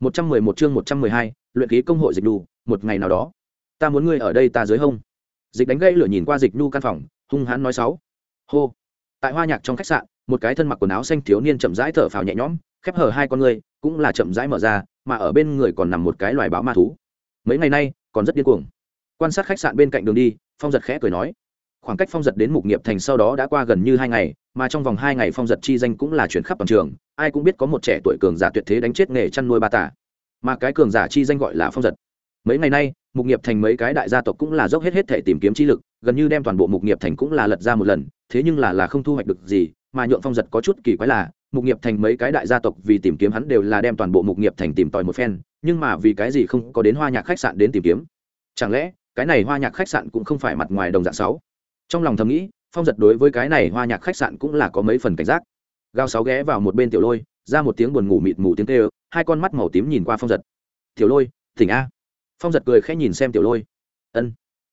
một trăm mười một chương một trăm mười hai, luyện khí công hội dịch đu một ngày nào đó. Ta muốn ngươi ở đây ta dưới hông. Dịch đánh gãy lửa nhìn qua dịch nhu căn phòng, hung hãn nói sáu. Hô. Tại hoa nhạc trong khách sạn, một cái thân mặc quần áo xanh thiếu niên chậm rãi thở phào nhẹ nhõm, khép hở hai con ngươi, cũng là chậm rãi mở ra, mà ở bên người còn nằm một cái loài báo ma thú. Mấy ngày nay, còn rất điên cuồng. Quan sát khách sạn bên cạnh đường đi, phong giật khẽ cười nói. Khoảng cách phong giật đến mục nghiệp thành sau đó đã qua gần như hai ngày mà trong vòng hai ngày phong giật chi danh cũng là chuyển khắp toàn trường, ai cũng biết có một trẻ tuổi cường giả tuyệt thế đánh chết nghề chăn nuôi ba tả mà cái cường giả chi danh gọi là phong giật. Mấy ngày nay, mục nghiệp thành mấy cái đại gia tộc cũng là dốc hết hết thể tìm kiếm chi lực, gần như đem toàn bộ mục nghiệp thành cũng là lật ra một lần, thế nhưng là là không thu hoạch được gì, mà nhượng phong giật có chút kỳ quái là, mục nghiệp thành mấy cái đại gia tộc vì tìm kiếm hắn đều là đem toàn bộ mục nghiệp thành tìm tòi một phen, nhưng mà vì cái gì không có đến hoa nhạc khách sạn đến tìm kiếm? Chẳng lẽ, cái này hoa nhạc khách sạn cũng không phải mặt ngoài đồng dạng sáu trong lòng thầm nghĩ phong giật đối với cái này hoa nhạc khách sạn cũng là có mấy phần cảnh giác. Gao sáu ghé vào một bên tiểu lôi, ra một tiếng buồn ngủ mịt mù tiếng tê hai con mắt màu tím nhìn qua phong giật. Tiểu lôi, tỉnh a. Phong giật cười khẽ nhìn xem tiểu lôi. Ân.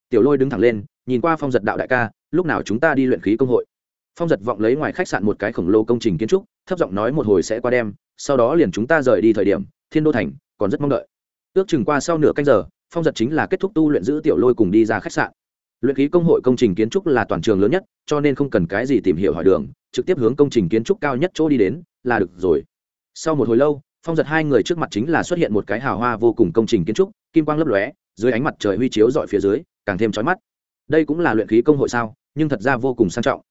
Tiểu lôi đứng thẳng lên, nhìn qua phong giật đạo đại ca, lúc nào chúng ta đi luyện khí công hội? Phong giật vọng lấy ngoài khách sạn một cái khổng lồ công trình kiến trúc, thấp giọng nói một hồi sẽ qua đêm, sau đó liền chúng ta rời đi thời điểm, thiên đô thành, còn rất mong đợi. Ước chừng qua sau nửa canh giờ, phong giật chính là kết thúc tu luyện giữ tiểu lôi cùng đi ra khách sạn luyện khí công hội công trình kiến trúc là toàn trường lớn nhất, cho nên không cần cái gì tìm hiểu hỏi đường, trực tiếp hướng công trình kiến trúc cao nhất chỗ đi đến, là được rồi. Sau một hồi lâu, phong giật hai người trước mặt chính là xuất hiện một cái hào hoa vô cùng công trình kiến trúc, kim quang lấp lóe, dưới ánh mặt trời huy chiếu dọi phía dưới, càng thêm trói mắt. Đây cũng là luyện khí công hội sao, nhưng thật ra vô cùng sang trọng.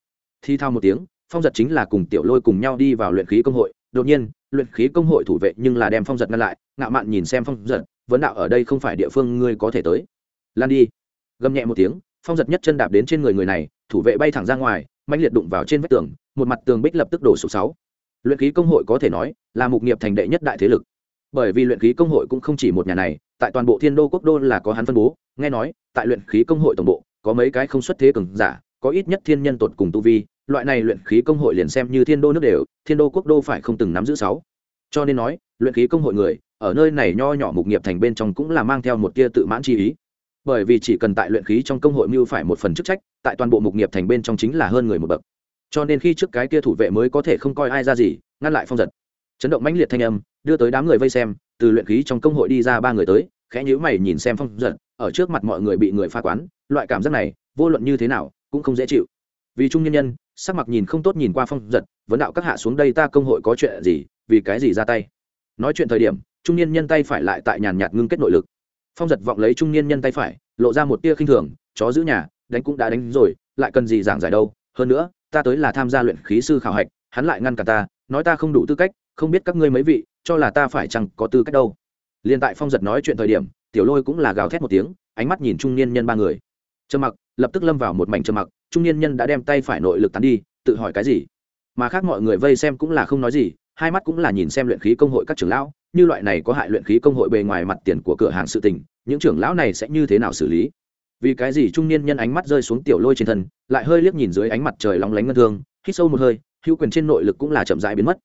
Thi thao một tiếng, phong giật chính là cùng tiểu lôi cùng nhau đi vào luyện khí công hội. Đột nhiên, luyện khí công hội thủ vệ nhưng là đem phong giật ngăn lại, ngạo mạn nhìn xem phong giật, vấn đạo ở đây không phải địa phương ngươi có thể tới. Lan đi. Gầm nhẹ một tiếng phong giật nhất chân đạp đến trên người người này, thủ vệ bay thẳng ra ngoài mạnh liệt đụng vào trên vách tường, một mặt tường bích lập tức đổ sụp sáu. Luyện khí công hội có thể nói là mục nghiệp thành đệ nhất đại thế lực. Bởi vì luyện khí công hội cũng không chỉ một nhà này, tại toàn bộ thiên đô quốc đô là có hắn phân bố, nghe nói, tại luyện khí công hội tổng bộ, có mấy cái không xuất thế cường giả, có ít nhất thiên nhân tột cùng tu vi, loại này luyện khí công hội liền xem như thiên đô nước đều, thiên đô quốc đô phải không từng nắm giữ sáu. Cho nên nói, luyện khí công hội người, ở nơi này nho nhỏ mục nghiệp thành bên trong cũng là mang theo một tia tự mãn chi ý bởi vì chỉ cần tại luyện khí trong công hội mưu phải một phần chức trách, tại toàn bộ mục nghiệp thành bên trong chính là hơn người một bậc. Cho nên khi trước cái kia thủ vệ mới có thể không coi ai ra gì, ngăn lại phong giật. Chấn động mãnh liệt thanh âm, đưa tới đám người vây xem, từ luyện khí trong công hội đi ra ba người tới, khẽ nhíu mày nhìn xem phong giật, ở trước mặt mọi người bị người pha quán, loại cảm giác này, vô luận như thế nào, cũng không dễ chịu. Vì trung nhân nhân, sắc mặt nhìn không tốt nhìn qua phong giật, vấn đạo các hạ xuống đây ta công hội có chuyện gì, vì cái gì ra tay? Nói chuyện thời điểm, trung nhân nhân tay phải lại tại nhàn nhạt ngưng kết nội lực phong giật vọng lấy trung niên nhân tay phải, lộ ra một tia khinh thường, chó giữ nhà, đánh cũng đã đánh rồi, lại cần gì giảng giải đâu? Hơn nữa, ta tới là tham gia luyện khí sư khảo hạch, hắn lại ngăn cả ta, nói ta không đủ tư cách, không biết các ngươi mấy vị, cho là ta phải chăng có tư cách đâu. Liền tại phong giật nói chuyện thời điểm, tiểu lôi cũng là gào thét một tiếng, ánh mắt nhìn trung niên nhân ba người. Trầm mặc lập tức lâm vào một mảnh trầm mặc, trung niên nhân đã đem tay phải nội lực tán đi, tự hỏi cái gì? Mà khác mọi người vây xem cũng là không nói gì hai mắt cũng là nhìn xem luyện khí công hội các trưởng lão, như loại này có hại luyện khí công hội bề ngoài mặt tiền của cửa hàng sự tình, những trưởng lão này sẽ như thế nào xử lý? Vì cái gì trung niên nhân ánh mắt rơi xuống tiểu lôi trên thân, lại hơi liếc nhìn dưới ánh mặt trời lóng lánh ngân thương, hít sâu một hơi, hữu quyền trên nội lực cũng là chậm rãi biến mất.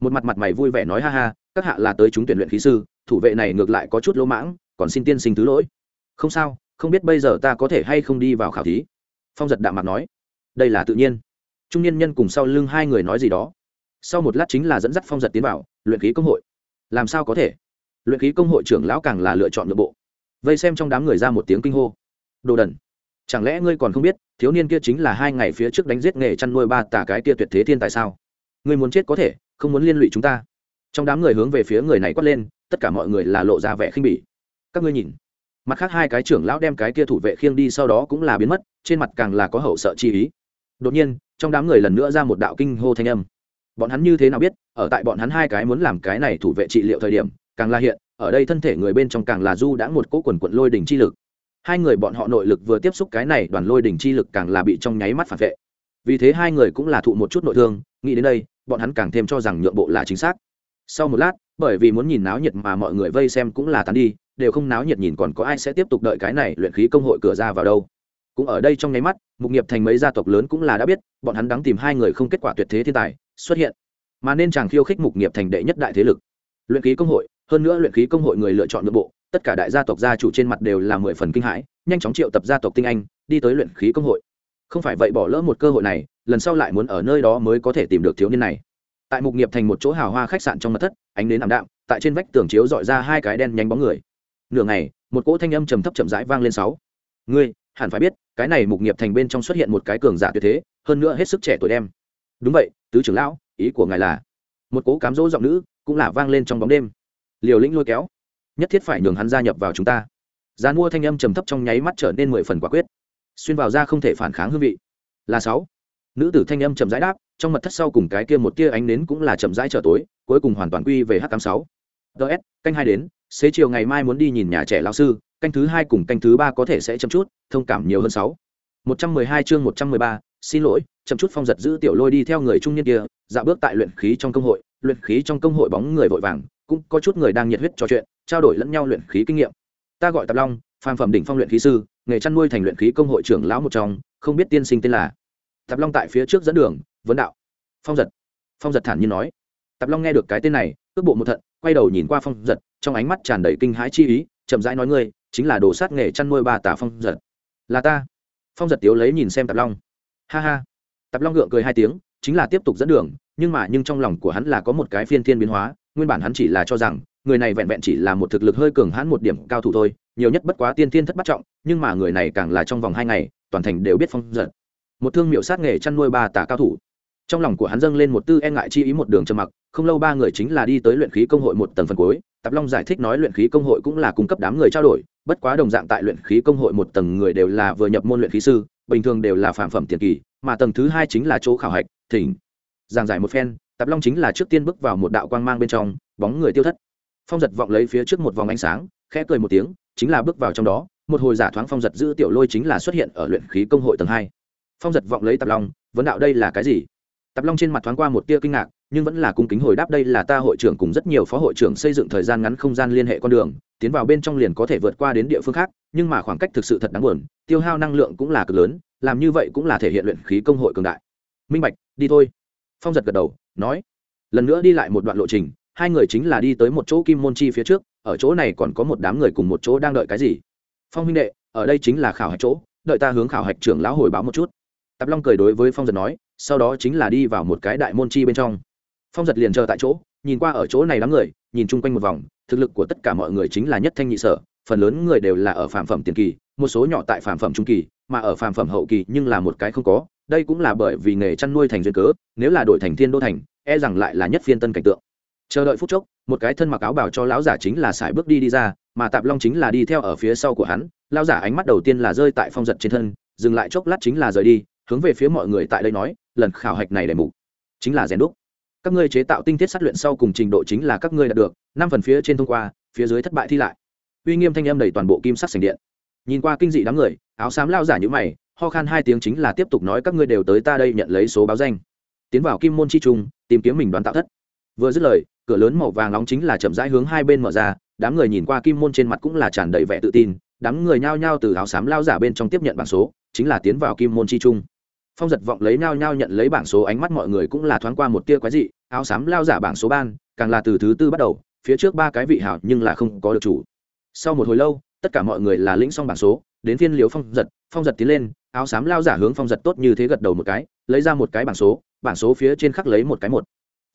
Một mặt mặt mày vui vẻ nói ha ha, các hạ là tới chúng tuyển luyện khí sư, thủ vệ này ngược lại có chút lỗ mãng, còn xin tiên sinh thứ lỗi. Không sao, không biết bây giờ ta có thể hay không đi vào khảo thí. Phong giật đạm mặt nói, đây là tự nhiên. Trung niên nhân cùng sau lưng hai người nói gì đó sau một lát chính là dẫn dắt phong giật tiến vào, luyện khí công hội. Làm sao có thể? Luyện khí công hội trưởng lão càng là lựa chọn nội bộ. Vây xem trong đám người ra một tiếng kinh hô. Đồ đần, chẳng lẽ ngươi còn không biết, thiếu niên kia chính là hai ngày phía trước đánh giết nghề chăn nuôi ba tả cái kia tuyệt thế thiên tại sao? Ngươi muốn chết có thể, không muốn liên lụy chúng ta. Trong đám người hướng về phía người này quát lên, tất cả mọi người là lộ ra vẻ khinh bỉ. Các ngươi nhìn, mặt khác hai cái trưởng lão đem cái kia thủ vệ khiêng đi sau đó cũng là biến mất, trên mặt càng là có hậu sợ chi ý. Đột nhiên, trong đám người lần nữa ra một đạo kinh hô thanh âm bọn hắn như thế nào biết, ở tại bọn hắn hai cái muốn làm cái này thủ vệ trị liệu thời điểm, càng là hiện, ở đây thân thể người bên trong càng là du đã một cỗ quần quận lôi đỉnh chi lực. Hai người bọn họ nội lực vừa tiếp xúc cái này đoàn lôi đỉnh chi lực càng là bị trong nháy mắt phản vệ. Vì thế hai người cũng là thụ một chút nội thương, nghĩ đến đây, bọn hắn càng thêm cho rằng nhượng bộ là chính xác. Sau một lát, bởi vì muốn nhìn náo nhiệt mà mọi người vây xem cũng là tán đi, đều không náo nhiệt nhìn còn có ai sẽ tiếp tục đợi cái này luyện khí công hội cửa ra vào đâu. Cũng ở đây trong nháy mắt, mục nghiệp thành mấy gia tộc lớn cũng là đã biết, bọn hắn đáng tìm hai người không kết quả tuyệt thế thiên tài xuất hiện, mà nên chàng khiêu khích mục nghiệp thành đệ nhất đại thế lực. Luyện khí công hội, hơn nữa luyện khí công hội người lựa chọn nội bộ, tất cả đại gia tộc gia chủ trên mặt đều là mười phần kinh hãi, nhanh chóng triệu tập gia tộc tinh anh, đi tới luyện khí công hội. Không phải vậy bỏ lỡ một cơ hội này, lần sau lại muốn ở nơi đó mới có thể tìm được thiếu niên này. Tại mục nghiệp thành một chỗ hào hoa khách sạn trong mặt thất, ánh đến ảm đạm, tại trên vách tường chiếu dọi ra hai cái đen nhánh bóng người. Nửa ngày, một cỗ thanh âm trầm thấp chậm rãi vang lên sáu. Ngươi, hẳn phải biết, cái này mục nghiệp thành bên trong xuất hiện một cái cường giả tuyệt thế, hơn nữa hết sức trẻ tuổi đem đúng vậy, tứ trưởng lão, ý của ngài là, một cố cám dỗ giọng nữ cũng là vang lên trong bóng đêm. Liều lĩnh lôi kéo, nhất thiết phải nhường hắn gia nhập vào chúng ta. Gian mua thanh âm trầm thấp trong nháy mắt trở nên mười phần quả quyết. Xuyên vào ra không thể phản kháng hương vị. Là sáu. Nữ tử thanh âm chậm rãi đáp, trong mật thất sau cùng cái kia một tia ánh nến cũng là chậm rãi trở tối, cuối cùng hoàn toàn quy về h tám sáu. Ts canh hai đến, xế chiều ngày mai muốn đi nhìn nhà trẻ lao sư, canh thứ hai cùng canh thứ ba có thể sẽ chậm chút, thông cảm nhiều hơn sáu. Một trăm mười hai chương một trăm mười ba xin lỗi, chậm chút phong giật giữ tiểu lôi đi theo người trung niên kia dạo bước tại luyện khí trong công hội, luyện khí trong công hội bóng người vội vàng, cũng có chút người đang nhiệt huyết trò chuyện, trao đổi lẫn nhau luyện khí kinh nghiệm. Ta gọi tạp long, phàm phẩm đỉnh phong luyện khí sư, nghề chăn nuôi thành luyện khí công hội trưởng lão một trong, không biết tiên sinh tên là? Tạp long tại phía trước dẫn đường, vấn đạo. Phong giật. Phong giật thản nhiên nói. Tạp long nghe được cái tên này cước bộ một thận, quay đầu nhìn qua phong giật, trong ánh mắt tràn đầy kinh hãi chi ý, chậm rãi nói ngươi, chính là đồ sát nghề chăn nuôi ba tà phong giật. Là ta. Phong giật tiếu lấy nhìn xem tạp long ha ha. Tạp long gượng cười hai tiếng, chính là tiếp tục dẫn đường, nhưng mà nhưng trong lòng của hắn là có một cái phiên thiên biến hóa, nguyên bản hắn chỉ là cho rằng, người này vẹn vẹn chỉ là một thực lực hơi cường hãn một điểm cao thủ thôi, nhiều nhất bất quá tiên thiên thất bắt trọng, nhưng mà người này càng là trong vòng hai ngày, toàn thành đều biết phong giật một thương miệu sát nghề chăn nuôi ba tà cao thủ. Trong lòng của hắn dâng lên một tư e ngại chi ý một đường trầm mặc, không lâu ba người chính là đi tới luyện khí công hội một tầng phần cuối tạp long giải thích nói luyện khí công hội cũng là cung cấp đám người trao đổi, bất quá đồng dạng tại luyện khí công hội một tầng người đều là vừa nhập môn luyện khí sư bình thường đều là phạm phẩm tiền kỳ, mà tầng thứ hai chính là chỗ khảo hạch, thỉnh. Giảng giải một phen, tạp long chính là trước tiên bước vào một đạo quang mang bên trong, bóng người tiêu thất. Phong giật vọng lấy phía trước một vòng ánh sáng, khẽ cười một tiếng, chính là bước vào trong đó, một hồi giả thoáng phong giật giữ tiểu lôi chính là xuất hiện ở luyện khí công hội tầng hai. Phong giật vọng lấy tạp long, vấn đạo đây là cái gì? Tạp long trên mặt thoáng qua một tia kinh ngạc nhưng vẫn là cung kính hồi đáp đây là ta hội trưởng cùng rất nhiều phó hội trưởng xây dựng thời gian ngắn không gian liên hệ con đường, tiến vào bên trong liền có thể vượt qua đến địa phương khác, nhưng mà khoảng cách thực sự thật đáng buồn, tiêu hao năng lượng cũng là cực lớn, làm như vậy cũng là thể hiện luyện khí công hội cường đại. Minh bạch, đi thôi. Phong giật gật đầu, nói. Lần nữa đi lại một đoạn lộ trình, hai người chính là đi tới một chỗ kim môn chi phía trước, ở chỗ này còn có một đám người cùng một chỗ đang đợi cái gì? Phong huynh đệ, ở đây chính là khảo hạch chỗ, đợi ta hướng khảo hạch trưởng lão hồi báo một chút. Tạp long cười đối với phong giật nói, sau đó chính là đi vào một cái đại môn chi bên trong phong giật liền chờ tại chỗ, nhìn qua ở chỗ này đám người, nhìn chung quanh một vòng, thực lực của tất cả mọi người chính là nhất thanh nhị sở, phần lớn người đều là ở phạm phẩm tiền kỳ, một số nhỏ tại phạm phẩm trung kỳ, mà ở phạm phẩm hậu kỳ nhưng là một cái không có, đây cũng là bởi vì nghề chăn nuôi thành duyên cớ, nếu là đổi thành thiên đô thành e rằng lại là nhất phiên tân cảnh tượng. Chờ đợi phút chốc, một cái thân mặc áo bảo cho lão giả chính là sải bước đi đi ra, mà tạp long chính là đi theo ở phía sau của hắn, lão giả ánh mắt đầu tiên là rơi tại phong giật trên thân, dừng lại chốc lát chính là rời đi, hướng về phía mọi người tại đây nói, lần khảo hạch này đầy mục, chính là rèn đúc các ngươi chế tạo tinh thiết sát luyện sau cùng trình độ chính là các ngươi đạt được, năm phần phía trên thông qua, phía dưới thất bại thi lại. Uy nghiêm thanh âm đầy toàn bộ kim sắc sành điện. Nhìn qua kinh dị đám người, áo xám lao giả như mày, ho khan hai tiếng chính là tiếp tục nói các ngươi đều tới ta đây nhận lấy số báo danh. Tiến vào kim môn chi trung, tìm kiếm mình đoán tạo thất. Vừa dứt lời, cửa lớn màu vàng nóng chính là chậm rãi hướng hai bên mở ra, đám người nhìn qua kim môn trên mặt cũng là tràn đầy vẻ tự tin, đám người nhao nhao từ áo xám lao giả bên trong tiếp nhận bảng số, chính là tiến vào kim môn chi trung phong giật vọng lấy nhao nhao nhận lấy bảng số, ánh mắt mọi người cũng là thoáng qua một tia quái dị. Áo xám lao giả bảng số ban, càng là từ thứ tư bắt đầu, phía trước ba cái vị hảo nhưng là không có được chủ. Sau một hồi lâu, tất cả mọi người là lĩnh xong bảng số, đến phiên liếu phong giật phong giật tiến lên, áo xám lao giả hướng phong giật tốt như thế gật đầu một cái, lấy ra một cái bảng số bảng số phía trên khắc lấy một cái một.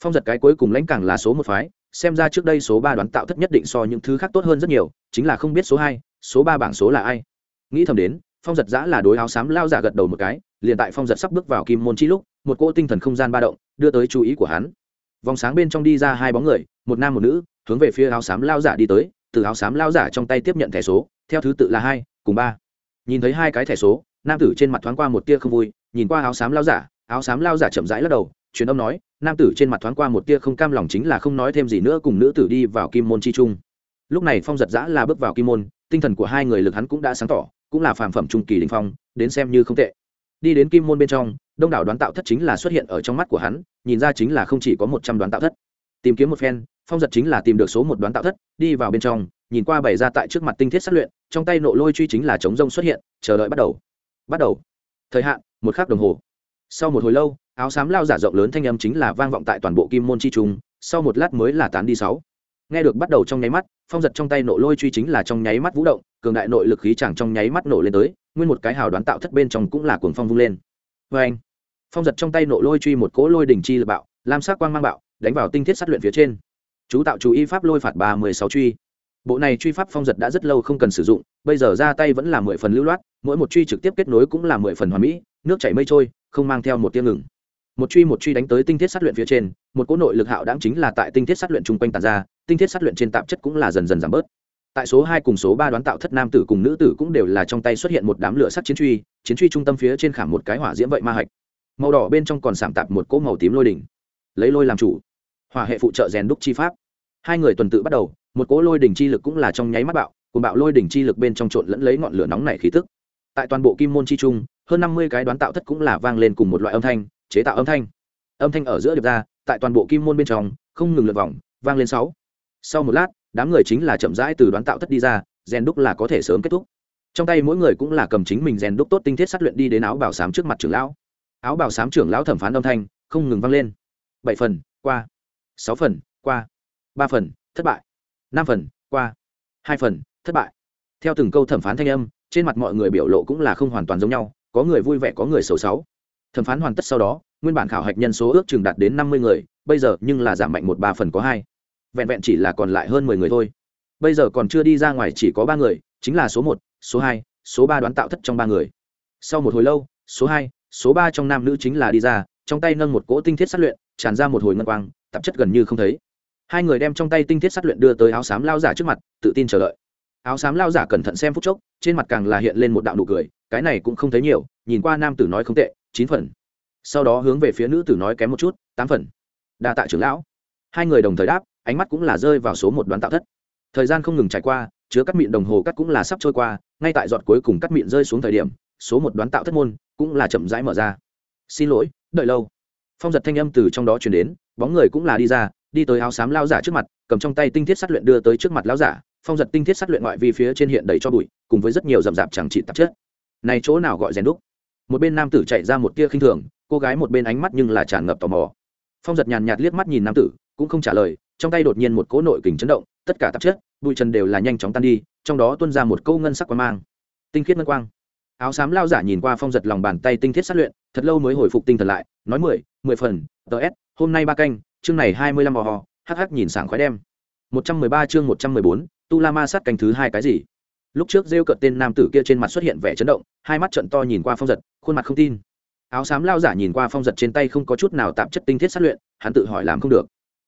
Phong giật cái cuối cùng lãnh càng là số một phái, xem ra trước đây số ba đoán tạo thất nhất định so những thứ khác tốt hơn rất nhiều, chính là không biết số hai, số ba bảng số là ai. Nghĩ thầm đến phong giật giã là đối áo xám lao giả gật đầu một cái, liền tại phong giật sắp bước vào kim môn chi lúc, một cỗ tinh thần không gian ba động, đưa tới chú ý của hắn. Vòng sáng bên trong đi ra hai bóng người, một nam một nữ, hướng về phía áo xám lao giả đi tới, từ áo xám lao giả trong tay tiếp nhận thẻ số, theo thứ tự là hai, cùng ba. Nhìn thấy hai cái thẻ số, nam tử trên mặt thoáng qua một tia không vui, nhìn qua áo xám lao giả, áo xám lao giả chậm rãi lắc đầu, truyền âm nói, nam tử trên mặt thoáng qua một tia không cam lòng chính là không nói thêm gì nữa cùng nữ tử đi vào kim môn chi trung. Lúc này phong giật giã là bước vào kim môn, tinh thần của hai người lực hắn cũng đã sáng tỏ cũng là phàm phẩm trung kỳ đình phong, đến xem như không tệ. Đi đến kim môn bên trong, đông đảo đoán tạo thất chính là xuất hiện ở trong mắt của hắn, nhìn ra chính là không chỉ có một trăm đoán tạo thất. Tìm kiếm một phen, phong giật chính là tìm được số một đoán tạo thất, đi vào bên trong, nhìn qua bày ra tại trước mặt tinh thiết sát luyện, trong tay nộ lôi truy chính là chống rông xuất hiện, chờ đợi bắt đầu. Bắt đầu. Thời hạn, một khắc đồng hồ. Sau một hồi lâu, áo xám lao giả rộng lớn thanh âm chính là vang vọng tại toàn bộ kim môn chi trùng sau một lát mới là tán đi sáu nghe được bắt đầu trong nháy mắt, phong giật trong tay nổ lôi truy chính là trong nháy mắt vũ động, cường đại nội lực khí chẳng trong nháy mắt nổ lên tới, nguyên một cái hào đoán tạo thất bên trong cũng là cuồng phong vung lên. Vê anh phong giật trong tay nổ lôi truy một cỗ lôi đỉnh chi lực bạo, lam sắc quang mang bạo, đánh vào tinh thiết sát luyện phía trên. Chú tạo chú y pháp lôi phạt ba mươi sáu truy. Bộ này truy pháp phong giật đã rất lâu không cần sử dụng, bây giờ ra tay vẫn là mười phần lưu loát, mỗi một truy trực tiếp kết nối cũng là mười phần hoàn mỹ, nước chảy mây trôi, không mang theo một tiếng ngừng một truy một truy đánh tới tinh thiết sát luyện phía trên, một cỗ nội lực hạo đáng chính là tại tinh thiết sát luyện chung quanh tàn ra, tinh thiết sát luyện trên tạp chất cũng là dần dần giảm bớt. Tại số hai cùng số ba đoán tạo thất nam tử cùng nữ tử cũng đều là trong tay xuất hiện một đám lửa sắt chiến truy chiến truy trung tâm phía trên khảm một cái hỏa diễm vậy ma hạch. Màu đỏ bên trong còn sảm tạp một cỗ màu tím lôi đỉnh. Lấy lôi làm chủ. Hỏa hệ phụ trợ rèn đúc chi pháp. Hai người tuần tự bắt đầu, một cỗ lôi đỉnh chi lực cũng là trong nháy mắt bạo, cùng bạo lôi đỉnh chi lực bên trong trộn lẫn lấy ngọn lửa nóng này khí tức. Tại toàn bộ kim môn chi trung, hơn năm mươi cái đoán tạo thất cũng là vang lên cùng một loại âm thanh chế tạo âm thanh. Âm thanh ở giữa điệp ra, tại toàn bộ kim môn bên trong, không ngừng lượt vòng, vang lên sáu. Sau một lát, đám người chính là chậm rãi từ đoán tạo thất đi ra, rèn đúc là có thể sớm kết thúc. Trong tay mỗi người cũng là cầm chính mình rèn đúc tốt tinh thiết sát luyện đi đến áo bảo sám trước mặt trưởng lão. Áo bảo sám trưởng lão thẩm phán âm thanh, không ngừng vang lên. Bảy phần, qua. Sáu phần, qua. Ba phần, thất bại. Năm phần, qua. Hai phần, thất bại. Theo từng câu thẩm phán thanh âm, trên mặt mọi người biểu lộ cũng là không hoàn toàn giống nhau, có người vui vẻ, có người xấu xấu thẩm phán hoàn tất sau đó, nguyên bản khảo hạch nhân số ước chừng đạt đến năm mươi người, bây giờ nhưng là giảm mạnh một ba phần có hai. Vẹn vẹn chỉ là còn lại hơn mười người thôi. Bây giờ còn chưa đi ra ngoài chỉ có ba người, chính là số một, số hai, số ba đoán tạo thất trong ba người. Sau một hồi lâu, số hai, số ba trong nam nữ chính là đi ra, trong tay nâng một cỗ tinh thiết sát luyện, tràn ra một hồi ngân quang, tạp chất gần như không thấy. Hai người đem trong tay tinh thiết sát luyện đưa tới áo xám lao giả trước mặt, tự tin chờ đợi. Áo xám lao giả cẩn thận xem phút chốc, trên mặt càng là hiện lên một đạo nụ cười, cái này cũng không thấy nhiều, nhìn qua nam tử nói không tệ chín phần. Sau đó hướng về phía nữ tử nói kém một chút, tám phần. Đa tạ trưởng lão. Hai người đồng thời đáp, ánh mắt cũng là rơi vào số một đoán tạo thất. Thời gian không ngừng trải qua, chứa cắt mịn đồng hồ cắt cũng là sắp trôi qua, ngay tại giọt cuối cùng cắt mịn rơi xuống thời điểm, số một đoán tạo thất môn cũng là chậm rãi mở ra. Xin lỗi, đợi lâu. Phong giật thanh âm từ trong đó chuyển đến, bóng người cũng là đi ra, đi tới áo xám lao giả trước mặt, cầm trong tay tinh thiết sát luyện đưa tới trước mặt lao giả, phong giật tinh thiết sát luyện ngoại vi phía trên hiện đầy cho bụi, cùng với rất nhiều rậm rạp chẳng trị tạp chất. Này chỗ nào gọi rèn đúc? Một bên nam tử chạy ra một tia khinh thường, cô gái một bên ánh mắt nhưng là tràn ngập tò mò. Phong giật nhàn nhạt liếc mắt nhìn nam tử, cũng không trả lời, trong tay đột nhiên một cỗ nội kình chấn động, tất cả tạp chất, bụi trần đều là nhanh chóng tan đi, trong đó tuôn ra một câu ngân sắc quang mang. Tinh khiết ngân quang. Áo xám lao giả nhìn qua phong giật lòng bàn tay tinh thiết sát luyện, thật lâu mới hồi phục tinh thần lại, nói mười mười phần ts hôm nay ba canh, chương này hai mươi lăm bò hò hh nhìn sảng khoái đem. Một trăm mười ba chương một trăm mười bốn, tu la ma sát canh thứ hai cái gì? Lúc trước rêu cợt tên nam tử kia trên mặt xuất hiện vẻ chấn động, hai mắt trận to nhìn qua phong giật, khuôn mặt không tin. Áo xám lao giả nhìn qua phong giật trên tay không có chút nào tạp chất tinh thiết sát luyện, hắn tự hỏi làm không được.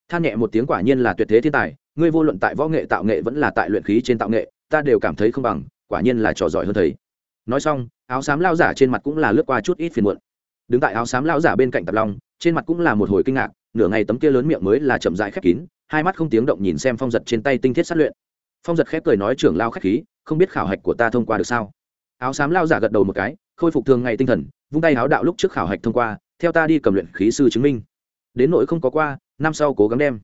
Than nhẹ một tiếng quả nhiên là tuyệt thế thiên tài, ngươi vô luận tại võ nghệ tạo nghệ vẫn là tại luyện khí trên tạo nghệ, ta đều cảm thấy không bằng, quả nhiên là trò giỏi hơn thầy. Nói xong, áo xám lao giả trên mặt cũng là lướt qua chút ít phiền muộn. Đứng tại áo xám lao giả bên cạnh tập long, trên mặt cũng là một hồi kinh ngạc, nửa ngày tấm kia lớn miệng mới là chậm dại khép kín, hai mắt không tiếng động nhìn xem phong giật trên tay tinh thiết sát luyện. Phong giật khép cười nói trưởng lao khách khí không biết khảo hạch của ta thông qua được sao? Áo xám lao giả gật đầu một cái, khôi phục thường ngày tinh thần, vung tay áo đạo lúc trước khảo hạch thông qua, theo ta đi cầm luyện khí sư chứng minh. Đến nỗi không có qua, năm sau cố gắng đem.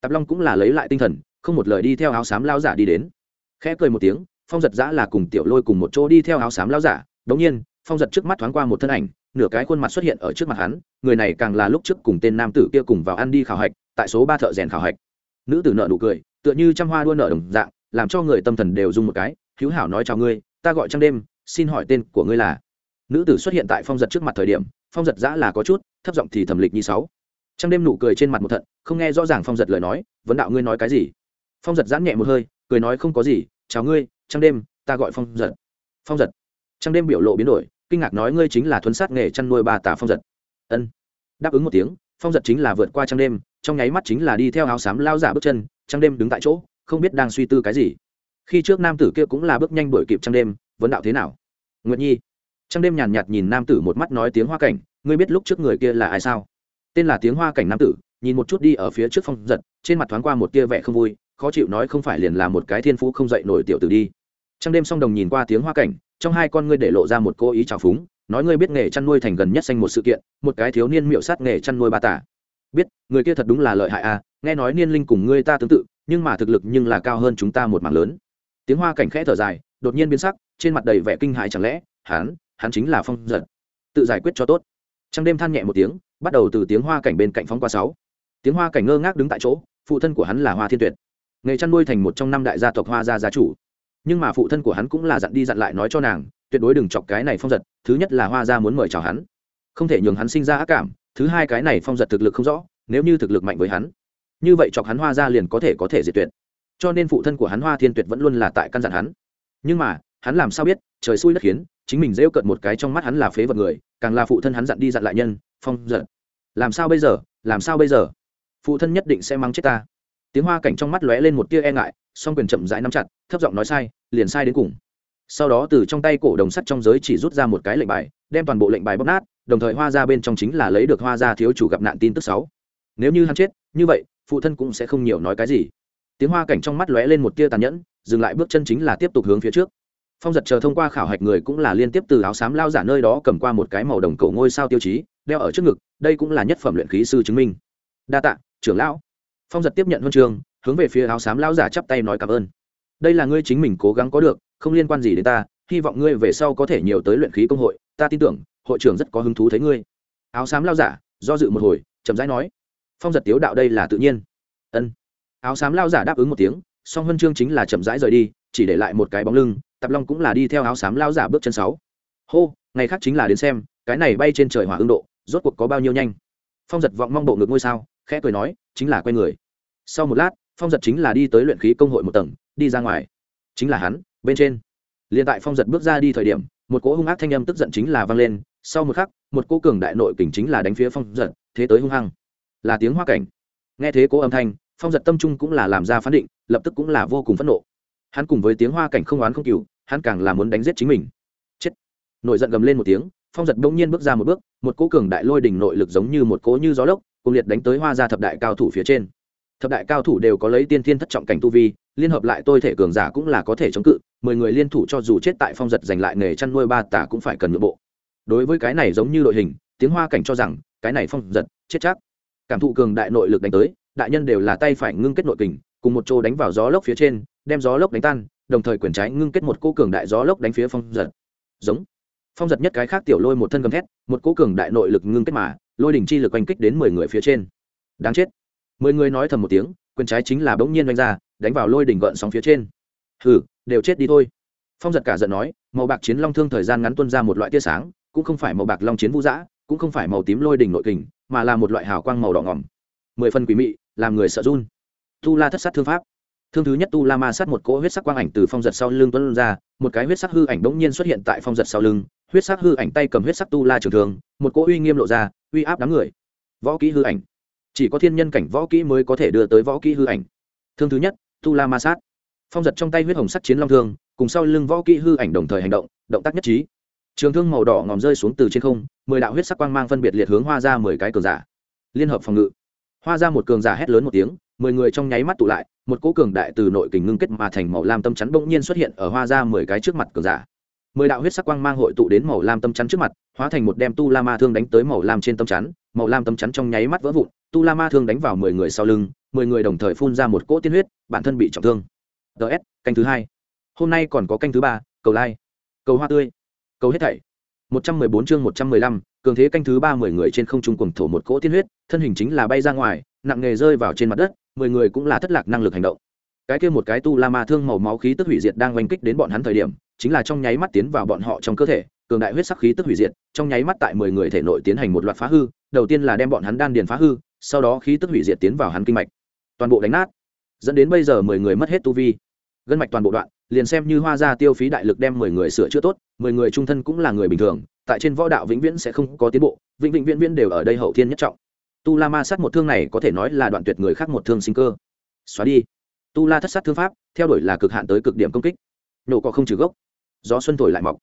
Tạp long cũng là lấy lại tinh thần, không một lời đi theo áo xám lao giả đi đến. Khẽ cười một tiếng, phong giật giã là cùng tiểu lôi cùng một chỗ đi theo áo xám lao giả. Đống nhiên, phong giật trước mắt thoáng qua một thân ảnh, nửa cái khuôn mặt xuất hiện ở trước mặt hắn, người này càng là lúc trước cùng tên nam tử kia cùng vào ăn đi khảo hạch, tại số ba thợ rèn khảo hạch. Nữ tử nợ nụ cười, tựa như trăm hoa đua nợ đồng dạng, làm cho người tâm thần đều rung một cái hữu hảo nói chào ngươi, ta gọi trăng đêm, xin hỏi tên của ngươi là? Nữ tử xuất hiện tại phong giật trước mặt thời điểm, phong giật giã là có chút, thấp giọng thì thẩm lịch như sáu. Trăng đêm nụ cười trên mặt một thận, không nghe rõ ràng phong giật lời nói, vấn đạo ngươi nói cái gì? Phong giật giãn nhẹ một hơi, cười nói, không có gì, chào ngươi, trăng đêm, ta gọi phong giật. Phong giật. Trăng đêm biểu lộ biến đổi, kinh ngạc nói, ngươi chính là thuấn sát nghề chăn nuôi bà tà phong giật. Ân. Đáp ứng một tiếng, phong giật chính là vượt qua trăng đêm, trong nháy mắt chính là đi theo áo xám lao giả bước chân, trăng đêm đứng tại chỗ, không biết đang suy tư cái gì khi trước nam tử kia cũng là bước nhanh đuổi kịp trăng đêm, vấn đạo thế nào? Nguyệt nhi. Trăng đêm nhàn nhạt nhìn nam tử một mắt nói tiếng hoa cảnh, ngươi biết lúc trước người kia là ai sao? Tên là tiếng hoa cảnh nam tử, nhìn một chút đi ở phía trước phong giật, trên mặt thoáng qua một tia vẻ không vui, khó chịu nói không phải liền là một cái thiên phú không dậy nổi tiểu tử đi. Trăng đêm song đồng nhìn qua tiếng hoa cảnh, trong hai con ngươi để lộ ra một cô ý trào phúng, nói ngươi biết nghề chăn nuôi thành gần nhất xanh một sự kiện, một cái thiếu niên miệu sát nghề chăn nuôi ba tả. Biết, người kia thật đúng là lợi hại à nghe nói niên linh cùng ngươi ta tương tự, nhưng mà thực lực nhưng là cao hơn chúng ta một mảng lớn tiếng hoa cảnh khẽ thở dài, đột nhiên biến sắc, trên mặt đầy vẻ kinh hại chẳng lẽ, hắn hắn chính là phong giật. Tự giải quyết cho tốt. Trăng đêm than nhẹ một tiếng, bắt đầu từ tiếng hoa cảnh bên cạnh phóng qua sáu. Tiếng hoa cảnh ngơ ngác đứng tại chỗ, phụ thân của hắn là hoa thiên tuyệt. Nghề chăn nuôi thành một trong năm đại gia tộc hoa gia gia chủ. Nhưng mà phụ thân của hắn cũng là dặn đi dặn lại nói cho nàng, tuyệt đối đừng chọc cái này phong giật, thứ nhất là hoa gia muốn mời chào hắn. Không thể nhường hắn sinh ra ác cảm, thứ hai cái này phong giật thực lực không rõ, nếu như thực lực mạnh với hắn, như vậy chọc hắn hoa gia liền có thể có thể diệt tuyệt cho nên phụ thân của hắn hoa thiên tuyệt vẫn luôn là tại căn dặn hắn. Nhưng mà, hắn làm sao biết, trời xui đất khiến, chính mình rêu cận một cái trong mắt hắn là phế vật người, càng là phụ thân hắn dặn đi dặn lại nhân, phong giận. Làm sao bây giờ, làm sao bây giờ? Phụ thân nhất định sẽ mang chết ta. Tiếng hoa cảnh trong mắt lóe lên một tia e ngại, song quyền chậm rãi nắm chặt, thấp giọng nói sai, liền sai đến cùng. Sau đó từ trong tay cổ đồng sắt trong giới chỉ rút ra một cái lệnh bài, đem toàn bộ lệnh bài bóc nát, đồng thời hoa ra bên trong chính là lấy được hoa ra thiếu chủ gặp nạn tin tức sáu. Nếu như hắn chết, như vậy, phụ thân cũng sẽ không nhiều nói cái gì tiếng hoa cảnh trong mắt lóe lên một tia tàn nhẫn dừng lại bước chân chính là tiếp tục hướng phía trước. Phong giật chờ thông qua khảo hạch người cũng là liên tiếp từ áo xám lao giả nơi đó cầm qua một cái màu đồng cổ ngôi sao tiêu chí đeo ở trước ngực đây cũng là nhất phẩm luyện khí sư chứng minh. Đa tạ trưởng lão. Phong giật tiếp nhận huân trường, hướng về phía áo xám lao giả chắp tay nói cảm ơn. Đây là ngươi chính mình cố gắng có được không liên quan gì đến ta hy vọng ngươi về sau có thể nhiều tới luyện khí công hội ta tin tưởng hội trưởng rất có hứng thú thấy ngươi. Áo xám lao giả do dự một hồi chậm rãi nói. Phong giật tiếu đạo đây là tự nhiên. Ân áo xám lao giả đáp ứng một tiếng, song huân chương chính là chậm rãi rời đi, chỉ để lại một cái bóng lưng, tạp long cũng là đi theo áo xám lao giả bước chân sáu. Hô, ngày khác chính là đến xem, cái này bay trên trời hỏa ương độ, rốt cuộc có bao nhiêu nhanh? Phong giật vọng mong bộ ngực ngôi sao, khẽ cười nói, chính là quay người. Sau một lát, phong giật chính là đi tới luyện khí công hội một tầng, đi ra ngoài. Chính là hắn, bên trên. Liền tại phong giật bước ra đi thời điểm, một cỗ hung ác thanh âm tức giận chính là vang lên, sau một khắc, một cỗ cường đại nội kình chính là đánh phía phong giật, thế tới hung hăng. Là tiếng hoa cảnh. Nghe thế cỗ âm thanh phong giật tâm trung cũng là làm ra phán định, lập tức cũng là vô cùng phẫn nộ. Hắn cùng với tiếng hoa cảnh không oán không cừu, hắn càng là muốn đánh giết chính mình. Chết! Nổi giận gầm lên một tiếng, phong giật bỗng nhiên bước ra một bước, một cỗ cường đại lôi đỉnh nội lực giống như một cỗ như gió lốc cùng liệt đánh tới hoa ra thập đại cao thủ phía trên. Thập đại cao thủ đều có lấy tiên thiên thất trọng cảnh tu vi, liên hợp lại tôi thể cường giả cũng là có thể chống cự, mười người liên thủ cho dù chết tại phong giật giành lại nghề chăn nuôi ba tả cũng phải cần nội bộ. Đối với cái này giống như đội hình, tiếng hoa cảnh cho rằng, cái này phong giật, chết chắc. Cảm thụ cường đại nội lực đánh tới đại nhân đều là tay phải ngưng kết nội kình, cùng một chỗ đánh vào gió lốc phía trên, đem gió lốc đánh tan, đồng thời quyền trái ngưng kết một cô cường đại gió lốc đánh phía phong giật. Giống. Phong giật nhất cái khác tiểu lôi một thân gầm thét, một cô cường đại nội lực ngưng kết mà, lôi đỉnh chi lực oanh kích đến mười người phía trên. Đáng chết. Mười người nói thầm một tiếng, quyền trái chính là bỗng nhiên oanh ra, đánh vào lôi đỉnh gợn sóng phía trên. Hừ, đều chết đi thôi. Phong giật cả giận nói, màu bạc chiến long thương thời gian ngắn tuân ra một loại tia sáng, cũng không phải màu bạc long chiến vũ dã, cũng không phải màu tím lôi đỉnh nội kình, mà là một loại hào quang màu đỏ ngỏm. Mười phần quý mị làm người sợ run. Tu la thất sát thương pháp. Thương thứ nhất tu la ma sát một cỗ huyết sắc quang ảnh từ phong giật sau lưng tuấn ra, một cái huyết sắc hư ảnh bỗng nhiên xuất hiện tại phong giật sau lưng, huyết sắc hư ảnh tay cầm huyết sắc tu la trường thường một cỗ uy nghiêm lộ ra, uy áp đám người. Võ kỹ hư ảnh. Chỉ có thiên nhân cảnh võ kỹ mới có thể đưa tới võ kỹ hư ảnh. Thương thứ nhất, tu la ma sát. Phong giật trong tay huyết hồng sắc chiến long thương, cùng sau lưng võ kỹ hư ảnh đồng thời hành động động tác nhất trí. Trường thương màu đỏ ngòm rơi xuống từ trên không, mười đạo huyết sắc quang mang phân biệt liệt hướng hoa ra mười cái cường giả. Liên hợp phòng ngự hoa ra một cường giả hét lớn một tiếng, mười người trong nháy mắt tụ lại, một cỗ cường đại từ nội kình ngưng kết mà thành màu lam tâm chắn bỗng nhiên xuất hiện ở hoa ra mười cái trước mặt cường giả. Mười đạo huyết sắc quang mang hội tụ đến màu lam tâm chắn trước mặt, hóa thành một đem tu la ma thương đánh tới màu lam trên tâm chắn, màu lam tâm chắn trong nháy mắt vỡ vụn, tu la ma thương đánh vào mười người sau lưng, mười người đồng thời phun ra một cỗ tiên huyết, bản thân bị trọng thương. Ts canh thứ hai. Hôm nay còn có canh thứ ba, cầu lai、like. cầu hoa tươi, cầu hết thảy một trăm mười bốn chương một trăm mười lăm, cường thế canh thứ ba mười người trên không trung cuồng thổ một cỗ tiên huyết, thân hình chính là bay ra ngoài, nặng nghề rơi vào trên mặt đất, mười người cũng là thất lạc năng lực hành động. Cái kia một cái tu la ma thương màu máu khí tức hủy diệt đang oanh kích đến bọn hắn thời điểm, chính là trong nháy mắt tiến vào bọn họ trong cơ thể, cường đại huyết sắc khí tức hủy diệt, trong nháy mắt tại mười người thể nội tiến hành một loạt phá hư, đầu tiên là đem bọn hắn đan điền phá hư, sau đó khí tức hủy diệt tiến vào hắn kinh mạch. Toàn bộ đánh nát, dẫn đến bây giờ mười người mất hết tu vi. Gân mạch toàn bộ đoạn, liền xem như hoa ra tiêu phí đại lực đem mười người sửa chữa tốt mười người trung thân cũng là người bình thường, tại trên võ đạo vĩnh viễn sẽ không có tiến bộ, vĩnh vĩnh viễn viễn đều ở đây hậu thiên nhất trọng. Tu la ma sát một thương này có thể nói là đoạn tuyệt người khác một thương sinh cơ. Xóa đi. Tu la thất sát thương pháp, theo đuổi là cực hạn tới cực điểm công kích. Nổ có không trừ gốc. Gió xuân thổi lại mọc.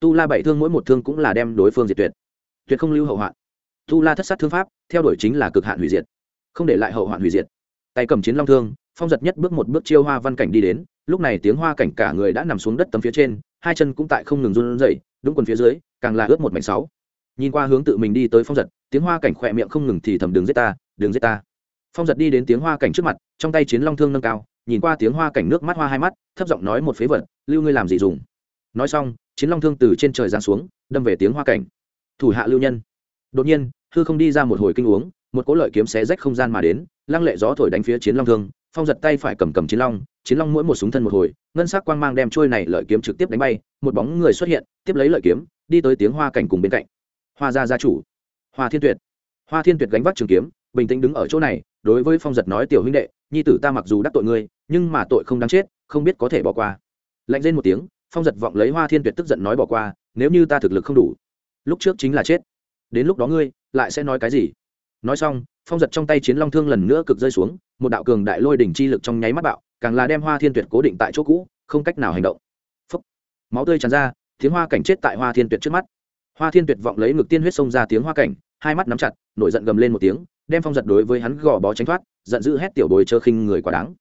Tu la bảy thương mỗi một thương cũng là đem đối phương diệt tuyệt. Tuyệt không lưu hậu hoạn. Tu la thất sát thương pháp, theo đuổi chính là cực hạn hủy diệt. Không để lại hậu hoạn hủy diệt. Tay cầm chiến long thương, phong giật nhất bước một bước chiêu hoa văn cảnh đi đến, lúc này tiếng hoa cảnh cả người đã nằm xuống đất tấm phía trên hai chân cũng tại không ngừng run rẩy, đúng quần phía dưới, càng là ướt một mảnh sáu. Nhìn qua hướng tự mình đi tới phong giật, tiếng hoa cảnh khỏe miệng không ngừng thì thầm đường giết ta đường giết ta. Phong giật đi đến tiếng hoa cảnh trước mặt, trong tay chiến long thương nâng cao, nhìn qua tiếng hoa cảnh nước mắt hoa hai mắt, thấp giọng nói một phế vật, lưu ngươi làm gì dùng? Nói xong, chiến long thương từ trên trời giáng xuống, đâm về tiếng hoa cảnh. Thủ hạ lưu nhân. Đột nhiên, hư không đi ra một hồi kinh uống, một cỗ lợi kiếm xé rách không gian mà đến, lăng lệ gió thổi đánh phía chiến long thương phong giật tay phải cầm cầm chiến long chiến long mỗi một súng thân một hồi, ngân sắc quang mang đem trôi này lợi kiếm trực tiếp đánh bay, một bóng người xuất hiện, tiếp lấy lợi kiếm, đi tới tiếng hoa cảnh cùng bên cạnh. Hoa gia gia chủ, hoa thiên tuyệt. Hoa thiên tuyệt gánh vác trường kiếm, bình tĩnh đứng ở chỗ này, đối với phong giật nói, tiểu huynh đệ, nhi tử ta mặc dù đắc tội ngươi, nhưng mà tội không đáng chết, không biết có thể bỏ qua. Lạnh lên một tiếng, phong giật vọng lấy hoa thiên tuyệt tức giận nói, bỏ qua, nếu như ta thực lực không đủ, lúc trước chính là chết. Đến lúc đó ngươi lại sẽ nói cái gì? Nói xong, phong giật trong tay chiến long thương lần nữa cực rơi xuống một đạo cường đại lôi đỉnh chi lực trong nháy mắt bạo, càng là đem hoa thiên tuyệt cố định tại chỗ cũ, không cách nào hành động. Phúc. máu tươi tràn ra, tiếng hoa cảnh chết tại hoa thiên tuyệt trước mắt. Hoa thiên tuyệt vọng lấy ngực tiên huyết xông ra tiếng hoa cảnh, hai mắt nắm chặt, nổi giận gầm lên một tiếng, đem phong giật đối với hắn gò bó tránh thoát, giận dữ hét tiểu bồi chơ khinh người quá đáng.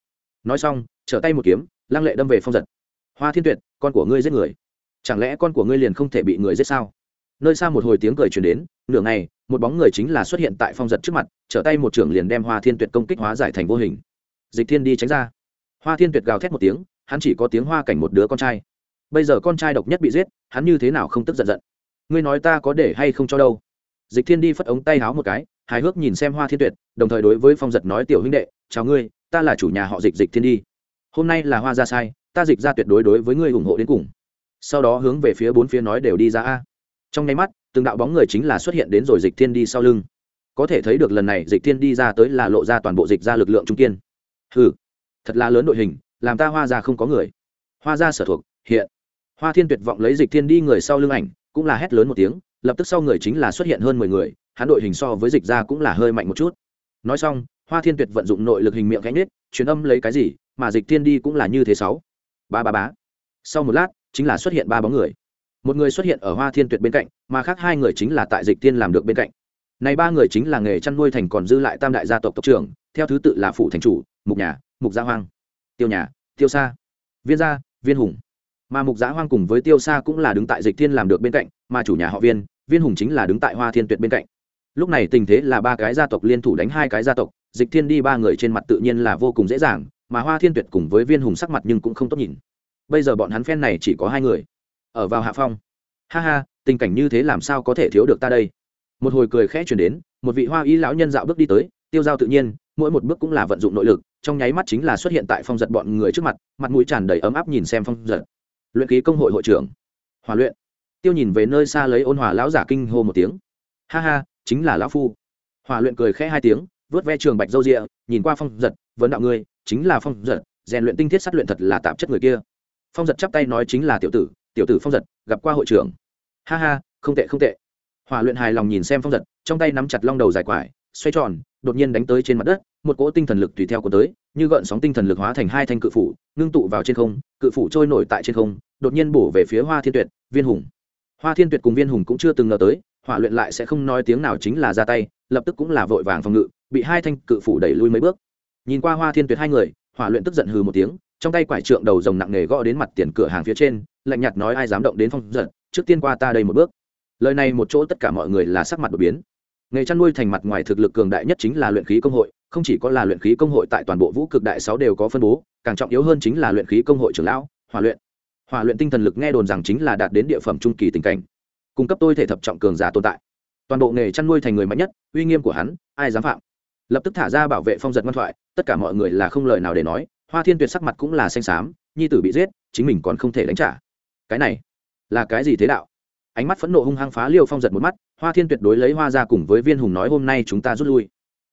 Nói xong, trở tay một kiếm, lăng lệ đâm về phong giật. Hoa thiên tuyệt, con của ngươi giết người. Chẳng lẽ con của ngươi liền không thể bị người giết sao? Nơi xa một hồi tiếng cười truyền đến, nửa ngày, một bóng người chính là xuất hiện tại phong giật trước mặt trở tay một trưởng liền đem hoa thiên tuyệt công kích hóa giải thành vô hình. Dịch thiên đi tránh ra. Hoa thiên tuyệt gào thét một tiếng, hắn chỉ có tiếng hoa cảnh một đứa con trai. Bây giờ con trai độc nhất bị giết, hắn như thế nào không tức giận giận? Ngươi nói ta có để hay không cho đâu? Dịch thiên đi phất ống tay háo một cái, hài hước nhìn xem hoa thiên tuyệt, đồng thời đối với phong giật nói, tiểu huynh đệ, chào ngươi, ta là chủ nhà họ dịch dịch thiên đi. Hôm nay là hoa ra sai, ta dịch ra tuyệt đối đối với ngươi ủng hộ đến cùng. Sau đó hướng về phía bốn phía nói đều đi ra a. Trong nháy mắt, từng đạo bóng người chính là xuất hiện đến rồi dịch thiên đi sau lưng có thể thấy được lần này dịch thiên đi ra tới là lộ ra toàn bộ dịch ra lực lượng trung kiên. Hừ, thật là lớn đội hình, làm ta hoa ra không có người. Hoa ra sở thuộc, hiện. Hoa thiên tuyệt vọng lấy dịch thiên đi người sau lưng ảnh, cũng là hét lớn một tiếng, lập tức sau người chính là xuất hiện hơn mười người, hắn đội hình so với dịch ra cũng là hơi mạnh một chút. Nói xong, hoa thiên tuyệt vận dụng nội lực hình miệng gánh nết, truyền âm lấy cái gì, mà dịch thiên đi cũng là như thế sáu. Ba ba bá sau một lát, chính là xuất hiện ba bóng người. Một người xuất hiện ở hoa thiên tuyệt bên cạnh, mà khác hai người chính là tại dịch thiên làm được bên cạnh này ba người chính là nghề chăn nuôi thành còn dư lại tam đại gia tộc tộc trưởng, theo thứ tự là phủ thành chủ, mục nhà, mục gia hoang. Tiêu nhà, tiêu sa. Viên gia, viên hùng. Mà mục gia hoang cùng với tiêu sa cũng là đứng tại dịch thiên làm được bên cạnh, mà chủ nhà họ viên viên hùng chính là đứng tại hoa thiên tuyệt bên cạnh. Lúc này tình thế là ba cái gia tộc liên thủ đánh hai cái gia tộc, dịch thiên đi ba người trên mặt tự nhiên là vô cùng dễ dàng, mà hoa thiên tuyệt cùng với viên hùng sắc mặt nhưng cũng không tốt nhìn. Bây giờ bọn hắn phen này chỉ có hai người. Ở vào hạ phong. Ha ha, tình cảnh như thế làm sao có thể thiếu được ta đây? Một hồi cười khẽ chuyển đến, một vị hoa y lão nhân dạo bước đi tới, tiêu dao tự nhiên, mỗi một bước cũng là vận dụng nội lực, trong nháy mắt chính là xuất hiện tại phong giật bọn người trước mặt mặt mũi tràn đầy ấm áp nhìn xem phong giật. Luyện ký công hội hội trưởng. Hòa luyện. Tiêu nhìn về nơi xa lấy ôn hòa lão giả kinh hô một tiếng. Ha ha, chính là lão phu. Hòa luyện cười khẽ hai tiếng, vớt ve trường bạch dâu rịa, nhìn qua phong giật, vấn đạo ngươi, chính là phong giật, rèn luyện tinh thiết sát luyện thật là tạp chất người kia. Phong giật chắp tay nói, chính là tiểu tử tiểu tử phong giật, gặp qua hội trưởng. Ha ha, không tệ không tệ hòa luyện hài lòng nhìn xem phong giật, trong tay nắm chặt long đầu dài quải, xoay tròn, đột nhiên đánh tới trên mặt đất, một cỗ tinh thần lực tùy theo của tới, như gợn sóng tinh thần lực hóa thành hai thanh cự phủ, ngưng tụ vào trên không, cự phủ trôi nổi tại trên không, đột nhiên bổ về phía hoa thiên tuyệt, viên hùng. Hoa thiên tuyệt cùng viên hùng cũng chưa từng ngờ tới, hỏa luyện lại sẽ không nói tiếng nào chính là ra tay, lập tức cũng là vội vàng phòng ngự, bị hai thanh cự phủ đẩy lui mấy bước. Nhìn qua hoa thiên tuyệt hai người, hỏa luyện tức giận hừ một tiếng, trong tay quải trượng đầu rồng nặng nề gõ đến mặt tiền cửa hàng phía trên, lạnh nhạt nói ai dám động đến phong giật, trước tiên qua ta đây một bước lời này một chỗ tất cả mọi người là sắc mặt đột biến. Nghề chăn nuôi thành mặt ngoài thực lực cường đại nhất chính là luyện khí công hội, không chỉ có là luyện khí công hội tại toàn bộ vũ cực đại sáu đều có phân bố, càng trọng yếu hơn chính là luyện khí công hội trưởng lão, hòa luyện. Hòa luyện tinh thần lực nghe đồn rằng chính là đạt đến địa phẩm trung kỳ tình cảnh, cung cấp tôi thể thập trọng cường giả tồn tại. Toàn bộ nghề chăn nuôi thành người mạnh nhất, uy nghiêm của hắn, ai dám phạm? Lập tức thả ra bảo vệ phong giật ngoan thoại, tất cả mọi người là không lời nào để nói, hoa thiên tuyệt sắc mặt cũng là xanh xám, nhi tử bị giết, chính mình còn không thể đánh trả. Cái này là cái gì thế đạo? Ánh mắt phẫn nộ hung hăng phá liêu phong giật một mắt, hoa thiên tuyệt đối lấy hoa ra cùng với viên hùng nói hôm nay chúng ta rút lui.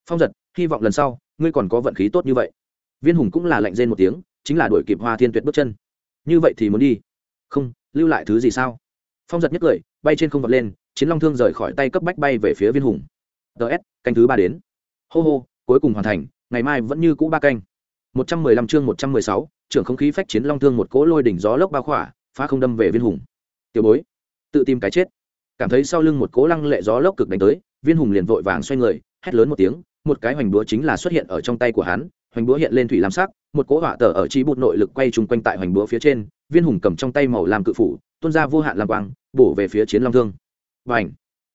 Phong giật, hy vọng lần sau, ngươi còn có vận khí tốt như vậy. Viên hùng cũng là lạnh rên một tiếng, chính là đuổi kịp hoa thiên tuyệt bước chân. Như vậy thì muốn đi. Không, lưu lại thứ gì sao? Phong giật nhất cười, bay trên không vật lên, chiến long thương rời khỏi tay cấp bách bay về phía viên hùng. Ts canh thứ ba đến. Hô hô, cuối cùng hoàn thành, ngày mai vẫn như cũ ba canh. Một trăm mười lăm chương một trăm mười sáu, trưởng không khí phách chiến long thương một cỗ lôi đỉnh gió lốc bao khỏa, phá không đâm về viên hùng. Tiểu bối tự tìm cái chết. Cảm thấy sau lưng một cỗ lăng lệ gió lốc cực đánh tới, viên hùng liền vội vàng xoay người, hét lớn một tiếng, một cái hoành búa chính là xuất hiện ở trong tay của hắn, hoành búa hiện lên thủy lam sắc, một cỗ hỏa tờ ở trí bụt nội lực quay chung quanh tại hoành búa phía trên, viên hùng cầm trong tay màu làm cự phủ, tuôn ra vô hạn lam quang, bổ về phía chiến long thương. Và ảnh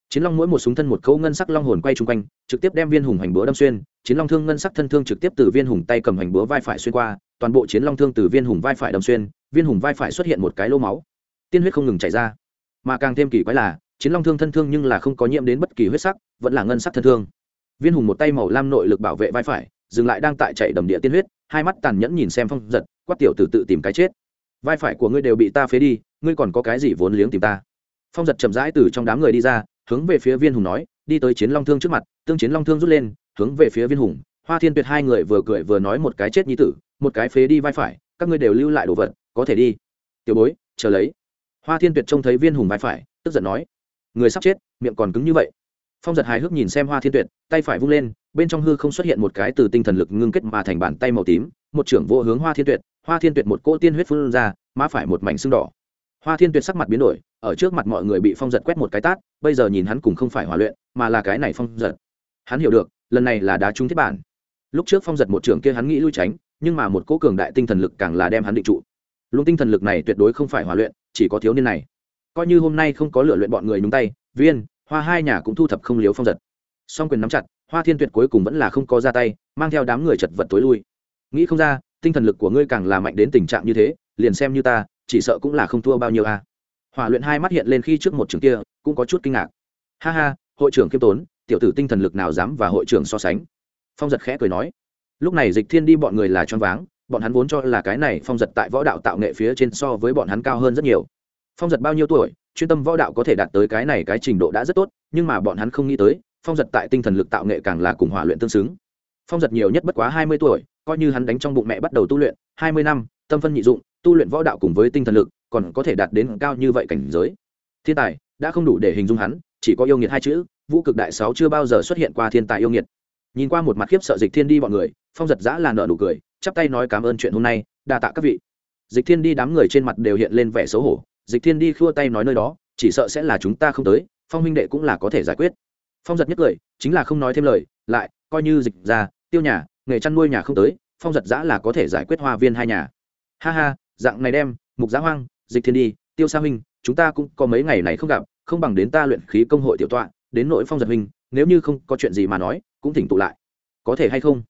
chiến long mỗi một súng thân một câu ngân sắc long hồn quay chung quanh, trực tiếp đem viên hùng hoành búa đâm xuyên, chiến long thương ngân sắc thân thương trực tiếp từ viên hùng tay cầm hoành búa vai phải xuyên qua, toàn bộ chiến long thương từ viên hùng vai phải đâm xuyên, viên hùng vai phải xuất hiện một cái lô máu. Tiên huyết không ngừng chảy ra mà càng thêm kỳ quái là, chiến long thương thân thương nhưng là không có nhiễm đến bất kỳ huyết sắc, vẫn là ngân sắc thân thương. Viên hùng một tay màu lam nội lực bảo vệ vai phải, dừng lại đang tại chạy đầm địa tiên huyết, hai mắt tàn nhẫn nhìn xem phong giật, quát tiểu tử tự tìm cái chết. Vai phải của ngươi đều bị ta phế đi, ngươi còn có cái gì vốn liếng tìm ta? Phong giật chậm rãi từ trong đám người đi ra, hướng về phía viên hùng nói, đi tới chiến long thương trước mặt, tương chiến long thương rút lên, hướng về phía viên hùng, hoa thiên tuyệt hai người vừa cười vừa nói một cái chết như tử, một cái phế đi vai phải, các ngươi đều lưu lại đồ vật, có thể đi. Tiểu bối, chờ lấy hoa thiên tuyệt trông thấy viên hùng vai phải, tức giận nói, người sắp chết, miệng còn cứng như vậy. Phong giật hài hước nhìn xem hoa thiên tuyệt, tay phải vung lên, bên trong hư không xuất hiện một cái từ tinh thần lực ngưng kết mà thành bàn tay màu tím, một trưởng vô hướng hoa thiên tuyệt, hoa thiên tuyệt một cỗ tiên huyết phun ra, má phải một mảnh sưng đỏ. Hoa thiên tuyệt sắc mặt biến đổi, ở trước mặt mọi người bị phong giật quét một cái tát, bây giờ nhìn hắn cùng không phải hòa luyện, mà là cái này phong giật. Hắn hiểu được, lần này là đá trúng thiết bản. Lúc trước phong giật một trưởng kia hắn nghĩ lui tránh, nhưng mà một cỗ cường đại tinh thần lực càng là đem hắn định trụ. Luôn tinh thần lực này tuyệt đối không phải hòa luyện chỉ có thiếu niên này. Coi như hôm nay không có lựa luyện bọn người nhúng tay, viên, hoa hai nhà cũng thu thập không liếu phong giật. Song quyền nắm chặt, hoa thiên tuyệt cuối cùng vẫn là không có ra tay, mang theo đám người chật vật tối lui. Nghĩ không ra, tinh thần lực của ngươi càng là mạnh đến tình trạng như thế, liền xem như ta, chỉ sợ cũng là không thua bao nhiêu a. À. hỏa luyện hai mắt hiện lên khi trước một trường kia, cũng có chút kinh ngạc. Ha ha, hội trưởng kiêm tốn, tiểu tử tinh thần lực nào dám và hội trưởng so sánh? Phong giật khẽ cười nói. Lúc này dịch thiên đi bọn người là choáng váng bọn hắn vốn cho là cái này phong giật tại võ đạo tạo nghệ phía trên so với bọn hắn cao hơn rất nhiều. Phong giật bao nhiêu tuổi, chuyên tâm võ đạo có thể đạt tới cái này cái trình độ đã rất tốt, nhưng mà bọn hắn không nghĩ tới, phong giật tại tinh thần lực tạo nghệ càng là cùng hỏa luyện tương xứng. Phong giật nhiều nhất bất quá hai mươi tuổi, coi như hắn đánh trong bụng mẹ bắt đầu tu luyện, hai mươi năm, tâm phân nhị dụng, tu luyện võ đạo cùng với tinh thần lực, còn có thể đạt đến cao như vậy cảnh giới. Thiên tài, đã không đủ để hình dung hắn, chỉ có yêu nghiệt hai chữ, vũ cực đại sáu chưa bao giờ xuất hiện qua thiên tài yêu nghiệt. Nhìn qua một mặt khiếp sợ dịch thiên đi bọn người, phong giật giã là nợ nụ cười chắp tay nói cảm ơn chuyện hôm nay, đa tạ các vị. Dịch thiên đi đám người trên mặt đều hiện lên vẻ xấu hổ. Dịch thiên đi khua tay nói nơi đó, chỉ sợ sẽ là chúng ta không tới, phong huynh đệ cũng là có thể giải quyết. Phong giật nhất cười chính là không nói thêm lời, lại, coi như dịch ra, tiêu nhà, nghề chăn nuôi nhà không tới, phong giật giã là có thể giải quyết hoa viên hai nhà. Ha ha, dạng này đem, mục giá hoang, dịch thiên đi, tiêu sa huynh, chúng ta cũng có mấy ngày này không gặp, không bằng đến ta luyện khí công hội tiểu tọa, đến nội phong giật huynh, nếu như không có chuyện gì mà nói, cũng thỉnh tụ lại. Có thể hay không?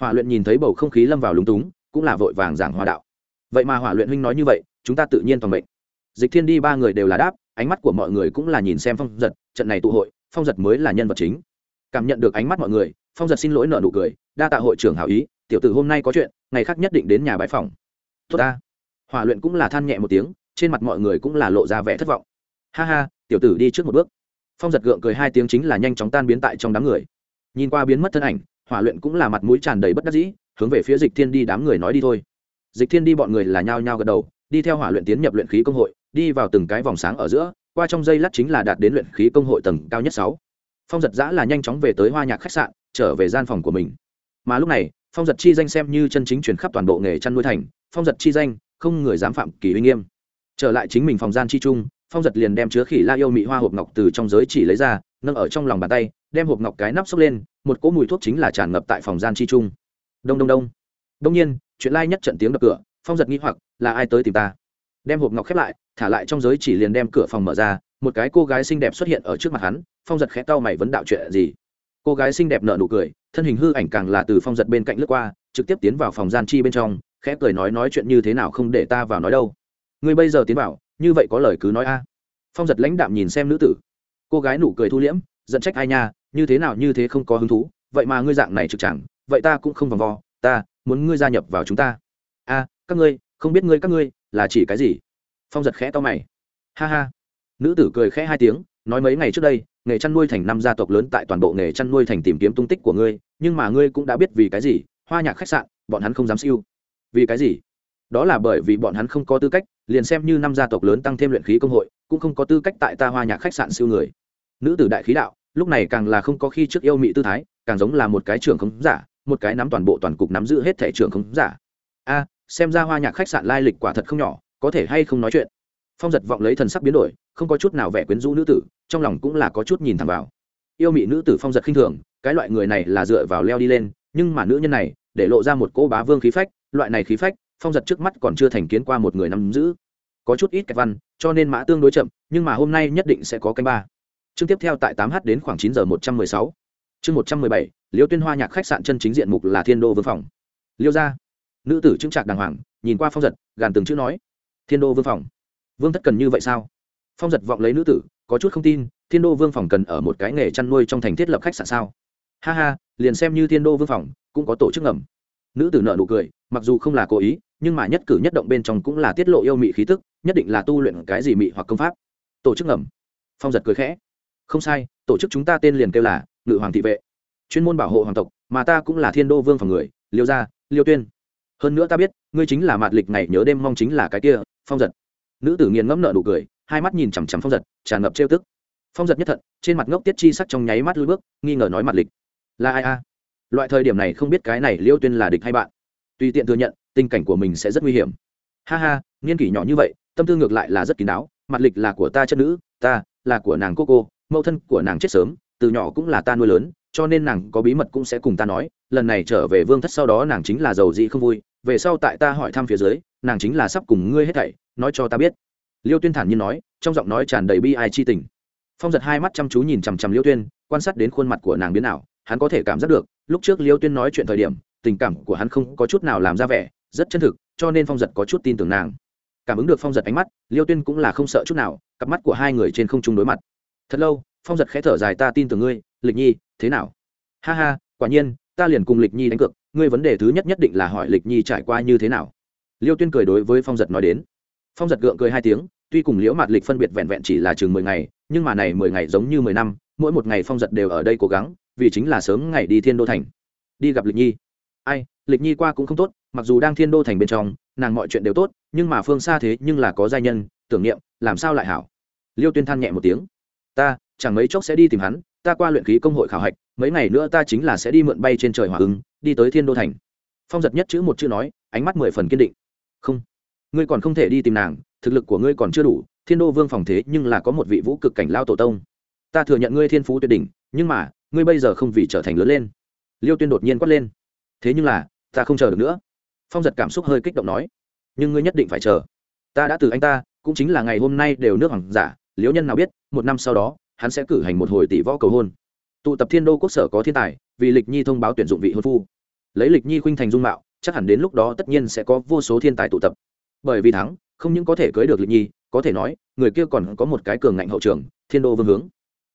Hỏa luyện nhìn thấy bầu không khí lâm vào lúng túng, cũng là vội vàng giảng hòa đạo. Vậy mà hỏa luyện huynh nói như vậy, chúng ta tự nhiên toàn bệnh dịch thiên đi ba người đều là đáp, ánh mắt của mọi người cũng là nhìn xem phong giật, trận này tụ hội, phong giật mới là nhân vật chính. Cảm nhận được ánh mắt mọi người, phong giật xin lỗi nợ nụ cười, đa tạ hội trưởng hảo ý, tiểu tử hôm nay có chuyện, ngày khác nhất định đến nhà bãi phòng. Tốt ta. Hỏa luyện cũng là than nhẹ một tiếng, trên mặt mọi người cũng là lộ ra vẻ thất vọng. Ha ha, tiểu tử đi trước một bước. Phong giật gượng cười hai tiếng chính là nhanh chóng tan biến tại trong đám người. Nhìn qua biến mất thân ảnh hỏa luyện cũng là mặt mũi tràn đầy bất đắc dĩ, hướng về phía dịch thiên đi đám người nói đi thôi. Dịch thiên đi bọn người là nhao nhao gật đầu, đi theo hỏa luyện tiến nhập luyện khí công hội, đi vào từng cái vòng sáng ở giữa, qua trong dây lát chính là đạt đến luyện khí công hội tầng cao nhất sáu. Phong giật giã là nhanh chóng về tới hoa nhạc khách sạn, trở về gian phòng của mình. Mà lúc này, phong giật chi danh xem như chân chính truyền khắp toàn bộ nghề chăn nuôi thành, phong giật chi danh, không người dám phạm kỳ uy nghiêm. Trở lại chính mình phòng gian chi trung phong giật liền đem chứa khỉ la yêu mị hoa hộp ngọc từ trong giới chỉ lấy ra, nâng ở trong lòng bàn tay đem hộp ngọc cái nắp xốc lên, một cỗ mùi thuốc chính là tràn ngập tại phòng gian chi trung. Đông đông đông. Đông nhiên, chuyện lai nhất trận tiếng đập cửa, phong giật nghĩ hoặc, là ai tới tìm ta? Đem hộp ngọc khép lại, thả lại trong giới chỉ liền đem cửa phòng mở ra, một cái cô gái xinh đẹp xuất hiện ở trước mặt hắn, phong giật khẽ cau mày vấn đạo chuyện gì? Cô gái xinh đẹp nở nụ cười, thân hình hư ảnh càng là từ phong giật bên cạnh lướt qua, trực tiếp tiến vào phòng gian chi bên trong, khẽ cười nói nói chuyện như thế nào không để ta vào nói đâu. Ngươi bây giờ tiến vào, như vậy có lời cứ nói a. Phong giật lãnh đạm nhìn xem nữ tử. Cô gái nụ cười thu liễm, giận trách ai nha như thế nào như thế không có hứng thú, vậy mà ngươi dạng này trực chẳng, vậy ta cũng không vòng vo, ta muốn ngươi gia nhập vào chúng ta. A, các ngươi, không biết ngươi các ngươi là chỉ cái gì? Phong giật khẽ to mày. Ha ha. Nữ tử cười khẽ hai tiếng, nói mấy ngày trước đây, nghề chăn nuôi thành năm gia tộc lớn tại toàn bộ nghề chăn nuôi thành tìm kiếm tung tích của ngươi, nhưng mà ngươi cũng đã biết vì cái gì, hoa nhạc khách sạn, bọn hắn không dám siêu. Vì cái gì? Đó là bởi vì bọn hắn không có tư cách, liền xem như năm gia tộc lớn tăng thêm luyện khí công hội, cũng không có tư cách tại ta hoa nhạc khách sạn siêu người. Nữ tử đại khí đạo lúc này càng là không có khi trước yêu mị tư thái, càng giống là một cái trưởng khống giả, một cái nắm toàn bộ toàn cục nắm giữ hết thẻ trưởng khống giả. A, xem ra hoa nhạc khách sạn lai lịch quả thật không nhỏ, có thể hay không nói chuyện. Phong giật vọng lấy thần sắc biến đổi, không có chút nào vẻ quyến rũ nữ tử, trong lòng cũng là có chút nhìn thẳng vào. Yêu mị nữ tử phong giật khinh thường, cái loại người này là dựa vào leo đi lên, nhưng mà nữ nhân này, để lộ ra một cô bá vương khí phách, loại này khí phách, phong giật trước mắt còn chưa thành kiến qua một người nắm giữ. Có chút ít cách văn, cho nên mã tương đối chậm, nhưng mà hôm nay nhất định sẽ có canh ba chương tiếp theo tại tám h đến khoảng chín giờ một trăm mười sáu. Chương một trăm mười bảy, liêu tuyên hoa nhạc khách sạn chân chính diện mục là thiên đô vương phòng. Liêu gia. Nữ tử trưng trạc đàng hoàng, nhìn qua phong giật, gàn từng chữ nói, thiên đô vương phòng. Vương thất cần như vậy sao? Phong giật vọng lấy nữ tử, có chút không tin, thiên đô vương phòng cần ở một cái nghề chăn nuôi trong thành thiết lập khách sạn sao? Ha ha, liền xem như thiên đô vương phòng, cũng có tổ chức ngầm. Nữ tử nợ nụ cười, mặc dù không là cố ý, nhưng mà nhất cử nhất động bên trong cũng là tiết lộ yêu mị khí tức, nhất định là tu luyện cái gì mị hoặc công pháp. Tổ chức ngầm. Phong giật cười khẽ không sai, tổ chức chúng ta tên liền kêu là ngự hoàng thị vệ. Chuyên môn bảo hộ hoàng tộc, mà ta cũng là thiên đô vương phòng người, liêu gia, liêu tuyên. Hơn nữa ta biết, ngươi chính là mạt lịch ngày nhớ đêm mong chính là cái kia, phong giật. Nữ tử nghiền ngẫm nợ nụ cười, hai mắt nhìn chằm chằm phong giật, tràn ngập trêu tức. Phong giật nhất thận, trên mặt ngốc tiết chi sắc trong nháy mắt lưỡi bước, nghi ngờ nói mặt lịch. Là ai a? Loại thời điểm này không biết cái này liêu tuyên là địch hay bạn. Tùy tiện thừa nhận, tình cảnh của mình sẽ rất nguy hiểm. Ha ha, niên kỷ nhỏ như vậy, tâm tư ngược lại là rất kín đáo mặt lịch là của ta chất nữ, ta là của nàng cô cô mẫu thân của nàng chết sớm, từ nhỏ cũng là ta nuôi lớn, cho nên nàng có bí mật cũng sẽ cùng ta nói, lần này trở về vương thất sau đó nàng chính là giàu dị không vui, về sau tại ta hỏi thăm phía dưới, nàng chính là sắp cùng ngươi hết thảy, nói cho ta biết. Liêu tuyên thản nhiên nói, trong giọng nói tràn đầy bi ai chi tình. Phong giật hai mắt chăm chú nhìn chằm chằm liêu tuyên, quan sát đến khuôn mặt của nàng biến nào hắn có thể cảm giác được, lúc trước liêu tuyên nói chuyện thời điểm, tình cảm của hắn không có chút nào làm ra vẻ, rất chân thực, cho nên phong giật có chút tin tưởng nàng. Cảm ứng được phong giật ánh mắt, liêu tuyên cũng là không sợ chút nào, cặp mắt của hai người trên không trung đối mặt thật lâu, phong giật khẽ thở dài, ta tin tưởng ngươi, lịch nhi, thế nào? Ha ha, quả nhiên, ta liền cùng lịch nhi đánh cược, ngươi vấn đề thứ nhất nhất định là hỏi lịch nhi trải qua như thế nào. Liêu tuyên cười đối với phong giật nói đến. Phong giật gượng cười hai tiếng, tuy cùng liễu mạt lịch phân biệt vẹn vẹn chỉ là chừng mười ngày, nhưng mà này mười ngày giống như mười năm, mỗi một ngày phong giật đều ở đây cố gắng, vì chính là sớm ngày đi thiên đô thành, đi gặp lịch nhi. Ai, lịch nhi qua cũng không tốt, mặc dù đang thiên đô thành bên trong, nàng mọi chuyện đều tốt, nhưng mà phương xa thế nhưng là có giai nhân, tưởng niệm, làm sao lại hảo? Liêu tuyên than nhẹ một tiếng ta, chẳng mấy chốc sẽ đi tìm hắn, ta qua luyện khí công hội khảo hạch, mấy ngày nữa ta chính là sẽ đi mượn bay trên trời hỏa ứng, đi tới thiên đô thành. Phong giật nhất chữ một chữ nói, ánh mắt mười phần kiên định. Không, ngươi còn không thể đi tìm nàng, thực lực của ngươi còn chưa đủ, thiên đô vương phòng thế nhưng là có một vị vũ cực cảnh lao tổ tông. Ta thừa nhận ngươi thiên phú tuyệt đỉnh, nhưng mà, ngươi bây giờ không vì trở thành lớn lên. Liêu tuyên đột nhiên quát lên. Thế nhưng là, ta không chờ được nữa. Phong giật cảm xúc hơi kích động nói. Nhưng ngươi nhất định phải chờ. Ta đã từ anh ta, cũng chính là ngày hôm nay đều nước hoàng giả liễu nhân nào biết, một năm sau đó, hắn sẽ cử hành một hồi tỷ võ cầu hôn. Tụ tập thiên đô quốc sở có thiên tài, vì lịch nhi thông báo tuyển dụng vị hôn phu. Lấy lịch nhi khuynh thành dung mạo, chắc hẳn đến lúc đó tất nhiên sẽ có vô số thiên tài tụ tập. Bởi vì thắng, không những có thể cưới được lịch nhi, có thể nói, người kia còn có một cái cường ngạnh hậu trường, thiên đô vương hướng.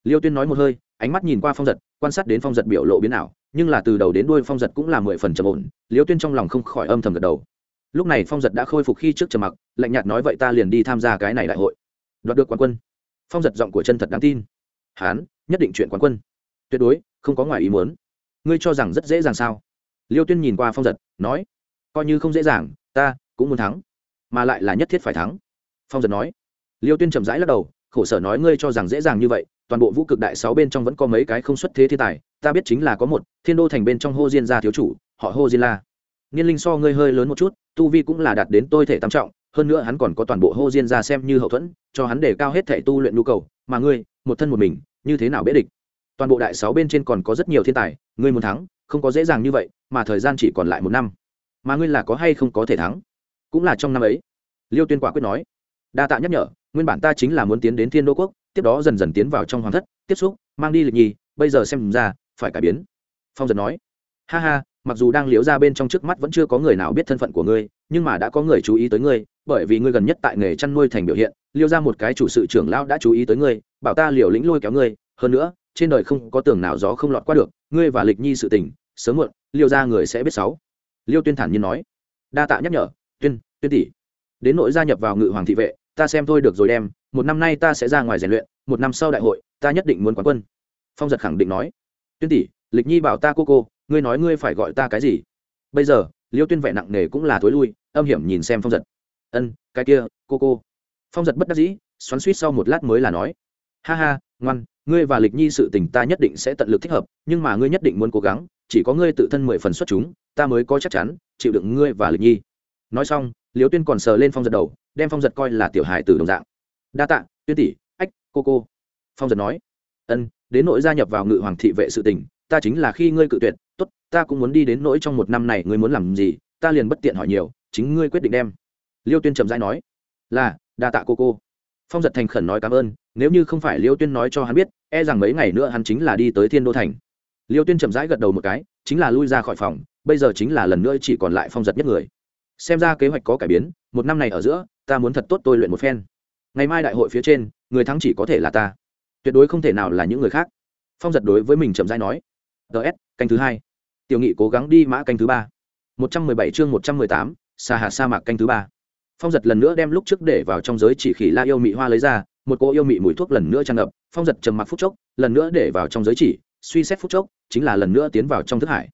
Liêu tuyên nói một hơi, ánh mắt nhìn qua phong giật, quan sát đến phong giật biểu lộ biến ảo, nhưng là từ đầu đến đuôi phong giật cũng là mười phần trầm ổn, liêu tuyên trong lòng không khỏi âm thầm gật đầu. Lúc này phong giật đã khôi phục khi trước trầm mặc, lạnh nhạt nói vậy ta liền đi tham gia cái này đại hội. Đoạt được quán quân phong giật giọng của chân thật đáng tin. Hán, nhất định chuyện quán quân. Tuyệt đối, không có ngoài ý muốn. Ngươi cho rằng rất dễ dàng sao? Liêu tuyên nhìn qua phong giật, nói, coi như không dễ dàng, ta cũng muốn thắng, mà lại là nhất thiết phải thắng. Phong giật nói, liêu tuyên chậm rãi lắc đầu, khổ sở nói ngươi cho rằng dễ dàng như vậy, toàn bộ vũ cực đại sáu bên trong vẫn có mấy cái không xuất thế thiên tài, ta biết chính là có một, thiên đô thành bên trong hô diên gia thiếu chủ, họ hô diên la. Niên linh so ngươi hơi lớn một chút, tu vi cũng là đạt đến tôi thể tam trọng hơn nữa hắn còn có toàn bộ hô diên gia xem như hậu thuẫn, cho hắn để cao hết thể tu luyện nhu cầu. Mà ngươi, một thân một mình, như thế nào bế địch? Toàn bộ đại sáu bên trên còn có rất nhiều thiên tài, ngươi muốn thắng, không có dễ dàng như vậy, mà thời gian chỉ còn lại một năm. Mà ngươi là có hay không có thể thắng? Cũng là trong năm ấy. Liêu tuyên quả quyết nói. Đa tạ nhắc nhở, nguyên bản ta chính là muốn tiến đến thiên đô quốc, tiếp đó dần dần tiến vào trong hoàng thất, tiếp xúc, mang đi lịch nhi bây giờ xem ra, phải cải biến. Phong giật nói. Ha ha, mặc dù đang liếu ra bên trong trước mắt vẫn chưa có người nào biết thân phận của ngươi, nhưng mà đã có người chú ý tới ngươi bởi vì ngươi gần nhất tại nghề chăn nuôi thành biểu hiện, liêu ra một cái chủ sự trưởng lão đã chú ý tới ngươi, bảo ta liều lĩnh lôi kéo ngươi, hơn nữa, trên đời không có tường nào gió không lọt qua được, ngươi và lịch nhi sự tình, sớm muộn, liêu ra người sẽ biết sáu. Liêu tuyên thản nhiên nói. Đa tạ nhắc nhở, tuyên tuyên tỷ. Đến nỗi gia nhập vào ngự hoàng thị vệ, ta xem thôi được rồi đem, một năm nay ta sẽ ra ngoài rèn luyện, một năm sau đại hội, ta nhất định muốn quán quân. Phong giật khẳng định nói. Tuyên tỷ, lịch nhi bảo ta cô cô, ngươi nói ngươi phải gọi ta cái gì? Bây giờ, liêu tuyên vẻ nặng nề cũng là thối lui, âm hiểm nhìn xem phong giật ân, cái kia, cô cô. Phong giật bất đắc dĩ, xoắn suýt sau một lát mới là nói. Ha ha, ngoan, ngươi và lịch nhi sự tình ta nhất định sẽ tận lực thích hợp, nhưng mà ngươi nhất định muốn cố gắng, chỉ có ngươi tự thân mười phần xuất chúng, ta mới có chắc chắn, chịu đựng ngươi và lịch nhi. Nói xong liều tuyên còn sờ lên phong giật đầu, đem phong giật coi là tiểu hài từ đồng dạng. Đa tạ, tuyên tỷ, ách, cô cô. Phong giật nói. Ân, đến nỗi gia nhập vào ngự hoàng thị vệ sự tình, ta chính là khi ngươi cự tuyệt, tốt, ta cũng muốn đi đến nỗi trong một năm này ngươi muốn làm gì, ta liền bất tiện hỏi nhiều, chính ngươi quyết định đem liêu tuyên chậm rãi nói, là, đa tạ cô cô. Phong giật thành khẩn nói cảm ơn, nếu như không phải liêu tuyên nói cho hắn biết e rằng mấy ngày nữa hắn chính là đi tới thiên đô thành. Liêu tuyên chậm rãi gật đầu một cái, chính là lui ra khỏi phòng, bây giờ chính là lần nữa chỉ còn lại phong giật nhất người. Xem ra kế hoạch có cải biến, một năm này ở giữa, ta muốn thật tốt tôi luyện một phen. Ngày mai đại hội phía trên, người thắng chỉ có thể là ta. Tuyệt đối không thể nào là những người khác. Phong giật đối với mình chậm rãi nói ts canh thứ hai. Tiểu nghị cố gắng đi mã canh thứ ba. Một trăm mười bảy chương một trăm mười tám xa hạt sa mạc canh thứ ba phong giật lần nữa đem lúc trước để vào trong giới chỉ khỉ la yêu mị hoa lấy ra, một cô yêu mị mùi thuốc lần nữa tràn ngập, phong giật trầm mặc phút chốc, lần nữa để vào trong giới chỉ, suy xét phút chốc, chính là lần nữa tiến vào trong thức hải.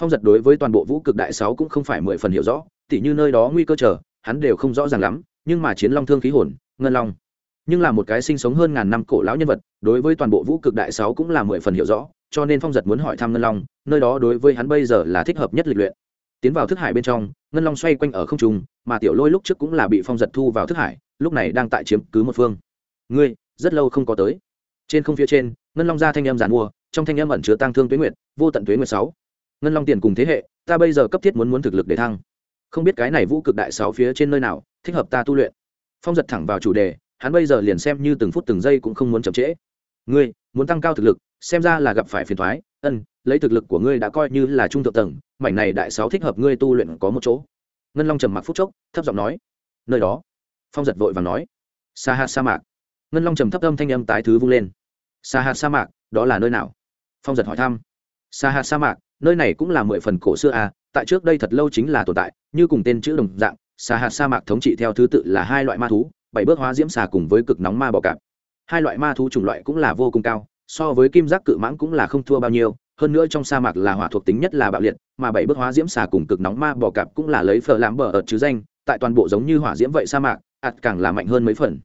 Phong giật đối với toàn bộ vũ cực đại sáu cũng không phải mười phần hiểu rõ, tỉ như nơi đó nguy cơ chờ, hắn đều không rõ ràng lắm, nhưng mà chiến long thương khí hồn, ngân long, nhưng là một cái sinh sống hơn ngàn năm cổ lão nhân vật, đối với toàn bộ vũ cực đại sáu cũng là mười phần hiểu rõ, cho nên phong giật muốn hỏi thăm ngân long, nơi đó đối với hắn bây giờ là thích hợp nhất lịch luyện tiến vào thức hải bên trong, ngân long xoay quanh ở không trung, mà tiểu lôi lúc trước cũng là bị phong giật thu vào thức hải, lúc này đang tại chiếm cứ một phương. Ngươi, rất lâu không có tới. Trên không phía trên, ngân long ra thanh em giàn mua, trong thanh em ẩn chứa tăng thương tuế nguyệt, vô tận tuế nguyệt sáu. Ngân long tiền cùng thế hệ, ta bây giờ cấp thiết muốn muốn thực lực để thăng. Không biết cái này vũ cực đại sáu phía trên nơi nào, thích hợp ta tu luyện. Phong giật thẳng vào chủ đề, hắn bây giờ liền xem như từng phút từng giây cũng không muốn chậm trễ. Ngươi, muốn tăng cao thực lực, xem ra là gặp phải phiền thoái ân, lấy thực lực của ngươi đã coi như là trung thượng tầng, mảnh này đại sáu thích hợp ngươi tu luyện có một chỗ. Ngân long trầm mặc phút chốc, thấp giọng nói, nơi đó. Phong giật vội và nói, sa hạt sa mạc. Ngân long trầm thấp âm thanh âm tái thứ vung lên, sa hạt sa mạc, đó là nơi nào? Phong giật hỏi thăm, sa hạt sa mạc, nơi này cũng là mười phần cổ xưa à tại trước đây thật lâu chính là tồn tại, như cùng tên chữ đồng dạng, sa hạt sa mạc thống trị theo thứ tự là hai loại ma thú, bảy bước hóa diễm xà cùng với cực nóng ma bọ cạp. Hai loại ma thú chủng loại cũng là vô cùng cao so với kim giác cự mãng cũng là không thua bao nhiêu, hơn nữa trong sa mạc là hỏa thuộc tính nhất là bạo liệt, mà bảy bước hóa diễm xà cùng cực nóng ma bò cạp cũng là lấy phở làm bờ ở chứ danh, tại toàn bộ giống như hỏa diễm vậy sa mạc, ạt càng là mạnh hơn mấy phần.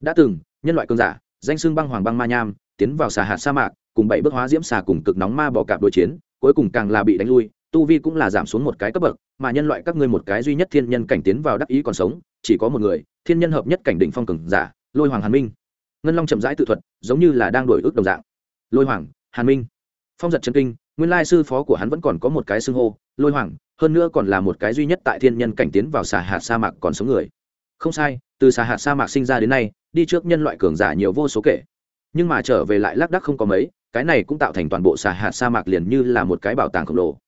Đã từng, nhân loại cường giả, danh xưng băng hoàng băng ma nham, tiến vào xà hạt sa mạc, cùng bảy bước hóa diễm xà cùng cực nóng ma bò cạp đối chiến, cuối cùng càng là bị đánh lui, tu vi cũng là giảm xuống một cái cấp bậc, mà nhân loại các ngươi một cái duy nhất thiên nhân cảnh tiến vào đắc ý còn sống, chỉ có một người, thiên nhân hợp nhất cảnh định phong cường giả, lôi hoàng hàn minh ngân long chậm rãi tự thuật, giống như là đang đổi ước đồng dạng. Lôi hoàng, hàn minh. Phong giật chân kinh, nguyên lai sư phó của hắn vẫn còn có một cái xưng hô, lôi hoàng, hơn nữa còn là một cái duy nhất tại thiên nhân cảnh tiến vào xà hạt sa mạc còn sống người. Không sai, từ xà hạt sa mạc sinh ra đến nay, đi trước nhân loại cường giả nhiều vô số kể. Nhưng mà trở về lại lác đắc không có mấy, cái này cũng tạo thành toàn bộ xà hạt sa mạc liền như là một cái bảo tàng khổng lồ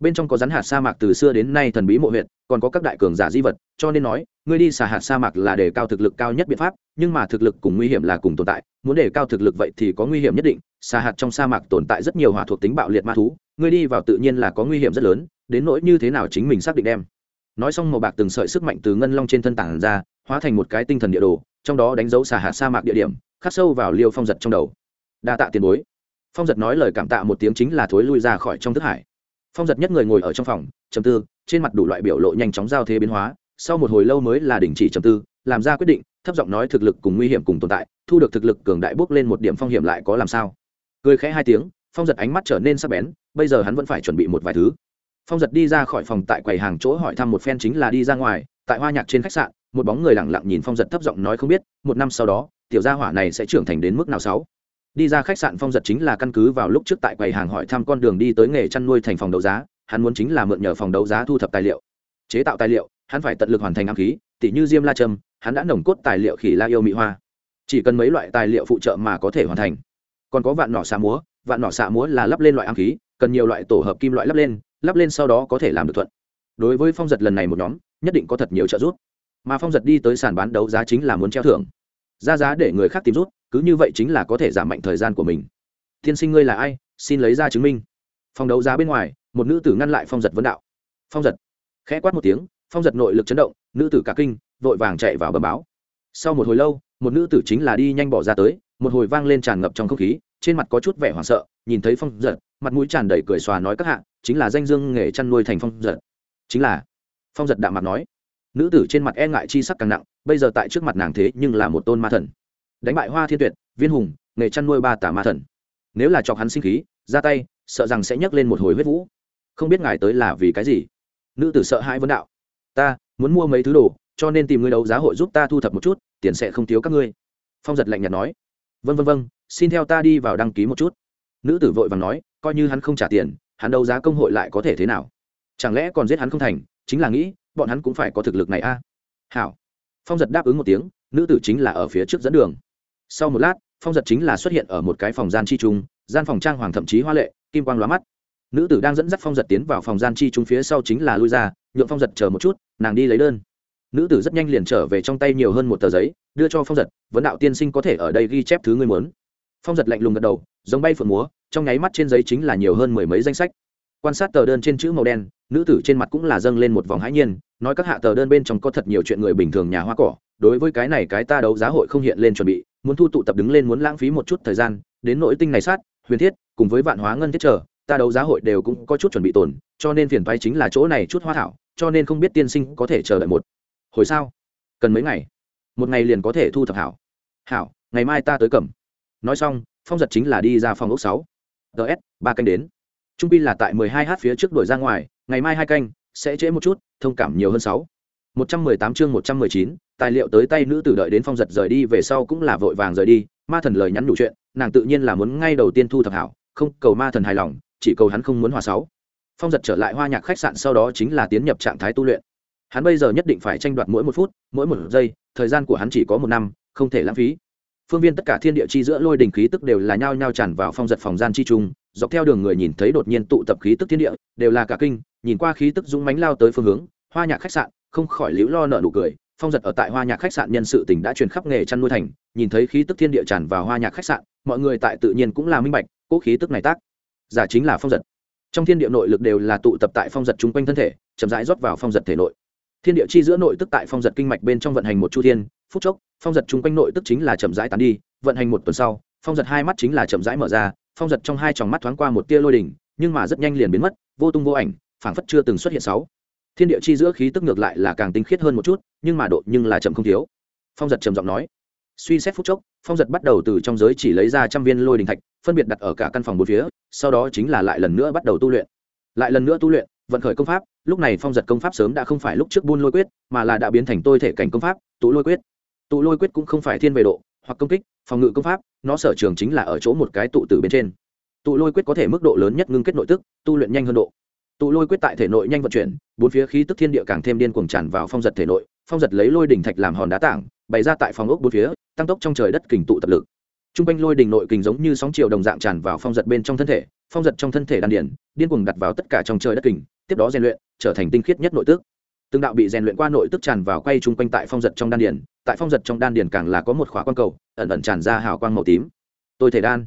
bên trong có rắn hạt sa mạc từ xưa đến nay thần bí mộ huyện còn có các đại cường giả di vật, cho nên nói, ngươi đi xả hạt sa mạc là để cao thực lực cao nhất biện pháp, nhưng mà thực lực cùng nguy hiểm là cùng tồn tại, muốn để cao thực lực vậy thì có nguy hiểm nhất định, xả hạt trong sa mạc tồn tại rất nhiều hỏa thuộc tính bạo liệt ma thú, ngươi đi vào tự nhiên là có nguy hiểm rất lớn, đến nỗi như thế nào chính mình xác định đem. Nói xong màu bạc từng sợi sức mạnh từ ngân long trên thân tảng ra, hóa thành một cái tinh thần địa đồ, trong đó đánh dấu xả hạt sa mạc địa điểm, khắc sâu vào liêu phong giật trong đầu. Đa tạ tiền bối. Phong giật nói lời cảm tạ một tiếng chính là thối lui ra khỏi trong thức hải phong giật nhất người ngồi ở trong phòng, trầm tư, trên mặt đủ loại biểu lộ nhanh chóng giao thế biến hóa, sau một hồi lâu mới là đình chỉ trầm tư, làm ra quyết định, thấp giọng nói thực lực cùng nguy hiểm cùng tồn tại, thu được thực lực cường đại bước lên một điểm phong hiểm lại có làm sao? Cười khẽ hai tiếng, phong giật ánh mắt trở nên sắc bén, bây giờ hắn vẫn phải chuẩn bị một vài thứ. Phong giật đi ra khỏi phòng tại quầy hàng chỗ hỏi thăm một phen chính là đi ra ngoài, tại hoa nhạc trên khách sạn, một bóng người lẳng lặng nhìn phong giật thấp giọng nói không biết, một năm sau đó, tiểu gia hỏa này sẽ trưởng thành đến mức nào sáu? Đi ra khách sạn phong giật chính là căn cứ vào lúc trước tại quầy hàng hỏi thăm con đường đi tới nghề chăn nuôi thành phòng đấu giá, hắn muốn chính là mượn nhờ phòng đấu giá thu thập tài liệu. Chế tạo tài liệu, hắn phải tận lực hoàn thành ám khí tỷ như diêm la trâm hắn đã nồng cốt tài liệu khỉ la yêu mỹ hoa. Chỉ cần mấy loại tài liệu phụ trợ mà có thể hoàn thành. Còn có vạn nỏ xạ múa, vạn nỏ xạ múa là lắp lên loại ám khí, cần nhiều loại tổ hợp kim loại lắp lên lắp lên sau đó có thể làm được thuận. Đối với phong giật lần này một nhóm, nhất định có thật nhiều trợ giúp. Mà phong giật đi tới sàn bán đấu giá chính là muốn treo thưởng. Ra giá để người khác tìm rút cứ như vậy chính là có thể giảm mạnh thời gian của mình. Tiên sinh ngươi là ai? Xin lấy ra chứng minh. Phòng đấu giá bên ngoài, một nữ tử ngăn lại phong giật vấn đạo. Phong giật. Khẽ quát một tiếng, phong giật nội lực chấn động, nữ tử cả kinh, vội vàng chạy vào bờ báo. Sau một hồi lâu, một nữ tử chính là đi nhanh bỏ ra tới, một hồi vang lên tràn ngập trong không khí, trên mặt có chút vẻ hoảng sợ, nhìn thấy phong giật, mặt mũi tràn đầy cười xòa nói các hạ, chính là danh dương nghề chăn nuôi thành phong giật. Chính là, phong giật đạm mặt nói. Nữ tử trên mặt e ngại chi sắc càng nặng, bây giờ tại trước mặt nàng thế nhưng là một tôn ma thần đánh bại hoa thiên tuyệt, viên hùng, nghề chăn nuôi ba tả ma thần. Nếu là chọc hắn sinh khí, ra tay, sợ rằng sẽ nhấc lên một hồi huyết vũ. Không biết ngài tới là vì cái gì? Nữ tử sợ hãi vấn đạo. Ta, muốn mua mấy thứ đồ, cho nên tìm người đấu giá hội giúp ta thu thập một chút, tiền sẽ không thiếu các ngươi. Phong giật lạnh nhạt nói. Vân vân vân xin theo ta đi vào đăng ký một chút. Nữ tử vội vàng nói, coi như hắn không trả tiền, hắn đấu giá công hội lại có thể thế nào? Chẳng lẽ còn giết hắn không thành, chính là nghĩ, bọn hắn cũng phải có thực lực này a. Hảo. Phong giật đáp ứng một tiếng, nữ tử chính là ở phía trước dẫn đường sau một lát, phong giật chính là xuất hiện ở một cái phòng gian chi trung, gian phòng trang hoàng thậm chí hoa lệ, kim quang lóa mắt. Nữ tử đang dẫn dắt phong giật tiến vào phòng gian chi trung phía sau chính là lui ra, nhượng phong giật chờ một chút, nàng đi lấy đơn. Nữ tử rất nhanh liền trở về trong tay nhiều hơn một tờ giấy, đưa cho phong giật, vấn đạo tiên sinh có thể ở đây ghi chép thứ ngươi muốn. Phong giật lạnh lùng gật đầu, giống bay phượng múa, trong nháy mắt trên giấy chính là nhiều hơn mười mấy danh sách. Quan sát tờ đơn trên chữ màu đen, nữ tử trên mặt cũng là dâng lên một vòng hãi nhiên, nói các hạ tờ đơn bên trong có thật nhiều chuyện người bình thường nhà hoa cỏ, đối với cái này cái ta đấu giá hội không hiện lên chuẩn bị muốn thu tụ tập đứng lên muốn lãng phí một chút thời gian, đến nội tinh này sát, huyền thiết, cùng với vạn hóa ngân thiết trở ta đấu giá hội đều cũng có chút chuẩn bị tồn, cho nên phiền thoái chính là chỗ này chút hoa thảo, cho nên không biết tiên sinh có thể chờ đợi một hồi sao? Cần mấy ngày? Một ngày liền có thể thu thập hảo. Hảo, ngày mai ta tới cầm. Nói xong, phong giật chính là đi ra phòng ốc sáu. Ts ba canh đến. Trung pin là tại mười hai h phía trước đổi ra ngoài, ngày mai hai canh, sẽ trễ một chút, thông cảm nhiều hơn sáu một trăm mười tám chương một trăm mười chín, tài liệu tới tay nữ tử đợi đến phong giật rời đi về sau cũng là vội vàng rời đi, ma thần lời nhắn đủ chuyện, nàng tự nhiên là muốn ngay đầu tiên thu thập hảo, không, cầu ma thần hài lòng, chỉ cầu hắn không muốn hòa sáu. Phong giật trở lại hoa nhạc khách sạn sau đó chính là tiến nhập trạng thái tu luyện. Hắn bây giờ nhất định phải tranh đoạt mỗi một phút, mỗi một giây, thời gian của hắn chỉ có một năm, không thể lãng phí. Phương viên tất cả thiên địa chi giữa lôi đình khí tức đều là nhao nhao tràn vào phong giật phòng gian chi trung, dọc theo đường người nhìn thấy đột nhiên tụ tập khí tức thiên địa, đều là cả kinh, nhìn qua khí tức dũng mãnh lao tới phương hướng, hoa nhạc khách sạn không khỏi liễu lo nợ nụ cười, phong giật ở tại hoa nhạc khách sạn nhân sự tỉnh đã truyền khắp nghề chăn nuôi thành, nhìn thấy khí tức thiên địa tràn vào hoa nhạc khách sạn, mọi người tại tự nhiên cũng là minh bạch, cố khí tức này tác. Giả chính là phong giật. Trong thiên địa nội lực đều là tụ tập tại phong giật chung quanh thân thể, chậm rãi rót vào phong giật thể nội. Thiên địa chi giữa nội tức tại phong giật kinh mạch bên trong vận hành một chu thiên, phút chốc, phong giật chung quanh nội tức chính là chậm rãi tán đi, vận hành một tuần sau, phong giật hai mắt chính là chậm rãi mở ra, phong giật trong hai tròng mắt thoáng qua một tia lôi đỉnh, nhưng mà rất nhanh liền biến mất, vô tung vô ảnh, phảng phất chưa từng xuất hiện sáu thiên địa chi giữa khí tức ngược lại là càng tinh khiết hơn một chút, nhưng mà độ nhưng là chậm không thiếu. Phong giật trầm giọng nói. Suy xét phút chốc, phong giật bắt đầu từ trong giới chỉ lấy ra trăm viên lôi đình thạch, phân biệt đặt ở cả căn phòng bốn phía, sau đó chính là lại lần nữa bắt đầu tu luyện. Lại lần nữa tu luyện, vận khởi công pháp, lúc này phong giật công pháp sớm đã không phải lúc trước buôn lôi quyết, mà là đã biến thành tôi thể cảnh công pháp, tụ lôi quyết. Tụ lôi quyết cũng không phải thiên về độ, hoặc công kích, phòng ngự công pháp, nó sở trường chính là ở chỗ một cái tụ từ bên trên. Tụ lôi quyết có thể mức độ lớn nhất ngưng kết nội tức, tu luyện nhanh hơn độ tụ lôi quyết tại thể nội nhanh vận chuyển, bốn phía khí tức thiên địa càng thêm điên cuồng tràn vào phong giật thể nội, phong giật lấy lôi đỉnh thạch làm hòn đá tảng, bày ra tại phòng ốc bốn phía, tăng tốc trong trời đất kình tụ tập lực. T r u n g quanh lôi đỉnh nội kình giống như sóng chiều đồng dạng tràn vào phong giật bên trong thân thể, phong giật trong thân thể đan điển điên cuồng đặt vào tất cả trong trời đất kình, tiếp đó rèn luyện, trở thành tinh khiết nhất nội tức. Từng đạo bị rèn luyện qua nội tức tràn vào quay chung quanh tại phong giật trong đan điển tại phong giật trong đan điển càng là có một khóa quan cầu, ẩn ẩn tràn ra hào quang màu tím. Tôi thể đan.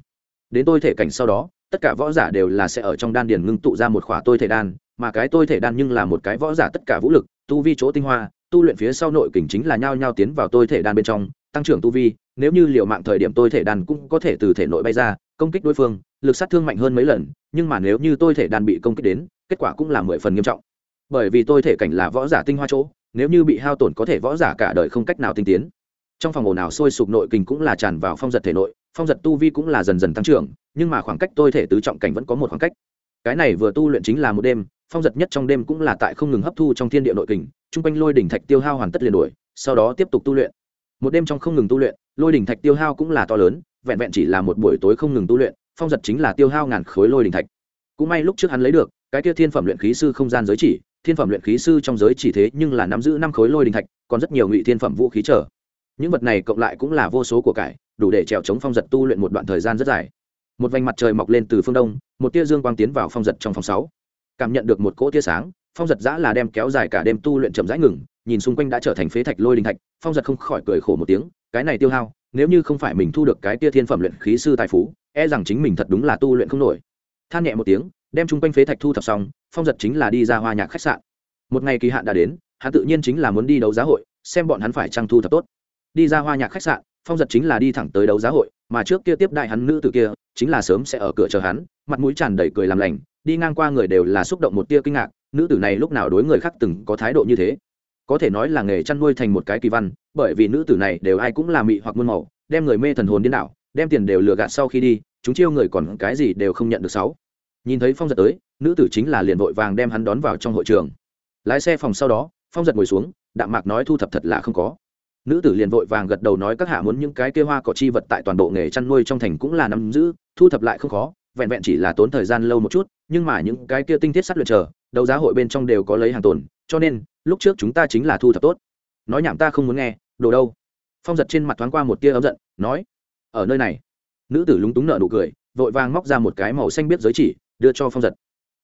Đến tôi thể cảnh sau đó tất cả võ giả đều là sẽ ở trong đan điển ngưng tụ ra một khỏa tôi thể đan, mà cái tôi thể đan nhưng là một cái võ giả tất cả vũ lực, tu vi chỗ tinh hoa, tu luyện phía sau nội kình chính là nhao nhao tiến vào tôi thể đan bên trong, tăng trưởng tu vi, nếu như liệu mạng thời điểm tôi thể đan cũng có thể từ thể nội bay ra, công kích đối phương, lực sát thương mạnh hơn mấy lần, nhưng mà nếu như tôi thể đan bị công kích đến, kết quả cũng là mười phần nghiêm trọng. Bởi vì tôi thể cảnh là võ giả tinh hoa chỗ, nếu như bị hao tổn có thể võ giả cả đời không cách nào tinh tiến. Trong phòng ồn ào sôi sục nội kình cũng là tràn vào phong giật thể nội phong giật tu vi cũng là dần dần tăng trưởng, nhưng mà khoảng cách tôi thể tứ trọng cảnh vẫn có một khoảng cách. Cái này vừa tu luyện chính là một đêm, phong giật nhất trong đêm cũng là tại không ngừng hấp thu trong thiên địa nội kình, chung quanh lôi đỉnh thạch tiêu hao hoàn tất liền đổi sau đó tiếp tục tu luyện. Một đêm trong không ngừng tu luyện, lôi đỉnh thạch tiêu hao cũng là to lớn, vẹn vẹn chỉ là một buổi tối không ngừng tu luyện, phong giật chính là tiêu hao ngàn khối lôi đỉnh thạch. Cũng may lúc trước hắn lấy được, cái kia thiên phẩm luyện khí sư không gian giới chỉ, thiên phẩm luyện khí sư trong giới chỉ thế nhưng là nắm giữ năm khối lôi đỉnh thạch, còn rất nhiều ngụy thiên phẩm vũ khí trở những vật này cộng lại cũng là vô số của cải, đủ để trèo chống phong giật tu luyện một đoạn thời gian rất dài. Một vành mặt trời mọc lên từ phương đông, một tia dương quang tiến vào phong giật trong phòng sáu. Cảm nhận được một cỗ tia sáng, phong giật giã là đem kéo dài cả đêm tu luyện chậm rãi ngừng, nhìn xung quanh đã trở thành phế thạch lôi đình thạch, phong giật không khỏi cười khổ một tiếng, cái này tiêu hao, nếu như không phải mình thu được cái tia thiên phẩm luyện khí sư tài phú e rằng chính mình thật đúng là tu luyện không nổi. Than nhẹ một tiếng, đem chung quanh phế thạch thu thập xong, phong giật chính là đi ra hoa nhạc khách sạn. Một ngày kỳ hạn đã đến, hắn tự nhiên chính là muốn đi đấu giá hội, xem bọn hắn phải trăng thu thập tốt đi ra hoa nhạc khách sạn, phong giật chính là đi thẳng tới đấu giá hội, mà trước kia tiếp đại hắn nữ từ kia, chính là sớm sẽ ở cửa chờ hắn, mặt mũi tràn đầy cười làm lành, đi ngang qua người đều là xúc động một tia kinh ngạc, nữ tử này lúc nào đối người khác từng có thái độ như thế? Có thể nói là nghề chăn nuôi thành một cái kỳ văn, bởi vì nữ tử này đều ai cũng là mị hoặc muôn màu, đem người mê thần hồn điên đảo, đem tiền đều lừa gạt sau khi đi, chúng chiêu người còn cái gì đều không nhận được sáu. Nhìn thấy phong giật tới, nữ tử chính là liền vội vàng đem hắn đón vào trong hội trường. Lái xe phòng sau đó, phong giật ngồi xuống, đạm mạc nói thu thập thật là không có nữ tử liền vội vàng gật đầu nói các hạ muốn những cái kia hoa cỏ chi vật tại toàn bộ nghề chăn nuôi trong thành cũng là nắm giữ, thu thập lại không khó, vẹn vẹn chỉ là tốn thời gian lâu một chút, nhưng mà những cái kia tinh thiết sắt luyện chờ, đấu giá hội bên trong đều có lấy hàng tồn, cho nên, lúc trước chúng ta chính là thu thập tốt. Nói nhảm ta không muốn nghe, đồ đâu? Phong giật trên mặt thoáng qua một tia ấm giận, nói, ở nơi này. Nữ tử lúng túng nợ nụ cười, vội vàng móc ra một cái màu xanh biết giới chỉ, đưa cho phong giật.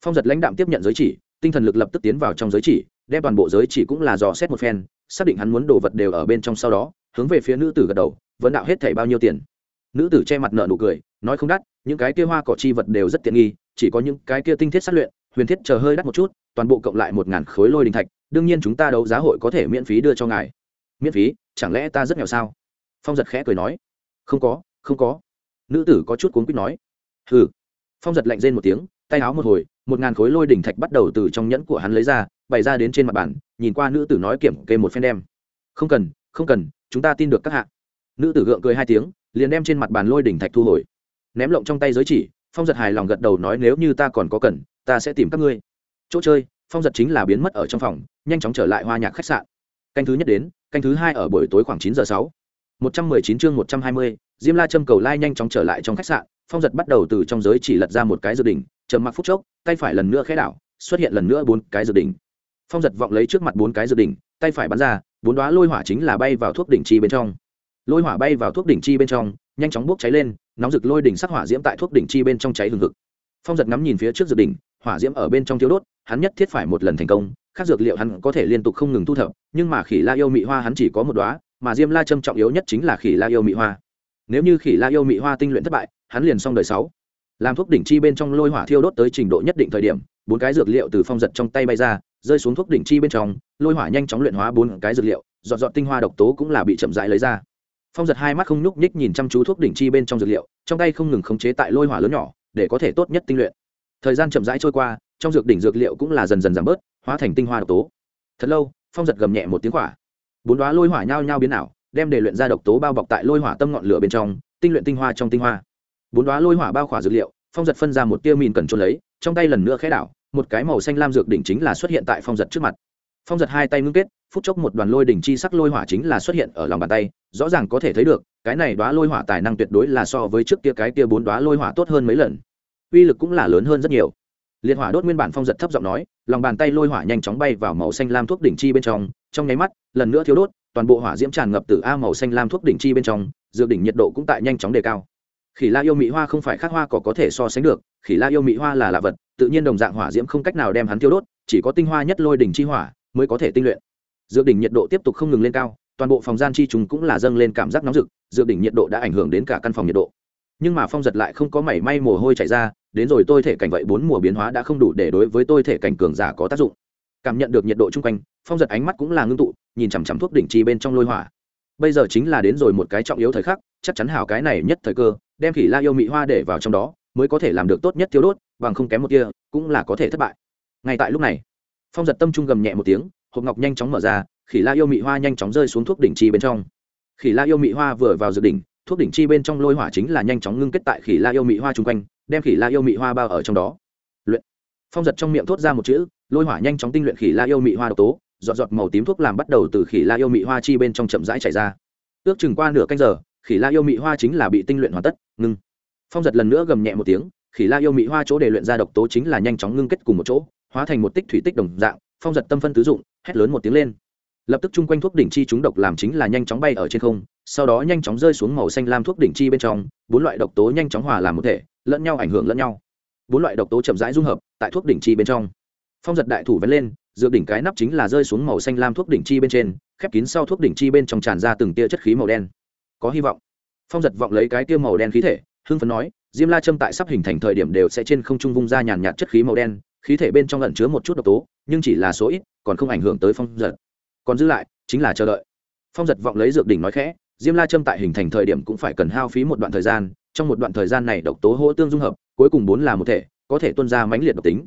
Phong giật lãnh đạm tiếp nhận giới chỉ, tinh thần lực lập tức tiến vào trong giới chỉ, đem toàn bộ giới chỉ cũng là dò xét một phen xác định hắn muốn đồ vật đều ở bên trong sau đó, hướng về phía nữ tử gật đầu vẫn đạo hết thảy bao nhiêu tiền? Nữ tử che mặt nợ nụ cười, nói không đắt, những cái kia hoa cỏ chi vật đều rất tiện nghi, chỉ có những cái kia tinh thiết sát luyện, huyền thiết chờ hơi đắt một chút, toàn bộ cộng lại một ngàn khối lôi đình thạch, đương nhiên chúng ta đấu giá hội có thể miễn phí đưa cho ngài. Miễn phí? Chẳng lẽ ta rất nghèo sao? Phong giật khẽ cười nói. Không có không có. Nữ tử có chút cuốn quýt nói. Hừ. Phong giật lạnh rên một tiếng, tay áo một hồi, một ngàn khối lôi đỉnh thạch bắt đầu từ trong nhẫn của hắn lấy ra bày ra đến trên mặt bàn, nhìn qua nữ tử nói kiểm kê một phen đem. Không cần không cần, chúng ta tin được các hạ. Nữ tử gượng cười hai tiếng, liền đem trên mặt bàn lôi đỉnh thạch thu hồi. Ném lộng trong tay giới chỉ, phong giật hài lòng gật đầu nói nếu như ta còn có cần, ta sẽ tìm các ngươi. Chỗ chơi, phong giật chính là biến mất ở trong phòng, nhanh chóng trở lại hoa nhạc khách sạn. Canh thứ nhất đến, canh thứ hai ở buổi tối khoảng chín giờ sáu. Một trăm mười chín chương một trăm hai mươi, diêm la châm cầu lai nhanh chóng trở lại trong khách sạn, phong giật bắt đầu từ trong giới chỉ lật ra một cái dự đỉnh trầm mặc phút chốc, tay phải lần nữa khẽ đảo, xuất hiện lần nữa bốn cái dự đỉnh phong giật vọng lấy trước mặt bốn cái dự đỉnh, tay phải bắn ra, bốn đoá lôi hỏa chính là bay vào thuốc đỉnh chi bên trong. Lôi hỏa bay vào thuốc đỉnh chi bên trong, nhanh chóng bốc cháy lên, nóng rực lôi đỉnh sắc hỏa diễm tại thuốc đỉnh chi bên trong cháy hừng hực. Phong giật ngắm nhìn phía trước dược đỉnh, hỏa diễm ở bên trong thiếu đốt, hắn nhất thiết phải một lần thành công, khác dược liệu hắn có thể liên tục không ngừng thu thập, nhưng mà khỉ la yêu mị hoa hắn chỉ có một đoá mà diêm la châm trọng yếu nhất chính là khỉ la yêu mị hoa. Nếu như khỉ la yêu mị hoa tinh luyện thất bại, hắn liền xong đời sáu làm thuốc đỉnh chi bên trong lôi hỏa thiêu đốt tới trình độ nhất định thời điểm, bốn cái dược liệu từ phong giật trong tay bay ra, rơi xuống thuốc đỉnh chi bên trong, lôi hỏa nhanh chóng luyện hóa bốn cái dược liệu dọn dọn tinh hoa độc tố cũng là bị chậm rãi lấy ra. Phong giật hai mắt không nhúc nhích nhìn chăm chú thuốc đỉnh chi bên trong dược liệu, trong tay không ngừng khống chế tại lôi hỏa lớn nhỏ, để có thể tốt nhất tinh luyện. Thời gian chậm rãi trôi qua, trong dược đỉnh dược liệu cũng là dần dần giảm bớt, hóa thành tinh hoa độc tố. Thật lâu, phong giật gầm nhẹ một tiếng hỏa bốn đoá lôi hỏa nhao nhao biến ảo, đem để luyện ra độc tố bao bọc tại lôi hỏa tâm ngọn lửa bên trong, tinh luyện tinh hoa trong tinh hoa bốn đoá lôi hỏa bao khỏa dược liệu, phong giật phân ra một tia mìn cần trôn lấy, trong tay lần nữa khẽ đảo, một cái màu xanh lam dược đỉnh chính là xuất hiện tại phong giật trước mặt. Phong giật hai tay ngưng kết, phút chốc một đoàn lôi đỉnh chi sắc lôi hỏa chính là xuất hiện ở lòng bàn tay, rõ ràng có thể thấy được, cái này đoá lôi hỏa tài năng tuyệt đối là so với trước kia cái kia bốn đoá lôi hỏa tốt hơn mấy lần. Uy lực cũng là lớn hơn rất nhiều. Liệt hỏa đốt nguyên bản phong giật thấp giọng nói, lòng bàn tay lôi hỏa nhanh chóng bay vào màu xanh lam thuốc đỉnh chi bên trong trong nháy mắt, lần nữa thiếu đốt, toàn bộ hỏa diễm tràn ngập từ a màu xanh lam thuốc đỉnh chi bên trong, dược đỉnh nhiệt độ cũng tại nhanh chóng đề cao khỉ la yêu mỹ hoa không phải khác hoa có có thể so sánh được, khỉ la yêu mỹ hoa là lạ vật, tự nhiên đồng dạng hỏa diễm không cách nào đem hắn tiêu đốt, chỉ có tinh hoa nhất lôi đỉnh chi hỏa mới có thể tinh luyện. Dược đỉnh nhiệt độ tiếp tục không ngừng lên cao, toàn bộ phòng gian chi trùng cũng là dâng lên cảm giác nóng rực, dược đỉnh nhiệt độ đã ảnh hưởng đến cả căn phòng nhiệt độ. Nhưng mà phong giật lại không có mảy may mồ hôi chảy ra, đến rồi tôi thể cảnh vậy bốn mùa biến hóa đã không đủ để đối với tôi thể cảnh cường giả có tác dụng. Cảm nhận được nhiệt độ chung quanh, phong giật ánh mắt cũng là ngưng tụ, nhìn chằm chằm thuốc đỉnh chi bên trong lôi hỏa. Bây giờ chính là đến rồi một cái trọng yếu thời khắc, chắc chắn hảo cái này nhất thời cơ đem khỉ la yêu mị hoa để vào trong đó, mới có thể làm được tốt nhất thiếu đốt, bằng không kém một kia cũng là có thể thất bại. Ngay tại lúc này, phong giật tâm trung gầm nhẹ một tiếng, hộp ngọc nhanh chóng mở ra, khỉ la yêu mị hoa nhanh chóng rơi xuống thuốc đỉnh chi bên trong. Khỉ la yêu mị hoa vừa vào dự đỉnh, thuốc đỉnh chi bên trong lôi hỏa chính là nhanh chóng ngưng kết tại khỉ la yêu mị hoa chung quanh, đem khỉ la yêu mị hoa bao ở trong đó. Luyện. Phong giật trong miệng thốt ra một chữ, lôi hỏa nhanh chóng tinh luyện khỉ la yêu mị hoa độc tố dọn dọt màu tím thuốc làm bắt đầu từ khỉ la yêu mị hoa chi bên trong chậm rãi chảy ra. Ước chừng qua nửa canh giờ khỉ la yêu mị hoa chính là bị tinh luyện hoàn tất, ngưng. Phong giật lần nữa gầm nhẹ một tiếng, khỉ la yêu mị hoa chỗ để luyện ra độc tố chính là nhanh chóng ngưng kết cùng một chỗ, hóa thành một tích thủy tích đồng dạng, phong giật tâm phân tứ dụng, hét lớn một tiếng lên. Lập tức chung quanh thuốc đỉnh chi chúng độc làm chính là nhanh chóng bay ở trên không, sau đó nhanh chóng rơi xuống màu xanh lam thuốc đỉnh chi bên trong, bốn loại độc tố nhanh chóng hòa làm một thể, lẫn nhau ảnh hưởng lẫn nhau. Bốn loại độc tố chậm rãi dung hợp tại thuốc đỉnh chi bên trong. Phong giật đại thủ vén lên, dược đỉnh cái nắp chính là rơi xuống màu xanh lam thuốc đỉnh chi bên trên, khép kín sau thuốc đỉnh chi bên trong tràn ra từng tia chất khí màu đen có hy vọng. Phong giật vọng lấy cái tia màu đen khí thể, hưng phấn nói, diêm la châm tại sắp hình thành thời điểm đều sẽ trên không trung vung ra nhàn nhạt chất khí màu đen, khí thể bên trong lẩn chứa một chút độc tố, nhưng chỉ là số ít, còn không ảnh hưởng tới phong giật. Còn giữ lại, chính là chờ đợi. Phong giật vọng lấy dược đỉnh nói khẽ, diêm la châm tại hình thành thời điểm cũng phải cần hao phí một đoạn thời gian, trong một đoạn thời gian này độc tố hỗ tương dung hợp, cuối cùng bốn là một thể, có thể tuân ra mãnh liệt độc tính.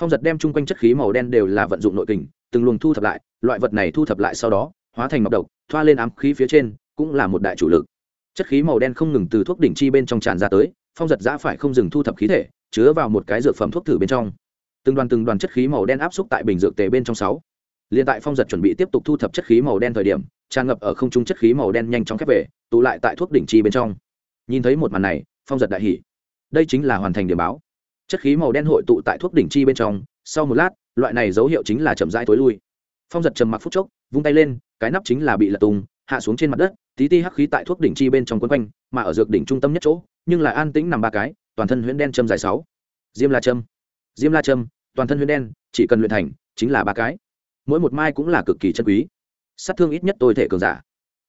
Phong giật đem chung quanh chất khí màu đen đều là vận dụng nội kình, từng luồng thu thập lại, loại vật này thu thập lại sau đó, hóa thành ngọc độc, thoa lên ám khí phía trên cũng là một đại chủ lực. Chất khí màu đen không ngừng từ thuốc đỉnh chi bên trong tràn ra tới, phong giật giã phải không dừng thu thập khí thể, chứa vào một cái dược phẩm thuốc thử bên trong. Từng đoàn từng đoàn chất khí màu đen áp xúc tại bình dược tề bên trong sáu. Liền tại phong giật chuẩn bị tiếp tục thu thập chất khí màu đen thời điểm, tràn ngập ở không trung chất khí màu đen nhanh chóng khép về, tụ lại tại thuốc đỉnh chi bên trong. Nhìn thấy một màn này, phong giật đại hỉ. Đây chính là hoàn thành điểm báo. Chất khí màu đen hội tụ tại thuốc đỉnh chi bên trong, sau một lát, loại này dấu hiệu chính là chậm rãi tối lui. Phong giật trầm mặc phút chốc, vung tay lên, cái nắp chính là bị lật tung hạ xuống trên mặt đất, tí ti hắc khí tại thuốc đỉnh chi bên trong quấn quanh, mà ở dược đỉnh trung tâm nhất chỗ, nhưng lại an tĩnh nằm ba cái, toàn thân huyễn đen châm dài sáu. Diêm la châm. Diêm la châm, toàn thân huyễn đen, chỉ cần luyện thành, chính là ba cái. Mỗi một mai cũng là cực kỳ chân quý. Sát thương ít nhất tôi thể cường giả.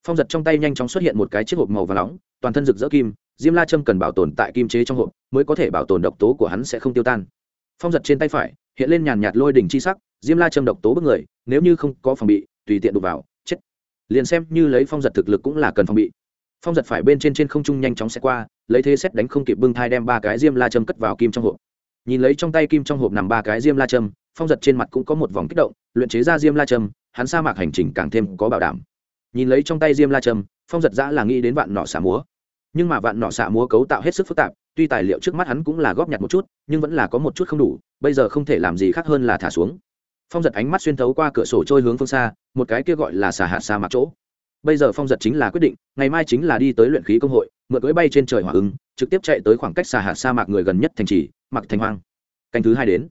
Phong giật trong tay nhanh chóng xuất hiện một cái chiếc hộp màu và nóng, toàn thân rực rỡ kim, diêm la châm cần bảo tồn tại kim chế trong hộp, mới có thể bảo tồn độc tố của hắn sẽ không tiêu tan. Phong giật trên tay phải, hiện lên nhàn nhạt lôi đỉnh chi sắc, diêm la châm độc tố bức người, nếu như không có phòng bị, tùy tiện đục vào liền xem như lấy phong giật thực lực cũng là cần phòng bị. Phong giật phải bên trên trên không trung nhanh chóng xe qua, lấy thế xét đánh không kịp bưng thai đem ba cái diêm la châm cất vào kim trong hộp. Nhìn lấy trong tay kim trong hộp nằm ba cái diêm la châm, phong giật trên mặt cũng có một vòng kích động, luyện chế ra diêm la châm, hắn sa mạc hành trình càng thêm có bảo đảm. Nhìn lấy trong tay diêm la châm, phong giật giã là nghĩ đến vạn nọ xả múa. Nhưng mà vạn nọ xả múa cấu tạo hết sức phức tạp, tuy tài liệu trước mắt hắn cũng là góp nhặt một chút, nhưng vẫn là có một chút không đủ, bây giờ không thể làm gì khác hơn là thả xuống phong giật ánh mắt xuyên thấu qua cửa sổ trôi hướng phương xa một cái kia gọi là xả hạt xa mạc chỗ. Bây giờ phong giật chính là quyết định ngày mai chính là đi tới luyện khí công hội mượn cưỡi bay trên trời hỏa ứng trực tiếp chạy tới khoảng cách xà hạt sa mạc người gần nhất thành trì mặc thành hoang. Canh thứ hai đến.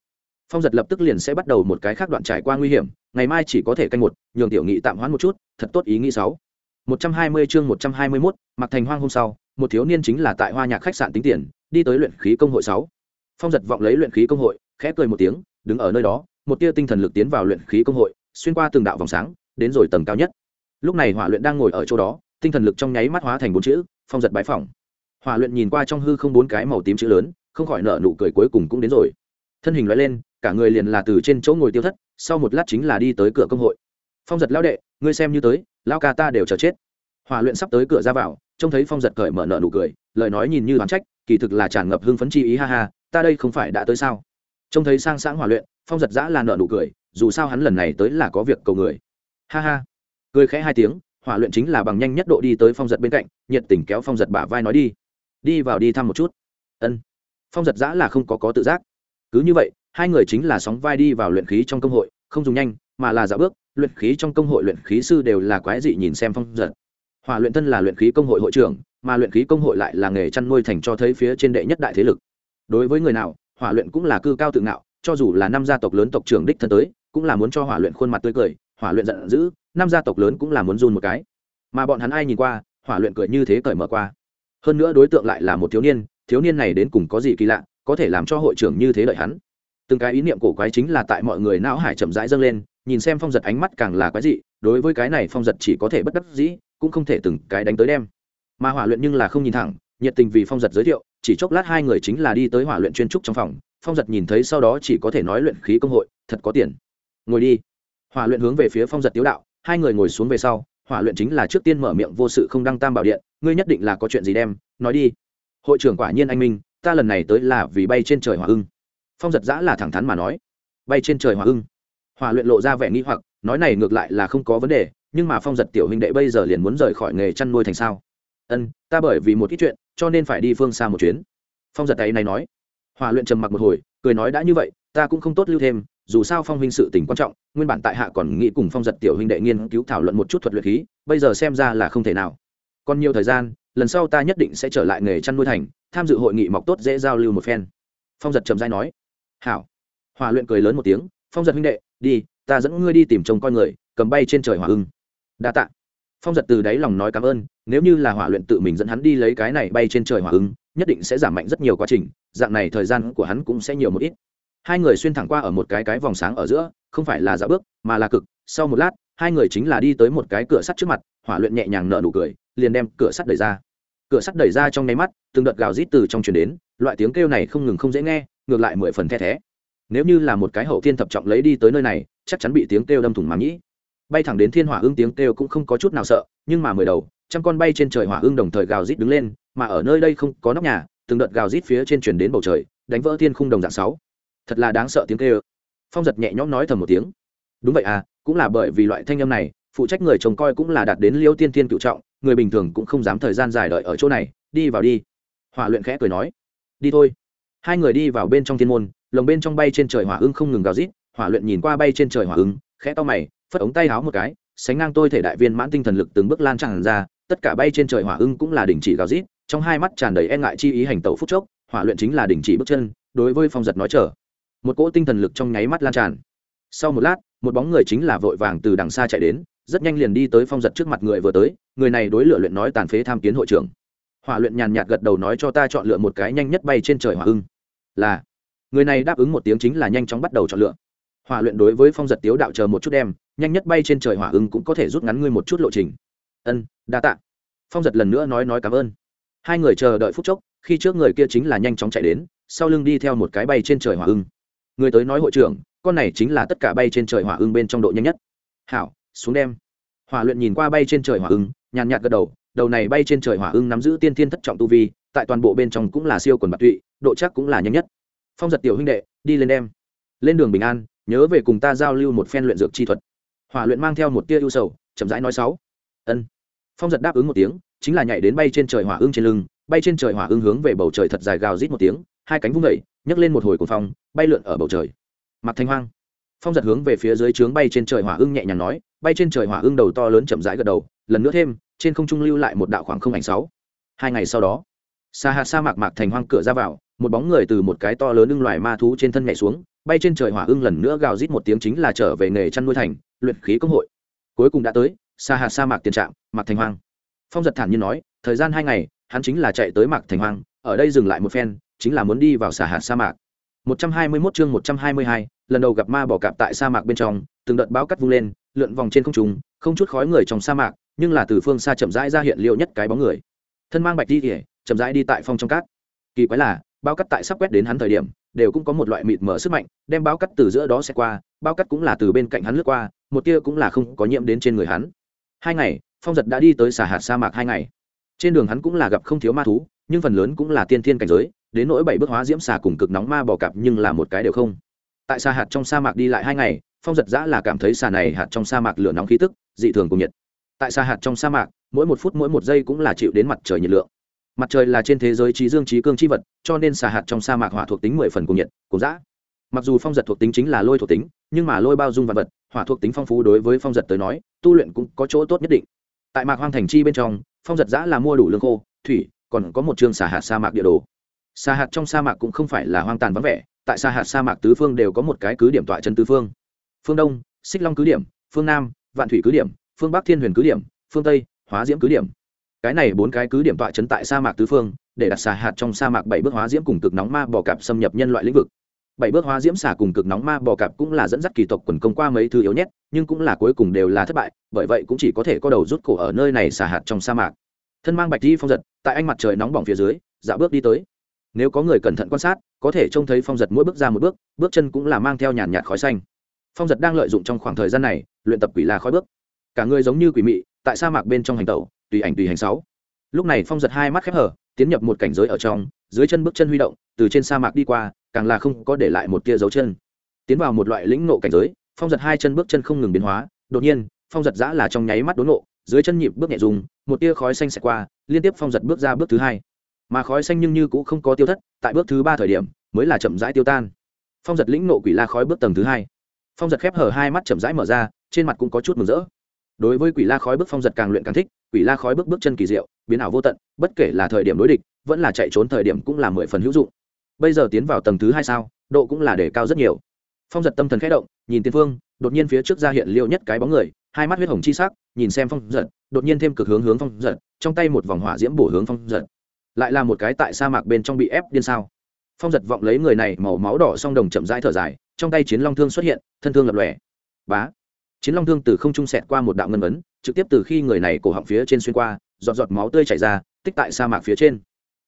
Phong giật lập tức liền sẽ bắt đầu một cái khác đoạn trải qua nguy hiểm ngày mai chỉ có thể canh một nhường tiểu nghị tạm hoãn một chút thật tốt ý nghĩ sáu. Một trăm hai mươi chương một trăm hai mươi 121, mặc thành hoang hôm sau một thiếu niên chính là tại hoa nhạc khách sạn tính tiền đi tới luyện khí công hội sáu. Phong giật vọng lấy luyện khí công hội khẽ cười một tiếng đứng ở nơi đó một tia tinh thần lực tiến vào luyện khí công hội, xuyên qua từng đạo vòng sáng, đến rồi tầng cao nhất. Lúc này hỏa luyện đang ngồi ở chỗ đó, tinh thần lực trong nháy mắt hóa thành bốn chữ, phong giật bái phỏng. Hỏa luyện nhìn qua trong hư không bốn cái màu tím chữ lớn, không khỏi nở nụ cười cuối cùng cũng đến rồi. Thân hình loại lên, cả người liền là từ trên chỗ ngồi tiêu thất, sau một lát chính là đi tới cửa công hội. Phong giật lao đệ, ngươi xem như tới, lao ca ta đều chờ chết. Hỏa luyện sắp tới cửa ra vào, trông thấy phong giật cởi mở nở nụ cười, lời nói nhìn như đoán trách, kỳ thực là tràn ngập hưng phấn chi ý ha ha, ta đây không phải đã tới sao? Trông thấy sang sáng hỏa luyện phong giật giã là nợ nụ cười, dù sao hắn lần này tới là có việc cầu người. Ha ha. Cười khẽ hai tiếng, hỏa luyện chính là bằng nhanh nhất độ đi tới phong giật bên cạnh, nhiệt tình kéo phong giật bả vai nói đi. Đi vào đi thăm một chút. Ân. Phong giật giã là không có có tự giác. Cứ như vậy, hai người chính là sóng vai đi vào luyện khí trong công hội, không dùng nhanh, mà là dạo bước, luyện khí trong công hội luyện khí sư đều là quái dị nhìn xem phong giật. Hỏa luyện thân là luyện khí công hội hội trưởng, mà luyện khí công hội lại là nghề chăn nuôi thành cho thấy phía trên đệ nhất đại thế lực. Đối với người nào, hỏa luyện cũng là cư cao tự ngạo cho dù là năm gia tộc lớn tộc trưởng đích thân tới, cũng là muốn cho hỏa luyện khuôn mặt tươi cười, hỏa luyện giận dữ, năm gia tộc lớn cũng là muốn run một cái. Mà bọn hắn ai nhìn qua, hỏa luyện cười như thế cởi mở qua. Hơn nữa đối tượng lại là một thiếu niên thiếu niên này đến cùng có gì kỳ lạ, có thể làm cho hội trưởng như thế đợi hắn. Từng cái ý niệm cổ quái chính là tại mọi người não hải chậm rãi dâng lên, nhìn xem phong giật ánh mắt càng là quái dị, đối với cái này phong giật chỉ có thể bất đắc dĩ, cũng không thể từng cái đánh tới đem. Mà hỏa luyện nhưng là không nhìn thẳng, nhiệt tình vì phong giật giới thiệu, chỉ chốc lát hai người chính là đi tới hỏa luyện chuyên trúc trong phòng phong giật nhìn thấy sau đó chỉ có thể nói luyện khí công hội, thật có tiền. Ngồi đi. Hỏa luyện hướng về phía phong giật tiếu đạo, hai người ngồi xuống về sau, hỏa luyện chính là trước tiên mở miệng vô sự không đăng tam bảo điện, ngươi nhất định là có chuyện gì đem, nói đi. Hội trưởng quả nhiên anh minh, ta lần này tới là vì bay trên trời hỏa ưng. Phong giật giã là thẳng thắn mà nói. Bay trên trời hỏa ưng. Hỏa luyện lộ ra vẻ nghi hoặc, nói này ngược lại là không có vấn đề, nhưng mà phong giật tiểu huynh đệ bây giờ liền muốn rời khỏi nghề chăn nuôi thành sao? Ân, ta bởi vì một ít chuyện, cho nên phải đi phương xa một chuyến. Phong giật ấy này nói hỏa luyện trầm mặc một hồi, cười nói đã như vậy, ta cũng không tốt lưu thêm, dù sao phong huynh sự tình quan trọng, nguyên bản tại hạ còn nghĩ cùng phong giật tiểu huynh đệ nghiên cứu thảo luận một chút thuật luyện khí, bây giờ xem ra là không thể nào. Còn nhiều thời gian, lần sau ta nhất định sẽ trở lại nghề chăn nuôi thành, tham dự hội nghị mọc tốt dễ giao lưu một phen. Phong giật trầm dai nói. Hảo. Hòa luyện cười lớn một tiếng, phong giật huynh đệ, đi, ta dẫn ngươi đi tìm chồng coi người, cầm bay trên trời hỏa ưng. Đa tạ. Phong giật từ đáy lòng nói cảm ơn, nếu như là hỏa luyện tự mình dẫn hắn đi lấy cái này bay trên trời hỏa ưng nhất định sẽ giảm mạnh rất nhiều quá trình, dạng này thời gian của hắn cũng sẽ nhiều một ít. Hai người xuyên thẳng qua ở một cái cái vòng sáng ở giữa, không phải là dạo bước, mà là cực. Sau một lát, hai người chính là đi tới một cái cửa sắt trước mặt, hỏa luyện nhẹ nhàng nở nụ cười, liền đem cửa sắt đẩy ra. Cửa sắt đẩy ra trong nháy mắt, từng đợt gào rít từ trong truyền đến, loại tiếng kêu này không ngừng không dễ nghe, ngược lại mười phần the thé. Nếu như là một cái hậu thiên thập trọng lấy đi tới nơi này, chắc chắn bị tiếng kêu đâm thủng màng nhĩ bay thẳng đến thiên hỏa ương tiếng kêu cũng không có chút nào sợ, nhưng mà mười đầu, trăm con bay trên trời hỏa ương đồng thời gào rít đứng lên, mà ở nơi đây không có nóc nhà, từng đợt gào rít phía trên truyền đến bầu trời, đánh vỡ thiên khung đồng dạng sáu. Thật là đáng sợ tiếng kêu. Phong giật nhẹ nhõm nói thầm một tiếng. Đúng vậy à cũng là bởi vì loại thanh âm này, phụ trách người trông coi cũng là đạt đến liêu tiên thiên cựu trọng, người bình thường cũng không dám thời gian dài đợi ở chỗ này, đi vào đi. Hỏa luyện khẽ cười nói. Đi thôi. Hai người đi vào bên trong thiên môn, lồng bên trong bay trên trời hỏa ưng không ngừng gào rít, hỏa luyện nhìn qua bay trên trời hỏa ưng, khẽ to mày phất ống tay háo một cái, sánh ngang tôi thể đại viên mãn tinh thần lực từng bước lan tràn ra, tất cả bay trên trời hỏa ưng cũng là đình chỉ gào rít, trong hai mắt tràn đầy e ngại chi ý hành tẩu phút chốc, hỏa luyện chính là đình chỉ bước chân, đối với phong giật nói trở một cỗ tinh thần lực trong nháy mắt lan tràn. Sau một lát, một bóng người chính là vội vàng từ đằng xa chạy đến, rất nhanh liền đi tới phong giật trước mặt người vừa tới, người này đối lựa luyện nói tàn phế tham kiến hội trưởng. Hỏa luyện nhàn nhạt gật đầu nói cho ta chọn lựa một cái nhanh nhất bay trên trời hỏa ưng. Là. Người này đáp ứng một tiếng chính là nhanh chóng bắt đầu chọn lựa. Hỏa luyện đối với phong giật tiếu đạo chờ một chút đem nhanh nhất bay trên trời hỏa ưng cũng có thể rút ngắn ngươi một chút lộ trình. Ân, đa tạ. Phong giật lần nữa nói nói cảm ơn. Hai người chờ đợi phút chốc, khi trước người kia chính là nhanh chóng chạy đến, sau lưng đi theo một cái bay trên trời hỏa ưng người tới nói hội trưởng, con này chính là tất cả bay trên trời hỏa ưng bên trong độ nhanh nhất. Hảo, xuống đem. Hỏa luyện nhìn qua bay trên trời hỏa ưng nhàn nhạt gật đầu đầu này bay trên trời hỏa ưng nắm giữ tiên thiên thất trọng tu vi, tại toàn bộ bên trong cũng là siêu quần bạc tụy, độ chắc cũng là nhanh nhất. Phong giật tiểu huynh đệ, đi lên đem. Lên đường bình an, nhớ về cùng ta giao lưu một phen luyện dược chi thuật hỏa luyện mang theo một tia ưu sầu, chậm rãi nói sáu. Ân. Phong giật đáp ứng một tiếng, chính là nhảy đến bay trên trời hỏa ưng trên lưng, bay trên trời hỏa ưng hướng về bầu trời thật dài gào rít một tiếng, hai cánh vung vẩy nhấc lên một hồi cuồng phong, bay lượn ở bầu trời. Mặt thanh hoang. Phong giật hướng về phía dưới trướng bay trên trời hỏa ưng nhẹ nhàng nói, bay trên trời hỏa ưng đầu to lớn chậm rãi gật đầu, lần nữa thêm, trên không trung lưu lại một đạo khoảng không ảnh sáu. Hai ngày sau đó xa hạt sa mạc mạc thành hoang cửa ra vào, một bóng người từ một cái to lớn ưng loài ma thú trên thân nhảy xuống, bay trên trời hỏa ưng lần nữa gào rít một tiếng chính là trở về nghề chăn nuôi thành luyện khí công hội. Cuối cùng đã tới xa hạt sa mạc tiền trạm mạc thành hoang. Phong giật thản nhiên nói thời gian hai ngày hắn chính là chạy tới mạc thành hoang ở đây dừng lại một phen chính là muốn đi vào xả hạt sa mạc. 121 chương 122, lần đầu gặp ma bỏ cạp tại sa mạc bên trong từng đợt báo cắt vung lên lượn vòng trên không trung không chút khói người trong sa mạc nhưng là từ phương xa chậm rãi ra hiện liệu nhất cái bóng người. Thân mang bạch đi kỉa chậm rãi đi tại phong trong cát. Kỳ quái là bao cắt tại sắp quét đến hắn thời điểm đều cũng có một loại mịt mở sức mạnh, đem bao cắt từ giữa đó sẽ qua, bao cắt cũng là từ bên cạnh hắn lướt qua, một tia cũng là không có nhiễm đến trên người hắn. Hai ngày, phong giật đã đi tới xả hạt sa mạc hai ngày. Trên đường hắn cũng là gặp không thiếu ma thú, nhưng phần lớn cũng là tiên thiên cảnh giới, đến nỗi bảy bước hóa diễm xà cùng cực nóng ma bò cạp nhưng là một cái đều không. Tại xà hạt trong sa mạc đi lại hai ngày, phong giật giã là cảm thấy xà này hạt trong sa mạc lửa nóng khí tức, dị thường cùng nhiệt. Tại xà hạt trong sa mạc, mỗi một phút mỗi một giây cũng là chịu đến mặt trời nhiệt lượng mặt trời là trên thế giới trí dương trí cương chi vật, cho nên xà hạt trong sa mạc hỏa thuộc tính mười phần cùng nhiệt, cùng giã mặc dù phong giật thuộc tính chính là lôi thuộc tính, nhưng mà lôi bao dung vật vật, hỏa thuộc tính phong phú đối với phong giật tới nói, tu luyện cũng có chỗ tốt nhất định. Tại mạc hoang thành chi bên trong, phong giật giã là mua đủ lương khô, thủy, còn có một trường xà hạt sa mạc địa đồ. Xà hạt trong sa mạc cũng không phải là hoang tàn vắng vẻ, tại xà hạt sa mạc tứ phương đều có một cái cứ điểm tọa chân tứ phương. Phương đông, xích long cứ điểm, phương nam, vạn thủy cứ điểm, phương bắc thiên huyền cứ điểm, phương tây, hóa diễm cứ điểm cái này bốn cái cứ điểm tọa chấn tại sa mạc tứ phương, để đặt xà hạt trong sa mạc bảy bước hóa diễm cùng cực nóng ma bò cạp xâm nhập nhân loại lĩnh vực. Bảy bước hóa diễm xả cùng cực nóng ma bò cạp cũng là dẫn dắt kỳ tộc quần công qua mấy thứ yếu nhất, nhưng cũng là cuối cùng đều là thất bại, bởi vậy cũng chỉ có thể có đầu rút cổ ở nơi này xà hạt trong sa mạc. Thân mang bạch di phong giật, tại ánh mặt trời nóng bỏng phía dưới dạo bước đi tới. Nếu có người cẩn thận quan sát, có thể trông thấy phong giật mỗi bước ra một bước bước chân cũng là mang theo nhàn nhạt khói xanh. Phong giật đang lợi dụng trong khoảng thời gian này, luyện tập quỷ la khói bước. Cả người giống như quỷ mị, tại sa mạc bên trong hành tẩu tùy ảnh tùy hành sáu. Lúc này phong giật hai mắt khép hở tiến nhập một cảnh giới ở trong, dưới chân bước chân huy động, từ trên sa mạc đi qua, càng là không có để lại một tia dấu chân. Tiến vào một loại lĩnh nộ cảnh giới, phong giật hai chân bước chân không ngừng biến hóa, đột nhiên, phong giật giã là trong nháy mắt đốn nộ dưới chân nhịp bước nhẹ dùng, một tia khói xanh xẹt qua, liên tiếp phong giật bước ra bước thứ hai. Mà khói xanh nhưng như cũng không có tiêu thất, tại bước thứ ba thời điểm, mới là chậm rãi tiêu tan. Phong giật lĩnh nộ quỷ la khói bước tầng thứ hai. Phong giật khép hở hai mắt chậm rãi mở ra, trên mặt cũng có chút mừng rỡ. Đối với quỷ la khói bước phong giật càng luyện càng thích quỷ la khói bước bước chân kỳ diệu, biến ảo vô tận, bất kể là thời điểm đối địch, vẫn là chạy trốn thời điểm cũng là mười phần hữu dụng. Bây giờ tiến vào tầng thứ hai sao, độ cũng là để cao rất nhiều. Phong giật tâm thần khẽ động, nhìn tiên phương đột nhiên phía trước ra hiện liệu nhất cái bóng người, hai mắt huyết hồng chi sắc, nhìn xem phong giật, đột nhiên thêm cực hướng hướng phong giật, trong tay một vòng hỏa diễm bổ hướng phong giật. Lại là một cái tại sa mạc bên trong bị ép điên sao. Phong giật vọng lấy người này màu máu đỏ song đồng chậm rãi thở dài, trong tay chiến long thương xuất hiện, thân thương lập lòe. Bá! Chiến long thương từ không trung sẹt qua một đạo ngân vấn trực tiếp từ khi người này cổ họng phía trên xuyên qua, giọt giọt máu tươi chảy ra, tích tại sa mạc phía trên.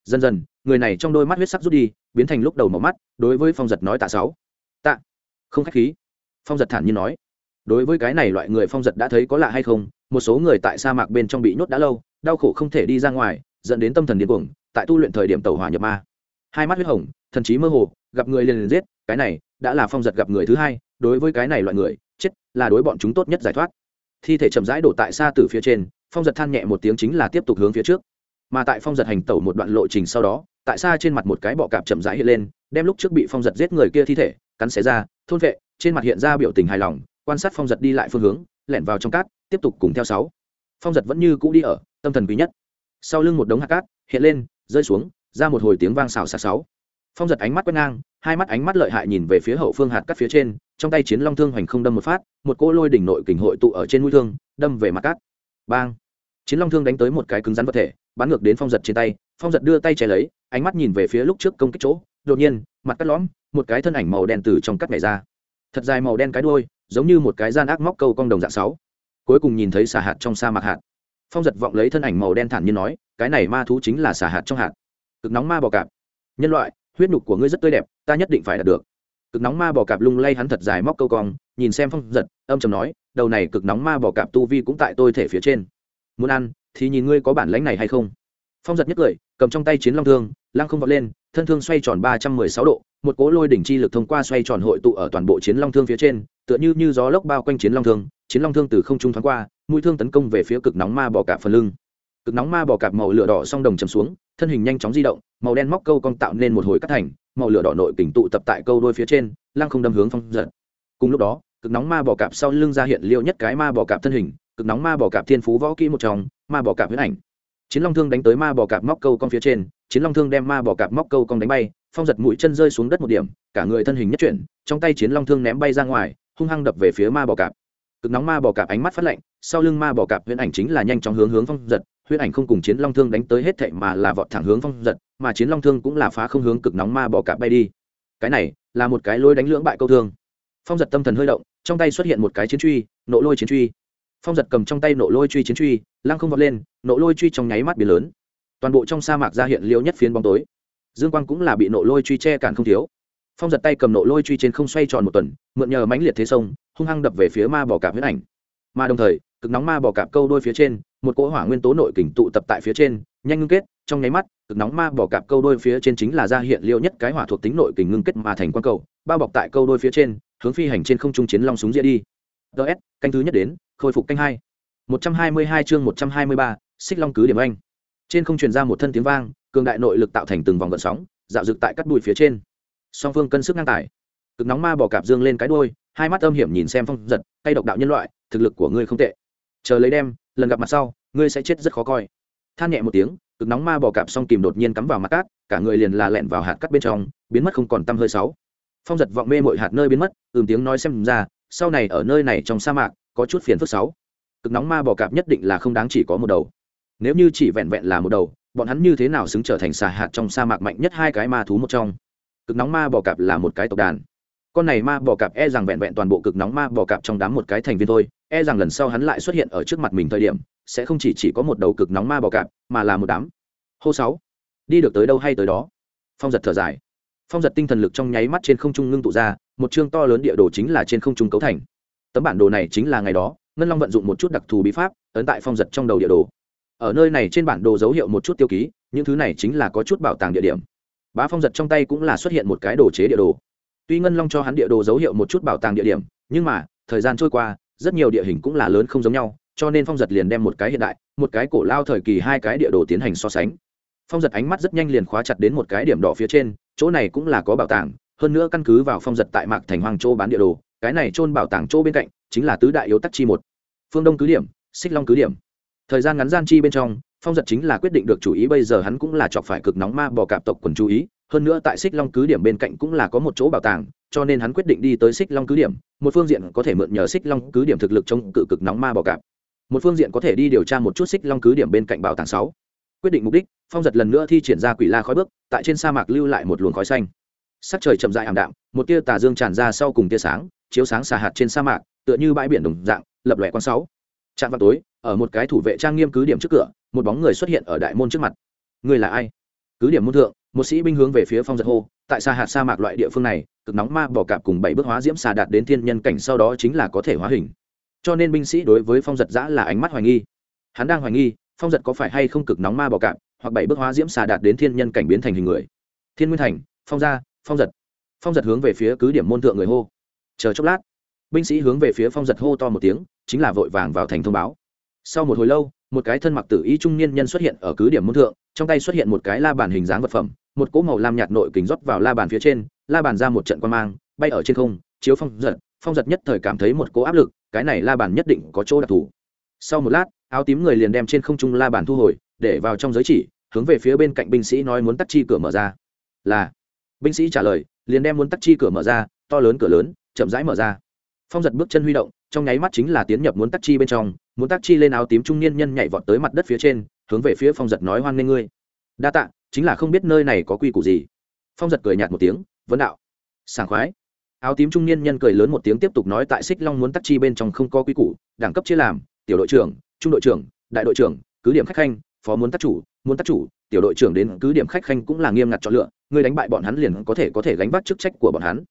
Dần dần, người này trong đôi mắt huyết sắc rút đi, biến thành lúc đầu màu mắt, đối với phong giật nói tạ sáu. Tạ. Không khách khí. Phong giật thản nhiên nói. Đối với cái này loại người phong giật đã thấy có lạ hay không, một số người tại sa mạc bên trong bị nhốt đã lâu, đau khổ không thể đi ra ngoài, dẫn đến tâm thần điên cuồng, tại tu luyện thời điểm tàu hỏa nhập ma. Hai mắt huyết hồng, thần trí mơ hồ, gặp người liền liền giết, cái này, đã là phong giật gặp người thứ hai, đối với cái này loại người, chết là đối bọn chúng tốt nhất giải thoát thi thể chậm rãi đổ tại xa từ phía trên, phong giật than nhẹ một tiếng chính là tiếp tục hướng phía trước. Mà tại phong giật hành tẩu một đoạn lộ trình sau đó, tại xa trên mặt một cái bọ cạp chậm rãi hiện lên, đem lúc trước bị phong giật giết người kia thi thể, cắn xé ra, thôn vệ, trên mặt hiện ra biểu tình hài lòng, quan sát phong giật đi lại phương hướng, lẻn vào trong cát, tiếp tục cùng theo sáu. Phong giật vẫn như cũ đi ở, tâm thần quý nhất. Sau lưng một đống hạt cát hiện lên, rơi xuống, ra một hồi tiếng vang xào xạc sáu. Phong giật ánh mắt quét ngang, hai mắt ánh mắt lợi hại nhìn về phía hậu phương hạt cát phía trên trong tay chiến long thương hoành không đâm một phát, một cỗ lôi đỉnh nội kình hội tụ ở trên mũi thương, đâm về mặt cát. Bang! Chiến long thương đánh tới một cái cứng rắn vật thể, bắn ngược đến phong giật trên tay, phong giật đưa tay che lấy, ánh mắt nhìn về phía lúc trước công kích chỗ, đột nhiên, mặt cắt lõm, một cái thân ảnh màu đen từ trong cắt nhảy ra. Thật dài màu đen cái đuôi, giống như một cái gian ác móc câu cong đồng dạng sáu. Cuối cùng nhìn thấy xà hạt trong sa mạc hạt. Phong giật vọng lấy thân ảnh màu đen thản nhiên nói, cái này ma thú chính là xà hạt trong hạt. Cực nóng ma bò cạp. Nhân loại, huyết nhục của ngươi rất tươi đẹp, ta nhất định phải đạt được cực nóng ma bò cạp lung lay hắn thật dài móc câu cong, nhìn xem phong giật, âm chầm nói, đầu này cực nóng ma bò cạp tu vi cũng tại tôi thể phía trên. Muốn ăn, thì nhìn ngươi có bản lãnh này hay không? Phong giật nhất cười, cầm trong tay chiến long thương, lăng không vọt lên, thân thương xoay tròn ba trăm mười sáu độ, một cỗ lôi đỉnh chi lực thông qua xoay tròn hội tụ ở toàn bộ chiến long thương phía trên, tựa như như gió lốc bao quanh chiến long thương, chiến long thương từ không trung thoáng qua, mũi thương tấn công về phía cực nóng ma bò cạp phần lưng. Cực nóng ma bò cạp màu lửa đỏ song đồng chầm xuống thân hình nhanh chóng di động, màu đen móc câu cong tạo nên một hồi cắt thành, màu lửa đỏ nội kình tụ tập tại câu đôi phía trên, lăng không đâm hướng phong giật. Cùng lúc đó, cực nóng ma bò cạp sau lưng ra hiện liệu nhất cái ma bò cạp thân hình, cực nóng ma bò cạp thiên phú võ kỹ một trong, ma bò cạp huyết ảnh. Chiến long thương đánh tới ma bò cạp móc câu cong phía trên, chiến long thương đem ma bò cạp móc câu cong đánh bay, phong giật mũi chân rơi xuống đất một điểm, cả người thân hình nhất chuyển, trong tay chiến long thương ném bay ra ngoài, hung hăng đập về phía ma bò cạp. Cực nóng ma bò cạp ánh mắt phát lạnh, sau lưng ma bò cạp huyễn ảnh chính là nhanh chóng hướng hướng phong giật huyễn ảnh không cùng chiến long thương đánh tới hết thệ mà là vọt thẳng hướng phong giật, mà chiến long thương cũng là phá không hướng cực nóng ma bò cạp bay đi. Cái này là một cái lôi đánh lưỡng bại câu thương. Phong giật tâm thần hơi động, trong tay xuất hiện một cái chiến truy, nộ lôi chiến truy. Phong giật cầm trong tay nộ lôi truy chiến truy, lăng không vọt lên, nộ lôi truy trong nháy mắt biến lớn. Toàn bộ trong sa mạc ra hiện liêu nhất phiến bóng tối. Dương quang cũng là bị nộ lôi truy che cản không thiếu. Phong giật tay cầm nộ lôi truy trên không xoay tròn một tuần, mượn nhờ mãnh liệt thế sông, hung hăng đập về phía ma bò cạp huyết ảnh mà đồng thời cực nóng ma bò cạp câu đôi phía trên một cỗ hỏa nguyên tố nội kình tụ tập tại phía trên nhanh ngưng kết trong nháy mắt cực nóng ma bò cạp câu đôi phía trên chính là ra hiện liệu nhất cái hỏa thuộc tính nội kình ngưng kết mà thành quan cầu bao bọc tại câu đôi phía trên hướng phi hành trên không trung chiến long súng dĩa đi. Ts canh thứ nhất đến khôi phục canh hai. Một trăm hai mươi hai chương một trăm hai mươi ba xích long cứ điểm anh trên không truyền ra một thân tiếng vang cường đại nội lực tạo thành từng vòng gợn sóng dạo dực tại cắt đùi phía trên. Song phương cân sức ngang tải, cực nóng ma bò cạp dương lên cái đôi hai mắt âm hiểm nhìn xem phong giật tay độc đạo nhân loại thực lực của ngươi không tệ. Chờ lấy đem, lần gặp mặt sau, ngươi sẽ chết rất khó coi. Than nhẹ một tiếng, cực nóng ma bò cạp xong kìm đột nhiên cắm vào mặt cát, cả người liền là lẹn vào hạt cắt bên trong, biến mất không còn tăm hơi sáu. Phong giật vọng mê mội hạt nơi biến mất, ừm tiếng nói xem ra, sau này ở nơi này trong sa mạc, có chút phiền phức sáu. Cực nóng ma bò cạp nhất định là không đáng chỉ có một đầu. Nếu như chỉ vẹn vẹn là một đầu, bọn hắn như thế nào xứng trở thành xà hạt trong sa mạc mạnh nhất hai cái ma thú một trong? Cực nóng ma bò cạp là một cái tộc đàn con này ma bò cạp e rằng vẹn vẹn toàn bộ cực nóng ma bò cạp trong đám một cái thành viên thôi e rằng lần sau hắn lại xuất hiện ở trước mặt mình thời điểm, sẽ không chỉ chỉ có một đầu cực nóng ma bò cạp, mà là một đám. Hô sáu, đi được tới đâu hay tới đó? Phong giật thở dài. Phong giật tinh thần lực trong nháy mắt trên không trung ngưng tụ ra, một chương to lớn địa đồ chính là trên không trung cấu thành. Tấm bản đồ này chính là ngày đó, ngân long vận dụng một chút đặc thù bí pháp, ấn tại phong giật trong đầu địa đồ. Ở nơi này trên bản đồ dấu hiệu một chút tiêu ký, những thứ này chính là có chút bảo tàng địa điểm. Bá phong giật trong tay cũng là xuất hiện một cái đồ chế địa đồ tuy ngân long cho hắn địa đồ dấu hiệu một chút bảo tàng địa điểm, nhưng mà, thời gian trôi qua, rất nhiều địa hình cũng là lớn không giống nhau, cho nên phong giật liền đem một cái hiện đại, một cái cổ lao thời kỳ hai cái địa đồ tiến hành so sánh. Phong giật ánh mắt rất nhanh liền khóa chặt đến một cái điểm đỏ phía trên, chỗ này cũng là có bảo tàng, hơn nữa căn cứ vào phong giật tại mạc thành hoàng châu bán địa đồ, cái này trôn bảo tàng chỗ bên cạnh, chính là tứ đại yếu tắc chi một. Phương đông cứ điểm, xích long cứ điểm. Thời gian ngắn gian chi bên trong, phong giật chính là quyết định được chủ ý, bây giờ hắn cũng là chọc phải cực nóng ma bò cạp tộc quần chú ý hơn nữa tại xích long cứ điểm bên cạnh cũng là có một chỗ bảo tàng, cho nên hắn quyết định đi tới xích long cứ điểm. Một phương diện có thể mượn nhờ xích long cứ điểm thực lực chống cự cực nóng ma bò cạp. Một phương diện có thể đi điều tra một chút xích long cứ điểm bên cạnh bảo tàng sáu. Quyết định mục đích, phong giật lần nữa thi triển ra quỷ la khói bước, tại trên sa mạc lưu lại một luồng khói xanh. Sắc trời chậm dại ảm đạm, một tia tà dương tràn ra sau cùng tia sáng, chiếu sáng xà hạt trên sa mạc, tựa như bãi biển đồng dạng, lập lòe con sáu. Trạm vào tối, ở một cái thủ vệ trang nghiêm cứ điểm trước cửa, một bóng người xuất hiện ở đại môn trước mặt. Người là ai? Cứ điểm môn thượng một sĩ binh hướng về phía phong giật hô, tại sa hạt sa mạc loại địa phương này, cực nóng ma bỏ cạp cùng bảy bước hóa diễm xà đạt đến thiên nhân cảnh sau đó chính là có thể hóa hình. Cho nên binh sĩ đối với phong giật giã là ánh mắt hoài nghi. Hắn đang hoài nghi, phong giật có phải hay không cực nóng ma bỏ cạp, hoặc bảy bước hóa diễm xà đạt đến thiên nhân cảnh biến thành hình người. Thiên nguyên thành, phong gia, phong giật. Phong giật hướng về phía cứ điểm môn thượng người hô. Chờ chốc lát, binh sĩ hướng về phía phong giật hô to một tiếng, chính là vội vàng vào thành thông báo. Sau một hồi lâu, một cái thân mặc tử y trung niên nhân xuất hiện ở cứ điểm môn thượng trong tay xuất hiện một cái la bàn hình dáng vật phẩm, một cỗ màu lam nhạt nội kính rót vào la bàn phía trên, la bàn ra một trận quan mang, bay ở trên không, chiếu phong giật phong giật nhất thời cảm thấy một cỗ áp lực, cái này la bàn nhất định có chỗ đặc thù. Sau một lát, áo tím người liền đem trên không trung la bàn thu hồi, để vào trong giới chỉ, hướng về phía bên cạnh binh sĩ nói muốn tắt chi cửa mở ra. Là. Binh sĩ trả lời, liền đem muốn tắt chi cửa mở ra, to lớn cửa lớn, chậm rãi mở ra phong giật bước chân huy động, trong nháy mắt chính là tiến nhập muốn tắc chi bên trong, muốn tắc chi lên áo tím trung niên nhân nhảy vọt tới mặt đất phía trên, hướng về phía phong giật nói hoan nghênh ngươi. Đa tạ, chính là không biết nơi này có quy củ gì. Phong giật cười nhạt một tiếng, vấn đạo. Sảng khoái. Áo tím trung niên nhân cười lớn một tiếng tiếp tục nói tại xích long muốn tắc chi bên trong không có quy củ, đẳng cấp chia làm, tiểu đội trưởng, trung đội trưởng, đại đội trưởng, cứ điểm khách khanh, phó muốn tắc chủ, muốn tắc chủ, tiểu đội trưởng đến cứ điểm khách khanh cũng là nghiêm ngặt chọn lựa người đánh bại bọn hắn liền có thể có thể gánh vác chức trách của bọn hắn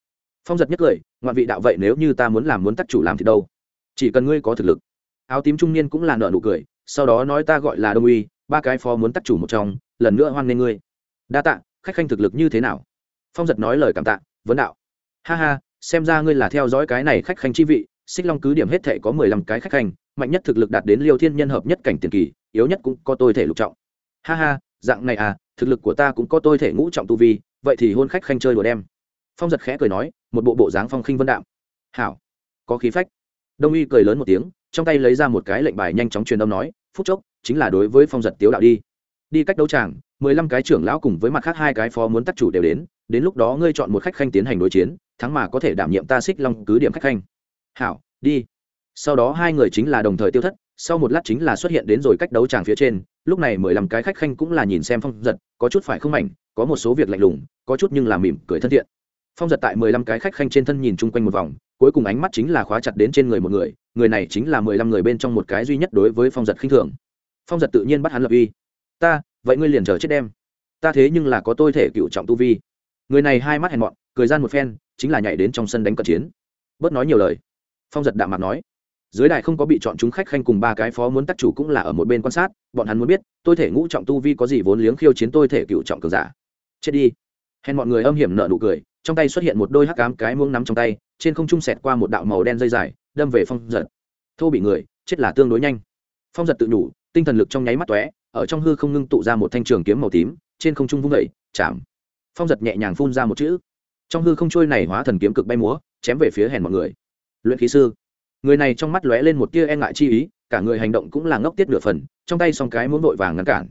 phong giật nhất cười, ngoạn vị đạo vậy nếu như ta muốn làm muốn tắc chủ làm thì đâu? Chỉ cần ngươi có thực lực. Áo tím trung niên cũng là nợ nụ cười, sau đó nói ta gọi là đông uy, ba cái phó muốn tắc chủ một trong, lần nữa hoan nghê ngươi. Đa tạ, khách khanh thực lực như thế nào? Phong giật nói lời cảm tạ, vấn đạo. Ha ha, xem ra ngươi là theo dõi cái này khách khanh chi vị, xích long cứ điểm hết thể có mười lăm cái khách khanh, mạnh nhất thực lực đạt đến liêu thiên nhân hợp nhất cảnh tiền kỳ, yếu nhất cũng có tôi thể lục trọng. Ha ha, dạng này à thực lực của ta cũng có tôi thể ngũ trọng tu vi, vậy thì hôn khách khanh chơi đùa đem. Phong giật khẽ cười nói một bộ bộ dáng phong khinh vân đạm. Hảo. Có khí phách. Đông uy cười lớn một tiếng, trong tay lấy ra một cái lệnh bài nhanh chóng truyền âm nói phút chốc, chính là đối với phong giật tiếu đạo đi. Đi cách đấu tràng, mười lăm cái trưởng lão cùng với mặt khác hai cái phó muốn tác chủ đều đến đến lúc đó ngươi chọn một khách khanh tiến hành đối chiến, thắng mà có thể đảm nhiệm ta xích long cứ điểm khách khanh. Hảo, đi. Sau đó hai người chính là đồng thời tiêu thất, sau một lát chính là xuất hiện đến rồi cách đấu tràng phía trên, lúc này mười lăm cái khách khanh cũng là nhìn xem phong giật, có chút phải không mảnh, có một số việc lạnh lùng, có chút nhưng là mỉm cười thân thiện phong giật tại mười lăm cái khách khanh trên thân nhìn chung quanh một vòng, cuối cùng ánh mắt chính là khóa chặt đến trên người một người người này chính là mười lăm người bên trong một cái duy nhất đối với phong giật khinh thường. Phong giật tự nhiên bắt hắn lập uy. Ta, vậy ngươi liền chờ chết đem. Ta thế nhưng là có tôi thể cựu trọng tu vi. Người này hai mắt hèn mọn, cười gian một phen, chính là nhảy đến trong sân đánh cận chiến. Bớt nói nhiều lời, phong giật đạm mặt nói, dưới đài không có bị chọn chúng khách khanh cùng ba cái phó muốn tác chủ cũng là ở một bên quan sát, bọn hắn muốn biết, tôi thể ngũ trọng tu vi có gì vốn liếng khiêu chiến tôi thể cựu trọng cường giả. Chết đi. Hèn mọi người âm hiểm nợ nụ cười trong tay xuất hiện một đôi hắc cám cái muông nắm trong tay, trên không trung sẹt qua một đạo màu đen dây dài, đâm về phong giật. Thô bị người, chết là tương đối nhanh. Phong giật tự nhủ, tinh thần lực trong nháy mắt tóe, ở trong hư không ngưng tụ ra một thanh trường kiếm màu tím, trên không trung vung vẩy chạm. Phong giật nhẹ nhàng phun ra một chữ. Trong hư không trôi này hóa thần kiếm cực bay múa, chém về phía hèn mọi người. Luyện khí sư. Người này trong mắt lóe lên một tia e ngại chi ý, cả người hành động cũng là ngốc tiết nửa phần, trong tay song cái muốn vội vàng ngăn cản.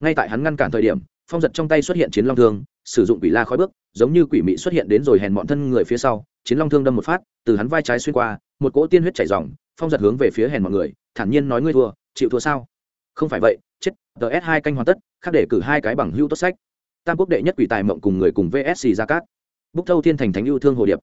Ngay tại hắn ngăn cản thời điểm, phong giật trong tay xuất hiện chiến long thương sử dụng quỷ la khói bước, giống như quỷ mị xuất hiện đến rồi hèn mọn thân người phía sau, chiến long thương đâm một phát, từ hắn vai trái xuyên qua, một cỗ tiên huyết chảy dòng phong giật hướng về phía hèn mọi người, thản nhiên nói ngươi thua, chịu thua sao? Không phải vậy, chết ts hai canh hoàn tất, khác để cử hai cái bằng hưu tốt sách. Tam quốc đệ nhất quỷ tài mộng cùng người cùng vsc ra cát. Búc thâu thiên thành thánh yêu thương hồ điệp.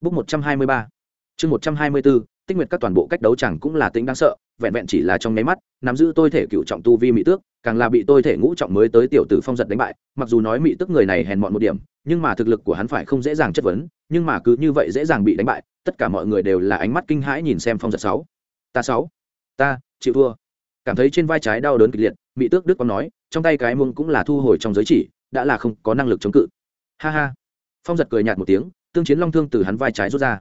Búc một trăm hai mươi ba. Chương một trăm hai mươi bốn tích nguyệt các toàn bộ cách đấu chẳng cũng là tính đáng sợ vẹn vẹn chỉ là trong nháy mắt, nắm giữ tôi thể cựu trọng tu vi mỹ tước, càng là bị tôi thể ngũ trọng mới tới tiểu tử phong giật đánh bại. Mặc dù nói mỹ tước người này hèn mọn một điểm, nhưng mà thực lực của hắn phải không dễ dàng chất vấn, nhưng mà cứ như vậy dễ dàng bị đánh bại, tất cả mọi người đều là ánh mắt kinh hãi nhìn xem phong giật sáu. Ta sáu. Ta, chịu thua. Cảm thấy trên vai trái đau đớn kịch liệt mỹ tước đức có nói, trong tay cái muông cũng là thu hồi trong giới chỉ, đã là không có năng lực chống cự. Ha ha. Phong giật cười nhạt một tiếng, tương chiến long thương từ hắn vai trái rút ra.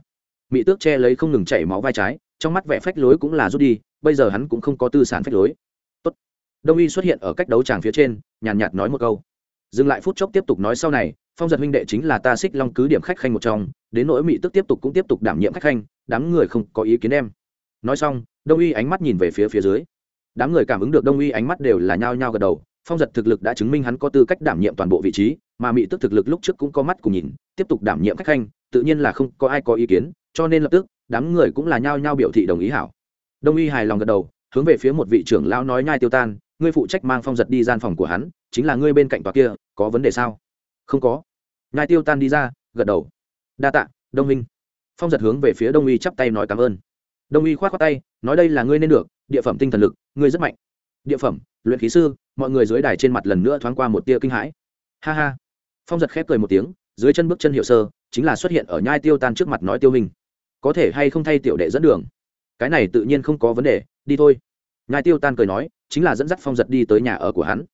Mỹ tước che lấy không ngừng chảy máu vai trái trong mắt vẻ phách lối cũng là rút đi, bây giờ hắn cũng không có tư sản phách lối. Tốt. đông y xuất hiện ở cách đấu tràng phía trên, nhàn nhạt nói một câu. Dừng lại phút chốc tiếp tục nói sau này, phong giật huynh đệ chính là ta xích long cứ điểm khách khanh một trong, đến nỗi mỹ tức tiếp tục cũng tiếp tục đảm nhiệm khách khanh, đám người không có ý kiến em nói xong, đông y ánh mắt nhìn về phía phía dưới. Đám người cảm ứng được đông y ánh mắt đều là nhao nhao gật đầu, phong giật thực lực đã chứng minh hắn có tư cách đảm nhiệm toàn bộ vị trí, mà mỹ tức thực lực lúc trước cũng có mắt cùng nhìn, tiếp tục đảm nhiệm khách khanh, tự nhiên là không có ai có ý kiến, cho nên lập tức đám người cũng là nhao nhao biểu thị đồng ý hảo. Đông y hài lòng gật đầu, hướng về phía một vị trưởng lão nói nhai tiêu tan, ngươi phụ trách mang phong giật đi gian phòng của hắn, chính là ngươi bên cạnh tòa kia, có vấn đề sao? Không có. Nhai tiêu tan đi ra, gật đầu. Đa tạ, đông minh. Phong giật hướng về phía đông y chắp tay nói cảm ơn. Đông y k h o á t tay, nói đây là ngươi nên được, địa phẩm tinh thần lực, ngươi rất mạnh. Địa phẩm, luyện khí sư, mọi người dưới đài trên mặt lần nữa thoáng qua một tia kinh hãi. Ha ha. Phong giật khép cười một tiếng, dưới chân bước chân hiệu sơ, chính là xuất hiện ở nhai tiêu tan trước mặt nói tiêu hình có thể hay không thay tiểu đệ dẫn đường? Cái này tự nhiên không có vấn đề, đi thôi. Nhai tiêu tan cười nói, chính là dẫn dắt phong giật đi tới nhà ở của hắn.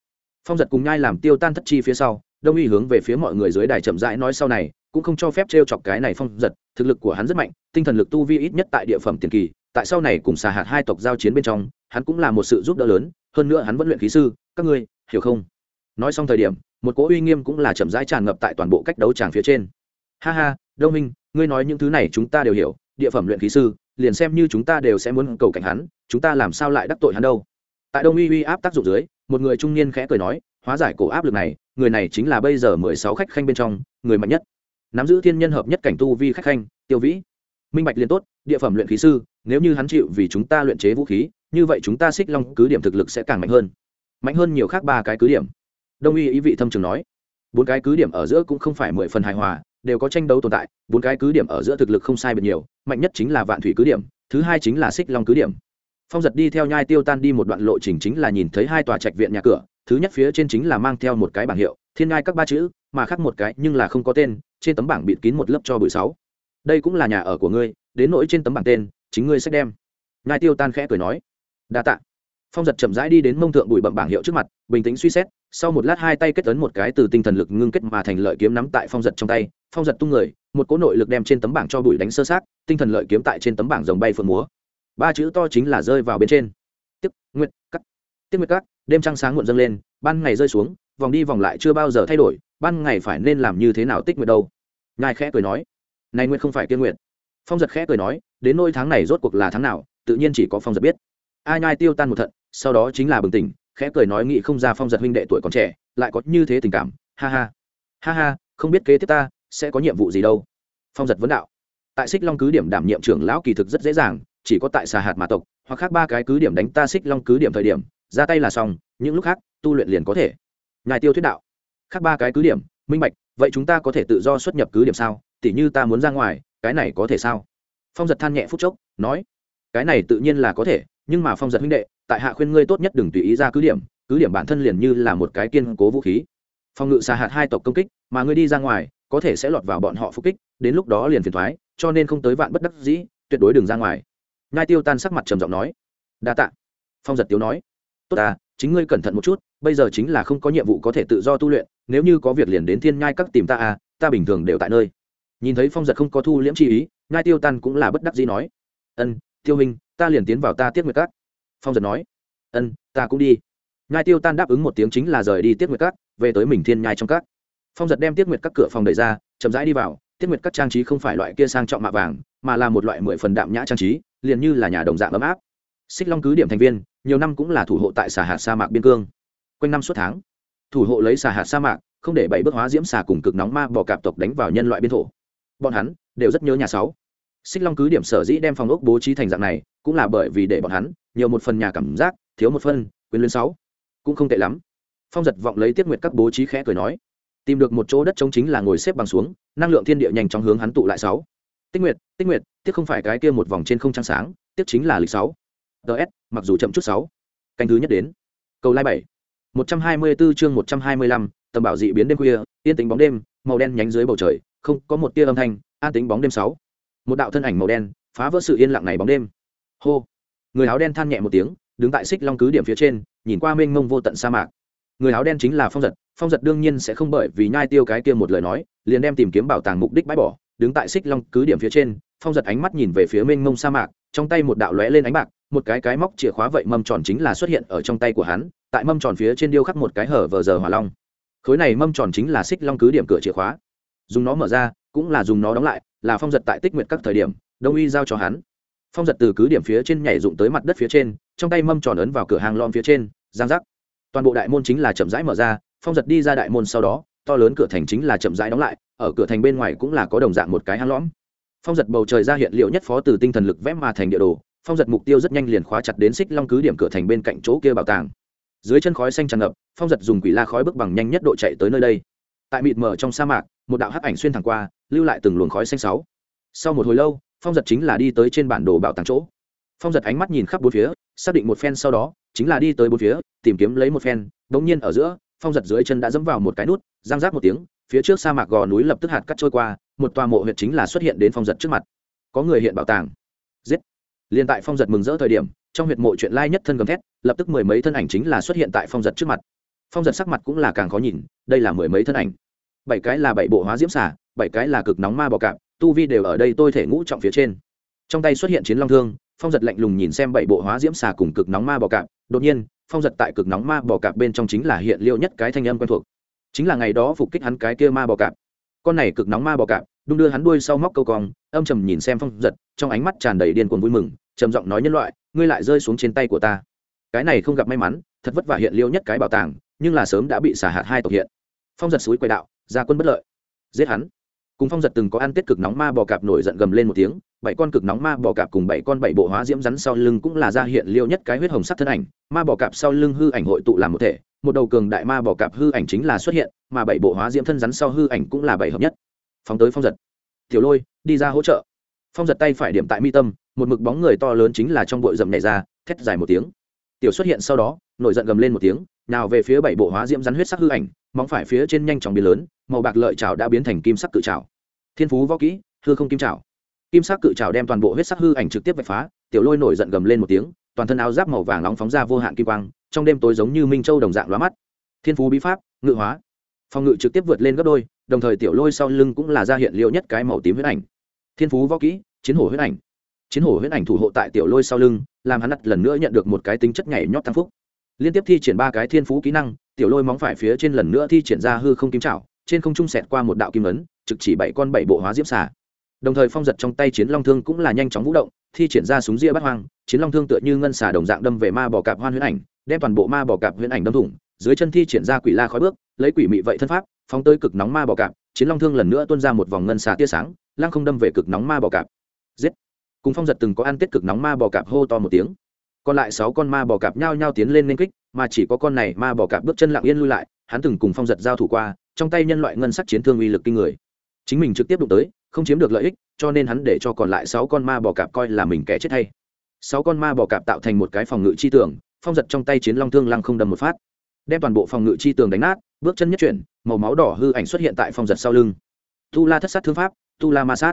Phong giật cùng nhai làm tiêu tan thất chi phía sau, đông y hướng về phía mọi người dưới đài chậm rãi nói sau này, cũng không cho phép t r e o chọc cái này phong giật, thực lực của hắn rất mạnh, tinh thần lực tu vi ít nhất tại địa phẩm tiền kỳ, tại sau này cùng xà hạt hai tộc giao chiến bên trong, hắn cũng là một sự giúp đỡ lớn, hơn nữa hắn vẫn luyện khí sư, các ngươi, hiểu không? Nói xong thời điểm, một cỗ uy nghiêm cũng là chậm rãi tràn ngập tại toàn bộ cách đấu tràng phía trên. Ha ha đông minh ngươi nói những thứ này chúng ta đều hiểu, địa phẩm luyện khí sư, liền xem như chúng ta đều sẽ muốn cầu cảnh hắn, chúng ta làm sao lại đắc tội hắn đâu? Tại đông uy uy áp tác dụng dưới, một người trung niên khẽ cười nói, hóa giải cổ áp lực này, người này chính là bây giờ mười sáu khách khanh bên trong, người mạnh nhất. Nắm giữ thiên nhân hợp nhất cảnh tu vi khách khanh, tiêu vĩ. Minh bạch liền tốt, địa phẩm luyện khí sư, nếu như hắn chịu vì chúng ta luyện chế vũ khí, như vậy chúng ta xích long cứ điểm thực lực sẽ càng mạnh hơn. Mạnh hơn nhiều khác ba cái cứ điểm. Đông uy ý vị thâm trường nói, bốn cái cứ điểm ở giữa cũng không phải mười phần hài hòa đều có tranh đấu tồn tại, bốn cái cứ điểm ở giữa thực lực không sai biệt nhiều, mạnh nhất chính là vạn thủy cứ điểm, thứ hai chính là xích long cứ điểm. Phong giật đi theo nhai tiêu tan đi một đoạn lộ trình chính là nhìn thấy hai tòa trạch viện nhà cửa, thứ nhất phía trên chính là mang theo một cái bảng hiệu, thiên ngai các ba chữ, mà khác một cái nhưng là không có tên, trên tấm bảng bịt kín một lớp cho bụi sáu. Đây cũng là nhà ở của ngươi, đến nỗi trên tấm bảng tên, chính ngươi sẽ đem. Nhai tiêu tan khẽ cười nói. Đa tạ phong giật chậm rãi đi đến mông thượng bụi bậm bảng hiệu trước mặt, bình tĩnh suy xét, sau một lát hai tay kết ấn một cái từ tinh thần lực ngưng kết mà thành lợi kiếm nắm tại phong giật trong tay, phong giật tung người, một cỗ nội lực đem trên tấm bảng cho bụi đánh sơ sát, tinh thần lợi kiếm tại trên tấm bảng dòng bay phượng múa. Ba chữ to chính là rơi vào bên trên. Tiếp, nguyệt, cắt. Tiếp nguyệt cắt, đêm trăng sáng muộn dâng lên, ban ngày rơi xuống, vòng đi vòng lại chưa bao giờ thay đổi, ban ngày phải nên làm như thế nào tích nguyệt đâu? Ngài khẽ cười nói. Này nguyệt không phải kiên nguyệt. Phong giật khẽ cười nói, đến nôi tháng này rốt cuộc là tháng nào, tự nhiên chỉ có phong giật biết. A nhai tiêu tan một thận sau đó chính là bừng tỉnh, khẽ cười nói nghĩ không ra phong giật huynh đệ tuổi còn trẻ, lại có như thế tình cảm, ha ha. Ha ha, không biết kế tiếp ta sẽ có nhiệm vụ gì đâu. Phong giật vấn đạo. Tại xích long cứ điểm đảm nhiệm trưởng lão kỳ thực rất dễ dàng, chỉ có tại xà hạt mà tộc, hoặc khác ba cái cứ điểm đánh ta xích long cứ điểm thời điểm, ra tay là xong, những lúc khác, tu luyện liền có thể. Ngài tiêu thuyết đạo. Khác ba cái cứ điểm, minh bạch, vậy chúng ta có thể tự do xuất nhập cứ điểm sao? Tỉ như ta muốn ra ngoài, cái này có thể sao? Phong giật than nhẹ phút chốc, nói, cái này tự nhiên là có thể, nhưng mà phong giật huynh đệ tại hạ khuyên ngươi tốt nhất đừng tùy ý ra cứ điểm cứ điểm bản thân liền như là một cái kiên cố vũ khí. Phòng ngự xà hạt hai tộc công kích, mà ngươi đi ra ngoài, có thể sẽ lọt vào bọn họ phục kích, đến lúc đó liền phiền thoái, cho nên không tới vạn bất đắc dĩ, tuyệt đối đừng ra ngoài. Ngai tiêu tan sắc mặt trầm giọng nói. Đa tạ. Phong giật tiếu nói. Tốt à chính ngươi cẩn thận một chút, bây giờ chính là không có nhiệm vụ có thể tự do tu luyện, nếu như có việc liền đến thiên nhai các tìm ta à ta bình thường đều tại nơi. Nhìn thấy phong giật không có thu liễm chi ý ngai tiêu tan cũng là bất đắc dĩ nói. Ân, tiêu hình ta liền tiến vào ta tiết nguyệt cát phong giật nói, ân, ta cũng đi. Ngai tiêu tan đáp ứng một tiếng chính là rời đi Tiết nguyệt cát về tới mình thiên nhai trong cát phong giật đem tiết nguyệt các cửa phòng đẩy ra, chậm rãi đi vào. Tiết nguyệt các trang trí không phải loại kia sang trọng mạ vàng, mà là một loại mười phần đạm nhã trang trí, liền như là nhà đồng dạng ấm áp. Xích long cứ điểm thành viên, nhiều năm cũng là thủ hộ tại xà hạt sa mạc biên cương. Quanh năm suốt tháng, thủ hộ lấy xà hạt sa mạc, không để bảy bước hóa diễm xà cùng cực nóng ma bò cạp tộc đánh vào nhân loại biên thổ. Bọn hắn đều rất nhớ nhà sáu. Xích long cứ điểm sở dĩ đem phòng ốc bố trí thành dạng này, cũng là bởi vì để bọn hắn nhiều một phần nhà cảm giác, thiếu một phân quyền luyến sáu. Cũng không tệ lắm. Phong giật vọng lấy tiết nguyệt các bố trí khẽ cười nói, tìm được một chỗ đất trống chính là ngồi xếp bằng xuống, năng lượng thiên địa nhanh chóng hướng hắn tụ lại sáu. Tích nguyệt tích nguyệt, tiếc không phải cái kia một vòng trên không trăng sáng, tiếc chính là lịch sáu. Ts mặc dù chậm chút sáu. Canh thứ nhất đến. Cầu lai bảy. Một trăm hai mươi 124 chương một trăm hai mươi lăm, tầm bảo dị biến đêm khuya, yên tĩnh bóng đêm, màu đen nhánh dưới bầu trời, không, có một tia âm thanh, an tính bóng đêm sáu. Một đạo thân ảnh màu đen, phá vỡ sự yên lặng này bóng đêm. Hô người áo đen than nhẹ một tiếng, đứng tại xích long cứ điểm phía trên, nhìn qua mênh mông vô tận sa mạc. Người áo đen chính là phong giật. Phong giật đương nhiên sẽ không bởi vì nhai tiêu cái kia một lời nói, liền đem tìm kiếm bảo tàng mục đích bãi bỏ, đứng tại xích long cứ điểm phía trên, phong giật ánh mắt nhìn về phía mênh mông sa mạc, trong tay một đạo lóe lên ánh bạc, một cái cái móc chìa khóa vậy mâm tròn chính là xuất hiện ở trong tay của hắn, tại mâm tròn phía trên điêu khắc một cái hở vờ giờ hỏa long. Khối này mâm tròn chính là xích long cứ điểm cửa chìa khóa. Dùng nó mở ra, cũng là dùng nó đóng lại, là phong giật tại tích nguyện các thời điểm đông y giao cho hắn phong giật từ cứ điểm phía trên nhảy dụng tới mặt đất phía trên, trong tay mâm tròn ấn vào cửa hàng lon phía trên, giang giác. Toàn bộ đại môn chính là chậm rãi mở ra, phong giật đi ra đại môn sau đó, to lớn cửa thành chính là chậm rãi đóng lại, ở cửa thành bên ngoài cũng là có đồng dạng một cái hang lõm. Phong giật bầu trời ra hiện liệu nhất phó từ tinh thần lực vẽ mà thành địa đồ, phong giật mục tiêu rất nhanh liền khóa chặt đến xích long cứ điểm cửa thành bên cạnh chỗ kia bảo tàng. Dưới chân khói xanh tràn ngập, phong giật dùng quỷ la khói bước bằng nhanh nhất độ chạy tới nơi đây. Tại mịt mờ trong sa mạc, một đạo hắc ảnh xuyên thẳng qua, lưu lại từng luồng khói xanh sáu. Sau một hồi lâu phong giật chính là đi tới trên bản đồ bảo tàng chỗ. Phong giật ánh mắt nhìn khắp bốn phía, xác định một phen sau đó, chính là đi tới bốn phía, tìm kiếm lấy một phen, đống nhiên ở giữa, phong giật dưới chân đã dẫm vào một cái nút giang rác một tiếng, phía trước sa mạc gò núi lập tức hạt cắt trôi qua, một tòa mộ huyện chính là xuất hiện đến phong giật trước mặt. Có người hiện bảo tàng. Giết. Liền tại phong giật mừng rỡ thời điểm, trong huyệt mộ chuyện lai nhất thân gầm thét, lập tức mười mấy thân ảnh chính là xuất hiện tại phong giật trước mặt. Phong giật sắc mặt cũng là càng khó nhìn, đây là mười mấy thân ảnh. Bảy cái là bảy bộ hóa diễm xả bảy cái là cực nóng ma bọ cạp tu vi đều ở đây tôi thể ngũ trọng phía trên. Trong tay xuất hiện chiến long thương, phong giật lạnh lùng nhìn xem bảy bộ hóa diễm xà cùng cực nóng ma bò cạp. Đột nhiên, phong giật tại cực nóng ma bò cạp bên trong chính là hiện liệu nhất cái thanh âm quen thuộc. Chính là ngày đó phục kích hắn cái kia ma bò cạp. Con này cực nóng ma bò cạp, đung đưa hắn đuôi sau móc câu cong, âm trầm nhìn xem phong giật, trong ánh mắt tràn đầy điên cuồng vui mừng, trầm giọng nói nhân loại, ngươi lại rơi xuống trên tay của ta. Cái này không gặp may mắn, thật vất vả hiện liêu nhất cái bảo tàng, nhưng là sớm đã bị xả hạt hai tộc hiện. Phong giật suối quay đạo, ra quân bất lợi. Giết hắn cùng phong giật từng có ăn tết cực nóng ma bò cạp nổi giận gầm lên một tiếng, bảy con cực nóng ma bò cạp cùng bảy con bảy bộ hóa diễm rắn sau lưng cũng là ra hiện liêu nhất cái huyết hồng sắc thân ảnh. Ma bò cạp sau lưng hư ảnh hội tụ làm một thể, một đầu cường đại ma bò cạp hư ảnh chính là xuất hiện, mà bảy bộ hóa diễm thân rắn sau hư ảnh cũng là bảy hợp nhất. Phóng tới phong giật. Tiểu lôi, đi ra hỗ trợ. Phong giật tay phải điểm tại mi tâm, một mực bóng người to lớn chính là trong bụi rậm nhảy ra, thét dài một tiếng. Tiểu xuất hiện sau đó, nổi giận gầm lên một tiếng, nào về phía bảy bộ hóa diễm rắn huyết sắc hư ảnh móng phải phía trên nhanh chóng biến lớn, màu bạc lợi trào đã biến thành kim sắc cự trào thiên phú võ kỹ, hư không kim trào kim sắc cự trào đem toàn bộ huyết sắc hư ảnh trực tiếp vạch phá, tiểu lôi nổi giận gầm lên một tiếng, toàn thân áo giáp màu vàng nóng phóng ra vô hạn kim quang, trong đêm tối giống như minh châu đồng dạng lóa mắt. Thiên phú bí pháp, ngự hóa. Phòng ngự trực tiếp vượt lên gấp đôi, đồng thời tiểu lôi sau lưng cũng là ra hiện liệu nhất cái màu tím huyết ảnh. Thiên phú võ kỹ, chiến hổ huyết ảnh. Chiến hổ huyết ảnh thủ hộ tại tiểu lôi sau lưng, làm hắn đặt lần nữa nhận được một cái tính chất nhảy nhót tăng phúc. Liên tiếp thi triển ba cái thiên phú kỹ năng tiểu lôi móng phải phía trên lần nữa thi triển ra hư không kiếm trảo trên không trung xẹt qua một đạo kim ấn, trực chỉ bảy con bảy bộ hóa diễm xà. Đồng thời phong giật trong tay chiến long thương cũng là nhanh chóng vũ động, thi triển ra súng ria bắt hoang, chiến long thương tựa như ngân xà đồng dạng đâm về ma bò cạp hoan huyễn ảnh, đem toàn bộ ma bò cạp huyễn ảnh đâm thủng, dưới chân thi triển ra quỷ la khói bước, lấy quỷ mị vậy thân pháp, phóng tới cực nóng ma bò cạp, chiến long thương lần nữa tuôn ra một vòng ngân xà tia sáng, lăng không đâm về cực nóng ma bò cạp. Giết! Cùng phong giật từng có ăn tiết cực nóng ma bò cạp hô to một tiếng. Còn lại sáu con ma bò cạp nhao nhao tiến lên nên kích mà chỉ có con này ma bò cạp bước chân lặng yên lui lại, hắn từng cùng phong giật giao thủ qua, trong tay nhân loại ngân sắc chiến thương uy lực kinh người. Chính mình trực tiếp đụng tới, không chiếm được lợi ích, cho nên hắn để cho còn lại sáu con ma bò cạp coi là mình kẻ chết hay. Sáu con ma bò cạp tạo thành một cái phòng ngự chi tường, phong giật trong tay chiến long thương lăng không đâm một phát. Đem toàn bộ phòng ngự chi tường đánh nát, bước chân nhất chuyển, màu máu đỏ hư ảnh xuất hiện tại phong giật sau lưng. Tu la thất sát thương pháp, tu la ma sát.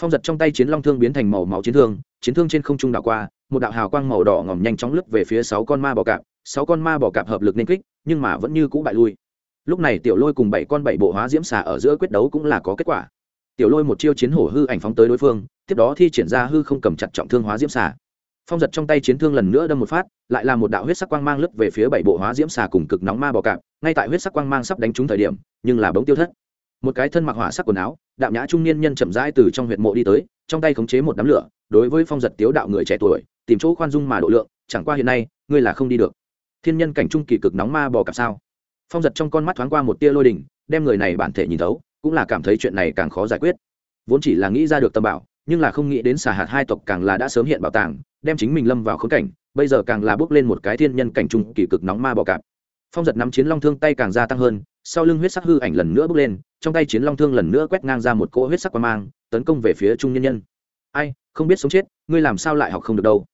Phong giật trong tay chiến long thương biến thành màu máu chiến thương chiến thương trên không trung đảo qua, một đạo hào quang màu đỏ ngỏm nhanh chóng lướt về phía sáu con ma bò cạp sáu con ma bỏ cạp hợp lực nên kích, nhưng mà vẫn như cũ bại lui. Lúc này tiểu lôi cùng bảy con bảy bộ hóa diễm xà ở giữa quyết đấu cũng là có kết quả. Tiểu lôi một chiêu chiến hổ hư ảnh phóng tới đối phương, tiếp đó thi triển ra hư không cầm chặt trọng thương hóa diễm xà. Phong giật trong tay chiến thương lần nữa đâm một phát, lại là một đạo huyết sắc quang mang lướt về phía bảy bộ hóa diễm xà cùng cực nóng ma bò cạp, ngay tại huyết sắc quang mang sắp đánh trúng thời điểm, nhưng là bóng tiêu thất. Một cái thân mặc hỏa sắc quần áo, đạm nhã trung niên nhân chậm rãi từ trong huyện mộ đi tới, trong tay khống chế một đám lửa, đối với phong giật tiếu đạo người trẻ tuổi, tìm chỗ khoan dung mà độ lượng, chẳng qua hiện nay, ngươi là không đi được thiên nhân cảnh trung kỳ cực nóng ma bò cạp sao? Phong giật trong con mắt thoáng qua một tia lôi đình, đem người này bản thể nhìn thấu, cũng là cảm thấy chuyện này càng khó giải quyết. Vốn chỉ là nghĩ ra được tâm bảo, nhưng là không nghĩ đến xà hạt hai tộc càng là đã sớm hiện bảo tàng, đem chính mình lâm vào khốn cảnh, bây giờ càng là bước lên một cái thiên nhân cảnh trung kỳ cực nóng ma bò cạp. Phong giật nắm chiến long thương tay càng gia tăng hơn, sau lưng huyết sắc hư ảnh lần nữa bước lên, trong tay chiến long thương lần nữa quét ngang ra một cỗ huyết sắc quang mang, tấn công về phía trung nhân nhân. Ai, không biết sống chết, ngươi làm sao lại học không được đâu.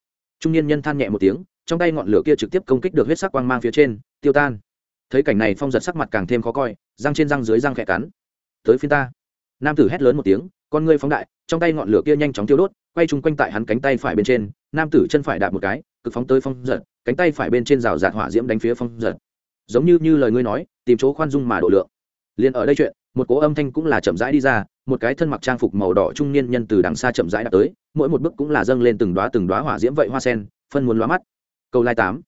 Trung nhân nhân than nhẹ một tiếng trong tay ngọn lửa kia trực tiếp công kích được huyết sắc quang mang phía trên, tiêu tan. Thấy cảnh này phong giật sắc mặt càng thêm khó coi, răng trên răng dưới răng khẽ cắn. Tới phiên ta. Nam tử hét lớn một tiếng, con ngươi phóng đại, trong tay ngọn lửa kia nhanh chóng tiêu đốt, quay chung quanh tại hắn cánh tay phải bên trên, nam tử chân phải đạp một cái, cực phóng tới phong giật, cánh tay phải bên trên rào rạt hỏa diễm đánh phía phong giật. Giống như như lời ngươi nói, tìm chỗ khoan dung mà độ lượng. Liền ở đây chuyện, một cố âm thanh cũng là chậm rãi đi ra, một cái thân mặc trang phục màu đỏ trung niên nhân từ đằng xa chậm rãi đã tới, mỗi một bước cũng là dâng lên từng đoá từng đoá hỏa diễm vậy hoa sen, phân muốn lóa mắt câu lai tám.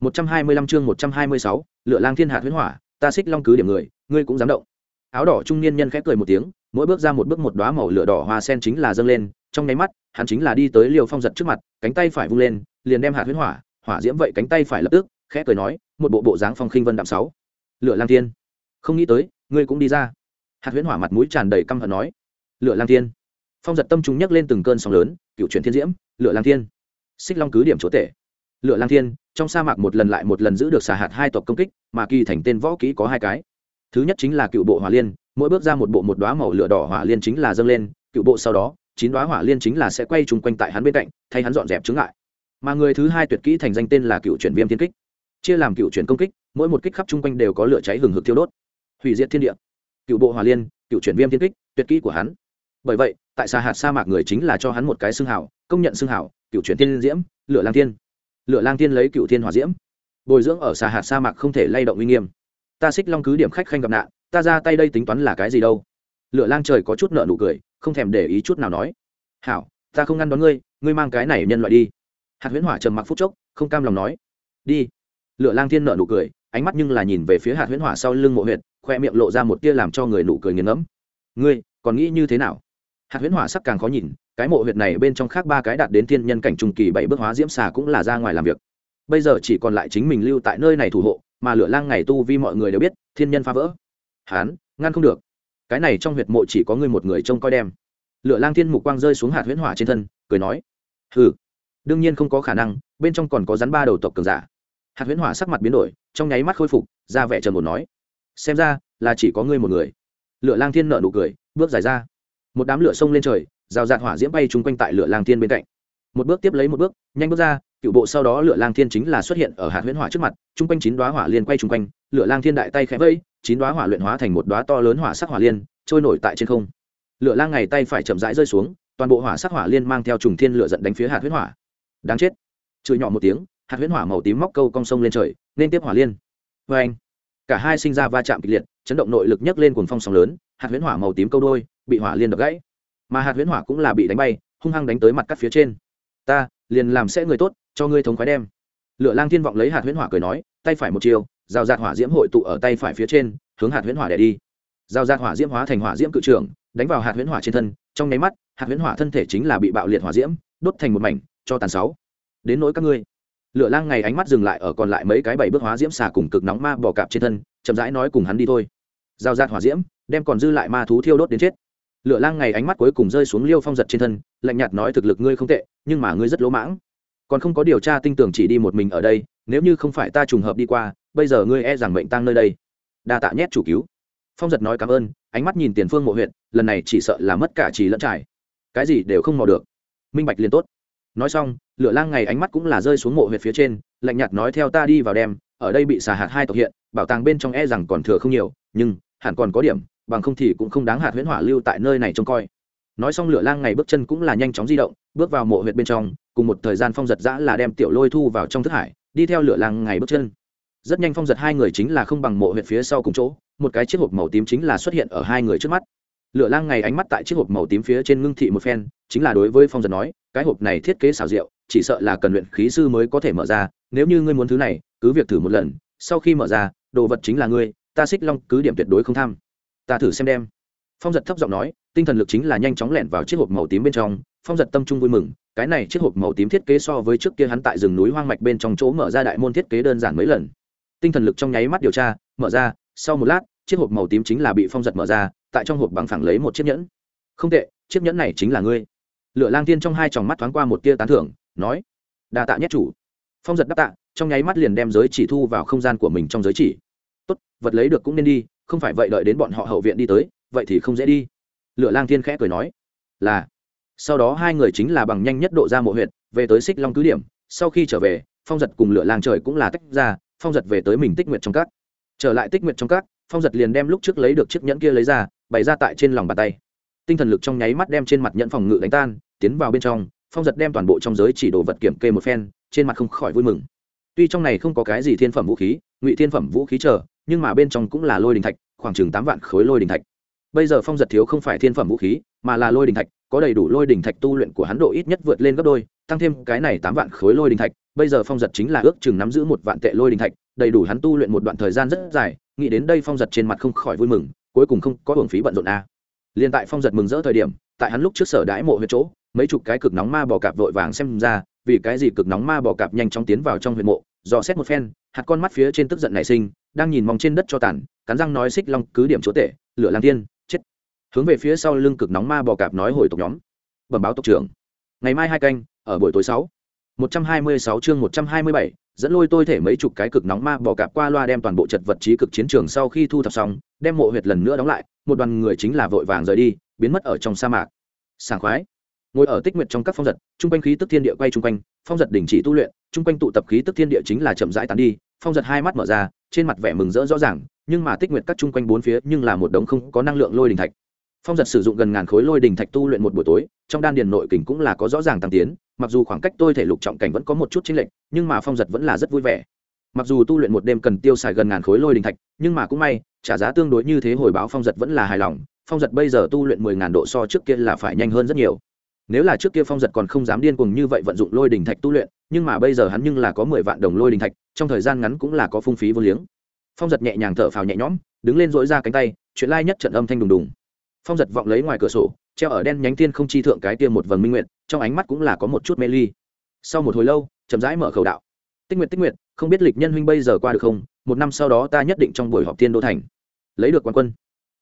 Một trăm hai mươi lăm chương một trăm hai mươi sáu, lựa lang thiên hạt Huyễn hỏa, ta xích long cứ điểm người, ngươi cũng dám động. Áo đỏ trung niên nhân khẽ cười một tiếng, mỗi bước ra một bước một đoá màu lửa đỏ hoa sen chính là dâng lên, trong nháy mắt, hắn chính là đi tới liều phong giật trước mặt, cánh tay phải vung lên, liền đem hạt Huyễn hỏa hỏa diễm vậy cánh tay phải lập tức, khẽ cười nói, một bộ bộ dáng phong khinh vân đạm sáu. Lựa lang thiên, không nghĩ tới, ngươi cũng đi ra. Hạt huyễn hỏa mặt mũi tràn đầy căm hận nói, Lựa lang thiên. Phong giật tâm trung nhấc lên từng cơn sóng lớn, cựu truyền thiên diễm, Lựa lang thiên. Xích long cứ điểm chỗ tệ lửa lang thiên, trong sa mạc một lần lại một lần giữ được xà hạt hai tộc công kích, mà kỳ thành tên võ kỹ có hai cái. Thứ nhất chính là cựu bộ hỏa liên, mỗi bước ra một bộ một đoá màu lửa đỏ hỏa liên chính là dâng lên, cựu bộ sau đó, chín đoá hỏa liên chính là sẽ quay chung quanh tại hắn bên cạnh, thay hắn dọn dẹp chứng lại mà người thứ hai tuyệt kỹ thành danh tên là cựu chuyển viêm thiên kích. Chia làm cựu chuyển công kích, mỗi một kích khắp chung quanh đều có lửa cháy hừng hực thiêu đốt. Hủy diệt thiên địa. Cựu bộ hỏa liên, cựu chuyển viêm thiên kích, tuyệt kỹ của hắn. Bởi vậy, tại xa hạt sa mạc người chính là cho hắn một cái xương hảo công nhận xương hảo cựu chuyển thiên diễm, lửa lang thiên lửa lang thiên lấy cựu thiên hỏa diễm. Bồi dưỡng ở xà hạt sa mạc không thể lay động uy nghiêm. Ta xích long cứ điểm khách khanh gặp nạn, ta ra tay đây tính toán là cái gì đâu? Lửa lang trời có chút nợ nụ cười, không thèm để ý chút nào nói. Hảo, ta không ngăn đón ngươi ngươi mang cái này nhân loại đi. Hạt huyễn hỏa trầm mặc phút chốc, không cam lòng nói. Đi. Lửa lang thiên nợ nụ cười, ánh mắt nhưng là nhìn về phía hạt huyễn hỏa sau lưng mộ huyệt, khoe miệng lộ ra một tia làm cho người nụ cười nghiền ngẫm. Ngươi, còn nghĩ như thế nào? Hạt huyễn hỏa sắc càng khó nhìn, cái mộ huyệt này bên trong khác ba cái đạt đến thiên nhân cảnh trung kỳ bảy bước hóa diễm xà cũng là ra ngoài làm việc. Bây giờ chỉ còn lại chính mình lưu tại nơi này thủ hộ, mà lửa lang ngày tu vi mọi người đều biết, thiên nhân phá vỡ. Hán, ngăn không được. Cái này trong huyệt mộ chỉ có ngươi một người trông coi đem. Lửa lang thiên mục quang rơi xuống hạt huyễn hỏa trên thân, cười nói ừ đương nhiên không có khả năng, bên trong còn có rắn ba đầu tộc cường giả. Hạt huyễn hỏa sắc mặt biến đổi, trong nháy mắt khôi phục, ra vẻ trần một nói, xem ra là chỉ có ngươi một người. Lửa lang thiên nợ nụ cười, bước dài ra một đám lửa sông lên trời, rào rạt hỏa diễm bay chung quanh tại lửa lang thiên bên cạnh. Một bước tiếp lấy một bước, nhanh bước ra, cựu bộ sau đó lửa lang thiên chính là xuất hiện ở hạt huyễn hỏa trước mặt, chung quanh chín đoá hỏa liên quay chung quanh, lửa lang thiên đại tay khẽ vây chín đoá hỏa luyện hóa thành một đoá to lớn hỏa sắc hỏa liên, trôi nổi tại trên không. Lửa lang ngày tay phải chậm rãi rơi xuống, toàn bộ hỏa sắc hỏa liên mang theo trùng thiên lửa giận đánh phía hạt huyết hỏa. Đáng chết. Chửi nhỏ một tiếng, hạt huyễn hỏa màu tím móc câu cong sông lên trời, nên tiếp hỏa liên. Vê anh cả hai sinh ra va chạm kịch liệt, chấn động nội lực nhấc lên cuồng phong sóng lớn, hạt huyễn hỏa màu tím câu đôi, bị hỏa liên đập gãy. Mà hạt huyễn hỏa cũng là bị đánh bay, hung hăng đánh tới mặt cắt phía trên. Ta, liền làm sẽ người tốt, cho ngươi thống khoái đem. Lựa lang thiên vọng lấy hạt huyễn hỏa cười nói, tay phải một chiều, rào rạt hỏa diễm hội tụ ở tay phải phía trên, hướng hạt huyễn hỏa để đi. Rào rạt hỏa diễm hóa thành hỏa diễm cự trưởng, đánh vào hạt huyễn hỏa trên thân, trong nháy mắt, hạt huyễn hỏa thân thể chính là bị bạo liệt hỏa diễm, đốt thành một mảnh, cho tàn sáu. Đến nỗi các ngươi lựa lang ngày ánh mắt dừng lại ở còn lại mấy cái bảy bước hóa diễm xà cùng cực nóng ma bò cạp trên thân, chậm rãi nói cùng hắn đi thôi. Giao giạt hỏa diễm, đem còn dư lại ma thú thiêu đốt đến chết. Lựa lang ngày ánh mắt cuối cùng rơi xuống liêu phong giật trên thân, lạnh nhạt nói thực lực ngươi không tệ, nhưng mà ngươi rất lỗ mãng. Còn không có điều tra tinh tưởng chỉ đi một mình ở đây, nếu như không phải ta trùng hợp đi qua, bây giờ ngươi e rằng mệnh tăng nơi đây. Đa tạ nhét chủ cứu. Phong giật nói cảm ơn, ánh mắt nhìn tiền phương mộ huyện, lần này chỉ sợ là mất cả trì lẫn trải. Cái gì đều không mò được. Minh bạch liền tốt nói xong, lửa lang ngày ánh mắt cũng là rơi xuống mộ huyệt phía trên, lạnh nhạt nói theo ta đi vào đem, ở đây bị xà hạt hai tộc hiện, bảo tàng bên trong e rằng còn thừa không nhiều, nhưng, hẳn còn có điểm, bằng không thì cũng không đáng hạt huyễn hỏa lưu tại nơi này trông coi. Nói xong lửa lang ngày bước chân cũng là nhanh chóng di động, bước vào mộ huyệt bên trong, cùng một thời gian phong giật giã là đem tiểu lôi thu vào trong thức hải, đi theo lửa lang ngày bước chân. Rất nhanh phong giật hai người chính là không bằng mộ huyệt phía sau cùng chỗ, một cái chiếc hộp màu tím chính là xuất hiện ở hai người trước mắt. Lửa lang ngày ánh mắt tại chiếc hộp màu tím phía trên ngưng thị một phen chính là đối với phong giật nói, cái hộp này thiết kế xảo diệu, chỉ sợ là cần luyện khí sư mới có thể mở ra, nếu như ngươi muốn thứ này, cứ việc thử một lần, sau khi mở ra, đồ vật chính là ngươi, ta xích long cứ điểm tuyệt đối không tham. Ta thử xem đem. Phong giật thấp giọng nói, tinh thần lực chính là nhanh chóng lẻn vào chiếc hộp màu tím bên trong, phong giật tâm trung vui mừng, cái này chiếc hộp màu tím thiết kế so với trước kia hắn tại rừng núi hoang mạch bên trong chỗ mở ra đại môn thiết kế đơn giản mấy lần. Tinh thần lực trong nháy mắt điều tra, mở ra, sau một lát, chiếc hộp màu tím chính là bị phong giật mở ra, tại trong hộp bằng phẳng lấy một chiếc nhẫn. Không tệ, chiếc nhẫn này chính là ngươi lựa lang tiên trong hai tròng mắt thoáng qua một tia tán thưởng, nói, đa tạ nhất chủ. Phong giật đáp tạ, trong nháy mắt liền đem giới chỉ thu vào không gian của mình trong giới chỉ. Tốt, vật lấy được cũng nên đi, không phải vậy đợi đến bọn họ hậu viện đi tới, vậy thì không dễ đi. Lựa lang thiên khẽ cười nói, là. Sau đó hai người chính là bằng nhanh nhất độ ra mộ huyện về tới xích long cứ điểm. Sau khi trở về, phong giật cùng Lửa lang trời cũng là tách ra, phong giật về tới mình tích nguyện trong các. Trở lại tích nguyện trong các, phong giật liền đem lúc trước lấy được chiếc nhẫn kia lấy ra, bày ra tại trên lòng bàn tay. Tinh thần lực trong nháy mắt đem trên mặt nhẫn phòng ngự đánh tan tiến vào bên trong, phong giật đem toàn bộ trong giới chỉ đồ vật kiểm kê một phen, trên mặt không khỏi vui mừng tuy trong này không có cái gì thiên phẩm vũ khí, ngụy thiên phẩm vũ khí chờ, nhưng mà bên trong cũng là lôi đình thạch, khoảng chừng tám vạn khối lôi đình thạch bây giờ phong giật thiếu không phải thiên phẩm vũ khí, mà là lôi đình thạch, có đầy đủ lôi đình thạch tu luyện của hắn độ ít nhất vượt lên gấp đôi, tăng thêm cái này tám vạn khối lôi đình thạch, bây giờ phong giật chính là ước chừng nắm giữ một vạn tệ lôi đình thạch, đầy đủ hắn tu luyện một đoạn thời gian rất dài, nghĩ đến đây phong giật trên mặt không khỏi vui mừng, cuối cùng không có hưởng phí bận rộn a à. liền tại phong giật mừng rỡ thời điểm, tại hắn lúc trước sở đãi mộ huyệt chỗ mấy chục cái cực nóng ma bò cạp vội vàng xem ra, vì cái gì cực nóng ma bò cạp nhanh chóng tiến vào trong huyệt mộ, dò xét một phen, hạt con mắt phía trên tức giận nảy sinh, đang nhìn mong trên đất cho tàn, cắn răng nói xích long, cứ điểm chúa tể, lửa lang tiên chết. Hướng về phía sau lưng cực nóng ma bò cạp nói hồi tộc nhóm. Bẩm báo tộc trưởng. Ngày mai hai canh, ở buổi tối sáu. Một trăm hai mươi sáu chương một trăm hai mươi bảy, dẫn lôi tôi thể mấy chục cái cực nóng ma bò cạp qua loa đem toàn bộ trật vật trí cực chiến trường sau khi thu thập xong, đem mộ huyệt lần nữa đóng lại, một đoàn người chính là vội vàng rời đi, biến mất ở trong sa mạc. Sảng khoái ngồi ở tích nguyệt trong các phong giật, chung quanh khí tức thiên địa quay chung quanh, phong giật đình chỉ tu luyện, chung quanh tụ tập khí tức thiên địa chính là chậm rãi tán đi, phong giật hai mắt mở ra, trên mặt vẻ mừng rỡ rõ ràng, nhưng mà tích nguyệt các chung quanh bốn phía nhưng là một đống không có năng lượng lôi đình thạch. Phong giật sử dụng gần ngàn khối lôi đình thạch tu luyện một buổi tối, trong đan điền nội kình cũng là có rõ ràng tăng tiến, mặc dù khoảng cách tôi thể lục trọng cảnh vẫn có một chút chênh lệch, nhưng mà phong giật vẫn là rất vui vẻ. Mặc dù tu luyện một đêm cần tiêu xài gần ngàn khối lôi đình thạch, nhưng mà cũng may, trả giá tương đối như thế hồi báo phong giật vẫn là hài lòng, phong giật bây giờ tu luyện mười ngàn độ so trước kia là phải nhanh hơn rất nhiều nếu là trước kia phong giật còn không dám điên cuồng như vậy vận dụng lôi đình thạch tu luyện, nhưng mà bây giờ hắn nhưng là có mười vạn đồng lôi đình thạch, trong thời gian ngắn cũng là có phung phí vô liếng. Phong giật nhẹ nhàng thở phào nhẹ nhõm, đứng lên dỗi ra cánh tay, chuyện lai nhất trận âm thanh đùng đùng. Phong giật vọng lấy ngoài cửa sổ, treo ở đen nhánh tiên không chi thượng cái tiêm một vầng minh nguyện trong ánh mắt cũng là có một chút mê ly. Sau một hồi lâu, chậm rãi mở khẩu đạo. Tích nguyện tích nguyện không biết lịch nhân huynh bây giờ qua được không? Một năm sau đó ta nhất định trong buổi họp tiên đô thành. Lấy được quán quân.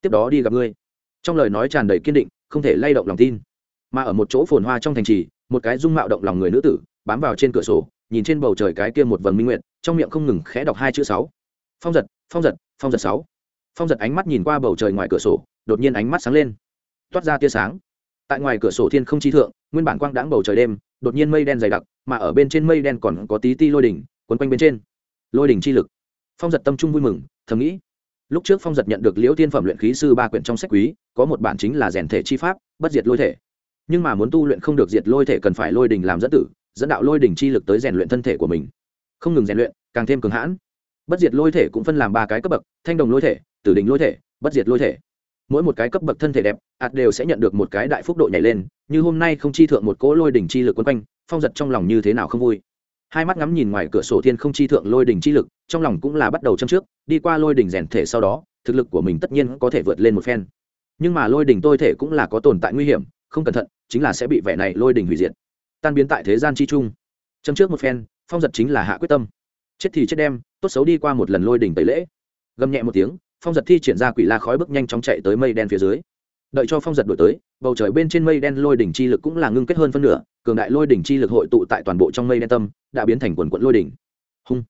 Tiếp đó đi gặp ngươi. Trong lời nói tràn đầy kiên định, không thể lay động lòng tin mà ở một chỗ phồn hoa trong thành trì, một cái dung mạo động lòng người nữ tử, bám vào trên cửa sổ, nhìn trên bầu trời cái kia một vầng minh nguyện trong miệng không ngừng khẽ đọc hai chữ sáu. Phong giật phong giật phong giật sáu. Phong giật ánh mắt nhìn qua bầu trời ngoài cửa sổ, đột nhiên ánh mắt sáng lên. Toát ra tia sáng. Tại ngoài cửa sổ thiên không chi thượng, nguyên bản quang đãng bầu trời đêm, đột nhiên mây đen dày đặc, mà ở bên trên mây đen còn có tí ti lôi đỉnh, quấn quanh bên trên. Lôi đỉnh chi lực. Phong giật tâm trung vui mừng, thầm nghĩ. Lúc trước phong giật nhận được liễu tiên phẩm luyện khí sư ba quyển trong sách quý, có một bản chính là rèn thể chi pháp, bất diệt lôi thể nhưng mà muốn tu luyện không được diệt lôi thể cần phải lôi đình làm dẫn tử, dẫn đạo lôi đỉnh chi lực tới rèn luyện thân thể của mình. Không ngừng rèn luyện, càng thêm cường hãn. Bất diệt lôi thể cũng phân làm ba cái cấp bậc, thanh đồng lôi thể, tử đình lôi thể, bất diệt lôi thể. Mỗi một cái cấp bậc thân thể đẹp, ạt đều sẽ nhận được một cái đại phúc độ nhảy lên, như hôm nay không chi thượng một cỗ lôi đỉnh chi lực quấn quanh, phong giật trong lòng như thế nào không vui. Hai mắt ngắm nhìn ngoài cửa sổ thiên không chi thượng lôi đỉnh chi lực, trong lòng cũng là bắt đầu châm trước, đi qua lôi đỉnh rèn thể sau đó, thực lực của mình tất nhiên có thể vượt lên một phen. Nhưng mà lôi đỉnh tôi thể cũng là có tồn tại nguy hiểm, không cẩn thận chính là sẽ bị vẻ này lôi đỉnh hủy diệt. Tan biến tại thế gian chi trung. Châm trước một phen, phong giật chính là hạ quyết tâm. Chết thì chết đem, tốt xấu đi qua một lần lôi đỉnh tẩy lễ. Gầm nhẹ một tiếng, phong giật thi triển ra quỷ la khói bước nhanh chóng chạy tới mây đen phía dưới. Đợi cho phong giật đổi tới, bầu trời bên trên mây đen lôi đỉnh chi lực cũng là ngưng kết hơn phân nửa, cường đại lôi đỉnh chi lực hội tụ tại toàn bộ trong mây đen tâm, đã biến thành quần quận lôi đỉnh hung.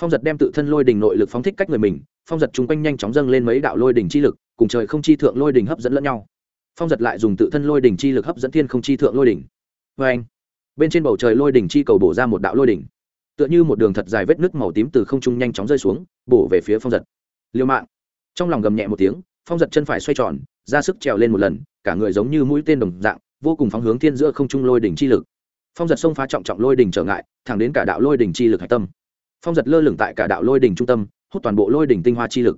Phong giật đem tự thân lôi đỉnh nội lực phóng thích cách người mình, phong giật chung quanh nhanh chóng dâng lên mấy đạo lôi đỉnh chi lực, cùng trời không chi thượng lôi đỉnh hấp dẫn lẫn nhau phong giật lại dùng tự thân lôi đỉnh chi lực hấp dẫn thiên không chi thượng lôi đỉnh. Vê anh, bên trên bầu trời lôi đỉnh chi cầu bổ ra một đạo lôi đỉnh. Tựa như một đường thật dài vết nước màu tím từ không trung nhanh chóng rơi xuống, bổ về phía phong giật. Liêu mạng. Trong lòng gầm nhẹ một tiếng, phong giật chân phải xoay tròn, ra sức trèo lên một lần, cả người giống như mũi tên đồng dạng, vô cùng phóng hướng thiên giữa không trung lôi đỉnh chi lực. Phong giật xông phá trọng trọng lôi đỉnh trở ngại, thẳng đến cả đạo lôi đỉnh chi lực hạch tâm. Phong giật lơ lửng tại cả đạo lôi đỉnh trung tâm, hút toàn bộ lôi đỉnh tinh hoa chi lực.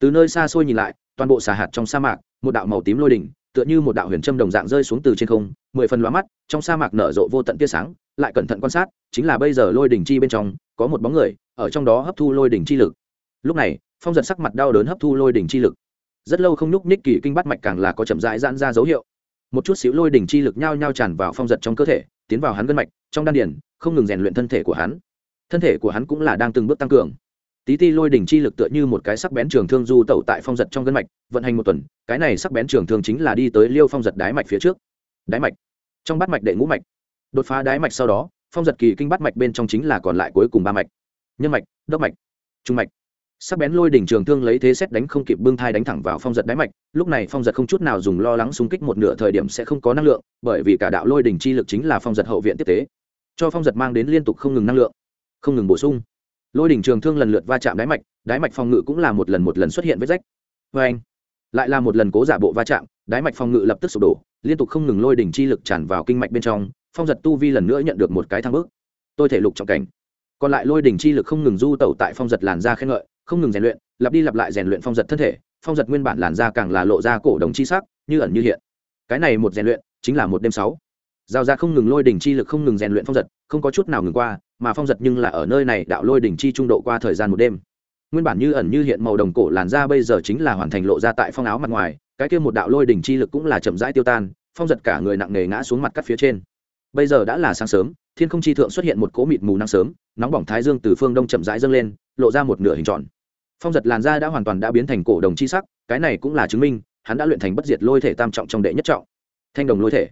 Từ nơi xa xôi nhìn lại, toàn bộ xà hạt trong sa mạc, một đạo màu tím lôi đỉnh tựa như một đạo huyền châm đồng dạng rơi xuống từ trên không, mười phần lóa mắt, trong sa mạc nở rộ vô tận tia sáng, lại cẩn thận quan sát, chính là bây giờ lôi đỉnh chi bên trong, có một bóng người, ở trong đó hấp thu lôi đỉnh chi lực. Lúc này, phong giật sắc mặt đau đớn hấp thu lôi đỉnh chi lực. Rất lâu không nhúc ních kỳ kinh bắt mạch càng là có chậm rãi giãn ra dấu hiệu. Một chút xíu lôi đỉnh chi lực nhao nhao tràn vào phong giật trong cơ thể, tiến vào hắn gân mạch, trong đan điền, không ngừng rèn luyện thân thể của hắn. Thân thể của hắn cũng là đang từng bước tăng cường tí ti lôi đỉnh chi lực tựa như một cái sắc bén trường thương du tẩu tại phong giật trong gân mạch, vận hành một tuần, cái này sắc bén trường thương chính là đi tới liêu phong giật đái mạch phía trước. Đái mạch. Trong bát mạch đệ ngũ mạch. Đột phá đái mạch sau đó, phong giật kỳ kinh bát mạch bên trong chính là còn lại cuối cùng ba mạch. Nhân mạch, đốc mạch, trung mạch. Sắc bén lôi đỉnh trường thương lấy thế xét đánh không kịp bưng thai đánh thẳng vào phong giật đáy mạch, lúc này phong giật không chút nào dùng lo lắng xung kích một nửa thời điểm sẽ không có năng lượng, bởi vì cả đạo lôi đỉnh chi lực chính là phong giật hậu viện tiếp tế. Cho phong giật mang đến liên tục không ngừng năng lượng, không ngừng bổ sung lôi đỉnh trường thương lần lượt va chạm đáy mạch đáy mạch phòng ngự cũng là một lần một lần xuất hiện vết rách. Vê anh, lại là một lần cố giả bộ va chạm, đáy mạch phòng ngự lập tức sụp đổ, liên tục không ngừng lôi đỉnh chi lực tràn vào kinh mạch bên trong, phong giật tu vi lần nữa nhận được một cái thang bước. Tôi thể lục trọng cảnh. Còn lại lôi đỉnh chi lực không ngừng du tẩu tại phong giật làn da khen ngợi, không ngừng rèn luyện, lặp đi lặp lại rèn luyện phong giật thân thể, phong giật nguyên bản làn da càng là lộ ra cổ đồng chi sắc, như ẩn như hiện. Cái này một rèn luyện chính là một đêm sáu giao ra không ngừng lôi đỉnh chi lực, không ngừng rèn luyện phong giật, không có chút nào ngừng qua, mà phong giật nhưng là ở nơi này đạo lôi đỉnh chi trung độ qua thời gian một đêm. Nguyên bản như ẩn như hiện màu đồng cổ làn da bây giờ chính là hoàn thành lộ ra tại phong áo mặt ngoài, cái kia một đạo lôi đỉnh chi lực cũng là chậm rãi tiêu tan, phong giật cả người nặng nề ngã xuống mặt cắt phía trên. Bây giờ đã là sáng sớm, thiên không chi thượng xuất hiện một cỗ mịt mù nắng sớm, nóng bỏng thái dương từ phương đông chậm rãi dâng lên, lộ ra một nửa hình tròn. Phong giật làn da đã hoàn toàn đã biến thành cổ đồng chi sắc, cái này cũng là chứng minh, hắn đã luyện thành bất diệt lôi thể tam trọng trong đệ nhất trọng. Thanh đồng lôi thể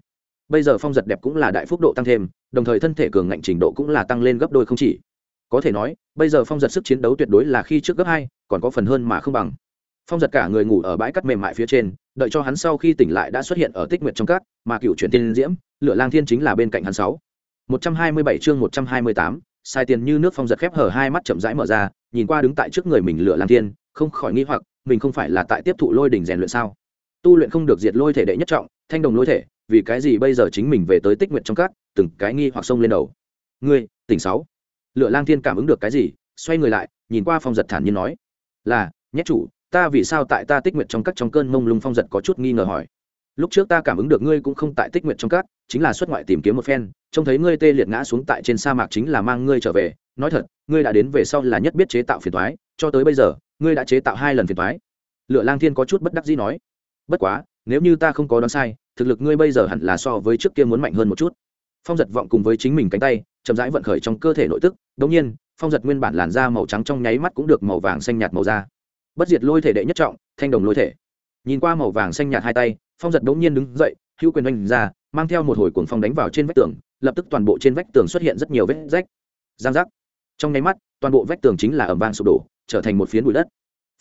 bây giờ phong giật đẹp cũng là đại phúc độ tăng thêm, đồng thời thân thể cường ngạnh trình độ cũng là tăng lên gấp đôi không chỉ. Có thể nói, bây giờ phong giật sức chiến đấu tuyệt đối là khi trước gấp hai, còn có phần hơn mà không bằng. Phong giật cả người ngủ ở bãi cắt mềm mại phía trên, đợi cho hắn sau khi tỉnh lại đã xuất hiện ở tích nguyệt trong các, mà cựu chuyển tiên diễm, lửa lang thiên chính là bên cạnh hắn sáu. Một trăm hai mươi bảy chương một trăm hai mươi tám, sai tiền như nước phong giật khép hở hai mắt chậm rãi mở ra, nhìn qua đứng tại trước người mình lửa lang thiên, không khỏi nghi hoặc, mình không phải là tại tiếp thụ lôi đỉnh rèn luyện sao? Tu luyện không được diệt lôi thể đệ nhất trọng, thanh đồng lôi thể vì cái gì bây giờ chính mình về tới tích nguyện trong các từng cái nghi hoặc xông lên đầu. Ngươi, tỉnh sáu. Lựa lang thiên cảm ứng được cái gì, xoay người lại, nhìn qua phong giật thản nhiên nói. Là, nhét chủ, ta vì sao tại ta tích nguyện trong các trong cơn mông lung phong giật có chút nghi ngờ hỏi. Lúc trước ta cảm ứng được ngươi cũng không tại tích nguyện trong các chính là xuất ngoại tìm kiếm một phen, trông thấy ngươi tê liệt ngã xuống tại trên sa mạc chính là mang ngươi trở về. Nói thật, ngươi đã đến về sau là nhất biết chế tạo phiền thoái cho tới bây giờ, ngươi đã chế tạo hai lần phiền thoái lựa lang thiên có chút bất đắc dĩ nói. Bất quá, nếu như ta không có đoán sai thực lực ngươi bây giờ hẳn là so với trước kia muốn mạnh hơn một chút. Phong giật vọng cùng với chính mình cánh tay, chậm rãi vận khởi trong cơ thể nội tức, đống nhiên, phong giật nguyên bản làn da màu trắng trong nháy mắt cũng được màu vàng xanh nhạt màu da. Bất diệt lôi thể đệ nhất trọng, thanh đồng lôi thể. Nhìn qua màu vàng xanh nhạt hai tay, phong giật đống nhiên đứng dậy, hữu quyền oanh ra, mang theo một hồi cuồng phong đánh vào trên vách tường, lập tức toàn bộ trên vách tường xuất hiện rất nhiều vết rách. Giang giác. Trong nháy mắt, toàn bộ vách tường chính là ẩm vang sụp đổ, trở thành một phiến bụi đất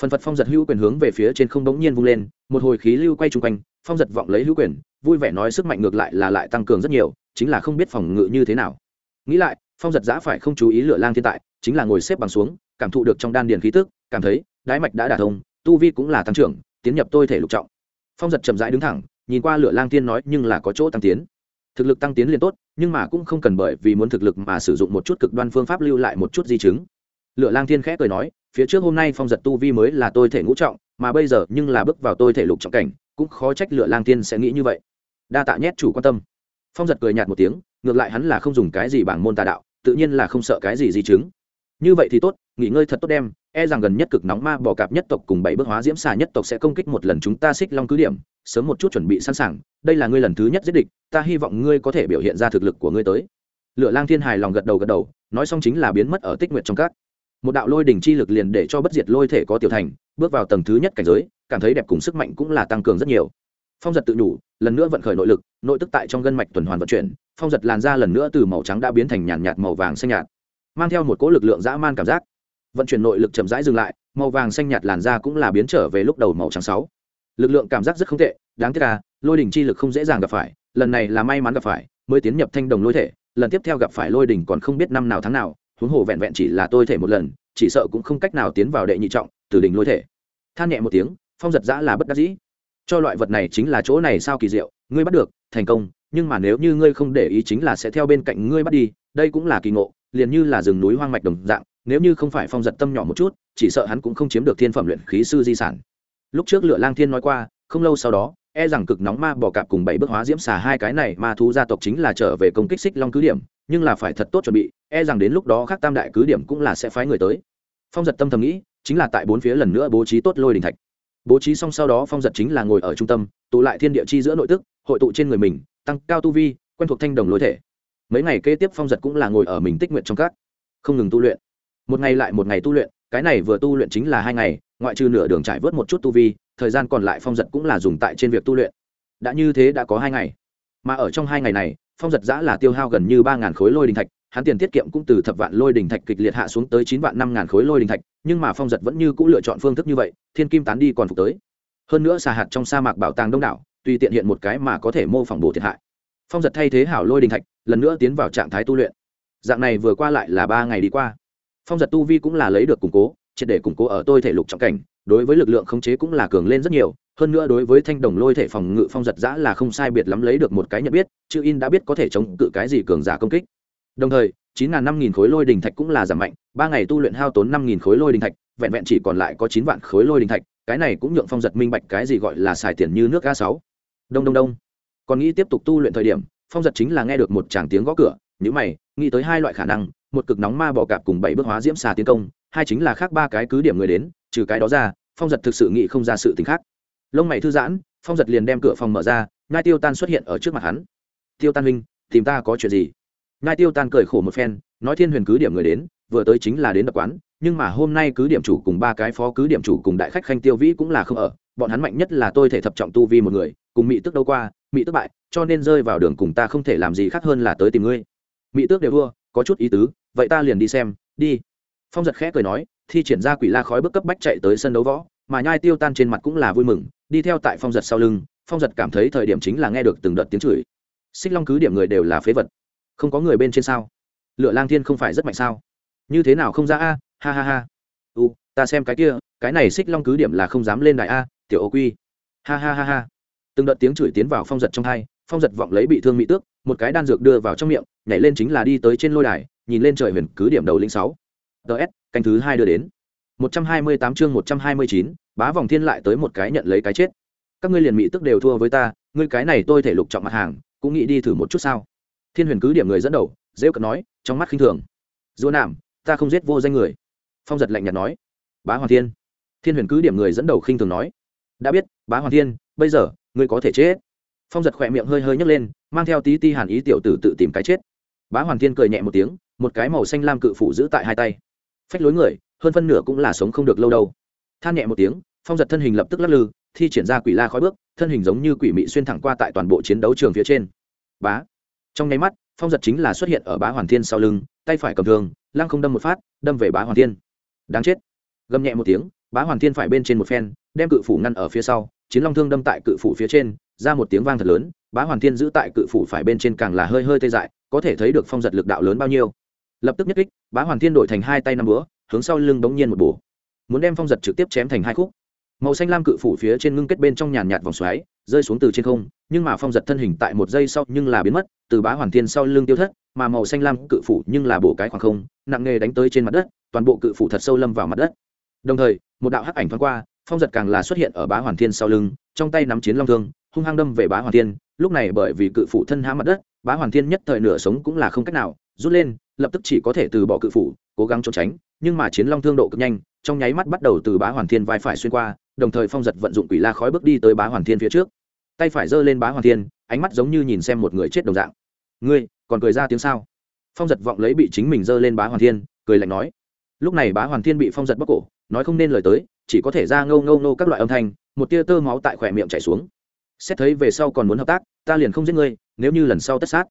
phần phật phong giật hữu quyền hướng về phía trên không đống nhiên vung lên, một hồi khí lưu quay chung quanh, phong giật vọng lấy hữu quyền, vui vẻ nói sức mạnh ngược lại là lại tăng cường rất nhiều, chính là không biết phòng ngự như thế nào. Nghĩ lại, phong giật giã phải không chú ý lửa lang thiên tại, chính là ngồi xếp bằng xuống, cảm thụ được trong đan điền khí tức, cảm thấy, đái mạch đã đả thông, tu vi cũng là tăng trưởng, tiến nhập tôi thể lục trọng. Phong giật chậm rãi đứng thẳng, nhìn qua lửa lang thiên nói, nhưng là có chỗ tăng tiến. Thực lực tăng tiến liền tốt, nhưng mà cũng không cần bởi vì muốn thực lực mà sử dụng một chút cực đoan phương pháp lưu lại một chút di chứng. Lửa lang thiên khẽ cười nói phía trước hôm nay phong giật tu vi mới là tôi thể ngũ trọng, mà bây giờ nhưng là bước vào tôi thể lục trọng cảnh, cũng khó trách lựa lang thiên sẽ nghĩ như vậy. Đa tạ nhét chủ quan tâm. Phong giật cười nhạt một tiếng, ngược lại hắn là không dùng cái gì bảng môn tà đạo, tự nhiên là không sợ cái gì di chứng. Như vậy thì tốt, nghỉ ngơi thật tốt đem e rằng gần nhất cực nóng ma bò cạp nhất tộc cùng bảy bước hóa diễm xà nhất tộc sẽ công kích một lần chúng ta xích long cứ điểm, sớm một chút chuẩn bị sẵn sàng, đây là ngươi lần thứ nhất giết địch, ta hy vọng ngươi có thể biểu hiện ra thực lực của ngươi tới. Lựa lang thiên hài lòng gật đầu gật đầu, nói xong chính là biến mất ở tích nguyện trong các một đạo lôi đỉnh chi lực liền để cho bất diệt lôi thể có tiểu thành bước vào tầng thứ nhất cảnh giới cảm thấy đẹp cùng sức mạnh cũng là tăng cường rất nhiều. Phong giật tự nhủ lần nữa vận khởi nội lực nội tức tại trong gân mạch tuần hoàn vận chuyển phong giật làn ra lần nữa từ màu trắng đã biến thành nhàn nhạt, màu vàng xanh nhạt mang theo một cỗ lực lượng dã man cảm giác. Vận chuyển nội lực chậm rãi dừng lại màu vàng xanh nhạt làn da cũng là biến trở về lúc đầu màu trắng sáu. Lực lượng cảm giác rất không tệ đáng tiếc là lôi đỉnh chi lực không dễ dàng gặp phải lần này là may mắn gặp phải mới tiến nhập thanh đồng lôi thể lần tiếp theo gặp phải lôi đỉnh còn không biết năm nào tháng nào huống hồ vẹn vẹn chỉ là tôi thể một lần, chỉ sợ cũng không cách nào tiến vào đệ nhị trọng, từ đỉnh lôi thể. Than nhẹ một tiếng, phong giật giã là bất đắc dĩ. Cho loại vật này chính là chỗ này sao kỳ diệu, ngươi bắt được, thành công, nhưng mà nếu như ngươi không để ý chính là sẽ theo bên cạnh ngươi bắt đi, đây cũng là kỳ ngộ, liền như là rừng núi hoang mạch đồng dạng, nếu như không phải phong giật tâm nhỏ một chút, chỉ sợ hắn cũng không chiếm được thiên phẩm luyện khí sư di sản. Lúc trước lựa lang thiên nói qua, không lâu sau đó e rằng cực nóng ma bỏ cạp cùng bảy bước hóa diễm xà hai cái này ma thú gia tộc chính là trở về công kích xích long cứ điểm nhưng là phải thật tốt chuẩn bị e rằng đến lúc đó khác tam đại cứ điểm cũng là sẽ phái người tới. Phong giật tâm thầm nghĩ, chính là tại bốn phía lần nữa bố trí tốt lôi đình thạch. Bố trí xong sau đó phong giật chính là ngồi ở trung tâm, tụ lại thiên địa chi giữa nội tức, hội tụ trên người mình, tăng cao tu vi, quen thuộc thanh đồng lối thể. Mấy ngày kế tiếp phong giật cũng là ngồi ở mình tích nguyện trong các. Không ngừng tu luyện. Một ngày lại một ngày tu luyện, cái này vừa tu luyện chính là hai ngày, ngoại trừ nửa đường trải vớt một chút tu vi, thời gian còn lại phong giật cũng là dùng tại trên việc tu luyện. Đã như thế đã có hai ngày. Mà ở trong hai ngày này phong giật giã là tiêu hao gần như ba ngàn khối lôi đình thạch, hắn tiền tiết kiệm cũng từ thập vạn lôi đình thạch kịch liệt hạ xuống tới chín vạn năm ngàn khối lôi đình thạch, nhưng mà phong giật vẫn như c ũ lựa chọn phương thức như vậy, thiên kim tán đi còn phục tới. Hơn nữa xà hạt trong sa mạc bảo tàng đông đảo, tùy tiện hiện một cái mà có thể mô phỏng bổ thiệt hại. Phong giật thay thế hảo lôi đình thạch, lần nữa tiến vào trạng thái tu luyện. Dạng này vừa qua lại là ba ngày đi qua. Phong giật tu vi cũng là lấy được củng cố triệt để củng cố ở tôi thể lục trọng cảnh, đối với lực lượng khống chế cũng là cường lên rất nhiều, hơn nữa đối với thanh đồng lôi thể phòng ngự phong giật giã là không sai biệt lắm lấy được một cái nhận biết, chữ in đã biết có thể chống cự cái gì cường giả công kích. Đồng thời, chín ngàn năm nghìn khối lôi đình thạch cũng là giảm mạnh, ba ngày tu luyện hao tốn năm nghìn khối lôi đình thạch, vẹn vẹn chỉ còn lại có chín vạn khối lôi đình thạch, cái này cũng nhượng phong giật minh bạch cái gì gọi là xài tiền như nước ga sáu. Đông đông đông. Còn nghĩ tiếp tục tu luyện thời điểm, phong giật chính là nghe được một tràng tiếng gõ cửa nhữ mày, nghĩ tới hai loại khả năng, một cực nóng ma bỏ cạp cùng bảy bước hóa diễm xà tiến công hai chính là khác ba cái cứ điểm người đến, trừ cái đó ra, phong giật thực sự nghĩ không ra sự t khác. Lông mày thư giãn, phong giật liền đem cửa phòng mở ra ngai tiêu tan xuất hiện ở trước mặt hắn. Tiêu tan huynh, tìm ta có chuyện gì? Ngai tiêu tan cười khổ một phen, nói thiên huyền cứ điểm người đến, vừa tới chính là đến đập quán, nhưng mà hôm nay cứ điểm chủ cùng ba cái phó cứ điểm chủ cùng đại khách khanh tiêu vĩ cũng là không ở, bọn hắn mạnh nhất là tôi thể thập trọng tu vi một người, cùng mỹ tức đâu qua mỹ tức bại, cho nên rơi vào đường cùng ta không thể làm gì khác hơn là tới tìm ngươi. Mỹ tước đều vua có chút ý tứ, vậy ta liền đi xem, đi phong giật khẽ cười nói, thi triển ra quỷ la khói bước cấp bách chạy tới sân đấu võ, mà nhai tiêu tan trên mặt cũng là vui mừng, đi theo tại phong giật sau lưng, phong giật cảm thấy thời điểm chính là nghe được từng đợt tiếng chửi. Xích long cứ điểm người đều là phế vật. Không có người bên trên sao? Lựa lang thiên không phải rất mạnh sao? Như thế nào không ra a? Ha ha ha. U, ta xem cái kia, cái này xích long cứ điểm là không dám lên đại a, tiểu ô quy. Ha ha ha ha. Từng đợt tiếng chửi tiến vào phong giật trong hai, phong giật vọng lấy bị thương mỹ tước, một cái đan dược đưa vào trong miệng, nhảy lên chính là đi tới trên lôi đài, nhìn lên trời huyền cứ điểm đầu linh sáu ts canh thứ hai đưa đến. một trăm hai mươi tám chương một trăm hai mươi chín, bá vòng thiên lại tới một cái nhận lấy cái chết. Các ngươi liền mỹ tức đều thua với ta, ngươi cái này tôi thể lục trọng mặt hàng, cũng nghĩ đi thử một chút sao? Thiên huyền cứ điểm người dẫn đầu dễ cận nói, trong mắt khinh thường. Dua nảm ta không giết vô danh người. Phong giật lạnh nhạt nói. Bá hoàng thiên. Thiên huyền cứ điểm người dẫn đầu khinh thường nói. Đã biết, bá hoàng thiên, bây giờ, ngươi có thể chết. Phong giật khỏe miệng hơi hơi nhấc lên, mang theo tí ti hàn ý tiểu tử tự tìm cái chết. Bá hoàng thiên cười nhẹ một tiếng, một cái màu xanh lam cự phủ giữ tại hai tay phách lối người, hơn phân nửa cũng là sống không được lâu đâu. Than nhẹ một tiếng, phong giật thân hình lập tức lắc lư, thi triển ra quỷ la khói bước, thân hình giống như quỷ mị xuyên thẳng qua tại toàn bộ chiến đấu trường phía trên. Bá. Trong nháy mắt, phong giật chính là xuất hiện ở bá hoàn thiên sau lưng, tay phải cầm thường lăng không đâm một phát, đâm về bá hoàn thiên. Đáng chết. Gầm nhẹ một tiếng, bá hoàn thiên phải bên trên một phen, đem cự phủ ngăn ở phía sau, chiến long thương đâm tại cự phủ phía trên, ra một tiếng vang thật lớn, bá hoàn thiên giữ tại cự phủ phải bên trên càng là hơi hơi tê dại, có thể thấy được phong giật lực đạo lớn bao nhiêu. Lập tức nhất kích bá hoàn thiên đổi thành hai tay năm búa, hướng sau lưng bỗng nhiên một bổ. Muốn đem phong giật trực tiếp chém thành hai khúc. Màu xanh lam cự phủ phía trên ngưng kết bên trong nhàn nhạt vòng xoáy, rơi xuống từ trên không, nhưng mà phong giật thân hình tại một giây sau nhưng là biến mất, từ bá hoàn thiên sau lưng tiêu thất, mà màu xanh lam cự phủ nhưng là bổ cái khoảng không, nặng nghề đánh tới trên mặt đất, toàn bộ cự phủ thật sâu lâm vào mặt đất. Đồng thời, một đạo hắc ảnh thoáng qua, phong giật càng là xuất hiện ở bá hoàn thiên sau lưng, trong tay nắm chiến long thương, hung hăng đâm về bá hoàn thiên, lúc này bởi vì cự phủ thân há mặt đất, bá hoàn thiên nhất thời nửa sống cũng là không cách nào, rút lên lập tức chỉ có thể từ bỏ cự phủ, cố gắng trốn tránh, nhưng mà chiến long thương độ cực nhanh, trong nháy mắt bắt đầu từ bá hoàn thiên vai phải xuyên qua, đồng thời phong giật vận dụng quỷ la khói bước đi tới bá hoàn thiên phía trước. Tay phải giơ lên bá hoàn thiên, ánh mắt giống như nhìn xem một người chết đồng dạng. Ngươi, còn cười ra tiếng sao? Phong giật vọng lấy bị chính mình giơ lên bá hoàn thiên, cười lạnh nói. Lúc này bá hoàn thiên bị phong giật bóc cổ, nói không nên lời tới, chỉ có thể ra ngâu ngâu nô các loại âm thanh, một tia tơ máu tại khỏe miệng chảy xuống. Xét thấy về sau còn muốn hợp tác, ta liền không giết ngươi, nếu như lần sau tất sát.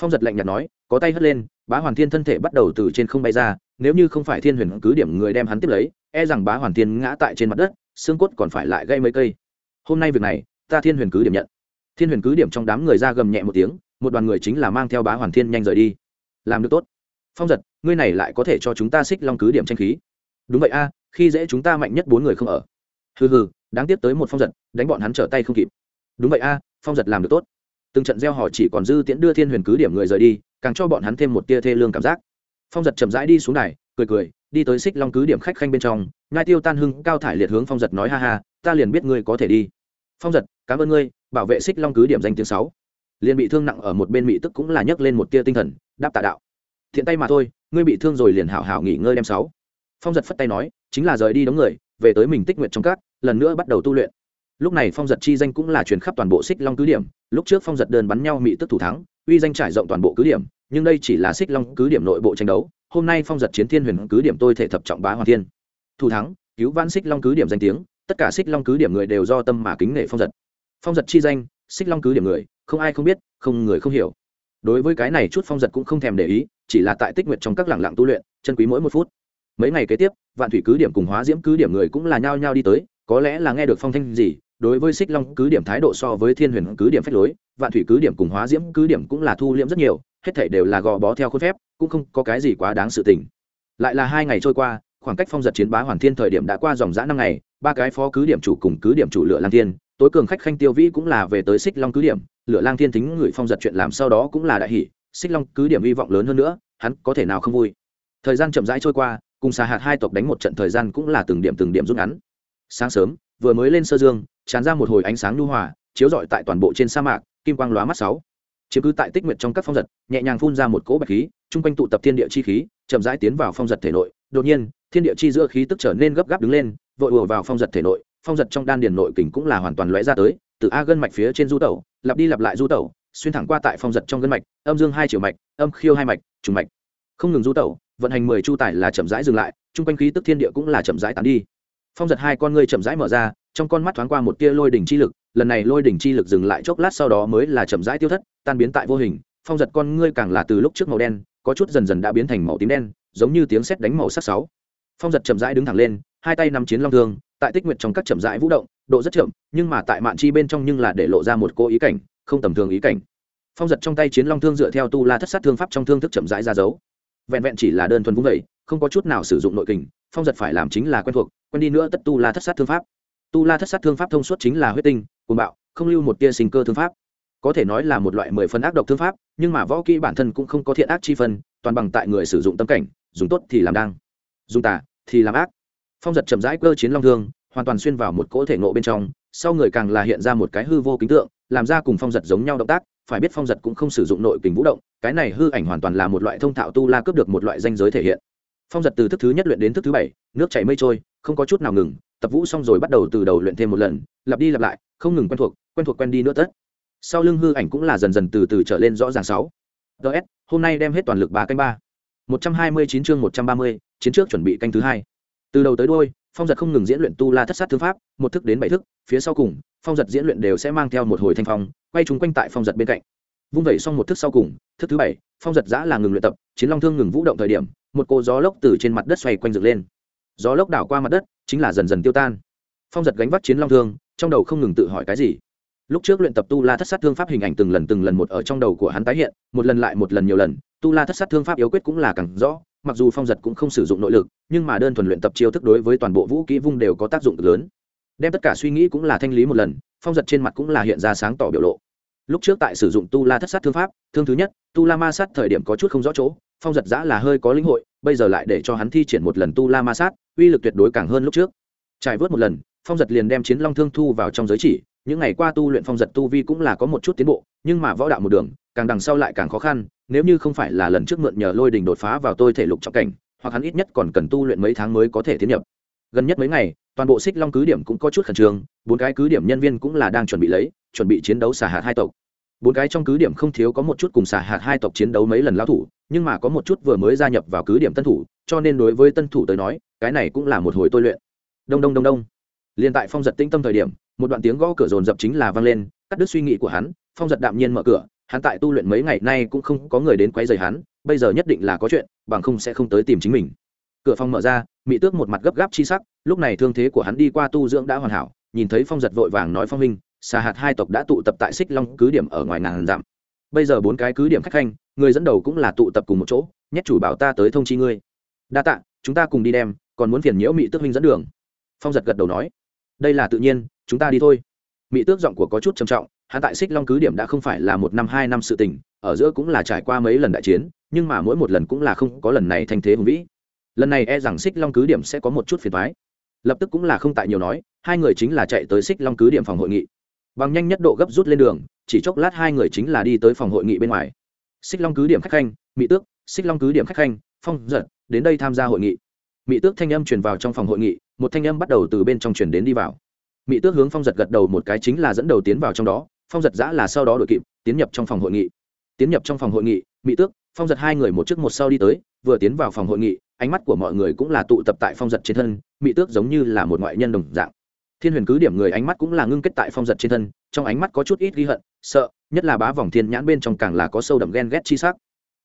Phong giật lạnh nhạt nói có tay hất lên, bá hoàn thiên thân thể bắt đầu từ trên không bay ra, nếu như không phải thiên huyền cứ điểm người đem hắn tiếp lấy e rằng bá hoàn thiên ngã tại trên mặt đất, xương cốt còn phải lại gây mấy cây. Hôm nay việc này, ta thiên huyền cứ điểm nhận. Thiên huyền cứ điểm trong đám người ra gầm nhẹ một tiếng, một đoàn người chính là mang theo bá hoàn thiên nhanh rời đi. Làm được tốt. Phong giật, ngươi này lại có thể cho chúng ta xích long cứ điểm tranh khí. Đúng vậy a, khi dễ chúng ta mạnh nhất bốn người không ở. Hừ hừ, đáng tiếc tới một phong giật, đánh bọn hắn trở tay không kịp. Đúng vậy a, phong giật làm được tốt từng trận gieo họ chỉ còn dư tiễn đưa thiên huyền cứ điểm người rời đi, càng cho bọn hắn thêm một tia thê lương cảm giác. Phong giật chậm rãi đi xuống này cười cười, đi tới xích long cứ điểm khách khanh bên trong ngai tiêu tan hưng, cao thải liệt hướng phong giật nói ha ha, ta liền biết ngươi có thể đi. Phong giật, cảm ơn ngươi, bảo vệ xích long cứ điểm danh tiếng sáu. Liền bị thương nặng ở một bên mỹ tức cũng là nhấc lên một tia tinh thần, đáp tạ đạo. Thiện tay mà thôi, ngươi bị thương rồi liền hảo hảo nghỉ ngơi đem sáu. Phong giật phất tay nói, chính là rời đi đóng người, về tới mình tích nguyện trong các, lần nữa bắt đầu tu luyện lúc này phong giật chi danh cũng là truyền khắp toàn bộ xích long cứ điểm. Lúc trước phong giật đơn bắn nhau mỹ tức thủ thắng, uy danh trải rộng toàn bộ cứ điểm, nhưng đây chỉ là xích long cứ điểm nội bộ tranh đấu. Hôm nay phong giật chiến thiên huyền cứ điểm tôi thể thập trọng bá hoàng thiên. Thủ thắng, cứu vãn xích long cứ điểm danh tiếng, tất cả xích long cứ điểm người đều do tâm mà kính nể phong giật. Phong giật chi danh, xích long cứ điểm người, không ai không biết, không người không hiểu. Đối với cái này chút phong giật cũng không thèm để ý, chỉ là tại tích nguyện trong các lẳng lặng tu luyện, chân quý mỗi một phút. Mấy ngày kế tiếp, vạn thủy cứ điểm cùng hóa diễm cứ điểm người cũng là nhao nhao đi tới, có lẽ là nghe được phong thanh gì đối với xích long cứ điểm thái độ so với thiên huyền cứ điểm phép lối, vạn thủy cứ điểm cùng hóa diễm cứ điểm cũng là thu liễm rất nhiều, hết thể đều là gò bó theo khuôn phép, cũng không có cái gì quá đáng sự tình. Lại là hai ngày trôi qua, khoảng cách phong giật chiến bá hoàn thiên thời điểm đã qua dòng giã năm ngày, ba cái phó cứ điểm chủ cùng cứ điểm chủ lựa lang thiên, tối cường khách khanh tiêu vĩ cũng là về tới xích long cứ điểm lựa lang thiên tính người phong giật chuyện làm sau đó cũng là đại hỷ xích long cứ điểm hy vọng lớn hơn nữa, hắn có thể nào không vui. Thời gian chậm rãi trôi qua, cùng xà hạt hai tộc đánh một trận thời gian cũng là từng điểm từng điểm rút ngắn. Sáng sớm, vừa mới lên sơ dương tràn ra một hồi ánh sáng nhu hòa, chiếu rọi tại toàn bộ trên sa mạc, kim quang lóa mắt sáu. Chiếm cứ tại tích nguyệt trong các phong giật, nhẹ nhàng phun ra một cỗ bạch khí, chung quanh tụ tập thiên địa chi khí, chậm rãi tiến vào phong giật thể nội. Đột nhiên, thiên địa chi giữa khí tức trở nên gấp gáp đứng lên, vội ùa vào phong giật thể nội. Phong giật trong đan điền nội kình cũng là hoàn toàn lóe ra tới, từ a gân mạch phía trên du tẩu, lặp đi lặp lại du tẩu, xuyên thẳng qua tại phong giật trong gân mạch, âm dương hai triệu mạch, âm khiêu hai mạch, trùng mạch. Không ngừng du tẩu, vận hành mười chu tải là chậm rãi dừng lại, chung quanh khí tức thiên địa cũng là chậm rãi tán đi. Phong giật hai con ngươi chậm rãi mở ra trong con mắt thoáng qua một tia lôi đỉnh chi lực, lần này lôi đỉnh chi lực dừng lại chốc lát sau đó mới là chậm rãi tiêu thất, tan biến tại vô hình, phong giật con ngươi càng là từ lúc trước màu đen, có chút dần dần đã biến thành màu tím đen, giống như tiếng sét đánh màu sắc sáu. Phong giật chậm rãi đứng thẳng lên, hai tay nắm chiến long thương, tại tích nguyệt trong các chậm rãi vũ động, độ rất chậm, nhưng mà tại mạn chi bên trong nhưng là để lộ ra một cô ý cảnh, không tầm thường ý cảnh. Phong giật trong tay chiến long thương dựa theo tu la thất sát thương pháp trong thương thức chậm rãi ra dấu. Vẹn vẹn chỉ là đơn thuần vung vẩy không có chút nào sử dụng nội kình, phong giật phải làm chính là quen thuộc, quen đi nữa tất tu la thất sát thương pháp tu la thất sát thương pháp thông suốt chính là huyết tinh, cuồng bạo, không lưu một tia sinh cơ thương pháp. Có thể nói là một loại mười phân ác độc thương pháp, nhưng mà võ kỹ bản thân cũng không có thiện ác chi phân, toàn bằng tại người sử dụng tâm cảnh, dùng tốt thì làm đang dùng tà thì làm ác. Phong giật chậm rãi cơ chiến long thương, hoàn toàn xuyên vào một cỗ thể nộ bên trong, sau người càng là hiện ra một cái hư vô kính tượng, làm ra cùng phong giật giống nhau động tác, phải biết phong giật cũng không sử dụng nội kình vũ động, cái này hư ảnh hoàn toàn là một loại thông thạo tu la cướp được một loại danh giới thể hiện. Phong giật từ thức thứ nhất luyện đến thức thứ bảy, nước chảy mây trôi, không có chút nào ngừng tập vũ xong rồi bắt đầu từ đầu luyện thêm một lần, lặp đi lặp lại, không ngừng quen thuộc quen thuộc quen đi nữa tất. Sau lưng hư ảnh cũng là dần dần từ từ trở lên rõ ràng sáu. Ts hôm nay đem hết toàn lực ba canh ba. Một trăm hai mươi chín chương một trăm ba mươi, chiến trước chuẩn bị canh thứ hai. Từ đầu tới đôi phong giật không ngừng diễn luyện tu la thất sát thương pháp, một thức đến bảy thức, phía sau cùng, phong giật diễn luyện đều sẽ mang theo một hồi thanh phong, quay chúng quanh tại phong giật bên cạnh. Vung vẩy xong một thức sau cùng, thức thứ bảy, phong giật giã là ngừng luyện tập, chiến long thương ngừng vũ động thời điểm, một cô gió lốc từ trên mặt đất xoay quanh dựng lên gió lốc đảo qua mặt đất, chính là dần dần tiêu tan. Phong giật gánh vác chiến long thương, trong đầu không ngừng tự hỏi cái gì. Lúc trước luyện tập tu la thất sát thương pháp hình ảnh từng lần từng lần một ở trong đầu của hắn tái hiện, một lần lại một lần nhiều lần, tu la thất sát thương pháp yếu quyết cũng là càng rõ, mặc dù phong giật cũng không sử dụng nội lực, nhưng mà đơn thuần luyện tập chiêu thức đối với toàn bộ vũ kỹ vung đều có tác dụng lớn. Đem tất cả suy nghĩ cũng là thanh lý một lần, phong giật trên mặt cũng là hiện ra sáng tỏ biểu lộ. Lúc trước tại sử dụng tu la thất sát thương pháp, thương thứ nhất, tu la ma sát thời điểm có chút không rõ chỗ, phong giật giã là hơi có linh hội, bây giờ lại để cho hắn thi triển một lần tu la ma sát uy lực tuyệt đối càng hơn lúc trước. Trải vớt một lần, phong giật liền đem chiến long thương thu vào trong giới chỉ, những ngày qua tu luyện phong giật tu vi cũng là có một chút tiến bộ, nhưng mà võ đạo một đường, càng đằng sau lại càng khó khăn, nếu như không phải là lần trước mượn nhờ lôi đình đột phá vào tôi thể lục trọng cảnh, hoặc hắn ít nhất còn cần tu luyện mấy tháng mới có thể tiến nhập. Gần nhất mấy ngày, toàn bộ xích long cứ điểm cũng có chút khẩn trương, bốn cái cứ điểm nhân viên cũng là đang chuẩn bị lấy, chuẩn bị chiến đấu xả hạt hai tộc bốn cái trong cứ điểm không thiếu có một chút cùng xả hạt hai tộc chiến đấu mấy lần lao thủ, nhưng mà có một chút vừa mới gia nhập vào cứ điểm tân thủ, cho nên đối với tân thủ tới nói, cái này cũng là một hồi tôi luyện. Đông đông đông đông. Liền tại phong giật tĩnh tâm thời điểm, một đoạn tiếng gõ cửa rồn rập chính là vang lên, cắt đứt suy nghĩ của hắn, phong giật đạm nhiên mở cửa, hắn tại tu luyện mấy ngày nay cũng không có người đến quấy rầy hắn, bây giờ nhất định là có chuyện, bằng không sẽ không tới tìm chính mình. Cửa phòng mở ra mỹ tước một mặt gấp gáp chi sắc, lúc này thương thế của hắn đi qua tu dưỡng đã hoàn hảo, nhìn thấy phong giật vội vàng nói, phong minh xà hạt hai tộc đã tụ tập tại xích long cứ điểm ở ngoài ngàn dặm. Bây giờ bốn cái cứ điểm khách khanh, người dẫn đầu cũng là tụ tập cùng một chỗ, nhét chủ bảo ta tới thông chi ngươi. Đa tạ, chúng ta cùng đi đem, còn muốn phiền nhiễu mỹ tước minh dẫn đường. Phong giật gật đầu nói. Đây là tự nhiên, chúng ta đi thôi. Mỹ tước giọng của có chút trầm trọng, hắn tại xích long cứ điểm đã không phải là một năm, hai năm sự tình, ở giữa cũng là trải qua mấy lần đại chiến, nhưng mà mỗi một lần cũng là không có lần này thanh thế hùng vĩ. Lần này e rằng xích long cứ điểm sẽ có một chút phiền thoái lập tức cũng là không tại nhiều nói, hai người chính là chạy tới xích long cứ điểm phòng hội nghị bằng nhanh nhất độ gấp rút lên đường, chỉ chốc lát hai người chính là đi tới phòng hội nghị bên ngoài. Xích long cứ điểm khách khanh mỹ tước, xích long cứ điểm khách khanh, phong giật, đến đây tham gia hội nghị. Mỹ tước thanh âm truyền vào trong phòng hội nghị, một thanh âm bắt đầu từ bên trong truyền đến đi vào. Mỹ tước hướng phong giật gật đầu một cái chính là dẫn đầu tiến vào trong đó, phong giật giã là sau đó đội kịp, tiến nhập trong phòng hội nghị. Tiến nhập trong phòng hội nghị mỹ tước, phong giật hai người một trước một sau đi tới, vừa tiến vào phòng hội nghị, ánh mắt của mọi người cũng là tụ tập tại phong giật trên thân mỹ tước giống như là một ngoại nhân đồng dạng thiên huyền cứ điểm người ánh mắt cũng là ngưng kết tại phong giật trên thân, trong ánh mắt có chút ít ghi hận, sợ, nhất là bá vòng thiên nhãn bên trong càng là có sâu đậm ghen ghét chi sắc.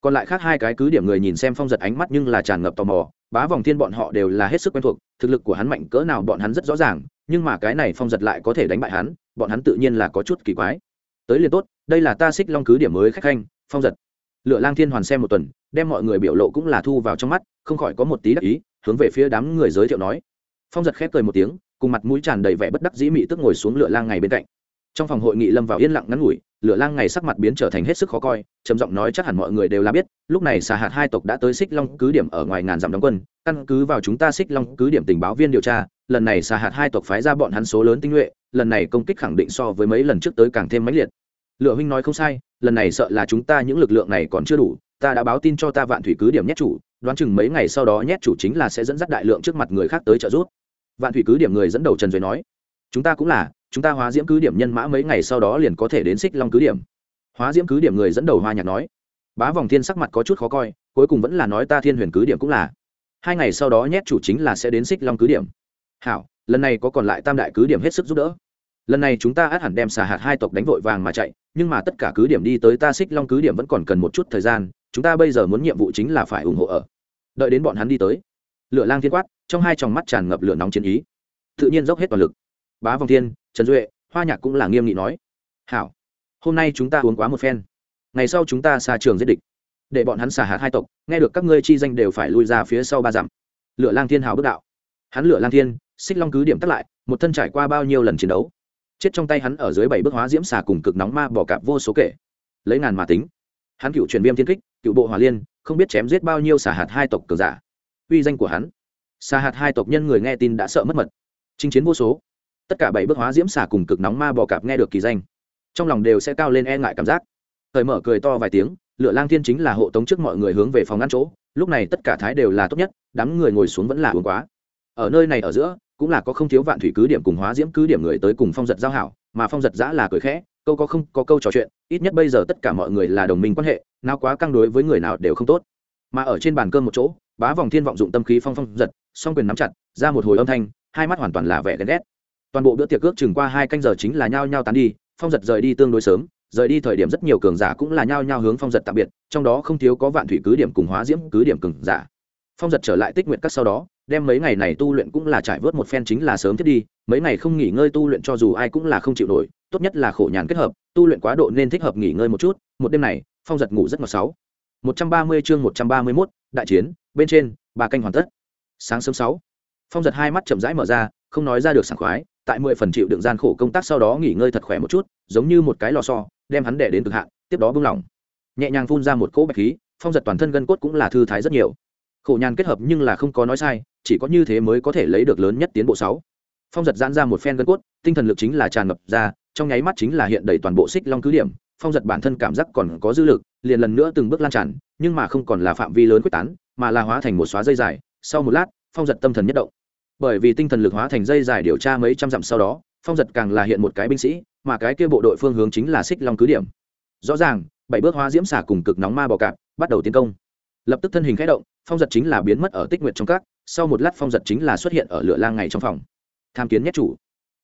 Còn lại khác hai cái cứ điểm người nhìn xem phong giật ánh mắt nhưng là tràn ngập tò mò, bá vòng thiên bọn họ đều là hết sức quen thuộc, thực lực của hắn mạnh cỡ nào bọn hắn rất rõ ràng, nhưng mà cái này phong giật lại có thể đánh bại hắn, bọn hắn tự nhiên là có chút kỳ quái. Tới liền tốt, đây là ta xích long cứ điểm mới khách khanh, phong giật. Lựa lang thiên hoàn xem một tuần, đem mọi người biểu lộ cũng là thu vào trong mắt, không khỏi có một tí đắc ý, hướng về phía đám người giới thiệu nói. Phong giật khép cười một tiếng cùng mặt mũi tràn đầy vẻ bất đắc dĩ mị tức ngồi xuống lựa lang ngày bên cạnh. Trong phòng hội nghị lâm vào yên lặng ngắn ngủi, lửa lang ngày sắc mặt biến trở thành hết sức khó coi, trầm giọng nói chắc hẳn mọi người đều là biết, lúc này xà hạt hai tộc đã tới xích long cứ điểm ở ngoài ngàn dặm đóng quân, căn cứ vào chúng ta xích long cứ điểm tình báo viên điều tra, lần này xà hạt hai tộc phái ra bọn hắn số lớn tinh nhuệ, lần này công kích khẳng định so với mấy lần trước tới càng thêm mãnh liệt. Lựa huynh nói không sai, lần này sợ là chúng ta những lực lượng này còn chưa đủ, ta đã báo tin cho ta vạn thủy cứ điểm nhét chủ, đoán chừng mấy ngày sau đó nhét chủ chính là sẽ dẫn dắt đại lượng trước mặt người khác tới trợ giúp vạn thủy cứ điểm người dẫn đầu trần duy nói, chúng ta cũng là, chúng ta hóa diễm cứ điểm nhân mã mấy ngày sau đó liền có thể đến xích long cứ điểm. Hóa diễm cứ điểm người dẫn đầu hoa nhạc nói, bá vòng thiên sắc mặt có chút khó coi, cuối cùng vẫn là nói ta thiên huyền cứ điểm cũng là. Hai ngày sau đó nhét chủ chính là sẽ đến xích long cứ điểm. Hảo, lần này có còn lại tam đại cứ điểm hết sức giúp đỡ. Lần này chúng ta át hẳn đem xà hạt hai tộc đánh vội vàng mà chạy, nhưng mà tất cả cứ điểm đi tới ta xích long cứ điểm vẫn còn cần một chút thời gian, chúng ta bây giờ muốn nhiệm vụ chính là phải ủng hộ ở. Đợi đến bọn hắn đi tới lửa lang thiên quát, trong hai tròng mắt tràn ngập lửa nóng chiến ý. Tự nhiên dốc hết toàn lực. Bá vòng thiên, trần duệ, hoa nhạc cũng là nghiêm nghị nói. Hảo, hôm nay chúng ta uống quá một phen. Ngày sau chúng ta xa trường giết địch. Để bọn hắn xả hạt hai tộc, nghe được các ngươi chi danh đều phải lui ra phía sau ba dặm. Lựa lang thiên hào bước đạo. Hắn lựa lang thiên, xích long cứ điểm tắt lại, một thân trải qua bao nhiêu lần chiến đấu. Chết trong tay hắn ở dưới bảy bước hóa diễm xà cùng cực nóng ma bỏ cạp vô số kể. Lấy ngàn mà tính. Hắn cựu truyền viêm thiên kích, cựu bộ hòa liên, không biết chém giết bao nhiêu xả hạt hai tộc cờ giả uy danh của hắn. Xà hạt hai tộc nhân người nghe tin đã sợ mất mật. Chinh chiến vô số. Tất cả bảy bước hóa diễm xà cùng cực nóng ma bò cạp nghe được kỳ danh. Trong lòng đều sẽ cao lên e ngại cảm giác. Thời mở cười to vài tiếng, lựa lang thiên chính là hộ tống trước mọi người hướng về phòng ngăn chỗ. Lúc này tất cả thái đều là tốt nhất, đám người ngồi xuống vẫn là uống quá. Ở nơi này ở giữa, cũng là có không thiếu vạn thủy cứ điểm cùng hóa diễm cứ điểm người tới cùng phong giật giao hảo, mà phong giật giã là cười khẽ, câu có không, có câu trò chuyện, ít nhất bây giờ tất cả mọi người là đồng minh quan hệ, nào quá căng đối với người nào đều không tốt. Mà ở trên bàn cơm một chỗ bá vòng thiên vọng dụng tâm khí phong phong giật song quyền nắm chặt ra một hồi âm thanh hai mắt hoàn toàn là vẻ ghen ghét toàn bộ bữa tiệc ước chừng qua hai canh giờ chính là nhao nhao tán đi phong giật rời đi tương đối sớm rời đi thời điểm rất nhiều cường giả cũng là nhao nhao hướng phong giật tạm biệt trong đó không thiếu có vạn thủy cứ điểm cùng hóa diễm cứ điểm cường giả. Phong giật trở lại tích nguyện các sau đó đem mấy ngày này tu luyện cũng là trải vớt một phen chính là sớm thiết đi mấy ngày không nghỉ ngơi tu luyện cho dù ai cũng là không chịu nổi tốt nhất là khổ nhàn kết hợp tu luyện quá độ nên thích hợp nghỉ ngơi một chút một đêm này phong giật ngủ rất ngọt sáu. Một trăm ba mươi chương một trăm ba mươi 131, đại chiến bên trên ba canh hoàn tất. Sáng sớm sáu, phong giật hai mắt chậm rãi mở ra, không nói ra được sảng khoái, tại mười phần chịu đựng gian khổ công tác sau đó nghỉ ngơi thật khỏe một chút, giống như một cái lò xo, đem hắn đẻ đến cực hạn, tiếp đó bung lỏng. Nhẹ nhàng phun ra một cỗ bạch khí, phong giật toàn thân gân cốt cũng là thư thái rất nhiều. Khổ nhàn kết hợp nhưng là không có nói sai, chỉ có như thế mới có thể lấy được lớn nhất tiến bộ sáu. Phong giật giãn ra một phen gân cốt, tinh thần lực chính là tràn ngập ra, trong nháy mắt chính là hiện đầy toàn bộ xích long cứ điểm, phong giật bản thân cảm giác còn có dư lực, liền lần nữa từng bước lan tràn, nhưng mà không còn là phạm vi lớn quyết tán mà là hóa thành một xóa dây dài, sau một lát, phong giật tâm thần nhất động. Bởi vì tinh thần lực hóa thành dây dài điều tra mấy trăm dặm sau đó, phong giật càng là hiện một cái binh sĩ, mà cái kia bộ đội phương hướng chính là xích long cứ điểm. Rõ ràng, bảy bước hóa diễm xả cùng cực nóng ma bò cạp, bắt đầu tiến công. Lập tức thân hình khẽ động, phong giật chính là biến mất ở tích nguyệt trong các, sau một lát phong giật chính là xuất hiện ở lửa lang ngày trong phòng. Tham kiến nhất chủ.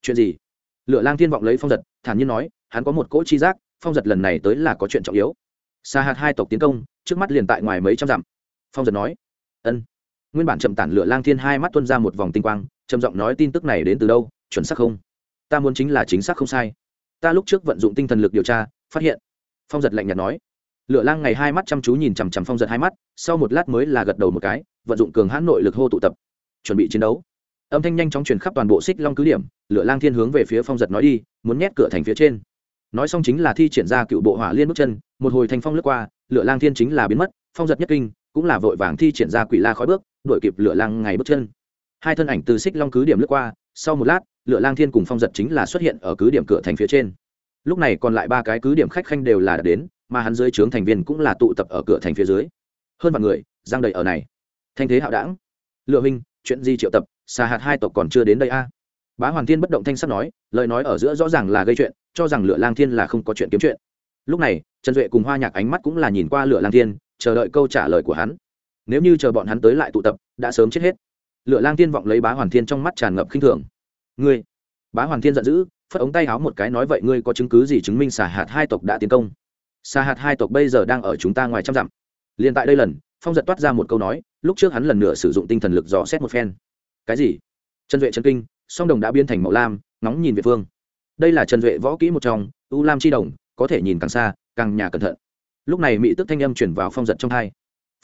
Chuyện gì? Lửa lang thiên vọng lấy phong giật, thản nhiên nói, hắn có một cỗ chi giác, phong giật lần này tới là có chuyện trọng yếu. Xa hạt hai tộc tiến công, trước mắt liền tại ngoài mấy trăm dặm phong giật nói, ân. Nguyên bản chậm tản lửa lang thiên hai mắt tuân ra một vòng tinh quang, trầm giọng nói tin tức này đến từ đâu, chuẩn xác không? Ta muốn chính là chính xác không sai. Ta lúc trước vận dụng tinh thần lực điều tra, phát hiện. Phong giật lạnh nhạt nói. Lửa lang ngày hai mắt chăm chú nhìn chằm chằm phong giật hai mắt, sau một lát mới là gật đầu một cái, vận dụng cường hãn nội lực hô tụ tập, chuẩn bị chiến đấu. Âm thanh nhanh chóng truyền khắp toàn bộ xích long cứ điểm, lửa lang thiên hướng về phía phong giật nói đi, muốn nhét cửa thành phía trên. Nói xong chính là thi triển ra cựu bộ hỏa liên bước chân, một hồi thanh phong lướt qua, lửa lang thiên chính là biến mất phong giật nhất kinh, cũng là vội vàng thi triển ra quỷ la khói bước, đuổi kịp lửa lang ngày bước chân. Hai thân ảnh từ xích long cứ điểm lướt qua, sau một lát, lửa lang thiên cùng phong giật chính là xuất hiện ở cứ điểm cửa thành phía trên. Lúc này còn lại ba cái cứ điểm khách khanh đều là đã đến, mà hắn dưới trướng thành viên cũng là tụ tập ở cửa thành phía dưới. Hơn vạn người, giang đầy ở này. Thanh thế hạo đảng. Lựa huynh, chuyện gì triệu tập, xà hạt hai tộc còn chưa đến đây a. Bá Hoàng thiên bất động thanh sắp nói, lời nói ở giữa rõ ràng là gây chuyện, cho rằng lựa lang thiên là không có chuyện kiếm chuyện. Lúc này, trần duệ cùng hoa nhạc ánh mắt cũng là nhìn qua lựa lang thiên chờ đợi câu trả lời của hắn. Nếu như chờ bọn hắn tới lại tụ tập, đã sớm chết hết. Lựa lang tiên vọng lấy bá hoàn thiên trong mắt tràn ngập khinh thường. Ngươi? Bá hoàn thiên giận dữ, phất ống tay háo một cái nói, vậy ngươi có chứng cứ gì chứng minh xà hạt hai tộc đã tiến công? Xà hạt hai tộc bây giờ đang ở chúng ta ngoài trăm dặm. Liền tại đây lần, phong giật toát ra một câu nói, lúc trước hắn lần nữa sử dụng tinh thần lực dò xét một phen. Cái gì? Trần duệ trần kinh, song đồng đã biến thành màu lam nóng nhìn về phương đây là trần duệ võ kỹ một trong, u lam chi đồng, có thể nhìn càng xa, càng nhà cẩn thận lúc này mỹ tức thanh âm chuyển vào phong giật trong hai.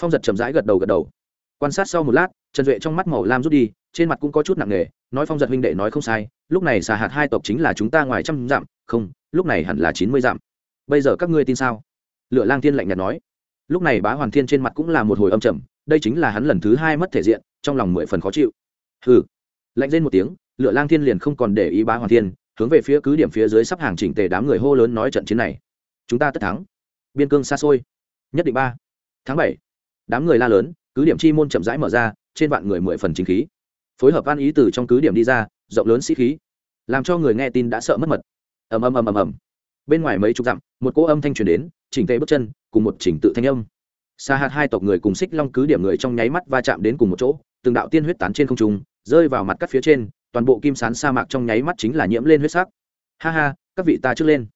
Phong giật chậm rãi gật đầu gật đầu. Quan sát sau một lát, trần duệ trong mắt màu lam rút đi, trên mặt cũng có chút nặng nề, nói phong giật huynh đệ nói không sai, lúc này xà hạt hai tộc chính là chúng ta ngoài trăm dặm, không, lúc này hẳn là chín mươi dặm. Bây giờ các ngươi tin sao? Lựa lang thiên lạnh nhạt nói. Lúc này bá hoàn thiên trên mặt cũng là một hồi âm trầm, đây chính là hắn lần thứ hai mất thể diện, trong lòng mười phần khó chịu. Hừ. Lạnh lên một tiếng, lựa lang thiên liền không còn để ý bá hoàn thiên, hướng về phía cứ điểm phía dưới sắp hàng chỉnh tề đám người hô lớn nói trận chiến này. Chúng ta tất thắng biên cương xa xôi. Nhất định ba. Tháng bảy, đám người la lớn, cứ điểm chi môn chậm rãi mở ra, trên vạn người mười phần chính khí. Phối hợp an ý từ trong cứ điểm đi ra, rộng lớn sĩ khí, làm cho người nghe tin đã sợ mất mật. Ầm ầm ầm ầm ầm. Bên ngoài mấy chục dặm, một cỗ âm thanh truyền đến, chỉnh tề bước chân, cùng một chỉnh tự thanh âm. Xa hạt hai tộc người cùng xích long cứ điểm người trong nháy mắt va chạm đến cùng một chỗ, từng đạo tiên huyết tán trên không trung, rơi vào mặt cắt phía trên, toàn bộ kim sán sa mạc trong nháy mắt chính là nhiễm lên huyết sắc. Ha ha, các vị ta trước lên.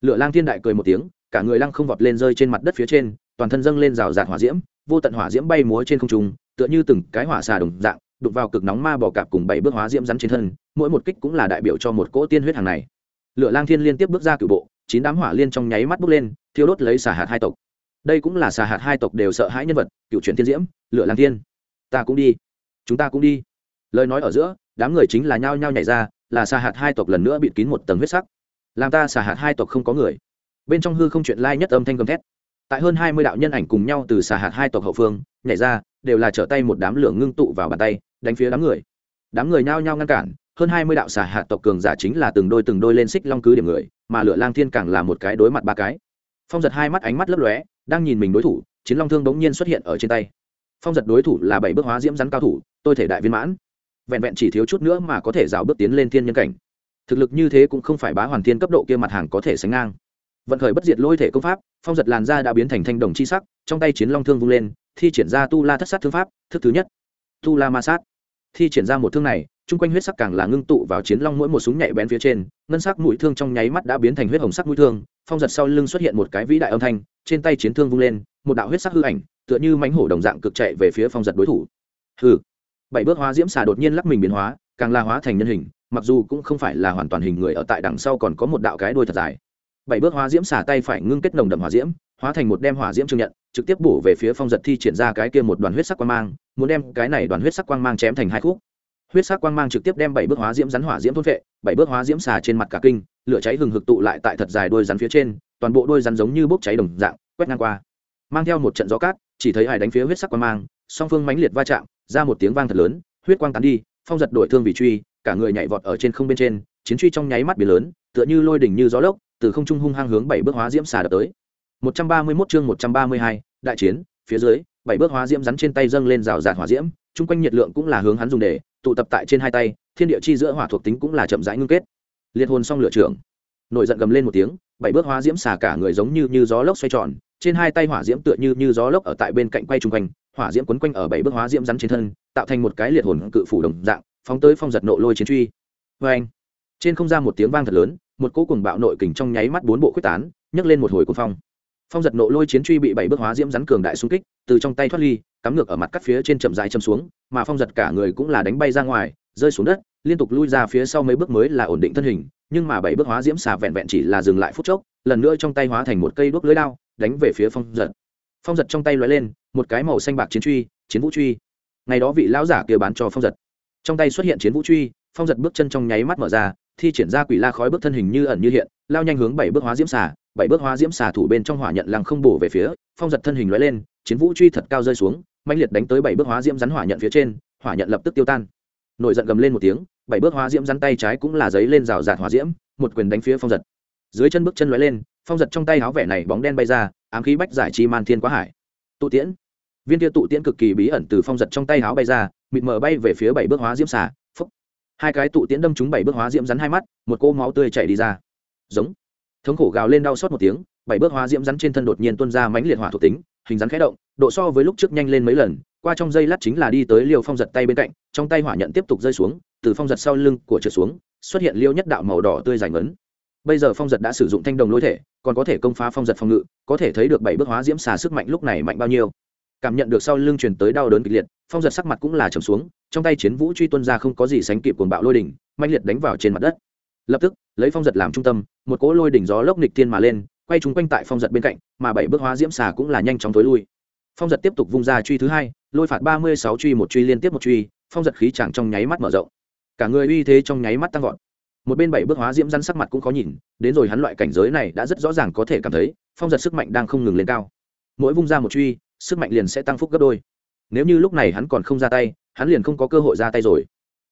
Lựa lang thiên đại cười một tiếng cả người lăng không vọt lên rơi trên mặt đất phía trên, toàn thân dâng lên rào rạt hỏa diễm, vô tận hỏa diễm bay múa trên không trung, tựa như từng cái hỏa xà đồng dạng đục vào cực nóng ma bò cạp cùng bảy bước hóa diễm rắn trên thân, mỗi một kích cũng là đại biểu cho một cỗ tiên huyết hàng này. Lửa lang thiên liên tiếp bước ra cựu bộ, chín đám hỏa liên trong nháy mắt bước lên, thiêu đốt lấy xà hạt hai tộc. Đây cũng là xà hạt hai tộc đều sợ hãi nhân vật, cựu truyền thiên diễm, lửa lang thiên. Ta cũng đi. Chúng ta cũng đi. Lời nói ở giữa, đám người chính là nhao nhao nhảy ra, là xà hạt hai tộc lần nữa bịt kín một tầng huyết sắc. Làm ta xà hạt hai tộc không có người bên trong hư không chuyện lai nhất âm thanh gầm thét. Tại hơn hai mươi đạo nhân ảnh cùng nhau từ xà hạt hai tộc hậu phương, nhảy ra, đều là trở tay một đám lửa ngưng tụ vào bàn tay, đánh phía đám người. Đám người nhao nhao ngăn cản, hơn hai mươi đạo xà hạt tộc cường giả chính là từng đôi từng đôi lên xích long cứ điểm người, mà lửa lang thiên càng là một cái đối mặt ba cái. Phong giật hai mắt ánh mắt lấp lóe, đang nhìn mình đối thủ, chiến long thương bỗng nhiên xuất hiện ở trên tay. Phong giật đối thủ là bảy bước hóa diễm rắn cao thủ, tôi thể đại viên mãn. Vẹn vẹn chỉ thiếu chút nữa mà có thể rào bước tiến lên thiên nhân cảnh. Thực lực như thế cũng không phải bá hoàn thiên cấp độ kia mặt hàng có thể sánh ngang vận khởi bất diệt lôi thể công pháp, phong giật làn da đã biến thành thanh đồng chi sắc, trong tay chiến long thương vung lên, thi triển ra tu la thất sát thương pháp, thức thứ nhất. Tu la ma sát. Thi triển ra một thương này, chung quanh huyết sắc càng là ngưng tụ vào chiến long mỗi một súng nhạy bén phía trên, ngân sắc mũi thương trong nháy mắt đã biến thành huyết hồng sắc mũi thương, phong giật sau lưng xuất hiện một cái vĩ đại âm thanh, trên tay chiến thương vung lên, một đạo huyết sắc hư ảnh, tựa như mánh hổ đồng dạng cực chạy về phía phong giật đối thủ. Hư bảy bước hóa diễm xà đột nhiên lắc mình biến hóa, càng la hóa thành nhân hình, mặc dù cũng không phải là hoàn toàn hình người ở tại đằng sau còn có một đạo cái đuôi thật dài bảy bước hóa diễm xả tay phải ngưng kết nồng đậm hỏa diễm, hóa thành một đem hỏa diễm trường nhận, trực tiếp bổ về phía phong giật thi triển ra cái kia một đoàn huyết sắc quang mang, muốn đem cái này đoàn huyết sắc quang mang chém thành hai khúc. Huyết sắc quang mang trực tiếp đem bảy bước hóa diễm rắn hỏa diễm thôn vệ bảy bước hóa diễm xà trên mặt cả kinh, lửa cháy hừng hực tụ lại tại thật dài đôi rắn phía trên, toàn bộ đôi rắn giống như bốc cháy đồng dạng, quét ngang qua. Mang theo một trận gió cát, chỉ thấy hải đánh phía huyết sắc quang mang, song phương mãnh liệt va chạm, ra một tiếng vang thật lớn, huyết quang tán đi, phong giật đổi thương vì truy, cả người nhảy vọt ở trên không bên trên, chiến truy trong nháy mắt biển lớn tựa như lôi đỉnh như gió lốc từ không trung hung hăng hướng bảy bước hóa diễm xà đập tới. 131 chương 132, đại chiến phía dưới bảy bước hóa diễm rắn trên tay dâng lên rào rạt hỏa diễm chung quanh nhiệt lượng cũng là hướng hắn dùng để tụ tập tại trên hai tay thiên địa chi giữa hỏa thuộc tính cũng là chậm rãi ngưng kết. Liệt hồn xong lửa trưởng. Nổi giận gầm lên một tiếng bảy bước hóa diễm xà cả người giống như như gió lốc xoay tròn trên hai tay hỏa diễm tựa như như gió lốc ở tại bên cạnh quay chung quanh hỏa diễm quấn quanh ở bảy bước hóa diễm rắn trên thân tạo thành một cái liệt hồn cự phủ đồng dạng phóng tới phong giật nộ lôi chiến truy. Vê anh trên không gian một tiếng vang thật lớn một cỗ cùng bạo nội kình trong nháy mắt bốn bộ quyết tán, nhấc lên một hồi cuồng phong. Phong giật nộ lôi chiến truy bị bảy bước hóa diễm rắn cường đại xung kích, từ trong tay thoát ly, cắm ngược ở mặt cắt phía trên chậm dài châm xuống, mà phong giật cả người cũng là đánh bay ra ngoài, rơi xuống đất, liên tục lui ra phía sau mấy bước mới là ổn định thân hình, nhưng mà bảy bước hóa diễm xà vẹn vẹn chỉ là dừng lại phút chốc, lần nữa trong tay hóa thành một cây đuốc lưới đao, đánh về phía phong giật. Phong giật trong tay lóe lên, một cái màu xanh bạc chiến truy, chiến vũ truy. Ngày đó vị lão giả kia bán cho phong giật. Trong tay xuất hiện chiến vũ truy, phong giật bước chân trong nháy mắt mở ra thi triển ra quỷ la khói bước thân hình như ẩn như hiện, lao nhanh hướng bảy bước hóa diễm xà, bảy bước hóa diễm xà thủ bên trong hỏa nhận lăng không bổ về phía, phong giật thân hình lóe lên, chiến vũ truy thật cao rơi xuống mạnh liệt đánh tới bảy bước hóa diễm rắn hỏa nhận phía trên, hỏa nhận lập tức tiêu tan. Nổi giận gầm lên một tiếng, bảy bước hóa diễm rắn tay trái cũng là giấy lên rào rạt hỏa diễm, một quyền đánh phía phong giật. Dưới chân bước chân lóe lên, phong giật trong tay áo vẻ này bóng đen bay ra, ám khí bách giải chi man thiên quá hải. Tụ tiễn. Viên kia tụ tiễn cực kỳ bí ẩn từ phong giật trong tay áo bay ra, mịt mờ bay về phía bảy bước hóa diễm xà hai cái tụ tiễn đâm trúng bảy bước hóa diễm rắn hai mắt, một cô máu tươi chảy đi ra. Giống. Thống khổ gào lên đau xót một tiếng, bảy bước hóa diễm rắn trên thân đột nhiên tuôn ra mãnh liệt hỏa thuộc tính, hình rắn khẽ động, độ so với lúc trước nhanh lên mấy lần, qua trong dây lát chính là đi tới liều phong giật tay bên cạnh, trong tay hỏa nhận tiếp tục rơi xuống, từ phong giật sau lưng của trượt xuống, xuất hiện liêu nhất đạo màu đỏ tươi dài ngấn. Bây giờ phong giật đã sử dụng thanh đồng lôi thể, còn có thể công phá phong giật phòng ngự, có thể thấy được bảy bước hóa diễm xà sức mạnh lúc này mạnh bao nhiêu cảm nhận được sau lưng truyền tới đau đớn kịch liệt, phong giật sắc mặt cũng là trầm xuống, trong tay chiến vũ truy tuân ra không có gì sánh kịp cuồng bạo lôi đỉnh mạnh liệt đánh vào trên mặt đất. Lập tức, lấy phong giật làm trung tâm, một cỗ lôi đỉnh gió lốc nịch thiên mà lên, quay chúng quanh tại phong giật bên cạnh, mà bảy bước hóa diễm xà cũng là nhanh chóng tối lui. Phong giật tiếp tục vung ra truy thứ hai, lôi phạt ba mươi sáu truy một truy liên tiếp một truy, phong giật khí chẳng trong nháy mắt mở rộng. Cả người uy thế trong nháy mắt tăng vọt. Một bên bảy bước hóa diễm răn sắc mặt cũng khó nhìn, đến rồi hắn loại cảnh giới này đã rất rõ ràng có thể cảm thấy, phong giật sức mạnh đang không ngừng lên cao. Mỗi vung ra một truy sức mạnh liền sẽ tăng phúc gấp đôi. Nếu như lúc này hắn còn không ra tay, hắn liền không có cơ hội ra tay rồi.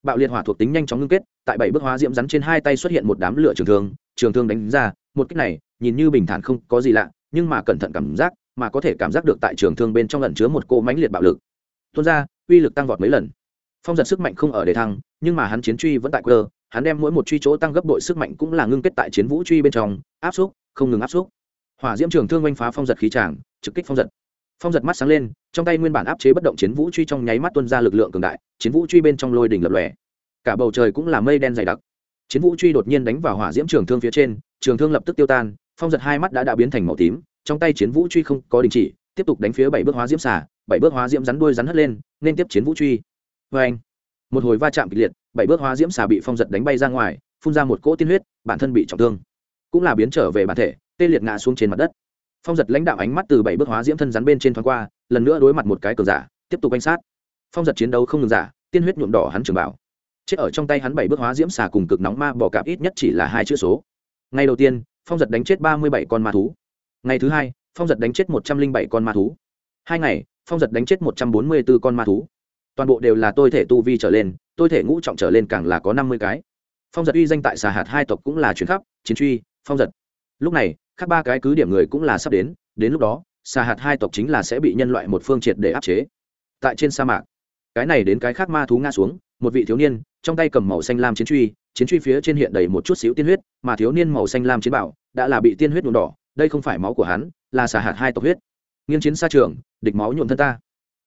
Bạo liệt hỏa thuộc tính nhanh chóng ngưng kết, tại bảy bước hóa diễm rắn trên hai tay xuất hiện một đám lửa trường thương trường thương đánh ra, một cách này, nhìn như bình thản không có gì lạ, nhưng mà cẩn thận cảm giác, mà có thể cảm giác được tại trường thương bên trong lẩn chứa một cỗ mãnh liệt bạo lực. Tuôn ra, uy lực tăng vọt mấy lần. Phong giật sức mạnh không ở đề thăng, nhưng mà hắn chiến truy vẫn tại cơ hắn đem mỗi một truy chỗ tăng gấp đội sức mạnh cũng là ngưng kết tại chiến vũ truy bên trong, áp xúc, không ngừng áp xúc. Hỏa diễm trường thương oanh phá phong giật khí tràng, trực kích phong giật phong giật mắt sáng lên, trong tay nguyên bản áp chế bất động chiến vũ truy trong nháy mắt tuân ra lực lượng cường đại, chiến vũ truy bên trong lôi đỉnh lập lòe. Cả bầu trời cũng là mây đen dày đặc. Chiến vũ truy đột nhiên đánh vào hỏa diễm trường thương phía trên, trường thương lập tức tiêu tan, phong giật hai mắt đã đã biến thành màu tím, trong tay chiến vũ truy không có đình chỉ, tiếp tục đánh phía bảy bước hóa diễm xả bảy bước hóa diễm rắn đuôi rắn hất lên, nên tiếp chiến vũ truy. Vê anh, một hồi va chạm kịch liệt, bảy bước hóa diễm xà bị phong giật đánh bay ra ngoài, phun ra một cỗ tiên huyết, bản thân bị trọng thương. Cũng là biến trở về bản thể, tê liệt ngã xuống trên mặt đất phong giật lãnh đạo ánh mắt từ bảy bước hóa diễm thân rắn bên trên thoáng qua, lần nữa đối mặt một cái cờ giả, tiếp tục quan sát. Phong giật chiến đấu không ngừng giả, tiên huyết nhuộm đỏ hắn trường bảo. Chết ở trong tay hắn bảy bước hóa diễm xà cùng cực nóng ma bỏ cạp ít nhất chỉ là hai chữ số. Ngày đầu tiên, phong giật đánh chết ba mươi bảy con ma thú. Ngày thứ hai, phong giật đánh chết một trăm linh bảy con ma thú. Hai ngày, phong giật đánh chết một trăm bốn mươi b ố con ma thú. Toàn bộ đều là tôi thể tu vi trở lên, tôi thể ngũ trọng trở lên càng là có năm mươi cái. Phong giật uy danh tại xà hạt hai tộc cũng là chuyến khắp, chiến truy, phong giật lúc này, khác ba cái cứ điểm người cũng là sắp đến đến lúc đó xà hạt hai tộc chính là sẽ bị nhân loại một phương triệt để áp chế. Tại trên sa mạc, cái này đến cái khác ma thú nga xuống, một vị thiếu niên, trong tay cầm màu xanh lam chiến truy chiến truy phía trên hiện đầy một chút xíu tiên huyết, mà thiếu niên màu xanh lam chiến bảo đã là bị tiên huyết nhuộm đỏ, đây không phải máu của hắn, là xà hạt hai tộc huyết. Nghiên chiến xa trường, địch máu nhuộm thân ta.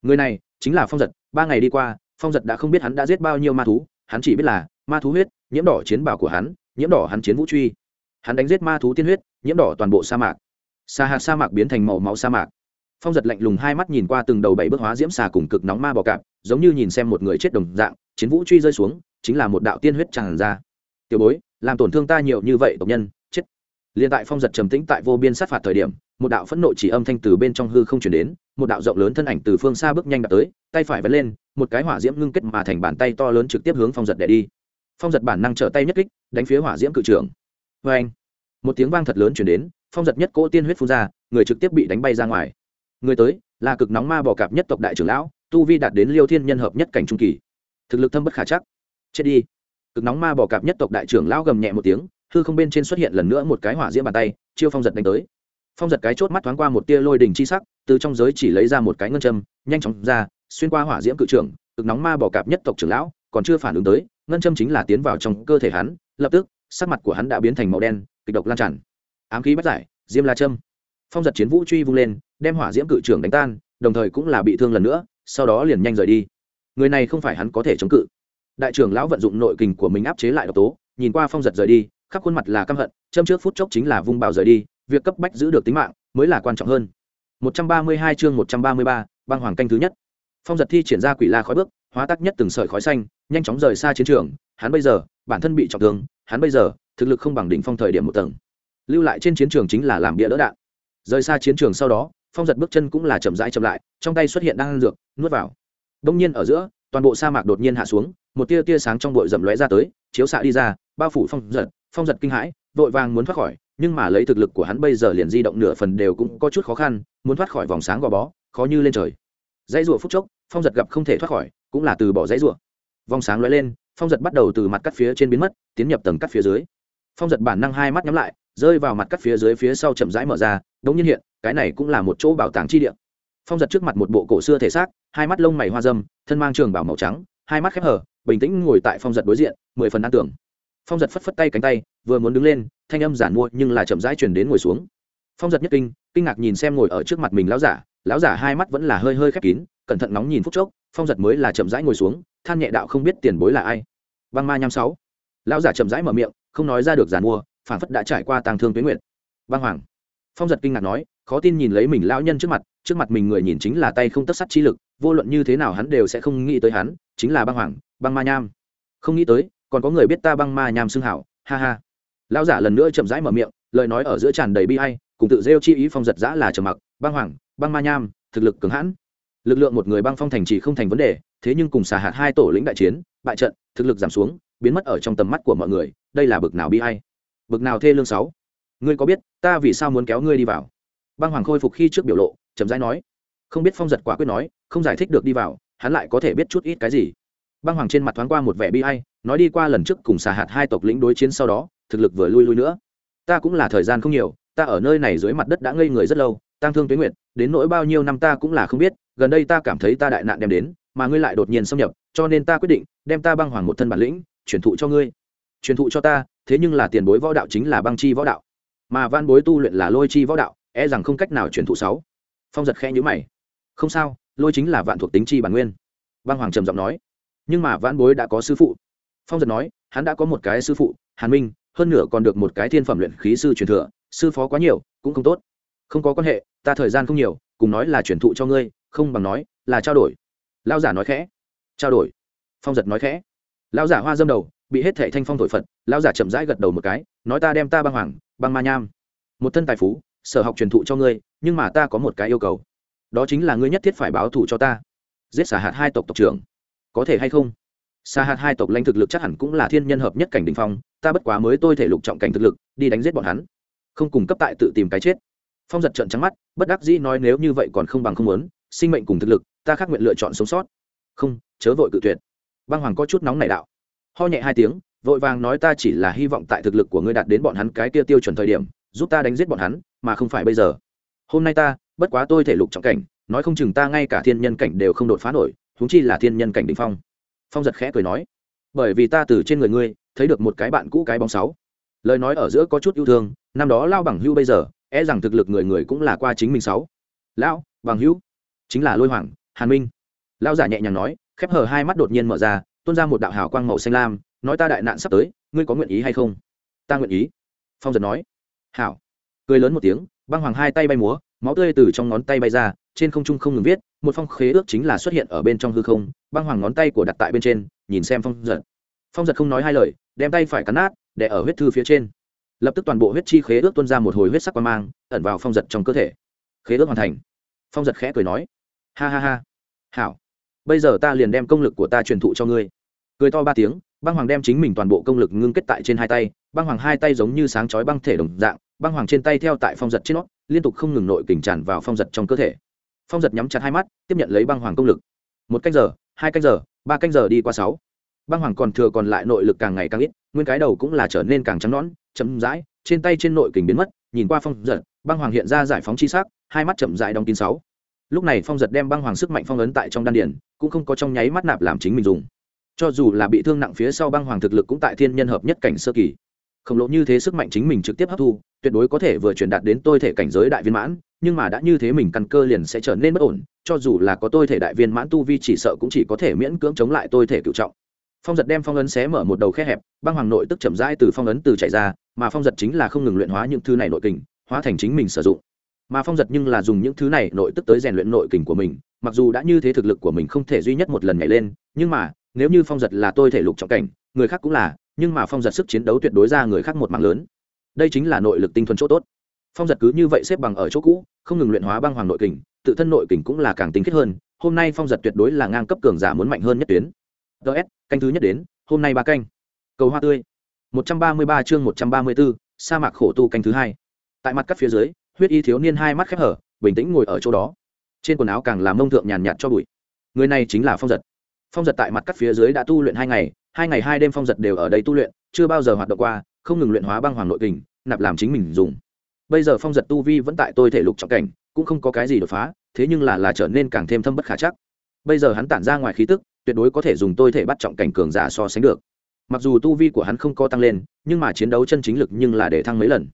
Người này chính là phong giật, ba ngày đi qua, phong giật đã không biết hắn đã giết bao nhiêu ma thú, hắn chỉ biết là ma thú huyết, nhiễm đỏ chiến bảo của hắn, nhiễm đỏ hắn chiến vũ truy. Hắn đánh giết ma thú tiên huyết nhiễm đỏ toàn bộ sa mạc. Sa hạt sa mạc biến thành màu máu sa mạc. Phong giật lạnh lùng hai mắt nhìn qua từng đầu bảy bước hóa diễm xà cùng cực nóng ma bò cạp, giống như nhìn xem một người chết đồng dạng, chiến vũ truy rơi xuống, chính là một đạo tiên huyết tràn ra. Tiểu bối, làm tổn thương ta nhiều như vậy tộc nhân, chết. Liền tại phong giật trầm tĩnh tại vô biên sát phạt thời điểm, một đạo phẫn nộ chỉ âm thanh từ bên trong hư không chuyển đến, một đạo rộng lớn thân ảnh từ phương xa bước nhanh đập tới, tay phải vẫn lên, một cái hỏa diễm ngưng kết mà thành bàn tay to lớn trực tiếp hướng phong giật đẻ đi. Phong giật bản năng trở tay nhất kích, đánh phía hỏa diễm cự trưởng. Vê anh một tiếng vang thật lớn chuyển đến, phong giật nhất cỗ tiên huyết phun ra, người trực tiếp bị đánh bay ra ngoài. Người tới, là cực nóng ma bò cạp nhất tộc đại trưởng lão, tu vi đạt đến liêu thiên nhân hợp nhất cảnh trung kỳ. Thực lực thâm bất khả chắc. Chết đi. Cực nóng ma bò cạp nhất tộc đại trưởng lão gầm nhẹ một tiếng, hư không bên trên xuất hiện lần nữa một cái hỏa diễm bàn tay, chiêu phong giật đánh tới. Phong giật cái chốt mắt thoáng qua một tia lôi đình chi sắc, từ trong giới chỉ lấy ra một cái ngân châm, nhanh chóng ra, xuyên qua hỏa diễm cự trưởng, cực nóng ma bò cạp nhất tộc trưởng lão còn chưa phản ứng tới, ngân châm chính là tiến vào trong cơ thể hắn, lập tức sắc mặt của hắn đã biến thành màu đen kịch độc lan tràn. Ám khí bắt giải diêm la châm. Phong giật chiến vũ truy vung lên đem hỏa diễm cự trưởng đánh tan đồng thời cũng là bị thương lần nữa sau đó liền nhanh rời đi. Người này không phải hắn có thể chống cự. Đại trưởng lão vận dụng nội kình của mình áp chế lại độc tố nhìn qua phong giật rời đi khắp khuôn mặt là căm hận châm trước phút chốc chính là vung bào rời đi việc cấp bách giữ được tính mạng mới là quan trọng hơn. 132 chương 133, băng hoàng canh thứ nhất. Phong giật thi triển ra quỷ la khói bước hóa tác nhất từng sợi khói xanh nhanh chóng rời xa chiến trường hắn bây giờ bản thân bị trọng thương hắn bây giờ, thực lực không bằng đỉnh phong thời điểm một tầng. Lưu lại trên chiến trường chính là làm bia đỡ đạn. Rời xa chiến trường sau đó, phong giật bước chân cũng là chậm rãi chậm lại, trong tay xuất hiện đang dược, nuốt vào. Đông nhiên ở giữa, toàn bộ sa mạc đột nhiên hạ xuống, một tia tia sáng trong bụi rậm lóe ra tới, chiếu xạ đi ra, bao phủ phong giật. Phong giật kinh hãi, vội vàng muốn thoát khỏi, nhưng mà lấy thực lực của hắn bây giờ liền di động nửa phần đều cũng có chút khó khăn, muốn thoát khỏi vòng sáng gò bó, khó như lên trời. Dãy rùa phút chốc, phong giật gặp không thể thoát khỏi, cũng là từ bỏ dãy rùa. Vòng sáng lóe lên phong giật bắt đầu từ mặt cắt phía trên biến mất, tiến nhập tầng cắt phía dưới. Phong giật bản năng hai mắt nhắm lại, rơi vào mặt cắt phía dưới phía sau chậm rãi mở ra, đống nhiên hiện, cái này cũng là một chỗ bảo tàng chi địa. Phong giật trước mặt một bộ cổ xưa thể xác, hai mắt lông mày hoa dâm, thân mang trường bảo màu trắng, hai mắt khép hở bình tĩnh ngồi tại phong giật đối diện, mười phần an tưởng. Phong giật phất phất tay cánh tay, vừa muốn đứng lên, thanh âm giản mua nhưng là chậm rãi chuyển đến ngồi xuống. Phong giật nhất kinh kinh ngạc nhìn xem ngồi ở trước mặt mình lão giả lão giả hai mắt vẫn là hơi hơi khép kín, cẩn thận nóng nhìn phút chốc, phong giật mới là chậm rãi ngồi xuống than nhẹ đạo không biết tiền bối là ai. Băng ma nhăm sáu. Lão giả chậm rãi mở miệng, không nói ra được giàn mua phản phất đã trải qua tàng thương tuyến nguyện băng hoàng. Phong giật kinh ngạc nói, khó tin nhìn lấy mình lão nhân trước mặt trước mặt mình người nhìn chính là tay không tất sắt chi lực, vô luận như thế nào hắn đều sẽ không nghĩ tới hắn, chính là băng hoàng, băng ma nham. Không nghĩ tới, còn có người biết ta băng ma nham xưng hảo, ha ha. Lão giả lần nữa chậm rãi mở miệng, lời nói ở giữa tràn đầy bi hay cùng tự rêu chi ý phong giật giã là trầm mặc, băng hoàng, băng ma nham, thực lực cường hãn lực lượng một người băng phong thành chỉ không thành vấn đề, thế nhưng cùng xà hạt hai tổ lĩnh đại chiến, bại trận, thực lực giảm xuống, biến mất ở trong tầm mắt của mọi người, đây là bực nào bi hay bực nào thê lương sáu. Ngươi có biết, ta vì sao muốn kéo ngươi đi vào? Băng hoàng khôi phục khi trước biểu lộ, chậm rãi nói. Không biết phong giật quả quyết nói, không giải thích được đi vào, hắn lại có thể biết chút ít cái gì. Băng hoàng trên mặt thoáng qua một vẻ bi hay nói đi qua lần trước cùng xà hạt hai tộc lĩnh đối chiến sau đó, thực lực vừa lui lui nữa. Ta cũng là thời gian không nhiều, ta ở nơi này dưới mặt đất đã ngây người rất lâu tăng thương tuyến nguyện đến nỗi bao nhiêu năm ta cũng là không biết gần đây ta cảm thấy ta đại nạn đem đến, mà ngươi lại đột nhiên xâm nhập, cho nên ta quyết định đem ta băng hoàng một thân bản lĩnh truyền thụ cho ngươi. Truyền thụ cho ta, thế nhưng là tiền bối võ đạo chính là băng chi võ đạo. Mà van bối tu luyện là lôi chi võ đạo e rằng không cách nào truyền thụ sáu. Phong giật khe nhữ mày. Không sao, lôi chính là vạn thuộc tính chi bản nguyên. Băng hoàng trầm giọng nói. Nhưng mà vãn bối đã có sư phụ. Phong giật nói, hắn đã có một cái sư phụ, hàn minh, hơn nửa còn được một cái thiên phẩm luyện khí sư truyền thừa, sư phó quá nhiều, cũng không tốt. Không có quan hệ, ta thời gian không nhiều, cùng nói là truyền thụ cho ngươi không bằng nói là trao đổi. Lao giả nói khẽ. Trao đổi. Phong giật nói khẽ. Lao giả hoa dâm đầu, bị hết thệ thanh phong thổi phật lao giả chậm rãi gật đầu một cái, nói ta đem ta băng hoàng, băng ma nham. Một thân tài phú, sở học truyền thụ cho ngươi, nhưng mà ta có một cái yêu cầu. Đó chính là ngươi nhất thiết phải báo thù cho ta. Giết xả hạt hai tộc tộc trưởng. Có thể hay không? Xà hạt hai tộc lanh thực lực chắc hẳn cũng là thiên nhân hợp nhất cảnh đình phong, ta bất quá mới tôi thể lục trọng cảnh thực lực, đi đánh giết bọn hắn. Không cùng cấp tại tự tìm cái chết. Phong giật trận trắng mắt, bất đắc dĩ nói nếu như vậy còn không bằng không muốn sinh mệnh cùng thực lực, ta khác nguyện lựa chọn sống sót. Không, chớ vội cự tuyệt. Băng hoàng có chút nóng nảy đạo. Ho nhẹ hai tiếng, vội vàng nói ta chỉ là hy vọng tại thực lực của ngươi đạt đến bọn hắn cái kia tiêu chuẩn thời điểm, giúp ta đánh giết bọn hắn, mà không phải bây giờ. Hôm nay ta, bất quá tôi thể lục trọng cảnh, nói không chừng ta ngay cả thiên nhân cảnh đều không đột phá nổi, huống chi là thiên nhân cảnh đ ỉ n h phong. Phong giật khẽ cười nói, bởi vì ta từ trên người ngươi, thấy được một cái bạn cũ cái bóng sáu. Lời nói ở giữa có chút yêu thương, năm đó lao bằng hưu bây giờ e rằng thực lực người người cũng là qua chính mình sáu. Lão bằng hữu chính là lôi hoàng, hàn minh. Lao giả nhẹ nhàng nói, khép hờ hai mắt đột nhiên mở ra, tuôn ra một đạo hào quang màu xanh lam, nói ta đại nạn sắp tới, ngươi có nguyện ý hay không? Ta nguyện ý. Phong giật nói. Hảo. Cười lớn một tiếng, băng hoàng hai tay bay múa, máu tươi từ trong ngón tay bay ra, trên không trung không ngừng viết, một phong khế ước chính là xuất hiện ở bên trong hư không, băng hoàng ngón tay của đặt tại bên trên, nhìn xem phong giật. Phong giật không nói hai lời, đem tay phải cắn nát để ở huyết thư phía trên. Lập tức toàn bộ huyết chi khế ước tuôn ra một hồi huyết sắc qua mang, ẩn vào phong giật trong cơ thể. Khế ước hoàn thành. Phong giật khẽ cười nói ha ha ha. Hảo. Bây giờ ta liền đem công lực của ta truyền thụ cho ngươi. Cười to ba tiếng, băng hoàng đem chính mình toàn bộ công lực ngưng kết tại trên hai tay. Băng hoàng hai tay giống như sáng chói băng thể đồng dạng, băng hoàng trên tay theo tại phong giật trên nó, liên tục không ngừng nội kình tràn vào phong giật trong cơ thể. Phong giật nhắm chặt hai mắt, tiếp nhận lấy băng hoàng công lực. Một canh giờ, hai canh giờ, ba canh giờ đi qua sáu. Băng hoàng còn thừa còn lại nội lực càng ngày càng ít, nguyên cái đầu cũng là trở nên càng trắng nõn, chậm rãi, trên tay trên nội kình biến mất, nhìn qua phong giật, băng hoàng hiện ra giải phóng chi sắc, hai mắt chậm rãi đóng kín sáu lúc này phong giật đem băng hoàng sức mạnh phong ấn tại trong đan điển cũng không có trong nháy mắt nạp làm chính mình dùng. Cho dù là bị thương nặng phía sau băng hoàng thực lực cũng tại thiên nhân hợp nhất cảnh sơ kỳ. Khổng lồ như thế sức mạnh chính mình trực tiếp hấp thu, tuyệt đối có thể vừa truyền đạt đến tôi thể cảnh giới đại viên mãn, nhưng mà đã như thế mình căn cơ liền sẽ trở nên bất ổn, cho dù là có tôi thể đại viên mãn tu vi chỉ sợ cũng chỉ có thể miễn cưỡng chống lại tôi thể cựu trọng. Phong giật đem phong ấn xé mở một đầu khe hẹp, băng hoàng nội tức chậm rãi từ phong ấn từ chạy ra, mà phong giật chính là không ngừng luyện hóa những thứ này nội kình, hóa thành chính mình sử dụng mà phong giật nhưng là dùng những thứ này nội tức tới rèn luyện nội kình của mình, mặc dù đã như thế thực lực của mình không thể duy nhất một lần nhảy lên, nhưng mà, nếu như phong giật là tôi thể lục trọng cảnh, người khác cũng là, nhưng mà phong giật sức chiến đấu tuyệt đối ra người khác một mạng lớn. Đây chính là nội lực tinh thuần chỗ tốt. Phong giật cứ như vậy xếp bằng ở chỗ cũ, không ngừng luyện hóa băng hoàng nội kình, tự thân nội kình cũng là càng tinh khiết hơn, hôm nay phong giật tuyệt đối là ngang cấp cường giả muốn mạnh hơn nhất tuyến. Ts canh thứ nhất đến, hôm nay ba canh. Cầu hoa tươi. Một trăm ba mươi ba chương một trăm ba mươi bốn sa mạc khổ tu canh thứ hai. Tại mặt cắt phía dưới huyết y thiếu niên hai mắt khép hở, bình tĩnh ngồi ở chỗ đó. Trên quần áo càng làm mông thượng nhàn nhạt cho bụi. Người này chính là phong giật. Phong giật tại mặt cắt phía dưới đã tu luyện hai ngày hai ngày hai đêm phong giật đều ở đây tu luyện, chưa bao giờ hoạt động qua, không ngừng luyện hóa băng hoàng nội kình, nạp làm chính mình dùng. Bây giờ phong giật tu vi vẫn tại tôi thể lục trọng cảnh, cũng không có cái gì đột phá, thế nhưng là là trở nên càng thêm thâm bất khả chắc. Bây giờ hắn tản ra ngoài khí tức, tuyệt đối có thể dùng tôi thể bắt trọng cảnh cường giả so sánh được. Mặc dù tu vi của hắn không có tăng lên, nhưng mà chiến đấu chân chính lực nhưng là để thăng mấy lần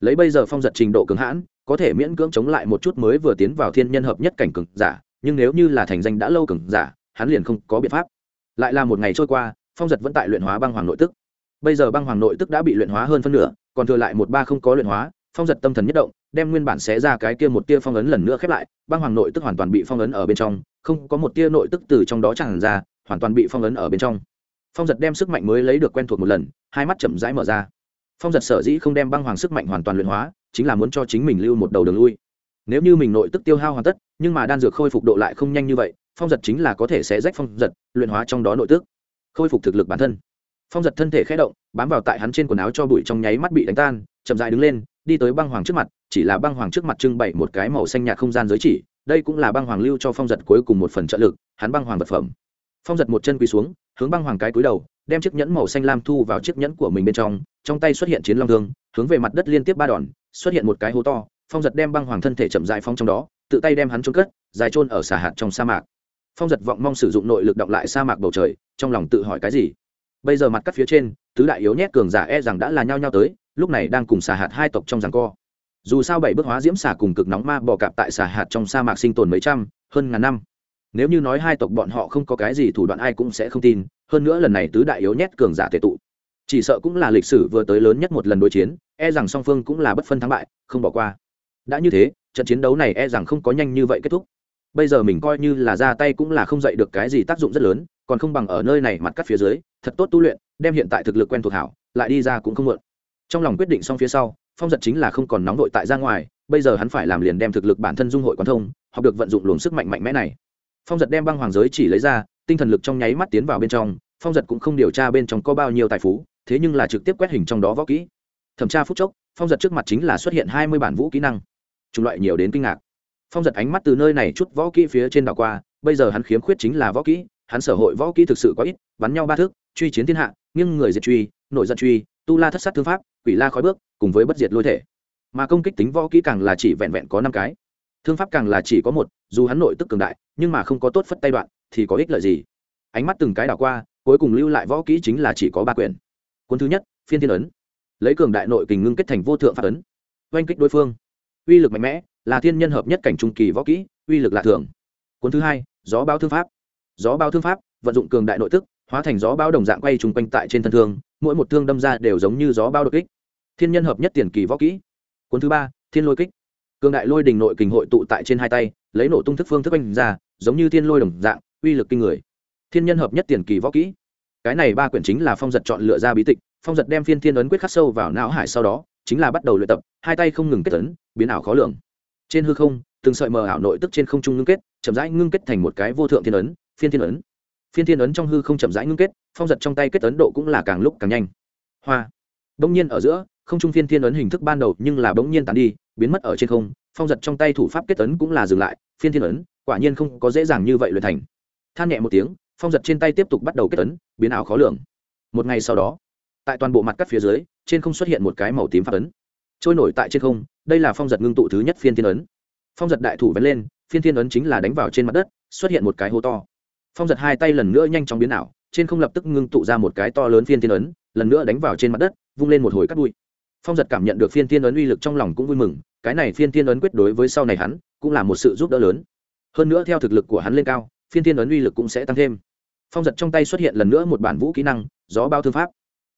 lấy bây giờ phong giật trình độ cứng hãn, có thể miễn cưỡng chống lại một chút mới vừa tiến vào thiên nhân hợp nhất cảnh cường giả, nhưng nếu như là thành danh đã lâu cường giả, hắn liền không có biện pháp. Lại là một ngày trôi qua, phong giật vẫn tại luyện hóa băng hoàng nội tức. Bây giờ băng hoàng nội tức đã bị luyện hóa hơn phân nửa, còn thừa lại một ba không có luyện hóa, phong giật tâm thần nhất động, đem nguyên bản xé ra cái kia một tia phong ấn lần nữa khép lại, băng hoàng nội tức hoàn toàn bị phong ấn ở bên trong, không có một tia nội tức từ trong đó tràn ra, hoàn toàn bị phong ấn ở bên trong. Phong giật đem sức mạnh mới lấy được quen thuộc một lần, hai mắt chậm rãi mở ra phong giật sở dĩ không đem băng hoàng sức mạnh hoàn toàn luyện hóa, chính là muốn cho chính mình lưu một đầu đường lui. Nếu như mình nội tức tiêu hao hoàn tất, nhưng mà đan dược khôi phục độ lại không nhanh như vậy, phong giật chính là có thể sẽ rách phong giật, luyện hóa trong đó nội tức, khôi phục thực lực bản thân. Phong giật thân thể khé động, bám vào tại hắn trên quần áo cho bụi trong nháy mắt bị đánh tan, chậm dại đứng lên, đi tới băng hoàng trước mặt, chỉ là băng hoàng trước mặt trưng bày một cái màu xanh nhạt không gian giới chỉ, đây cũng là băng hoàng lưu cho phong giật cuối cùng một phần trợ lực, hắn băng hoàng vật phẩm. Phong giật một chân quỳ xuống hướng băng hoàng cái cúi đầu, đem chiếc nhẫn màu xanh lam thu vào chiếc nhẫn của mình bên trong trong tay xuất hiện chiến long thương, hướng về mặt đất liên tiếp ba đòn, xuất hiện một cái hố to, phong giật đem băng hoàng thân thể chậm dài phong trong đó, tự tay đem hắn trôn cất, dài trôn ở xà hạt trong sa mạc. Phong giật vọng mong sử dụng nội lực động lại sa mạc bầu trời, trong lòng tự hỏi cái gì? Bây giờ mặt cắt phía trên, tứ đại yếu nhét cường giả e rằng đã là nhao nhao tới, lúc này đang cùng xà hạt hai tộc trong rằng co. Dù sao bảy bước hóa diễm xà cùng cực nóng ma bò cạp tại xà hạt trong sa mạc sinh tồn mấy trăm, hơn ngàn năm nếu như nói hai tộc bọn họ không có cái gì thủ đoạn ai cũng sẽ không tin, hơn nữa lần này tứ đại yếu nhét cường giả tệ tụ. Chỉ sợ cũng là lịch sử vừa tới lớn nhất một lần đối chiến e rằng song phương cũng là bất phân thắng bại, không bỏ qua. Đã như thế, trận chiến đấu này e rằng không có nhanh như vậy kết thúc. Bây giờ mình coi như là ra tay cũng là không dạy được cái gì tác dụng rất lớn, còn không bằng ở nơi này mặt cắt phía dưới, thật tốt tu luyện, đem hiện tại thực lực quen thuộc hảo, lại đi ra cũng không muộn. Trong lòng quyết định xong phía sau, phong giật chính là không còn nóng vội tại ra ngoài, bây giờ hắn phải làm liền đem thực lực bản thân dung hội quán thông, học được vận dụng luồng sức mạnh mạnh mẽ này phong giật đem băng hoàng giới chỉ lấy ra, tinh thần lực trong nháy mắt tiến vào bên trong, phong giật cũng không điều tra bên trong có bao nhiêu tài phú, thế nhưng là trực tiếp quét hình trong đó võ kỹ. Thẩm tra phút chốc, phong giật trước mặt chính là xuất hiện hai mươi bản vũ kỹ năng. Chủng loại nhiều đến kinh ngạc. Phong giật ánh mắt từ nơi này chút võ kỹ phía trên đảo qua, bây giờ hắn khiếm khuyết chính là võ kỹ, hắn sở hội võ kỹ thực sự có ít, bắn nhau ba thước, truy chiến thiên hạ, nghiêng người diệt truy nội dân truy, tu la thất sát thương pháp, quỷ la khói bước, cùng với bất diệt lôi thể. Mà công kích tính võ kỹ càng là chỉ vẹn vẹn có năm cái thương pháp càng là chỉ có một, dù hắn nội tức cường đại, nhưng mà không có tốt phất tay đoạn, thì có ích lợi gì? Ánh mắt từng cái đảo qua, cuối cùng lưu lại võ kỹ chính là chỉ có ba quyển cuốn thứ nhất, phiên thiên ấn. Lấy cường đại nội kình ngưng kết thành vô thượng pháp ấn. Oanh kích đối phương. Uy lực mạnh mẽ, là thiên nhân hợp nhất cảnh trung kỳ võ kỹ, uy lực lạ thường. Cuốn thứ hai, gió bao thương pháp. Gió bao thương pháp, vận dụng cường đại nội tức, hóa thành gió bao đồng dạng quay trùng quanh tại trên thân thương, mỗi một thương đâm ra đều giống như gió bao đột kích. Thiên nhân hợp nhất tiền kỳ võ kỹ. Cuốn thứ ba, thiên lôi kích cường đại lôi đình nội kình hội tụ tại trên hai tay, lấy nổ tung thức phương thức oanh ra, giống như thiên lôi đồng dạng, uy lực kinh người. Thiên nhân hợp nhất tiền kỳ võ kỹ. Cái này ba quyển chính là phong giật chọn lựa ra bí tịch, phong giật đem phiên thiên ấn quyết khắc sâu vào não hải sau đó, chính là bắt đầu luyện tập, hai tay không ngừng kết ấn, biến ảo khó lường. Trên hư không, từng sợi mờ ảo nội tức trên không trung ngưng kết, chậm rãi ngưng kết thành một cái vô thượng thiên ấn, phiên thiên ấn. Phiên thiên ấn trong hư không chậm rãi ngưng kết, phong giật trong tay kết ấn độ cũng là càng lúc càng nhanh. Hoa. Bỗng nhiên ở giữa, không trung phiên thiên ấn hình thức ban đầu nhưng là bỗng nhiên tàn đi biến mất ở trên không, phong giật trong tay thủ pháp kết ấn cũng là dừng lại, phiên thiên ấn, quả nhiên không có dễ dàng như vậy luyện thành. Than nhẹ một tiếng, phong giật trên tay tiếp tục bắt đầu kết ấn, biến ảo khó lường. Một ngày sau đó, tại toàn bộ mặt cắt phía dưới, trên không xuất hiện một cái màu tím phát ấn. Trôi nổi tại trên không, đây là phong giật ngưng tụ thứ nhất phiên thiên ấn. Phong giật đại thủ vén lên, phiên thiên ấn chính là đánh vào trên mặt đất, xuất hiện một cái hố to. Phong giật hai tay lần nữa nhanh chóng biến ảo, trên không lập tức ngưng tụ ra một cái to lớn phiên thiên ấn, lần nữa đánh vào trên mặt đất, vung lên một hồi cắt bụi. Phong giật cảm nhận được phiên thiên ấn uy lực trong lòng cũng vui mừng cái này phiên thiên ấn quyết đối với sau này hắn cũng là một sự giúp đỡ lớn. Hơn nữa theo thực lực của hắn lên cao, phiên thiên ấn uy lực cũng sẽ tăng thêm. Phong giật trong tay xuất hiện lần nữa một bản vũ kỹ năng, gió bao thương pháp.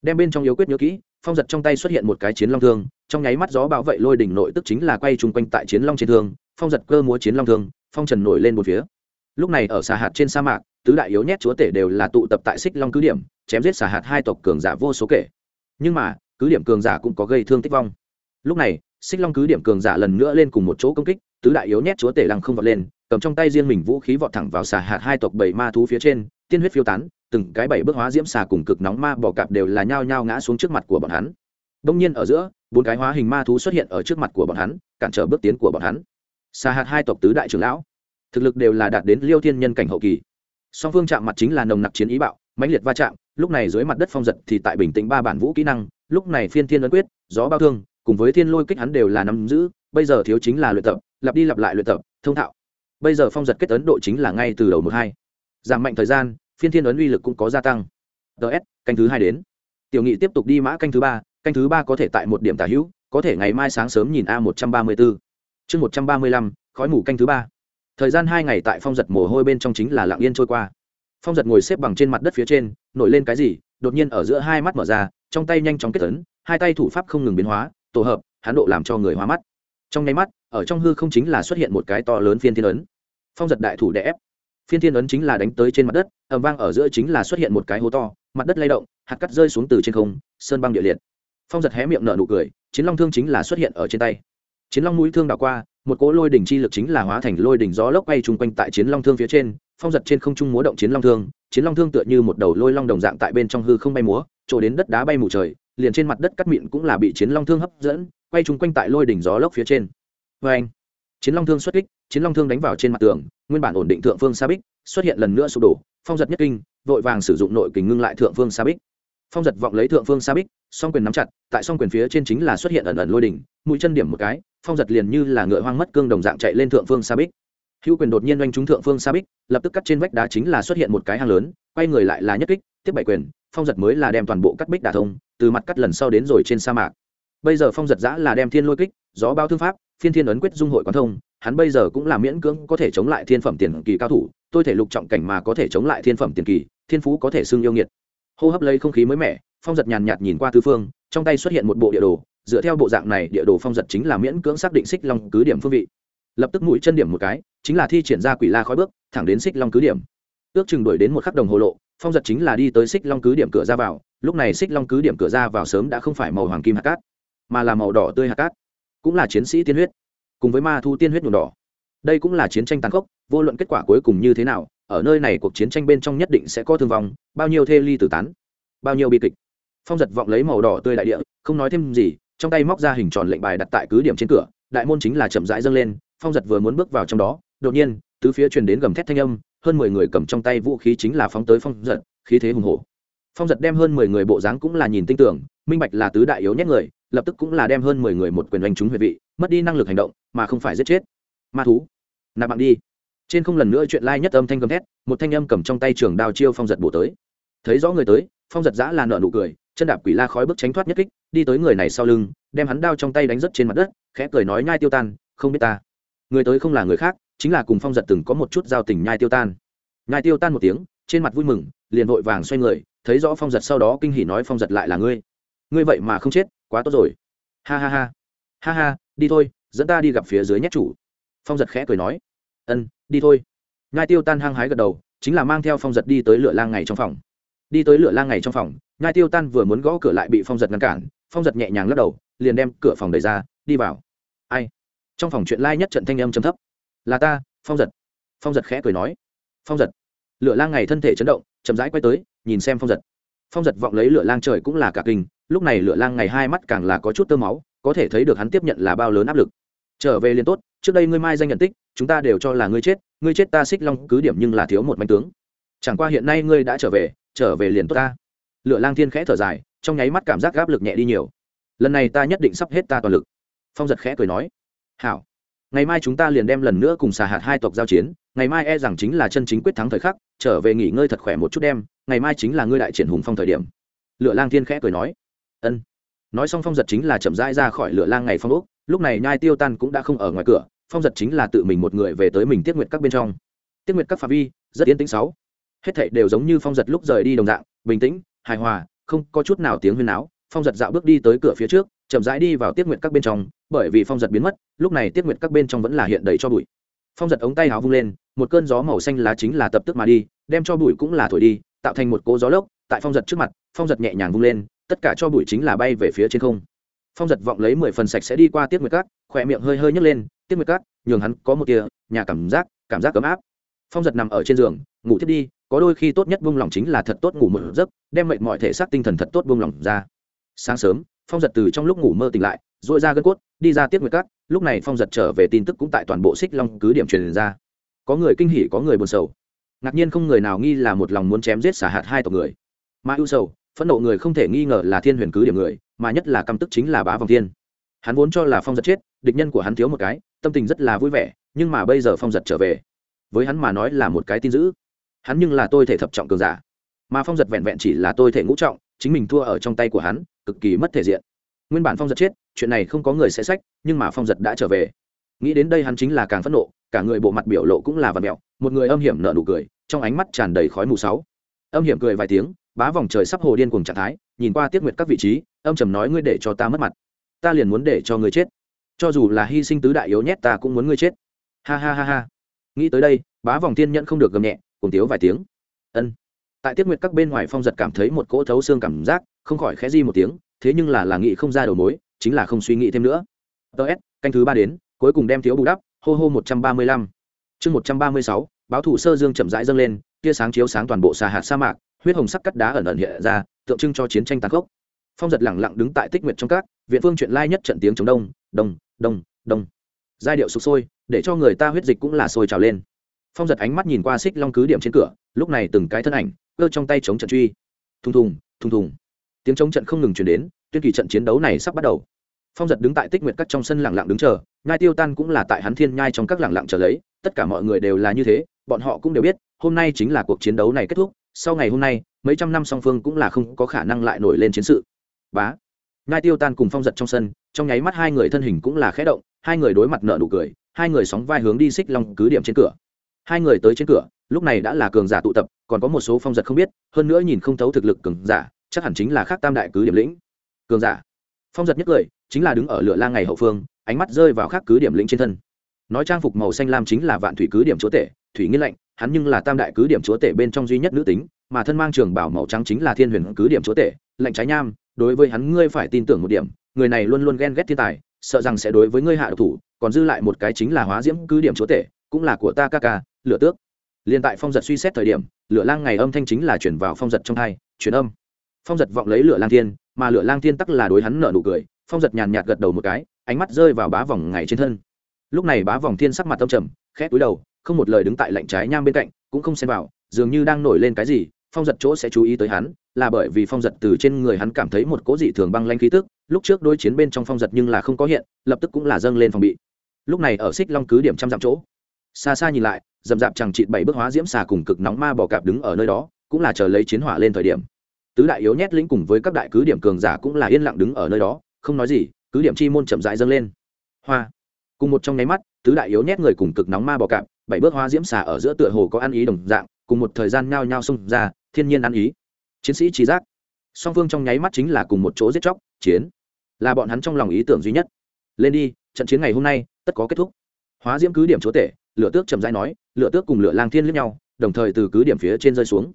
Đem bên trong yếu quyết nhớ kỹ, phong giật trong tay xuất hiện một cái chiến long thương, trong nháy mắt gió bão vậy lôi đỉnh nội tức chính là quay chung quanh tại chiến long trên thương, phong giật cơ múa chiến long thương, phong trần nổi lên một phía. Lúc này ở xà hạt trên sa mạc, tứ đại yếu nhét chúa tể đều là tụ tập tại xích long cứ điểm, chém giết xà hạt hai tộc cường giả vô số kể. Nhưng mà, cứ điểm cường giả cũng có gây thương tích vong. Lúc này xích long cứ điểm cường giả lần nữa lên cùng một chỗ công kích, tứ đại yếu nhét chúa tể lăng không vọt lên, cầm trong tay riêng mình vũ khí vọt thẳng vào xà hạt hai tộc bảy ma thú phía trên, tiên huyết phiêu tán, từng cái bảy bước hóa diễm xà cùng cực nóng ma bò cạp đều là nhao nhao ngã xuống trước mặt của bọn hắn. Đông nhiên ở giữa, bốn cái hóa hình ma thú xuất hiện ở trước mặt của bọn hắn, cản trở bước tiến của bọn hắn. Xà hạt hai tộc tứ đại trưởng lão, thực lực đều là đạt đến liêu thiên nhân cảnh hậu kỳ. Song phương chạm mặt chính là nồng nặc chiến ý bạo, mãnh liệt va chạm, lúc này dưới mặt đất phong giật thì tại bình tĩnh ba bản vũ kỹ năng, lúc này phiên thiên ấn quyết, gió bao thương cùng với thiên lôi kích hắn đều là nắm giữ, bây giờ thiếu chính là luyện tập, lặp đi lặp lại luyện tập, thông thạo. Bây giờ phong giật kết ấn độ chính là ngay từ đầu một hai. Giảm mạnh thời gian, phiên thiên ấn uy lực cũng có gia tăng. Ts canh thứ hai đến. Tiểu nghị tiếp tục đi mã canh thứ ba, canh thứ ba có thể tại một điểm tả hữu, có thể ngày mai sáng sớm nhìn a một trăm ba mươi bốn chương một trăm ba mươi lăm, khói mù canh thứ ba. Thời gian hai ngày tại phong giật mồ hôi bên trong chính là lặng yên trôi qua. Phong giật ngồi xếp bằng trên mặt đất phía trên, nổi lên cái gì, đột nhiên ở giữa hai mắt mở ra, trong tay nhanh chóng kết tấn hai tay thủ pháp không ngừng biến hóa tổ hợp hắn độ làm cho người hóa mắt. Trong nháy mắt, ở trong hư không chính là xuất hiện một cái to lớn phiên thiên ấn. Phong giật đại thủ đè ép. Phiên thiên ấn chính là đánh tới trên mặt đất ẩm vang ở giữa chính là xuất hiện một cái hố to, mặt đất lay động, hạt cắt rơi xuống từ trên không, sơn băng địa liệt. Phong giật hé miệng nở nụ cười, chiến long thương chính là xuất hiện ở trên tay. Chiến long mũi thương đảo qua, một cỗ lôi đỉnh chi lực chính là hóa thành lôi đỉnh gió lốc bay chung quanh tại chiến long thương phía trên, phong giật trên không trung múa động chiến long thương, chiến long thương tựa như một đầu lôi long đồng dạng tại bên trong hư không bay múa trổ đến đất đá bay mù trời liền trên mặt đất cắt mịn cũng là bị chiến long thương hấp dẫn, quay chung quanh tại lôi đỉnh gió lốc phía trên. Vê anh, chiến long thương xuất kích, chiến long thương đánh vào trên mặt tường, nguyên bản ổn định thượng phương sa bích, xuất hiện lần nữa sụp đổ, phong giật nhất kinh, vội vàng sử dụng nội kình ngưng lại thượng phương sa bích. Phong giật vọng lấy thượng phương sa bích, song quyền nắm chặt, tại song quyền phía trên chính là xuất hiện ẩn ẩn lôi đỉnh, mũi chân điểm một cái, phong giật liền như là ngựa hoang mất cương đồng dạng chạy lên thượng phương sa bích. Hữu quyền đột nhiên oanh trúng thượng phương sa bích, lập tức cắt trên vách đá chính là xuất hiện một cái hang lớn, quay người lại là nhất kích, tiếp bảy quyền phong giật mới là đem toàn bộ cắt bích đả thông, từ mặt cắt lần sau đến rồi trên sa mạc. Bây giờ phong giật giã là đem thiên lôi kích, gió bao thương pháp, phiên thiên ấn quyết dung hội quán thông, hắn bây giờ cũng là miễn cưỡng có thể chống lại thiên phẩm tiền kỳ cao thủ, tôi thể lục trọng cảnh mà có thể chống lại thiên phẩm tiền kỳ, thiên phú có thể xưng yêu nghiệt. Hô hấp lấy không khí mới mẻ, phong giật nhàn nhạt nhìn qua tư phương, trong tay xuất hiện một bộ địa đồ, dựa theo bộ dạng này, địa đồ phong giật chính là miễn cưỡng xác định xích long cứ điểm phương vị. Lập tức mũi chân điểm một cái, chính là thi triển ra quỷ la khói bước, thẳng đến xích long cứ điểm. Ước chừng đuổi đến một khắc đồng hồ lộ phong giật chính là đi tới xích long cứ điểm cửa ra vào, lúc này xích long cứ điểm cửa ra vào sớm đã không phải màu hoàng kim hạt cát, mà là màu đỏ tươi hạt cát, cũng là chiến sĩ tiên huyết, cùng với ma thu tiên huyết nhuộm đỏ. Đây cũng là chiến tranh tàn khốc, vô luận kết quả cuối cùng như thế nào, ở nơi này cuộc chiến tranh bên trong nhất định sẽ có thương vong, bao nhiêu thê ly tử tán, bao nhiêu bi kịch. Phong giật vọng lấy màu đỏ tươi đại địa, không nói thêm gì, trong tay móc ra hình tròn lệnh bài đặt tại cứ điểm trên cửa, đại môn chính là chậm rãi dâng lên, phong giật vừa muốn bước vào trong đó, đột nhiên, tứ phía truyền đến gầm thét thanh âm hơn mười người cầm trong tay vũ khí chính là phóng tới phong giật, khí thế hùng hổ. Phong giật đem hơn mười người bộ dáng cũng là nhìn tinh tưởng, minh bạch là tứ đại yếu nhất người, lập tức cũng là đem hơn mười người một quyền đánh trúng huyệt vị, mất đi năng lực hành động, mà không phải giết chết. Ma thú, nạp bạn đi. Trên không lần nữa chuyện lai nhất âm thanh gầm thét, một thanh âm cầm trong tay trường đao chiêu phong giật bổ tới. Thấy rõ người tới, phong giật giã là nợ nụ cười, chân đạp quỷ la khói bước tránh thoát nhất kích, đi tới người này sau lưng, đem hắn đao trong tay đánh rất trên mặt đất, khẽ cười nói, nhai tiêu tan, không biết ta. Người tới không là người khác chính là cùng phong giật từng có một chút giao tình nhai tiêu tan. Nhai tiêu tan một tiếng, trên mặt vui mừng, liền vội vàng xoay người, thấy rõ phong giật sau đó kinh hỉ nói phong giật lại là ngươi. Ngươi vậy mà không chết, quá tốt rồi. Ha ha ha. Ha ha, đi thôi, dẫn ta đi gặp phía dưới nhét chủ. Phong giật khẽ cười nói. Ân, đi thôi. Nhai tiêu tan hăng hái gật đầu, chính là mang theo phong giật đi tới lửa lang ngày trong phòng. Đi tới lửa lang ngày trong phòng, nhai tiêu tan vừa muốn gõ cửa lại bị phong giật ngăn cản, phong giật nhẹ nhàng lắc đầu, liền đem cửa phòng đẩy ra, đi vào. Ai? Trong phòng chuyện lai nhất trận thanh âm chấm thấp là ta, phong giật. Phong giật khẽ cười nói. Phong giật. Lửa lang ngày thân thể chấn động, chậm rãi quay tới, nhìn xem phong giật. Phong giật vọng lấy lửa lang trời cũng là cả kinh, lúc này lửa lang ngày hai mắt càng là có chút tơ máu, có thể thấy được hắn tiếp nhận là bao lớn áp lực. Trở về liền tốt, trước đây ngươi mai danh nhận tích, chúng ta đều cho là ngươi chết ngươi chết ta xích long cứ điểm nhưng là thiếu một manh tướng. Chẳng qua hiện nay ngươi đã trở về trở về liền tốt ta. Lửa lang thiên khẽ thở dài, trong nháy mắt cảm giác áp lực nhẹ đi nhiều. Lần này ta nhất định sắp hết ta toàn lực. Phong giật khẽ cười nói. Hảo ngày mai chúng ta liền đem lần nữa cùng xà hạt hai tộc giao chiến, ngày mai e rằng chính là chân chính quyết thắng thời khắc, trở về nghỉ ngơi thật khỏe một chút đêm ngày mai chính là ngươi đại triển hùng phong thời điểm. Lựa lang thiên khẽ cười nói. Ân. Nói xong phong giật chính là chậm rãi ra khỏi lửa lang ngày phong úc lúc này nhai tiêu tan cũng đã không ở ngoài cửa, phong giật chính là tự mình một người về tới mình tiết nguyệt các bên trong. Tiết nguyệt các phạm vi, rất yên tĩnh sáu. Hết thảy đều giống như phong giật lúc rời đi đồng dạng, bình tĩnh, hài hòa, không có chút nào tiếng huyên náo. Phong giật dạo bước đi tới cửa phía trước chậm rãi đi vào tiết nguyện các bên trong, bởi vì phong giật biến mất, lúc này tiết nguyện các bên trong vẫn là hiện đầy cho bụi. Phong giật ống tay áo vung lên, một cơn gió màu xanh lá chính là tập tức mà đi, đem cho bụi cũng là thổi đi, tạo thành một cỗ gió lốc, tại phong giật trước mặt, phong giật nhẹ nhàng vung lên, tất cả cho bụi chính là bay về phía trên không. Phong giật vọng lấy mười phần sạch sẽ đi qua tiết nguyệt cát khỏe miệng hơi hơi nhấc lên, tiết nguyệt cát nhường hắn có một tia, nhà cảm giác cảm giác ấm áp. Phong giật nằm ở trên giường, ngủ thiết đi, có đôi khi tốt nhất buông lỏng chính là thật tốt ngủ một giấc, đem mệnh mọi thể xác tinh thần thật tốt buông lỏng ra. Sáng sớm phong giật từ trong lúc ngủ mơ tỉnh lại dội ra gân cốt, đi ra tiết nguyệt cát lúc này phong giật trở về tin tức cũng tại toàn bộ xích long cứ điểm truyền ra. Có người kinh hỉ, có người buồn sầu. Ngạc nhiên không người nào nghi là một lòng muốn chém giết xả hạt hai tộc người. Mà ưu sầu, phẫn nộ người không thể nghi ngờ là thiên huyền cứ điểm người, mà nhất là căm tức chính là bá vòng thiên. Hắn vốn cho là phong giật chết, địch nhân của hắn thiếu một cái, tâm tình rất là vui vẻ, nhưng mà bây giờ phong giật trở về, với hắn mà nói là một cái tin dữ. Hắn nhưng là tôi thể thập trọng cường giả. Mà phong giật vẹn vẹn chỉ là tôi thể ngũ trọng, chính mình thua ở trong tay của hắn cực kỳ mất thể diện. Nguyên bản phong giật chết, chuyện này không có người sẽ sách, nhưng mà phong giật đã trở về. Nghĩ đến đây hắn chính là càng phẫn nộ, cả người bộ mặt biểu lộ cũng là vật mẹo, một người âm hiểm nợ nụ cười, trong ánh mắt tràn đầy khói mù sáu. Âm hiểm cười vài tiếng, bá vòng trời sắp hồ điên cùng trạng thái, nhìn qua tiết nguyệt các vị trí, âm trầm nói ngươi để cho ta mất mặt. Ta liền muốn để cho ngươi chết. Cho dù là hy sinh tứ đại yếu nhét ta cũng muốn ngươi chết. Ha ha ha ha. Nghĩ tới đây, bá vòng thiên nhận không được gầm nhẹ cùng tiếu vài tiếng. Ân. Tại tiết nguyệt các bên ngoài phong giật cảm thấy một cỗ thấu xương cảm giác không khỏi khẽ di một tiếng, thế nhưng là là nghị không ra đầu mối, chính là không suy nghĩ thêm nữa. Ts canh thứ ba đến, cuối cùng đem thiếu bù đắp, hô hô một trăm ba mươi lăm. Chương một trăm ba mươi sáu, báo thủ sơ dương chậm rãi dâng lên, tia sáng chiếu sáng toàn bộ xà hạt sa mạc, huyết hồng sắc cắt đá ẩn ẩn hiện ra, tượng trưng cho chiến tranh tàn khốc. Phong giật lẳng lặng đứng tại tích nguyệt trong các, viện phương chuyện lai nhất trận tiếng chống đông đông đông đông. Giai điệu sụp sôi, để cho người ta huyết dịch cũng là sôi trào lên. Phong giật ánh mắt nhìn qua xích long cứ điểm trên cửa, lúc này từng cái thân ảnh, cơ trong tay chống trận truy. Thùng thùng thùng thùng tiếng chống trận không ngừng chuyển đến, tuyên kỳ trận chiến đấu này sắp bắt đầu. Phong giật đứng tại tích nguyệt các trong sân lẳng lặng đứng chờ, nhai tiêu tan cũng là tại hắn thiên nhai trong các lẳng lặng chờ lấy, tất cả mọi người đều là như thế, bọn họ cũng đều biết, hôm nay chính là cuộc chiến đấu này kết thúc, sau ngày hôm nay, mấy trăm năm song phương cũng là không có khả năng lại nổi lên chiến sự. Bá. Nhai tiêu tan cùng phong giật trong sân, trong nháy mắt hai người thân hình cũng là khẽ động, hai người đối mặt nợ nụ cười, hai người sóng vai hướng đi xích long cứ điểm trên cửa. Hai người tới trên cửa, lúc này đã là cường giả tụ tập, còn có một số phong giật không biết, hơn nữa nhìn không thấu thực lực cường giả chắc hẳn chính là khác tam đại cứ điểm lĩnh. Cường giả. Phong giật nhất cười, chính là đứng ở lửa lang ngày hậu phương, ánh mắt rơi vào khác cứ điểm lĩnh trên thân. Nói trang phục màu xanh lam chính là vạn thủy cứ điểm chúa tể, thủy nghiên lạnh, hắn nhưng là tam đại cứ điểm chúa tể bên trong duy nhất nữ tính, mà thân mang trường bảo màu trắng chính là thiên huyền cứ điểm chúa tể, lạnh trái nham, đối với hắn ngươi phải tin tưởng một điểm, người này luôn luôn ghen ghét thiên tài, sợ rằng sẽ đối với ngươi hạ độc thủ, còn dư lại một cái chính là hóa diễm cứ điểm chúa tể, cũng là của ta ca ca, lửa tước. Liền tại phong giật suy xét thời điểm, lửa lang ngày âm thanh chính là chuyển vào phong giật trong hai truyền âm phong giật vọng lấy lửa lang thiên, mà lửa lang thiên tắc là đối hắn nợ nụ cười, phong giật nhàn nhạt gật đầu một cái, ánh mắt rơi vào bá vòng ngày trên thân. Lúc này bá vòng thiên sắc mặt tâm trầm, khẽ túi đầu, không một lời đứng tại lạnh trái nham bên cạnh, cũng không xem vào, dường như đang nổi lên cái gì, phong giật chỗ sẽ chú ý tới hắn, là bởi vì phong giật từ trên người hắn cảm thấy một cố dị thường băng lanh khí tức, lúc trước đối chiến bên trong phong giật nhưng là không có hiện, lập tức cũng là dâng lên phòng bị. Lúc này ở xích long cứ điểm trăm dặm chỗ, xa xa nhìn lại dầm dạp chẳng chịt bảy bước hóa diễm xà cùng cực nóng ma bò cạp đứng ở nơi đó, cũng là chờ lấy chiến hỏa lên thời điểm tứ đại yếu nhét lĩnh cùng với các đại cứ điểm cường giả cũng là yên lặng đứng ở nơi đó, không nói gì, cứ điểm chi môn chậm rãi dâng lên. Hoa. Cùng một trong nháy mắt, tứ đại yếu nhét người cùng cực nóng ma bò cạp, bảy bước hoa diễm xà ở giữa tựa hồ có ăn ý đồng dạng, cùng một thời gian nhao nhao xông ra, thiên nhiên ăn ý. Chiến sĩ trí giác. Song phương trong nháy mắt chính là cùng một chỗ giết chóc, chiến. Là bọn hắn trong lòng ý tưởng duy nhất. Lên đi, trận chiến ngày hôm nay, tất có kết thúc. Hóa diễm cứ điểm chúa tể, lửa tước chậm rãi nói, lửa tước cùng lửa lang thiên lướt nhau, đồng thời từ cứ điểm phía trên rơi xuống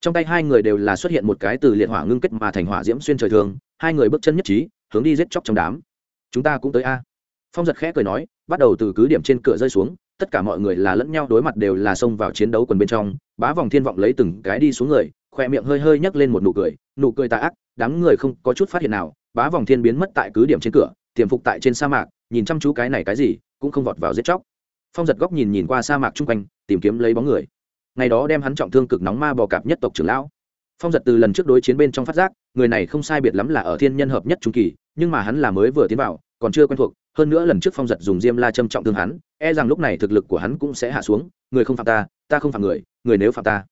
trong tay hai người đều là xuất hiện một cái từ liệt hỏa ngưng kết mà thành hỏa diễm xuyên trời thường, hai người bước chân nhất trí, hướng đi giết chóc trong đám. Chúng ta cũng tới a. Phong giật khẽ cười nói, bắt đầu từ cứ điểm trên cửa rơi xuống, tất cả mọi người là lẫn nhau đối mặt đều là xông vào chiến đấu quần bên trong, bá vòng thiên vọng lấy từng cái đi xuống người, khoe miệng hơi hơi nhấc lên một nụ cười nụ cười tà ác, đám người không có chút phát hiện nào, bá vòng thiên biến mất tại cứ điểm trên cửa, tiềm phục tại trên sa mạc, nhìn chăm chú cái này cái gì, cũng không vọt vào giết chóc. Phong giật góc nhìn nhìn qua sa mạc chung quanh, tìm kiếm lấy bóng người ngày đó đem hắn trọng thương cực nóng ma bò cạp nhất tộc trưởng lão. Phong giật từ lần trước đối chiến bên trong phát giác, người này không sai biệt lắm là ở thiên nhân hợp nhất trung kỳ, nhưng mà hắn là mới vừa tiến vào, còn chưa quen thuộc, hơn nữa lần trước phong giật dùng diêm la châm trọng thương hắn e rằng lúc này thực lực của hắn cũng sẽ hạ xuống, người không phạm ta ta không phạm người người nếu phạm ta,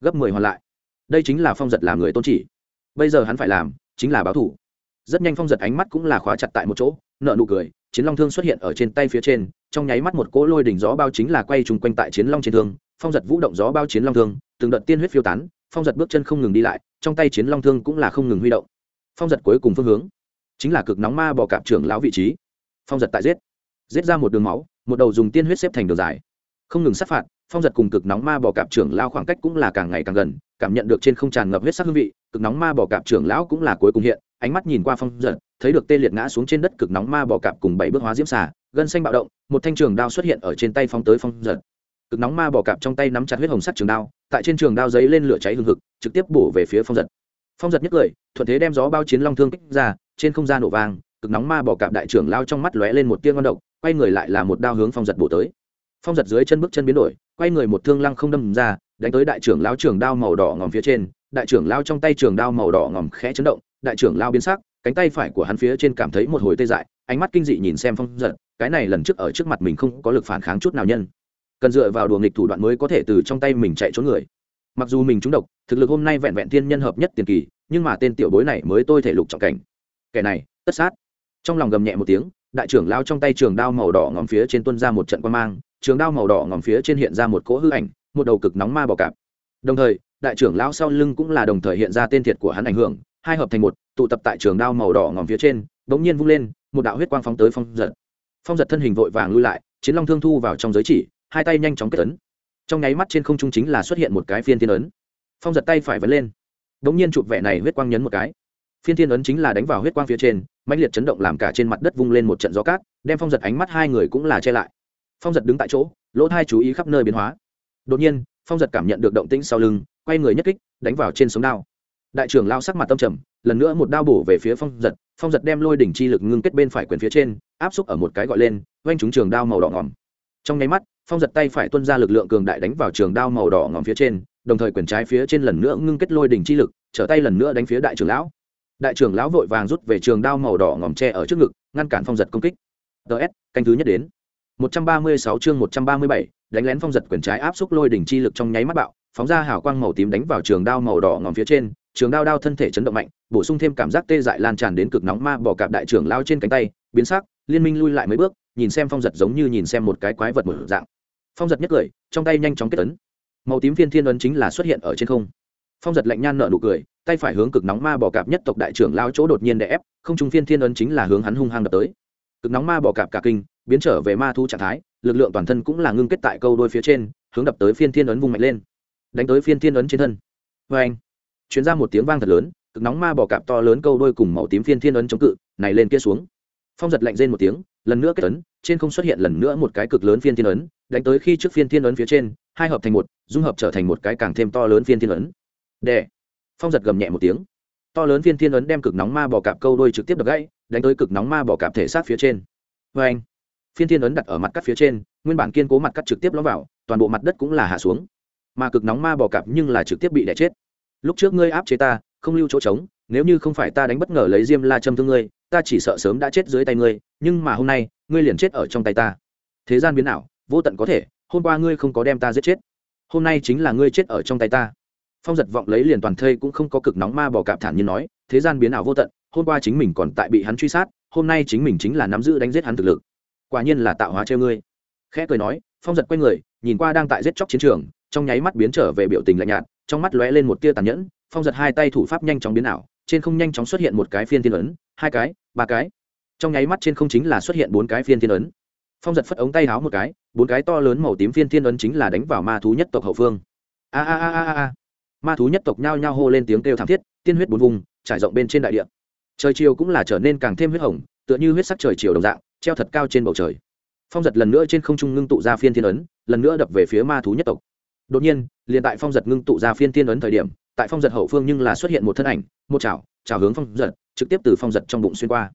gấp mười hoàn lại. Đây chính là phong giật làm người tôn chỉ. Bây giờ hắn phải làm, chính là báo thủ. Rất nhanh phong giật ánh mắt cũng là khóa chặt tại một chỗ nợ nụ cười, chiến long thương xuất hiện ở trên tay phía trên, trong nháy mắt một cỗ lôi đỉnh gió bao chính là quay chung quanh tại chiến long trên thương phong giật vũ động gió bao chiến long thương, từng đợt tiên huyết phiêu tán, phong giật bước chân không ngừng đi lại, trong tay chiến long thương cũng là không ngừng huy động. Phong giật cuối cùng phương hướng chính là cực nóng ma bò cạp trưởng lão vị trí. Phong giật tại giết giết ra một đường máu, một đầu dùng tiên huyết xếp thành đường dài. Không ngừng sát phạt, phong giật cùng cực nóng ma bò cạp trưởng lao khoảng cách cũng là càng ngày càng gần, cảm nhận được trên không tràn ngập huyết sắc hương vị, cực nóng ma bò cạp trưởng lão cũng là cuối cùng hiện, ánh mắt nhìn qua phong giật, thấy được tê liệt ngã xuống trên đất cực nóng ma bò cạp cùng bảy bước hóa diễm xà, gân xanh bạo động, một thanh trường đao xuất hiện ở trên tay phong tới phong giật cực nóng ma bỏ cạp trong tay nắm chặt huyết hồng sắt trường đao, tại trên trường đao giấy lên lửa cháy hừng hực, trực tiếp bổ về phía phong giật. Phong giật nhất cười thuận thế đem gió bao chiến long thương kích ra, trên không gian nổ vàng cực nóng ma bỏ cạp đại trưởng lao trong mắt lóe lên một tia ngon độc, quay người lại là một đao hướng phong giật bổ tới. Phong giật dưới chân bước chân biến đổi, quay người một thương lăng không đâm ra, đánh tới đại trưởng lao trường đao màu đỏ ngòm phía trên, đại trưởng lao trong tay trường đao màu đỏ ngòm khẽ chấn động, đại trưởng lao biến sắc, cánh tay phải của hắn phía trên cảm thấy một hồi tê dại, ánh mắt kinh dị nhìn xem phong giật, cái này lần trước ở trước mặt mình không có lực phản kháng chút nào nhân cần dựa vào đùa nghịch thủ đoạn mới có thể từ trong tay mình chạy trốn người. Mặc dù mình trúng độc, thực lực hôm nay vẹn vẹn thiên nhân hợp nhất tiền kỳ, nhưng mà tên tiểu bối này mới tôi thể lục trọng cảnh. Kẻ này, tất sát. Trong lòng gầm nhẹ một tiếng, đại trưởng lao trong tay trường đao màu đỏ ngòm phía trên tuân ra một trận quan mang, trường đao màu đỏ ngòm phía trên hiện ra một cỗ hư ảnh, một đầu cực nóng ma bò cạp. Đồng thời, đại trưởng lao sau lưng cũng là đồng thời hiện ra tên thiệt của hắn ảnh hưởng, hai hợp thành một, tụ tập tại trường đao màu đỏ ngòm phía trên, bỗng nhiên vung lên, một đạo huyết quang phóng tới phong giật. Phong giật thân hình vội vàng lui lại, chiến long thương thu vào trong giới chỉ hai tay nhanh chóng kết ấn. Trong nháy mắt trên không trung chính là xuất hiện một cái phiên thiên ấn. Phong giật tay phải vấn lên. Bỗng nhiên chụp vẻ này huyết quang nhấn một cái. Phiên thiên ấn chính là đánh vào huyết quang phía trên mạnh liệt chấn động làm cả trên mặt đất vung lên một trận gió cát, đem phong giật ánh mắt hai người cũng là che lại. Phong giật đứng tại chỗ, lỗ thai chú ý khắp nơi biến hóa. Đột nhiên, phong giật cảm nhận được động tĩnh sau lưng, quay người nhất kích, đánh vào trên sống đao. Đại trưởng lao sắc mặt tâm trầm, lần nữa một đao bổ về phía phong giật phong giật đem lôi đỉnh chi lực ngưng kết bên phải quyền phía trên, áp xúc ở một cái gọi lên oanh trúng trường đao màu đỏ ngòm. Trong nháy mắt phong giật tay phải tuân ra lực lượng cường đại đánh vào trường đao màu đỏ ngòm phía trên đồng thời quyền trái phía trên lần nữa ngưng kết lôi đỉnh chi lực trở tay lần nữa đánh phía đại trưởng lão. Đại trưởng lão vội vàng rút về trường đao màu đỏ ngòm tre ở trước ngực ngăn cản phong giật công kích. Ts canh thứ nhất đến. 136 chương 137, đánh lén phong giật quyền trái áp xúc lôi đỉnh chi lực trong nháy mắt bạo phóng ra hào quang màu tím đánh vào trường đao màu đỏ ngòm phía trên trường đao đao thân thể chấn động mạnh bổ sung thêm cảm giác tê dại lan tràn đến cực nóng ma bỏ cạp đại trưởng lao trên cánh tay biến sắc liên minh lui lại mấy bước nhìn xem phong giật giống như nhìn xem một cái quái vật mở dạng phong giật nhất cười, trong tay nhanh chóng kết ấn. Màu tím viên thiên ấn chính là xuất hiện ở trên không. Phong giật lạnh nhan nợ nụ cười, tay phải hướng cực nóng ma bò cạp nhất tộc đại trưởng lao chỗ đột nhiên đè ép, không trung phiên thiên ấn chính là hướng hắn hung hăng đập tới. Cực nóng ma bò cạp cả kinh, biến trở về ma thu trạng thái, lực lượng toàn thân cũng là ngưng kết tại câu đôi phía trên, hướng đập tới phiên thiên ấn vung mạnh lên. Đánh tới phiên thiên ấn trên thân. Vê anh chuyến ra một tiếng vang thật lớn, cực nóng ma bò cạp to lớn câu đôi cùng màu tím phiên thiên ấn chống cự, này lên kia xuống. Phong giật lạnh rên một tiếng, lần nữa kết ấn trên không xuất hiện lần nữa một cái cực lớn phiên thiên ấn, đánh tới khi trước phiên thiên ấn phía trên, hai hợp thành một, dung hợp trở thành một cái càng thêm to lớn phiên thiên ấn. Đè. Phong giật gầm nhẹ một tiếng. To lớn phiên thiên ấn đem cực nóng ma bò cạp câu đôi trực tiếp đập gãy, đánh tới cực nóng ma bò cạp thể xác phía trên. Vê anh phiên thiên ấn đặt ở mặt cắt phía trên, nguyên bản kiên cố mặt cắt trực tiếp lõm vào, toàn bộ mặt đất cũng là hạ xuống. Mà cực nóng ma bò cạp nhưng là trực tiếp bị đẻ chết. Lúc trước ngươi áp chế ta, không lưu chỗ trống, nếu như không phải ta đánh bất ngờ lấy diêm la châm thương ngươi ta chỉ sợ sớm đã chết dưới tay ngươi, nhưng mà hôm nay, ngươi liền chết ở trong tay ta. Thế gian biến ảo, vô tận có thể, hôm qua ngươi không có đem ta giết chết. Hôm nay chính là ngươi chết ở trong tay ta. Phong giật vọng lấy liền toàn thây cũng không có cực nóng ma bỏ cạp thản nhiên nói, thế gian biến ảo vô tận, hôm qua chính mình còn tại bị hắn truy sát, hôm nay chính mình chính là nắm giữ đánh giết hắn thực lực. Quả nhiên là tạo hóa treo ngươi. Khẽ cười nói, phong giật quay người, nhìn qua đang tại giết chóc chiến trường, trong nháy mắt biến trở về biểu tình lạnh nhạt, trong mắt lóe lên một tia tàn nhẫn, phong giật hai tay thủ pháp nhanh chóng biến ảo trên không nhanh chóng xuất hiện một cái phiên thiên ấn, hai cái, ba cái. Trong nháy mắt trên không chính là xuất hiện bốn cái phiên thiên ấn. Phong giật phất ống tay háo một cái, bốn cái to lớn màu tím phiên thiên ấn chính là đánh vào ma thú nhất tộc hậu phương. A a a a a ma thú nhất tộc nhao nhao hô lên tiếng kêu thảm thiết, tiên huyết bốn vùng, trải rộng bên trên đại địa. Trời chiều cũng là trở nên càng thêm huyết hồng, tựa như huyết sắc trời chiều đồng dạng, treo thật cao trên bầu trời. Phong giật lần nữa trên không trung ngưng tụ ra phiên thiên ấn, lần nữa đập về phía ma thú nhất tộc. Đột nhiên, liền tại phong giật ngưng tụ ra phiên thiên ấn thời điểm tại phong giật hậu phương nhưng là xuất hiện một thân ảnh, một chảo chảo hướng phong giật, trực tiếp từ phong giật trong bụng xuyên qua.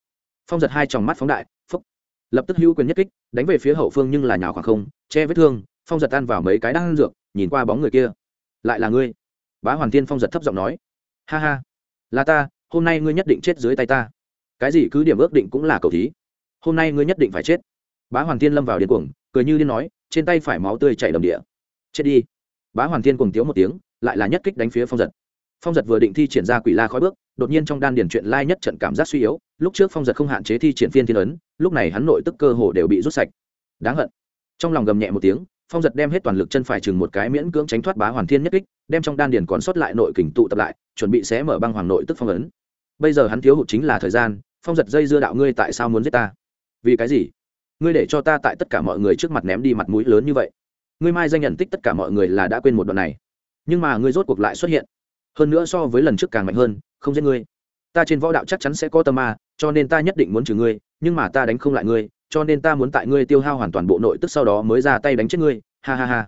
Phong giật hai tròng mắt phóng đại, phúc. Lập tức hữu quyền nhất kích, đánh về phía hậu phương nhưng là nhào khoảng không, che vết thương, phong giật tan vào mấy cái đang dược, nhìn qua bóng người kia. Lại là ngươi. Bá hoàn tiên phong giật thấp giọng nói. Ha ha. Là ta, hôm nay ngươi nhất định chết dưới tay ta. Cái gì cứ điểm ước định cũng là cầu thí. Hôm nay ngươi nhất định phải chết. Bá hoàn tiên lâm vào điên cuồng, cười như điên nói, trên tay phải máu tươi chảy đầm địa. Chết đi. Bá hoàn tiên cùng tiếu một tiếng lại là nhất kích đánh phía phong giật. Phong giật vừa định thi triển ra quỷ la khói bước, đột nhiên trong đan điền chuyện lai nhất trận cảm giác suy yếu, lúc trước phong giật không hạn chế thi triển phiên thiên ấn, lúc này hắn nội tức cơ hồ đều bị rút sạch. Đáng hận. Trong lòng gầm nhẹ một tiếng, phong giật đem hết toàn lực chân phải chừng một cái miễn cưỡng tránh thoát bá hoàn thiên nhất kích, đem trong đan điền còn sót lại nội kình tụ tập lại, chuẩn bị xé mở băng hoàng nội tức phong ấn. Bây giờ hắn thiếu hụt chính là thời gian, phong giật dây dưa đạo ngươi tại sao muốn giết ta? Vì cái gì? Ngươi để cho ta tại tất cả mọi người trước mặt ném đi mặt mũi lớn như vậy. Ngươi mai danh nhận tích tất cả mọi người là đã quên một đoạn này nhưng mà ngươi rốt cuộc lại xuất hiện. Hơn nữa so với lần trước càng mạnh hơn, không giết ngươi. Ta trên võ đạo chắc chắn sẽ có tâm ma, cho nên ta nhất định muốn trừ ngươi, nhưng mà ta đánh không lại ngươi, cho nên ta muốn tại ngươi tiêu hao hoàn toàn bộ nội tức sau đó mới ra tay đánh chết ngươi. Ha ha ha.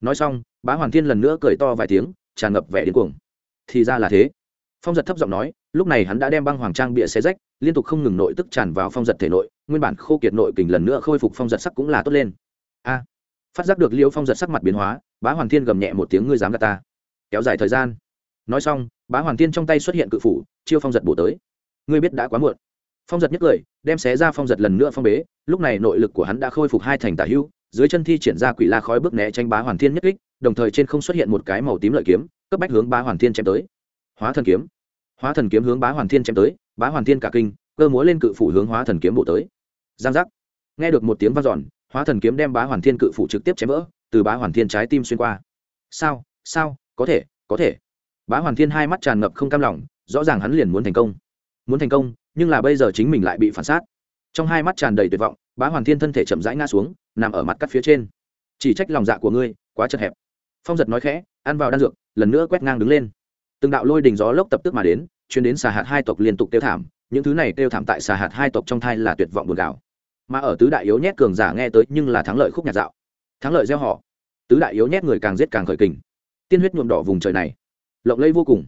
Nói xong, bá hoàn thiên lần nữa cười to vài tiếng, tràn ngập vẻ điên cuồng. Thì ra là thế. Phong giật thấp giọng nói, lúc này hắn đã đem băng hoàng trang bịa xé rách, liên tục không ngừng nội tức tràn vào phong giật thể nội, nguyên bản khô kiệt nội kình lần nữa khôi phục phong giật sắc cũng là tốt lên. A. Phát giác được liễu phong giật sắc mặt biến hóa bá hoàng thiên gầm nhẹ một tiếng, ngươi dám gạt ta. Kéo dài thời gian. Nói xong, bá hoàng thiên trong tay xuất hiện cự phủ, chiêu phong giật bổ tới. Ngươi biết đã quá muộn. Phong giật nhất cười đem xé ra phong giật lần nữa phong bế. Lúc này nội lực của hắn đã khôi phục hai thành tả hưu, dưới chân thi triển ra quỷ la khói bước né tranh bá hoàn thiên nhất kích, đồng thời trên không xuất hiện một cái màu tím lợi kiếm, cấp bách hướng bá hoàn thiên chém tới. Hóa thần kiếm. Hóa thần kiếm hướng bá hoàn thiên chém tới, bá hoàn thiên cả kinh, cơ múa lên cự phủ hướng hóa thần kiếm bổ tới. Giang giác. Nghe được một tiếng vang dọn, hóa thần kiếm đem bá hoàn thiên cự phủ trực tiếp chém vỡ từ bá hoàn thiên trái tim xuyên qua. Sao? Sao? Có thể có thể. Bá hoàn thiên hai mắt tràn ngập không cam lòng, rõ ràng hắn liền muốn thành công. Muốn thành công, nhưng là bây giờ chính mình lại bị phản sát trong hai mắt tràn đầy tuyệt vọng, bá hoàn thiên thân thể chậm rãi ngã xuống, nằm ở mặt cắt phía trên. Chỉ trách lòng dạ của ngươi, quá chật hẹp. Phong giật nói khẽ, ăn vào đan dược, lần nữa quét ngang đứng lên. Từng đạo lôi đình gió lốc tập tức mà đến chuyến đến xà hạt hai tộc liên tục tiêu thảm, những thứ này tiêu thảm tại xà hạt hai tộc trong thai là tuyệt vọng buồn gạo. Mà ở tứ đại yếu nhét cường giả nghe tới nhưng là thắng lợi khúc nhạt dạo thắng lợi gieo họ. Tứ đại yếu nhét người càng giết càng khởi kình. Tiên huyết nhuộm đỏ vùng trời này, lộng lây vô cùng.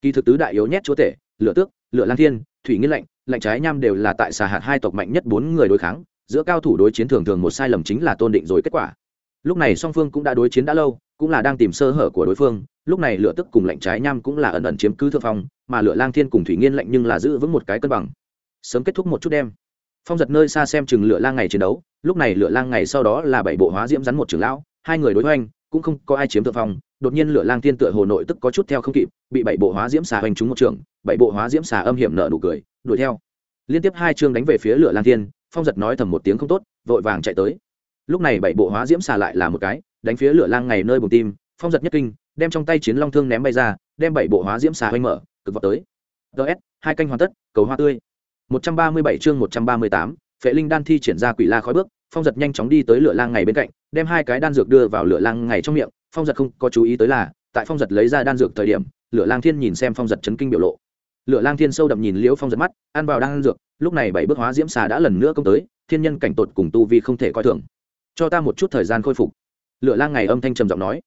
Kỳ thực tứ đại yếu nhét chúa tể, lửa tước, lửa lan thiên, thủy nghiên lạnh lạnh trái nham đều là tại xà hạt hai tộc mạnh nhất bốn người đối kháng, giữa cao thủ đối chiến thường thường một sai lầm chính là tôn định rồi kết quả. Lúc này song phương cũng đã đối chiến đã lâu, cũng là đang tìm sơ hở của đối phương, lúc này lửa tức cùng lạnh trái nham cũng là ẩn ẩn chiếm cứ thượng phong, mà lửa lang thiên cùng thủy nghiên lạnh nhưng là giữ vững một cái cân bằng. Sớm kết thúc một chút đêm phong giật nơi xa xem chừng lửa lang ngày chiến đấu, lúc này lửa lang ngày sau đó là bảy bộ hóa diễm rắn một trưởng lão, hai người đối hoành, cũng không có ai chiếm thượng phong, đột nhiên lửa lang thiên tựa hồ nội tức có chút theo không kịp, bị bảy bộ hóa diễm xà hoành trúng một trường bảy bộ hóa diễm xà âm hiểm nợ nụ cười, đuổi theo. Liên tiếp hai chương đánh về phía lửa lang thiên phong giật nói thầm một tiếng không tốt, vội vàng chạy tới. Lúc này bảy bộ hóa diễm xà lại là một cái, đánh phía lửa lang ngày nơi bùng tim, phong giật nhất kinh, đem trong tay chiến long thương ném bay ra, đem bảy bộ hóa diễm xà hoành mở, cực vào tới. Ts hai canh hoàn tất, cầu hoa tươi một trăm ba mươi bảy chương một trăm ba mươi tám, phệ linh đan thi triển ra quỷ la khói bước, phong giật nhanh chóng đi tới lửa lang ngày bên cạnh, đem hai cái đan dược đưa vào lửa lang ngày trong miệng, phong giật không có chú ý tới là, tại phong giật lấy ra đan dược thời điểm, lửa lang thiên nhìn xem phong giật chấn kinh biểu lộ. Lửa lang thiên sâu đậm nhìn liễu phong giật mắt, ăn vào đan dược, lúc này bảy bước hóa diễm xà đã lần nữa công tới, thiên nhân cảnh tột cùng tu vi không thể coi thường. Cho ta một chút thời gian khôi phục. Lửa lang ngày âm thanh trầm giọng nói.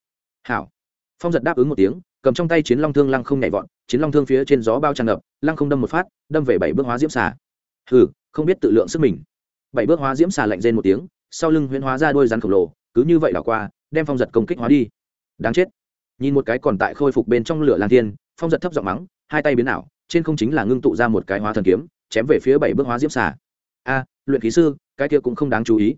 Hảo. Phong giật đáp ứng một tiếng, cầm trong tay chiến long thương lăng không nhảy vọt chiến long thương phía trên gió bao tràn ngập, lăng không đâm một phát, đâm về bảy bước hóa diễm xà. Hừ, không biết tự lượng sức mình. Bảy bước hóa diễm xà lạnh rên một tiếng, sau lưng huyễn hóa ra đôi rắn khổng lồ, cứ như vậy đảo qua, đem phong giật công kích hóa đi. Đáng chết. Nhìn một cái còn tại khôi phục bên trong lửa lang thiên, phong giật thấp giọng mắng, hai tay biến ảo, trên không chính là ngưng tụ ra một cái hóa thần kiếm, chém về phía bảy bước hóa diễm xà. A, luyện khí sư, cái kia cũng không đáng chú ý.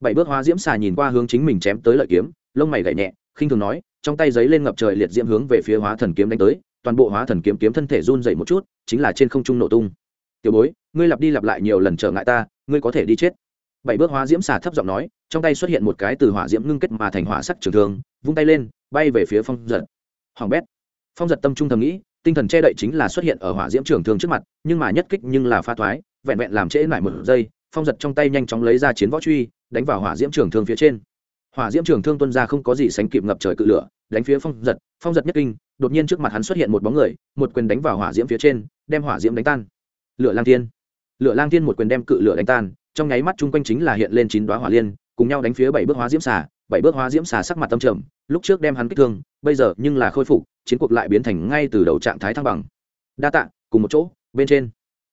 Bảy bước hóa diễm xà nhìn qua hướng chính mình chém tới lợi kiếm, lông mày gậy nhẹ, khinh thường nói, trong tay giấy lên ngập trời liệt diễm hướng về phía hóa thần kiếm đánh tới toàn bộ hóa thần kiếm kiếm thân thể run dậy một chút, chính là trên không trung nổ tung. Tiểu bối, ngươi lặp đi lặp lại nhiều lần trở ngại ta, ngươi có thể đi chết. Bảy bước hóa diễm xà thấp giọng nói, trong tay xuất hiện một cái từ hỏa diễm ngưng kết mà thành hỏa sắc trường thương, vung tay lên, bay về phía phong giật. Hoàng bét. Phong giật tâm trung thầm nghĩ, tinh thần che đậy chính là xuất hiện ở hỏa diễm trường thương trước mặt, nhưng mà nhất kích nhưng là pha thoái, vẹn vẹn làm trễ lại một giây, phong giật trong tay nhanh chóng lấy ra chiến võ truy, đánh vào hỏa diễm trường thương phía trên. Hỏa diễm trường thương tuân ra không có gì sánh kịp ngập trời cự lửa đánh phía phong giật phong giật nhất kinh, đột nhiên trước mặt hắn xuất hiện một bóng người, một quyền đánh vào hỏa diễm phía trên, đem hỏa diễm đánh tan. Lửa lang thiên. Lửa lang thiên một quyền đem cự lửa đánh tan, trong nháy mắt chung quanh chính là hiện lên chín đoá hỏa liên, cùng nhau đánh phía bảy bước hóa diễm xà, bảy bước hóa diễm xà sắc mặt tâm trầm, lúc trước đem hắn kích thương, bây giờ nhưng là khôi phục, chiến cuộc lại biến thành ngay từ đầu trạng thái thăng bằng. Đa tạ, cùng một chỗ, bên trên.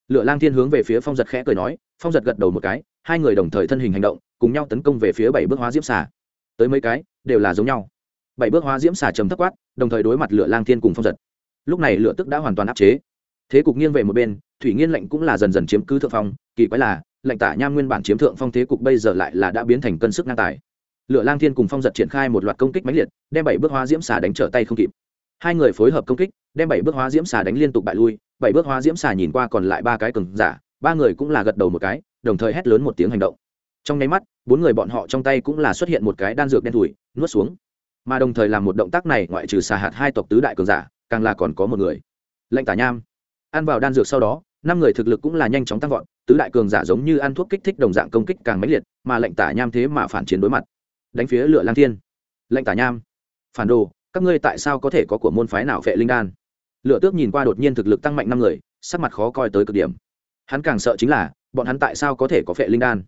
Lửa lang thiên hướng về phía phong giật khẽ cười nói, phong giật gật đầu một cái, hai người đồng thời thân hình hành động, cùng nhau tấn công về phía bảy bước hóa diễm xà. Tới mấy cái, đều là giống nhau bảy bước hóa diễm xà trầm thấp quát, đồng thời đối mặt lửa lang thiên cùng phong giật. Lúc này lửa tức đã hoàn toàn áp chế. Thế cục nghiêng về một bên, thủy nghiên lệnh cũng là dần dần chiếm cứ thượng phong, kỳ quái là, lệnh tả nham nguyên bản chiếm thượng phong thế cục bây giờ lại là đã biến thành cân sức ngang tài. Lửa lang thiên cùng phong giật triển khai một loạt công kích mãnh liệt, đem bảy bước hóa diễm xà đánh trở tay không kịp. Hai người phối hợp công kích, đem bảy bước hóa diễm xà đánh liên tục bại lui, bảy bước hóa diễm xà nhìn qua còn lại ba cái cường giả, ba người cũng là gật đầu một cái, đồng thời hét lớn một tiếng hành động. Trong nháy mắt, bốn người bọn họ trong tay cũng là xuất hiện một cái đan dược đen thủi nuốt xuống mà đồng thời làm một động tác này ngoại trừ xà hạt hai tộc tứ đại cường giả, càng là còn có một người. Lệnh tả nham. Ăn vào đan dược sau đó, năm người thực lực cũng là nhanh chóng tăng vọt, tứ đại cường giả giống như ăn thuốc kích thích đồng dạng công kích càng mãnh liệt, mà lệnh tả nham thế mà phản chiến đối mặt. Đánh phía lửa lang thiên. Lệnh tả nham. Phản đồ, các ngươi tại sao có thể có của môn phái nào phệ linh đan? Lựa tước nhìn qua đột nhiên thực lực tăng mạnh năm người, sắc mặt khó coi tới cực điểm. Hắn càng sợ chính là, bọn hắn tại sao có thể có phệ linh đan?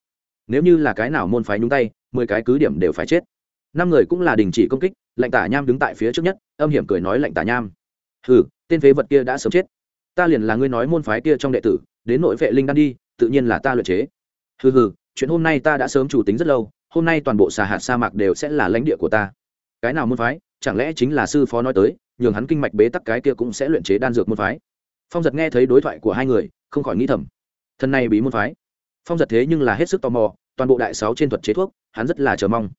Nếu như là cái nào môn phái nhúng tay, mười cái cứ điểm đều phải chết năm người cũng là đình chỉ công kích lệnh tả nham đứng tại phía trước nhất, âm hiểm cười nói lệnh tả nham. Hừ, tên phế vật kia đã sớm chết. Ta liền là ngươi nói môn phái kia trong đệ tử, đến nội vệ linh đan đi, tự nhiên là ta luyện chế. Hừ hừ, chuyện hôm nay ta đã sớm chủ tính rất lâu, hôm nay toàn bộ xà hạt sa mạc đều sẽ là lãnh địa của ta. Cái nào môn phái? Chẳng lẽ chính là sư phó nói tới, nhường hắn kinh mạch bế tắc cái kia cũng sẽ luyện chế đan dược môn phái? Phong giật nghe thấy đối thoại của hai người, không khỏi nghĩ thầm. Thân này bí môn phái. Phong giật thế nhưng là hết sức tò mò, toàn bộ đại sáu trên thuật chế thuốc, hắn rất là chờ mong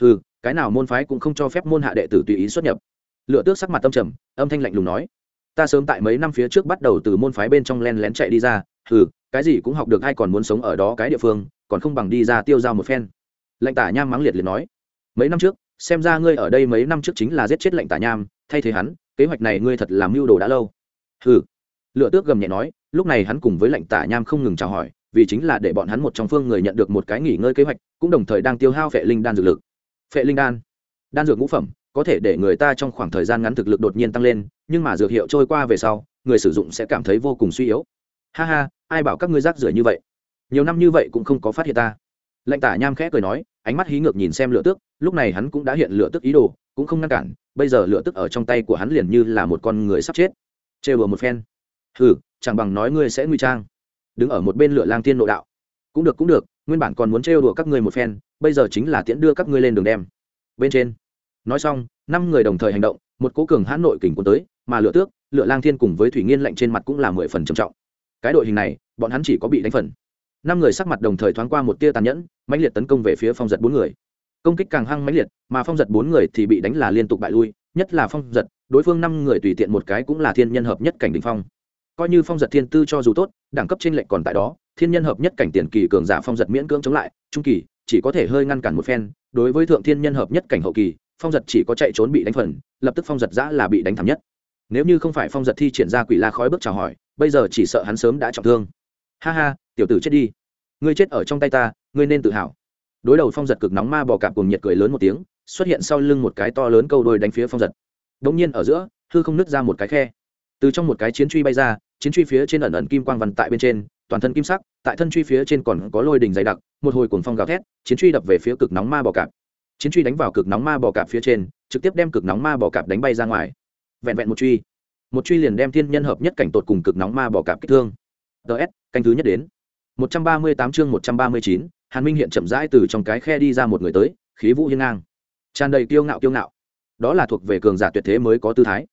ừ cái nào môn phái cũng không cho phép môn hạ đệ tử tùy ý xuất nhập. Lựa tước sắc mặt tâm trầm, âm thanh lạnh lùng nói. Ta sớm tại mấy năm phía trước bắt đầu từ môn phái bên trong len lén chạy đi ra. Ừ cái gì cũng học được ai còn muốn sống ở đó cái địa phương, còn không bằng đi ra tiêu dao một phen. Lệnh tả nham mắng liệt liệt nói. Mấy năm trước, xem ra ngươi ở đây mấy năm trước chính là giết chết lệnh tả nham, thay thế hắn, kế hoạch này ngươi thật làm mưu đồ đã lâu. Ừ lựa tước gầm nhẹ nói, lúc này hắn cùng với lệnh tả nham không ngừng chào hỏi, vì chính là để bọn hắn một trong phương người nhận được một cái nghỉ ngơi kế hoạch, cũng đồng thời đang tiêu hao vệ linh đan dược lực phệ linh đan. Đan dược ngũ phẩm, có thể để người ta trong khoảng thời gian ngắn thực lực đột nhiên tăng lên, nhưng mà dược hiệu trôi qua về sau, người sử dụng sẽ cảm thấy vô cùng suy yếu. Ha ha, ai bảo các ngươi rác rưởi như vậy? Nhiều năm như vậy cũng không có phát hiện ta. Lệnh tả nham khẽ cười nói, ánh mắt hí ngược nhìn xem lửa tước, lúc này hắn cũng đã hiện lửa tức ý đồ, cũng không ngăn cản, bây giờ lửa tức ở trong tay của hắn liền như là một con người sắp chết. Chê bừa một phen. Hừ, chẳng bằng nói ngươi sẽ nguy trang. Đứng ở một bên lửa lang Thiên nội đạo. Cũng được cũng được nguyên bản còn muốn trêu đùa các ngươi một phen, bây giờ chính là tiễn đưa các ngươi lên đường đem. Bên trên, nói xong, năm người đồng thời hành động, một cố cường hãn nội kình cuốn tới, mà lựa tước lựa lang thiên cùng với thủy nghiên lạnh trên mặt cũng là mười phần trầm trọng. Cái đội hình này, bọn hắn chỉ có bị đánh phần. Năm người sắc mặt đồng thời thoáng qua một tia tàn nhẫn, mãnh liệt tấn công về phía phong giật bốn người. Công kích càng hăng mãnh liệt, mà phong giật bốn người thì bị đánh là liên tục bại lui, nhất là phong giật, đối phương năm người tùy tiện một cái cũng là thiên nhân hợp nhất cảnh đình phong. Coi như phong giật thiên tư cho dù tốt, đẳng cấp trên lệnh còn tại đó thiên nhân hợp nhất cảnh tiền kỳ cường giả phong giật miễn cưỡng chống lại, trung kỳ, chỉ có thể hơi ngăn cản một phen, đối với thượng thiên nhân hợp nhất cảnh hậu kỳ, phong giật chỉ có chạy trốn bị đánh phần, lập tức phong giật giã là bị đánh thảm nhất. Nếu như không phải phong giật thi triển ra quỷ la khói bước chào hỏi, bây giờ chỉ sợ hắn sớm đã trọng thương. Ha ha, tiểu tử chết đi. Ngươi chết ở trong tay ta, ngươi nên tự hào. Đối đầu phong giật cực nóng ma bò cạp cùng nhiệt cười lớn một tiếng, xuất hiện sau lưng một cái to lớn câu đôi đánh phía phong giật. Đ ỗ n g nhiên ở giữa, hư không nứt ra một cái khe. Từ trong một cái chiến truy bay ra, chiến truy phía trên ẩn ẩn kim quang vằn tại bên trên toàn thân kim sắc, tại thân truy phía trên còn có lôi đình dày đặc, một hồi cuồng phong gào thét, chiến truy đập về phía cực nóng ma bò cạp. Chiến truy đánh vào cực nóng ma bò cạp phía trên, trực tiếp đem cực nóng ma bò cạp đánh bay ra ngoài. Vẹn vẹn một truy. Một truy liền đem thiên nhân hợp nhất cảnh tột cùng cực nóng ma bò cạp kích thương. Ts canh thứ nhất đến. Một trăm ba mươi tám chương một trăm ba mươi chín, hàn minh hiện chậm rãi từ trong cái khe đi ra một người tới, khí vũ hiên ngang. Tràn đầy kiêu ngạo kiêu ngạo. Đó là thuộc về cường giả tuyệt thế mới có tư thái.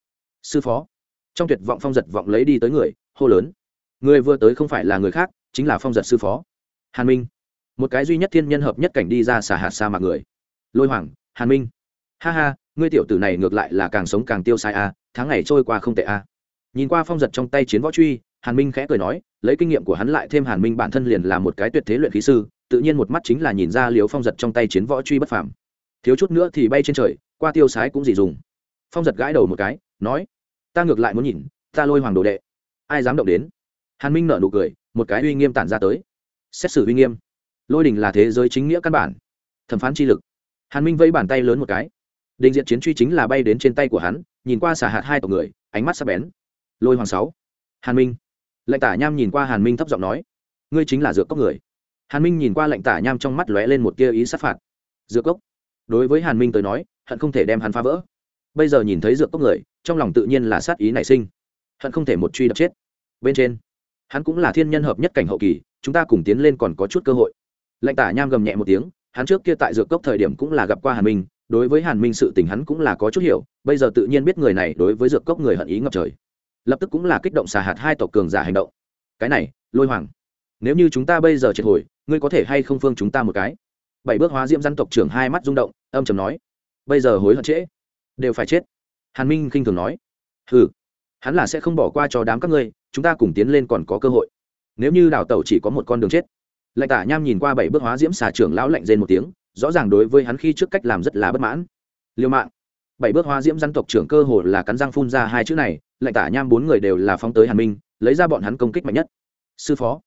Sư phó. Trong tuyệt vọng phong giật vọng lấy đi tới người, hô lớn người vừa tới không phải là người khác, chính là phong giật sư phó. Hàn minh. Một cái duy nhất thiên nhân hợp nhất cảnh đi ra xả hạt xa mạc người. Lôi hoàng, hàn minh. Ha ha, ngươi tiểu tử này ngược lại là càng sống càng tiêu sai a tháng ngày trôi qua không tệ a nhìn qua phong giật trong tay chiến võ truy, hàn minh khẽ cười nói, lấy kinh nghiệm của hắn lại thêm hàn minh bản thân liền là một cái tuyệt thế luyện khí sư, tự nhiên một mắt chính là nhìn ra liều phong giật trong tay chiến võ truy bất phàm. Thiếu chút nữa thì bay trên trời, qua tiêu sái cũng gì dùng. Phong giật gãi đầu một cái, nói, ta ngược lại muốn nhìn, ta lôi hoàng đồ đệ. Ai dám động đến? Hàn minh nở nụ cười, một cái uy nghiêm tản ra tới. Xét xử uy nghiêm. Lôi đình là thế giới chính nghĩa căn bản. Thẩm phán chi lực. Hàn minh vẫy bàn tay lớn một cái. Đình diện chiến truy chính là bay đến trên tay của hắn, nhìn qua xả hạt hai tộc người, ánh mắt sắp bén. Lôi hoàng sáu. Hàn minh. Lệnh tả nham nhìn qua hàn minh thấp giọng nói, ngươi chính là dược cốc người. Hàn minh nhìn qua lệnh tả nham trong mắt lóe lên một tia ý sát phạt. Dược cốc? Đối với hàn minh tới nói, hận không thể đem hắn phá vỡ. Bây giờ nhìn thấy dược cốc người, trong lòng tự nhiên là sát ý nảy sinh. Hận không thể một truy đập chết. Bên trên hắn cũng là thiên nhân hợp nhất cảnh hậu kỳ, chúng ta cùng tiến lên còn có chút cơ hội. Lệnh tả nham gầm nhẹ một tiếng, hắn trước kia tại dược cốc thời điểm cũng là gặp qua hàn minh, đối với hàn minh sự tình hắn cũng là có chút hiểu, bây giờ tự nhiên biết người này đối với dược cốc người hận ý ngập trời. Lập tức cũng là kích động xà hạt hai tộc cường giả hành động. Cái này, lôi hoàng, nếu như chúng ta bây giờ triệt hồi, ngươi có thể hay không phương chúng ta một cái? Bảy bước hóa diễm dân tộc trưởng hai mắt rung động, âm chầm nói. Bây giờ hối hận trễ, đều phải chết. Hàn minh khinh thường nói. Hừ hắn là sẽ không bỏ qua cho đám các ngươi, chúng ta cùng tiến lên còn có cơ hội. Nếu như đào tẩu chỉ có một con đường chết. Lạnh tả nham nhìn qua bảy bước hóa diễm xà trưởng lão lạnh rên một tiếng, rõ ràng đối với hắn khi trước cách làm rất là bất mãn. Liêu mạng. Bảy bước hóa diễm dân tộc trưởng cơ hồ là cắn răng phun ra hai chữ này lạnh tả nham bốn người đều là phóng tới hàn minh, lấy ra bọn hắn công kích mạnh nhất. Sư phó.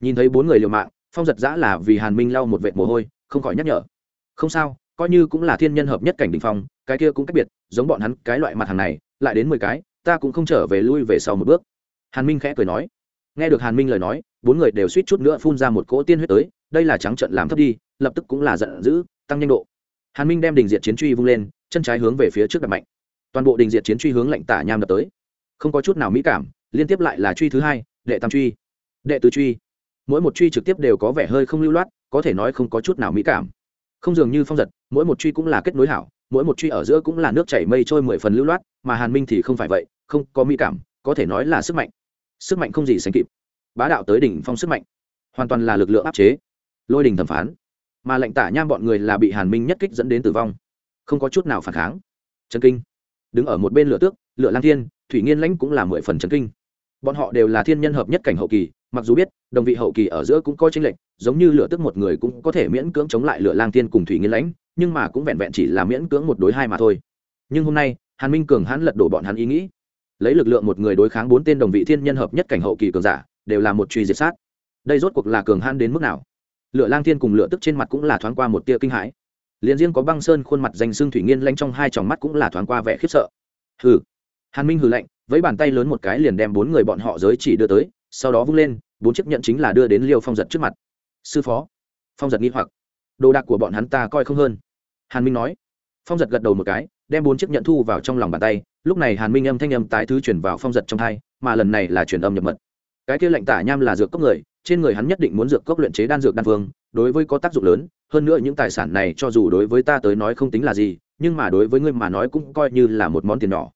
Nhìn thấy bốn người liều mạng, phong giật giã là vì hàn minh lau một vệt mồ hôi, không khỏi nhắc nhở. Không sao, coi như cũng là thiên nhân hợp nhất cảnh đình phong, cái kia cũng cách biệt, giống bọn hắn cái loại mặt hàng này, lại đến mười cái ta cũng không trở về lui về sau một bước. Hàn minh khẽ cười nói. Nghe được hàn minh lời nói, bốn người đều suýt chút nữa phun ra một cỗ tiên huyết tới, đây là trắng trận làm thấp đi, lập tức cũng là giận dữ, tăng nhanh độ. Hàn minh đem đình diện chiến truy vung lên, chân trái hướng về phía trước đập mạnh. Toàn bộ đình diện chiến truy hướng lệnh tả nham đập tới. Không có chút nào mỹ cảm, liên tiếp lại là truy thứ hai, đệ tam truy, đệ tứ truy. Mỗi một truy trực tiếp đều có vẻ hơi không lưu loát, có thể nói không có chút nào mỹ cảm. Không dường như phong giật, mỗi một truy cũng là kết nối hảo, mỗi một truy ở giữa cũng là nước chảy mây trôi mười phần lưu loát, mà hàn minh thì không phải vậy không có mỹ cảm, có thể nói là sức mạnh. Sức mạnh không gì sánh kịp. Bá đạo tới đỉnh phong sức mạnh, hoàn toàn là lực lượng áp chế. Lôi đình thẩm phán. Mà lệnh tả nham bọn người là bị hàn minh nhất kích dẫn đến tử vong. Không có chút nào phản kháng. Trần kinh. Đứng ở một bên lửa tước, lửa lang thiên, thủy nghiên lãnh cũng là mười phần trần kinh. Bọn họ đều là thiên nhân hợp nhất cảnh hậu kỳ, mặc dù biết, đồng vị hậu kỳ ở giữa cũng có tranh lệch, giống như lửa tức một người cũng có thể miễn cưỡng chống lại lửa lang thiên cùng thủy nghiên lãnh, nhưng mà cũng vẹn vẹn chỉ là miễn cưỡng một đối hai mà thôi. Nhưng hôm nay, hàn minh cường hãn lật đổ bọn hắn ý nghĩ lấy lực lượng một người đối kháng bốn tên đồng vị thiên nhân hợp nhất cảnh hậu kỳ cường giả, đều là một truy diệt sát. Đây rốt cuộc là cường han đến mức nào? Lựa lang thiên cùng lựa tức trên mặt cũng là thoáng qua một tia kinh hãi. Liền riêng có băng sơn khuôn mặt danh xương thủy nghiên lanh trong hai tròng mắt cũng là thoáng qua vẻ khiếp sợ. Hừ. Hàn minh hừ lạnh với bàn tay lớn một cái liền đem bốn người bọn họ giới chỉ đưa tới, sau đó vung lên, bốn chiếc nhận chính là đưa đến liêu phong giật trước mặt. Sư phó. Phong giật nghi hoặc. Đồ đạc của bọn hắn ta coi không hơn. Hàn minh nói. Phong giật gật đầu một cái, đem bốn chiếc nhận thu vào trong lòng bàn tay lúc này hàn minh âm thanh âm tái thứ chuyển vào phong giật trong thai mà lần này là chuyển âm nhập mật. Cái kia lệnh tả nham là dược cốc người, trên người hắn nhất định muốn dược cốc luyện chế đan dược đan phương, đối với có tác dụng lớn, hơn nữa những tài sản này cho dù đối với ta tới nói không tính là gì, nhưng mà đối với ngươi mà nói cũng coi như là một món tiền nhỏ.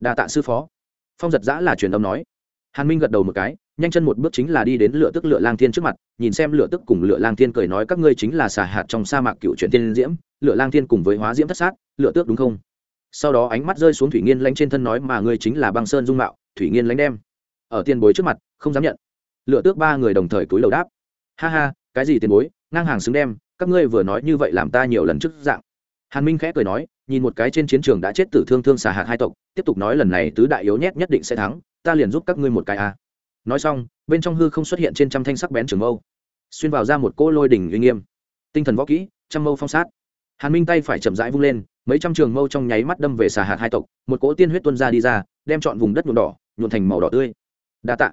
Đa tạ sư phó. Phong giật giã là truyền âm nói. Hàn minh gật đầu một cái, nhanh chân một bước chính là đi đến lựa tức lựa lang thiên trước mặt, nhìn xem lựa tức cùng lựa lang thiên cười nói các ngươi chính là xà hạt trong sa mạc cựu truyện tiên diễm lựa lang thiên cùng với hóa diễm thất sát lựa tước đúng không? Sau đó ánh mắt rơi xuống thủy nghiên lánh trên thân nói mà ngươi chính là băng sơn dung mạo, thủy nghiên lánh đem. Ở tiền bối trước mặt, không dám nhận. Lựa tước ba người đồng thời cúi đầu đáp. Ha ha, cái gì tiền bối, ngang hàng xứng đem, các ngươi vừa nói như vậy làm ta nhiều lần trước dạng. Hàn minh khẽ cười nói, nhìn một cái trên chiến trường đã chết tử thương thương xà hạt hai tộc, tiếp tục nói lần này tứ đại yếu nhét nhất định sẽ thắng, ta liền giúp các ngươi một cái a nói xong, bên trong hư không xuất hiện trên trăm thanh sắc bén trường mâu, xuyên vào ra một cỗ lôi đỉnh uy nghiêm. Tinh thần võ kỹ, trăm mâu phong sát hàn minh tay phải chậm rãi vung lên, mấy trăm trường mâu trong nháy mắt đâm về xà hạt hai tộc, một cỗ tiên huyết tuân ra đi ra, đem chọn vùng đất nhuộm đỏ, nhuộm thành màu đỏ tươi. Đa tạ.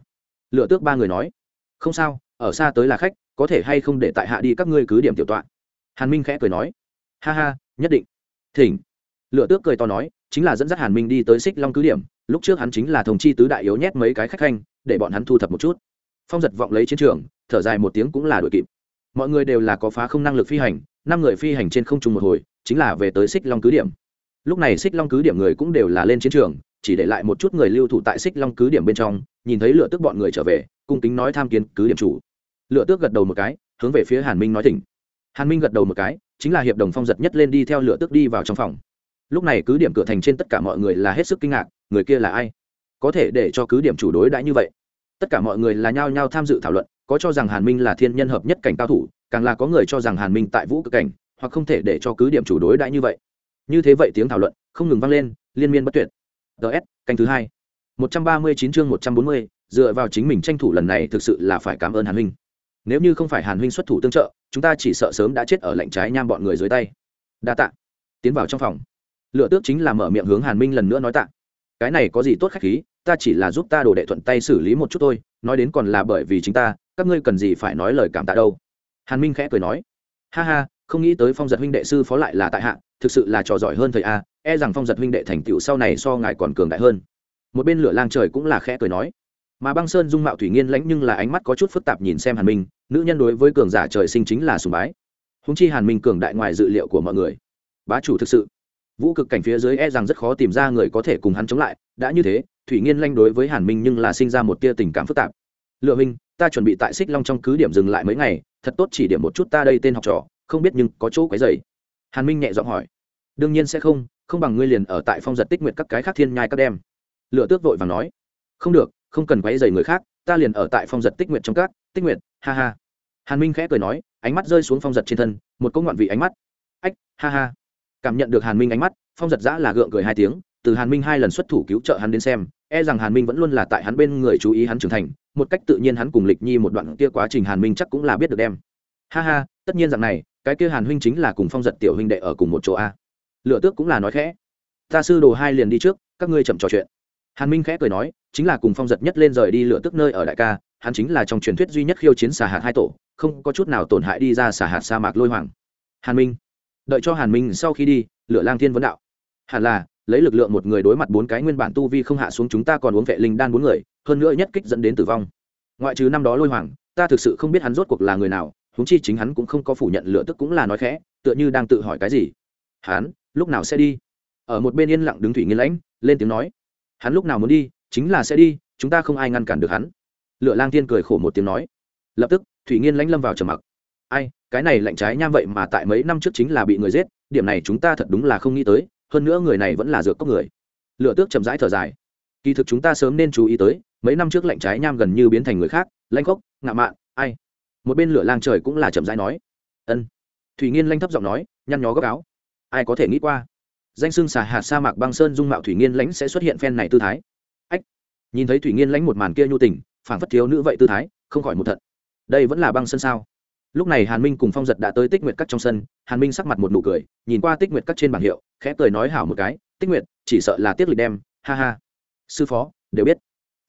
Lựa tước ba người nói. Không sao, ở xa tới là khách, có thể hay không để tại hạ đi các ngươi cứ điểm tiểu tọa. Hàn minh khẽ cười nói. Ha ha, nhất định. Thỉnh. Lựa tước cười to nói, chính là dẫn dắt hàn minh đi tới xích long cứ điểm, lúc trước hắn chính là thông chi tứ đại yếu nhét mấy cái khách khanh, để bọn hắn thu thập một chút. Phong giật vọng lấy chiến trường, thở dài một tiếng cũng là đội kịp. Mọi người đều là có phá không năng lực phi hành năm người phi hành trên không trung một hồi, chính là về tới xích long cứ điểm. Lúc này xích long cứ điểm người cũng đều là lên chiến trường, chỉ để lại một chút người lưu thủ tại xích long cứ điểm bên trong, nhìn thấy lựa Tước bọn người trở về, cung kính nói tham kiến cứ điểm chủ. Lựa tước gật đầu một cái, hướng về phía hàn minh nói thỉnh. Hàn minh gật đầu một cái, chính là hiệp đồng phong giật nhất lên đi theo lựa tước đi vào trong phòng. Lúc này cứ điểm cửa thành trên tất cả mọi người là hết sức kinh ngạc, người kia là ai? Có thể để cho cứ điểm chủ đối đãi như vậy. Tất cả mọi người là nhao nhao tham dự thảo luận, có cho rằng hàn minh là thiên nhân hợp nhất cảnh cao thủ càng là có người cho rằng hàn minh tại vũ cực cảnh, hoặc không thể để cho cứ điểm chủ đối đãi như vậy. Như thế vậy tiếng thảo luận không ngừng vang lên, liên miên bất tuyệt. Ts canh thứ hai. Một trăm ba mươi chín chương một trăm bốn mươi, dựa vào chính mình tranh thủ lần này thực sự là phải cảm ơn hàn huynh nếu như không phải hàn huynh xuất thủ tương trợ, chúng ta chỉ sợ sớm đã chết ở lạnh trái nham bọn người dưới tay. Đa tạ. Tiến vào trong phòng. Lựa tước chính là mở miệng hướng hàn minh lần nữa nói tạ. Cái này có gì tốt khách khí, ta chỉ là giúp ta đồ đệ thuận tay xử lý một chút thôi, nói đến còn là bởi vì chính ta, các ngươi cần gì phải nói lời cảm tạ đâu hàn minh khẽ cười nói, ha ha, không nghĩ tới phong giật huynh đệ sư phó lại là tại hạ, thực sự là trò giỏi hơn thầy a e rằng phong giật huynh đệ thành tựu sau này so ngài còn cường đại hơn. Một bên lửa lang trời cũng là khẽ cười nói, mà băng sơn dung mạo thủy nghiên lãnh nhưng là ánh mắt có chút phức tạp nhìn xem hàn minh, nữ nhân đối với cường giả trời sinh chính là sùng bái. Húng chi hàn minh cường đại ngoài dự liệu của mọi người. Bá chủ thực sự, vũ cực cảnh phía dưới e rằng rất khó tìm ra người có thể cùng hắn chống lại, đã như thế, thủy nghiên lanh đối với hàn minh nhưng là sinh ra một tia tình cảm phức tạp. Lựa minh ta chuẩn bị tại xích long trong cứ điểm dừng lại mấy ngày thật tốt chỉ điểm một chút ta đây tên học trò, không biết nhưng có chỗ quấy dày hàn minh nhẹ giọng hỏi. Đương nhiên sẽ không không bằng ngươi liền ở tại phong giật tích nguyện các cái khác thiên nhai các đem. Lựa tước vội và nói. Không được, không cần quấy dày người khác, ta liền ở tại phong giật tích nguyện trong các. Tích nguyện ha ha. Hàn minh khẽ cười nói, ánh mắt rơi xuống phong giật trên thân, một câu ngoạn vị ánh mắt. Ách, ha ha. Cảm nhận được hàn minh ánh mắt, phong giật giã là gượng cười hai tiếng, từ hàn minh hai lần xuất thủ cứu trợ hắn đến xem e rằng hàn minh vẫn luôn là tại hắn bên người chú ý hắn trưởng thành một cách tự nhiên hắn cùng lịch nhi một đoạn kia quá trình hàn minh chắc cũng là biết được đem. Ha ha, tất nhiên rằng này, cái kia hàn huynh chính là cùng phong giật tiểu huynh đệ ở cùng một chỗ a. Lựa tước cũng là nói khẽ. Ta sư đồ hai liền đi trước, các ngươi chậm trò chuyện. Hàn minh khẽ cười nói, chính là cùng phong giật nhất lên rời đi lựa tước nơi ở đại ca, hắn chính là trong truyền thuyết duy nhất khiêu chiến xà hạt hai tổ, không có chút nào tổn hại đi ra xà hạt sa mạc lôi hoàng. Hàn minh, đợi cho hàn minh sau khi đi, lựa lang thiên vấn đạo. Hẳn là, lấy lực lượng một người đối mặt bốn cái nguyên bản tu vi không hạ xuống chúng ta còn uống vệ linh đan bốn người hơn nữa nhất kích dẫn đến tử vong. Ngoại trừ năm đó lôi hoàng, ta thực sự không biết hắn rốt cuộc là người nào húng chi chính hắn cũng không có phủ nhận lựa tức cũng là nói khẽ, tựa như đang tự hỏi cái gì. Hắn, lúc nào sẽ đi? Ở một bên yên lặng đứng thủy nghiên lãnh, lên tiếng nói. Hắn lúc nào muốn đi, chính là sẽ đi, chúng ta không ai ngăn cản được hắn. Lựa lang tiên cười khổ một tiếng nói. Lập tức, thủy nghiên lãnh lâm vào trầm mặc. Ai, cái này lạnh trái nham vậy mà tại mấy năm trước chính là bị người giết, điểm này chúng ta thật đúng là không nghĩ tới, hơn nữa người này vẫn là dược cốc người. Lựa tước chậm rãi thở dài. Kỳ thực chúng ta sớm nên chú ý tới mấy năm trước lạnh trái nham gần như biến thành người khác, lanh khốc, ngạo mạn, ai? Một bên lửa lang trời cũng là chậm rãi nói. Ân. Thủy nghiên lanh thấp giọng nói, nhăn nhó góc áo. Ai có thể nghĩ qua? Danh xưng xà hạt sa mạc băng sơn dung mạo thủy nghiên lãnh sẽ xuất hiện phen này tư thái. Ách. Nhìn thấy thủy nghiên lãnh một màn kia nhu tình phản phất thiếu nữ vậy tư thái, không khỏi một thận. Đây vẫn là băng sơn sao? Lúc này hàn minh cùng phong giật đã tới tích nguyệt cắt trong sân, hàn minh sắc mặt một nụ cười, nhìn qua tích nguyệt cắt trên bảng hiệu, khẽ cười nói hảo một cái, tích nguyệt, chỉ sợ là tiết lịch đem, ha ha. Sư phó, đều biết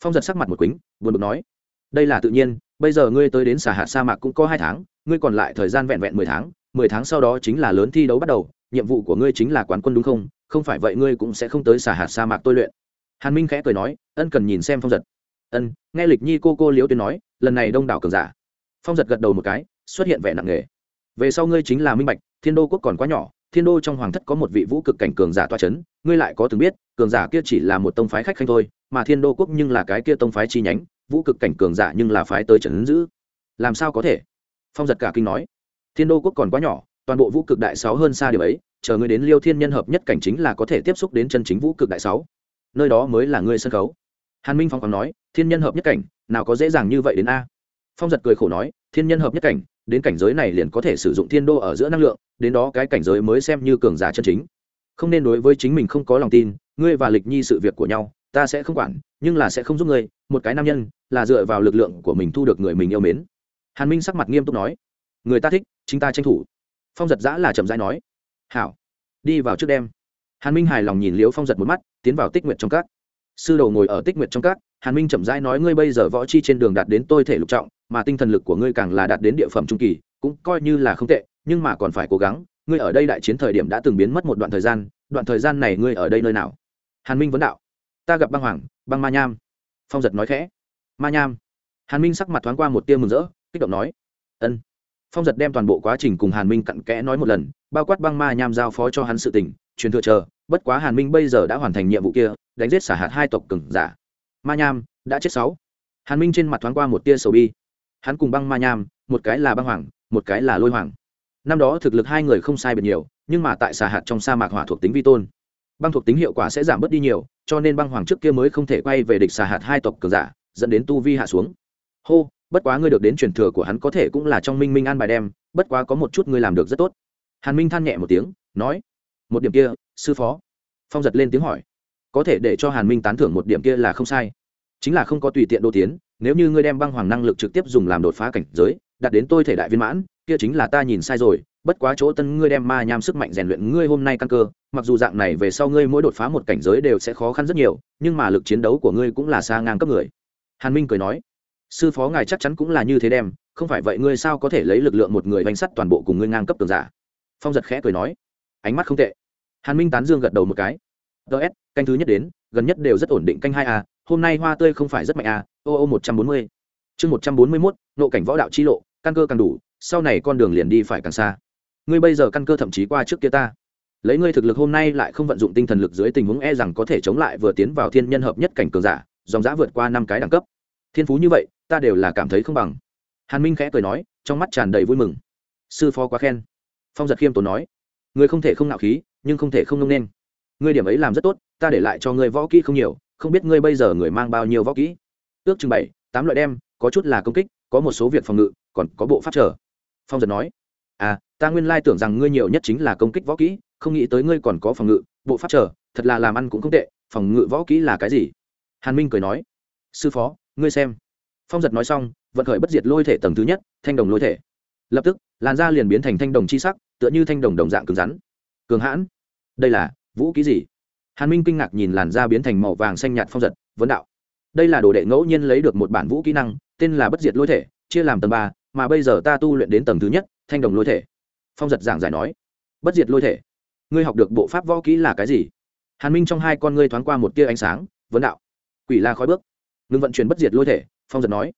phong giật sắc mặt một quýnh buồn bực nói, đây là tự nhiên, bây giờ ngươi tới đến xả hạt sa mạc cũng có hai tháng, ngươi còn lại thời gian vẹn vẹn mười tháng mười tháng sau đó chính là lớn thi đấu bắt đầu, nhiệm vụ của ngươi chính là quán quân đúng không? Không phải vậy ngươi cũng sẽ không tới xả hạt sa mạc tôi luyện. Hàn minh khẽ cười nói, ân cần nhìn xem phong giật. Ân. Nghe lịch nhi cô cô liễu tuyến nói, lần này đông đảo cường giả. Phong giật gật đầu một cái, xuất hiện vẻ nặng nề. Về sau ngươi chính là minh bạch, thiên đô quốc còn quá nhỏ, thiên đô trong hoàng thất có một vị vũ cực cảnh cường giả toa c h ấ n ngươi lại có từng biết, cường giả kia chỉ là một tông phái khách khanh thôi mà thiên đô quốc nhưng là cái kia tông phái chi nhánh, vũ cực cảnh cường giả nhưng là phái tới trần ứng dữ. Làm sao có thể? Phong giật cả kinh nói. Thiên đô quốc còn quá nhỏ, toàn bộ vũ cực đại sáu hơn xa điều ấy, chờ ngươi đến liêu thiên nhân hợp nhất cảnh chính là có thể tiếp xúc đến chân chính vũ cực đại sáu. Nơi đó mới là ngươi sân khấu. Hàn minh phong còn nói, thiên nhân hợp nhất cảnh, nào có dễ dàng như vậy đến a? Phong giật cười khổ nói, thiên nhân hợp nhất cảnh, đến cảnh giới này liền có thể sử dụng thiên đô ở giữa năng lượng, đến đó cái cảnh giới mới xem như cường giả chân chính. Không nên đối với chính mình không có lòng tin, ngươi và lịch nhi sự việc của nhau ta sẽ không quản, nhưng là sẽ không giúp ngươi, một cái nam nhân là dựa vào lực lượng của mình thu được người mình yêu mến. Hàn minh sắc mặt nghiêm túc nói. Người ta thích, chính ta tranh thủ. Phong giật giã là chậm rãi nói. Hảo, đi vào trước đêm. Hàn minh hài lòng nhìn liếu phong giật một mắt, tiến vào tích nguyện trong các. Sư đầu ngồi ở tích nguyện trong các, hàn minh chậm rãi nói, ngươi bây giờ võ chi trên đường đạt đến tôi thể lục trọng, mà tinh thần lực của ngươi càng là đạt đến địa phẩm trung kỳ, cũng coi như là không tệ, nhưng mà còn phải cố gắng, ngươi ở đây đại chiến thời điểm đã từng biến mất một đoạn thời gian, đoạn thời gian này ngươi ở đây nơi nào? Hàn minh vấn đạo ta gặp băng hoàng, băng ma nham. Phong giật nói khẽ. Ma nham. Hàn minh sắc mặt thoáng qua một tia mừng rỡ, kích động nói. Ân. Phong giật đem toàn bộ quá trình cùng hàn minh cặn kẽ nói một lần, bao quát băng ma nham giao phó cho hắn sự tình, truyền thừa chờ, bất quá hàn minh bây giờ đã hoàn thành nhiệm vụ kia, đánh giết xả hạt hai tộc cừng giả. Ma nham, đã chết sáu. Hàn minh trên mặt thoáng qua một tia sầu bi. Hắn cùng băng ma nham, một cái là băng hoàng, một cái là lôi hoàng. Năm đó thực lực hai người không sai biệt nhiều, nhưng mà tại xà hạt trong sa mạc hỏa thuộc tính vi tôn băng thuộc tính hiệu quả sẽ giảm bớt đi nhiều, cho nên băng hoàng trước kia mới không thể quay về địch xà hạt hai tộc cường giả, dẫn đến tu vi hạ xuống. Hô, bất quá ngươi được đến truyền thừa của hắn có thể cũng là trong minh minh an bài đem, bất quá có một chút ngươi làm được rất tốt. Hàn minh than nhẹ một tiếng, nói, một điểm kia, sư phó. Phong giật lên tiếng hỏi, có thể để cho hàn minh tán thưởng một điểm kia là không sai. Chính là không có tùy tiện đô tiến, nếu như ngươi đem băng hoàng năng lực trực tiếp dùng làm đột phá cảnh giới, đạt đến tôi thể đại viên mãn, kia chính là ta nhìn sai rồi bất quá chỗ tân ngươi đem ma nham sức mạnh rèn luyện ngươi hôm nay căn cơ, mặc dù dạng này về sau ngươi mỗi đột phá một cảnh giới đều sẽ khó khăn rất nhiều, nhưng mà lực chiến đấu của ngươi cũng là xa ngang cấp người. Hàn minh cười nói. Sư phó ngài chắc chắn cũng là như thế đem, không phải vậy ngươi sao có thể lấy lực lượng một người bánh sắt toàn bộ cùng ngươi ngang cấp tường giả? Phong giật khẽ cười nói. Ánh mắt không tệ. Hàn minh tán dương gật đầu một cái. Ts canh thứ nhất đến, gần nhất đều rất ổn định canh hai a hôm nay hoa tươi không phải rất mạnh a ô ô một trăm bốn mươi. Chương một trăm bốn mươi mốt, nộ cảnh võ đạo chi lộ, căn cơ càng đủ, sau này con đường liền đi phải càng xa ngươi bây giờ căn cơ thậm chí qua trước kia ta. Lấy ngươi thực lực hôm nay lại không vận dụng tinh thần lực dưới tình huống e rằng có thể chống lại vừa tiến vào thiên nhân hợp nhất cảnh cường giả, dòng giã vượt qua năm cái đẳng cấp. Thiên phú như vậy, ta đều là cảm thấy không bằng. Hàn minh khẽ cười nói, trong mắt tràn đầy vui mừng. Sư phó quá khen. Phong giật khiêm tốn nói, ngươi không thể không nạo khí, nhưng không thể không nông nên ngươi điểm ấy làm rất tốt, ta để lại cho ngươi võ kỹ không nhiều, không biết ngươi bây giờ người mang bao nhiêu võ kỹ. Ước chừng bảy, tám loại đem, có chút là công kích, có một số việc phòng ngự, còn có bộ pháp trở phong giật nói à ta nguyên lai tưởng rằng ngươi nhiều nhất chính là công kích võ kỹ, không nghĩ tới ngươi còn có phòng ngự, bộ pháp trở thật là làm ăn cũng không tệ, phòng ngự võ kỹ là cái gì? Hàn minh cười nói, sư phó, ngươi xem. Phong giật nói xong, vận khởi bất diệt lôi thể tầng thứ nhất, thanh đồng lôi thể. Lập tức, làn da liền biến thành thanh đồng chi sắc, tựa như thanh đồng đồng dạng cứng rắn. Cường hãn. Đây là, vũ kỹ gì? Hàn minh kinh ngạc nhìn làn da biến thành màu vàng xanh nhạt phong giật, vấn đạo. Đây là đồ đệ ngẫu nhiên lấy được một bản vũ kỹ năng, tên là bất diệt lôi thể, chia làm tầng ba, mà bây giờ ta tu luyện đến tầng thứ nhất, thanh đồng lôi thể phong giật giảng giải nói, bất diệt lôi thể, ngươi học được bộ pháp võ kỹ là cái gì? Hàn minh trong hai con ngươi thoáng qua một tia ánh sáng, vấn đạo, quỷ la khói bước, ngưng vận chuyển bất diệt lôi thể, phong giật nói.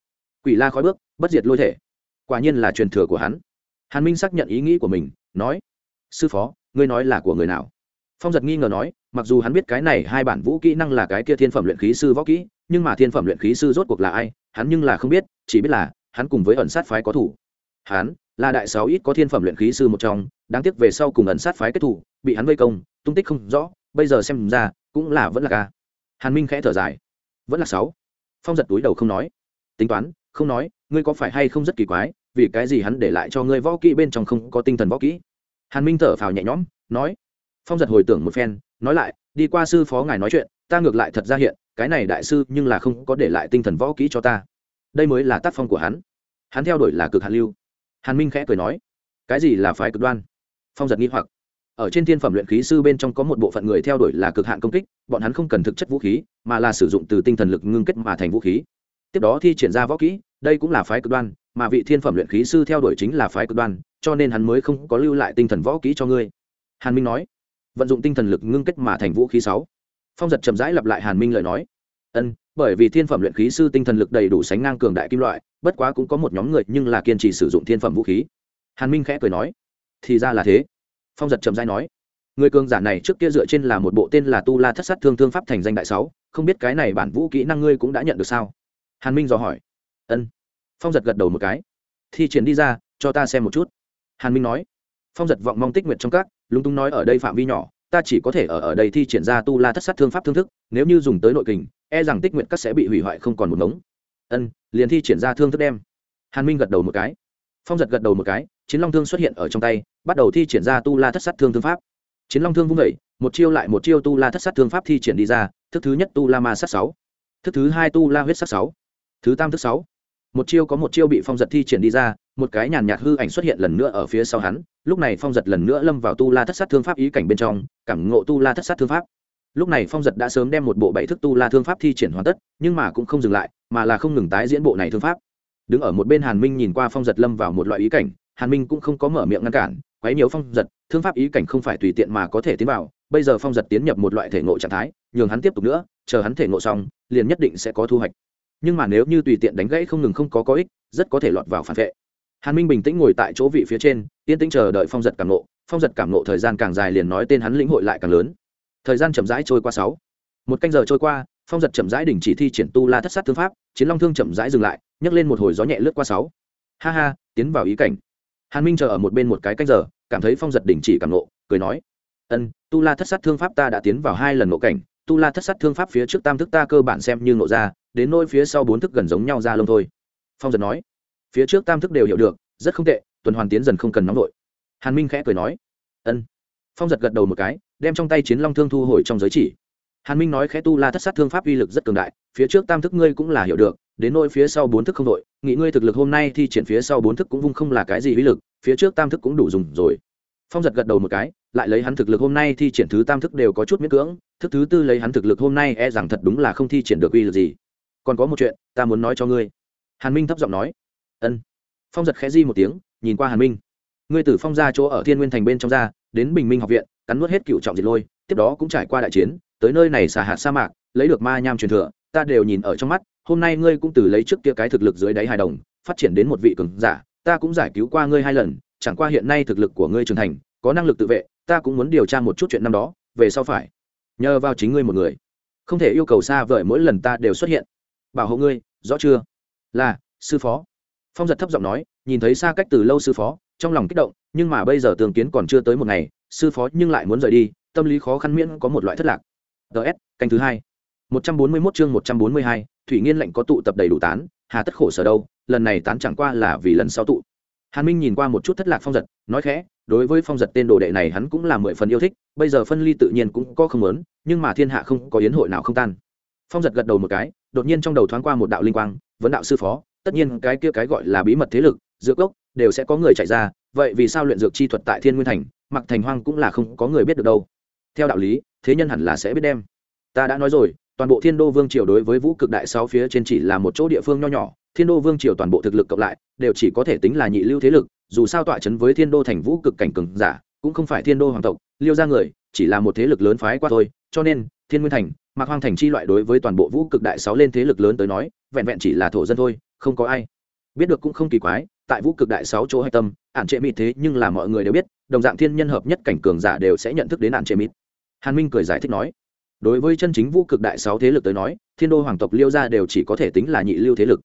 Quỷ la khói bước, bất diệt lôi thể. Quả nhiên là truyền thừa của hắn. Hàn minh xác nhận ý nghĩ của mình, nói, sư phó, ngươi nói là của người nào? Phong giật nghi ngờ nói, mặc dù hắn biết cái này hai bản vũ kỹ năng là cái kia thiên phẩm luyện khí sư võ kỹ, nhưng mà thiên phẩm luyện khí sư rốt cuộc là ai, hắn nhưng là không biết, chỉ biết là hắn cùng với ẩn sát phái có thủ. Hắn là đại sáu ít có thiên phẩm luyện khí sư một trong, đáng tiếc về sau cùng ẩn sát phái kết thủ bị hắn vây công, tung tích không rõ, bây giờ xem ra, cũng là vẫn là ca. Hàn minh khẽ thở dài. Vẫn là sáu. Phong giật túi đầu không nói. Tính toán, không nói, ngươi có phải hay không rất kỳ quái, vì cái gì hắn để lại cho ngươi võ kỹ bên trong không có tinh thần võ kỹ? Hàn minh thở phào nhẹ nhõm, nói. Phong giật hồi tưởng một phen, nói lại, đi qua sư phó ngài nói chuyện, ta ngược lại thật ra hiện, cái này đại sư nhưng là không có để lại tinh thần võ kỹ cho ta. Đây mới là tác phong của hắn. Hắn theo đuổi là cực hàn lưu hàn minh khẽ cười nói, cái gì là phái cực đoan? Phong giật nghi hoặc, ở trên thiên phẩm luyện khí sư bên trong có một bộ phận người theo đuổi là cực hạn công kích, bọn hắn không cần thực chất vũ khí, mà là sử dụng từ tinh thần lực ngưng kết mà thành vũ khí. Tiếp đó thi triển ra võ kỹ, đây cũng là phái cực đoan, mà vị thiên phẩm luyện khí sư theo đuổi chính là phái cực đoan, cho nên hắn mới không có lưu lại tinh thần võ kỹ cho ngươi. Hàn minh nói, vận dụng tinh thần lực ngưng kết mà thành vũ khí sáu. Phong giật chậm rãi lặp lại hàn minh lời nói ân, bởi vì thiên phẩm luyện khí sư tinh thần lực đầy đủ sánh ngang cường đại kim loại, bất quá cũng có một nhóm người nhưng là kiên trì sử dụng thiên phẩm vũ khí. Hàn minh khẽ cười nói, thì ra là thế. Phong giật trầm dai nói, người cường giả này trước kia dựa trên là một bộ tên là tu la thất sát thương thương pháp thành danh đại sáu, không biết cái này bản vũ kỹ năng ngươi cũng đã nhận được sao? Hàn minh dò hỏi, ân. Phong giật gật đầu một cái, thi triển đi ra, cho ta xem một chút. Hàn minh nói, phong giật vọng mong tích nguyệt trong các, lúng túng nói ở đây phạm vi nhỏ ta chỉ có thể ở ở đây thi triển ra tu la thất sát thương pháp thương thức, nếu như dùng tới nội kình e rằng tích nguyện các sẽ bị hủy hoại không còn một ngống. Ân, liền thi triển ra thương thức đem. Hàn minh gật đầu một cái. Phong giật gật đầu một cái, chiến long thương xuất hiện ở trong tay, bắt đầu thi triển ra tu la thất sát thương thương pháp. Chiến long thương vung vẩy một chiêu lại một chiêu tu la thất sát thương pháp thi triển đi ra, thức thứ nhất tu la ma sát sáu, thức thứ hai tu la huyết sát sáu, thứ tam thức sáu. Một chiêu có một chiêu bị phong giật thi triển đi ra một cái nhàn nhạt hư ảnh xuất hiện lần nữa ở phía sau hắn, lúc này phong giật lần nữa lâm vào tu la thất sát thương pháp ý cảnh bên trong, cảm ngộ tu la thất sát thương pháp. Lúc này phong giật đã sớm đem một bộ bảy thức tu la thương pháp thi triển hoàn tất, nhưng mà cũng không dừng lại, mà là không ngừng tái diễn bộ này thương pháp. Đứng ở một bên hàn minh nhìn qua phong giật lâm vào một loại ý cảnh, hàn minh cũng không có mở miệng ngăn cản, quấy nhiều phong giật, thương pháp ý cảnh không phải tùy tiện mà có thể tiến vào, bây giờ phong giật tiến nhập một loại thể ngộ trạng thái, nhường hắn tiếp tục nữa, chờ hắn thể ngộ xong, liền nhất định sẽ có thu hoạch. Nhưng mà nếu như tùy tiện đánh gãy không ngừng không có có ích, rất có thể lọt vào phản vệ hàn minh bình tĩnh ngồi tại chỗ vị phía trên, yên tĩnh chờ đợi phong giật cảm nộ. Phong giật cảm nộ thời gian càng dài liền nói tên hắn lĩnh hội lại càng lớn. Thời gian chậm rãi trôi qua sáu. Một canh giờ trôi qua, phong giật chậm rãi đình chỉ thi triển tu la thất sát thương pháp, chiến long thương chậm rãi dừng lại, nhấc lên một hồi gió nhẹ lướt qua sáu. Ha ha, tiến vào ý cảnh. Hàn minh chờ ở một bên một cái canh giờ, cảm thấy phong giật đình chỉ cảm nộ, cười nói, ân, tu la thất sát thương pháp ta đã tiến vào hai lần nộ cảnh, tu la thất sát thương pháp phía trước tam thức ta cơ bản xem như nộ ra, đến nôi phía sau bốn thức gần giống nhau ra lông thôi. Phong giật nói phía trước tam thức đều hiểu được, rất không tệ, tuần hoàn tiến dần không cần nóng vội. Hàn minh khẽ cười nói, ân. Phong giật gật đầu một cái, đem trong tay chiến long thương thu hồi trong giới chỉ. Hàn minh nói khẽ tu la thất sát thương pháp uy lực rất cường đại, phía trước tam thức ngươi cũng là hiểu được, đến nỗi phía sau bốn thức không đội nghĩ ngươi thực lực hôm nay thì triển phía sau bốn thức cũng vung không là cái gì uy lực, phía trước tam thức cũng đủ dùng rồi. Phong giật gật đầu một cái, lại lấy hắn thực lực hôm nay thi triển thứ tam thức đều có chút miễn cưỡng, thức thứ tư lấy hắn thực lực hôm nay e rằng thật đúng là không thi triển được uy lực gì. Còn có một chuyện, ta muốn nói cho ngươi. Hàn minh thấp giọng nói ân. Phong giật khẽ di một tiếng, nhìn qua hàn minh. Ngươi tử phong ra chỗ ở thiên nguyên thành bên trong ra, đến bình minh học viện, cắn nuốt hết cựu trọng diệt lôi, tiếp đó cũng trải qua đại chiến, tới nơi này xả hạt sa mạc, lấy được ma nham truyền thừa, ta đều nhìn ở trong mắt, hôm nay ngươi cũng từ lấy trước kia cái thực lực dưới đáy hài đồng, phát triển đến một vị cường giả, ta cũng giải cứu qua ngươi hai lần, chẳng qua hiện nay thực lực của ngươi trưởng thành, có năng lực tự vệ, ta cũng muốn điều tra một chút chuyện năm đó, về sau phải nhờ vào chính ngươi một người. Không thể yêu cầu xa vời mỗi lần ta đều xuất hiện. Bảo hộ ngươi, rõ chưa? Là, sư phó phong giật thấp giọng nói, nhìn thấy xa cách từ lâu sư phó, trong lòng kích động, nhưng mà bây giờ tường kiến còn chưa tới một ngày, sư phó nhưng lại muốn rời đi, tâm lý khó khăn miễn có một loại thất lạc. Ts canh thứ hai. Một trăm bốn mươi mốt chương một trăm bốn mươi hai, thủy nghiên lệnh có tụ tập đầy đủ tán, hà tất khổ sở đâu, lần này tán chẳng qua là vì lần sau tụ. Hàn minh nhìn qua một chút thất lạc phong giật, nói khẽ, đối với phong giật tên đồ đệ này hắn cũng là mười phần yêu thích, bây giờ phân ly tự nhiên cũng có không lớn, nhưng mà thiên hạ không có yến hội nào không tan. Phong giật gật đầu một cái, đột nhiên trong đầu thoáng qua một đạo linh quang, vấn đạo sư phó tất nhiên cái kia cái gọi là bí mật thế lực, dược gốc đều sẽ có người chạy ra, vậy vì sao luyện dược chi thuật tại thiên nguyên thành mặc thành hoang cũng là không có người biết được đâu? Theo đạo lý, thế nhân hẳn là sẽ biết đem. Ta đã nói rồi, toàn bộ thiên đô vương triều đối với vũ cực đại sáu phía trên chỉ là một chỗ địa phương nho nhỏ, thiên đô vương triều toàn bộ thực lực cộng lại, đều chỉ có thể tính là nhị lưu thế lực, dù sao tọa trấn với thiên đô thành vũ cực cảnh cường giả, cũng không phải thiên đô hoàng tộc, liêu ra người, chỉ là một thế lực lớn phái qua thôi, cho nên, thiên nguyên thành, mạc hoang thành chi loại đối với toàn bộ vũ cực đại sáu lên thế lực lớn tới nói, vẹn vẹn chỉ là thổ dân thôi không có ai. Biết được cũng không kỳ quái, tại vũ cực đại sáu chỗ hạch tâm, ản trệ mịt thế nhưng là mọi người đều biết, đồng dạng thiên nhân hợp nhất cảnh cường giả đều sẽ nhận thức đến ản trệ mịt. Hàn minh cười giải thích nói, đối với chân chính vũ cực đại sáu thế lực tới nói, thiên đô hoàng tộc liêu gia đều chỉ có thể tính là nhị lưu thế lực.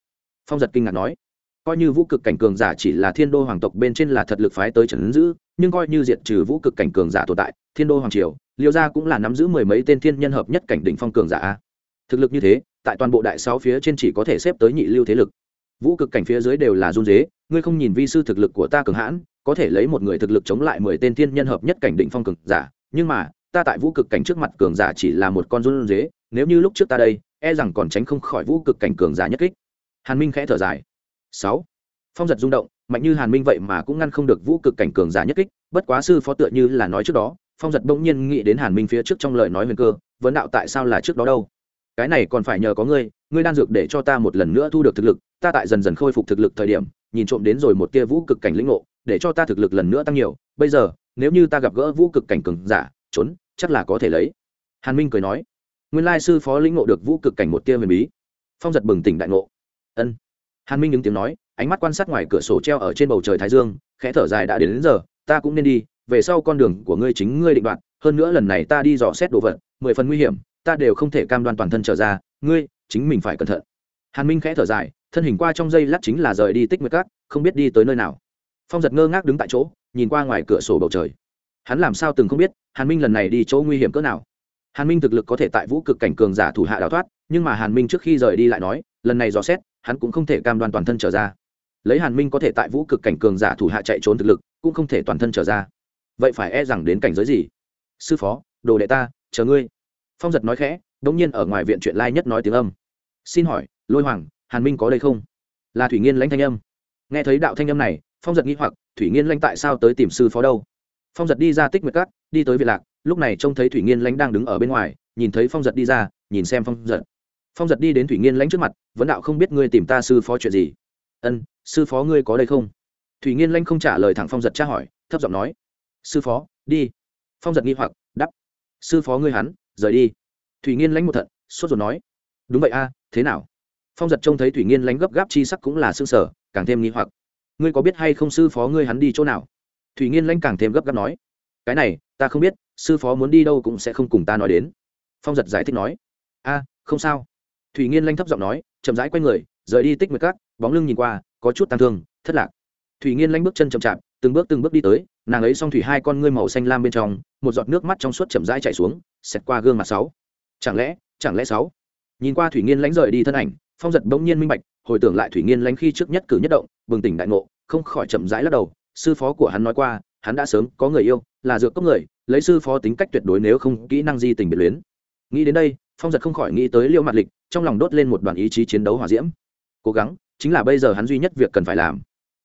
Phong giật kinh ngạc nói, coi như vũ cực cảnh cường giả chỉ là thiên đô hoàng tộc bên trên là thật lực phái tới trần ứng giữ, nhưng coi như diệt trừ vũ cực cảnh cường giả tồn tại, thiên đô hoàng triều, liêu gia cũng là nắm giữ mười mấy tên thiên nhân hợp nhất cảnh đỉnh phong cường giả thực lực như thế, tại toàn bộ đại sáu phía trên chỉ có thể xếp tới nhị lưu thế lực vũ cực cảnh phía dưới đều là run dế, ngươi không nhìn vi sư thực lực của ta cường hãn, có thể lấy một người thực lực chống lại mười tên thiên nhân hợp nhất cảnh định phong cường giả, nhưng mà, ta tại vũ cực cảnh trước mặt cường giả chỉ là một con run dế, nếu như lúc trước ta đây e rằng còn tránh không khỏi vũ cực cảnh cường giả nhất kích. Hàn minh khẽ thở dài. Sáu. Phong giật rung động, mạnh như hàn minh vậy mà cũng ngăn không được vũ cực cảnh cường giả nhất kích, bất quá sư phó tựa như là nói trước đó, phong giật bỗng nhiên nghĩ đến hàn minh phía trước trong lời nói huyền cơ, vấn đạo tại sao là trước đó đâu? Cái này còn phải nhờ có ngươi ngươi đan dược để cho ta một lần nữa thu được thực lực ta tại dần dần khôi phục thực lực thời điểm nhìn trộm đến rồi một tia vũ cực cảnh lĩnh ngộ để cho ta thực lực lần nữa tăng nhiều. Bây giờ nếu như ta gặp gỡ vũ cực cảnh cường giả trốn chắc là có thể lấy. Hàn minh cười nói nguyên lai sư phó lĩnh ngộ được vũ cực cảnh một tia huyền bí. Phong giật bừng tỉnh đại ngộ. Ân. Hàn minh những tiếng nói ánh mắt quan sát ngoài cửa sổ treo ở trên bầu trời thái dương khẽ thở dài đã đến, đến giờ ta cũng nên đi về sau con đường của ngươi chính ngươi định đoạt hơn nữa lần này ta đi dò xét đồ vật mười phần nguy hiểm ta đều không thể cam đoan toàn thân trở ra, ngươi, chính mình phải cẩn thận. Hàn minh khẽ thở dài, thân hình qua trong giây lát chính là rời đi tích nguyệt cát, không biết đi tới nơi nào. Phong giật ngơ ngác đứng tại chỗ, nhìn qua ngoài cửa sổ bầu trời. Hắn làm sao từng không biết, hàn minh lần này đi chỗ nguy hiểm cỡ nào. Hàn minh thực lực có thể tại vũ cực cảnh cường giả thủ hạ đào thoát, nhưng mà hàn minh trước khi rời đi lại nói, lần này dò xét, hắn cũng không thể cam đoan toàn thân trở ra. Lấy hàn minh có thể tại vũ cực cảnh cường giả thủ hạ chạy trốn thực lực, cũng không thể toàn thân trở ra. Vậy phải e rằng đến cảnh giới gì? Sư phó, đồ đệ ta, chờ ngươi phong giật nói khẽ đ ỗ n g nhiên ở ngoài viện chuyện lai nhất nói tiếng âm. Xin hỏi, lôi hoàng, hàn minh có đây không? Là thủy nghiên lãnh thanh âm. Nghe thấy đạo thanh âm này, phong giật nghĩ hoặc, thủy nghiên lãnh tại sao tới tìm sư phó đâu? Phong giật đi ra tích nguyệt cát đi tới việt lạc, lúc này trông thấy thủy nghiên lãnh đang đứng ở bên ngoài, nhìn thấy phong giật đi ra, nhìn xem phong giật. Phong giật đi đến thủy nghiên lãnh trước mặt, vấn đạo không biết ngươi tìm ta sư phó chuyện gì? Ân, sư phó ngươi có đây không? Thủy nghiên lãnh không trả lời thẳng phong giật tra hỏi, thấp giọng nói, sư phó, đi. Phong giật nghi hoặc đắp sư phó ngươi hắn rời đi. Thủy nghiên lãnh một thận, sốt ruột nói, đúng vậy a, thế nào? Phong giật trông thấy thủy nghiên lãnh gấp gáp chi sắc cũng là xương sở càng thêm nghi hoặc. Ngươi có biết hay không sư phó ngươi hắn đi chỗ nào? Thủy nghiên lãnh càng thêm gấp gáp nói, cái này, ta không biết, sư phó muốn đi đâu cũng sẽ không cùng ta nói đến. Phong giật giải thích nói, a, không sao. Thủy nghiên lãnh thấp giọng nói, chậm rãi q u a y người, rời đi tích mười cát bóng lưng nhìn qua, có chút tăng thương, thất lạc. Thủy nghiên lãnh bước chân chậm chạp, từng bước từng bước đi tới nàng ấy xong thủy hai con ngươi màu xanh lam bên trong, một giọt nước mắt trong suốt chậm rãi chạy xuống, xẹt qua gương mặt sáu. Chẳng lẽ chẳng lẽ sáu? Nhìn qua thủy nghiên lánh rời đi thân ảnh, phong giật bỗng nhiên minh bạch, hồi tưởng lại thủy nghiên lánh khi trước nhất cử nhất động, bừng tỉnh đại ngộ, không khỏi chậm rãi lắc đầu, sư phó của hắn nói qua, hắn đã sớm có người yêu, là dược cốc người, lấy sư phó tính cách tuyệt đối nếu không kỹ năng di tình biệt luyến. Nghĩ đến đây, phong giật không khỏi nghĩ tới liêu mặt lịch, trong lòng đốt lên một đoàn ý chí chiến đấu hòa diễm. Cố gắng, chính là bây giờ hắn duy nhất việc cần phải làm.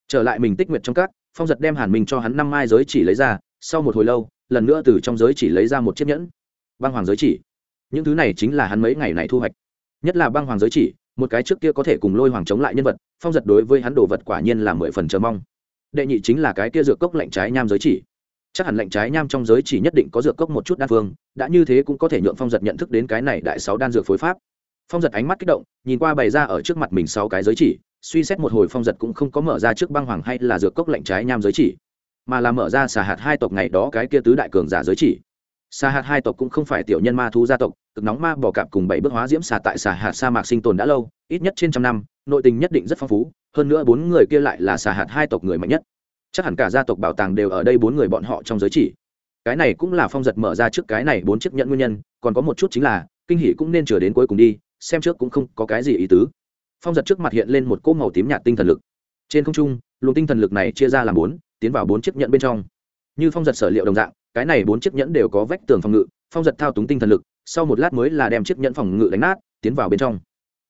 Trở lại mình tích nguyện trong các phong giật đem hàn minh cho hắn năm mai giới chỉ lấy ra, sau một hồi lâu, lần nữa từ trong giới chỉ lấy ra một chiếc nhẫn. Băng hoàng giới chỉ. Những thứ này chính là hắn mấy ngày này thu hoạch. Nhất là băng hoàng giới chỉ, một cái trước kia có thể cùng lôi hoàng chống lại nhân vật, phong giật đối với hắn đồ vật quả nhiên là mười phần chờ mong. Đệ nhị chính là cái kia dược cốc lạnh trái nham giới chỉ. Chắc hẳn lạnh trái nham trong giới chỉ nhất định có dược cốc một chút đan phương, đã như thế cũng có thể nhượng phong giật nhận thức đến cái này đại sáu đan dược phối pháp phong giật ánh mắt kích động, nhìn qua bày ra ở trước mặt mình sáu cái giới chỉ, suy xét một hồi phong giật cũng không có mở ra trước băng hoàng hay là dược cốc lạnh trái nham giới chỉ, mà là mở ra xà hạt hai tộc ngày đó cái kia tứ đại cường giả giới chỉ. Xà hạt hai tộc cũng không phải tiểu nhân ma thú gia tộc, cực nóng ma bỏ cạp cùng bảy bước hóa diễm xà tại xà hạt sa mạc sinh tồn đã lâu, ít nhất trên trăm năm, nội tình nhất định rất phong phú, hơn nữa bốn người kia lại là xà hạt hai tộc người mạnh nhất. Chắc hẳn cả gia tộc bảo tàng đều ở đây bốn người bọn họ trong giới chỉ. Cái này cũng là phong giật mở ra trước cái này bốn chiếc nhận nguyên nhân, còn có một chút chính là, kinh hỷ cũng nên chờ đến cuối cùng đi xem trước cũng không có cái gì ý tứ. Phong giật trước mặt hiện lên một cỗ màu tím nhạt tinh thần lực. Trên không trung, luồng tinh thần lực này chia ra làm bốn, tiến vào bốn chiếc nhẫn bên trong. Như phong giật sở liệu đồng dạng, cái này bốn chiếc nhẫn đều có vách tường phòng ngự, phong giật thao túng tinh thần lực, sau một lát mới là đem chiếc nhẫn phòng ngự đánh nát, tiến vào bên trong.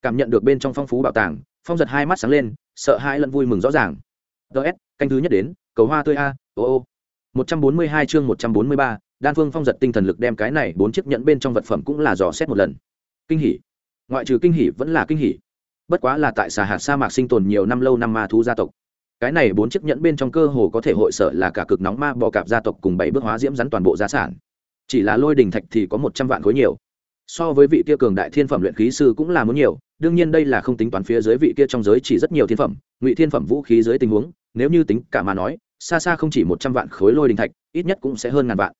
Cảm nhận được bên trong phong phú bảo tàng, phong giật hai mắt sáng lên, sợ hai lẫn vui mừng rõ ràng. Ts canh thứ nhất đến, cầu hoa tươi a, ô ô. Một trăm bốn mươi hai chương một trăm bốn mươi ba, đan phương phong giật tinh thần lực đem cái này bốn chiếc nhẫn bên trong vật phẩm cũng là dò xét một lần. Kinh hỉ ngoại trừ kinh hỉ vẫn là kinh hỉ. Bất quá là tại xà hạt sa mạc sinh tồn nhiều năm lâu năm ma thú gia tộc. Cái này bốn chiếc nhẫn bên trong cơ hồ có thể hội sở là cả cực nóng ma bò cạp gia tộc cùng bảy bước hóa diễm rắn toàn bộ gia sản. Chỉ là lôi đình thạch thì có một trăm vạn khối nhiều. So với vị kia cường đại thiên phẩm luyện khí sư cũng là muốn nhiều, đương nhiên đây là không tính toán phía dưới vị kia trong giới chỉ rất nhiều thiên phẩm, ngụy thiên phẩm vũ khí dưới tình huống, nếu như tính cả mà nói, xa xa không chỉ một trăm vạn khối lôi đình thạch, ít nhất cũng sẽ hơn ngàn vạn.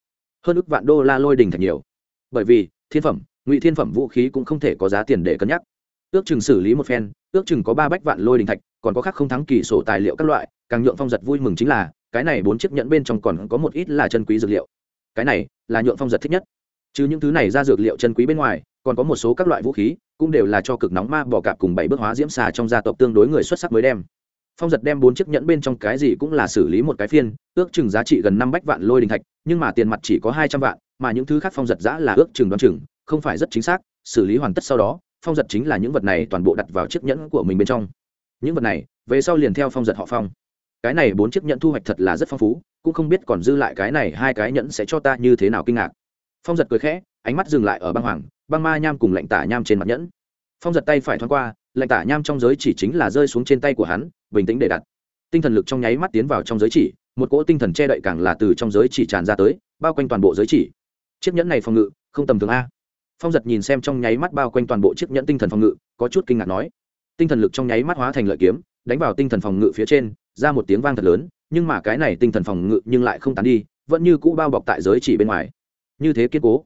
Hơn ước vạn đô la lôi đình thạch nhiều. Bởi vì, thiên phẩm ngụy thiên phẩm vũ khí cũng không thể có giá tiền để cân nhắc. Ước chừng xử lý một phen, ước chừng có ba bách vạn lôi đình thạch, còn có khác không thắng kỳ sổ tài liệu các loại, càng nhượng phong giật vui mừng chính là, cái này bốn chiếc nhẫn bên trong còn có một ít là chân quý dược liệu. Cái này là nhượng phong giật thích nhất. Chứ những thứ này ra dược liệu chân quý bên ngoài, còn có một số các loại vũ khí, cũng đều là cho cực nóng ma bỏ cạp cùng bảy bước hóa diễm xà trong gia tộc tương đối người xuất sắc mới đem. Phong giật đem bốn chiếc nhẫn bên trong cái gì cũng là xử lý một cái phiên, ước chừng giá trị gần năm bách vạn lôi đình thạch, nhưng mà tiền mặt chỉ có hai trăm vạn, mà những thứ khác phong giật giã là ước chừng đoán chừng không phải rất chính xác, xử lý hoàn tất sau đó, phong giật chính là những vật này toàn bộ đặt vào chiếc nhẫn của mình bên trong. Những vật này, về sau liền theo phong giật họ phong. Cái này bốn chiếc nhẫn thu hoạch thật là rất phong phú, cũng không biết còn dư lại cái này hai cái nhẫn sẽ cho ta như thế nào kinh ngạc. Phong giật cười khẽ, ánh mắt dừng lại ở băng hoàng, băng ma nham cùng lạnh tả nham trên mặt nhẫn. Phong giật tay phải thoáng qua, lạnh tả nham trong giới chỉ chính là rơi xuống trên tay của hắn, bình tĩnh để đặt. Tinh thần lực trong nháy mắt tiến vào trong giới chỉ, một cỗ tinh thần che đậy càng là từ trong giới chỉ tràn ra tới, bao quanh toàn bộ giới chỉ. Chiếc nhẫn này phòng ngự, không tầm thường a phong giật nhìn xem trong nháy mắt bao quanh toàn bộ chiếc nhẫn tinh thần phòng ngự, có chút kinh ngạc nói. Tinh thần lực trong nháy mắt hóa thành lợi kiếm, đánh vào tinh thần phòng ngự phía trên, ra một tiếng vang thật lớn, nhưng mà cái này tinh thần phòng ngự nhưng lại không tán đi, vẫn như cũ bao bọc tại giới chỉ bên ngoài. Như thế kiên cố.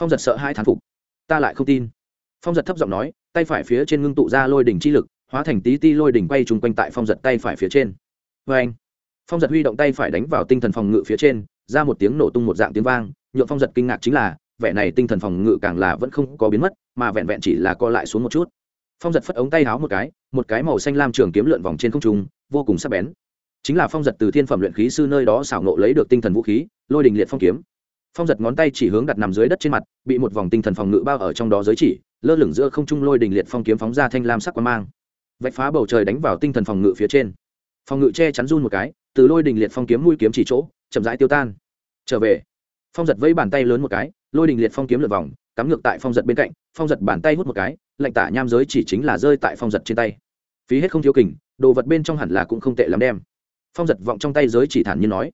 Phong giật sợ hai thán phục. Ta lại không tin. Phong giật thấp giọng nói, tay phải phía trên ngưng tụ ra lôi đỉnh chi lực, hóa thành tí ti lôi đỉnh quay chung quanh tại phong giật tay phải phía trên. Vê anh, phong giật huy động tay phải đánh vào tinh thần phòng ngự phía trên, ra một tiếng nổ tung một dạng tiếng vang nhuộm phong giật kinh ngạc chính là vẻ này tinh thần phòng ngự càng là vẫn không có biến mất, mà vẹn vẹn chỉ là co lại xuống một chút. Phong giật phất ống tay háo một cái một cái màu xanh lam trường kiếm lượn vòng trên không trung, vô cùng sắc bén. Chính là phong giật từ thiên phẩm luyện khí sư nơi đó xảo nộ lấy được tinh thần vũ khí, lôi đình liệt phong kiếm. Phong giật ngón tay chỉ hướng đặt nằm dưới đất trên mặt, bị một vòng tinh thần phòng ngự bao ở trong đó giới chỉ, lơ lửng giữa không trung lôi đình liệt phong kiếm phóng ra thanh lam sắc quang mang. Vạch phá bầu trời đánh vào tinh thần phòng ngự phía trên. Phòng ngự che chắn run một cái, từ lôi đình liệt phong kiếm mũi kiếm chỉ chỗ, chậm rãi tiêu tan. Trở về. Phong giật vẫy bàn tay lớn một cái lôi đình liệt phong kiếm lượt vòng, cắm ngược tại phong giật bên cạnh, phong giật bàn tay hút một cái, lạnh tả nham giới chỉ chính là rơi tại phong giật trên tay. Phí hết không thiếu kình, đồ vật bên trong hẳn là cũng không tệ lắm đem. Phong giật vọng trong tay giới chỉ thản nhiên nói.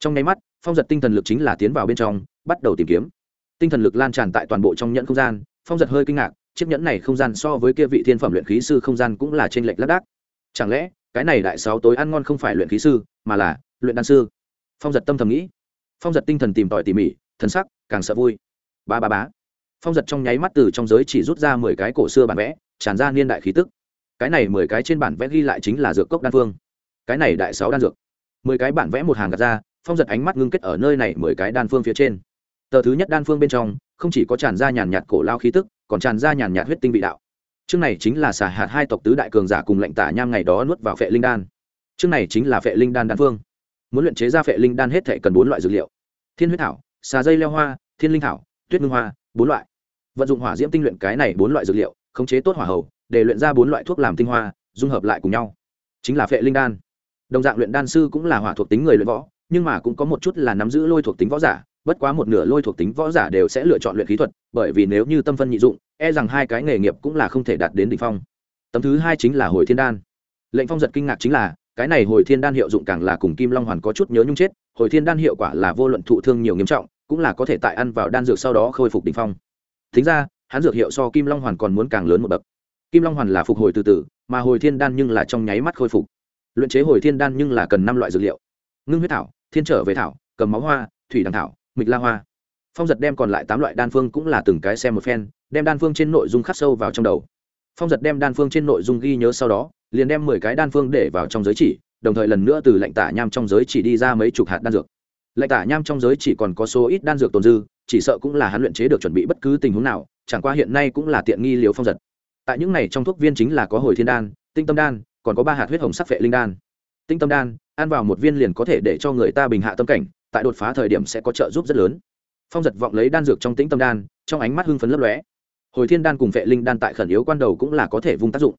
Trong nháy mắt, phong giật tinh thần lực chính là tiến vào bên trong, bắt đầu tìm kiếm. Tinh thần lực lan tràn tại toàn bộ trong nhẫn không gian, phong giật hơi kinh ngạc, chiếc nhẫn này không gian so với kia vị thiên phẩm luyện khí sư không gian cũng là trên lệch lác đác. Chẳng lẽ, cái này đại sáu tối ăn ngon không phải luyện khí sư, mà là luyện đan sư? Phong giật tâm thầm nghĩ. Phong giật tinh thần tìm tòi tỉ mỉ, thần sắc càng sợ vui ba ba bá phong giật trong nháy mắt từ trong giới chỉ rút ra mười cái cổ xưa bản vẽ, tràn ra niên đại khí tức. Cái này mười cái trên bản vẽ ghi lại chính là dược cốc đan phương. Cái này đại sáu đan dược. Mười cái bản vẽ một hàng gạt ra, phong giật ánh mắt ngưng kết ở nơi này mười cái đan phương phía trên. Tờ thứ nhất đan phương bên trong, không chỉ có tràn ra nhàn nhạt cổ lao khí tức, còn tràn ra nhàn nhạt huyết tinh vị đạo. Chương này chính là xả hạt hai tộc tứ đại cường giả cùng lệnh tả nham ngày đó nuốt vào phệ linh đan. Chương này chính là phệ linh đan đan phương. Muốn luyện chế ra phệ linh đan hết thể cần bốn loại dược liệu. Thiên huyết thảo, xà dây leo hoa, thiên linh thảo tuyết ngưng hoa, bốn loại. Vận dụng hỏa diễm tinh luyện cái này bốn loại dược liệu, khống chế tốt hỏa hầu, để luyện ra bốn loại thuốc làm tinh hoa, dung hợp lại cùng nhau. Chính là phệ linh đan. Đồng dạng luyện đan sư cũng là hỏa thuộc tính người luyện võ, nhưng mà cũng có một chút là nắm giữ lôi thuộc tính võ giả, bất quá một nửa lôi thuộc tính võ giả đều sẽ lựa chọn luyện khí thuật, bởi vì nếu như tâm phân nhị dụng e rằng hai cái nghề nghiệp cũng là không thể đạt đến đ ỉ n h phong. Tấm thứ hai chính là hồi thiên đan. Lệnh phong giật kinh ngạc chính là, cái này hồi thiên đan hiệu dụng càng là cùng kim long hoàn có chút nhớ nhung chết, hồi thiên đan hiệu quả là vô luận thụ thương nhiều nghiêm trọng cũng là có thể tại ăn vào đan dược sau đó khôi phục đỉnh phong. Thính ra, hắn dược hiệu so kim long hoàn còn muốn càng lớn một bậc. Kim long hoàn là phục hồi từ từ, mà hồi thiên đan nhưng là trong nháy mắt khôi phục. Luyện chế hồi thiên đan nhưng là cần năm loại dược liệu. Ngưng huyết thảo, thiên trở về thảo, cầm máu hoa, thủy đằng thảo, mịch la hoa. Phong giật đem còn lại tám loại đan phương cũng là từng cái xem một phen, đem đan phương trên nội dung khắc sâu vào trong đầu. Phong giật đem đan phương trên nội dung ghi nhớ sau đó, liền đem mười cái đan phương để vào trong giới chỉ, đồng thời lần nữa từ lệnh tả nham trong giới chỉ đi ra mấy chục hạt đan dược lệnh tả nham trong giới chỉ còn có số ít đan dược tồn dư, chỉ sợ cũng là hắn luyện chế được chuẩn bị bất cứ tình huống nào, chẳng qua hiện nay cũng là tiện nghi liều phong giật. Tại những này trong thuốc viên chính là có hồi thiên đan, tinh tâm đan, còn có ba hạt huyết hồng sắc phệ linh đan. Tinh tâm đan, ăn vào một viên liền có thể để cho người ta bình hạ tâm cảnh, tại đột phá thời điểm sẽ có trợ giúp rất lớn. Phong giật vọng lấy đan dược trong tĩnh tâm đan, trong ánh mắt hưng phấn lấp lóe. Hồi thiên đan cùng vệ linh đan tại khẩn yếu quan đầu cũng là có thể vung tác dụng.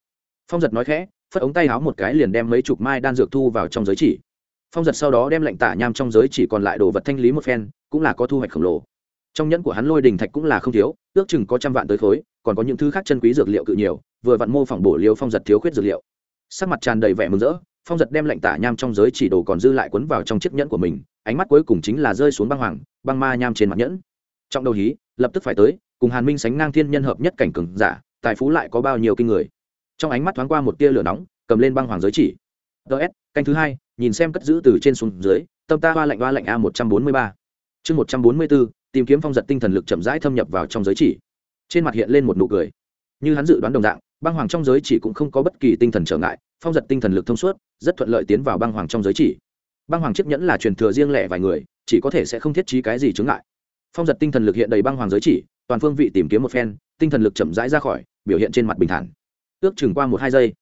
Phong giật nói khẽ, phất ống tay háo một cái liền đem mấy chục mai đan dược thu vào trong giới chỉ phong giật sau đó đem lệnh tả nham trong giới chỉ còn lại đồ vật thanh lý một phen, cũng là có thu hoạch khổng lồ. Trong nhẫn của hắn lôi đình thạch cũng là không thiếu, ước chừng có trăm vạn tới khối, còn có những thứ khác chân quý dược liệu cự nhiều, vừa vặn mô phỏng bổ liêu phong giật thiếu khuyết dược liệu. Sắc mặt tràn đầy vẻ mừng rỡ, phong giật đem lệnh tả nham trong giới chỉ đồ còn dư lại quấn vào trong chiếc nhẫn của mình, ánh mắt cuối cùng chính là rơi xuống băng hoàng, băng ma nham trên mặt nhẫn. Trong đầu hí, lập tức phải tới, cùng hàn minh sánh ngang thiên nhân hợp nhất cảnh cường giả, tài phú lại có bao nhiêu kinh người. Trong ánh mắt thoáng qua một tia lửa nóng, cầm lên băng hoàng giới chỉ. Ts canh thứ hai, nhìn xem cất giữ từ trên xuống dưới, tâm ta hoa lạnh hoa lạnh a một trăm bốn mươi ba. Chương một trăm bốn mươi bốn tìm kiếm phong giật tinh thần lực chậm rãi thâm nhập vào trong giới chỉ. Trên mặt hiện lên một nụ cười. Như hắn dự đoán đồng dạng, băng hoàng trong giới chỉ cũng không có bất kỳ tinh thần trở ngại, phong giật tinh thần lực thông suốt, rất thuận lợi tiến vào băng hoàng trong giới chỉ. Băng hoàng chiếc nhẫn là truyền thừa riêng lẻ vài người, chỉ có thể sẽ không thiết trí cái gì chướng ngại. Phong giật tinh thần lực hiện đầy băng hoàng giới chỉ, toàn phương vị tìm kiếm một phen, tinh thần lực chậm rãi ra khỏi, biểu hiện trên mặt bình thản. Ước chừng qua một hai giây,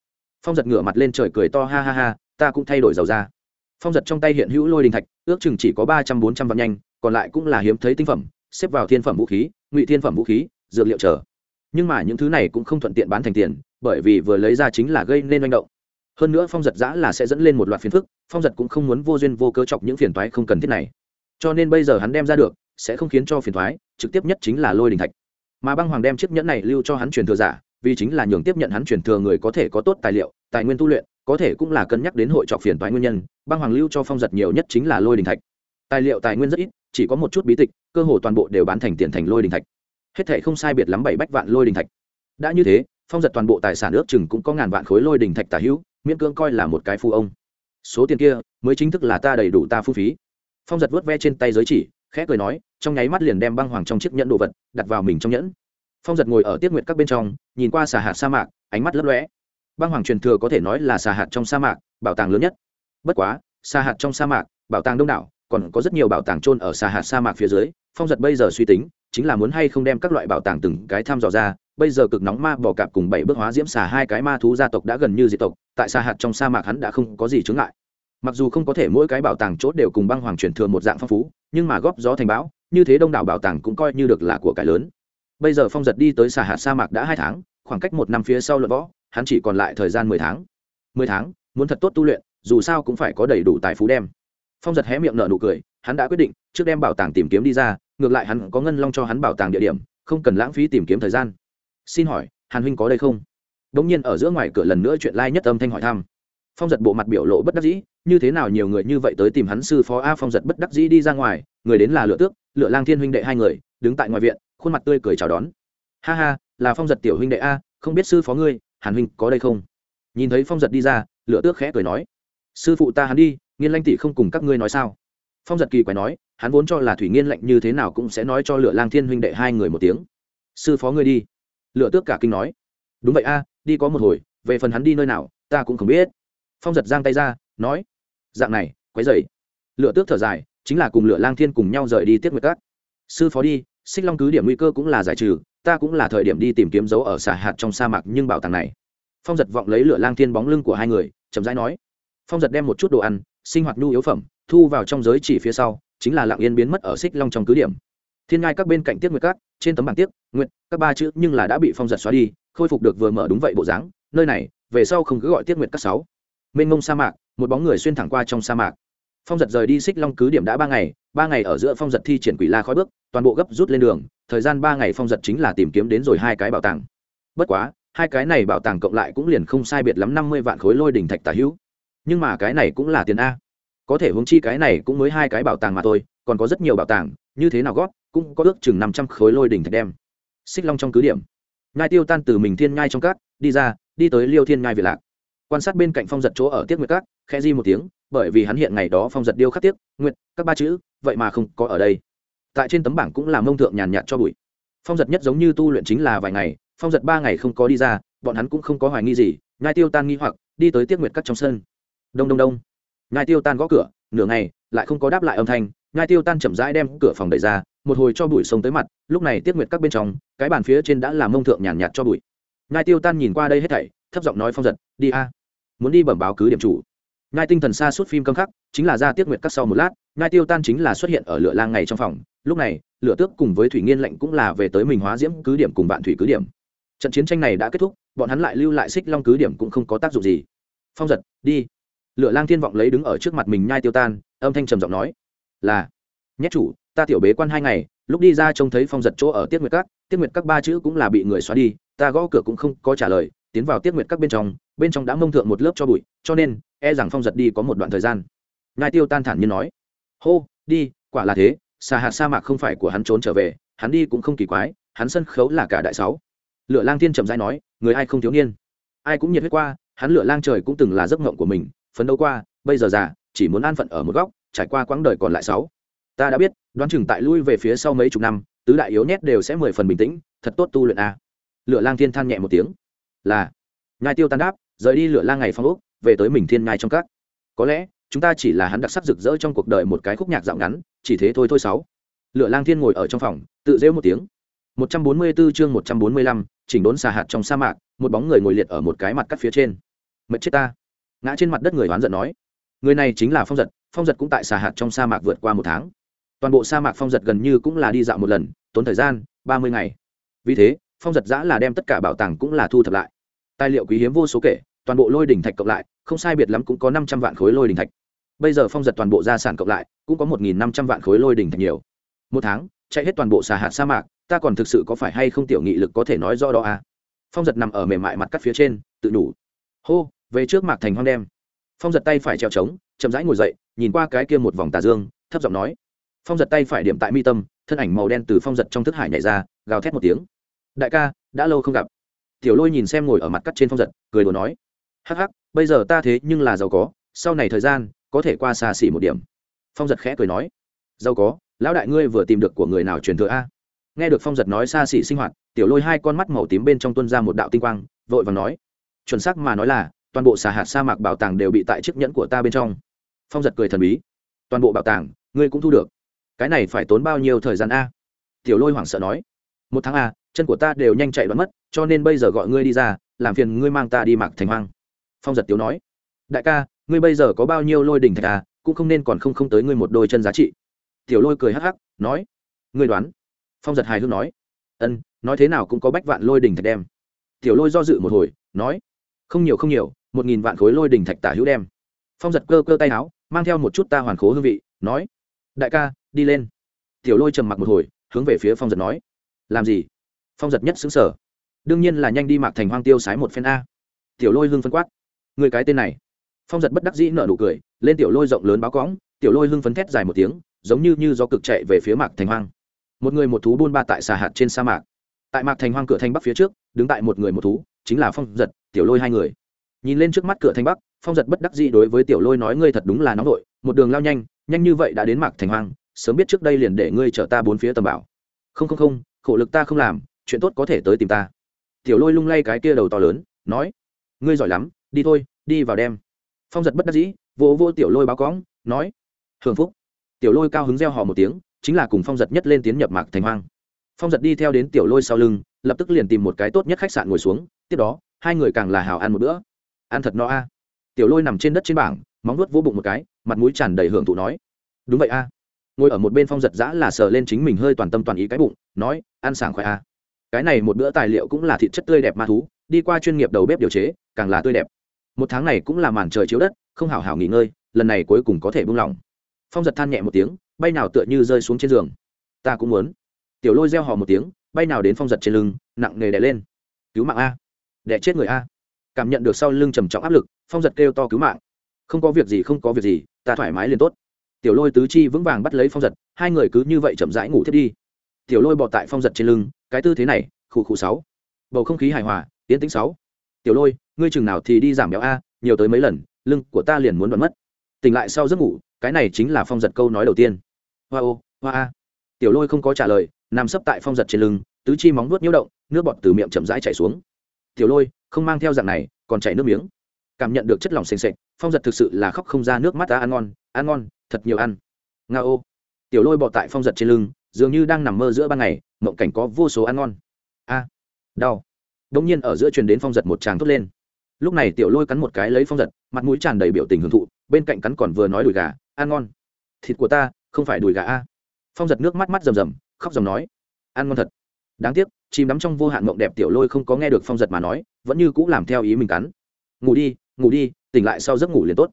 phong giật ngửa mặt lên trời cười to ha ha ha ta cũng thay đổi giàu ra. Phong giật trong tay hiện hữu lôi đình thạch, ước chừng chỉ có ba trăm bốn trăm vạn nhanh, còn lại cũng là hiếm thấy tinh phẩm, xếp vào thiên phẩm vũ khí, ngụy thiên phẩm vũ khí, dược liệu chờ. Nhưng mà những thứ này cũng không thuận tiện bán thành tiền, bởi vì vừa lấy ra chính là gây nên manh động. Hơn nữa phong giật giã là sẽ dẫn lên một loạt phiền phức, phong giật cũng không muốn vô duyên vô cơ chọc những phiền thoái không cần thiết này. Cho nên bây giờ hắn đem ra được, sẽ không khiến cho phiền thoái trực tiếp nhất chính là lôi đình thạch. Mà băng hoàng đem chiếc nhẫn này lưu cho hắn truyền thừa giả, vì chính là nhường tiếp nhận hắn truyền thừa người có thể có tốt tài liệu, tài nguyên tu luyện có thể cũng là cân nhắc đến hội trọc phiền toái nguyên nhân, băng hoàng lưu cho phong giật nhiều nhất chính là lôi đình thạch. Tài liệu tài nguyên rất ít, chỉ có một chút bí tịch, cơ hồ toàn bộ đều bán thành tiền thành lôi đình thạch. Hết thể không sai biệt lắm bảy bách vạn lôi đình thạch. Đã như thế, phong giật toàn bộ tài sản ước chừng cũng có ngàn vạn khối lôi đình thạch tả hữu, miễn cưỡng coi là một cái phu ông. Số tiền kia, mới chính thức là ta đầy đủ ta phu phí. Phong giật vớt ve trên tay giới chỉ, khẽ cười nói, trong nháy mắt liền đem băng hoàng trong chiếc nhẫn đồ vật đặt vào mình trong nhẫn. Phong giật ngồi ở tiết nguyệt các bên trong, nhìn qua xà hạt sa mạc, ánh mắt lấp lóe băng hoàng truyền thừa có thể nói là xà hạt trong sa mạc, bảo tàng lớn nhất. Bất quá xà hạt trong sa mạc, bảo tàng đông đảo, còn có rất nhiều bảo tàng trôn ở xà hạt sa mạc phía dưới. Phong giật bây giờ suy tính, chính là muốn hay không đem các loại bảo tàng từng cái thăm dò ra. Bây giờ cực nóng ma bò cạp cùng bảy bước hóa diễm xà hai cái ma thú gia tộc đã gần như diệt tộc, tại xà hạt trong sa mạc hắn đã không có gì chướng ngại. Mặc dù không có thể mỗi cái bảo tàng chốt đều cùng băng hoàng truyền thừa một dạng phong phú, nhưng mà góp gió thành bão, như thế đông đảo bảo tàng cũng coi như được là của cải lớn. Bây giờ phong giật đi tới xà hạt sa mạc đã hai tháng, khoảng cách một năm phía sau luận võ hắn chỉ còn lại thời gian mười tháng. Mười tháng, muốn thật tốt tu luyện, dù sao cũng phải có đầy đủ tài phú đem. Phong giật hé miệng nở nụ cười, hắn đã quyết định, trước đem bảo tàng tìm kiếm đi ra, ngược lại hắn có ngân long cho hắn bảo tàng địa điểm, không cần lãng phí tìm kiếm thời gian. Xin hỏi, hàn huynh có đây không? Đ ỗ n g nhiên ở giữa ngoài cửa lần nữa chuyện lai、like、nhất âm thanh hỏi thăm. Phong giật bộ mặt biểu lộ bất đắc dĩ, như thế nào nhiều người như vậy tới tìm hắn sư phó a phong giật bất đắc dĩ đi ra ngoài, người đến là lựa tước, lựa lang thiên huynh đệ hai người, đứng tại ngoài viện, khuôn mặt tươi cười chào đón. Ha ha, là phong giật tiểu huynh đệ a, không biết sư phó ngươi hàn huynh, có đây không? Nhìn thấy phong giật đi ra lựa tước khẽ cười nói, sư phụ ta hắn đi, nghiên lanh tỷ không cùng các ngươi nói sao? Phong giật kỳ quái nói, hắn vốn cho là thủy nghiên lạnh như thế nào cũng sẽ nói cho lựa lang thiên huynh đệ hai người một tiếng. Sư phó ngươi đi. Lựa tước cả kinh nói, đúng vậy a, đi có một hồi, về phần hắn đi nơi nào, ta cũng không biết. Phong giật giang tay ra, nói, dạng này, quấy dày lựa tước thở dài, chính là cùng lựa lang thiên cùng nhau rời đi tiết nguyệt các. Sư phó đi xích long cứ điểm nguy cơ cũng là giải trừ, ta cũng là thời điểm đi tìm kiếm dấu ở xả hạt trong sa mạc nhưng bảo tàng này. Phong giật vọng lấy lửa lang thiên bóng lưng của hai người, chậm rãi nói. Phong giật đem một chút đồ ăn, sinh hoạt nhu yếu phẩm, thu vào trong giới chỉ phía sau, chính là lặng yên biến mất ở xích long trong cứ điểm. Thiên ngai các bên cạnh tiết nguyệt các, trên tấm bảng tiết, nguyệt, các ba chữ nhưng là đã bị phong giật xóa đi, khôi phục được vừa mở đúng vậy bộ dáng, nơi này, về sau không cứ gọi tiết nguyệt các sáu. Mênh mông sa mạc, một bóng người xuyên thẳng qua trong sa mạc phong giật rời đi xích long cứ điểm đã ba ngày ba ngày ở giữa phong giật thi triển quỷ la khói bước, toàn bộ gấp rút lên đường, thời gian ba ngày phong giật chính là tìm kiếm đến rồi hai cái bảo tàng. Bất quá, hai cái này bảo tàng cộng lại cũng liền không sai biệt lắm năm mươi vạn khối lôi đỉnh thạch tả hữu. Nhưng mà cái này cũng là tiền a. Có thể hướng chi cái này cũng mới hai cái bảo tàng mà thôi, còn có rất nhiều bảo tàng, như thế nào gót cũng có ước chừng năm trăm khối lôi đỉnh thạch đem. Xích long trong cứ điểm. Ngai tiêu tan từ mình thiên ngai trong cát đi ra, đi tới liêu thiên ngai việt lạc. Quan sát bên cạnh phong giật chỗ ở tiết nguyệt cát khe di một tiếng bởi vì hắn hiện ngày đó phong giật điêu khắc tiếc, nguyệt, các ba chữ, vậy mà không có ở đây. Tại trên tấm bảng cũng là mông thượng nhàn nhạt cho bụi. Phong giật nhất giống như tu luyện chính là vài ngày, phong giật ba ngày không có đi ra, bọn hắn cũng không có hoài nghi gì, nhai tiêu tan nghi hoặc, đi tới tiết nguyệt cắt trong sân. Đông đông đông. Nhai tiêu tan gõ cửa, nửa ngày, lại không có đáp lại âm thanh, nhai tiêu tan chậm rãi đem cửa phòng đẩy ra, một hồi cho bụi sông tới mặt, lúc này tiết nguyệt các bên trong, cái bàn phía trên đã làm mông thượng nhàn nhạt cho bụi. Nhai tiêu tan nhìn qua đây hết thảy, thấp giọng nói phong giật, đi a, muốn đi bẩm báo cứ điểm chủ ngai tinh thần xa suốt phim câm khắc, chính là ra tiết nguyệt các sau một lát ngai tiêu tan chính là xuất hiện ở lửa lang ngày trong phòng. Lúc này, lửa tước cùng với thủy nghiên lệnh cũng là về tới mình hóa diễm cứ điểm cùng vạn thủy cứ điểm. Trận chiến tranh này đã kết thúc, bọn hắn lại lưu lại xích long cứ điểm cũng không có tác dụng gì. Phong giật, đi. Lửa lang thiên vọng lấy đứng ở trước mặt mình nhai tiêu tan, âm thanh trầm giọng nói, là, nhét chủ, ta tiểu bế quan hai ngày, lúc đi ra trông thấy phong giật chỗ ở tiết nguyệt các, tiết nguyệt các ba chữ cũng là bị người xóa đi, ta gõ cửa cũng không có trả lời, tiến vào tiết nguyệt các bên trong bên trong đã mông thượng một lớp cho bụi, cho nên e rằng phong giật đi có một đoạn thời gian. Ngài tiêu tan thản như nói. Hô, đi, quả là thế xà hạt sa mạc không phải của hắn trốn trở về, hắn đi cũng không kỳ quái, hắn sân khấu là cả đại sáu. Lựa lang thiên trầm dai nói, người ai không thiếu niên? Ai cũng nhiệt huyết qua, hắn lựa lang trời cũng từng là giấc ngộng của mình, phấn đấu qua, bây giờ già, chỉ muốn an phận ở một góc, trải qua quãng đời còn lại sáu. Ta đã biết, đoán chừng tại lui về phía sau mấy chục năm, tứ đại yếu nhét đều sẽ mười phần bình tĩnh, thật tốt tu luyện a. Lựa lang thiên than nhẹ một tiếng. Là. Nhai tiêu tan đáp rời đi lựa lang ngày phong úc về tới mình thiên ngai trong các. Có lẽ chúng ta chỉ là hắn đặc sắc rực rỡ trong cuộc đời một cái khúc nhạc dạo ngắn chỉ thế thôi thôi sáu. Lựa lang thiên ngồi ở trong phòng tự rêu một tiếng. 144 chương 145, chỉnh đốn xà hạt trong sa mạc một bóng người ngồi liệt ở một cái mặt cắt phía trên. Mệt chết ta. Ngã trên mặt đất người oán giận nói. Người này chính là phong giật phong giật cũng tại xà hạt trong sa mạc vượt qua một tháng. Toàn bộ sa mạc phong giật gần như cũng là đi dạo một lần tốn thời gian ba mươi ngày. Vì thế phong giật giã là đem tất cả bảo tàng cũng là thu thập lại. Tài liệu quý hiếm vô số kể toàn bộ lôi đỉnh thạch cộng lại, không sai biệt lắm cũng có năm trăm vạn khối lôi đỉnh thạch. Bây giờ phong giật toàn bộ gia sản cộng lại, cũng có một nghìn năm trăm vạn khối lôi đỉnh thạch nhiều. Một tháng, chạy hết toàn bộ xà hạt sa mạc, ta còn thực sự có phải hay không tiểu nghị lực có thể nói do đó à? Phong giật nằm ở mềm mại mặt cắt phía trên, tự đủ hô, về trước mạc thành hoang đem. Phong giật tay phải treo trống, chậm rãi ngồi dậy, nhìn qua cái kia một vòng tà dương, thấp giọng nói. Phong giật tay phải điểm tại mi tâm, thân ảnh màu đen từ phong giật trong thức hải nhảy ra, gào thét một tiếng. Đại ca, đã lâu không gặp. Tiểu lôi nhìn xem ngồi ở mặt cắt trên phong giật, cười đùa nói hắc hắc, bây giờ ta thế nhưng là giàu có, sau này thời gian, có thể qua xa xỉ một điểm. Phong giật khẽ cười nói. Giàu có, lão đại ngươi vừa tìm được của người nào truyền thừa a? Nghe được phong giật nói xa xỉ sinh hoạt, tiểu lôi hai con mắt màu tím bên trong tuân ra một đạo tinh quang, vội vàng nói. Chuẩn xác mà nói là, toàn bộ xà hạt sa mạc bảo tàng đều bị tại chiếc nhẫn của ta bên trong. Phong giật cười thần bí. Toàn bộ bảo tàng, ngươi cũng thu được. Cái này phải tốn bao nhiêu thời gian a? Tiểu lôi hoảng sợ nói. Một tháng a, chân của ta đều nhanh chạy đoán mất, cho nên bây giờ gọi ngươi đi ra, làm phiền ngươi mang ta đi mặc thành hoang phong giật tiếu nói, đại ca, ngươi bây giờ có bao nhiêu lôi đỉnh thạch à cũng không nên còn không không tới ngươi một đôi chân giá trị. Tiểu lôi cười hắc hắc, nói, ngươi đoán? Phong giật hài hước nói, ân, nói thế nào cũng có bách vạn lôi đỉnh thạch đem. Tiểu lôi do dự một hồi, nói, không nhiều không nhiều, một nghìn vạn khối lôi đỉnh thạch tả hữu đem. Phong giật cơ cơ tay áo, mang theo một chút ta hoàn khố hương vị, nói, đại ca, đi lên. Tiểu lôi trầm mặc một hồi, hướng về phía phong giật nói, làm gì? Phong giật nhất xứng sở đương nhiên là nhanh đi mạc thành hoang tiêu sái một phen a. Tiểu lôi hương phân quát người cái tên này. Phong giật bất đắc dĩ nở nụ cười, lên tiểu lôi rộng lớn báo cõng, tiểu lôi hưng phấn thét dài một tiếng, giống như như do cực chạy về phía mạc thành hoang. Một người một thú buôn ba tại xà hạt trên sa mạc. Tại mạc thành hoang cửa thanh bắc phía trước, đứng tại một người một thú, chính là phong giật, tiểu lôi hai người. Nhìn lên trước mắt cửa thanh bắc, phong giật bất đắc dĩ đối với tiểu lôi nói ngươi thật đúng là nóng vội, một đường lao nhanh nhanh như vậy đã đến mạc thành hoang, sớm biết trước đây liền để ngươi chở ta bốn phía tầm bảo. Không không không, khổ lực ta không làm, chuyện tốt có thể tới tìm ta. Tiểu lôi lung lay cái kia đầu to lớn, nói, ngươi giỏi lắm đi thôi, đi vào đem. Phong giật bất đắc dĩ, vỗ vỗ tiểu lôi báo cóng nói, hưởng phúc. Tiểu lôi cao hứng reo hò một tiếng, chính là cùng phong giật nhất lên tiến nhập mạc thành hoang. Phong giật đi theo đến tiểu lôi sau lưng, lập tức liền tìm một cái tốt nhất khách sạn ngồi xuống, tiếp đó, hai người càng là hào ăn một bữa. Ăn thật no a. Tiểu lôi nằm trên đất trên bảng, móng nuốt vỗ bụng một cái, mặt mũi tràn đầy hưởng thụ nói, đúng vậy a. Ngồi ở một bên phong giật giã là sờ lên chính mình hơi toàn tâm toàn ý cái bụng, nói, ăn sảng khoai a. Cái này một bữa tài liệu cũng là thịt chất tươi đẹp ma thú, đi qua chuyên nghiệp đầu bếp điều chế, càng là tươi đẹp một tháng này cũng là màn trời chiếu đất, không hảo hảo nghỉ ngơi, lần này cuối cùng có thể buông lỏng. Phong giật than nhẹ một tiếng, bay nào tựa như rơi xuống trên giường. Ta cũng muốn. Tiểu lôi reo hò một tiếng, bay nào đến phong giật trên lưng, nặng nề đè lên. Cứu mạng a. Đè chết người a. Cảm nhận được sau lưng trầm trọng áp lực, phong giật kêu to cứu mạng. Không có việc gì, không có việc gì, ta thoải mái liền tốt. Tiểu lôi tứ chi vững vàng bắt lấy phong giật, hai người cứ như vậy chậm rãi ngủ thiết đi. Tiểu lôi bọt tại phong giật trên lưng, cái tư thế này, khụ khụ sáu. Bầu không khí hài hòa, tiến tính sáu. Tiểu lôi ngươi chừng nào thì đi giảm béo a, nhiều tới mấy lần, lưng của ta liền muốn đoạn mất. Tỉnh lại sau giấc ngủ, cái này chính là phong giật câu nói đầu tiên. Hoa ô, hoa a. Tiểu lôi không có trả lời, nằm sấp tại phong giật trên lưng, tứ chi móng nuốt nhiễu động, nước bọt từ miệng chậm rãi chảy xuống. Tiểu lôi, không mang theo dạng này, còn chảy nước miếng. Cảm nhận được chất lỏng s ề phong giật thực sự là khóc không ra nước mắt ta ăn ngon ăn ngon, thật nhiều ăn. Nga ô. Tiểu lôi bọ tại phong giật trên lưng, dường như đang nằm mơ giữa ban ngày, mộng cảnh có vô số ăn ngon. A. Đau. Đông nhiên ở giữa truyền đến phong giật một tràng thốt lên lúc này tiểu lôi cắn một cái lấy phong giật, mặt mũi tràn đầy biểu tình hưởng thụ, bên cạnh cắn còn vừa nói đùi gà, ăn ngon. Thịt của ta, không phải đùi gà a? Phong giật nước mắt mắt rầm rầm, khóc dòng nói, ăn ngon thật. Đáng tiếc, chìm đắm trong vô hạn mộng đẹp tiểu lôi không có nghe được phong giật mà nói, vẫn như cũng làm theo ý mình cắn. Ngủ đi ngủ đi, tỉnh lại sau giấc ngủ liền tốt.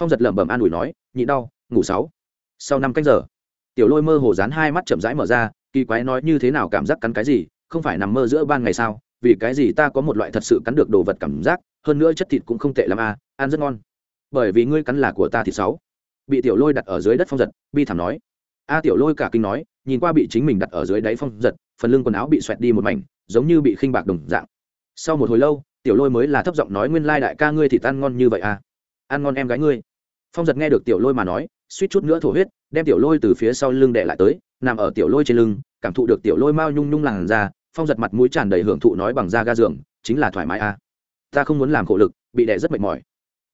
Phong giật lẩm bẩm an ủi nói nhị đau, ngủ sáu. Sau năm canh giờ, tiểu lôi mơ hồ dán hai mắt chậm rãi mở ra, kỳ quái nói như thế nào cảm giác cắn cái gì, không phải nằm mơ giữa ban ngày sao? Vì cái gì ta có một loại thật sự cắn được đồ vật cảm giác, hơn nữa chất thịt cũng không tệ l ắ m à ăn rất ngon. Bởi vì ngươi cắn là của ta thịt sáu. Bị tiểu lôi đặt ở dưới đất phong giật, bi thảm nói. A tiểu lôi cả kinh nói, nhìn qua bị chính mình đặt ở dưới đáy phong giật, phần lưng quần áo bị xoẹt đi một mảnh, giống như bị khinh bạc đồng dạng. Sau một hồi lâu, tiểu lôi mới là thấp giọng nói nguyên lai đại ca ngươi thì ăn ngon như vậy à. Ăn ngon em gái ngươi. Phong giật nghe được tiểu lôi mà nói, suýt chút nữa thổ huyết, đem tiểu lôi từ phía sau lưng đệ lại tới, nằm ở tiểu lôi trên lưng, cảm thụ được tiểu lôi mao nhung nhung làn ra phong giật mặt mũi tràn đầy hưởng thụ nói bằng da ga giường, chính là thoải mái à. Ta không muốn làm khổ lực, bị đẻ rất mệt mỏi.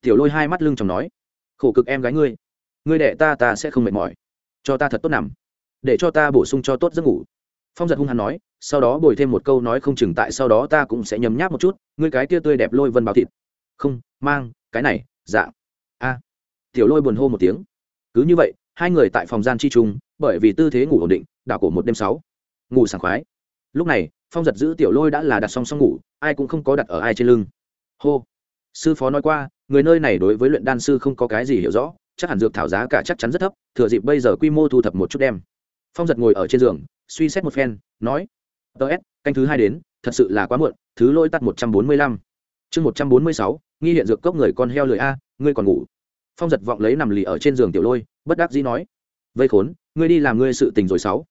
Tiểu lôi hai mắt lưng chồng nói, khổ cực em gái ngươi. Ngươi đẻ ta ta sẽ không mệt mỏi. Cho ta thật tốt nằm. Để cho ta bổ sung cho tốt giấc ngủ. Phong giật hung hăng nói, sau đó bồi thêm một câu nói không chừng tại sau đó ta cũng sẽ nhấm nháp một chút, ngươi cái kia tươi đẹp lôi vân báo thịt. Không, mang, cái này dạ. A. Tiểu lôi buồn hô một tiếng. Cứ như vậy, hai người tại phòng gian chi chung, bởi vì tư thế ngủ ổn định, đảo cổ một đêm sáu. Ngủ sảng khoái lúc này, phong giật giữ tiểu lôi đã là đặt song song ngủ, ai cũng không có đặt ở ai trên lưng. Hô. Sư phó nói qua, người nơi này đối với luyện đan sư không có cái gì hiểu rõ, chắc hẳn dược thảo giá cả chắc chắn rất thấp, thừa dịp bây giờ quy mô thu thập một chút đem. Phong giật ngồi ở trên giường, suy xét một phen, nói tờ s, canh thứ hai đến, thật sự là quá muộn, thứ lôi tắt một trăm bốn mươi lăm. Chương một trăm bốn mươi sáu, nghi hiện dược cốc người con heo lười a, ngươi còn ngủ. Phong giật vọng lấy nằm lì ở trên giường tiểu lôi, bất đắc dĩ nói, vây khốn, ngươi đi làm ngươi sự tình rồi sáu.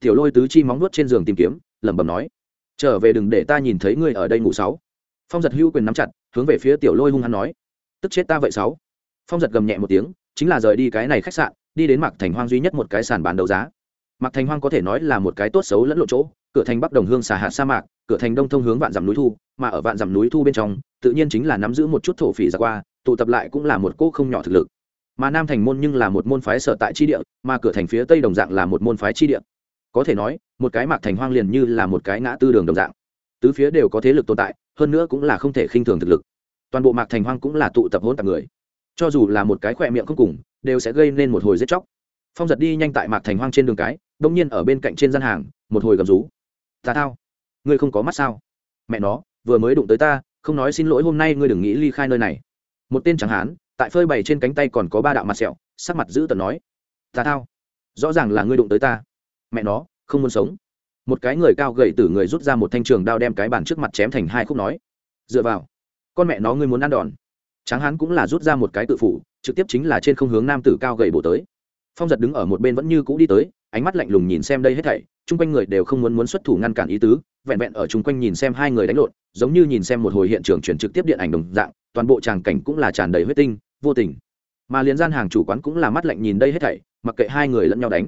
Tiểu lôi tứ chi móng nuốt trên giường tìm kiếm lẩm bẩm nói, trở về đừng để ta nhìn thấy ngươi ở đây ngủ sáu. Phong giật hưu quyền nắm chặt, hướng về phía tiểu lôi hung hăng nói, tức chết ta vậy sáu? Phong giật gầm nhẹ một tiếng, chính là rời đi cái này khách sạn, đi đến mạc thành hoang duy nhất một cái sàn bán đấu giá. Mạc thành hoang có thể nói là một cái tốt xấu lẫn lộ chỗ, cửa thành bắc đồng hương xà hạt sa mạc, cửa thành đông thông hướng vạn dặm núi thu, mà ở vạn dặm núi thu bên trong, tự nhiên chính là nắm giữ một chút thổ phỉ ra qua, tụ tập lại cũng là một cỗ không nhỏ thực lực. Mà nam thành môn nhưng là một môn phái sở tại chi địa, mà cửa thành phía tây đồng dạng là một môn phái chi địa có thể nói, một cái mạc thành hoang liền như là một cái ngã tư đường đồng dạng. Tứ phía đều có thế lực tồn tại, hơn nữa cũng là không thể khinh thường thực lực. Toàn bộ mạc thành hoang cũng là tụ tập hỗn tạp người. Cho dù là một cái khỏe miệng không cùng, đều sẽ gây nên một hồi giết chóc. Phong giật đi nhanh tại mạc thành hoang trên đường cái, đông nhiên ở bên cạnh trên gian hàng, một hồi gầm rú. Ta thao, ngươi không có mắt sao? Mẹ nó, vừa mới đụng tới ta, không nói xin lỗi hôm nay ngươi đừng nghĩ ly khai nơi này. Một tên chẳng hán, tại phơi bày trên cánh tay còn có ba đạo mặt sẹo, sắc mặt giữ tần nói, ta thao, rõ ràng là ngươi đụng tới ta mẹ nó, không muốn sống. Một cái người cao gậy từ người rút ra một thanh trường đao đem cái bàn trước mặt chém thành hai khúc nói. Dựa vào. Con mẹ nó ngươi muốn ăn đòn. Tráng hán cũng là rút ra một cái tự phủ trực tiếp chính là trên không hướng nam tử cao gậy bổ tới. Phong giật đứng ở một bên vẫn như cũ đi tới, ánh mắt lạnh lùng nhìn xem đây hết thảy, chung quanh người đều không muốn muốn xuất thủ ngăn cản ý tứ, vẹn vẹn ở chung quanh nhìn xem hai người đánh lộn, giống như nhìn xem một hồi hiện trường chuyển trực tiếp điện ảnh đồng dạng, toàn bộ tràng cảnh cũng là tràn đầy huyết tinh, vô tình. Mà liền gian hàng chủ quán cũng là mắt lạnh nhìn đây hết thảy, mặc kệ hai người lẫn nhau đánh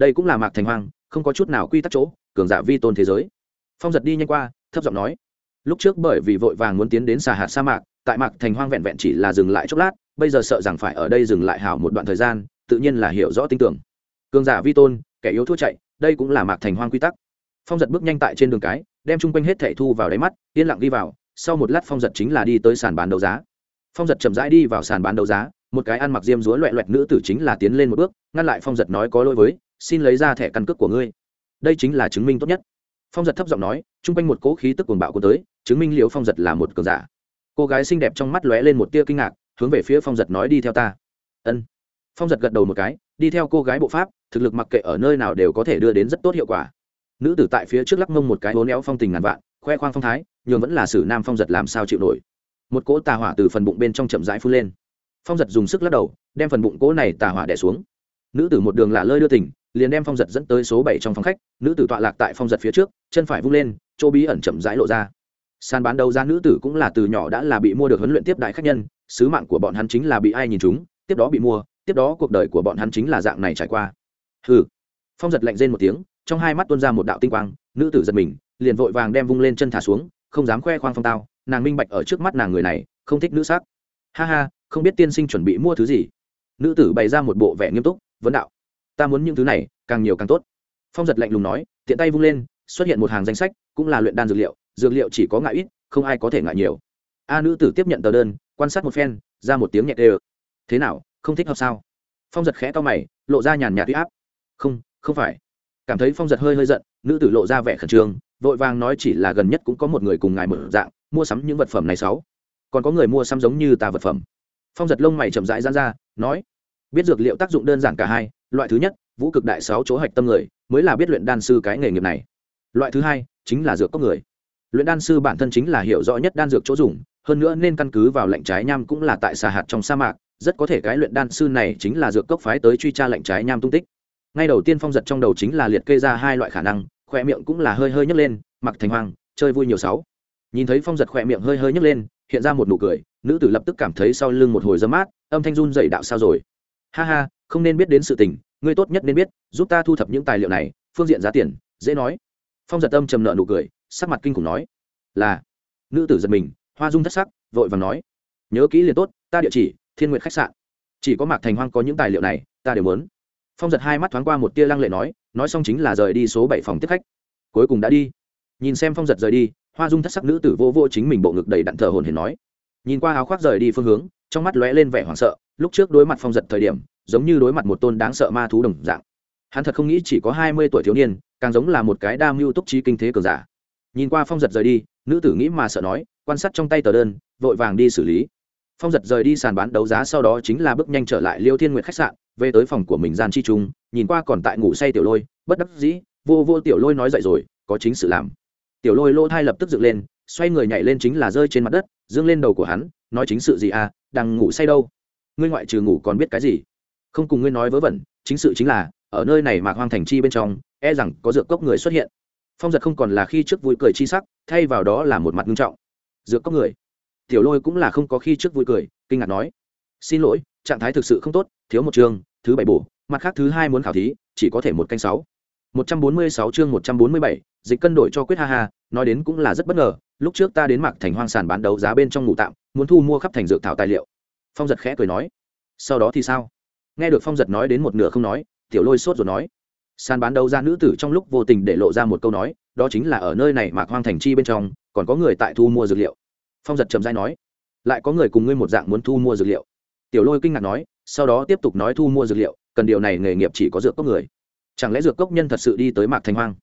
đây cũng là mạc thành hoang, không có chút nào quy tắc chỗ, cường giả vi tôn thế giới. Phong giật đi nhanh qua, thấp giọng nói, lúc trước bởi vì vội vàng muốn tiến đến xà hạt sa mạc, tại mạc thành hoang vẹn vẹn chỉ là dừng lại chốc lát, bây giờ sợ rằng phải ở đây dừng lại hảo một đoạn thời gian, tự nhiên là hiểu rõ tin tưởng. Cường giả vi tôn, kẻ yếu thua chạy, đây cũng là mạc thành hoang quy tắc. Phong giật bước nhanh tại trên đường cái, đem chung quanh hết thẻ thu vào đáy mắt, yên lặng đi vào, sau một lát phong giật chính là đi tới sàn bán đấu giá. Phong giật chậm rãi đi vào sàn bán đấu giá, một cái ăn mặc diêm dúa loẹ loẹt nữ tử chính là tiến lên một bước, ngăn lại phong giật nói có lỗi với xin lấy ra thẻ căn cước của ngươi. Đây chính là chứng minh tốt nhất. Phong giật thấp giọng nói chung quanh một cỗ khí tức cuồng bạo của tới, chứng minh liễu phong giật là một cường giả. Cô gái xinh đẹp trong mắt lóe lên một tia kinh ngạc, hướng về phía phong giật nói, đi theo ta. Ân. Phong giật gật đầu một cái, đi theo cô gái bộ pháp, thực lực mặc kệ ở nơi nào đều có thể đưa đến rất tốt hiệu quả. Nữ tử tại phía trước lắc mông một cái, hố néo phong tình ngàn vạn, khoe khoang phong thái, nhường vẫn là sử nam phong giật làm sao chịu nổi. Một cỗ tà hỏa từ phần bụng bên trong chậm rãi phun lên. Phong giật dùng sức lắc đầu, đem phần bụng cỗ này tà hỏa đẻ xuống nữ tử một đường lạ lơi đưa tỉnh liền đem phong giật dẫn tới số bảy trong phòng khách, nữ tử tọa lạc tại phong giật phía trước, chân phải vung lên, chỗ bí ẩn chậm rãi lộ ra. Sàn bán đấu giá nữ tử cũng là từ nhỏ đã là bị mua được huấn luyện tiếp đại khách nhân, sứ mạng của bọn hắn chính là bị ai nhìn chúng, tiếp đó bị mua, tiếp đó cuộc đời của bọn hắn chính là dạng này trải qua. Hừ. Phong giật lạnh rên một tiếng, trong hai mắt tuôn ra một đạo tinh quang, nữ tử giật mình, liền vội vàng đem vung lên chân thả xuống, không dám khoe khoang phong tao, nàng minh bạch ở trước mắt nàng người này, không thích nữ sắc. Ha ha, không biết tiên sinh chuẩn bị mua thứ gì. Nữ tử bày ra một bộ vẻ nghiêm túc vấn đạo. Ta muốn những thứ này, càng nhiều càng tốt. Phong giật lạnh lùng nói, tiện tay vung lên, xuất hiện một hàng danh sách, cũng là luyện đan dược liệu dược liệu chỉ có ngại ít, không ai có thể ngại nhiều. A nữ tử tiếp nhận tờ đơn, quan sát một phen, ra một tiếng nhẹ đê thế nào, không thích hợp sao? Phong giật khẽ to mày, lộ ra nhàn nhạt huy áp. Không không phải. Cảm thấy phong giật hơi hơi giận, nữ tử lộ ra vẻ khẩn trương, vội vàng nói chỉ là gần nhất cũng có một người cùng ngài mở dạng, mua sắm những vật phẩm này sáu. Còn có người mua sắm giống như ta vật phẩm. Phong giật lông mày chậm rãi dán ra, nói biết dược liệu tác dụng đơn giản cả hai, loại thứ nhất, vũ cực đại sáu chỗ hạch tâm người, mới là biết luyện đan sư cái nghề nghiệp này. Loại thứ hai, chính là dược cốc người. Luyện đan sư bản thân chính là hiểu rõ nhất đan dược chỗ dùng, hơn nữa nên căn cứ vào lệnh trái nham cũng là tại xà hạt trong sa mạc, rất có thể cái luyện đan sư này chính là dược cốc phái tới truy tra lệnh trái nham tung tích. Ngay đầu tiên phong giật trong đầu chính là liệt kê ra hai loại khả năng khoe miệng cũng là hơi hơi nhấc lên, mặc thành hoang, chơi vui nhiều sáu. Nhìn thấy phong giật khoe miệng hơi hơi nhấc lên, hiện ra một nụ cười, nữ tử lập tức cảm thấy sau lưng một hồi dơ mát, âm thanh run dậy đạo sao rồi? Ha ha, không nên biết đến sự tình, ngươi tốt nhất nên biết, giúp ta thu thập những tài liệu này, phương diện giá tiền, dễ nói. Phong giật âm trầm nợ nụ cười, sắc mặt kinh khủng nói. Là. Nữ tử giật mình, hoa dung thất sắc, vội và nói. Nhớ kỹ liền tốt, ta địa chỉ, thiên nguyện khách sạn. Chỉ có mạc thành hoang có những tài liệu này, ta đều muốn. Phong giật hai mắt thoáng qua một tia lăng lệ nói nói xong chính là rời đi số bảy phòng tiếp khách. Cuối cùng đã đi. Nhìn xem phong giật rời đi, hoa dung thất sắc nữ tử vô vô chính mình bộ ngực đầy đặn thờ hồn hển nói. Nhìn qua áo khoác rời đi phương hướng trong mắt lóe lên vẻ hoảng sợ, lúc trước đối mặt phong giật thời điểm, giống như đối mặt một tôn đáng sợ ma thú đồng dạng. Hắn thật không nghĩ chỉ có hai mươi tuổi thiếu niên, càng giống là một cái đam mưu túc trí kinh thế cường giả. Nhìn qua phong giật rời đi, nữ tử nghĩ mà sợ nói, quan sát trong tay tờ đơn, vội vàng đi xử lý. Phong giật rời đi sàn bán đấu giá sau đó chính là bước nhanh trở lại liêu thiên nguyệt khách sạn, về tới phòng của mình gian chi trung, nhìn qua còn tại ngủ say tiểu lôi, bất đắc dĩ, vô vô tiểu lôi nói dậy rồi, có chính sự làm. Tiểu lôi lỗ thai lập tức dựng lên, xoay người nhảy lên chính là rơi trên mặt đất, dương lên đầu của hắn, nói chính sự gì à đang ngủ say đâu? Ngươi ngoại trừ ngủ còn biết cái gì? Không cùng ngươi nói vớ vẩn, chính sự chính là, ở nơi này mạc hoang thành chi bên trong e rằng có dược cốc người xuất hiện. Phong giật không còn là khi trước vui cười chi sắc, thay vào đó là một mặt nghiêm trọng. Dược cốc người? Tiểu lôi cũng là không có khi trước vui cười, kinh ngạc nói. Xin lỗi, trạng thái thực sự không tốt, thiếu một chương, thứ bảy bổ, mặt khác thứ hai muốn khảo thí, chỉ có thể một canh sáu. Một trăm bốn mươi sáu chương một trăm bốn mươi bảy, dịch cân đổi cho quyết ha ha, nói đến cũng là rất bất ngờ, lúc trước ta đến mạc thành hoang sản bán đấu giá bên trong ngủ tạm muốn thu mua khắp thành dược thảo tài liệu. Phong giật khẽ cười nói, sau đó thì sao? Nghe được phong giật nói đến một nửa không nói, tiểu lôi sốt rồi nói, sàn bán đấu ra nữ tử trong lúc vô tình để lộ ra một câu nói, đó chính là ở nơi này mạc hoang thành chi bên trong, còn có người tại thu mua dược liệu. Phong giật trầm dai nói, lại có người cùng ngươi một dạng muốn thu mua dược liệu. Tiểu lôi kinh ngạc nói, sau đó tiếp tục nói thu mua dược liệu, cần điều này nghề nghiệp chỉ có dược cốc người. Chẳng lẽ dược cốc nhân thật sự đi tới mạc thành hoang?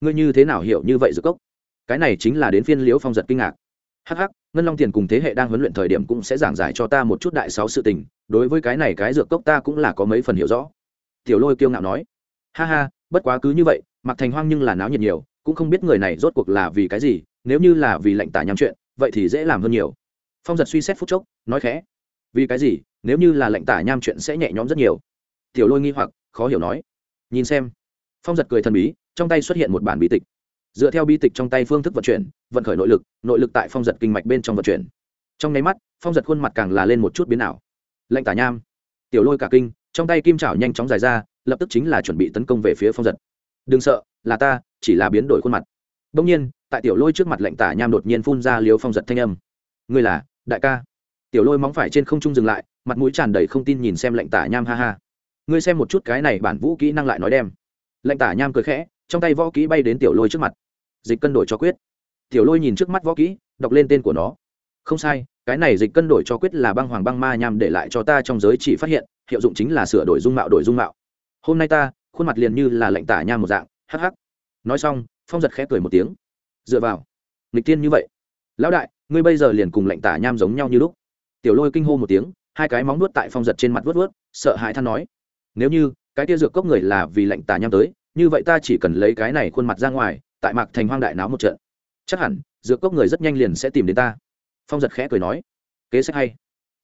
Ngươi như thế nào hiểu như vậy dược cốc? Cái này chính là đến phiên liễu phong giật kinh ngạc hắc hắc, ngân long tiền cùng thế hệ đang huấn luyện thời điểm cũng sẽ giảng giải cho ta một chút đại sáu sự tình, đối với cái này cái dược cốc ta cũng là có mấy phần hiểu rõ. Tiểu lôi kiêu ngạo nói. Ha ha, bất quá cứ như vậy mặc thành hoang nhưng là náo nhiệt nhiều, cũng không biết người này rốt cuộc là vì cái gì, nếu như là vì lệnh tả nhắm chuyện, vậy thì dễ làm hơn nhiều. Phong giật suy xét phút chốc, nói khẽ. Vì cái gì, nếu như là lệnh tả nham chuyện sẽ nhẹ nhõm rất nhiều. Tiểu lôi nghi hoặc, khó hiểu nói. Nhìn xem. Phong giật cười thần bí, trong tay xuất hiện một bản bí tịch dựa theo bi tịch trong tay phương thức vận chuyển, vận khởi nội lực nội lực tại phong giật kinh mạch bên trong vận chuyển. Trong nháy mắt, phong giật khuôn mặt càng là lên một chút biến ảo. Lệnh tả nham. Tiểu lôi cả kinh, trong tay kim chảo nhanh chóng dài ra, lập tức chính là chuẩn bị tấn công về phía phong giật. Đừng sợ, là ta, chỉ là biến đổi khuôn mặt. Đông nhiên, tại tiểu lôi trước mặt lệnh tả nham đột nhiên phun ra liếu phong giật thanh âm. Ngươi là, đại ca. Tiểu lôi móng phải trên không trung dừng lại, mặt mũi tràn đầy không tin nhìn xem lệnh tả nham ha ha. Ngươi xem một chút cái này bản vũ kỹ năng lại nói đem. Lệnh tả nham cười khẽ, trong tay võ kỹ bay đến tiểu lôi trước mặt dịch cân đổi cho quyết. Tiểu lôi nhìn trước mắt võ kỹ, đọc lên tên của nó. Không sai, cái này dịch cân đổi cho quyết là băng hoàng băng ma nhằm để lại cho ta trong giới chỉ phát hiện, hiệu dụng chính là sửa đổi dung mạo đổi dung mạo. Hôm nay ta, khuôn mặt liền như là lệnh tả nham một dạng, hắc hắc. Nói xong, phong giật khẽ cười một tiếng. Dựa vào. Nghịch tiên như vậy. Lão đại, ngươi bây giờ liền cùng lệnh tả nham giống nhau như lúc. Tiểu lôi kinh hô một tiếng, hai cái móng nuốt tại phong giật trên mặt vớt vớt sợ hãi than nói. Nếu như, cái tia dược cốc người là vì lệnh tả nham tới như vậy ta chỉ cần lấy cái này khuôn mặt ra ngoài, tại mạc thành hoang đại náo một trận. Chắc hẳn, dược cốc người rất nhanh liền sẽ tìm đến ta. Phong giật khẽ cười nói. Kế sách hay.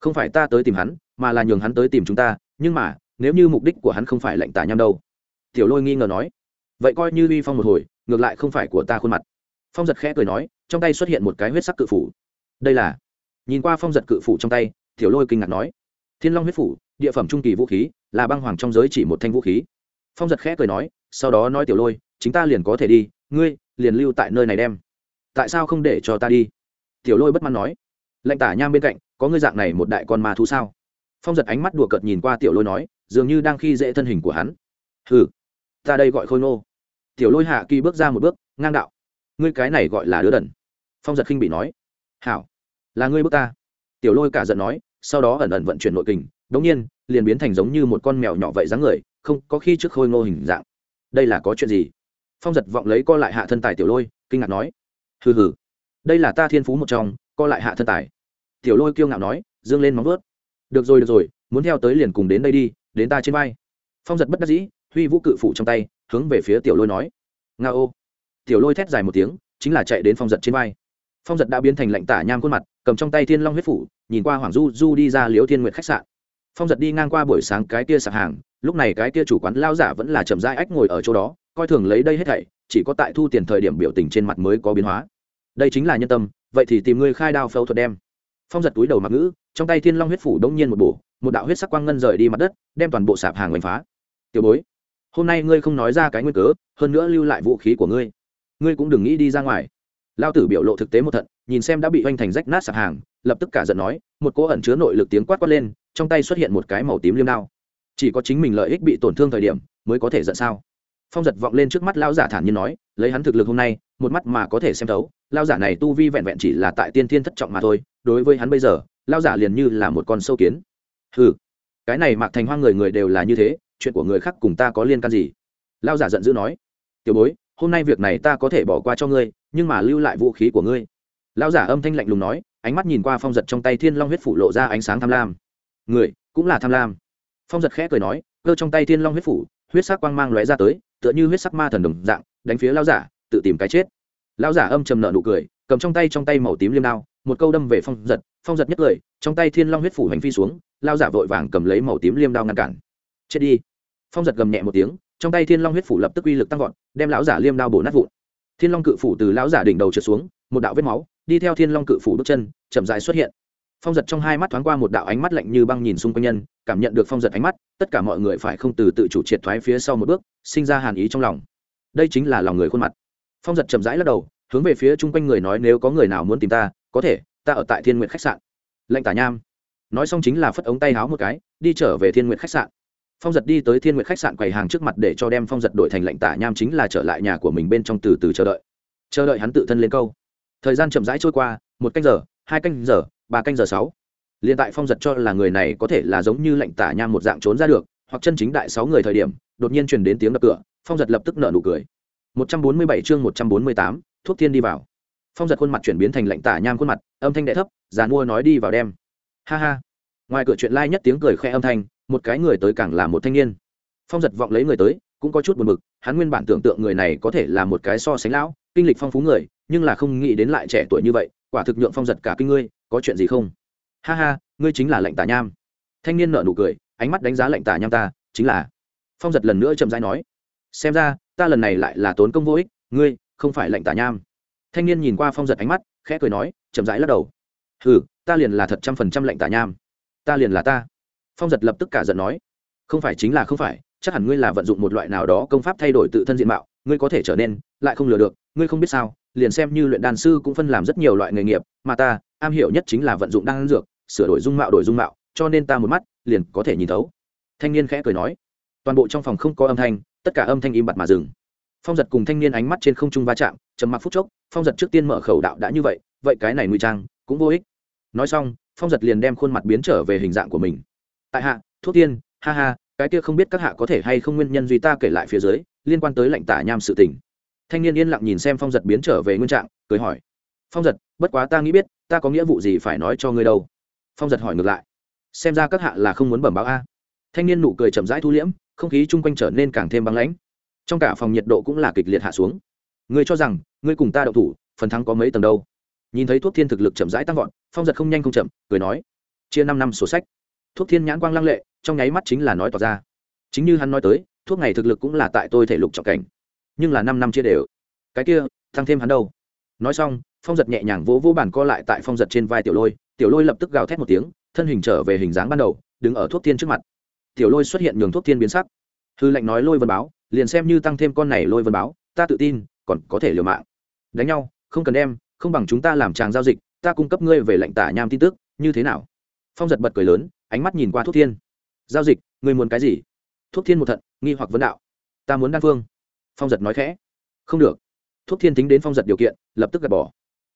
Không phải ta tới tìm hắn, mà là nhường hắn tới tìm chúng ta, nhưng mà, nếu như mục đích của hắn không phải lệnh tả nham đâu. Tiểu lôi nghi ngờ nói. Vậy coi như uy phong một hồi, ngược lại không phải của ta khuôn mặt. Phong giật khẽ cười nói, trong tay xuất hiện một cái huyết sắc cự phủ. Đây là. Nhìn qua phong giật cự phủ trong tay, tiểu lôi kinh ngạc nói. Thiên long huyết phủ, địa phẩm trung kỳ vũ khí, là băng hoàng trong giới chỉ một thanh vũ khí phong giật khẽ cười nói, sau đó nói tiểu lôi chúng ta liền có thể đi, ngươi liền lưu tại nơi này đem. Tại sao không để cho ta đi? Tiểu lôi bất mãn nói. Lệnh tả nham bên cạnh, có ngươi dạng này một đại con ma thú sao? Phong giật ánh mắt đùa cợt nhìn qua tiểu lôi nói, dường như đang khi dễ thân hình của hắn. Hừ, ta đây gọi khôi ngô. Tiểu lôi hạ kỳ bước ra một bước, ngang đạo. Ngươi cái này gọi là đứa đần. Phong giật khinh bị nói. Hảo, là ngươi bước ta. Tiểu lôi cả giận nói, sau đó ẩn ẩn vận chuyển nội kình, đống nhiên, liền biến thành giống như một con mèo nhỏ vậy dáng người không có khi trước khôi ngô hình dạng. Đây là có chuyện gì? Phong giật vọng lấy co lại hạ thân tài tiểu lôi, kinh ngạc nói. Hừ hừ. Đây là ta thiên phú một trong, co lại hạ thân tài. Tiểu lôi kiêu ngạo nói, dương lên móng vớt được rồi được rồi, muốn theo tới liền cùng đến đây đi, đến ta trên vai. Phong giật bất đắc dĩ, huy vũ cự phủ trong tay, hướng về phía tiểu lôi nói. Nga ô. Tiểu lôi thét dài một tiếng, chính là chạy đến phong giật trên vai. Phong giật đã biến thành lạnh tả nham khuôn mặt, cầm trong tay thiên long huyết phủ, nhìn qua hoàng du du đi ra liễu thiên nguyệt khách sạn phong giật đi ngang qua buổi sáng cái kia sạp hàng, lúc này cái kia chủ quán lao giả vẫn là chậm rãi ách ngồi ở chỗ đó, coi thường lấy đây hết thảy, chỉ có tại thu tiền thời điểm biểu tình trên mặt mới có biến hóa. Đây chính là nhân tâm, vậy thì tìm người khai đao phẫu thuật đem. Phong giật túi đầu mặc ngữ, trong tay thiên long huyết phủ đông nhiên một bổ, một đạo huyết sắc quang ngân rời đi mặt đất, đem toàn bộ sạp hàng đánh phá. Tiểu bối, hôm nay ngươi không nói ra cái nguyên cớ, hơn nữa lưu lại vũ khí của ngươi. Ngươi cũng đừng nghĩ đi ra ngoài. Lao tử biểu lộ thực tế một thận, nhìn xem đã bị hoành thành rách nát sạp hàng, lập tức cả giận nói, một cỗ ẩn chứa nội lực tiếng quát quát lên trong tay xuất hiện một cái màu tím liêm đao. Chỉ có chính mình lợi ích bị tổn thương thời điểm mới có thể giận sao? Phong giật vọng lên trước mắt lao giả thản nhiên nói, lấy hắn thực lực hôm nay, một mắt mà có thể xem thấu lao giả này tu vi vẹn vẹn chỉ là tại tiên thiên thất trọng mà thôi, đối với hắn bây giờ lao giả liền như là một con sâu kiến. Ừ cái này mạc thành hoang người người đều là như thế, chuyện của người khác cùng ta có liên can gì? Lao giả giận dữ nói, tiểu bối, hôm nay việc này ta có thể bỏ qua cho ngươi, nhưng mà lưu lại vũ khí của ngươi. Lao giả âm thanh lạnh lùng nói, ánh mắt nhìn qua phong giật trong tay thiên long huyết phủ lộ ra ánh sáng tham lam người cũng là tham lam. Phong giật khẽ cười nói, cơ trong tay thiên long huyết phủ, huyết sắc quang mang lóe ra tới, tựa như huyết sắc ma thần đồng dạng, đánh phía lao giả, tự tìm cái chết. Lao giả âm trầm nợ nụ cười, cầm trong tay trong tay màu tím liêm đao, một câu đâm về phong giật. Phong giật nhất cười trong tay thiên long huyết phủ hành phi xuống lao giả vội vàng cầm lấy màu tím liêm đao ngăn cản. Chết đi. Phong giật gầm nhẹ một tiếng, trong tay thiên long huyết phủ lập tức uy lực tăng vọt, đem lão giả liêm đao bổ nát vụn. Thiên long cự phủ từ lão giả đỉnh đầu trượt xuống, một đạo vết máu, đi theo thiên long cự phủ bước chân, chậm dài xuất hiện phong giật trong hai mắt thoáng qua một đạo ánh mắt lạnh như băng nhìn xung quanh nhân, cảm nhận được phong giật ánh mắt, tất cả mọi người phải không từ tự chủ triệt thoái phía sau một bước, sinh ra hàn ý trong lòng. Đây chính là lòng người khuôn mặt. Phong giật chậm rãi lắc đầu, hướng về phía chung quanh người nói, nếu có người nào muốn tìm ta, có thể, ta ở tại thiên nguyện khách sạn. Lệnh tả nham. Nói xong chính là phất ống tay háo một cái, đi trở về thiên nguyện khách sạn. Phong giật đi tới thiên nguyện khách sạn quầy hàng trước mặt để cho đem phong giật đổi thành lệnh tả nham chính là trở lại nhà của mình bên trong từ từ chờ đợi. Chờ đợi hắn tự thân lên câu. Thời gian chậm rãi trôi qua, một canh giờ, hai canh giờ ba canh giờ sáu. Liền tại phong giật cho là người này có thể là giống như lệnh tả nham một dạng trốn ra được, hoặc chân chính đại sáu người thời điểm, đột nhiên truyền đến tiếng đập cửa, phong giật lập tức nở nụ cười. Một trăm bốn mươi bảy chương một trăm bốn mươi tám, thuốc thiên đi vào. Phong giật khuôn mặt chuyển biến thành lệnh tả nham khuôn mặt, âm thanh đệ thấp, già mua nói đi vào đem. Ha ha. Ngoài cửa chuyện lai、like、nhất tiếng cười khẽ âm thanh, một cái người tới càng là một thanh niên. Phong giật vọng lấy người tới, cũng có chút buồn mực hắn nguyên bản tưởng tượng người này có thể là một cái so sánh lão, kinh lịch phong phú người, nhưng là không nghĩ đến lại trẻ tuổi như vậy, quả thực nhượng phong giật cả kinh ngươi có chuyện gì không? Ha ha, ngươi chính là lệnh tả nham. Thanh niên nợ nụ cười, ánh mắt đánh giá lệnh tả nham ta, chính là. Phong giật lần nữa chậm rãi nói. Xem ra, ta lần này lại là tốn công vô ích, ngươi không phải lệnh tả nham. Thanh niên nhìn qua phong giật ánh mắt, khẽ cười nói, chậm rãi lắc đầu. Ừ ta liền là thật trăm phần trăm lệnh tả nham. Ta liền là ta. Phong giật lập tức cả giận nói. Không phải chính là không phải, chắc hẳn ngươi là vận dụng một loại nào đó công pháp thay đổi tự thân diện mạo, ngươi có thể trở nên lại không lừa được, ngươi không biết sao, liền xem như luyện đan sư cũng phân làm rất nhiều loại nghề nghiệp, mà ta am hiểu nhất chính là vận dụng đan dược, sửa đổi dung mạo đổi dung mạo, cho nên ta một mắt, liền có thể nhìn thấu. Thanh niên khẽ cười nói. Toàn bộ trong phòng không có âm thanh, tất cả âm thanh im bặt mà dừng. Phong giật cùng thanh niên ánh mắt trên không trung va chạm chầm mặc phút chốc, phong giật trước tiên mở khẩu đạo đã như vậy vậy cái này nguy trang, cũng vô ích. Nói xong, phong giật liền đem khuôn mặt biến trở về hình dạng của mình. Tại hạ, thuốc tiên, ha ha, cái kia không biết các hạ có thể hay không nguyên nhân duy ta kể lại phía dưới, liên quan tới lệnh tả nham sự tình. Thanh niên yên lặng nhìn xem phong giật biến trở về nguyên trạng, cười hỏi phong giật, bất quá ta nghĩ biết, ta có nghĩa vụ gì phải nói cho ngươi đâu. Phong giật hỏi ngược lại. Xem ra các hạ là không muốn bẩm báo a. Thanh niên nụ cười chậm rãi thu liễm, không khí chung quanh trở nên càng thêm băng lãnh. Trong cả phòng nhiệt độ cũng là kịch liệt hạ xuống. Ngươi cho rằng, ngươi cùng ta đậu thủ, phần thắng có mấy tầng đâu? Nhìn thấy thuốc thiên thực lực chậm rãi tăng vọt, phong giật không nhanh không chậm, cười nói, chia năm năm sổ sách. Thuốc thiên nhãn quang lăng lệ, trong nháy mắt chính là nói tỏ ra. Chính như hắn nói tới, thuốc này thực lực cũng là tại tôi thể lục trọng cảnh. Nhưng là năm năm chia đều. Cái kia, tăng thêm hắn đâu? Nói xong phong giật nhẹ nhàng vỗ vỗ bàn co lại tại phong giật trên vai tiểu lôi tiểu lôi lập tức gào thét một tiếng, thân hình trở về hình dáng ban đầu, đứng ở thuốc thiên trước mặt. Tiểu lôi xuất hiện nhường thuốc thiên biến sắc. Hư lệnh nói lôi vân báo, liền xem như tăng thêm con này lôi vân báo, ta tự tin, còn có thể liều mạng. Đánh nhau, không cần đem, không bằng chúng ta làm tràng giao dịch, ta cung cấp ngươi về lệnh tả nham tin tức, như thế nào? Phong giật bật cười lớn, ánh mắt nhìn qua thuốc thiên. Giao dịch, ngươi muốn cái gì? Thuốc thiên một thận, nghi hoặc vấn đạo. Ta muốn đan phương. Phong giật nói khẽ. Không được. Thuốc thiên tính đến phong giật điều kiện, lập tức gạt bỏ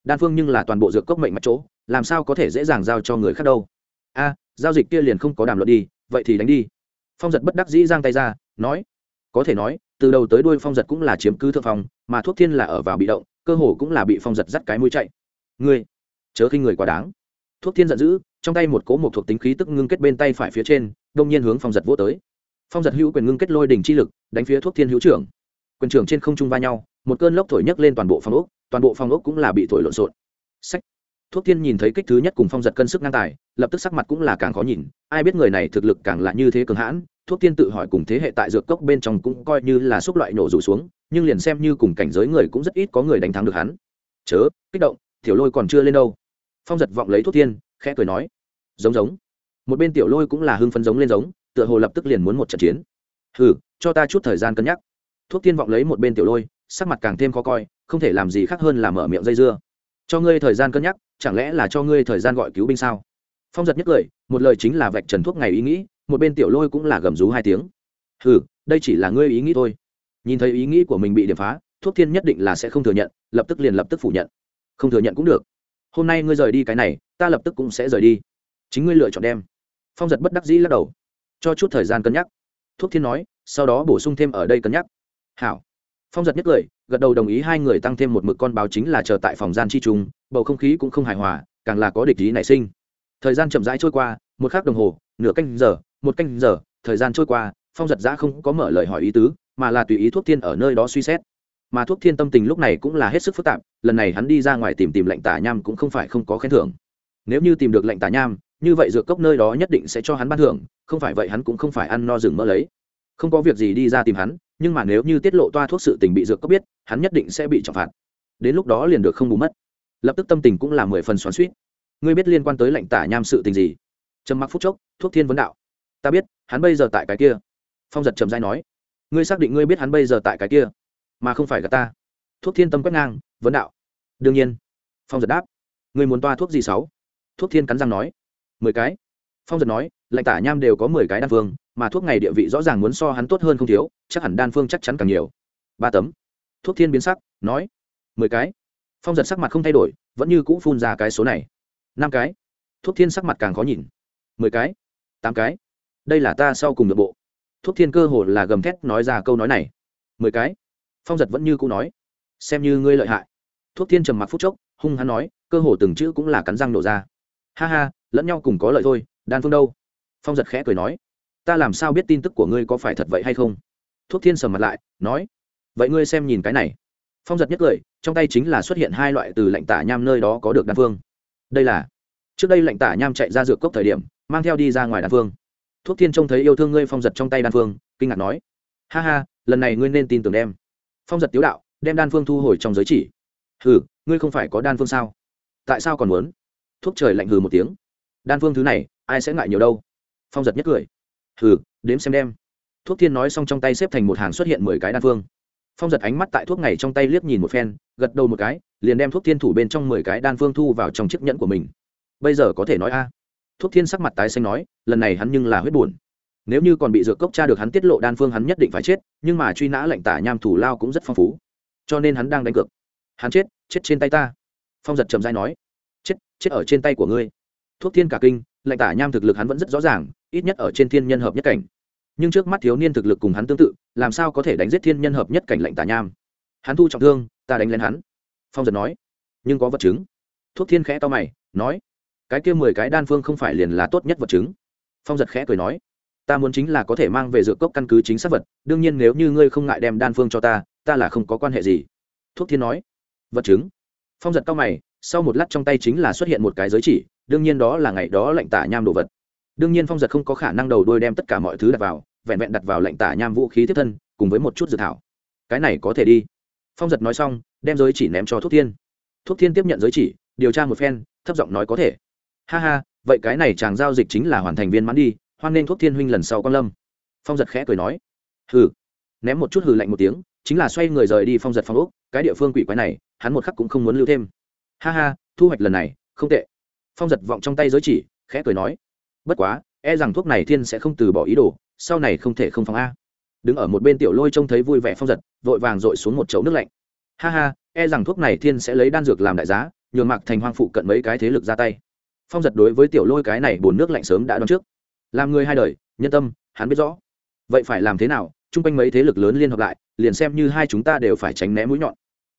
đan phương nhưng là toàn bộ dược cốc mệnh mặt chỗ, làm sao có thể dễ dàng giao cho người khác đâu? A, giao dịch kia liền không có đàm luận đi, vậy thì đánh đi. Phong giật bất đắc dĩ giang tay ra, nói, có thể nói, từ đầu tới đuôi phong giật cũng là chiếm cứ thượng phong, mà thuốc thiên là ở vào bị động, cơ hồ cũng là bị phong giật dắt cái mũi chạy. Ngươi, chớ khi người quá đáng. Thuốc thiên giận dữ, trong tay một cố một thuộc tính khí tức ngưng kết bên tay phải phía trên, đông nhiên hướng phong giật vô tới. Phong giật hữu quyền ngưng kết lôi đỉnh chi lực, đánh phía thuốc thiên hữu trưởng. Quyền trưởng trên không trung va nhau, một cơn lốc thổi nhấc lên toàn bộ phòng ốc toàn bộ phòng ốc cũng là bị thổi lộn xộn. Sách. Thuốc thiên nhìn thấy kích thứ nhất cùng phong giật cân sức ngang tài, lập tức sắc mặt cũng là càng khó nhìn, ai biết người này thực lực càng là như thế cường hãn, thuốc thiên tự hỏi cùng thế hệ tại dược cốc bên trong cũng coi như là xúc loại nổ rủ xuống, nhưng liền xem như cùng cảnh giới người cũng rất ít có người đánh thắng được hắn. Chớ, kích động, tiểu lôi còn chưa lên đâu. Phong giật vọng lấy thuốc thiên, khẽ cười nói. Giống giống. Một bên tiểu lôi cũng là hưng phấn giống lên giống, tựa hồ lập tức liền muốn một trận chiến. Hừ, cho ta chút thời gian cân nhắc. Thuốc thiên vọng lấy một bên tiểu lôi sắc mặt càng thêm khó coi, không thể làm gì khác hơn là mở miệng dây dưa. Cho ngươi thời gian cân nhắc, chẳng lẽ là cho ngươi thời gian gọi cứu binh sao? Phong giật nhất lời, một lời chính là vạch trần thuốc ngày ý nghĩ, một bên tiểu lôi cũng là gầm rú hai tiếng. Ừ đây chỉ là ngươi ý nghĩ thôi. Nhìn thấy ý nghĩ của mình bị điểm phá, thuốc thiên nhất định là sẽ không thừa nhận, lập tức liền lập tức phủ nhận. Không thừa nhận cũng được. Hôm nay ngươi rời đi cái này, ta lập tức cũng sẽ rời đi. Chính ngươi lựa chọn đem. Phong giật bất đắc dĩ lắc đầu. Cho chút thời gian cân nhắc. Thuốc thiên nói, sau đó bổ sung thêm ở đây cân nhắc. Hảo phong giật nhất cười, gật đầu đồng ý hai người tăng thêm một mực con báo chính là chờ tại phòng gian chi trùng bầu không khí cũng không hài hòa, càng là có địch ý nảy sinh. Thời gian chậm rãi trôi qua, một khắc đồng hồ, nửa canh giờ, một canh giờ, thời gian trôi qua, phong giật giã không có mở lời hỏi ý tứ, mà là tùy ý thuốc thiên ở nơi đó suy xét. Mà thuốc thiên tâm tình lúc này cũng là hết sức phức tạp, lần này hắn đi ra ngoài tìm tìm lệnh tả nham cũng không phải không có khen thưởng. Nếu như tìm được lệnh tả nham, như vậy dược cốc nơi đó nhất định sẽ cho hắn ban thưởng, không phải vậy hắn cũng không phải ăn no rừng mỡ lấy không có việc gì đi ra tìm hắn, nhưng mà nếu như tiết lộ toa thuốc sự tình bị dược cốc biết, hắn nhất định sẽ bị trọng phạt. Đến lúc đó liền được không bù mất. Lập tức tâm tình cũng là mười phần xoắn suýt ngươi biết liên quan tới lệnh tả nham sự tình gì? Trầm mặc phút chốc, thuốc thiên vấn đạo. Ta biết, hắn bây giờ tại cái kia. Phong giật trầm dai nói. Ngươi xác định ngươi biết hắn bây giờ tại cái kia, mà không phải gà ta. Thuốc thiên tâm quét ngang, vấn đạo. Đương nhiên. Phong giật đáp. Ngươi muốn toa thuốc gì sáu? Thuốc thiên cắn răng nói. Mười cái. Phong giật nói, lệnh tả nham đều có mười cái đan phương mà thuốc này địa vị rõ ràng muốn so hắn tốt hơn không thiếu, chắc hẳn đan phương chắc chắn càng nhiều. Ba tấm. Thuốc thiên biến sắc, nói, mười cái. Phong giật sắc mặt không thay đổi, vẫn như cũ phun ra cái số này. Năm cái. Thuốc thiên sắc mặt càng khó nhìn. Mười cái. Tám cái. Đây là ta sau cùng được bộ. Thuốc thiên cơ hồ là gầm thét nói ra câu nói này. Mười cái. Phong giật vẫn như cũ nói, xem như ngươi lợi hại. Thuốc thiên trầm mặc phút chốc, hung hắn nói, cơ hồ từng chữ cũng là cắn răng nổ ra. Ha ha, lẫn nhau cùng có lợi thôi, đan phương đâu? Phong giật khẽ cười nói ta làm sao biết tin tức của ngươi có phải thật vậy hay không? Thuốc thiên sầm mặt lại, nói, vậy ngươi xem nhìn cái này. Phong giật nhất cười, trong tay chính là xuất hiện hai loại từ lệnh tả nham nơi đó có được đan phương. Đây là, trước đây lệnh tả nham chạy ra dược cốc thời điểm, mang theo đi ra ngoài đan phương. Thuốc thiên trông thấy yêu thương ngươi, phong giật trong tay đan phương, kinh ngạc nói, ha ha, lần này ngươi nên tin tưởng đem. Phong giật tiếu đạo, đem đan phương thu hồi trong giới chỉ. Hừ, ngươi không phải có đan phương sao? Tại sao còn muốn? Thuốc trời lạnh hừ một tiếng. Đan phương thứ này, ai sẽ ngại nhiều đâu? Phong giật nhất cười hừ, đếm xem đem. Thuốc thiên nói xong trong tay xếp thành một hàng xuất hiện mười cái đan phương. Phong giật ánh mắt tại thuốc này trong tay liếc nhìn một phen, gật đầu một cái, liền đem thuốc thiên thủ bên trong mười cái đan phương thu vào trong chiếc nhẫn của mình. Bây giờ có thể nói a. Thuốc thiên sắc mặt tái xanh nói, lần này hắn nhưng là huyết buồn. Nếu như còn bị dược cốc cha được hắn tiết lộ đan phương hắn nhất định phải chết, nhưng mà truy nã lệnh tả nham thủ lao cũng rất phong phú. Cho nên hắn đang đánh cược. Hắn chết chết trên tay ta. Phong giật trầm dai nói, chết chết ở trên tay của ngươi. Thuốc thiên cả kinh lệnh tả nham thực lực hắn vẫn rất rõ ràng, ít nhất ở trên thiên nhân hợp nhất cảnh. Nhưng trước mắt thiếu niên thực lực cùng hắn tương tự, làm sao có thể đánh giết thiên nhân hợp nhất cảnh lệnh tả nham? Hắn thu trọng thương, ta đánh lên hắn. Phong giật nói. Nhưng có vật chứng. Thuốc thiên khẽ to mày, nói. Cái kia mười cái đan phương không phải liền là tốt nhất vật chứng. Phong giật khẽ cười nói. Ta muốn chính là có thể mang về dược cốc căn cứ chính xác vật. Đương nhiên nếu như ngươi không ngại đem đan phương cho ta ta là không có quan hệ gì. Thuốc thiên nói. Vật chứng. Phong giật cao mày sau một lát trong tay chính là xuất hiện một cái giới chỉ, đương nhiên đó là ngày đó lệnh tả nham đồ vật. Đương nhiên phong giật không có khả năng đầu đôi đem tất cả mọi thứ đặt vào, vẹn vẹn đặt vào lệnh tả nham vũ khí tiếp thân, cùng với một chút dự thảo. Cái này có thể đi. Phong giật nói xong, đem giới chỉ ném cho thuốc thiên. Thuốc thiên tiếp nhận giới chỉ, điều tra một phen, thấp giọng nói có thể. Ha ha, vậy cái này chàng giao dịch chính là hoàn thành viên mãn đi, hoan nên thuốc thiên huynh lần sau con lâm. Phong giật khẽ cười nói. Hừ. Ném một chút hừ lạnh một tiếng, chính là xoay người rời đi phong giật phong úc cái địa phương quỷ quái này, hắn một khắc cũng không muốn lưu thêm ha ha, thu hoạch lần này, không tệ. Phong giật vọng trong tay giới chỉ, khẽ cười nói. Bất quá e rằng thuốc này thiên sẽ không từ bỏ ý đồ, sau này không thể không phòng a. Đứng ở một bên tiểu lôi trông thấy vui vẻ phong giật, vội vàng dội xuống một chậu nước lạnh. Ha ha e rằng thuốc này thiên sẽ lấy đan dược làm đại giá, nhường mạc thành hoang phụ cận mấy cái thế lực ra tay. Phong giật đối với tiểu lôi cái này bồn nước lạnh sớm đã đoán trước. Làm người hai đời, nhân tâm, hắn biết rõ. Vậy phải làm thế nào, chung quanh mấy thế lực lớn liên hợp lại, liền xem như hai chúng ta đều phải tránh né mũi nhọn.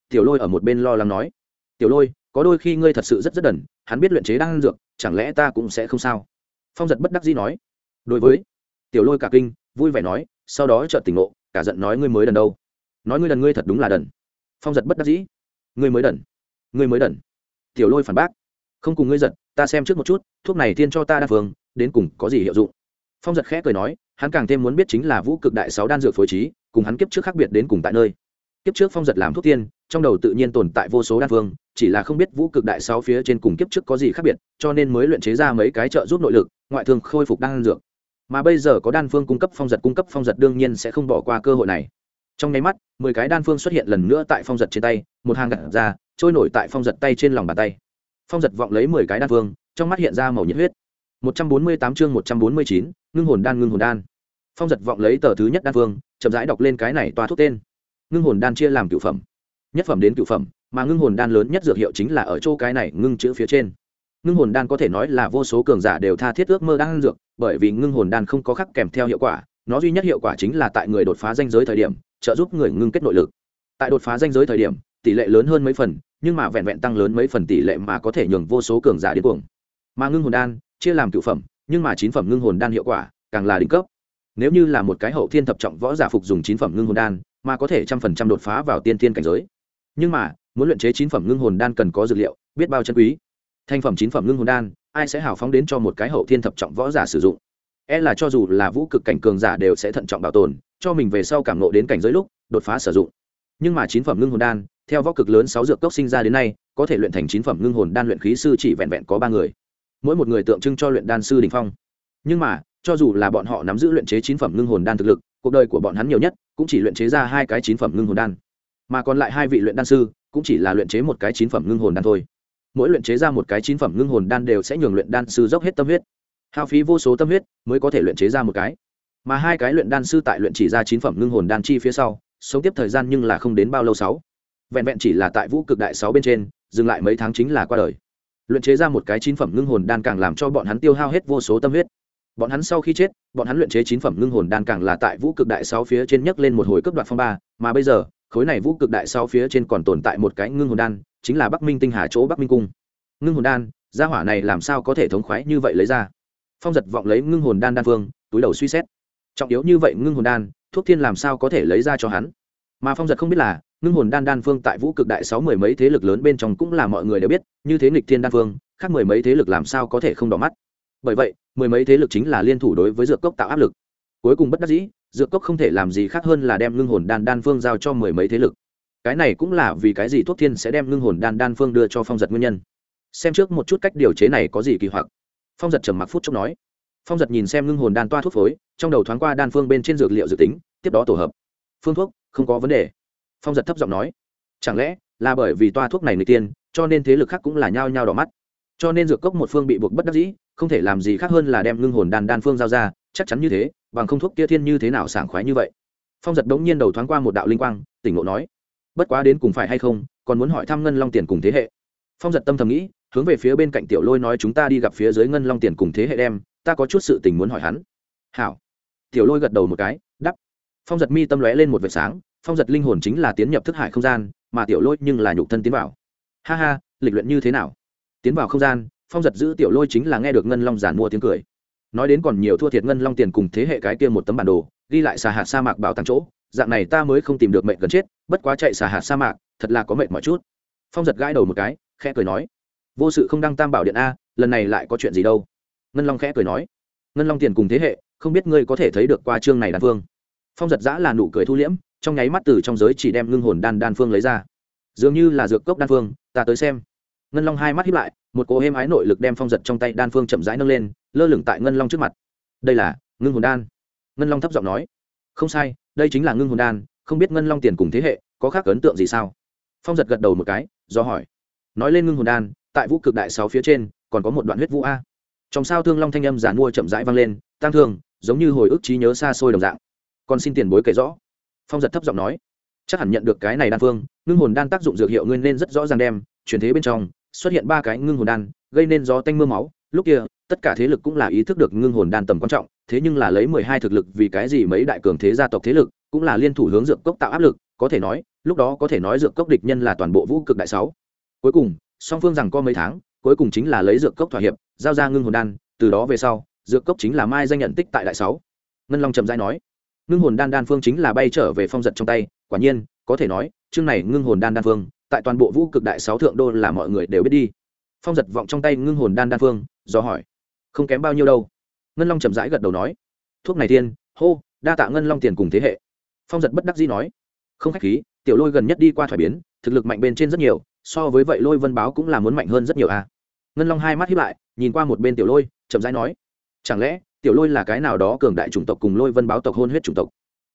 Tiểu lôi ở một bên lo lắng nói. Tiểu lôi có đôi khi ngươi thật sự rất rất đần, hắn biết luyện chế đang dược, chẳng lẽ ta cũng sẽ không sao? Phong giật bất đắc dĩ nói. Đối với tiểu lôi cả kinh, vui vẻ nói, sau đó chợt tỉnh ngộ, cả giận nói ngươi mới đần đâu. Nói ngươi đần ngươi thật đúng là đần. Phong giật bất đắc dĩ. Ngươi mới đần. Ngươi mới đần. Tiểu lôi phản bác. Không cùng ngươi giật ta xem trước một chút, thuốc này tiên cho ta đa phương, đến cùng có gì hiệu dụng? Phong giật khẽ cười nói, hắn càng thêm muốn biết chính là vũ cực đại sáu đan dược phối trí, cùng hắn kiếp trước khác biệt đến cùng tại nơi. Kiếp trước phong giật làm thuốc tiên trong đầu tự nhiên tồn tại vô số đan phương, chỉ là không biết vũ cực đại sáu phía trên cùng kiếp trước có gì khác biệt, cho nên mới luyện chế ra mấy cái trợ giúp nội lực, ngoại thương khôi phục đan dược. Mà bây giờ có đan phương cung cấp phong giật, cung cấp phong giật đương nhiên sẽ không bỏ qua cơ hội này. Trong nháy mắt, mười cái đan phương xuất hiện lần nữa tại phong giật trên tay, một hàng gặt ra, trôi nổi tại phong giật tay trên lòng bàn tay. Phong giật vọng lấy mười cái đan phương, trong mắt hiện ra màu nhiệt huyết. Một trăm bốn mươi tám chương một trăm bốn mươi chín, ngưng hồn đan, ngưng hồn đan. Phong giật vọng lấy tờ thứ nhất đan phương, chậm rãi đọc lên cái này toa thuốc tên. Ngưng hồn đan chia làm cựu phẩm nhất phẩm đến cựu phẩm, mà ngưng hồn đan lớn nhất dược hiệu chính là ở chỗ cái này ngưng chữ phía trên. Ngưng hồn đan có thể nói là vô số cường giả đều tha thiết ước mơ đan dược, bởi vì ngưng hồn đan không có khắc kèm theo hiệu quả, nó duy nhất hiệu quả chính là tại người đột phá danh giới thời điểm, trợ giúp người ngưng kết nội lực. Tại đột phá danh giới thời điểm, tỷ lệ lớn hơn mấy phần, nhưng mà vẹn vẹn tăng lớn mấy phần tỷ lệ mà có thể nhường vô số cường giả điên cuồng. Mà ngưng hồn đan chia làm cựu phẩm, nhưng mà chín phẩm ngưng hồn đan hiệu quả càng là đỉnh cấp. Nếu như là một cái hậu thiên thập trọng võ giả phục dùng chín phẩm ngưng hồn đan, mà có thể trăm phần trăm đột phá vào tiên thiên cảnh giới nhưng mà, muốn luyện chế chín phẩm ngưng hồn đan cần có dược liệu, biết bao chân quý. Thành phẩm chín phẩm ngưng hồn đan, ai sẽ hào phóng đến cho một cái hậu thiên thập trọng võ giả sử dụng? E là cho dù là vũ cực cảnh cường giả đều sẽ thận trọng bảo tồn, cho mình về sau cảm nộ đến cảnh giới lúc, đột phá sử dụng. Nhưng mà chín phẩm ngưng hồn đan, theo võ cực lớn sáu dược cốc sinh ra đến nay, có thể luyện thành chín phẩm ngưng hồn đan luyện khí sư chỉ vẹn vẹn có ba người. Mỗi một người tượng trưng cho luyện đan sư đình phong. Nhưng mà, cho dù là bọn họ nắm giữ luyện chế chín phẩm ngưng hồn đan thực lực, cuộc đời của bọn hắn nhiều nhất, cũng chỉ luyện chế ra hai cái chín phẩm ngưng hồn đan mà còn lại hai vị luyện đan sư cũng chỉ là luyện chế một cái chín phẩm ngưng hồn đan thôi. Mỗi luyện chế ra một cái chín phẩm ngưng hồn đan đều sẽ nhường luyện đan sư dốc hết tâm huyết. Hao phí vô số tâm huyết mới có thể luyện chế ra một cái. Mà hai cái luyện đan sư tại luyện chỉ ra chín phẩm ngưng hồn đan chi phía sau, sống tiếp thời gian nhưng là không đến bao lâu sáu. Vẹn vẹn chỉ là tại vũ cực đại sáu bên trên, dừng lại mấy tháng chính là qua đời. Luyện chế ra một cái chín phẩm ngưng hồn đan càng làm cho bọn hắn tiêu hao hết vô số tâm huyết. Bọn hắn sau khi chết, bọn hắn luyện chế chín phẩm ngưng hồn đan càng là tại vũ cực đại sáu phía trên nhấc lên một hồi cấp đoạt phong ba, mà bây giờ khối này vũ cực đại sáu phía trên còn tồn tại một cái ngưng hồn đan, chính là bắc minh tinh hà chỗ bắc minh cung. Ngưng hồn đan, gia hỏa này làm sao có thể thống khoái như vậy lấy ra? Phong giật vọng lấy ngưng hồn đan đan phương túi đầu suy xét. Trọng yếu như vậy ngưng hồn đan, thuốc thiên làm sao có thể lấy ra cho hắn? Mà phong giật không biết là, ngưng hồn đan đan phương tại vũ cực đại sáu mười mấy thế lực lớn bên trong cũng là mọi người đều biết, như thế nghịch thiên đan phương khác mười mấy thế lực làm sao có thể không đỏ mắt? Bởi vậy, mười mấy thế lực chính là liên thủ đối với dược cốc tạo áp lực cuối cùng bất đắc dĩ, dược cốc không thể làm gì khác hơn là đem ngưng hồn đan đan phương giao cho mười mấy thế lực. Cái này cũng là vì cái gì thuốc thiên sẽ đem ngưng hồn đan đan phương đưa cho phong giật nguyên nhân. Xem trước một chút cách điều chế này có gì kỳ hoặc. Phong giật trầm mặc phút chốc nói. Phong giật nhìn xem ngưng hồn đan toa thuốc phối, trong đầu thoáng qua đan phương bên trên dược liệu dự tính, tiếp đó tổ hợp. Phương thuốc, không có vấn đề. Phong giật thấp giọng nói. Chẳng lẽ là bởi vì toa thuốc này người tiên, cho nên thế lực khác cũng là nhao nhao đỏ mắt. Cho nên dược cốc một phương bị buộc bất đắc dĩ, không thể làm gì khác hơn là đem ngưng hồn đan đan phương giao ra chắc chắn như thế, bằng không thuốc kia thiên như thế nào sảng khoái như vậy. Phong giật đống nhiên đầu thoáng qua một đạo linh quang, tỉnh ngộ nói, bất quá đến cùng phải hay không, còn muốn hỏi thăm ngân long tiền cùng thế hệ. Phong giật tâm thầm nghĩ, hướng về phía bên cạnh tiểu lôi nói, chúng ta đi gặp phía dưới ngân long tiền cùng thế hệ đem, ta có chút sự tình muốn hỏi hắn. Hảo. Tiểu lôi gật đầu một cái đắp phong giật mi tâm lóe lên một vệt sáng, phong giật linh hồn chính là tiến nhập thức hải không gian, mà tiểu lôi nhưng là nhục thân tiến vào. Ha ha, lịch luyện như thế nào? Tiến vào không gian, phong giật giữ tiểu lôi chính là nghe được ngân long giản mua tiếng cười nói đến còn nhiều thua thiệt ngân long tiền cùng thế hệ cái kia một tấm bản đồ, ghi lại xà hạt sa mạc bảo tàng chỗ, dạng này ta mới không tìm được mệnh gần chết, bất quá chạy xà hạt sa mạc, thật là có mệnh mọi chút. Phong giật gãi đầu một cái, khẽ cười nói, vô sự không đăng tam bảo điện a, lần này lại có chuyện gì đâu? Ngân long khẽ cười nói, ngân long tiền cùng thế hệ, không biết ngươi có thể thấy được qua chương này đan phương phong giật giã là nụ cười thu liễm, trong nháy mắt từ trong giới chỉ đem ngưng hồn đan đan phương lấy ra. Dường như là dược cốc đan phương, ta tới xem. Ngân long hai mắt hiếp lại một cỗ êm ái nội lực đem phong giật trong tay đan phương chậm rãi nâng lên, lơ lửng tại ngân long trước mặt. Đây là ngưng hồn đan. Ngân long thấp giọng nói. Không sai, đây chính là ngưng hồn đan, không biết ngân long tiền cùng thế hệ có khác ấn tượng gì sao? Phong giật gật đầu một cái, do hỏi. Nói lên ngưng hồn đan, tại vũ cực đại sáu phía trên, còn có một đoạn huyết vũ a. Trong sao thương long thanh âm giản mua chậm rãi vang lên, tăng thương, giống như hồi ức trí nhớ xa xôi đồng dạng. Còn xin tiền bối kể rõ. Phong giật thấp giọng nói. Chắc hẳn nhận được cái này đan phương, ngưng hồn đan tác dụng dược hiệu nguyên nên rất rõ ràng đem, chuyển thế bên trong xuất hiện ba cái ngưng hồn đan, gây nên gió tanh mưa máu. Lúc kia, tất cả thế lực cũng là ý thức được ngưng hồn đan tầm quan trọng, thế nhưng là lấy mười hai thực lực vì cái gì mấy đại cường thế gia tộc thế lực cũng là liên thủ hướng dược cốc tạo áp lực, có thể nói, lúc đó có thể nói dược cốc địch nhân là toàn bộ vũ cực đại sáu. Cuối cùng, song phương rằng có mấy tháng, cuối cùng chính là lấy dược cốc thỏa hiệp, giao ra ngưng hồn đan, từ đó về sau, dược cốc chính là mai danh nhận tích tại đại sáu. Ngân long trầm giai nói, ngưng hồn đan đan phương chính là bay trở về phong giật trong tay, quả nhiên, có thể nói, chương này ngưng hồn đan đan phương tại toàn bộ vũ cực đại sáu thượng đô là mọi người đều biết đi. Phong giật vọng trong tay ngưng hồn đan đan phương, do hỏi, không kém bao nhiêu đâu? Ngân long chậm rãi gật đầu nói, thuốc này tiên, hô, đa tạ ngân long tiền cùng thế hệ. Phong giật bất đắc dĩ nói, không khách khí, tiểu lôi gần nhất đi qua thoải biến, thực lực mạnh bên trên rất nhiều, so với vậy lôi vân báo cũng là muốn mạnh hơn rất nhiều à. Ngân long hai mắt hiếp lại, nhìn qua một bên tiểu lôi, chậm rãi nói, chẳng lẽ, tiểu lôi là cái nào đó cường đại chủng tộc cùng lôi vân báo tộc hôn huyết chủng tộc?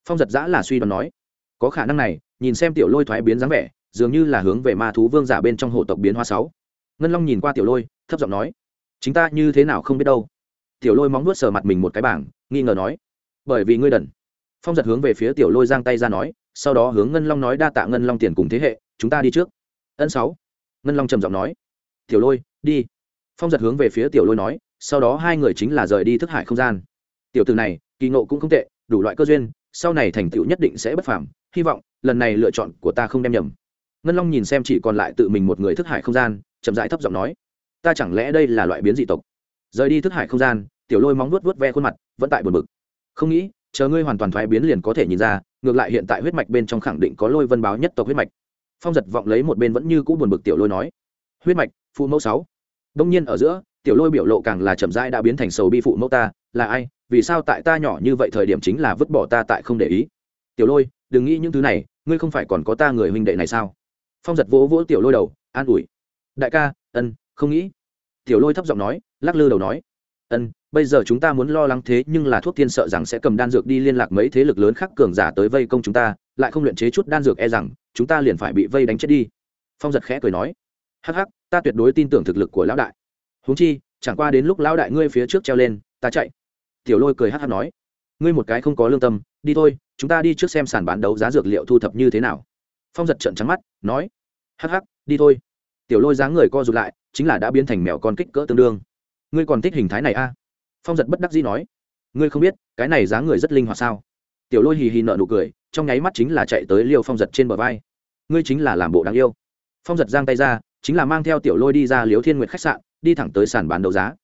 Phong giật giã là suy đoán nói, có khả năng này, nhìn xem tiểu lôi thoái biến dáng vẻ dường như là hướng về ma thú vương giả bên trong hộ tộc biến hoa sáu. Ngân long nhìn qua tiểu lôi, thấp giọng nói, chính ta như thế nào không biết đâu? Tiểu lôi móng nuốt sờ mặt mình một cái bảng, nghi ngờ nói, bởi vì ngươi đần. Phong giật hướng về phía tiểu lôi giang tay ra nói, sau đó hướng ngân long nói, đa tạ ngân long tiền cùng thế hệ, chúng ta đi trước. Ân sáu. Ngân long trầm giọng nói, tiểu lôi, đi. Phong giật hướng về phía tiểu lôi nói, sau đó hai người chính là rời đi thức hải không gian. Tiểu từ này, kỳ ngộ cũng không tệ, đủ loại cơ duyên, sau này thành tựu nhất định sẽ bất phàm, hy vọng lần này lựa chọn của ta không đem nhầm ngân long nhìn xem chỉ còn lại tự mình một người thức hải không gian, chậm rãi thấp giọng nói, ta chẳng lẽ đây là loại biến dị tộc? Rời đi thức hải không gian, tiểu lôi móng vuốt vuốt ve khuôn mặt, vẫn tại buồn bực. Không nghĩ, chờ ngươi hoàn toàn thoái biến liền có thể nhìn ra, ngược lại hiện tại huyết mạch bên trong khẳng định có lôi vân báo nhất tộc huyết mạch. Phong giật vọng lấy một bên vẫn như cũ buồn bực tiểu lôi nói, huyết mạch, phụ mẫu sáu. Đông nhiên ở giữa, tiểu lôi biểu lộ càng là chậm rãi đã biến thành sầu bi phụ mẫu ta, là ai? Vì sao tại ta nhỏ như vậy thời điểm chính là vứt bỏ ta tại không để ý? Tiểu lôi, đừng nghĩ những thứ này, ngươi không phải còn có ta người huynh đệ này sao? Phong giật vỗ vỗ tiểu lôi đầu, an ủi. Đại ca, ân, không nghĩ. Tiểu lôi thấp giọng nói, lắc lư đầu nói. Ân, bây giờ chúng ta muốn lo lắng thế nhưng là thuốc tiên sợ rằng sẽ cầm đan dược đi liên lạc mấy thế lực lớn khác cường giả tới vây công chúng ta, lại không luyện chế chút đan dược e rằng, chúng ta liền phải bị vây đánh chết đi. Phong giật khẽ cười nói. Hắc hắc, ta tuyệt đối tin tưởng thực lực của lão đại. Huống chi, chẳng qua đến lúc lão đại ngươi phía trước treo lên, ta chạy. Tiểu lôi cười hắc hắc nói. Ngươi một cái không có lương tâm, đi thôi, chúng ta đi trước xem sàn bán đấu giá dược liệu thu thập như thế nào phong giật trận trắng mắt, nói, hắc hắc, đi thôi. Tiểu lôi dáng người co rụt lại, chính là đã biến thành mèo con kích cỡ tương đương. Ngươi còn thích hình thái này a à? phong giật bất đắc dĩ nói, ngươi không biết, cái này dáng người rất linh hoạt sao? Tiểu lôi hì hì nợ nụ cười, trong nháy mắt chính là chạy tới liêu phong giật trên bờ vai. Ngươi chính là làm bộ đáng yêu. Phong giật giang tay ra, chính là mang theo tiểu lôi đi ra liếu thiên nguyệt khách sạn, đi thẳng tới sàn bán đấu giá.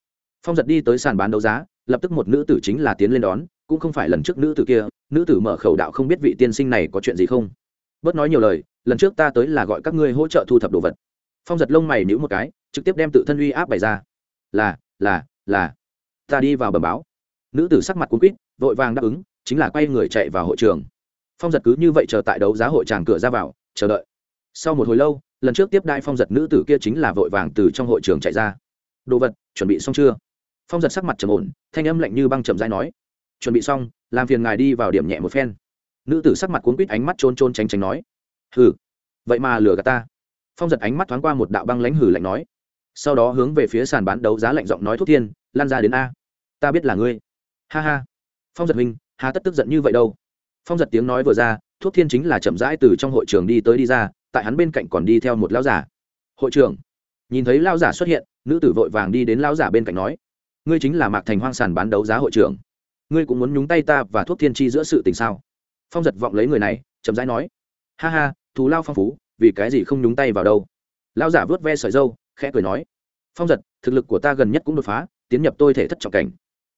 Phong giật đi tới sàn bán đấu giá, lập tức một nữ tử chính là tiến lên đón, cũng không phải lần trước nữ tử kia, nữ tử mở khẩu đạo không biết vị tiên sinh này có chuyện gì không bớt nói nhiều lời, lần trước ta tới là gọi các ngươi hỗ trợ thu thập đồ vật. Phong giật lông mày níu một cái, trực tiếp đem tự thân uy áp bày ra. Là là là. Ta đi vào bầm báo. Nữ tử sắc mặt cuốn quýt, vội vàng đáp ứng, chính là quay người chạy vào hội trường. Phong giật cứ như vậy chờ tại đấu giá hội tràng cửa ra vào, chờ đợi. Sau một hồi lâu, lần trước tiếp đại phong giật nữ tử kia chính là vội vàng từ trong hội trường chạy ra. Đồ vật, chuẩn bị xong chưa? Phong giật sắc mặt trầm ổn, thanh âm lạnh như băng trầm dai nói. Chuẩn bị xong, làm phiền ngài đi vào điểm nhẹ một phen nữ tử sắc mặt cuốn quýt ánh mắt trôn trôn tránh tránh nói, hừ, vậy mà lừa gạt ta. Phong giật ánh mắt thoáng qua một đạo băng lãnh hử lạnh nói, sau đó hướng về phía sàn bán đấu giá lạnh giọng nói thuốc thiên, lan ra đến a, ta biết là ngươi. Ha ha. Phong giật huynh, hà tất tức giận như vậy đâu? Phong giật tiếng nói vừa ra thuốc thiên chính là chậm rãi từ trong hội trường đi tới đi ra, tại hắn bên cạnh còn đi theo một lão giả. Hội trưởng. Nhìn thấy lão giả xuất hiện, nữ tử vội vàng đi đến lão giả bên cạnh nói, ngươi chính là mạc thành hoang sàn bán đấu giá hội trưởng. Ngươi cũng muốn nhúng tay ta và thuốc thiên chi giữa sự tình sao? Phong giật vọng lấy người này, chậm rãi nói, ha ha, thù lao phong phú, vì cái gì không nhúng tay vào đâu? Lão giả vớt ve sợi dâu, khẽ cười nói, phong giật, thực lực của ta gần nhất cũng đột phá, tiến nhập tôi thể thất trọng cảnh.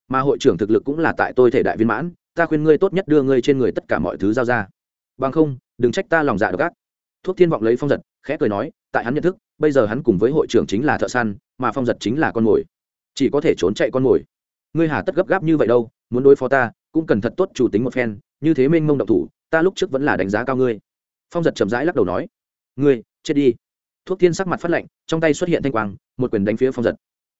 Mà hội trưởng thực lực cũng là tại tôi thể đại viên mãn, ta khuyên ngươi tốt nhất đưa ngươi trên người tất cả mọi thứ giao ra. Bằng không, đừng trách ta lòng dạ độc ác. Thuốc thiên vọng lấy phong giật, khẽ cười nói, tại hắn nhận thức, bây giờ hắn cùng với hội trưởng chính là thợ săn, mà phong giật chính là con mồi. Chỉ có thể trốn chạy con mồi. Ngươi hà tất gấp gáp như vậy đâu, muốn đối phó ta, cũng cần thật tốt chủ tính một phen như thế mênh mông động thủ, ta lúc trước vẫn là đánh giá cao ngươi. Phong giật chậm rãi lắc đầu nói, ngươi, chết đi. Thuốc thiên sắc mặt phát lạnh, trong tay xuất hiện thanh quang, một quyền đánh phía phong giật.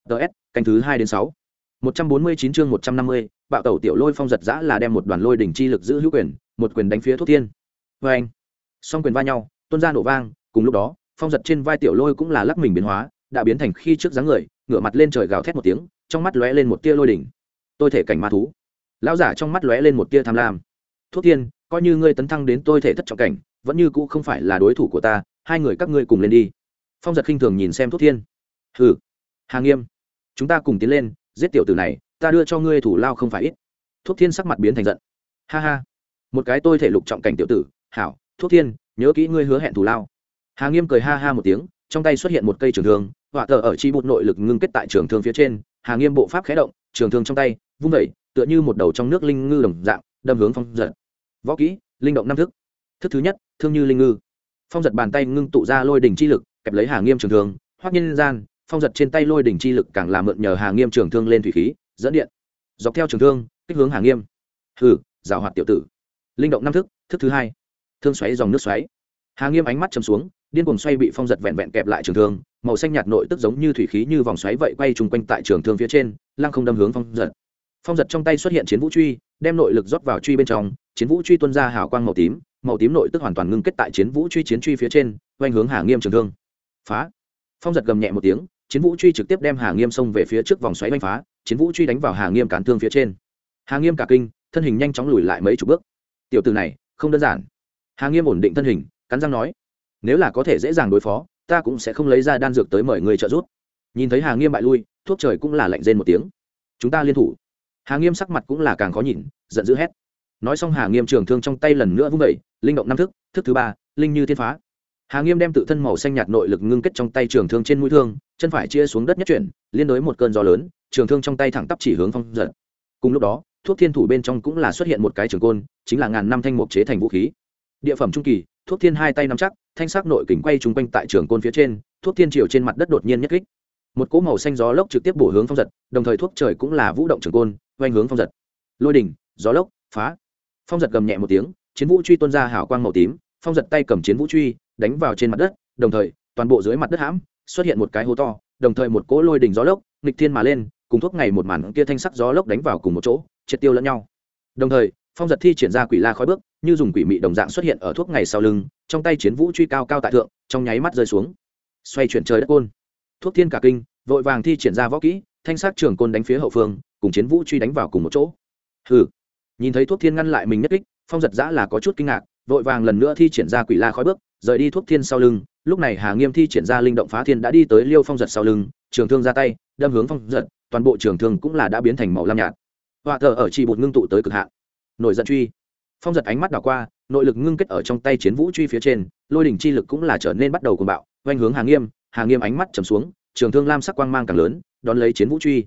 Ts canh thứ hai đến sáu. Một trăm bốn mươi chín chương một trăm năm mươi, bạo tẩu tiểu lôi phong giật giã là đem một đoàn lôi đỉnh chi lực giữ hữu quyền, một quyền đánh phía thuốc thiên. Vê anh, song quyền va nhau tuân ra nổ vang, cùng lúc đó, phong giật trên vai tiểu lôi cũng là lắc mình biến hóa, đã biến thành khi trước dáng người, ngửa mặt lên trời gào thét một tiếng, trong mắt lóe lên một tia lôi đỉnh. Tôi thể cảnh ma thú. Lão giả trong mắt lóe lên một tia tham lam thuốc thiên, coi như ngươi tấn thăng đến tôi thể thất trọng cảnh, vẫn như cũ không phải là đối thủ của ta, hai người các ngươi cùng lên đi. Phong giật khinh thường nhìn xem thuốc thiên. Hừ. Hà nghiêm. Chúng ta cùng tiến lên, giết tiểu tử này, ta đưa cho ngươi thủ lao không phải ít. Thuốc thiên sắc mặt biến thành giận. Ha ha. Một cái tôi thể lục trọng cảnh tiểu tử. Hảo, thuốc thiên, nhớ kỹ ngươi hứa hẹn thủ lao. Hà nghiêm cười ha ha một tiếng, trong tay xuất hiện một cây trường thương, họa thờ ở chi bụt nội lực ngưng kết tại trường thương phía trên. Hà nghiêm bộ pháp khé động, trường thương trong tay, vung vẩy tựa như một đầu trong nước linh ngư đồng dạng đâm hướng phong giật. Võ kỹ, linh động năm thức. Thức thứ nhất, thương như linh ngư. Phong giật bàn tay ngưng tụ ra lôi đỉnh chi lực, kẹp lấy hà nghiêm trường thương, hoắc nhân gian, phong giật trên tay lôi đỉnh chi lực càng làm mượn nhờ hà nghiêm trường thương lên thủy khí, dẫn điện. Dọc theo trường thương, kích hướng hà nghiêm. Hừ rào hoạt tiểu tử. Linh động năm thức thức thứ hai. Thương xoáy dòng nước xoáy. Hà nghiêm ánh mắt chầm xuống, điên cuồng xoay bị phong giật vẹn vẹn kẹp lại trường thương, màu xanh nhạt nội tức giống như thủy khí như vòng xoáy vậy quay trùng quanh tại trường thương phía trên, lăng không đâm hướng phong giật phong giật trong tay xuất hiện chiến vũ truy, đem nội lực rót vào truy bên trong, chiến vũ truy tuân ra hào quang màu tím màu tím nội tức hoàn toàn ngưng kết tại chiến vũ truy chiến truy phía trên quanh hướng hà nghiêm trường thương. Phá. Phong giật gầm nhẹ một tiếng, chiến vũ truy trực tiếp đem hà nghiêm xông về phía trước vòng xoáy oanh phá, chiến vũ truy đánh vào hà nghiêm cán thương phía trên. Hà nghiêm cả kinh, thân hình nhanh chóng lùi lại mấy chục bước. Tiểu từ này, không đơn giản. Hà nghiêm ổn định thân hình, cắn răng nói, nếu là có thể dễ dàng đối phó, ta cũng sẽ không lấy ra đan dược tới mời người trợ giúp. Nhìn thấy hà nghiêm bại lui, thuốc trời cũng là lạnh rên một tiếng. Chúng ta liên thủ hà nghiêm sắc mặt cũng là càng khó nhìn, giận dữ hét. Nói xong hà nghiêm trường thương trong tay lần nữa vung vẩy linh động năm thức thức thứ ba, linh như thiên phá. Hà nghiêm đem tự thân màu xanh nhạt nội lực ngưng kết trong tay trường thương trên mũi thương, chân phải chia xuống đất nhất chuyển, liên đối một cơn gió lớn, trường thương trong tay thẳng tắp chỉ hướng phong giật. Cùng lúc đó, thuốc thiên thủ bên trong cũng là xuất hiện một cái trường côn, chính là ngàn năm thanh mục chế thành vũ khí. Địa phẩm trung kỳ, thuốc thiên hai tay nắm chắc, thanh sắc nội kình quay trúng quanh tại trường côn phía trên, thuốc thiên triều trên mặt đất đột nhiên nhất kích. Một cỗ màu xanh gió lốc trực tiếp bổ hướng phong giật, đồng thời thuốc trời cũng là vũ động trường côn oanh hướng phong giật. Lôi đỉnh, gió lốc, phá. Phong giật gầm nhẹ một tiếng, chiến vũ truy tuôn ra hào quang màu tím. Phong giật tay cầm chiến vũ truy, đánh vào trên mặt đất, đồng thời, toàn bộ dưới mặt đất hãm, xuất hiện một cái hố to, đồng thời một cỗ lôi đỉnh gió lốc, nghịch thiên mà lên, cùng thuốc ngày một màn kia thanh sắc gió lốc đánh vào cùng một chỗ, triệt tiêu lẫn nhau. Đồng thời, phong giật thi triển ra quỷ la khói bước, như dùng quỷ mị đồng dạng xuất hiện ở thuốc ngày sau lưng, trong tay chiến vũ truy cao cao tại thượng, trong nháy mắt rơi xuống. Xoay chuyển trời đất côn. Thuốc thiên cả kinh, vội vàng thi triển ra võ kỹ thanh sắc trường côn đánh phía hậu phương, cùng chiến vũ truy đánh vào cùng một chỗ. Hừ. Nhìn thấy thuốc thiên ngăn lại mình nhất kích, phong giật giã là có chút kinh ngạc, vội vàng lần nữa thi triển ra quỷ la khói bước, rời đi thuốc thiên sau lưng. Lúc này hà nghiêm thi triển ra linh động phá thiên đã đi tới liêu phong giật sau lưng, trường thương ra tay, đâm hướng phong giật, toàn bộ trường thương cũng là đã biến thành màu lam nhạt. Họa thờ ở chỉ bột ngưng tụ tới cực hạn. Nổi giận truy. Phong giật ánh mắt đảo qua, nội lực ngưng kết ở trong tay chiến vũ truy phía trên, lôi đỉnh chi lực cũng là trở nên bắt đầu cuồng bạo oanh hướng hà nghiêm hà nghiêm ánh mắt trầm xuống, trường thương lam sắc quang mang càng lớn đón lấy chiến vũ truy.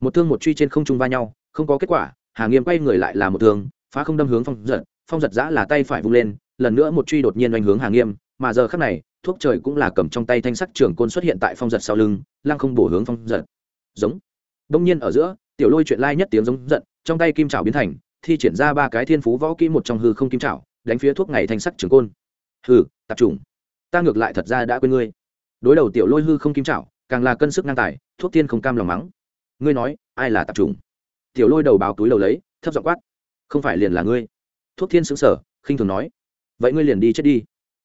Một thương một truy trên không trung va nhau, không có kết quả, hà nghiêm quay người lại là một thương, phá không đâm hướng phong giật phong giật giã là tay phải vung lên, lần nữa một truy đột nhiên oanh hướng hà nghiêm, mà giờ khắc này, thuốc trời cũng là cầm trong tay thanh sắc trường côn xuất hiện tại phong giật sau lưng, lăng không bổ hướng phong giật. Giống. Đông nhiên ở giữa, tiểu lôi chuyện lai nhất tiếng giống giận, trong tay kim trảo biến thành, thi triển ra ba cái thiên phú võ kỹ một trong hư không kim trảo đánh phía thuốc ngày thanh sắc trường côn. Hừ, tập trung. Ta ngược lại thật ra đã quên ngươi. Đối đầu tiểu lôi hư không kim trảo càng là cân sức ngang tài thuốc tiên không cam lòng mắng. Ngươi nói, ai là tạp trùng? tiểu lôi đầu báo túi đầu lấy, thấp giọng quát. Không phải liền là ngươi. Thuốc thiên xứng sở khinh thường nói. Vậy ngươi liền đi chết đi.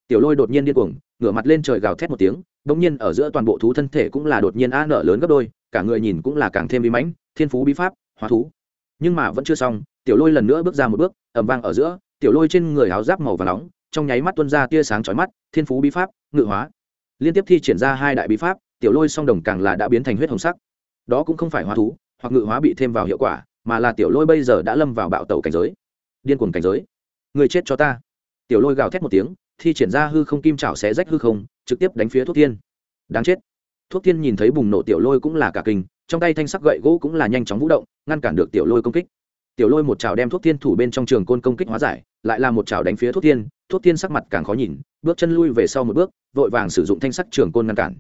Tiểu lôi đột nhiên điên cuồng, ngửa mặt lên trời gào thét một tiếng đ ỗ n g nhiên ở giữa toàn bộ thú thân thể cũng là đột nhiên a nở lớn gấp đôi, cả người nhìn cũng là càng thêm bí mãnh, thiên phú bí pháp, hóa thú. Nhưng mà vẫn chưa xong, tiểu lôi lần nữa bước ra một bước ẩm vang ở giữa, tiểu lôi trên người áo giáp màu và nóng, trong nháy mắt tuân ra tia sáng chói mắt, thiên phú bí pháp, ngự hóa. Liên tiếp thi triển ra hai đại bí pháp tiểu lôi song đồng càng là đã biến thành huyết hồng sắc. Đó cũng không phải hóa thú, hoặc ngự hóa bị thêm vào hiệu quả, mà là tiểu lôi bây giờ đã lâm vào bạo tẩu cảnh giới. Điên cuồng cảnh giới. Người chết cho ta. Tiểu lôi gào thét một tiếng, thi triển ra hư không kim chảo xé rách hư không, trực tiếp đánh phía thuốc thiên. Đáng chết. Thuốc thiên nhìn thấy bùng nổ tiểu lôi cũng là cả kinh, trong tay thanh sắc gậy gỗ cũng là nhanh chóng vũ động, ngăn cản được tiểu lôi công kích. Tiểu lôi một chảo đem thuốc thiên thủ bên trong trường côn công kích hóa giải, lại là một chảo đánh phía thuốc thiên thuốc thiên sắc mặt càng khó nhìn, bước chân lui về sau một bước, vội vàng sử dụng thanh sắc trường côn ngăn cản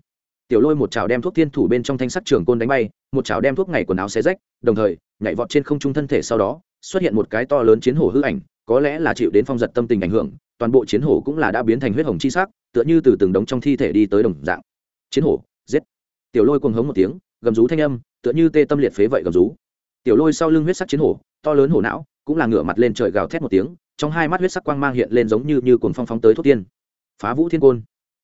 tiểu lôi một chảo đem thuốc thiên thủ bên trong thanh sắt trường côn đánh bay, một chảo đem thuốc ngày quần áo xé rách, đồng thời, nhảy vọt trên không trung thân thể sau đó, xuất hiện một cái to lớn chiến hổ hư ảnh, có lẽ là chịu đến phong giật tâm tình ảnh hưởng, toàn bộ chiến hổ cũng là đã biến thành huyết hồng chi sắc, tựa như từ từng đống trong thi thể đi tới đồng dạng. Chiến hổ, giết. Tiểu lôi cuồng hống một tiếng, gầm rú thanh âm, tựa như tê tâm liệt phế vậy gầm rú. Tiểu lôi sau lưng huyết sắc chiến hổ, to lớn hổ não, cũng là ngửa mặt lên trời gào thét một tiếng, trong hai mắt huyết sắc quang mang hiện lên giống như như cuồng phong phóng tới thuốc tiên phá vũ thiên côn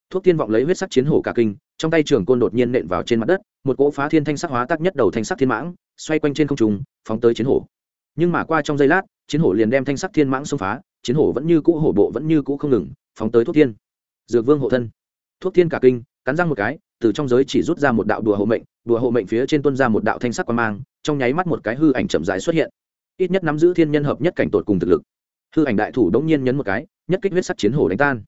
thuốc tiên vọng lấy huyết sắc chiến hổ cả kinh trong tay trường côn đột nhiên nện vào trên mặt đất một cỗ phá thiên thanh sắc hóa tác nhất đầu thanh sắc thiên mãng xoay quanh trên không trung phóng tới chiến hổ. Nhưng mà qua trong giây lát chiến hổ liền đem thanh sắc thiên mãng xông phá chiến hổ vẫn như cũ hổ bộ vẫn như cũ không ngừng phóng tới thuốc Tiên, dược vương hộ thân. Thuốc Tiên cả kinh cắn răng một cái từ trong giới chỉ rút ra một đạo đùa hộ mệnh đùa hộ mệnh phía trên tuân ra một đạo thanh sắc quan mang trong nháy mắt một cái hư ảnh chậm rãi xuất hiện. Ít nhất nắm giữ thiên nhân hợp nhất cảnh tột cùng thực lực. Hư ảnh đại thủ đống nhiên nhấn một cái nhất kích huyết sắc chiến hổ đánh tan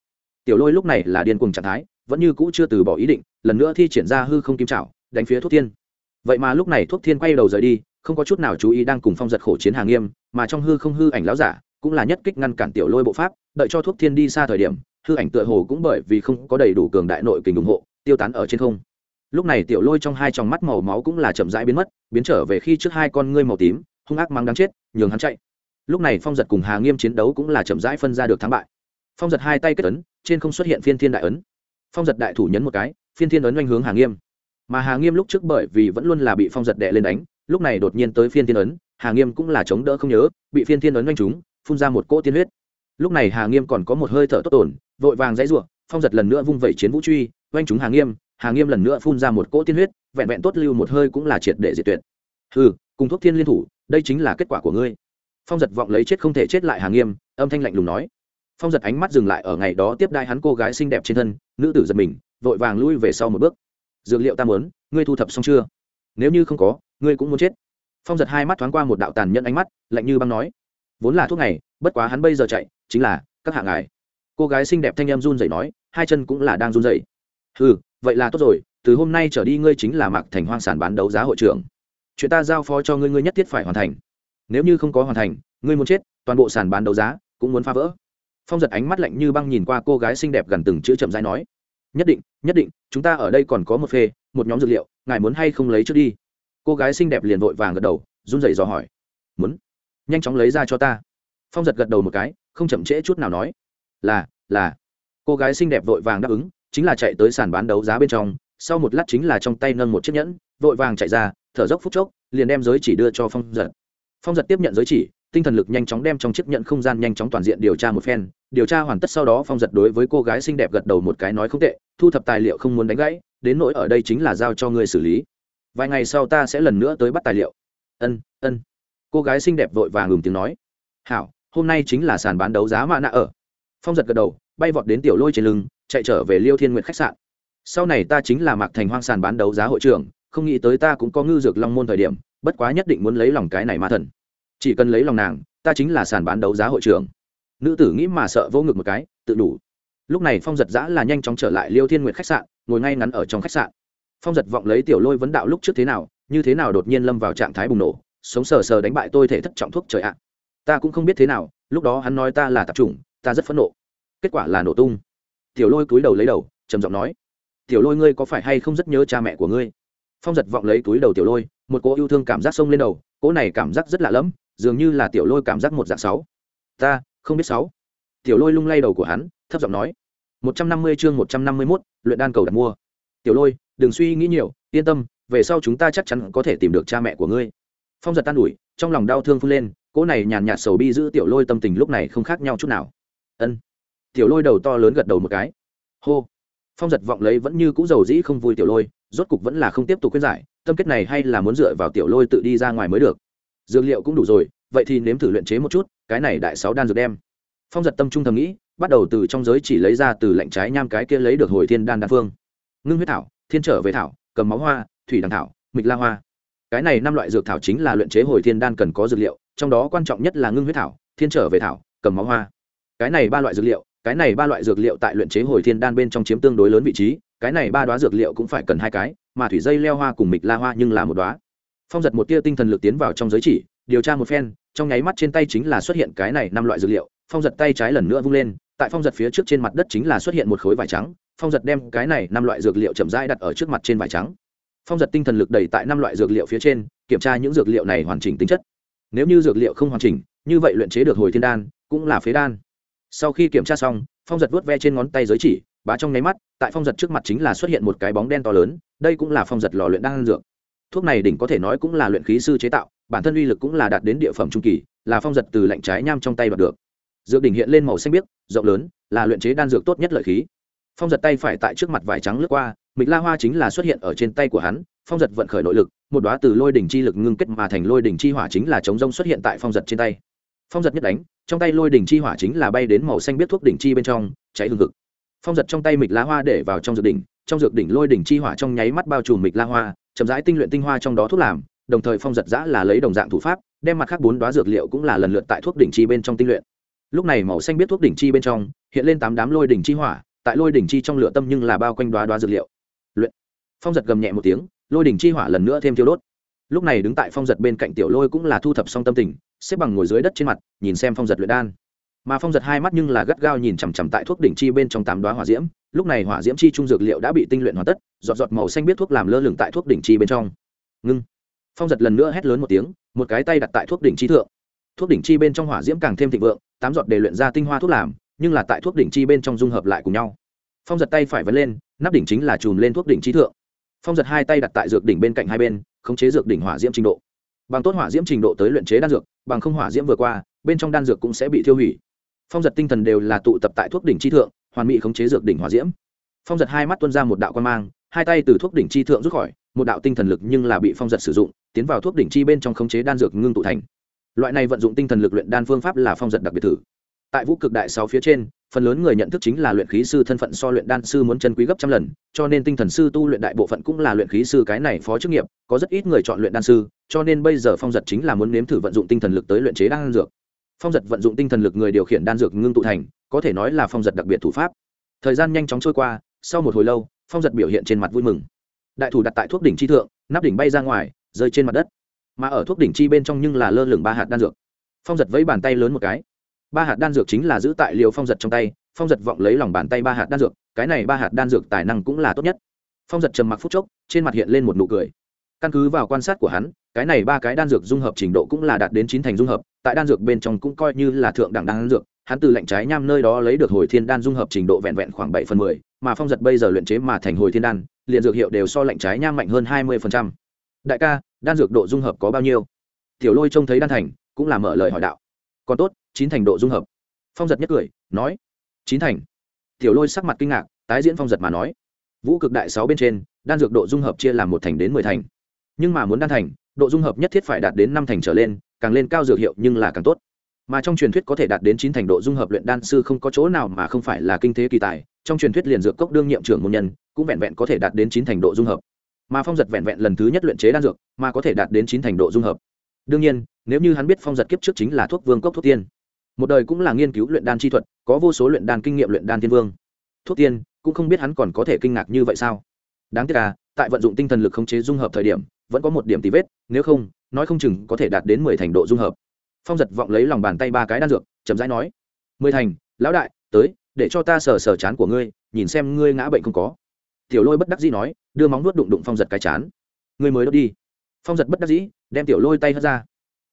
tiểu lôi lúc này là điên cuồng trạng thái, vẫn như cũ chưa từ bỏ ý định, lần nữa thi triển ra hư không kim trảo, đánh phía thuốc thiên. Vậy mà lúc này thuốc thiên quay đầu rời đi, không có chút nào chú ý đang cùng phong giật khổ chiến hàng nghiêm, mà trong hư không hư ảnh láo giả cũng là nhất kích ngăn cản tiểu lôi bộ pháp, đợi cho thuốc thiên đi xa thời điểm, hư ảnh tựa hồ cũng bởi vì không có đầy đủ cường đại nội kình ủng hộ, tiêu tán ở trên không. Lúc này tiểu lôi trong hai tròng mắt màu máu cũng là chậm rãi biến mất, biến trở về khi trước hai con ngươi màu tím, hung ác mang đáng chết, nhường hắn chạy. Lúc này phong giật cùng hà nghiêm chiến đấu cũng là chậm rãi phân ra được thắng bại. Phong giật hai tay kết ấn trên không xuất hiện phiên thiên đại ấn. Phong giật đại thủ nhấn một cái, phiên thiên ấn oanh hướng hà nghiêm. Mà hà nghiêm lúc trước bởi vì vẫn luôn là bị phong giật đệ lên đánh, lúc này đột nhiên tới phiên thiên ấn, hà nghiêm cũng là chống đỡ không nhớ, bị phiên thiên ấn oanh chúng phun ra một cỗ tiên huyết. Lúc này hà nghiêm còn có một hơi thở tốt tổn, vội vàng dãy ruộng phong giật lần nữa vung vẩy chiến vũ truy, oanh chúng hà nghiêm hà nghiêm lần nữa phun ra một cỗ tiên huyết, vẹn vẹn tốt lưu một hơi cũng là triệt để diệt tuyệt. Ừ cùng thuốc thiên liên thủ, đây chính là kết quả của ngươi. Phong giật vọng lấy chết không thể chết lại hà nghiêm, âm thanh lạnh lùng nói phong giật ánh mắt dừng lại ở ngày đó tiếp đai hắn cô gái xinh đẹp trên thân, nữ tử giật mình, vội vàng lui về sau một bước. Dược liệu ta muốn, ngươi thu thập xong chưa? Nếu như không có, ngươi cũng muốn chết. Phong giật hai mắt thoáng qua một đạo tàn nhẫn ánh mắt, lạnh như băng nói. Vốn là thuốc này, bất quá hắn bây giờ chạy, chính là các hạng ngài. Cô gái xinh đẹp thanh em run rẩy nói, hai chân cũng là đang run rẩy. Ừ vậy là tốt rồi, từ hôm nay trở đi ngươi chính là mạc thành hoang sản bán đấu giá hội trưởng. Chuyện ta giao phó cho ngươi ngươi nhất thiết phải hoàn thành. Nếu như không có hoàn thành, ngươi muốn chết, toàn bộ sàn bán đấu giá cũng muốn phá vỡ phong giật ánh mắt lạnh như băng nhìn qua cô gái xinh đẹp gần từng chữ chậm rãi nói, nhất định nhất định, chúng ta ở đây còn có một phê, một nhóm dược liệu, ngài muốn hay không lấy trước đi? Cô gái xinh đẹp liền vội vàng gật đầu, run rẩy dò hỏi, muốn, nhanh chóng lấy ra cho ta. Phong giật gật đầu một cái, không chậm trễ chút nào nói, là là. Cô gái xinh đẹp vội vàng đáp ứng, chính là chạy tới sàn bán đấu giá bên trong, sau một lát chính là trong tay nâng một chiếc nhẫn, vội vàng chạy ra, thở dốc phút chốc, liền đem giới chỉ đưa cho phong giật. Phong giật tiếp nhận giới chỉ tinh thần lực nhanh chóng đem trong chiếc nhận không gian nhanh chóng toàn diện điều tra một phen, điều tra hoàn tất sau đó phong giật đối với cô gái xinh đẹp gật đầu một cái nói không tệ, thu thập tài liệu không muốn đánh gãy, đến nỗi ở đây chính là giao cho ngươi xử lý. Vài ngày sau ta sẽ lần nữa tới bắt tài liệu. Ân ân. Cô gái xinh đẹp vội vàng ngừng tiếng nói. Hảo, hôm nay chính là sàn bán đấu giá mạ nạ ở. Phong giật gật đầu, bay vọt đến tiểu lôi trên lưng, chạy trở về liêu thiên nguyện khách sạn. Sau này ta chính là mạc thành hoang sàn bán đấu giá hội trưởng, không nghĩ tới ta cũng có ngư dược long môn thời điểm, bất quá nhất định muốn lấy lòng cái này ma thần chỉ cần lấy lòng nàng, ta chính là sàn bán đấu giá hội trưởng. Nữ tử nghĩ mà sợ vô ngực một cái, tự đủ. Lúc này phong giật giã là nhanh chóng trở lại liêu thiên nguyệt khách sạn, ngồi ngay ngắn ở trong khách sạn. Phong giật vọng lấy tiểu lôi vấn đạo lúc trước thế nào, như thế nào đột nhiên lâm vào trạng thái bùng nổ, sống sờ sờ đánh bại tôi thể thất trọng thuốc trời ạ. Ta cũng không biết thế nào, lúc đó hắn nói ta là tạp chủng, ta rất phẫn nộ. Kết quả là nổ tung. Tiểu lôi cúi đầu lấy đầu, trầm giọng nói, tiểu lôi ngươi có phải hay không rất nhớ cha mẹ của ngươi? Phong giật vọng lấy túi đầu tiểu lôi, một cỗ yêu thương cảm giác sông lên đầu, cỗ này cảm giác rất lạ lẫm dường như là tiểu lôi cảm giác một dạng sáu. Ta, không biết sáu. Tiểu lôi lung lay đầu của hắn, thấp giọng nói. Một trăm năm mươi chương một trăm năm mươi mốt, luyện đan cầu đặt mua. Tiểu lôi, đừng suy nghĩ nhiều, yên tâm, về sau chúng ta chắc chắn có thể tìm được cha mẹ của ngươi. Phong giật tan ủi, trong lòng đau thương phun lên, cỗ này nhàn nhạt sầu bi giữ tiểu lôi tâm tình lúc này không khác nhau chút nào. Ân. Tiểu lôi đầu to lớn gật đầu một cái. Hô. Phong giật vọng lấy vẫn như cũ dầu dĩ không vui tiểu lôi, rốt cục vẫn là không tiếp tục khuyên giải, tâm kết này hay là muốn dựa vào tiểu lôi tự đi ra ngoài mới được dược liệu cũng đủ rồi, vậy thì nếm thử luyện chế một chút, cái này đại sáu đan dược đem. Phong giật tâm trung thầm nghĩ, bắt đầu từ trong giới chỉ lấy ra từ lạnh trái nham cái kia lấy được hồi thiên đan đan phương. Ngưng huyết thảo, thiên trở về thảo, cầm máu hoa, thủy đằng thảo, mịch la hoa. Cái này năm loại dược thảo chính là luyện chế hồi thiên đan cần có dược liệu, trong đó quan trọng nhất là ngưng huyết thảo, thiên trở về thảo, cầm máu hoa. Cái này ba loại dược liệu, cái này ba loại dược liệu tại luyện chế hồi thiên đan bên trong chiếm tương đối lớn vị trí, cái này ba đoá dược liệu cũng phải cần hai cái, mà thủy dây leo hoa cùng mịch la hoa nhưng là một đoá phong giật một tia tinh thần lực tiến vào trong giới chỉ, điều tra một phen, trong nháy mắt trên tay chính là xuất hiện cái này năm loại dược liệu. Phong giật tay trái lần nữa vung lên, tại phong giật phía trước trên mặt đất chính là xuất hiện một khối vải trắng. Phong giật đem cái này năm loại dược liệu chậm rãi đặt ở trước mặt trên vải trắng. Phong giật tinh thần lực đầy tại năm loại dược liệu phía trên, kiểm tra những dược liệu này hoàn chỉnh tính chất. Nếu như dược liệu không hoàn chỉnh, như vậy luyện chế được hồi thiên đan, cũng là phế đan. Sau khi kiểm tra xong, phong giật vuốt ve trên ngón tay giới chỉ, bá trong nháy mắt, tại phong giật trước mặt chính là xuất hiện một cái bóng đen to lớn, đây cũng là phong giật lò luyện đan dược thuốc này đỉnh có thể nói cũng là luyện khí sư chế tạo, bản thân uy lực cũng là đạt đến địa phẩm trung kỳ, là phong giật từ lạnh trái nham trong tay đoạt được. Dược đỉnh hiện lên màu xanh biếc, rộng lớn, là luyện chế đan dược tốt nhất lợi khí. Phong giật tay phải tại trước mặt vải trắng lướt qua, mịch la hoa chính là xuất hiện ở trên tay của hắn, phong giật vận khởi nội lực, một đoá từ lôi đỉnh chi lực ngưng kết mà thành lôi đỉnh chi hỏa chính là chống rông xuất hiện tại phong giật trên tay. Phong giật nhất đánh, trong tay lôi đỉnh chi hỏa chính là bay đến màu xanh biết thuốc đỉnh chi bên trong, cháy hương thực phong giật trong tay mịch lá hoa để vào trong dược đỉnh, trong dược đỉnh lôi đỉnh chi hỏa trong nháy mắt bao trùm mịch la hoa, chậm rãi tinh luyện tinh hoa trong đó thuốc làm, đồng thời phong giật giã là lấy đồng dạng thủ pháp, đem mặt khác bốn đoá dược liệu cũng là lần lượt tại thuốc đỉnh chi bên trong tinh luyện. Lúc này màu xanh biết thuốc đỉnh chi bên trong, hiện lên tám đám lôi đỉnh chi hỏa, tại lôi đỉnh chi trong lửa tâm nhưng là bao quanh đoá đoá dược liệu. Luyện. Phong giật gầm nhẹ một tiếng, lôi đỉnh chi hỏa lần nữa thêm thiêu đốt. Lúc này đứng tại phong giật bên cạnh tiểu lôi cũng là thu thập xong tâm tình, xếp bằng ngồi dưới đất trên mặt, nhìn xem phong giật luyện đan mà phong giật hai mắt nhưng là gắt gao nhìn chằm chằm tại thuốc đỉnh chi bên trong tám đoá hỏa diễm, lúc này hỏa diễm chi trung dược liệu đã bị tinh luyện hoàn tất, giọt giọt màu xanh biết thuốc làm lơ lửng tại thuốc đỉnh chi bên trong. Ngưng. Phong giật lần nữa hét lớn một tiếng, một cái tay đặt tại thuốc đỉnh chi thượng. Thuốc đỉnh chi bên trong hỏa diễm càng thêm thịnh vượng, tám giọt để luyện ra tinh hoa thuốc làm, nhưng là tại thuốc đỉnh chi bên trong dung hợp lại cùng nhau. Phong giật tay phải vấn lên, nắp đỉnh chính là chùm lên thuốc đỉnh chi thượng. Phong giật hai tay đặt tại dược đỉnh bên cạnh hai bên, khống chế dược đỉnh hỏa diễm trình độ. Bằng tốt hỏa diễm trình độ tới luyện chế đan dược, bằng không hỏa diễm vừa qua, bên trong đan dược cũng sẽ bị tiêu hủy phong giật tinh thần đều là tụ tập tại thuốc đỉnh chi thượng, hoàn mỹ khống chế dược đỉnh hỏa diễm. Phong giật hai mắt tuân ra một đạo quan mang, hai tay từ thuốc đỉnh chi thượng rút khỏi, một đạo tinh thần lực nhưng là bị phong giật sử dụng, tiến vào thuốc đỉnh chi bên trong khống chế đan dược ngưng tụ thành. Loại này vận dụng tinh thần lực luyện đan phương pháp là phong giật đặc biệt thử. Tại vũ cực đại sáu phía trên, phần lớn người nhận thức chính là luyện khí sư thân phận so luyện đan sư muốn chân quý gấp trăm lần, cho nên tinh thần sư tu luyện đại bộ phận cũng là luyện khí sư cái này phó chức nghiệp, có rất ít người chọn luyện đan sư, cho nên bây giờ phong giật chính là muốn nếm thử vận dụng tinh thần lực tới luyện chế đan dược phong giật vận dụng tinh thần lực người điều khiển đan dược ngưng tụ thành, có thể nói là phong giật đặc biệt thủ pháp. Thời gian nhanh chóng trôi qua, sau một hồi lâu, phong giật biểu hiện trên mặt vui mừng. Đại thủ đặt tại thuốc đỉnh chi thượng, nắp đỉnh bay ra ngoài, rơi trên mặt đất. Mà ở thuốc đỉnh chi bên trong nhưng là lơ lửng ba hạt đan dược. Phong giật vẫy bàn tay lớn một cái. Ba hạt đan dược chính là giữ tại liều phong giật trong tay, phong giật vọng lấy lòng bàn tay ba hạt đan dược, cái này ba hạt đan dược tài năng cũng là tốt nhất. Phong giật trầm mặc phút chốc, trên mặt hiện lên một nụ cười. Căn cứ vào quan sát của hắn, cái này ba cái đan dược dung hợp trình độ cũng là đạt đến chín thành dung hợp tại đan dược bên trong cũng coi như là thượng đẳng đan dược, hắn từ lạnh trái nham nơi đó lấy được hồi thiên đan dung hợp trình độ vẹn vẹn khoảng bảy phần mười, mà phong giật bây giờ luyện chế mà thành hồi thiên đan, liền dược hiệu đều so lạnh trái nham mạnh hơn hai mươi phần trăm. Đại ca, đan dược độ dung hợp có bao nhiêu? Tiểu lôi trông thấy đan thành, cũng là mở lời hỏi đạo. Còn tốt, chín thành độ dung hợp. Phong giật nhất cười, nói, chín thành. Tiểu lôi sắc mặt kinh ngạc, tái diễn phong giật mà nói, vũ cực đại sáu bên trên, đan dược độ dung hợp chia làm một thành đến mười thành. Nhưng mà muốn đan thành, độ dung hợp nhất thiết phải đạt đến năm thành trở lên càng lên cao dược hiệu nhưng là càng tốt. Mà trong truyền thuyết có thể đạt đến chín thành độ dung hợp luyện đan sư không có chỗ nào mà không phải là kinh thế kỳ tài, trong truyền thuyết liền dược cốc đương nhiệm trưởng môn nhân, cũng vẹn vẹn có thể đạt đến chín thành độ dung hợp. Mà phong giật vẹn vẹn lần thứ nhất luyện chế đan dược, mà có thể đạt đến chín thành độ dung hợp. Đương nhiên, nếu như hắn biết phong giật kiếp trước chính là thuốc vương cốc thuốc tiên, một đời cũng là nghiên cứu luyện đan chi thuật, có vô số luyện đan kinh nghiệm luyện đan thiên vương. Thuốc tiên, cũng không biết hắn còn có thể kinh ngạc như vậy sao? Đáng tiếc là tại vận dụng tinh thần lực khống chế dung hợp thời điểm, vẫn có một điểm tí vết, nếu không nói không chừng có thể đạt đến mười thành độ dung hợp. Phong giật vọng lấy lòng bàn tay ba cái đan dược, chậm rãi nói, mười thành, lão đại, tới, để cho ta sờ sờ chán của ngươi, nhìn xem ngươi ngã bệnh không có. Tiểu lôi bất đắc dĩ nói, đưa móng nuốt đụng đụng phong giật cái chán. Ngươi mới đốt đi. Phong giật bất đắc dĩ, đem tiểu lôi tay hất ra.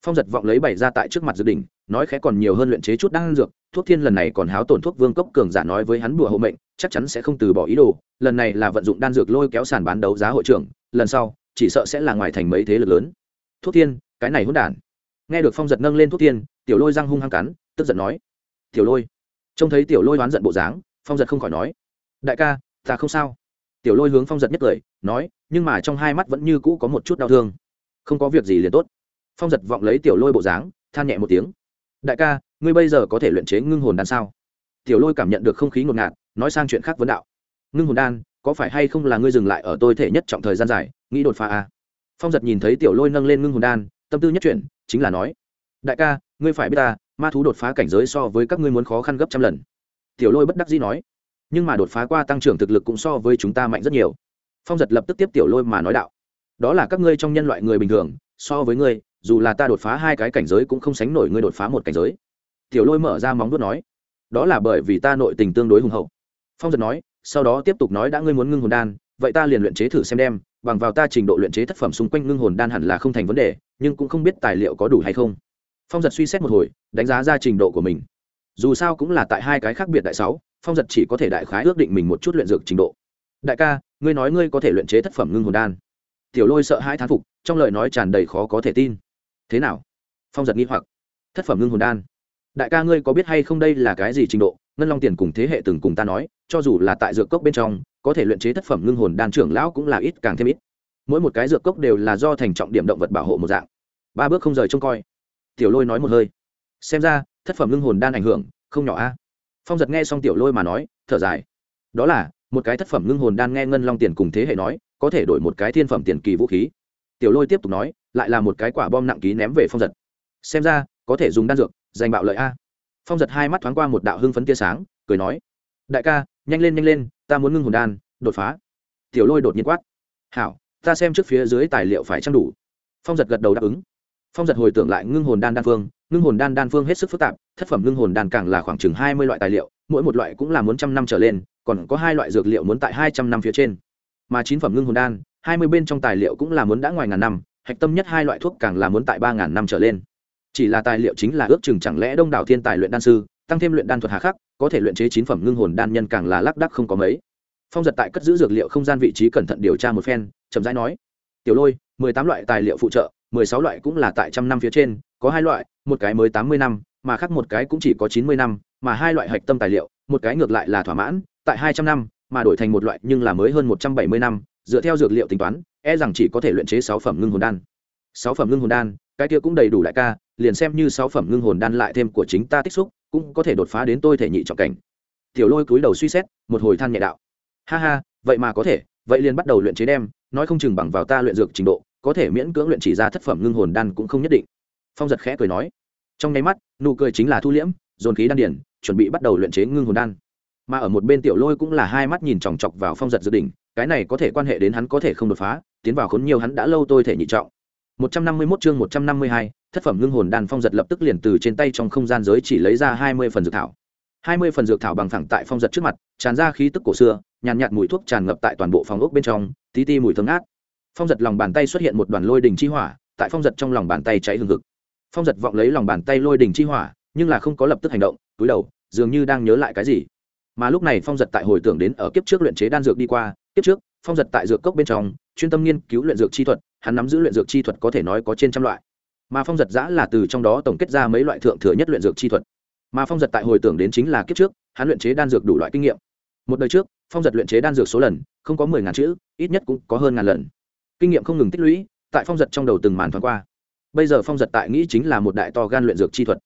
Phong giật vọng lấy bày ra tại trước mặt dự đỉnh, nói khẽ còn nhiều hơn luyện chế chút đan dược, thuốc thiên lần này còn háo tổn thuốc vương cốc cường giả nói với hắn bùa hộ mệnh, chắc chắn sẽ không từ bỏ ý đồ, lần này là vận dụng đan dược lôi kéo sàn bán đấu giá hội trưởng, lần sau, chỉ sợ sẽ là ngoài thành mấy thế lực lớn thuốc thiên, cái này hỗn đản. Nghe được phong giật nâng lên thuốc thiên, tiểu lôi răng hung hăng cắn, tức giận nói, tiểu lôi. Trông thấy tiểu lôi oán giận bộ dáng, phong giật không khỏi nói, đại ca, ta không sao. Tiểu lôi hướng phong giật nhất cười, nói, nhưng mà trong hai mắt vẫn như cũ có một chút đau thương. Không có việc gì liền tốt. Phong giật vọng lấy tiểu lôi bộ dáng, than nhẹ một tiếng, đại ca, ngươi bây giờ có thể luyện chế ngưng hồn đan sao? Tiểu lôi cảm nhận được không khí ngột ngạt, nói sang chuyện khác vấn đạo, ngưng hồn đan, có phải hay không là ngươi dừng lại ở tôi thể nhất trọng thời gian dài, nghĩ đột phá à? Phong giật nhìn thấy tiểu lôi nâng lên ngưng hồn đan, tâm tư nhất chuyển, chính là nói, đại ca, ngươi phải biết ta, ma thú đột phá cảnh giới so với các ngươi muốn khó khăn gấp trăm lần. Tiểu lôi bất đắc dĩ nói, nhưng mà đột phá qua tăng trưởng thực lực cũng so với chúng ta mạnh rất nhiều. Phong giật lập tức tiếp tiểu lôi mà nói đạo, đó là các ngươi trong nhân loại người bình thường, so với ngươi, dù là ta đột phá hai cái cảnh giới cũng không sánh nổi ngươi đột phá một cảnh giới. Tiểu lôi mở ra móng vuốt nói, đó là bởi vì ta nội tình tương đối hùng hậu. Phong giật nói, sau đó tiếp tục nói đã ngươi muốn ngưng hồn đan, vậy ta liền luyện chế thử xem đem bằng vào ta trình độ luyện chế tác phẩm xung quanh ngưng hồn đan hẳn là không thành vấn đề, nhưng cũng không biết tài liệu có đủ hay không. Phong giật suy xét một hồi, đánh giá ra trình độ của mình. Dù sao cũng là tại hai cái khác biệt đại sáu, phong giật chỉ có thể đại khái ước định mình một chút luyện dược trình độ. Đại ca, ngươi nói ngươi có thể luyện chế tác phẩm ngưng hồn đan. Tiểu lôi sợ hai thán phục, trong lời nói tràn đầy khó có thể tin. Thế nào? Phong giật nghi hoặc. Thất phẩm ngưng hồn đan đại ca ngươi có biết hay không đây là cái gì trình độ? Ngân long tiền cùng thế hệ từng cùng ta nói, cho dù là tại dược cốc bên trong, có thể luyện chế thất phẩm ngưng hồn đan trưởng lão cũng là ít càng thêm ít. Mỗi một cái dược cốc đều là do thành trọng điểm động vật bảo hộ một dạng. Ba bước không rời trông coi. Tiểu lôi nói một hơi. Xem ra, thất phẩm ngưng hồn đan ảnh hưởng, không nhỏ a. Phong giật nghe xong tiểu lôi mà nói, thở dài. Đó là, một cái thất phẩm ngưng hồn đan nghe ngân long tiền cùng thế hệ nói, có thể đổi một cái thiên phẩm tiền kỳ vũ khí. Tiểu lôi tiếp tục nói, lại là một cái quả bom nặng ký ném về phong giật. Xem ra, có thể dùng đan dược giành bạo lợi a. Phong giật hai mắt thoáng qua một đạo hưng phấn tia sáng, cười nói, đại ca, nhanh lên nhanh lên, ta muốn ngưng hồn đan, đột phá. Tiểu lôi đột nhiên quát, hảo, ta xem trước phía dưới tài liệu phải trang đủ. Phong giật gật đầu đáp ứng. Phong giật hồi tưởng lại ngưng hồn đan đan phương, ngưng hồn đan đan phương hết sức phức tạp, thất phẩm ngưng hồn đan càng là khoảng chừng hai mươi loại tài liệu, mỗi một loại cũng là muốn trăm năm trở lên, còn có hai loại dược liệu muốn tại hai trăm năm phía trên. Mà chín phẩm ngưng hồn đan, hai mươi bên trong tài liệu cũng là muốn đã ngoài ngàn năm, hạch tâm nhất hai loại thuốc càng là muốn tại ba ngàn năm trở lên chỉ là tài liệu chính là ước chừng chẳng lẽ đông đảo thiên tài luyện đan sư, tăng thêm luyện đan thuật hà khắc, có thể luyện chế chín phẩm ngưng hồn đan nhân càng là lác đắc không có mấy. Phong giật tại cất giữ dược liệu không gian vị trí cẩn thận điều tra một phen, chậm rãi nói, tiểu lôi, mười tám loại tài liệu phụ trợ, mười sáu loại cũng là tại trăm năm phía trên, có hai loại, một cái mới tám mươi năm, mà khác một cái cũng chỉ có chín mươi năm, mà hai loại hạch tâm tài liệu, một cái ngược lại là thỏa mãn, tại hai trăm năm, mà đổi thành một loại nhưng là mới hơn một trăm bảy mươi năm, dựa theo dược liệu tính toán e rằng chỉ có thể luyện chế sáu phẩm ngưng hồn đan. Sáu phẩm ngưng hồn đan cái kia cũng đầy đủ đại ca, liền xem như sáu phẩm ngưng hồn đan lại thêm của chính ta tích xúc, cũng có thể đột phá đến tôi thể nhị trọng cảnh. Tiểu lôi cúi đầu suy xét, một hồi than nhẹ đạo. Ha ha, vậy mà có thể, vậy liền bắt đầu luyện chế đem, nói không chừng bằng vào ta luyện dược trình độ, có thể miễn cưỡng luyện chỉ ra thất phẩm ngưng hồn đan cũng không nhất định. Phong giật khẽ cười nói. Trong nháy mắt, nụ cười chính là thu liễm, dồn khí đan điển chuẩn bị bắt đầu luyện chế ngưng hồn đan. Mà ở một bên tiểu lôi cũng là hai mắt nhìn chòng chọc vào phong giật dự định, cái này có thể quan hệ đến hắn có thể không đột phá, tiến vào khốn nhiều hắn đã lâu tôi thể nhị trọng. 151 chương 152, thất phẩm ngưng hồn đan phong giật lập tức liền từ trên tay trong không gian giới chỉ lấy ra 20 phần dược thảo. 20 phần dược thảo bằng phẳng tại phong giật trước mặt, tràn ra khí tức cổ xưa, nhàn nhạt, mùi thuốc tràn ngập tại toàn bộ phòng ốc bên trong, tí ti mùi thơm ngát. Phong giật lòng bàn tay xuất hiện một đoàn lôi đỉnh chi hỏa, tại phong giật trong lòng bàn tay cháy hừng hực. Phong giật vọng lấy lòng bàn tay lôi đỉnh chi hỏa, nhưng là không có lập tức hành động, túi đầu, dường như đang nhớ lại cái gì. Mà lúc này phong giật tại hồi tưởng đến ở kiếp trước luyện chế đan dược đi qua, kiếp trước, phong giật tại dược cốc bên trong, chuyên tâm nghiên cứu luyện dược chi thuật, hắn nắm giữ luyện dược chi thuật có thể nói có trên trăm loại. Mà phong giật giã là từ trong đó tổng kết ra mấy loại thượng thừa nhất luyện dược chi thuật. Mà phong giật tại hồi tưởng đến chính là kiếp trước hắn luyện chế đan dược đủ loại kinh nghiệm. Một đời trước phong giật luyện chế đan dược số lần không có mười ngàn chữ ít nhất cũng có hơn ngàn lần. Kinh nghiệm không ngừng tích lũy tại phong giật trong đầu từng màn thoáng qua. Bây giờ phong giật tại nghĩ chính là một đại to gan luyện dược chi thuật.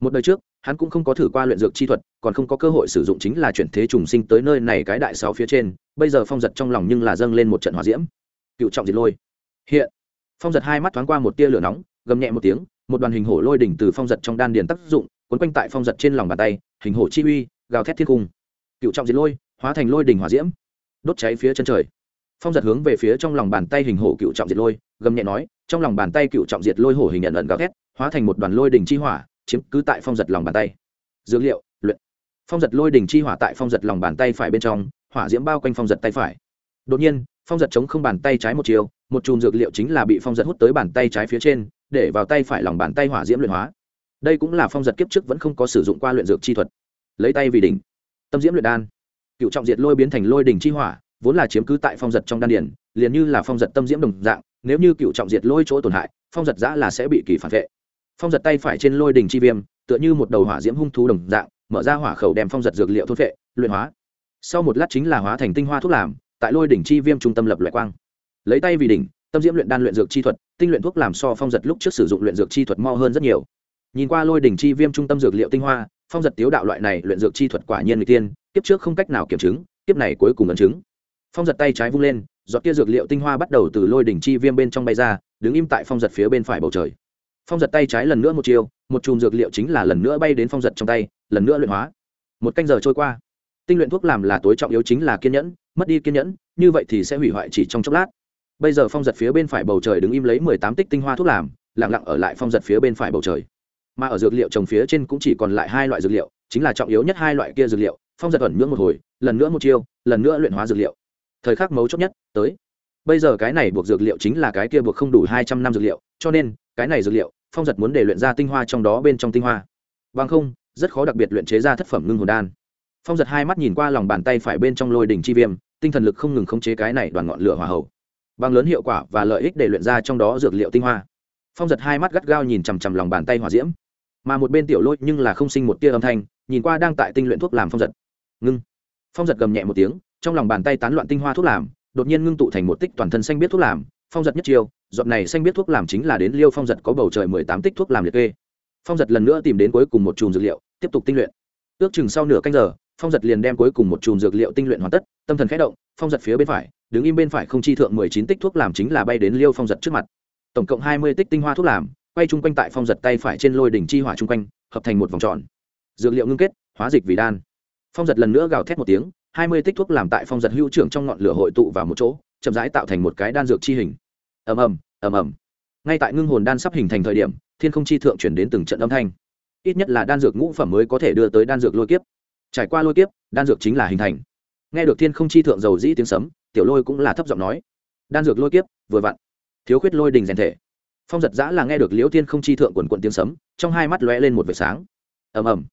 Một đời trước hắn cũng không có thử qua luyện dược chi thuật còn không có cơ hội sử dụng chính là chuyển thế trùng sinh tới nơi này cái đại sáu phía trên. Bây giờ phong giật trong lòng nhưng là dâng lên một trận hòa diễm cựu trọng diệt lôi. Hiện, phong giật hai mắt thoáng qua một tia lửa nóng, gầm nhẹ một tiếng, một đoàn hình hổ lôi đỉnh từ phong giật trong đan điền tác dụng, quấn quanh tại phong giật trên lòng bàn tay, hình hổ chi uy, gào thét thiên cung. Cựu trọng diệt lôi, hóa thành lôi đỉnh hỏa diễm, đốt cháy phía chân trời. Phong giật hướng về phía trong lòng bàn tay hình hổ cựu trọng diệt lôi, gầm nhẹ nói, trong lòng bàn tay cựu trọng diệt lôi hổ hình nhận ẩn gào thét, hóa thành một đoàn lôi đỉnh chi hỏa, chiếm cứ tại phong giật lòng bàn tay. Dược liệu, luyện. Phong giật lôi đỉnh chi hỏa tại phong giật lòng bàn tay phải bên trong, hỏa diễm bao quanh phong giật tay phải. Đột nhiên phong giật chống không bàn tay trái một chiều, một chùm dược liệu chính là bị phong giật hút tới bàn tay trái phía trên, để vào tay phải lòng bàn tay hỏa diễm luyện hóa. Đây cũng là phong giật kiếp trước vẫn không có sử dụng qua luyện dược chi thuật. Lấy tay vì đỉnh. Tâm diễm luyện đan. Cựu trọng diệt lôi biến thành lôi đỉnh chi hỏa, vốn là chiếm cứ tại phong giật trong đan điển liền như là phong giật tâm diễm đồng dạng, nếu như cựu trọng diệt lôi chỗ tổn hại, phong giật giã là sẽ bị kỳ phản vệ. Phong giật tay phải trên lôi đỉnh chi viêm, tựa như một đầu hỏa diễm hung thú đồng dạng, mở ra hỏa khẩu đem phong giật dược liệu thốt vệ luyện hóa. Sau một lát chính là hóa thành tinh hoa thuốc làm tại lôi đỉnh chi viêm trung tâm lập loại quang. Lấy tay vì đỉnh, tâm diễm luyện đan luyện dược chi thuật, tinh luyện thuốc làm so phong giật lúc trước sử dụng luyện dược chi thuật mo hơn rất nhiều. Nhìn qua lôi đỉnh chi viêm trung tâm dược liệu tinh hoa, phong giật tiếu đạo loại này luyện dược chi thuật quả nhiên người tiên, kiếp trước không cách nào kiểm chứng, kiếp này cuối cùng ấn chứng. Phong giật tay trái vung lên, giọt kia dược liệu tinh hoa bắt đầu từ lôi đỉnh chi viêm bên trong bay ra, đứng im tại phong giật phía bên phải bầu trời. Phong giật tay trái lần nữa một chiều một chùm dược liệu chính là lần nữa bay đến phong giật trong tay, lần nữa luyện hóa. Một canh giờ trôi qua, tinh luyện thuốc làm là tối trọng yếu chính là kiên nhẫn mất đi kiên nhẫn, như vậy thì sẽ hủy hoại chỉ trong chốc lát. Bây giờ phong giật phía bên phải bầu trời đứng im lấy mười tám tích tinh hoa thuốc làm lẳng lặng ở lại phong giật phía bên phải bầu trời. Mà ở dược liệu trồng phía trên cũng chỉ còn lại hai loại dược liệu, chính là trọng yếu nhất hai loại kia dược liệu, phong giật ẩn ngưỡng một hồi, lần nữa một chiêu, lần nữa luyện hóa dược liệu. Thời khắc mấu chốt nhất, tới. Bây giờ cái này buộc dược liệu chính là cái kia buộc không đủ hai trăm năm dược liệu, cho nên, cái này dược liệu, phong giật muốn để luyện ra tinh hoa trong đó bên trong tinh hoa. Bằng không, rất khó đặc biệt luyện chế ra thất phẩm ngưng hồn đan. Phong giật hai mắt nhìn qua lòng bàn tay phải bên trong lôi đỉnh chi viêm tinh thần lực không ngừng khống chế cái này đoàn ngọn lửa hỏa hậu bằng lớn hiệu quả và lợi ích để luyện ra trong đó dược liệu tinh hoa. Phong giật hai mắt gắt gao nhìn chằm chằm lòng bàn tay hỏa diễm. Mà một bên tiểu lôi nhưng là không sinh một tia âm thanh, nhìn qua đang tại tinh luyện thuốc làm phong giật. Ngưng. Phong giật gầm nhẹ một tiếng, trong lòng bàn tay tán loạn tinh hoa thuốc làm, đột nhiên ngưng tụ thành một tích toàn thân xanh biết thuốc làm, phong giật nhất chiêu, giọt này xanh biết thuốc làm chính là đến liêu phong giật có bầu trời mười tám tích thuốc làm liệt kê. Phong giật lần nữa tìm đến cuối cùng một chùm dược liệu, tiếp tục tinh luyện. Ước chừng sau nửa canh giờ phong giật liền đem cuối cùng một chùm dược liệu tinh luyện hoàn tất, tâm thần khẽ động, phong giật phía bên phải, đứng im bên phải không chi thượng mười chín tích thuốc làm chính là bay đến liêu phong giật trước mặt. Tổng cộng hai mươi tích tinh hoa thuốc làm, quay chung quanh tại phong giật tay phải trên lôi đỉnh chi hỏa chung quanh, hợp thành một vòng tròn. Dược liệu ngưng kết, hóa dịch vì đan. Phong giật lần nữa gào thét một tiếng, hai mươi tích thuốc làm tại phong giật hữu trưởng trong ngọn lửa hội tụ vào một chỗ, chậm rãi tạo thành một cái đan dược chi hình. Ầm ầm ầm ầm. Ngay tại ngưng hồn đan sắp hình thành thời điểm, thiên không chi thượng chuyển đến từng trận âm thanh. Ít nhất là đan dược ngũ phẩm mới có thể đưa tới đan dược lôi kiếp trải qua lôi kiếp, đan dược chính là hình thành. Nghe được thiên không chi thượng dầu dĩ tiếng sấm, tiểu lôi cũng là thấp giọng nói, đan dược lôi kiếp, vừa vặn. Thiếu khuyết lôi đình rèn thể. Phong giật giã là nghe được liễu thiên không chi thượng quần quận tiếng sấm, trong hai mắt lóe lên một vệt sáng. Ầm ầm.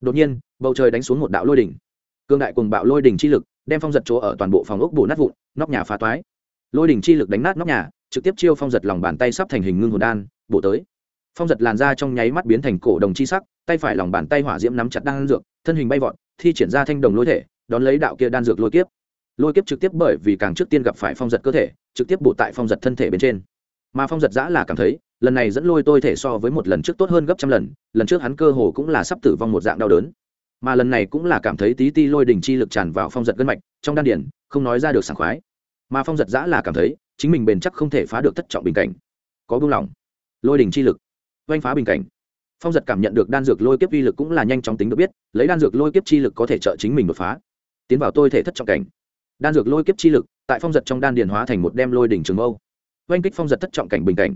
Đột nhiên, bầu trời đánh xuống một đạo lôi đỉnh cương đại cùng bạo lôi đỉnh chi lực, đem phong giật chỗ ở toàn bộ phòng ốc bổ nát vụn, nóc nhà phá toái. Lôi đỉnh chi lực đánh nát nóc nhà, trực tiếp chiêu phong giật lòng bàn tay sắp thành hình ngưng hồn đan, bổ tới. Phong giật làn ra trong nháy mắt biến thành cổ đồng chi sắc, tay phải lòng bàn tay hỏa diễm nắm chặt đan dược thân hình bay vọt, thi triển ra thanh đồng lôi thể, đón lấy đạo kia đan dược lôi kiếp. Lôi kiếp trực tiếp bởi vì càng trước tiên gặp phải phong giật cơ thể, trực tiếp bổ tại phong giật thân thể bên trên. Mà phong giật giã là cảm thấy, lần này dẫn lôi tôi thể so với một lần trước tốt hơn gấp trăm lần lần trước hắn cơ hồ cũng là sắp tử vong một dạng đau đớn. Mà lần này cũng là cảm thấy tí ti lôi đình chi lực tràn vào phong giật gân mạch, trong đan điển không nói ra được sảng khoái. Mà phong giật giã là cảm thấy, chính mình bền chắc không thể phá được thất trọng bình cảnh. Có buông lỏng. Lôi đình chi lực. Oanh phá bình cảnh phong giật cảm nhận được đan dược lôi kiếp vi lực cũng là nhanh chóng tính được biết, lấy đan dược lôi kiếp chi lực có thể trợ chính mình đột phá. Tiến vào tôi thể thất trọng cảnh. Đan dược lôi kiếp chi lực tại phong giật trong đan điền hóa thành một đem lôi đỉnh trường mâu. Oanh kích phong giật thất trọng cảnh bình cảnh.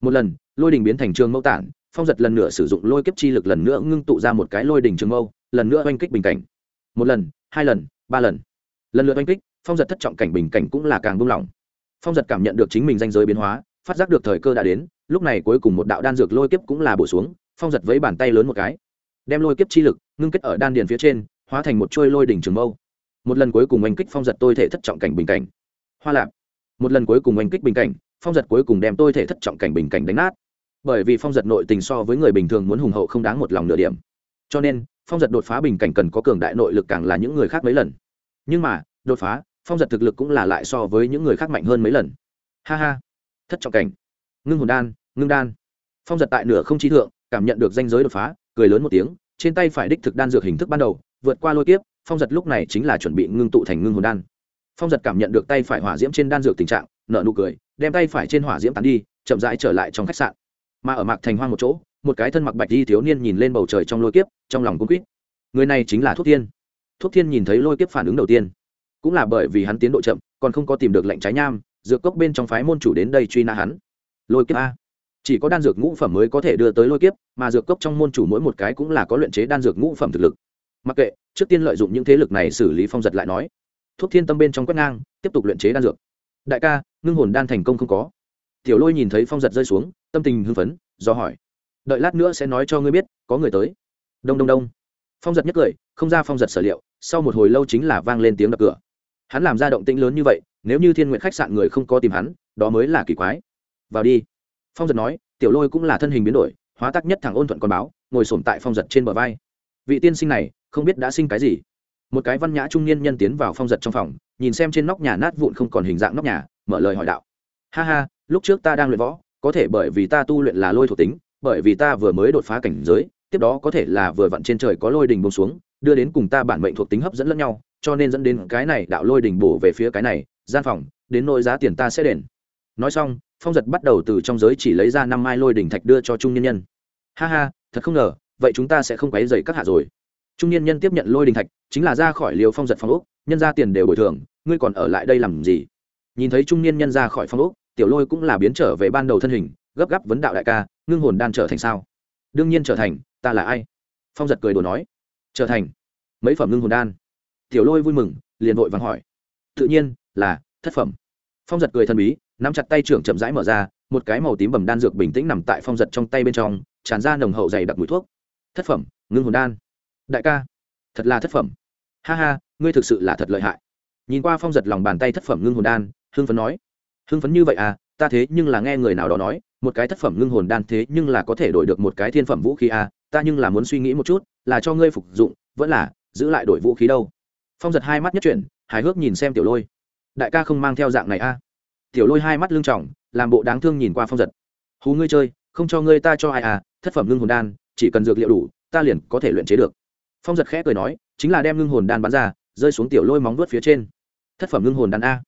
Một lần, lôi đỉnh biến thành trường mâu tản, phong giật lần nữa sử dụng lôi kiếp chi lực lần nữa ngưng tụ ra một cái lôi đỉnh trường mâu, lần nữa oanh kích bình cảnh. Một lần, hai lần, ba lần. Lần lượt oanh kích, phong giật thất trọng cảnh bình cảnh cũng là càng buông lỏng. Phong giật cảm nhận được chính mình danh giới biến hóa, phát giác được thời cơ đã đến, lúc này cuối cùng một đạo đan dược lôi kiếp cũng là bổ xuống phong giật với bàn tay lớn một cái, đem lôi kiếp chi lực ngưng kết ở đan điền phía trên, hóa thành một trôi lôi đỉnh trường mâu. Một lần cuối cùng oanh kích phong giật tôi thể thất trọng cảnh bình cảnh. Hoa lạp. Một lần cuối cùng oanh kích bình cảnh, phong giật cuối cùng đem tôi thể thất trọng cảnh bình cảnh đánh nát. Bởi vì phong giật nội tình so với người bình thường muốn hùng hậu không đáng một lòng nửa điểm. Cho nên, phong giật đột phá bình cảnh cần có cường đại nội lực càng là những người khác mấy lần. Nhưng mà, đột phá, phong giật thực lực cũng là lại so với những người khác mạnh hơn mấy lần. Ha ha. Thất trọng cảnh. Ngưng hồn đan, ngưng đan. Phong giật tại nửa không chi thượng cảm nhận được danh giới đột phá, cười lớn một tiếng, trên tay phải đích thực đan dược hình thức ban đầu, vượt qua lôi kiếp, phong giật lúc này chính là chuẩn bị ngưng tụ thành ngưng hồn đan. Phong giật cảm nhận được tay phải hỏa diễm trên đan dược tình trạng nợ nụ cười, đem tay phải trên hỏa diễm tán đi, chậm rãi trở lại trong khách sạn. Mà ở mạc thành hoang một chỗ, một cái thân mặc bạch di thiếu niên nhìn lên bầu trời trong lôi kiếp, trong lòng cung quýt. Người này chính là thuốc thiên. Thuốc thiên nhìn thấy lôi kiếp phản ứng đầu tiên, cũng là bởi vì hắn tiến độ chậm, còn không có tìm được lệnh trái nham, dược cốc bên trong phái môn chủ đến đây truy nã hắn. Lôi kiếp a chỉ có đan dược ngũ phẩm mới có thể đưa tới lôi kiếp, mà dược cốc trong môn chủ mỗi một cái cũng là có luyện chế đan dược ngũ phẩm thực lực. Mặc kệ, trước tiên lợi dụng những thế lực này xử lý phong giật lại nói. Thuốc thiên tâm bên trong quét ngang, tiếp tục luyện chế đan dược. Đại ca, ngưng hồn đan thành công không có. Tiểu lôi nhìn thấy phong giật rơi xuống, tâm tình hưng phấn, do hỏi. Đợi lát nữa sẽ nói cho ngươi biết, có người tới. Đông đông đông. Phong giật nhất cười, không ra phong giật sở liệu, sau một hồi lâu chính là vang lên tiếng đập cửa. Hắn làm ra động tĩnh lớn như vậy, nếu như thiên nguyện khách sạn người không có tìm hắn, đó mới là kỳ quái. Vào đi phong giật nói, tiểu lôi cũng là thân hình biến đổi, hóa tắc nhất thằng ôn thuận con báo, ngồi sổm tại phong giật trên bờ vai. Vị tiên sinh này, không biết đã sinh cái gì. Một cái văn nhã trung niên nhân tiến vào phong giật trong phòng, nhìn xem trên nóc nhà nát vụn không còn hình dạng nóc nhà, mở lời hỏi đạo. Ha ha, lúc trước ta đang luyện võ, có thể bởi vì ta tu luyện là lôi thuộc tính, bởi vì ta vừa mới đột phá cảnh giới, tiếp đó có thể là vừa vặn trên trời có lôi đình bông xuống, đưa đến cùng ta bản mệnh thuộc tính hấp dẫn lẫn nhau, cho nên dẫn đến cái này đạo lôi đình bổ về phía cái này, gian phòng, đến nỗi giá tiền ta sẽ đền nói xong, phong giật bắt đầu từ trong giới chỉ lấy ra năm mai lôi đỉnh thạch đưa cho trung nhân nhân. Ha ha, thật không ngờ, vậy chúng ta sẽ không quấy dày các hạ rồi. Trung nhân nhân tiếp nhận lôi đình thạch, chính là ra khỏi liều phong giật phong úc nhân ra tiền đều bồi thường, ngươi còn ở lại đây làm gì? Nhìn thấy trung niên nhân ra khỏi phong úc tiểu lôi cũng là biến trở về ban đầu thân hình, gấp gáp vấn đạo đại ca, ngưng hồn đan trở thành sao? Đương nhiên trở thành, ta là ai? Phong giật cười đồ nói. Trở thành. Mấy phẩm ngưng hồn đan. Tiểu lôi vui mừng, liền vội vàng hỏi. Tự nhiên, là, thất phẩm. Phong giật cười thần bí nắm chặt tay trưởng chậm rãi mở ra, một cái màu tím bầm đan dược bình tĩnh nằm tại phong giật trong tay bên trong, tràn ra nồng hậu dày đặc mùi thuốc. Thất phẩm, ngưng hồn đan. Đại ca, thật là thất phẩm. Ha ha, ngươi thực sự là thật lợi hại. Nhìn qua phong giật lòng bàn tay thất phẩm ngưng hồn đan, hưng phấn nói. Hưng phấn như vậy à ta thế nhưng là nghe người nào đó nói, một cái thất phẩm ngưng hồn đan thế nhưng là có thể đổi được một cái thiên phẩm vũ khí à ta nhưng là muốn suy nghĩ một chút, là cho ngươi phục dụng, vẫn là giữ lại đổi vũ khí đâu. Phong giật hai mắt nhất chuyển, hài hước nhìn xem tiểu lôi. Đại ca không mang theo dạng này à tiểu lôi hai mắt lưng trọng làm bộ đáng thương nhìn qua phong giật. Hú ngươi chơi, không cho ngươi ta cho ai à thất phẩm ngưng hồn đan, chỉ cần dược liệu đủ, ta liền có thể luyện chế được. Phong giật khẽ cười nói, chính là đem ngưng hồn đan bắn ra, rơi xuống tiểu lôi móng vuốt phía trên. Thất phẩm ngưng hồn đan a.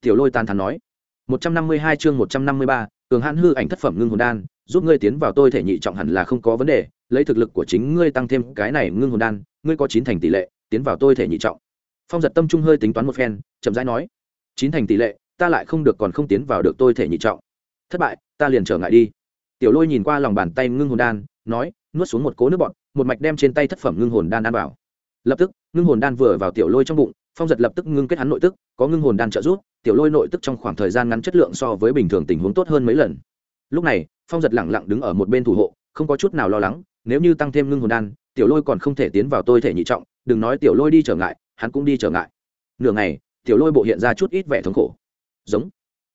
Tiểu lôi tàn thắn nói, một trăm năm mươi hai chương một trăm năm mươi ba, cường hãn hư ảnh thất phẩm ngưng hồn đan, giúp ngươi tiến vào tôi thể nhị trọng hẳn là không có vấn đề, lấy thực lực của chính ngươi tăng thêm cái này ngưng hồn đan, ngươi có chín thành tỷ lệ tiến vào tôi thể nhị trọng. Phong giật tâm trung hơi tính toán một phen, chậm rãi nói, chín thành tỷ lệ ta lại không được còn không tiến vào được tôi thể nhị trọng. Thất bại, ta liền trở ngại đi. Tiểu lôi nhìn qua lòng bàn tay ngưng hồn đan, nói, nuốt xuống một cố nước bọt, một mạch đem trên tay thất phẩm ngưng hồn đan đan vào. Lập tức, ngưng hồn đan vừa vào tiểu lôi trong bụng, phong giật lập tức ngưng kết hắn nội tức, có ngưng hồn đan trợ giúp, tiểu lôi nội tức trong khoảng thời gian ngắn chất lượng so với bình thường tình huống tốt hơn mấy lần. Lúc này, phong giật lẳng lặng đứng ở một bên thủ hộ, không có chút nào lo lắng, nếu như tăng thêm ngưng hồn đan, tiểu lôi còn không thể tiến vào tôi thể nhị trọng, đừng nói tiểu lôi đi trở ngại, hắn cũng đi trở ngại. Nửa ngày, tiểu lôi bộ hiện ra chút ít vẻ thống khổ giống.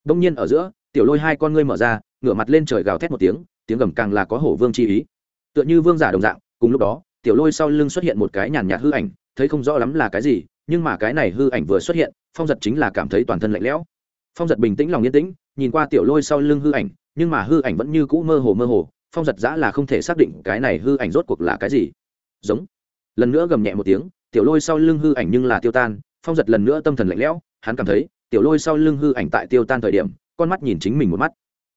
Đông nhiên ở giữa, tiểu lôi hai con ngươi mở ra, ngửa mặt lên trời gào thét một tiếng tiếng gầm càng là có hổ vương chi ý. Tựa như vương giả đồng dạng, cùng lúc đó, tiểu lôi sau lưng xuất hiện một cái nhàn nhạt hư ảnh, thấy không rõ lắm là cái gì, nhưng mà cái này hư ảnh vừa xuất hiện, phong giật chính là cảm thấy toàn thân lạnh lẽo. Phong giật bình tĩnh lòng yên tĩnh, nhìn qua tiểu lôi sau lưng hư ảnh, nhưng mà hư ảnh vẫn như cũ mơ hồ mơ hồ, phong giật giã là không thể xác định cái này hư ảnh rốt cuộc là cái gì. Giống. Lần nữa gầm nhẹ một tiếng, tiểu lôi sau lưng hư ảnh nhưng là tiêu tan, phong giật lần nữa tâm thần lạnh lẽo, hắn cảm thấy tiểu lôi sau lưng hư ảnh tại tiêu tan thời điểm, con mắt nhìn chính mình một mắt.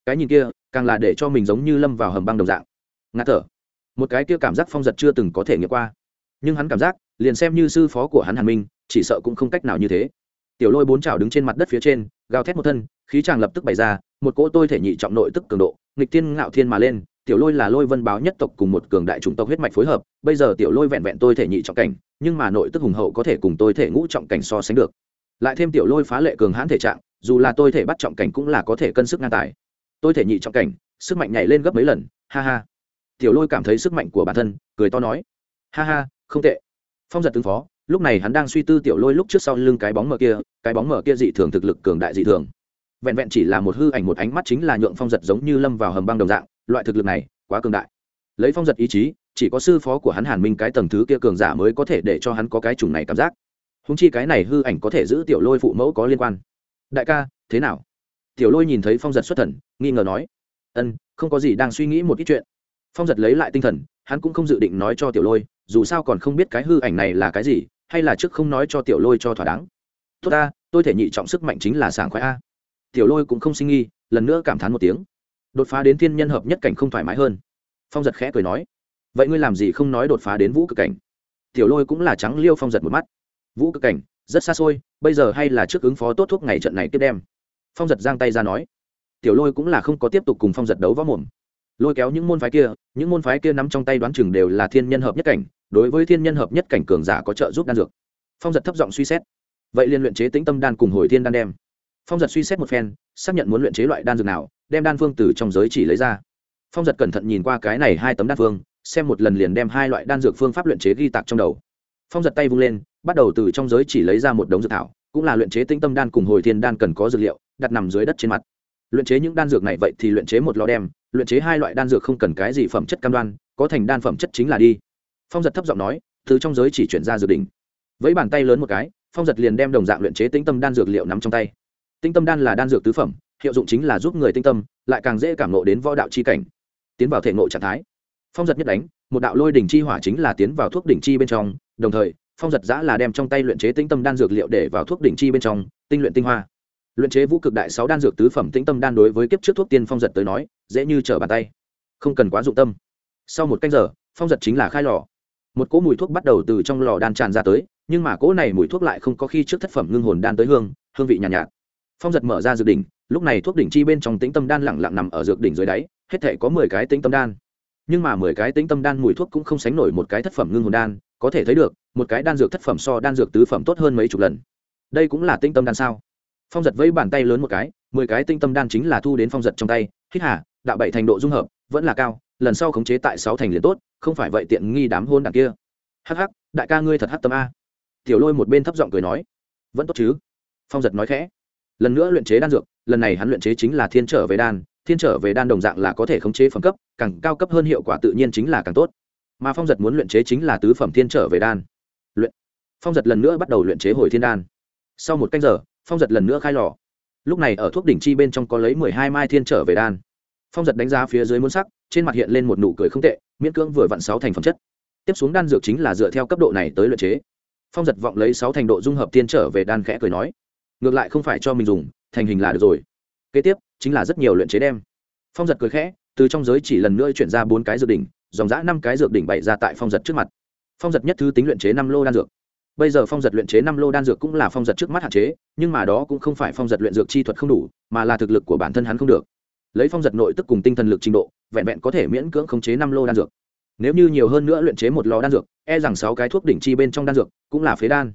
Cái nhìn kia, càng là để cho mình giống như lâm vào hầm băng đồng dạng. Ngạt thở. Một cái kia cảm giác phong giật chưa từng có thể nghiệm qua. Nhưng hắn cảm giác, liền xem như sư phó của hắn hàn minh, chỉ sợ cũng không cách nào như thế. Tiểu lôi bốn chảo đứng trên mặt đất phía trên, gào thét một thân, khí chàng lập tức bày ra, một cỗ tôi thể nhị trọng nội tức cường độ, nghịch thiên ngạo thiên mà lên, tiểu lôi là lôi vân báo nhất tộc cùng một cường đại chủng tộc huyết mạch phối hợp, bây giờ tiểu lôi vẹn vẹn tôi thể nhị trọng cảnh, nhưng mà nội tức hùng hậu có thể cùng tôi thể ngũ trọng cảnh so sánh được lại thêm tiểu lôi phá lệ cường hãn thể trạng, dù là tôi thể bắt trọng cảnh cũng là có thể cân sức ngang tài. Tôi thể nhị trọng cảnh, sức mạnh nhảy lên gấp mấy lần, ha ha. Tiểu lôi cảm thấy sức mạnh của bản thân, cười to nói. Ha ha, không tệ. Phong giật tướng phó, lúc này hắn đang suy tư tiểu lôi lúc trước sau lưng cái bóng mở kia, cái bóng mở kia dị thường thực lực cường đại dị thường. Vẹn vẹn chỉ là một hư ảnh một ánh mắt chính là nhượng phong giật giống như lâm vào hầm băng đồng dạng, loại thực lực này, quá cường đại. Lấy phong giật ý chí, chỉ có sư phó của hắn hàn minh cái tầng thứ kia cường giả mới có thể để cho hắn có cái chủng này cảm giác húng chi cái này hư ảnh có thể giữ tiểu lôi phụ mẫu có liên quan. Đại ca, thế nào? Tiểu lôi nhìn thấy phong giật xuất thần, nghi ngờ nói. Ân, không có gì đang suy nghĩ một ít chuyện. Phong giật lấy lại tinh thần, hắn cũng không dự định nói cho tiểu lôi, dù sao còn không biết cái hư ảnh này là cái gì, hay là trước không nói cho tiểu lôi cho thỏa đáng. Tốt ta, tôi thể nhị trọng sức mạnh chính là sảng khoái a. Tiểu lôi cũng không sinh nghi lần nữa cảm thán một tiếng. Đột phá đến thiên nhân hợp nhất cảnh không thoải mái hơn. Phong giật khẽ cười nói. Vậy ngươi làm gì không nói đột phá đến vũ cực cảnh? Tiểu lôi cũng là trắng liêu phong giật một mắt vũ cực cảnh, rất xa xôi, bây giờ hay là trước ứng phó tốt thuốc ngày trận này tiếp đem. Phong giật giang tay ra nói, tiểu lôi cũng là không có tiếp tục cùng phong giật đấu võ mồm. Lôi kéo những môn phái kia, những môn phái kia nắm trong tay đoán chừng đều là thiên nhân hợp nhất cảnh, đối với thiên nhân hợp nhất cảnh cường giả có trợ giúp đan dược. Phong giật thấp giọng suy xét, vậy liên luyện chế tĩnh tâm đan cùng hồi thiên đan đem. Phong giật suy xét một phen, xác nhận muốn luyện chế loại đan dược nào, đem đan phương từ trong giới chỉ lấy ra. Phong giật cẩn thận nhìn qua cái này hai tấm đan phương, xem một lần liền đem hai loại đan dược phương pháp luyện chế ghi tạc trong đầu. Phong giật tay vung lên bắt đầu từ trong giới chỉ lấy ra một đống dược thảo, cũng là luyện chế tinh tâm đan cùng hồi thiên đan cần có dược liệu, đặt nằm dưới đất trên mặt. Luyện chế những đan dược này vậy thì luyện chế một lò đem, luyện chế hai loại đan dược không cần cái gì phẩm chất cam đoan, có thành đan phẩm chất chính là đi. Phong giật thấp giọng nói, từ trong giới chỉ chuyển ra dược đỉnh. Với bàn tay lớn một cái, phong giật liền đem đồng dạng luyện chế tĩnh tâm đan dược liệu nắm trong tay. Tĩnh tâm đan là đan dược tứ phẩm, hiệu dụng chính là giúp người tinh tâm, lại càng dễ cảm nộ đến võ đạo chi cảnh. Tiến vào thể ngộ trạng thái. Phong giật nhất đánh, một đạo lôi đỉnh chi hỏa chính là tiến vào thuốc đỉnh chi bên trong, đồng thời phong giật giã là đem trong tay luyện chế tĩnh tâm đan dược liệu để vào thuốc đỉnh chi bên trong tinh luyện tinh hoa. Luyện chế vũ cực đại sáu đan dược tứ phẩm tĩnh tâm đan đối với kiếp trước thuốc tiên phong giật tới nói dễ như trở bàn tay. Không cần quá dụng tâm. Sau một canh giờ phong giật chính là khai lò. Một cỗ mùi thuốc bắt đầu từ trong lò đan tràn ra tới nhưng mà cỗ này mùi thuốc lại không có khi trước thất phẩm ngưng hồn đan tới hương hương vị nhàn nhạt, nhạt. Phong giật mở ra dược đỉnh lúc này thuốc đỉnh chi bên trong tĩnh tâm đan lẳng lặng nằm ở dược đỉnh dưới đáy hết thể có mười cái tĩnh tâm đan. Nhưng mà mười cái tĩnh tâm đan mùi thuốc cũng không sánh nổi một cái thất phẩm ngưng hồn đan có thể thấy được một cái đan dược thất phẩm so đan dược tứ phẩm tốt hơn mấy chục lần. Đây cũng là tinh tâm đan sao? Phong giật vẫy bàn tay lớn một cái, mười cái tinh tâm đan chính là thu đến phong giật trong tay. Hít hà, đạo bảy thành độ dung hợp, vẫn là cao, lần sau khống chế tại sáu thành liền tốt, không phải vậy tiện nghi đám hôn đảng kia. Hắc hắc, đại ca ngươi thật hắc tâm a. Tiểu lôi một bên thấp giọng cười nói, vẫn tốt chứ? Phong giật nói khẽ, lần nữa luyện chế đan dược, lần này hắn luyện chế chính là thiên trở về đan, thiên trở về đan đồng dạng là có thể khống chế phẩm cấp, càng cao cấp hơn hiệu quả tự nhiên chính là càng tốt. Mà phong giật muốn luyện chế chính là tứ phẩm thiên trở về đan phong giật lần nữa bắt đầu luyện chế hồi thiên đan. Sau một canh giờ, phong giật lần nữa khai lò. Lúc này ở thuốc đỉnh chi bên trong có lấy mười hai mai thiên trở về đan. Phong giật đánh giá phía dưới muốn sắc, trên mặt hiện lên một nụ cười không tệ, miễn cưỡng vừa vặn sáu thành phẩm chất. Tiếp xuống đan dược chính là dựa theo cấp độ này tới luyện chế. Phong giật vọng lấy sáu thành độ dung hợp tiên trở về đan khẽ cười nói, ngược lại không phải cho mình dùng, thành hình là được rồi. Kế tiếp, chính là rất nhiều luyện chế đem. Phong giật cười khẽ, từ trong giới chỉ lần nữa chuyển ra bốn cái dược đỉnh, dòng giã năm cái dược đỉnh bày ra tại phong giật trước mặt. Phong giật nhất thứ tính luyện chế năm lô đan dược bây giờ phong giật luyện chế năm lô đan dược cũng là phong giật trước mắt hạn chế, nhưng mà đó cũng không phải phong giật luyện dược chi thuật không đủ, mà là thực lực của bản thân hắn không được. Lấy phong giật nội tức cùng tinh thần lực trình độ, vẹn vẹn có thể miễn cưỡng khống chế năm lô đan dược. Nếu như nhiều hơn nữa luyện chế một lò đan dược e rằng sáu cái thuốc đỉnh chi bên trong đan dược cũng là phế đan.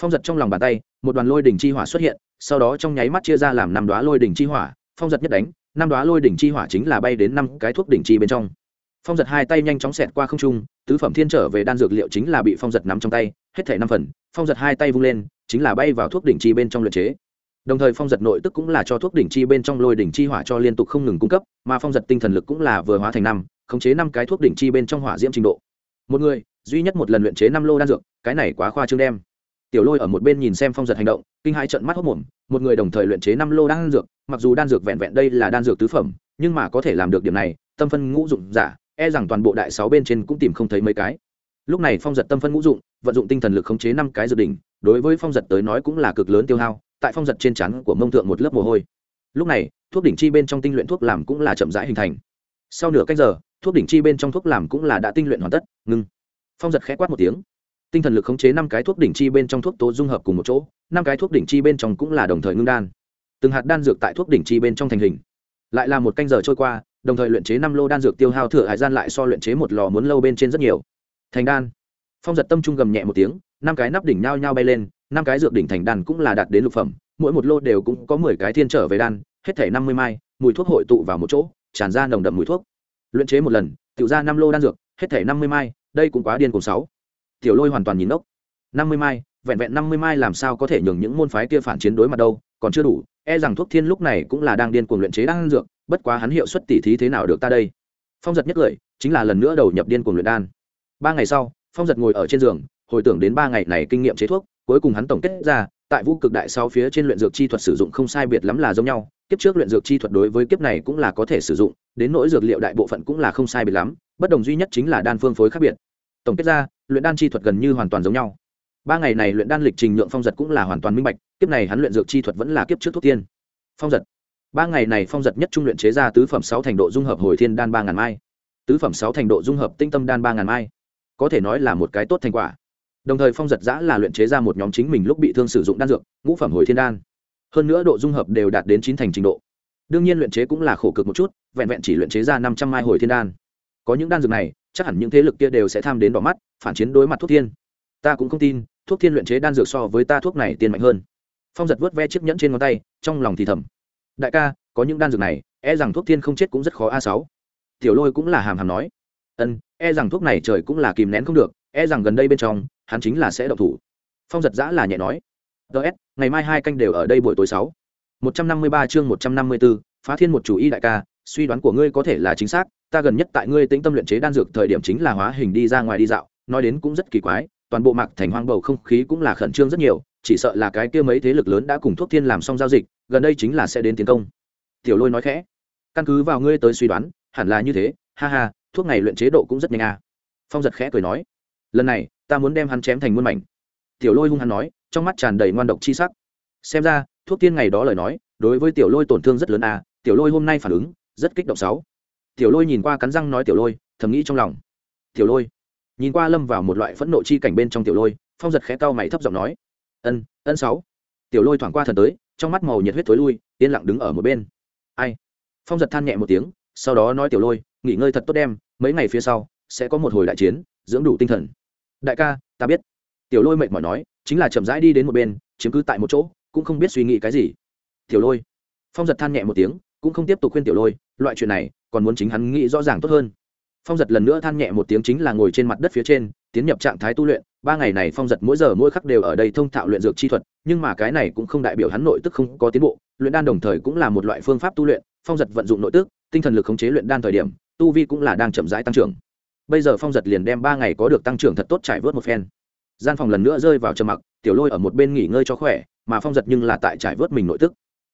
Phong giật trong lòng bàn tay, một đoàn lôi đỉnh chi hỏa xuất hiện, sau đó trong nháy mắt chia ra làm năm đoá lôi đỉnh chi hỏa, phong giật nhất đánh, năm đoá lôi đỉnh chi hỏa chính là bay đến năm cái thuốc đỉnh chi bên trong phong giật hai tay nhanh chóng xẹt qua không trung, tứ phẩm thiên trở về đan dược liệu chính là bị phong giật nắm trong tay, hết thể năm phần, phong giật hai tay vung lên, chính là bay vào thuốc đỉnh chi bên trong luyện chế. Đồng thời phong giật nội tức cũng là cho thuốc đỉnh chi bên trong lôi đỉnh chi hỏa cho liên tục không ngừng cung cấp, mà phong giật tinh thần lực cũng là vừa hóa thành năm, khống chế năm cái thuốc đỉnh chi bên trong hỏa diễm trình độ. Một người, duy nhất một lần luyện chế năm lô đan dược, cái này quá khoa trương đem. Tiểu lôi ở một bên nhìn xem phong giật hành động, kinh hai trận mắt hốc mồm, một người đồng thời luyện chế năm lô đan dược, mặc dù đan dược vẹn vẹn đây là đan dược tứ phẩm, nhưng mà có thể làm được điểm này, tâm phân ngũ dụng giả e rằng toàn bộ đại sáu bên trên cũng tìm không thấy mấy cái. Lúc này phong giật tâm phân ngũ dụng, vận dụng tinh thần lực khống chế năm cái dược đỉnh, đối với phong giật tới nói cũng là cực lớn tiêu hao, tại phong giật trên chắn của mông thượng một lớp mồ hôi. Lúc này, thuốc đỉnh chi bên trong tinh luyện thuốc làm cũng là chậm rãi hình thành. Sau nửa cách giờ, thuốc đỉnh chi bên trong thuốc làm cũng là đã tinh luyện hoàn tất, ngưng. Phong giật khẽ quát một tiếng. Tinh thần lực khống chế năm cái thuốc đỉnh chi bên trong thuốc tố dung hợp cùng một chỗ, năm cái thuốc đỉnh chi bên trong cũng là đồng thời ngưng đan. Từng hạt đan dược tại thuốc đỉnh chi bên trong thành hình. Lại là một canh giờ trôi qua đồng thời luyện chế năm lô đan dược tiêu hao thừa hải gian lại so luyện chế một lò muốn lâu bên trên rất nhiều. Thành đan. Phong giật tâm trung gầm nhẹ một tiếng, năm cái nắp đỉnh nhao nhao bay lên, năm cái dược đỉnh thành đan cũng là đạt đến lục phẩm, mỗi một lô đều cũng có mười cái thiên trở về đan, hết thể năm mươi mai, mùi thuốc hội tụ vào một chỗ, tràn ra nồng đậm mùi thuốc. Luyện chế một lần tự ra năm lô đan dược, hết thể năm mươi mai, đây cũng quá điên cùng sáu. Tiểu lôi hoàn toàn nhìn ốc năm mươi mai, vẹn vẹn năm mươi mai làm sao có thể nhường những môn phái kia phản chiến đối mặt đâu, còn chưa đủ e rằng thuốc thiên lúc này cũng là đang điên cuồng luyện chế đan dược bất quá hắn hiệu suất tỉ thí thế nào được ta đây? Phong giật nhất cười chính là lần nữa đầu nhập điên cuồng luyện đan. Ba ngày sau, phong giật ngồi ở trên giường, hồi tưởng đến ba ngày này kinh nghiệm chế thuốc, cuối cùng hắn tổng kết ra, tại vũ cực đại sau phía trên luyện dược chi thuật sử dụng không sai biệt lắm là giống nhau, kiếp trước luyện dược chi thuật đối với kiếp này cũng là có thể sử dụng, đến nỗi dược liệu đại bộ phận cũng là không sai biệt lắm, bất đồng duy nhất chính là đan phương phối khác biệt. Tổng kết ra, luyện đan chi thuật gần như hoàn toàn giống nhau. Ba ngày này luyện đan lịch trình nhượng phong giật cũng là hoàn toàn minh bạch, kiếp này hắn luyện dược chi thuật vẫn là kiếp trước thuốc tiên. Phong giật ba ngày này phong giật nhất trung luyện chế ra tứ phẩm sáu thành độ dung hợp hồi thiên đan ba ngàn mai. Tứ phẩm sáu thành độ dung hợp tinh tâm đan ba ngàn mai. Có thể nói là một cái tốt thành quả. Đồng thời phong giật giã là luyện chế ra một nhóm chính mình lúc bị thương sử dụng đan dược, ngũ phẩm hồi thiên đan. Hơn nữa độ dung hợp đều đạt đến chín thành trình độ. Đương nhiên luyện chế cũng là khổ cực một chút, vẹn vẹn chỉ luyện chế ra năm trăm mai hồi thiên đan. Có những đan dược này, chắc hẳn những thế lực kia đều sẽ tham đến đỏ mắt, phản chiến đối mặt thuốc thiên. Ta cũng không tin, thuốc thiên luyện chế đan dược so với ta thuốc này tiền mạnh hơn. Phong giật vớt ve chiếc nhẫn trên ngón tay, trong lòng thì thầm đại ca có những đan dược này e rằng thuốc thiên không chết cũng rất khó a sáu. Tiểu lôi cũng là hàm hàm nói. Ân e rằng thuốc này trời cũng là kìm nén không được e rằng gần đây bên trong hắn chính là sẽ độc thủ. Phong giật giã là nhẹ nói. Ts ngày mai hai canh đều ở đây buổi tối sáu. Một trăm năm mươi ba chương một trăm năm mươi 154, phá thiên một chủ y đại ca suy đoán của ngươi có thể là chính xác ta gần nhất tại ngươi tĩnh tâm luyện chế đan dược thời điểm chính là hóa hình đi ra ngoài đi dạo nói đến cũng rất kỳ quái toàn bộ mạc thành hoang bầu không khí cũng là khẩn trương rất nhiều, chỉ sợ là cái kia mấy thế lực lớn đã cùng thuốc thiên làm xong giao dịch, gần đây chính là sẽ đến tiến công. Tiểu lôi nói khẽ, căn cứ vào ngươi tới suy đoán, hẳn là như thế, ha ha, thuốc này luyện chế độ cũng rất nhanh à. phong giật khẽ cười nói, lần này, ta muốn đem hắn chém thành muôn mảnh. Tiểu lôi hung hắn nói, trong mắt tràn đầy ngoan độc chi sắc. Xem ra, thuốc tiên ngày đó lời nói, đối với tiểu lôi tổn thương rất lớn à tiểu lôi hôm nay phản ứng, rất kích động sáu. Tiểu lôi nhìn qua cắn răng nói, tiểu lôi, thầm nghĩ trong lòng. Tiểu lôi nhìn qua lâm vào một loại phẫn nộ chi cảnh bên trong tiểu lôi, phong giật khẽ cau mày thấp giọng nói, ân ân sáu. Tiểu lôi thoảng qua thần tới, trong mắt màu nhiệt huyết thối lui, yên lặng đứng ở một bên. Ai? Phong giật than nhẹ một tiếng, sau đó nói tiểu lôi, nghỉ ngơi thật tốt đem, mấy ngày phía sau sẽ có một hồi đại chiến, dưỡng đủ tinh thần. Đại ca, ta biết. Tiểu lôi mệt mỏi nói, chính là chậm rãi đi đến một bên, chiếm cứ tại một chỗ, cũng không biết suy nghĩ cái gì. Tiểu lôi. Phong giật than nhẹ một tiếng, cũng không tiếp tục khuyên tiểu lôi, loại chuyện này, còn muốn chính hắn nghĩ rõ ràng tốt hơn phong giật lần nữa than nhẹ một tiếng chính là ngồi trên mặt đất phía trên, tiến nhập trạng thái tu luyện. Ba ngày này phong giật mỗi giờ mỗi khắc đều ở đây thông thạo luyện dược chi thuật, nhưng mà cái này cũng không đại biểu hắn nội tức không có tiến bộ. Luyện đan đồng thời cũng là một loại phương pháp tu luyện, phong giật vận dụng nội tức, tinh thần lực khống chế luyện đan thời điểm, tu vi cũng là đang chậm rãi tăng trưởng. Bây giờ phong giật liền đem ba ngày có được tăng trưởng thật tốt trải vớt một phen. Gian phòng lần nữa rơi vào trầm mặc, tiểu lôi ở một bên nghỉ ngơi cho khỏe, mà phong giật nhưng là tại trải vớt mình nội tức.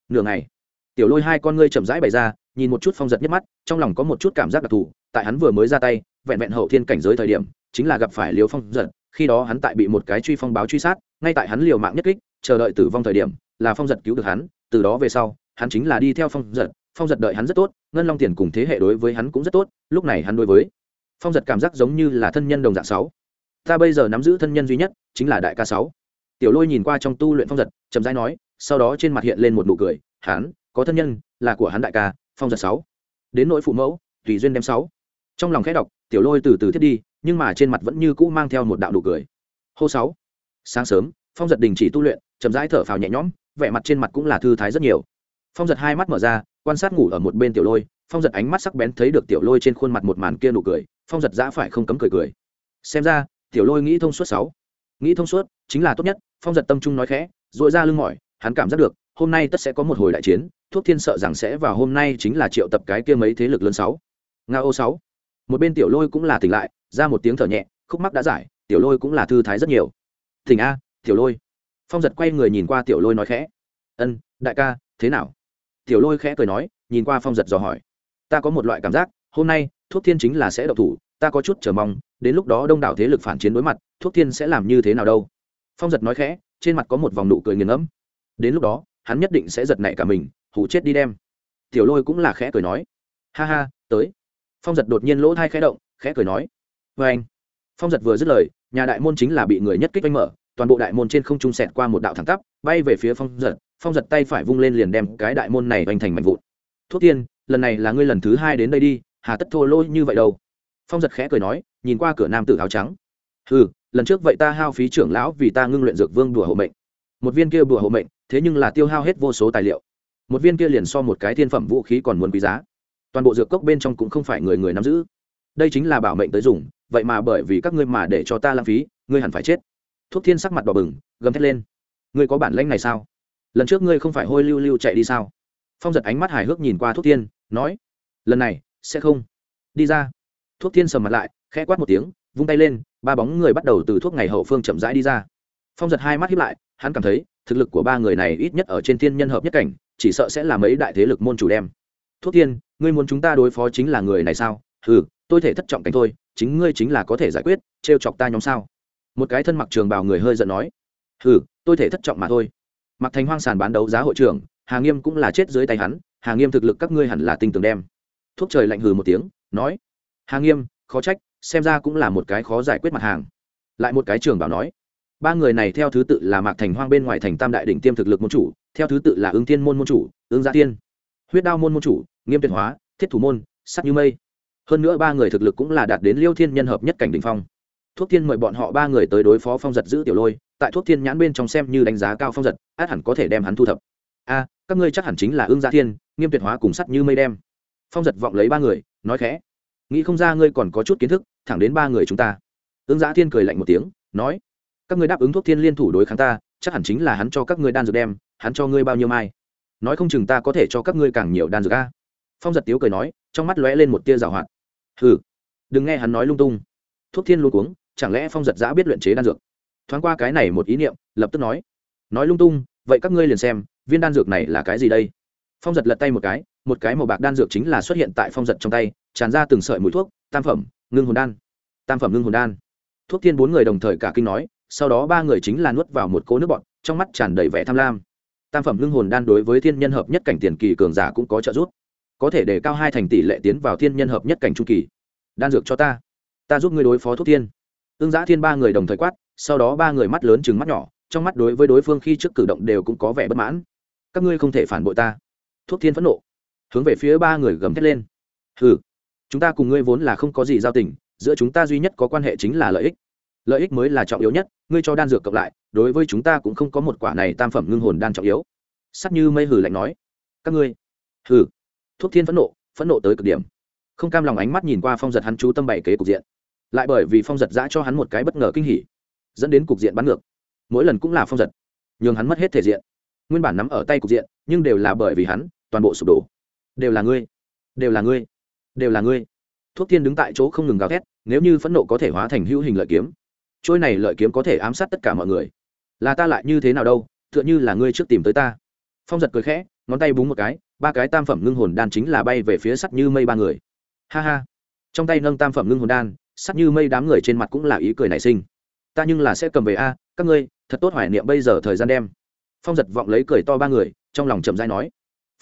Nửa ngày, tiểu lôi hai con ngươi chậm rãi bày ra, nhìn một chút phong giật nhất mắt, trong lòng có một chút cảm giác đặc thù tại hắn vừa mới ra tay, vẹn vẹn hậu thiên cảnh giới thời điểm, chính là gặp phải liều phong giật khi đó hắn tại bị một cái truy phong báo truy sát, ngay tại hắn liều mạng nhất kích, chờ đợi tử vong thời điểm, là phong giật cứu được hắn, từ đó về sau, hắn chính là đi theo phong giật phong giật đợi hắn rất tốt, ngân long tiền cùng thế hệ đối với hắn cũng rất tốt, lúc này hắn đối với phong giật cảm giác giống như là thân nhân đồng dạng sáu. Ta bây giờ nắm giữ thân nhân duy nhất, chính là đại ca sáu. Tiểu lôi nhìn qua trong tu luyện phong giật chậm rãi nói, sau đó trên mặt hiện lên một nụ cười, hắn, có thân nhân, là của hắn đại ca, phong giật sáu. Đến nỗi phụ mẫu, tùy duyên đem sáu trong lòng khẽ đọc, tiểu lôi từ từ thiết đi, nhưng mà trên mặt vẫn như cũ mang theo một đạo nụ cười. Hô sáu. Sáng sớm, phong giật đình chỉ tu luyện, chậm rãi thở phào nhẹ nhõm, vẻ mặt trên mặt cũng là thư thái rất nhiều. Phong giật hai mắt mở ra, quan sát ngủ ở một bên tiểu lôi, phong giật ánh mắt sắc bén thấy được tiểu lôi trên khuôn mặt một màn kia nụ cười, phong giật giã phải không cấm cười cười. Xem ra, tiểu lôi nghĩ thông suốt sáu. Nghĩ thông suốt, chính là tốt nhất, phong giật tâm trung nói khẽ dội ra lưng mỏi, hắn cảm giác được, hôm nay tất sẽ có một hồi đại chiến, thuốc thiên sợ rằng sẽ vào hôm nay chính là triệu tập cái kia mấy thế lực lớn sáu. Nga ô sáu một bên tiểu lôi cũng là tỉnh lại, ra một tiếng thở nhẹ, khúc mắc đã giải, tiểu lôi cũng là thư thái rất nhiều. Thỉnh a, tiểu lôi. Phong giật quay người nhìn qua tiểu lôi nói khẽ. Ân, đại ca, thế nào? Tiểu lôi khẽ cười nói, nhìn qua phong giật dò hỏi. Ta có một loại cảm giác, hôm nay, thuốc thiên chính là sẽ độc thủ, ta có chút chờ mong, đến lúc đó đông đảo thế lực phản chiến đối mặt, thuốc thiên sẽ làm như thế nào đâu? Phong giật nói khẽ, trên mặt có một vòng nụ cười nghiền ngẫm. Đến lúc đó, hắn nhất định sẽ giật nảy cả mình hủ chết đi đem. Tiểu lôi cũng là khẽ cười nói. Ha ha, tới phong giật đột nhiên lỗ thai khẽ động, khẽ cười nói vê anh. Phong giật vừa dứt lời, nhà đại môn chính là bị người nhất kích oanh mở, toàn bộ đại môn trên không trung sẹt qua một đạo thẳng tắp, bay về phía phong giật phong giật tay phải vung lên liền đem cái đại môn này oanh thành mạnh vụn. Thuốc tiên, lần này là ngươi lần thứ hai đến đây đi, hà tất thô lỗ như vậy đâu? Phong giật khẽ cười nói, nhìn qua cửa nam tử áo trắng ừ lần trước vậy ta hao phí trưởng lão vì ta ngưng luyện dược vương đùa hộ mệnh. Một viên kia đùa hộ mệnh, thế nhưng là tiêu hao hết vô số tài liệu. Một viên kia liền so một cái thiên phẩm vũ khí còn muốn quý giá toàn bộ dược cốc bên trong cũng không phải người người nắm giữ. Đây chính là bảo mệnh tới dùng, vậy mà bởi vì các ngươi mà để cho ta lãng phí, ngươi hẳn phải chết. Thuốc thiên sắc mặt đỏ bừng, gầm thét lên. Ngươi có bản lãnh này sao? Lần trước ngươi không phải hôi lưu lưu chạy đi sao? Phong giật ánh mắt hài hước nhìn qua thuốc thiên, nói, lần này, sẽ không. Đi ra. Thuốc thiên sầm mặt lại, khẽ quát một tiếng, vung tay lên, ba bóng người bắt đầu từ thuốc ngày hậu phương chậm rãi đi ra. Phong giật hai mắt hiếp lại, hắn cảm thấy, thực lực của ba người này ít nhất ở trên thiên nhân hợp nhất cảnh, chỉ sợ sẽ là mấy đại thế lực môn chủ đem. Thuốc Thiên ngươi muốn chúng ta đối phó chính là người này sao? Ừ tôi thể thất trọng cảnh thôi, chính ngươi chính là có thể giải quyết, trêu chọc ta nhóm sao? Một cái thân mặc trường bào người hơi giận nói. Ừ tôi thể thất trọng mà thôi. Mặc thành hoang sàn bán đấu giá hội trưởng, hà nghiêm cũng là chết dưới tay hắn, hà nghiêm thực lực các ngươi hẳn là tinh tường đem. Thuốc trời lạnh hừ một tiếng, nói. Hà nghiêm, khó trách, xem ra cũng là một cái khó giải quyết mặt hàng. Lại một cái trường bảo nói. Ba người này theo thứ tự là mạc thành hoang bên ngoài thành tam đại đỉnh tiêm thực lực môn chủ, theo thứ tự là ứng tiên môn môn chủ, ứng gia tiên huyết đao môn môn chủ, nghiêm tuyệt hóa, thiết thủ môn sắt như mây. Hơn nữa ba người thực lực cũng là đạt đến liêu thiên nhân hợp nhất cảnh đ ỉ n h phong. Thuốc thiên mời bọn họ ba người tới đối phó phong giật giữ tiểu lôi, tại thuốc thiên nhãn bên trong xem như đánh giá cao phong giật, át hẳn có thể đem hắn thu thập. A, các ngươi chắc hẳn chính là ương gia thiên, nghiêm tuyệt hóa cùng sắt như mây đem. Phong giật vọng lấy ba người, nói khẽ. Nghĩ không ra ngươi còn có chút kiến thức, thẳng đến ba người chúng ta. Ương gia thiên cười lạnh một tiếng, nói. Các ngươi đáp ứng thuốc thiên liên thủ đối kháng ta, chắc hẳn chính là hắn cho các ngươi đan dược đem, hắn cho ngươi bao nhiêu mai nói không chừng ta có thể cho các ngươi càng nhiều đan dược a. Phong giật tiếu cười nói, trong mắt lóe lên một tia rào hoạt. Hừ, đừng nghe hắn nói lung tung. Thuốc thiên luôn cuống, chẳng lẽ phong giật giã biết luyện chế đan dược? Thoáng qua cái này một ý niệm, lập tức nói nói lung tung, vậy các ngươi liền xem, viên đan dược này là cái gì đây? Phong giật lật tay một cái một cái màu bạc đan dược chính là xuất hiện tại phong giật trong tay, tràn ra từng sợi mũi thuốc, tam phẩm, ngưng hồn đan. Tam phẩm ngưng hồn đan. Thuốc thiên bốn người đồng thời cả kinh nói, sau đó ba người chính là nuốt vào một cỗ nước bọn trong mắt tràn đầy vẻ tham lam tam phẩm lương hồn đan đối với thiên nhân hợp nhất cảnh tiền kỳ cường giả cũng có trợ giúp. Có thể để cao hai thành tỷ lệ tiến vào thiên nhân hợp nhất cảnh trung kỳ. Đan dược cho ta. Ta giúp ngươi đối phó thuốc thiên. Ương giã thiên ba người đồng thời quát, sau đó ba người mắt lớn chừng mắt nhỏ, trong mắt đối với đối phương khi trước cử động đều cũng có vẻ bất mãn. Các ngươi không thể phản bội ta. Thuốc thiên phẫn nộ. Hướng về phía ba người gầm thét lên. Hừ, chúng ta cùng ngươi vốn là không có gì giao tình, giữa chúng ta duy nhất có quan hệ chính là lợi ích. Lợi ích mới là trọng yếu nhất, ngươi cho đan dược cộng lại đối với chúng ta cũng không có một quả này tam phẩm ngưng hồn đan trọng yếu. Sắc như mây hử lạnh nói, các ngươi hử. thuốc thiên phẫn nộ phẫn nộ tới cực điểm. Không cam lòng ánh mắt nhìn qua phong giật hắn chú tâm bảy kế cục diện. Lại bởi vì phong giật giã cho hắn một cái bất ngờ kinh hỉ, dẫn đến cục diện bắn ngược. Mỗi lần cũng là phong giật, nhường hắn mất hết thể diện. Nguyên bản nắm ở tay cục diện, nhưng đều là bởi vì hắn, toàn bộ sụp đổ. Đều là ngươi, đều là ngươi, đều là ngươi. Thuốc thiên đứng tại chỗ không ngừng gào thét, nếu như phẫn nộ có thể hóa thành hữu hình lợi kiếm, trôi này lợi kiếm có thể ám sát tất cả mọi người là ta lại như thế nào đâu, tựa như là ngươi trước tìm tới ta. Phong giật cười khẽ, ngón tay búng một cái, ba cái tam phẩm ngưng hồn đan chính là bay về phía sắt như mây ba người. Ha ha. Trong tay nâng tam phẩm ngưng hồn đan, sắt như mây đám người trên mặt cũng là ý cười nảy sinh. Ta nhưng là sẽ cầm về a, các ngươi, thật tốt hoài niệm bây giờ thời gian đem. Phong giật vọng lấy cười to ba người, trong lòng chậm dai nói.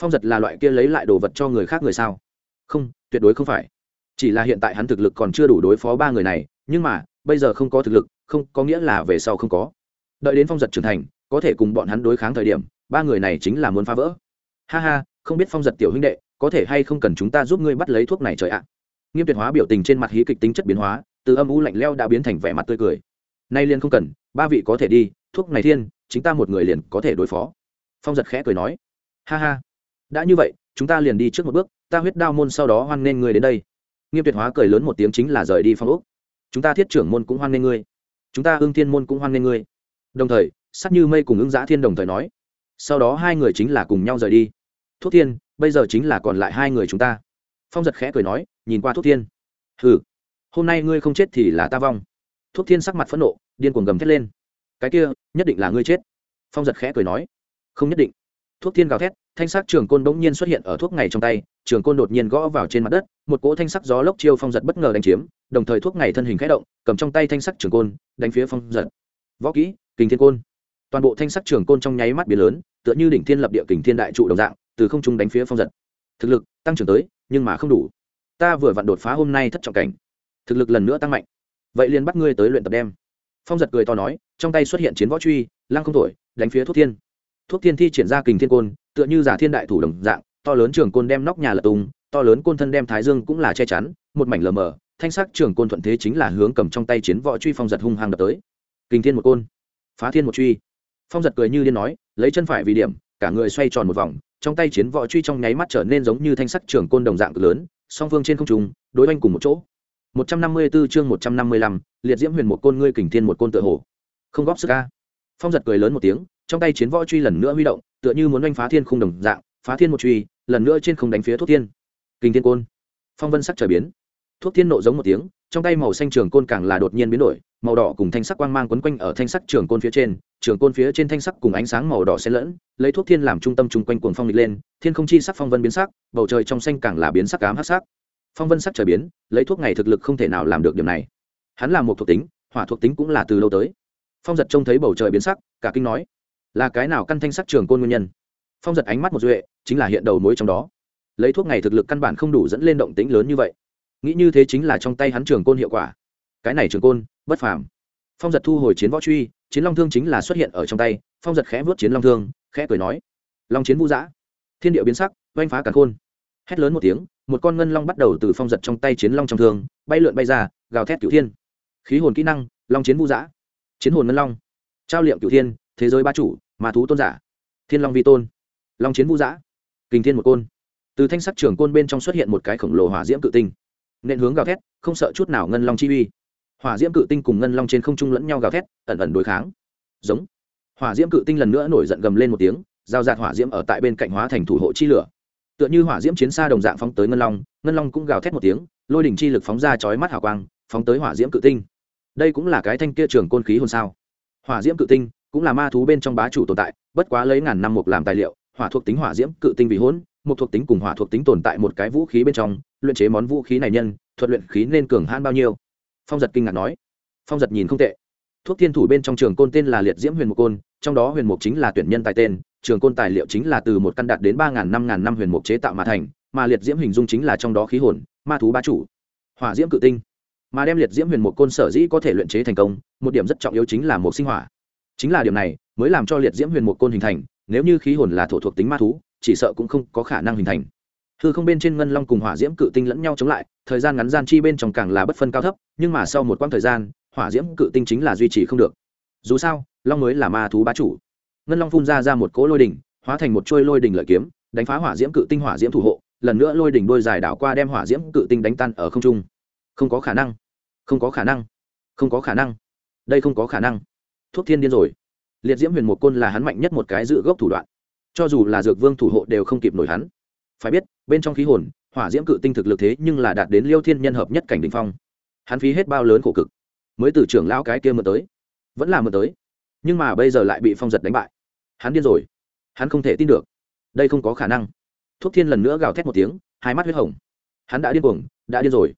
Phong giật là loại kia lấy lại đồ vật cho người khác người sao? Không, tuyệt đối không phải. Chỉ là hiện tại hắn thực lực còn chưa đủ đối phó ba người này, nhưng mà, bây giờ không có thực lực, không có nghĩa là về sau không có đợi đến phong giật trưởng thành, có thể cùng bọn hắn đối kháng thời điểm, ba người này chính là muốn phá vỡ. Ha ha, không biết phong giật tiểu huynh đệ, có thể hay không cần chúng ta giúp ngươi bắt lấy thuốc này trời ạ? Nghiêm tuyệt hóa biểu tình trên mặt hí kịch tính chất biến hóa, từ âm u lạnh leo đã biến thành vẻ mặt tươi cười. Nay liền không cần, ba vị có thể đi, thuốc này thiên, chính ta một người liền có thể đối phó. Phong giật khẽ cười nói. Ha ha, đã như vậy, chúng ta liền đi trước một bước, ta huyết đao môn sau đó hoan nghênh ngươi đến đây. Nghiêm tuyệt hóa cười lớn một tiếng chính là rời đi phong úc chúng ta thiết trưởng môn cũng hoan nghênh ngươi. Chúng ta ương thiên môn cũng hoan nghênh ngươi đồng thời sắc như mây cùng ứng giã thiên đồng thời nói, sau đó hai người chính là cùng nhau rời đi. Thuốc thiên, bây giờ chính là còn lại hai người chúng ta. Phong giật khẽ cười nói, nhìn qua thuốc thiên. Hừ, hôm nay ngươi không chết thì là ta vong. Thuốc thiên sắc mặt phẫn nộ, điên cuồng gầm thét lên. Cái kia, nhất định là ngươi chết. Phong giật khẽ cười nói, không nhất định. Thuốc thiên gào thét, thanh sắc trường côn bỗng nhiên xuất hiện ở thuốc ngày trong tay, trường côn đột nhiên gõ vào trên mặt đất, một cỗ thanh sắc gió lốc chiêu phong giật bất ngờ đánh chiếm, đồng thời thuốc ngày thân hình khẽ động, cầm trong tay thanh sắc trường côn, đánh phía phong giật. Võ kỹ kình thiên côn. Toàn bộ thanh sắc trường côn trong nháy mắt biến lớn, tựa như đỉnh thiên lập địa kình thiên đại trụ đồng dạng, từ không trung đánh phía phong giật. Thực lực tăng trưởng tới, nhưng mà không đủ. Ta vừa vặn đột phá hôm nay thất trọng cảnh. Thực lực lần nữa tăng mạnh. Vậy liền bắt ngươi tới luyện tập đem. Phong giật cười to nói, trong tay xuất hiện chiến võ truy, lăng không thổi, đánh phía thuốc thiên. Thuốc thiên thi triển ra kình thiên côn, tựa như giả thiên đại thủ đồng dạng, to lớn trường côn đem nóc nhà lật tung, to lớn côn thân đem thái dương cũng là che chắn, một mảnh lờ mờ, thanh sắc trường côn thuận thế chính là hướng cầm trong tay chiến võ truy phong giật hung hăng đập tới. Kình thiên một côn phá thiên một truy. Phong giật cười như điên nói lấy chân phải vì điểm cả người xoay tròn một vòng trong tay chiến võ truy trong nháy mắt trở nên giống như thanh sắc trường côn đồng dạng cực lớn song phương trên không trung đối oanh cùng một chỗ. 154 chương 155, liệt diễm huyền một côn ngươi kình thiên một côn tựa hồ. Không góp sức ca phong giật cười lớn một tiếng trong tay chiến võ truy lần nữa huy động tựa như muốn oanh phá thiên khung đồng dạng phá thiên một truy lần nữa trên không đánh phía thuốc thiên. Kình thiên côn. Phong vân sắc trở biến. Thuốc thiên nộ giống một tiếng trong tay màu xanh trường côn càng là đột nhiên biến đổi màu đỏ cùng thanh sắc quang mang quấn quanh ở thanh sắc trường côn phía trên, trường côn phía trên thanh sắc cùng ánh sáng màu đỏ xen lẫn, lấy thuốc thiên làm trung tâm chung quanh cuồng phong lịch lên, thiên không chi sắc phong vân biến sắc, bầu trời trong xanh càng là biến sắc cám hát sắc. Phong vân sắc trời biến, lấy thuốc này thực lực không thể nào làm được điểm này. Hắn là một thuộc tính, hỏa thuộc tính cũng là từ lâu tới. Phong giật trông thấy bầu trời biến sắc, cả kinh nói, là cái nào căn thanh sắc trường côn nguyên nhân? Phong giật ánh mắt một duệ, chính là hiện đầu mối trong đó. Lấy thuốc này thực lực căn bản không đủ dẫn lên động tĩnh lớn như vậy. Nghĩ như thế chính là trong tay hắn trường côn hiệu quả cái này trường côn, bất phàm. Phong giật thu hồi chiến võ truy, chiến long thương chính là xuất hiện ở trong tay, phong giật khẽ vớt chiến long thương, khẽ cười nói, long chiến vũ giã. Thiên địa biến sắc, oanh phá càn khôn hét lớn một tiếng, một con ngân long bắt đầu từ phong giật trong tay chiến long trong thương, bay lượn bay ra, gào thét cửu thiên. Khí hồn kỹ năng, long chiến vũ giã. Chiến hồn ngân long. Trao liệm cửu thiên, thế giới ba chủ mà thú tôn giả. Thiên long vi tôn. Long chiến vũ giã. Kình thiên một côn. Từ thanh sắc trường côn bên trong xuất hiện một cái khổng lồ hỏa diễm cự tinh. Nện hướng gào thét, không sợ chút nào ngân long chi uy hỏa diễm cự tinh cùng ngân long trên không trung lẫn nhau gào thét, ẩn ẩn đối kháng. Giống. Hỏa diễm cự tinh lần nữa nổi giận gầm lên một tiếng, giao giạt hỏa diễm ở tại bên cạnh hóa thành thủ hộ chi lửa. Tựa như hỏa diễm chiến xa đồng dạng phóng tới ngân long ngân long cũng gào thét một tiếng, lôi đỉnh chi lực phóng ra chói mắt hào quang, phóng tới hỏa diễm cự tinh. Đây cũng là cái thanh kia trường côn khí hồn sao. Hỏa diễm cự tinh cũng là ma thú bên trong bá chủ tồn tại, bất quá lấy ngàn năm mục làm tài liệu, hỏa thuộc tính hỏa diễm cự tinh vì hỗn một thuộc tính cùng hỏa thuộc tính tồn tại một cái vũ khí bên trong, luyện chế món vũ khí này nhân, thuật luyện khí nên cường hãn bao nhiêu phong giật kinh ngạc nói. Phong giật nhìn không tệ. Thuốc thiên thủ bên trong trường côn tên là liệt diễm huyền mục côn, trong đó huyền mục chính là tuyển nhân tài tên, trường côn tài liệu chính là từ một căn đạt đến ba ngàn, năm ngàn năm huyền mục chế tạo mà thành, mà liệt diễm hình dung chính là trong đó khí hồn, ma thú ba chủ. Hỏa diễm cự tinh. Mà đem liệt diễm huyền mục côn sở dĩ có thể luyện chế thành công, một điểm rất trọng yếu chính là một sinh hỏa. Chính là điểm này, mới làm cho liệt diễm huyền mục côn hình thành, nếu như khí hồn là thổ thuộc tính ma thú, chỉ sợ cũng không có khả năng hình thành hư không bên trên ngân long cùng hỏa diễm cự tinh lẫn nhau chống lại, thời gian ngắn gian chi bên trong càng là bất phân cao thấp, nhưng mà sau một quãng thời gian, hỏa diễm cự tinh chính là duy trì không được. Dù sao, long mới là ma thú bá chủ. Ngân long phun ra ra một cỗ lôi đỉnh, hóa thành một trôi lôi đỉnh lợi kiếm, đánh phá hỏa diễm cự tinh hỏa diễm thủ hộ, lần nữa lôi đỉnh đôi dài đảo qua đem hỏa diễm cự tinh đánh tan ở không trung. Không có khả năng. Không có khả năng. Không có khả năng. Đây không có khả năng. Thuốc thiên điên rồi. Liệt diễm huyền một côn là hắn mạnh nhất một cái dự gốc thủ đoạn. Cho dù là dược vương thủ hộ đều không kịp nổi hắn. Phải biết bên trong khí hồn, hỏa diễm cự tinh thực lực thế nhưng là đạt đến liêu thiên nhân hợp nhất cảnh đ ỉ n h phong. Hắn phí hết bao lớn khổ cực, mới từ trưởng lão cái kia mượn tới, vẫn là mượn tới, nhưng mà bây giờ lại bị phong giật đánh bại. Hắn điên rồi, hắn không thể tin được, đây không có khả năng. Thuốc thiên lần nữa gào thét một tiếng, hai mắt huyết hồng. Hắn đã điên cuồng, đã điên rồi.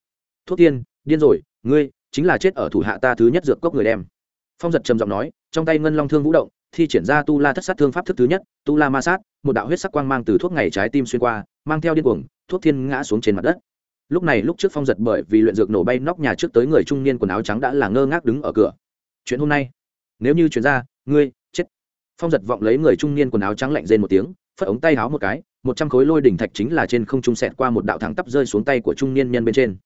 Thuốc thiên, điên rồi, ngươi chính là chết ở thủ hạ ta thứ nhất dược cốc người đem. Phong giật trầm giọng nói, trong tay ngân long thương vũ động, thi triển ra tu la thất sát thương pháp thức thứ nhất, tu la ma sát một đạo huyết sắc quang mang từ thuốc ngày trái tim xuyên qua, mang theo điên cuồng, thuốc thiên ngã xuống trên mặt đất. Lúc này, lúc trước phong giật bởi vì luyện dược nổ bay nóc nhà trước tới người trung niên quần áo trắng đã là ngơ ngác đứng ở cửa. Chuyện hôm nay, nếu như chuyển ra, ngươi, chết. Phong giật vọng lấy người trung niên quần áo trắng lạnh rên một tiếng, phất ống tay háo một cái, một trăm khối lôi đỉnh thạch chính là trên không trung sẹt qua một đạo thẳng tắp rơi xuống tay của trung niên nhân bên trên.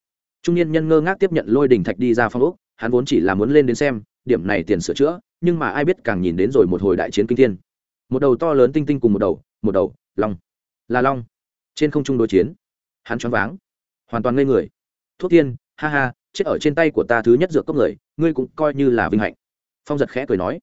Trung niên nhân ngơ ngác tiếp nhận lôi đỉnh thạch đi ra phong ốc, hắn vốn chỉ là muốn lên đến xem, điểm này tiền sửa chữa, nhưng mà ai biết càng nhìn đến rồi một hồi đại chiến kinh thiên. Một đầu to lớn tinh tinh cùng một đầu một đầu, long. Là long. Trên không trung đối chiến. Hắn choáng váng. Hoàn toàn ngây người. Thuốc tiên ha ha, chết ở trên tay của ta thứ nhất dược cốc người, ngươi cũng coi như là vinh hạnh. Phong giật khẽ cười nói.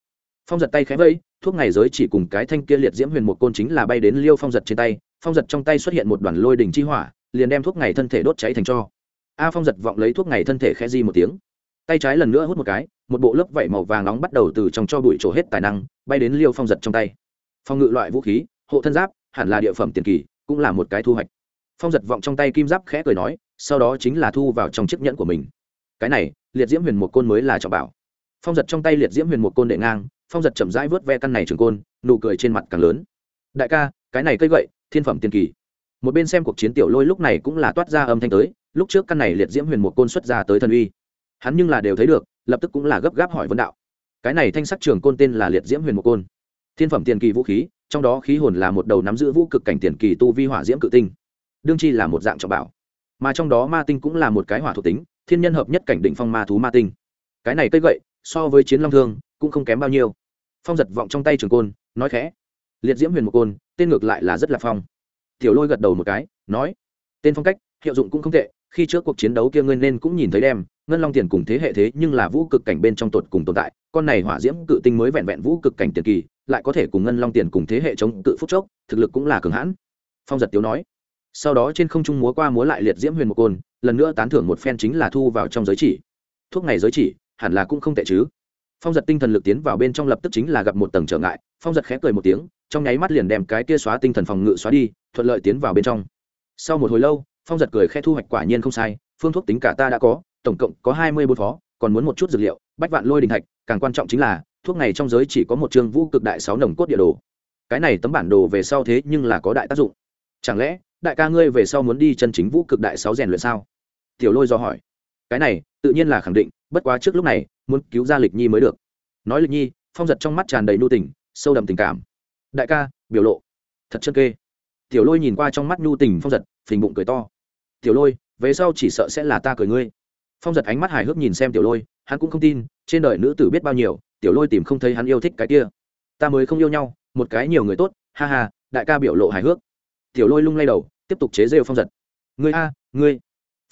Phong giật tay khẽ vẫy, thuốc ngày giới chỉ cùng cái thanh kia liệt diễm huyền một côn chính là bay đến liêu phong giật trên tay. Phong giật trong tay xuất hiện một đoàn lôi đình chi hỏa, liền đem thuốc ngày thân thể đốt cháy thành cho. A phong giật vọng lấy thuốc ngày thân thể khẽ di một tiếng. Tay trái lần nữa hút một cái, một bộ lớp vảy màu vàng nóng bắt đầu từ trong cho bụi trổ hết tài năng, bay đến liêu phong giật trong tay. Phong ngự loại vũ khí hộ thân giáp, hẳn là địa phẩm tiền kỳ, cũng là một cái thu hoạch. Phong giật vọng trong tay kim giáp khẽ cười nói, sau đó chính là thu vào trong chiếc nhẫn của mình. Cái này, liệt diễm huyền một côn mới là trọng bảo. Phong giật trong tay liệt diễm huyền một côn đệ ngang, phong giật chậm rãi vớt ve căn này trường côn, nụ cười trên mặt càng lớn. Đại ca, cái này cây gậy, thiên phẩm tiền kỳ. Một bên xem cuộc chiến tiểu lôi lúc này cũng là toát ra âm thanh tới, lúc trước căn này liệt diễm huyền một côn xuất ra tới thần uy. Hắn nhưng là đều thấy được, lập tức cũng là gấp gáp hỏi vấn đạo. Cái này thanh sắc trường côn tên là liệt diễm huyền một côn. Thiên phẩm tiền kỳ vũ khí trong đó khí hồn là một đầu nắm giữ vũ cực cảnh tiền kỳ tu vi hỏa diễm cự tinh. Đương chi là một dạng trọng bảo. Mà trong đó ma tinh cũng là một cái hỏa thuộc tính, thiên nhân hợp nhất cảnh định phong ma thú ma tinh. Cái này cây gậy, so với chiến long thương, cũng không kém bao nhiêu. Phong giật vọng trong tay trường côn, nói khẽ. Liệt diễm huyền một côn, tên ngược lại là rất là phong. Tiểu lôi gật đầu một cái, nói. Tên phong cách, hiệu dụng cũng không tệ, khi trước cuộc chiến đấu kia ngươi nên cũng nhìn thấy đem, ngân long tiền cùng thế hệ thế nhưng là vũ cực cảnh bên trong tột cùng tồn tại, con này hỏa diễm cự tinh mới vẹn vẹn vũ cực cảnh tiền kỳ lại có thể cùng ngân long tiền cùng thế hệ chống cự phúc chốc, thực lực cũng là cường hãn. Phong giật tiếu nói. Sau đó trên không trung múa qua múa lại liệt diễm huyền một côn, lần nữa tán thưởng một phen chính là thu vào trong giới chỉ. Thuốc này giới chỉ, hẳn là cũng không tệ chứ. Phong giật tinh thần lực tiến vào bên trong lập tức chính là gặp một tầng trở ngại, phong giật khẽ cười một tiếng, trong nháy mắt liền đem cái kia xóa tinh thần phòng ngự xóa đi, thuận lợi tiến vào bên trong. Sau một hồi lâu, phong giật cười khẽ thu hoạch quả nhiên không sai, phương thuốc tính cả ta đã có, tổng cộng có hai mươi bốn phó, còn muốn một chút dược liệu, bách vạn lôi đình thạch, càng quan trọng chính là thuốc này trong giới chỉ có một chương vũ cực đại sáu nồng cốt địa đồ. Cái này tấm bản đồ về sau thế nhưng là có đại tác dụng. Chẳng lẽ, đại ca ngươi về sau muốn đi chân chính vũ cực đại sáu rèn luyện sao? Tiểu lôi do hỏi. Cái này, tự nhiên là khẳng định, bất quá trước lúc này, muốn cứu ra lịch nhi mới được. Nói lịch nhi, phong giật trong mắt tràn đầy nhu tình, sâu đậm tình cảm. Đại ca, biểu lộ. Thật chân kê. Tiểu lôi nhìn qua trong mắt nhu tình phong giật, phình bụng cười to. Tiểu lôi, về sau chỉ sợ sẽ là ta cười ngươi. Phong giật ánh mắt hài hước nhìn xem tiểu lôi, hắn cũng không tin, trên đời nữ tử biết bao nhiêu tiểu lôi tìm không thấy hắn yêu thích cái kia. Ta mới không yêu nhau, một cái nhiều người tốt, ha ha, đại ca biểu lộ hài hước. Tiểu lôi lung lay đầu, tiếp tục chế rêu phong giật. Ngươi a, ngươi.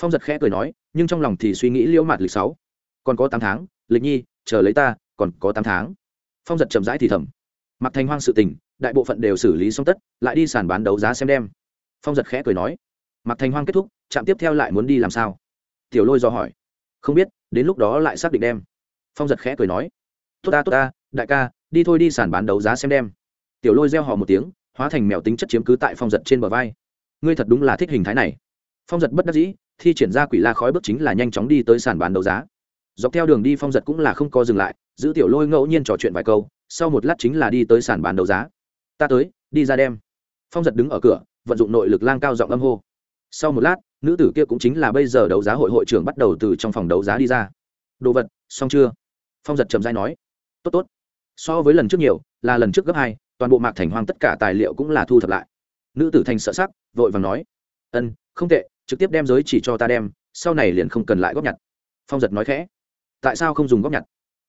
Phong giật khẽ cười nói, nhưng trong lòng thì suy nghĩ liễu mạt lịch sáu. Còn có tám tháng, lịch nhi, chờ lấy ta, còn có tám tháng. Phong giật chậm rãi thì thầm. Mặc thành hoang sự tình, đại bộ phận đều xử lý xong tất, lại đi sàn bán đấu giá xem đem phong giật khẽ cười nói. Mặc thành hoang kết thúc, trạm tiếp theo lại muốn đi làm sao? Tiểu lôi do hỏi. Không biết, đến lúc đó lại xác định đem phong giật khẽ cười nói tốt ta tốt ta, đại ca, đi thôi đi sàn bán đấu giá xem đem. Tiểu lôi reo hò một tiếng, hóa thành mèo tính chất chiếm cứ tại phong giật trên bờ vai. Ngươi thật đúng là thích hình thái này. Phong giật bất đắc dĩ, thi triển ra quỷ la khói bước chính là nhanh chóng đi tới sàn bán đấu giá. Dọc theo đường đi phong giật cũng là không co dừng lại, giữ tiểu lôi ngẫu nhiên trò chuyện vài câu, sau một lát chính là đi tới sàn bán đấu giá. Ta tới, đi ra đem. Phong giật đứng ở cửa, vận dụng nội lực lang cao giọng âm hô. Sau một lát, nữ tử kia cũng chính là bây giờ đấu giá hội hội trưởng bắt đầu từ trong phòng đấu giá đi ra. Đồ vật, xong chưa? Phong giật trầm dai nói tốt tốt. So với lần trước nhiều, là lần trước gấp hai, toàn bộ mạc thành hoang tất cả tài liệu cũng là thu thập lại. Nữ tử thành sợ sắc, vội vàng nói, ân, không tệ, trực tiếp đem giới chỉ cho ta đem, sau này liền không cần lại góp nhặt. Phong giật nói khẽ, tại sao không dùng góp nhặt?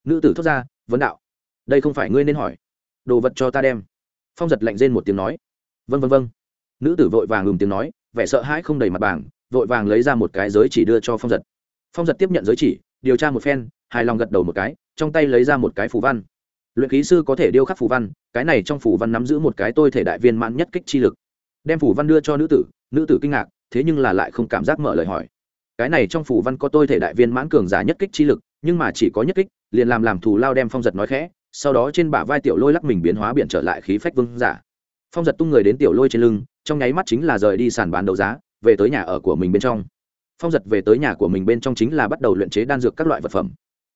Nữ tử thốt ra, vấn đạo, đây không phải ngươi nên hỏi. Đồ vật cho ta đem. Phong giật lạnh rên một tiếng nói vân vân vân nữ tử vội vàng ngừng tiếng nói, vẻ sợ hãi không đầy mặt bảng, vội vàng lấy ra một cái giới chỉ đưa cho phong giật. Phong giật tiếp nhận giới chỉ, điều tra một phen hài lòng gật đầu một cái, trong tay lấy ra một cái phù văn. Luyện k h í sư có thể điêu khắc phù văn, cái này trong phù văn nắm giữ một cái tôi thể đại viên mãn nhất kích chi lực. Đem phù văn đưa cho nữ tử nữ tử kinh ngạc, thế nhưng là lại không cảm giác mở lời hỏi. Cái này trong phù văn có tôi thể đại viên mãn cường giả nhất kích chi lực, nhưng mà chỉ có nhất kích, liền làm làm thù lao đem phong giật nói khẽ, sau đó trên bả vai tiểu lôi lắc mình biến hóa biển trở lại khí phách vương giả. Phong giật tung người đến tiểu lôi trên lưng, trong nháy mắt chính là rời đi sàn bán đấu giá, về tới nhà ở của mình bên trong. Phong giật về tới nhà của mình bên trong chính là bắt đầu luyện chế đan dược các loại vật phẩm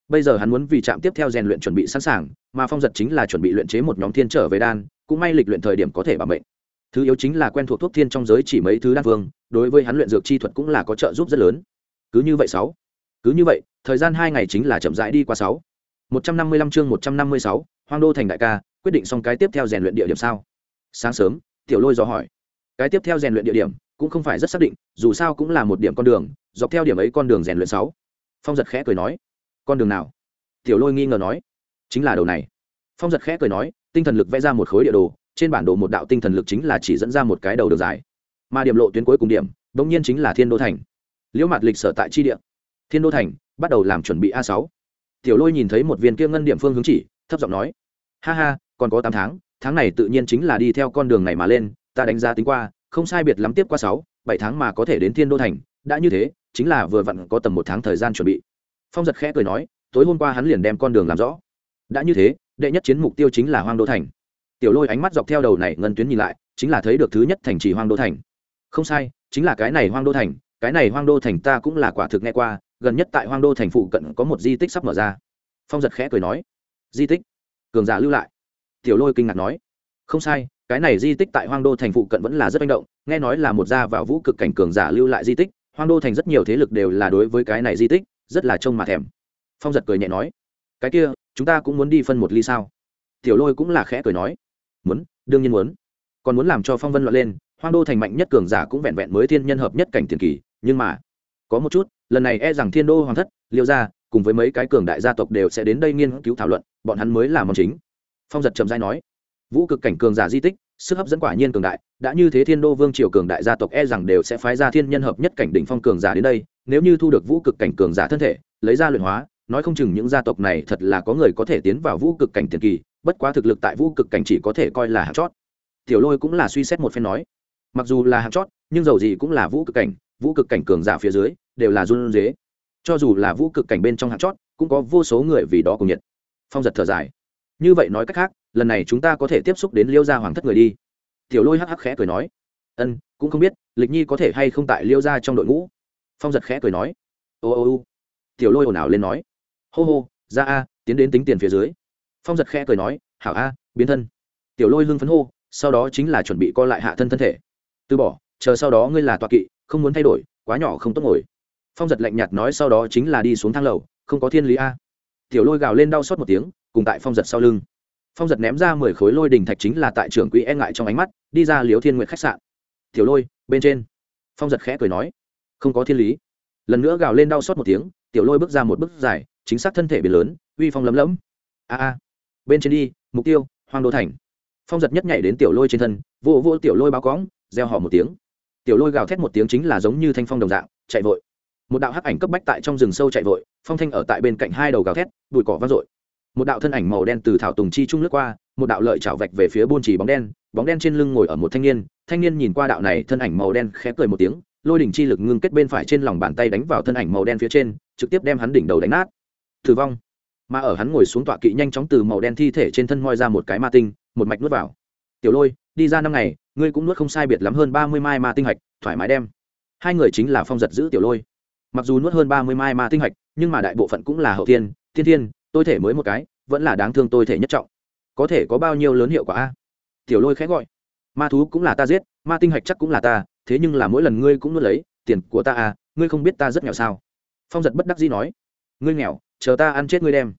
bây giờ hắn muốn vì trạm tiếp theo rèn luyện chuẩn bị sẵn sàng, mà phong giật chính là chuẩn bị luyện chế một nhóm thiên trở về đan, cũng may lịch luyện thời điểm có thể bảo mệnh. Thứ yếu chính là quen thuộc thuốc thiên trong giới chỉ mấy thứ đan phương đối với hắn luyện dược chi thuật cũng là có trợ giúp rất lớn. Cứ như vậy sáu. Cứ như vậy, thời gian hai ngày chính là chậm rãi đi qua sáu. Một trăm năm mươi lăm chương một trăm năm mươi sáu, hoang đô thành đại ca, quyết định xong cái tiếp theo rèn luyện địa điểm sao? Sáng sớm, tiểu lôi do hỏi. Cái tiếp theo rèn luyện địa điểm cũng không phải rất xác định, dù sao cũng là một điểm con đường, dọc theo điểm ấy con đường rèn luyện sáu. Phong giật khẽ cười nói con đường nào? Tiểu lôi nghi ngờ nói. Chính là đầu này. Phong giật khẽ cười nói, tinh thần lực vẽ ra một khối địa đồ, trên bản đồ một đạo tinh thần lực chính là chỉ dẫn ra một cái đầu đường dài. Mà điểm lộ tuyến cuối cùng điểm đ ỗ n g nhiên chính là thiên đô thành. Liễu mặt lịch sở tại tri địa. Thiên đô thành, bắt đầu làm chuẩn bị a sáu. Tiểu lôi nhìn thấy một viên kia ngân điểm phương hướng chỉ, thấp giọng nói. Ha ha, còn có tám tháng tháng này tự nhiên chính là đi theo con đường này mà lên, ta đánh giá tính qua, không sai biệt lắm tiếp qua sáu, bảy tháng mà có thể đến thiên đô thành. Đã như thế, chính là vừa vặn có tầm một tháng thời gian chuẩn bị phong giật khẽ cười nói, tối hôm qua hắn liền đem con đường làm rõ. Đã như thế, đệ nhất chiến mục tiêu chính là hoang đô thành. Tiểu lôi ánh mắt dọc theo đầu này ngân tuyến nhìn lại, chính là thấy được thứ nhất thành trì hoang đô thành. Không sai, chính là cái này hoang đô thành, cái này hoang đô thành ta cũng là quả thực nghe qua, gần nhất tại hoang đô thành phụ cận có một di tích sắp mở ra. Phong giật khẽ cười nói, di tích? Cường giả lưu lại. Tiểu lôi kinh ngạc nói, không sai, cái này di tích tại hoang đô thành phụ cận vẫn là rất manh động, nghe nói là một gia vào vũ cực cảnh cường giả lưu lại di tích, hoang đô thành rất nhiều thế lực đều là đối với cái này di tích rất là trông mà thèm. Phong giật cười nhẹ nói, cái kia, chúng ta cũng muốn đi phân một ly sao? Tiểu lôi cũng là khẽ cười nói, muốn, đương nhiên muốn. Còn muốn làm cho phong vân loạn lên, hoang đô thành mạnh nhất cường giả cũng vẹn vẹn mới thiên nhân hợp nhất cảnh tiền kỳ, nhưng mà, có một chút, lần này e rằng thiên đô hoàng thất, liêu gia, cùng với mấy cái cường đại gia tộc đều sẽ đến đây nghiên cứu thảo luận, bọn hắn mới là món chính. Phong giật trầm dai nói, vũ cực cảnh cường giả di tích, sức hấp dẫn quả nhiên cường đại, đã như thế thiên đô vương triều cường đại gia tộc e rằng đều sẽ phái ra thiên nhân hợp nhất cảnh đỉnh phong cường giả đến đây nếu như thu được vũ cực cảnh cường giả thân thể, lấy ra luyện hóa, nói không chừng những gia tộc này thật là có người có thể tiến vào vũ cực cảnh tiền kỳ, bất quá thực lực tại vũ cực cảnh chỉ có thể coi là hạng chót. Tiểu lôi cũng là suy xét một phen nói, mặc dù là hạng chót, nhưng dầu gì cũng là vũ cực cảnh, vũ cực cảnh cường giả phía dưới đều là run dế cho dù là vũ cực cảnh bên trong hạng chót, cũng có vô số người vì đó cùng nhiệt. Phong giật thở dài. Như vậy nói cách khác, lần này chúng ta có thể tiếp xúc đến liêu gia hoàng thất người đi. Tiểu lôi hắc hắc khẽ cười nói, ân, cũng không biết, lịch nhi có thể hay không tại liêu gia trong đội ngũ? Phong giật khẽ cười nói, ô ô ô. Tiểu lôi ồn ào lên nói, hô hô, ra a, tiến đến tính tiền phía dưới. Phong giật khẽ cười nói, hảo a, biến thân. Tiểu lôi hưng phấn hô, sau đó chính là chuẩn bị co lại hạ thân thân thể. Từ bỏ, chờ sau đó ngươi là tọa kỵ, không muốn thay đổi, quá nhỏ không tốt ngồi. Phong giật lạnh nhạt nói, sau đó chính là đi xuống thang lầu, không có thiên lý a. Tiểu lôi gào lên đau xót một tiếng, cùng tại phong giật sau lưng. Phong giật ném ra mười khối lôi đình thạch chính là tại trưởng quỹ e ngại trong ánh mắt, đi ra liếu thiên nguyện khách sạn. Tiểu lôi, bên trên. Phong giật khẽ cười nói không có thiên lý. Lần nữa gào lên đau xót một tiếng, tiểu lôi bước ra một bước dài, chính xác thân thể biển lớn, uy phong lấm lấm. A a. Bên trên đi, mục tiêu, hoang đô thành. Phong giật nhất nhảy đến tiểu lôi trên thân, vô vô tiểu lôi báo cóng gieo họ một tiếng. Tiểu lôi gào thét một tiếng chính là giống như thanh phong đồng dạng, chạy vội. Một đạo hắc ảnh cấp bách tại trong rừng sâu chạy vội, phong thanh ở tại bên cạnh hai đầu gào thét, bụi cỏ vang dội. Một đạo thân ảnh màu đen từ thảo tùng chi trung lướt qua, một đạo lợi chảo vạch về phía buôn trì bóng đen bóng đen trên lưng ngồi ở một thanh niên thanh niên nhìn qua đạo này thân ảnh màu đen khẽ cười một tiếng lôi đỉnh chi lực ngưng kết bên phải trên lòng bàn tay đánh vào thân ảnh màu đen phía trên, trực tiếp đem hắn đỉnh đầu đánh nát. Thử vong. Mà ở hắn ngồi xuống tọa kỵ nhanh chóng từ màu đen thi thể trên thân moi ra một cái ma tinh, một mạch nuốt vào. Tiểu lôi, đi ra năm ngày, ngươi cũng nuốt không sai biệt lắm hơn ba mươi mai ma tinh hạch, thoải mái đem. Hai người chính là phong giật giữ tiểu lôi. Mặc dù nuốt hơn ba mươi mai ma tinh hạch, nhưng mà đại bộ phận cũng là hậu thiên thiên thiên, tôi thể mới một cái, vẫn là đáng thương tôi thể nhất trọng. Có thể có bao nhiêu lớn hiệu quả a? Tiểu lôi khẽ gọi. Ma thú cũng là ta giết, ma tinh hạch chắc cũng là ta thế nhưng là mỗi lần ngươi cũng nuốt lấy, tiền của ta à ngươi không biết ta rất nghèo sao? Phong giật bất đắc dĩ nói. Ngươi nghèo, chờ ta ăn chết ngươi đem.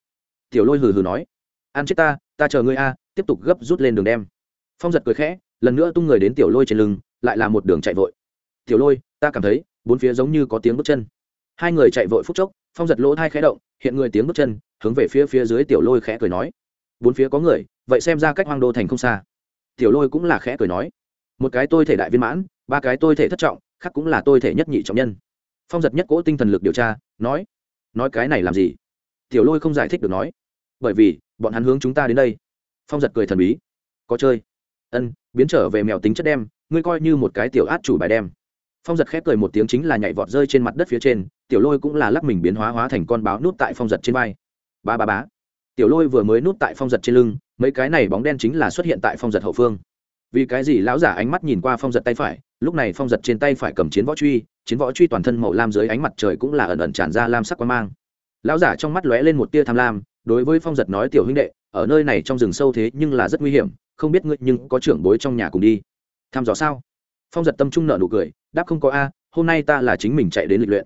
Tiểu lôi hừ hừ nói. Ăn chết ta ta chờ ngươi a tiếp tục gấp rút lên đường đem. Phong giật cười khẽ, lần nữa tung người đến tiểu lôi trên lưng, lại là một đường chạy vội. Tiểu lôi, ta cảm thấy, bốn phía giống như có tiếng bước chân. Hai người chạy vội phút chốc, phong giật lỗ thai khẽ động, hiện người tiếng bước chân, hướng về phía phía dưới tiểu lôi khẽ cười nói. Bốn phía có người, vậy xem ra cách hoang đô thành không xa. Tiểu lôi cũng là khẽ cười nói. Một cái tôi thể đại viên mãn ba cái tôi thể thất trọng, khác cũng là tôi thể nhất nhị trọng nhân. Phong giật nhất cỗ tinh thần lực điều tra, nói nói cái này làm gì? Tiểu lôi không giải thích được nói, bởi vì, bọn hắn hướng chúng ta đến đây. Phong giật cười thần bí, có chơi. Ân, biến trở về mèo tính chất đem, ngươi coi như một cái tiểu át chủ bài đem. Phong giật khép cười một tiếng chính là nhảy vọt rơi trên mặt đất phía trên, tiểu lôi cũng là lắc mình biến hóa hóa thành con báo nút tại phong giật trên vai. Ba ba bá tiểu lôi vừa mới nút tại phong giật trên lưng, mấy cái này bóng đen chính là xuất hiện tại phong giật hậu phương vì cái gì lão giả ánh mắt nhìn qua phong giật tay phải, lúc này phong giật trên tay phải cầm chiến võ truy, chiến võ truy toàn thân màu lam dưới ánh mặt trời cũng là ẩn ẩn tràn ra lam sắc quang mang. Lão giả trong mắt lóe lên một tia tham lam, đối với phong giật nói, tiểu huynh đệ, ở nơi này trong rừng sâu thế nhưng là rất nguy hiểm, không biết ngươi nhưng có trưởng bối trong nhà cùng đi. Tham dò sao? Phong giật tâm trung nợ nụ cười, đáp không có a, hôm nay ta là chính mình chạy đến lịch luyện.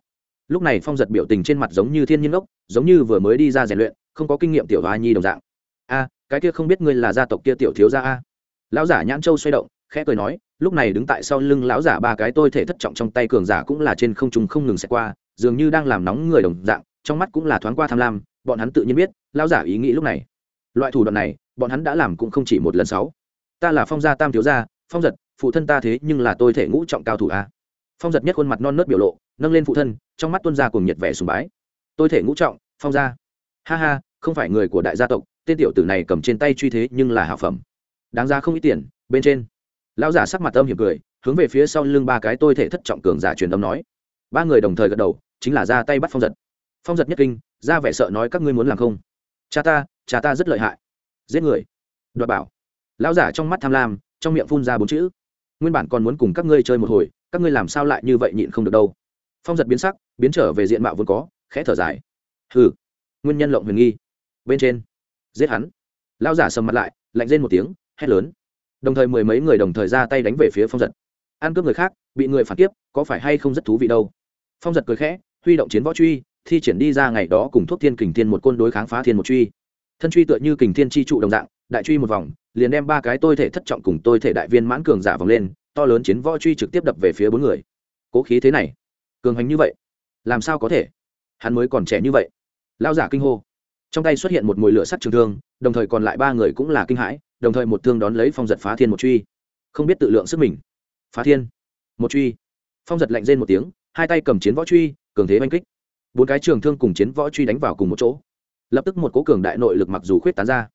Lúc này phong giật biểu tình trên mặt giống như thiên nhiên ốc giống như vừa mới đi ra rèn luyện, không có kinh nghiệm tiểu hoa nhi đồng dạng. A, cái kia không biết ngươi là gia tộc kia tiểu thiếu gia a lão giả nhãn châu xoay động, khẽ cười nói, lúc này đứng tại sau lưng lão giả ba cái tôi thể thất trọng trong tay cường giả cũng là trên không trung không ngừng xẹt qua, dường như đang làm nóng người đồng dạng, trong mắt cũng là thoáng qua tham lam, bọn hắn tự nhiên biết, lão giả ý nghĩ lúc này. Loại thủ đoạn này, bọn hắn đã làm cũng không chỉ một lần sáu. Ta là phong gia tam thiếu gia, phong giật, phụ thân ta thế nhưng là tôi thể ngũ trọng cao thủ a. Phong giật nhất khuôn mặt non nớt biểu lộ, nâng lên phụ thân, trong mắt tuân gia cùng nhiệt vẻ sùng bái. Tôi thể ngũ trọng, phong gia. Ha ha, không phải người của đại gia tộc, tên tiểu tử này cầm trên tay truy thế nhưng là hảo phẩm đáng ra không ít tiền, bên trên. Lão giả sắc mặt âm hiểm cười, hướng về phía sau lưng ba cái tôi thể thất trọng cường giả truyền âm nói. Ba người đồng thời gật đầu, chính là ra tay bắt phong giật. Phong giật nhất kinh, ra vẻ sợ nói các ngươi muốn làm không? Cha ta cha ta rất lợi hại. Giết người. Đoạt bảo. Lão giả trong mắt tham lam, trong miệng phun ra bốn chữ. Nguyên bản còn muốn cùng các ngươi chơi một hồi, các ngươi làm sao lại như vậy nhịn không được đâu? Phong giật biến sắc, biến trở về diện mạo vốn có, khẽ thở dài. Hừ. Nguyên nhân lộng huyền nghi. Bên trên. Giết hắn. Lão giả sầm mặt lại, lạnh rên một tiếng hét lớn. Đồng thời mười mấy người đồng thời ra tay đánh về phía phong giật. Ăn cướp người khác, bị người phản kiếp, có phải hay không rất thú vị đâu. Phong giật cười khẽ, huy động chiến võ truy, thi triển đi ra ngày đó cùng thuốc thiên kình thiên một côn đối kháng phá thiên một truy. Thân truy tựa như kình thiên chi trụ đồng dạng, đại truy một vòng, liền đem ba cái tôi thể thất trọng cùng tôi thể đại viên mãn cường giả vòng lên, to lớn chiến võ truy trực tiếp đập về phía bốn người. Cố khí thế này, cường hành như vậy, làm sao có thể? Hắn mới còn trẻ như vậy. Lao giả kinh hô. Trong tay xuất hiện một mùi lửa sắt trường thương, đồng thời còn lại ba người cũng là kinh hãi đồng thời một thương đón lấy phong giật phá thiên một truy. Không biết tự lượng sức mình. Phá thiên. Một truy. Phong giật lạnh rên một tiếng, hai tay cầm chiến võ truy, cường thế oanh kích. Bốn cái trường thương cùng chiến võ truy đánh vào cùng một chỗ. Lập tức một cố cường đại nội lực mặc dù khuyết tán ra,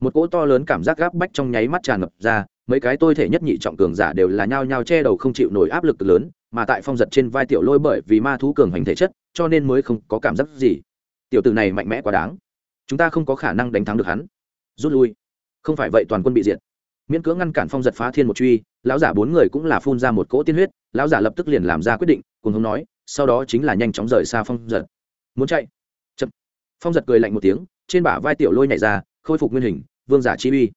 một cỗ to lớn cảm giác gáp bách trong nháy mắt tràn ngập ra, mấy cái tôi thể nhất nhị trọng cường giả đều là nhao nhao che đầu không chịu nổi áp lực lớn, mà tại phong giật trên vai tiểu lôi bởi vì ma thú cường hành thể chất, cho nên mới không có cảm giác gì. Tiểu tử này mạnh mẽ quá đáng. Chúng ta không có khả năng đánh thắng được hắn. Rút lui không phải vậy toàn quân bị diệt. Miễn cưỡng ngăn cản phong giật phá thiên một truy, lão giả bốn người cũng là phun ra một cỗ tiên huyết, lão giả lập tức liền làm ra quyết định, cùng hống nói, sau đó chính là nhanh chóng rời xa phong giật. Muốn chạy? Chậm. Phong giật cười lạnh một tiếng, trên bả vai tiểu lôi nhảy ra, khôi phục nguyên hình, vương giả chi uy.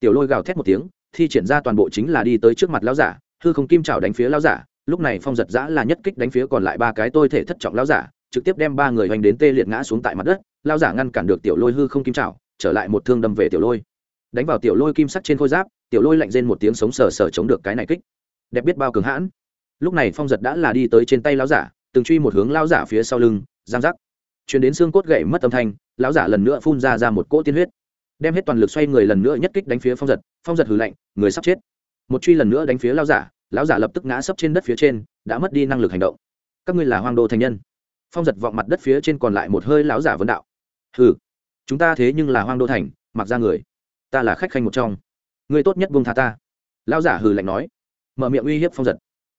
Tiểu lôi gào thét một tiếng, thi triển ra toàn bộ chính là đi tới trước mặt lão giả, hư không kim trào đánh phía lão giả, lúc này phong giật giã là nhất kích đánh phía còn lại ba cái tôi thể thất trọng lão giả, trực tiếp đem ba người hoành đến tê liệt ngã xuống tại mặt đất, lão giả ngăn cản được tiểu lôi hư không kim trào trở lại một thương đâm về tiểu lôi đánh vào tiểu lôi kim sắt trên khôi giáp, tiểu lôi lạnh rên một tiếng sống sờ sờ chống được cái này kích. Đẹp biết bao cường hãn. Lúc này phong giật đã là đi tới trên tay lão giả, từng truy một hướng lão giả phía sau lưng, giang giác. Chuyển đến xương cốt gậy mất âm thanh, lão giả lần nữa phun ra ra một cỗ tiên huyết. Đem hết toàn lực xoay người lần nữa nhất kích đánh phía phong giật phong giật hừ lạnh, người sắp chết. Một truy lần nữa đánh phía lão giả lão giả lập tức ngã sấp trên đất phía trên, đã mất đi năng lực hành động. Các ngươi là hoang đô thành nhân. Phong giật vọng mặt đất phía trên còn lại một hơi lão giả vấn đạo. Hừ, chúng ta thế nhưng là hoang đô thành, mặc ra người ta là khách khanh một trong. Người tốt nhất buông tha ta. Lão giả hừ lạnh nói. Mở miệng uy hiếp phong giật.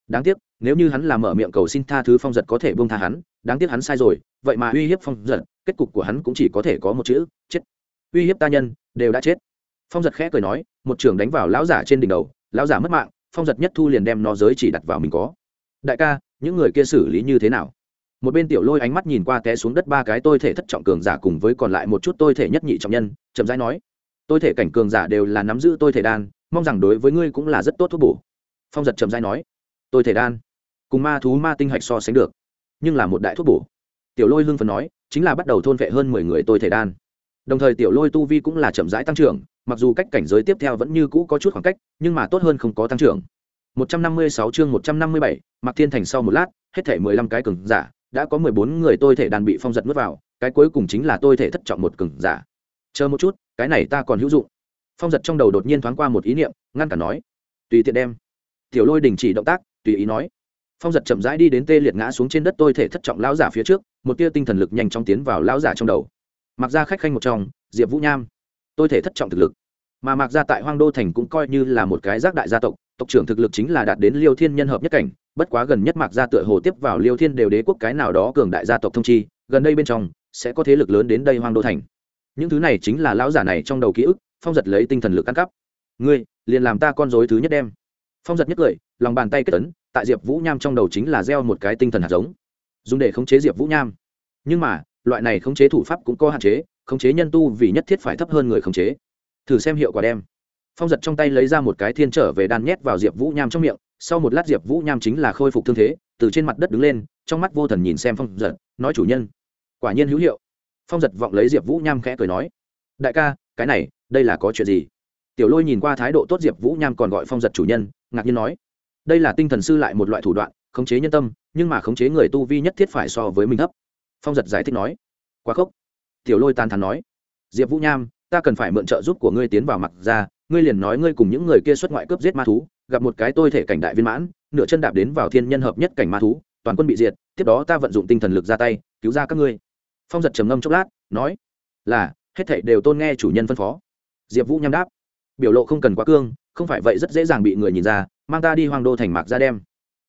Đáng tiếc, nếu như hắn là mở miệng cầu xin tha thứ phong giật có thể buông tha hắn, đáng tiếc hắn sai rồi, vậy mà uy hiếp phong giật, kết cục của hắn cũng chỉ có thể có một chữ, chết. Uy hiếp ta nhân, đều đã chết. Phong giật khẽ cười nói, một trường đánh vào lão giả trên đỉnh đầu, lão giả mất mạng, phong giật nhất thu liền đem nó giới chỉ đặt vào mình có. Đại ca, những người kia xử lý như thế nào? Một bên tiểu lôi ánh mắt nhìn qua té xuống đất ba cái tôi thể thất trọng cường giả cùng với còn lại một chút tôi thể nhất nhị trọng nhân, chậm rãi nói tôi thể cảnh cường giả đều là nắm giữ tôi thể đan mong rằng đối với ngươi cũng là rất tốt thuốc bổ. Phong giật trầm rãi nói. Tôi thể đan cùng ma thú ma tinh hạch so sánh được nhưng là một đại thuốc bổ. Tiểu lôi hưng phần nói chính là bắt đầu thôn vệ hơn mười người tôi thể đan. Đồng thời tiểu lôi tu vi cũng là chậm rãi tăng trưởng mặc dù cách cảnh giới tiếp theo vẫn như cũ có chút khoảng cách nhưng mà tốt hơn không có tăng trưởng. 156 chương 157, Mạc Thiên Thành sau một lát, hết thể 15 cái cường giả, đã có 14 người tôi thể đàn bị phong giật nuốt vào, cái cuối cùng chính là tôi thể thất trọng một cường giả. Chờ một chút, cái này ta còn hữu dụng. Phong giật trong đầu đột nhiên thoáng qua một ý niệm, ngăn cản nói: "Tùy tiện đem." Tiểu Lôi đình chỉ động tác, tùy ý nói. Phong giật chậm rãi đi đến tê liệt ngã xuống trên đất tôi thể thất trọng lão giả phía trước, một tia tinh thần lực nhanh chóng tiến vào lão giả trong đầu. Mặc ra khách khanh một trong, Diệp Vũ Nham. Tôi thể thất trọng thực lực mà mặc gia tại hoang đô thành cũng coi như là một cái giác đại gia tộc tộc trưởng thực lực chính là đạt đến liêu thiên nhân hợp nhất cảnh bất quá gần nhất Mặc gia tựa hồ tiếp vào liêu thiên đều đế quốc cái nào đó cường đại gia tộc thông chi gần đây bên trong sẽ có thế lực lớn đến đây hoang đô thành những thứ này chính là lão giả này trong đầu ký ức, phong giật lấy tinh thần lực ăn cắp. Ngươi, liền làm ta con dối thứ nhất đem. Phong giật nhất cười, lòng bàn tay kết tấn tại diệp vũ nham trong đầu chính là gieo một cái tinh thần hạt giống. Dùng để khống chế diệp vũ nham. Nhưng mà, loại này khống chế thủ pháp cũng có hạn chế, khống chế nhân tu vì nhất thiết phải thấp hơn người khống chế. Thử xem hiệu quả đem. Phong giật trong tay lấy ra một cái thiên trở về đan nhét vào diệp vũ nham trong miệng, sau một lát diệp vũ nham chính là khôi phục thương thế, từ trên mặt đất đứng lên, trong mắt vô thần nhìn xem phong giật, nói chủ nhân, quả nhiên hữu hiệu phong giật vọng lấy diệp vũ nham khẽ cười nói, đại ca, cái này, đây là có chuyện gì? Tiểu lôi nhìn qua thái độ tốt diệp vũ nham còn gọi phong giật chủ nhân, ngạc nhiên nói, đây là tinh thần sư lại một loại thủ đoạn, khống chế nhân tâm, nhưng mà khống chế người tu vi nhất thiết phải so với mình thấp. phong giật giải thích nói, quá khốc. Tiểu lôi tan thắn nói, diệp vũ nham, ta cần phải mượn trợ giúp của ngươi tiến vào mặt ra, ngươi liền nói ngươi cùng những người kia xuất ngoại cướp giết ma thú, gặp một cái tôi thể cảnh đại viên mãn, nửa chân đạp đến vào thiên nhân hợp nhất cảnh ma thú, toàn quân bị diệt, tiếp đó ta vận dụng tinh thần lực ra tay, cứu ra các ngươi phong giật trầm ngâm chốc lát, nói, là, hết thảy đều tôn nghe chủ nhân phân phó. Diệp vũ nhắm đáp, biểu lộ không cần quá cương, không phải vậy rất dễ dàng bị người nhìn ra, mang ta đi hoàng đô thành mạc ra đem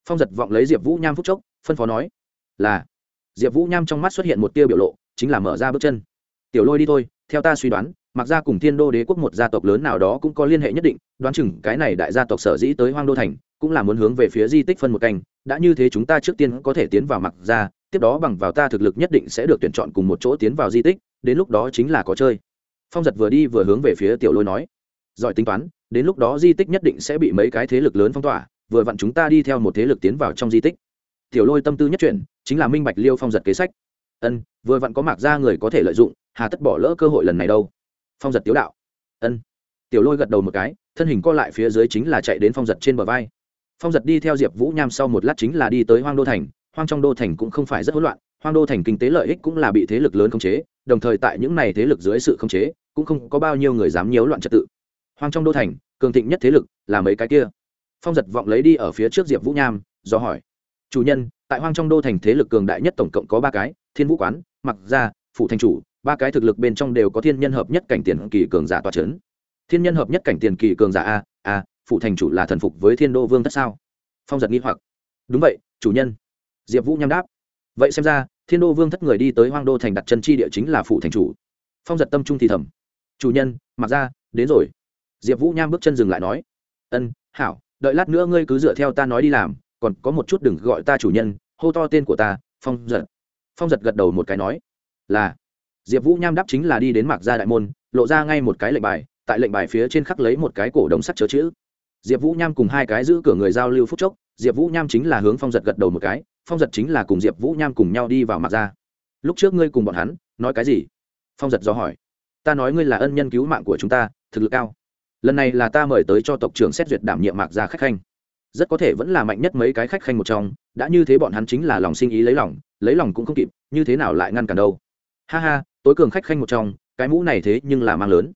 phong giật vọng lấy diệp vũ nham phúc chốc, phân phó nói, là. Diệp vũ nham trong mắt xuất hiện một tiêu biểu lộ, chính là mở ra bước chân. Tiểu lôi đi thôi, theo ta suy đoán mặc ra cùng thiên đô đế quốc một gia tộc lớn nào đó cũng có liên hệ nhất định, đoán chừng cái này đại gia tộc sở dĩ tới hoang đô thành, cũng là muốn hướng về phía di tích phân một canh đã như thế chúng ta trước tiên có thể tiến vào mặc ra tiếp đó bằng vào ta thực lực nhất định sẽ được tuyển chọn cùng một chỗ tiến vào di tích, đến lúc đó chính là có chơi. Phong giật vừa đi vừa hướng về phía tiểu lôi nói, giỏi tính toán, đến lúc đó di tích nhất định sẽ bị mấy cái thế lực lớn phong tỏa, vừa vặn chúng ta đi theo một thế lực tiến vào trong di tích. Tiểu lôi tâm tư nhất chuyển, chính là minh bạch liêu phong giật kế sách. Ân, vừa vặn có mạc ra người có thể lợi dụng, hà tất bỏ lỡ cơ hội lần này đâu. Phong giật tiếu đạo. Ân. Tiểu lôi gật đầu một cái, thân hình co lại phía dưới chính là chạy đến phong giật trên bờ vai. Phong giật đi theo diệp vũ nham sau một lát chính là đi tới hoang đô thành hoang trong đô thành cũng không phải rất hỗn loạn, hoang đô thành kinh tế lợi ích cũng là bị thế lực lớn khống chế, đồng thời tại những này thế lực dưới sự khống chế, cũng không có bao nhiêu người dám nhiễu loạn trật tự. Hoang trong đô thành, cường thịnh nhất thế lực là mấy cái kia. Phong giật vọng lấy đi ở phía trước diệp vũ nham, do hỏi, chủ nhân, tại hoang trong đô thành thế lực cường đại nhất tổng cộng có ba cái, thiên vũ quán, mặc gia phụ thành chủ, ba cái thực lực bên trong đều có thiên nhân hợp nhất cảnh tiền kỳ cường giả toa c h ấ n thiên nhân hợp nhất cảnh tiền kỳ cường giả a a phụ thành chủ là thần phục với thiên đô vương thất sao? Phong giật nghi hoặc, đúng vậy, chủ nhân diệp vũ nhắm đáp. Vậy xem ra, thiên đô vương thất người đi tới hoang đô thành đặt chân chi địa chính là phụ thành chủ. Phong giật tâm trung thì thầm. Chủ nhân, mặc ra, đến rồi. Diệp vũ nham bước chân dừng lại nói. Ân, hảo, đợi lát nữa ngươi cứ dựa theo ta nói đi làm, còn có một chút đừng gọi ta chủ nhân, hô to tên của ta, phong giật. Phong giật gật đầu một cái nói. Là. Diệp vũ nham đáp chính là đi đến mạc gia đại môn, lộ ra ngay một cái lệnh bài, tại lệnh bài phía trên khắc lấy một cái cổ đồng sắt chớ chữ. Diệp vũ nham cùng hai cái giữ cửa người giao lưu phúc chốc, diệp vũ nham chính là hướng phong giật gật đầu một cái phong giật chính là cùng diệp vũ nham cùng nhau đi vào mặt gia lúc trước ngươi cùng bọn hắn, nói cái gì? Phong giật do hỏi. Ta nói ngươi là ân nhân cứu mạng của chúng ta, thực lực cao. Lần này là ta mời tới cho tộc trưởng xét duyệt đảm nhiệm mạc gia khách khanh. Rất có thể vẫn là mạnh nhất mấy cái khách khanh một trong, đã như thế bọn hắn chính là lòng sinh ý lấy lòng lấy lòng cũng không kịp, như thế nào lại ngăn cản đâu? Ha ha, tối cường khách khanh một trong, cái mũ này thế nhưng là mang lớn.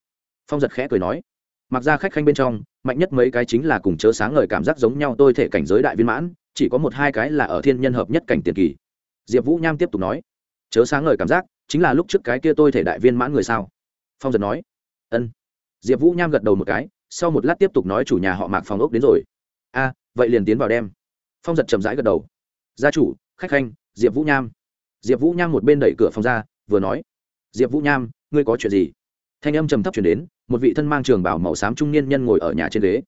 Phong giật khẽ cười nói. Mặc ra khách khanh bên trong, mạnh nhất mấy cái chính là cùng chớ sáng ngời cảm giác giống nhau, tôi thể cảnh giới đại viên mãn chỉ có một hai cái là ở thiên nhân hợp nhất cảnh tiền kỳ. Diệp vũ nham tiếp tục nói, chớ sáng ngời cảm giác, chính là lúc trước cái kia tôi thể đại viên mãn người sao? Phong giật nói, ân. Diệp vũ nham gật đầu một cái, sau một lát tiếp tục nói, chủ nhà họ mạc phòng ốc đến rồi. A, vậy liền tiến vào đem. Phong giật chậm rãi gật đầu, gia chủ, khách khanh, diệp vũ nham. Diệp vũ nham một bên đẩy cửa phòng ra, vừa nói, diệp vũ nham, ngươi có chuyện gì? Thanh âm trầm thấp chuyển đến, một vị thân mang trường bảo màu xám trung niên nhân ngồi ở nhà trên ghế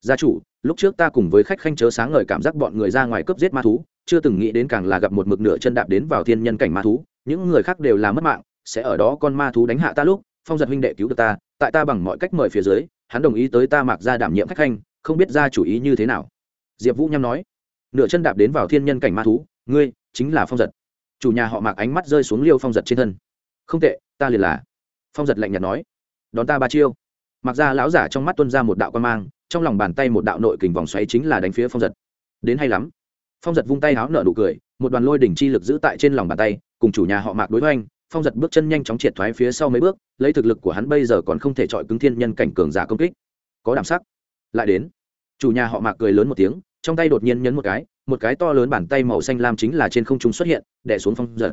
gia chủ, lúc trước ta cùng với khách khanh chớ sáng ngời cảm giác bọn người ra ngoài cướp giết ma thú, chưa từng nghĩ đến càng là gặp một mực nửa chân đạp đến vào thiên nhân cảnh ma thú, những người khác đều là mất mạng, sẽ ở đó con ma thú đánh hạ ta lúc, phong giật huynh đệ cứu được ta, tại ta bằng mọi cách mời phía dưới, hắn đồng ý tới ta mặc ra đảm nhiệm khách khanh, không biết ra chủ ý như thế nào. Diệp vũ nham nói, nửa chân đạp đến vào thiên nhân cảnh ma thú, ngươi chính là phong giật. Chủ nhà họ mặc ánh mắt rơi xuống liêu phong giật trên thân. Không tệ, ta liền là. Phong giật lạnh nhạt nói, đón ta ba chiêu mặc ra lão giả trong mắt tuân ra một đạo quan mang, trong lòng bàn tay một đạo nội kình vòng xoáy chính là đánh phía phong giật. Đến hay lắm. Phong giật vung tay háo nở nụ cười, một đoàn lôi đỉnh chi lực giữ tại trên lòng bàn tay, cùng chủ nhà họ mạc đối hoành, phong giật bước chân nhanh chóng triệt thoái phía sau mấy bước, lấy thực lực của hắn bây giờ còn không thể chọi cứng thiên nhân cảnh cường giả công kích. Có đảm sắc. Lại đến. Chủ nhà họ mạc cười lớn một tiếng, trong tay đột nhiên nhấn một cái một cái to lớn bàn tay màu xanh lam chính là trên không trung xuất hiện, đè xuống phong giật.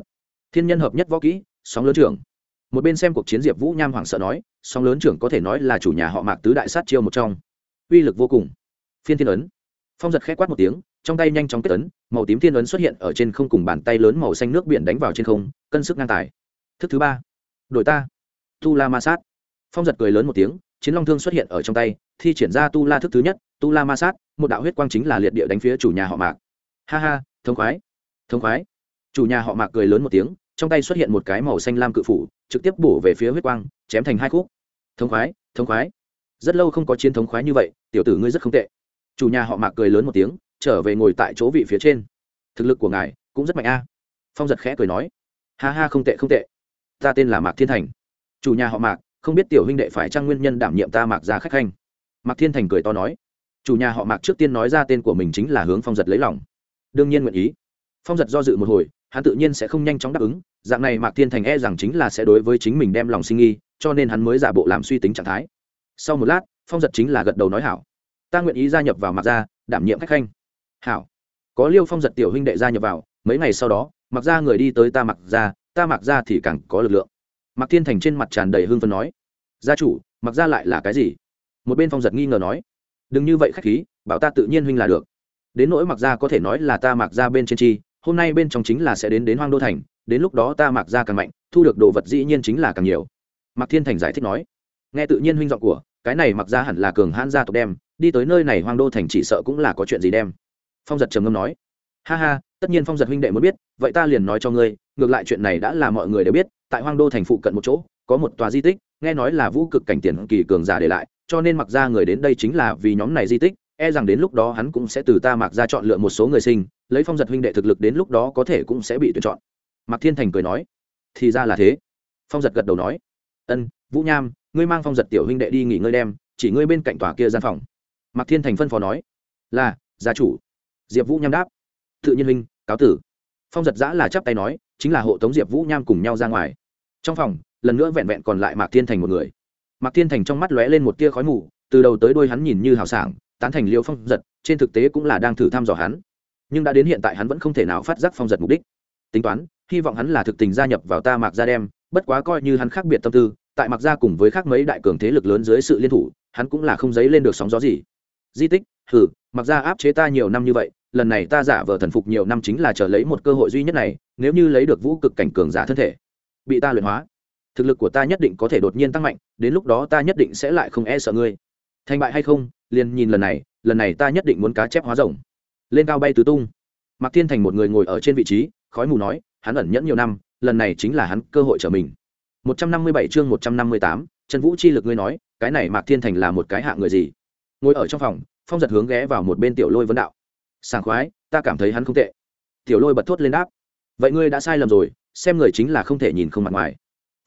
Thiên nhân hợp nhất võ kỹ, sóng lớn trưởng một bên xem cuộc chiến diệp vũ nham hoảng sợ nói, song lớn trưởng có thể nói là chủ nhà họ mạc tứ đại sát chiêu một trong. Uy lực vô cùng. Phiên thiên ấn. Phong giật k h ẽ quát một tiếng, trong tay nhanh chóng kết ấn, màu tím thiên ấn xuất hiện ở trên không cùng bàn tay lớn màu xanh nước biển đánh vào trên không, cân sức ngang tài. Thức thứ ba. Đội ta. Tu la ma sát. Phong giật cười lớn một tiếng, chiến long thương xuất hiện ở trong tay, thi triển ra tu la thức thứ nhất, tu la ma sát, một đạo huyết quang chính là liệt địa đánh phía chủ nhà họ mạc. Ha ha thống khoái. Thống khoái. Chủ nhà họ mạc cười lớn một tiếng trong tay xuất hiện một cái màu xanh lam cự phủ, trực tiếp bổ về phía huyết quang, chém thành hai khúc. Thống khoái thống khoái. Rất lâu không có chiến thống khoái như vậy, tiểu tử ngươi rất không tệ. Chủ nhà họ mạc cười lớn một tiếng, trở về ngồi tại chỗ vị phía trên. Thực lực của ngài cũng rất mạnh a. Phong giật khẽ cười nói. Ha ha, không tệ không tệ. Ta tên là mạc thiên thành. Chủ nhà họ mạc, không biết tiểu huynh đệ phải trang nguyên nhân đảm nhiệm ta mạc ra khách khanh? Mạc thiên thành cười to nói. Chủ nhà họ mạc trước tiên nói ra tên của mình chính là hướng phong giật lấy lòng. Đương nhiên nguyện ý. Phong giật do dự một hồi hắn tự nhiên sẽ không nhanh chóng đáp ứng, dạng này mạc thiên thành e rằng chính là sẽ đối với chính mình đem lòng sinh nghi, cho nên hắn mới giả bộ làm suy tính trạng thái. Sau một lát, phong giật chính là gật đầu nói hảo. Ta nguyện ý gia nhập vào mạc gia, đảm nhiệm khách khanh. Hảo. Có liêu phong giật tiểu huynh đệ gia nhập vào, mấy ngày sau đó mặc ra người đi tới ta mặc ra ta mặc ra thì càng có lực lượng. Mặc thiên thành trên mặt tràn đầy hương phân nói. Gia chủ mặc ra lại là cái gì? Một bên phong giật nghi ngờ nói. Đừng như vậy khách khí, bảo ta tự nhiên huynh là được. Đến nỗi mặc ra có thể nói là ta mặc ra bên trên chi hôm nay bên trong chính là sẽ đến đến hoang đô thành, đến lúc đó ta mặc ra càng mạnh, thu được đồ vật dĩ nhiên chính là càng nhiều. Mặc thiên thành giải thích nói. Nghe tự nhiên huynh dọn của, cái này mặc ra hẳn là cường hãn gia tộc đem, đi tới nơi này hoang đô thành chỉ sợ cũng là có chuyện gì đem. Phong giật trầm ngâm nói. Ha ha, tất nhiên phong giật huynh đệ muốn biết, vậy ta liền nói cho ngươi, ngược lại chuyện này đã là mọi người đều biết, tại hoang đô thành phụ cận một chỗ, có một tòa di tích, nghe nói là vũ cực cảnh tiền kỳ cường giả để lại, cho nên mặc ra người đến đây chính là vì nhóm này di tích e rằng đến lúc đó hắn cũng sẽ từ ta mặc ra chọn lựa một số người sinh lấy phong giật huynh đệ thực lực đến lúc đó có thể cũng sẽ bị tuyển chọn. Mạc thiên thành cười nói, thì ra là thế. Phong giật gật đầu nói, ân, vũ nham, ngươi mang phong giật tiểu huynh đệ đi nghỉ ngơi đem, chỉ ngươi bên cạnh tòa kia gian phòng. Mạc thiên thành phân phó nói, là, gia chủ. Diệp vũ nham đáp, tự nhiên huynh, cáo tử. Phong giật giã là chắp tay nói, chính là hộ tống diệp vũ nham cùng nhau ra ngoài. Trong phòng, lần nữa vẹn vẹn còn lại mạc thiên thành một người. Mạc thiên thành trong mắt lóe lên một tia khói mù, từ đầu tới đôi hắn nhìn như hào sảng, tán thành liêu phong giật, trên thực tế cũng là đang thử thăm dò hắn nhưng đã đến hiện tại hắn vẫn không thể nào phát giác phong giật mục đích. Tính toán, hy vọng hắn là thực tình gia nhập vào ta mạc gia đem, bất quá coi như hắn khác biệt tâm tư, tại mạc gia cùng với khác mấy đại cường thế lực lớn dưới sự liên thủ, hắn cũng là không dấy lên được sóng gió gì. Di tích hử mặc ra áp chế ta nhiều năm như vậy, lần này ta giả vờ thần phục nhiều năm chính là chờ lấy một cơ hội duy nhất này, nếu như lấy được vũ cực cảnh cường giả thân thể, bị ta luyện hóa, thực lực của ta nhất định có thể đột nhiên tăng mạnh, đến lúc đó ta nhất định sẽ lại không e sợ ngươi. Thành bại hay không, liền nhìn lần này lần này ta nhất định muốn cá chép hóa rồng lên cao bay tứ tung mạc thiên thành một người ngồi ở trên vị trí khói mù nói hắn ẩn nhẫn nhiều năm lần này chính là hắn cơ hội trở mình 157 chương 158, Trần Vũ chi lực ngươi nói, cái này Mạc Thiên Thành là một cái hạng người gì? Ngồi ở trong phòng, Phong giật hướng ghé vào một bên tiểu lôi vấn đạo. Sảng khoái, ta cảm thấy hắn không tệ. Tiểu lôi bật thốt lên đáp. Vậy ngươi đã sai lầm rồi, xem người chính là không thể nhìn không mặt ngoài.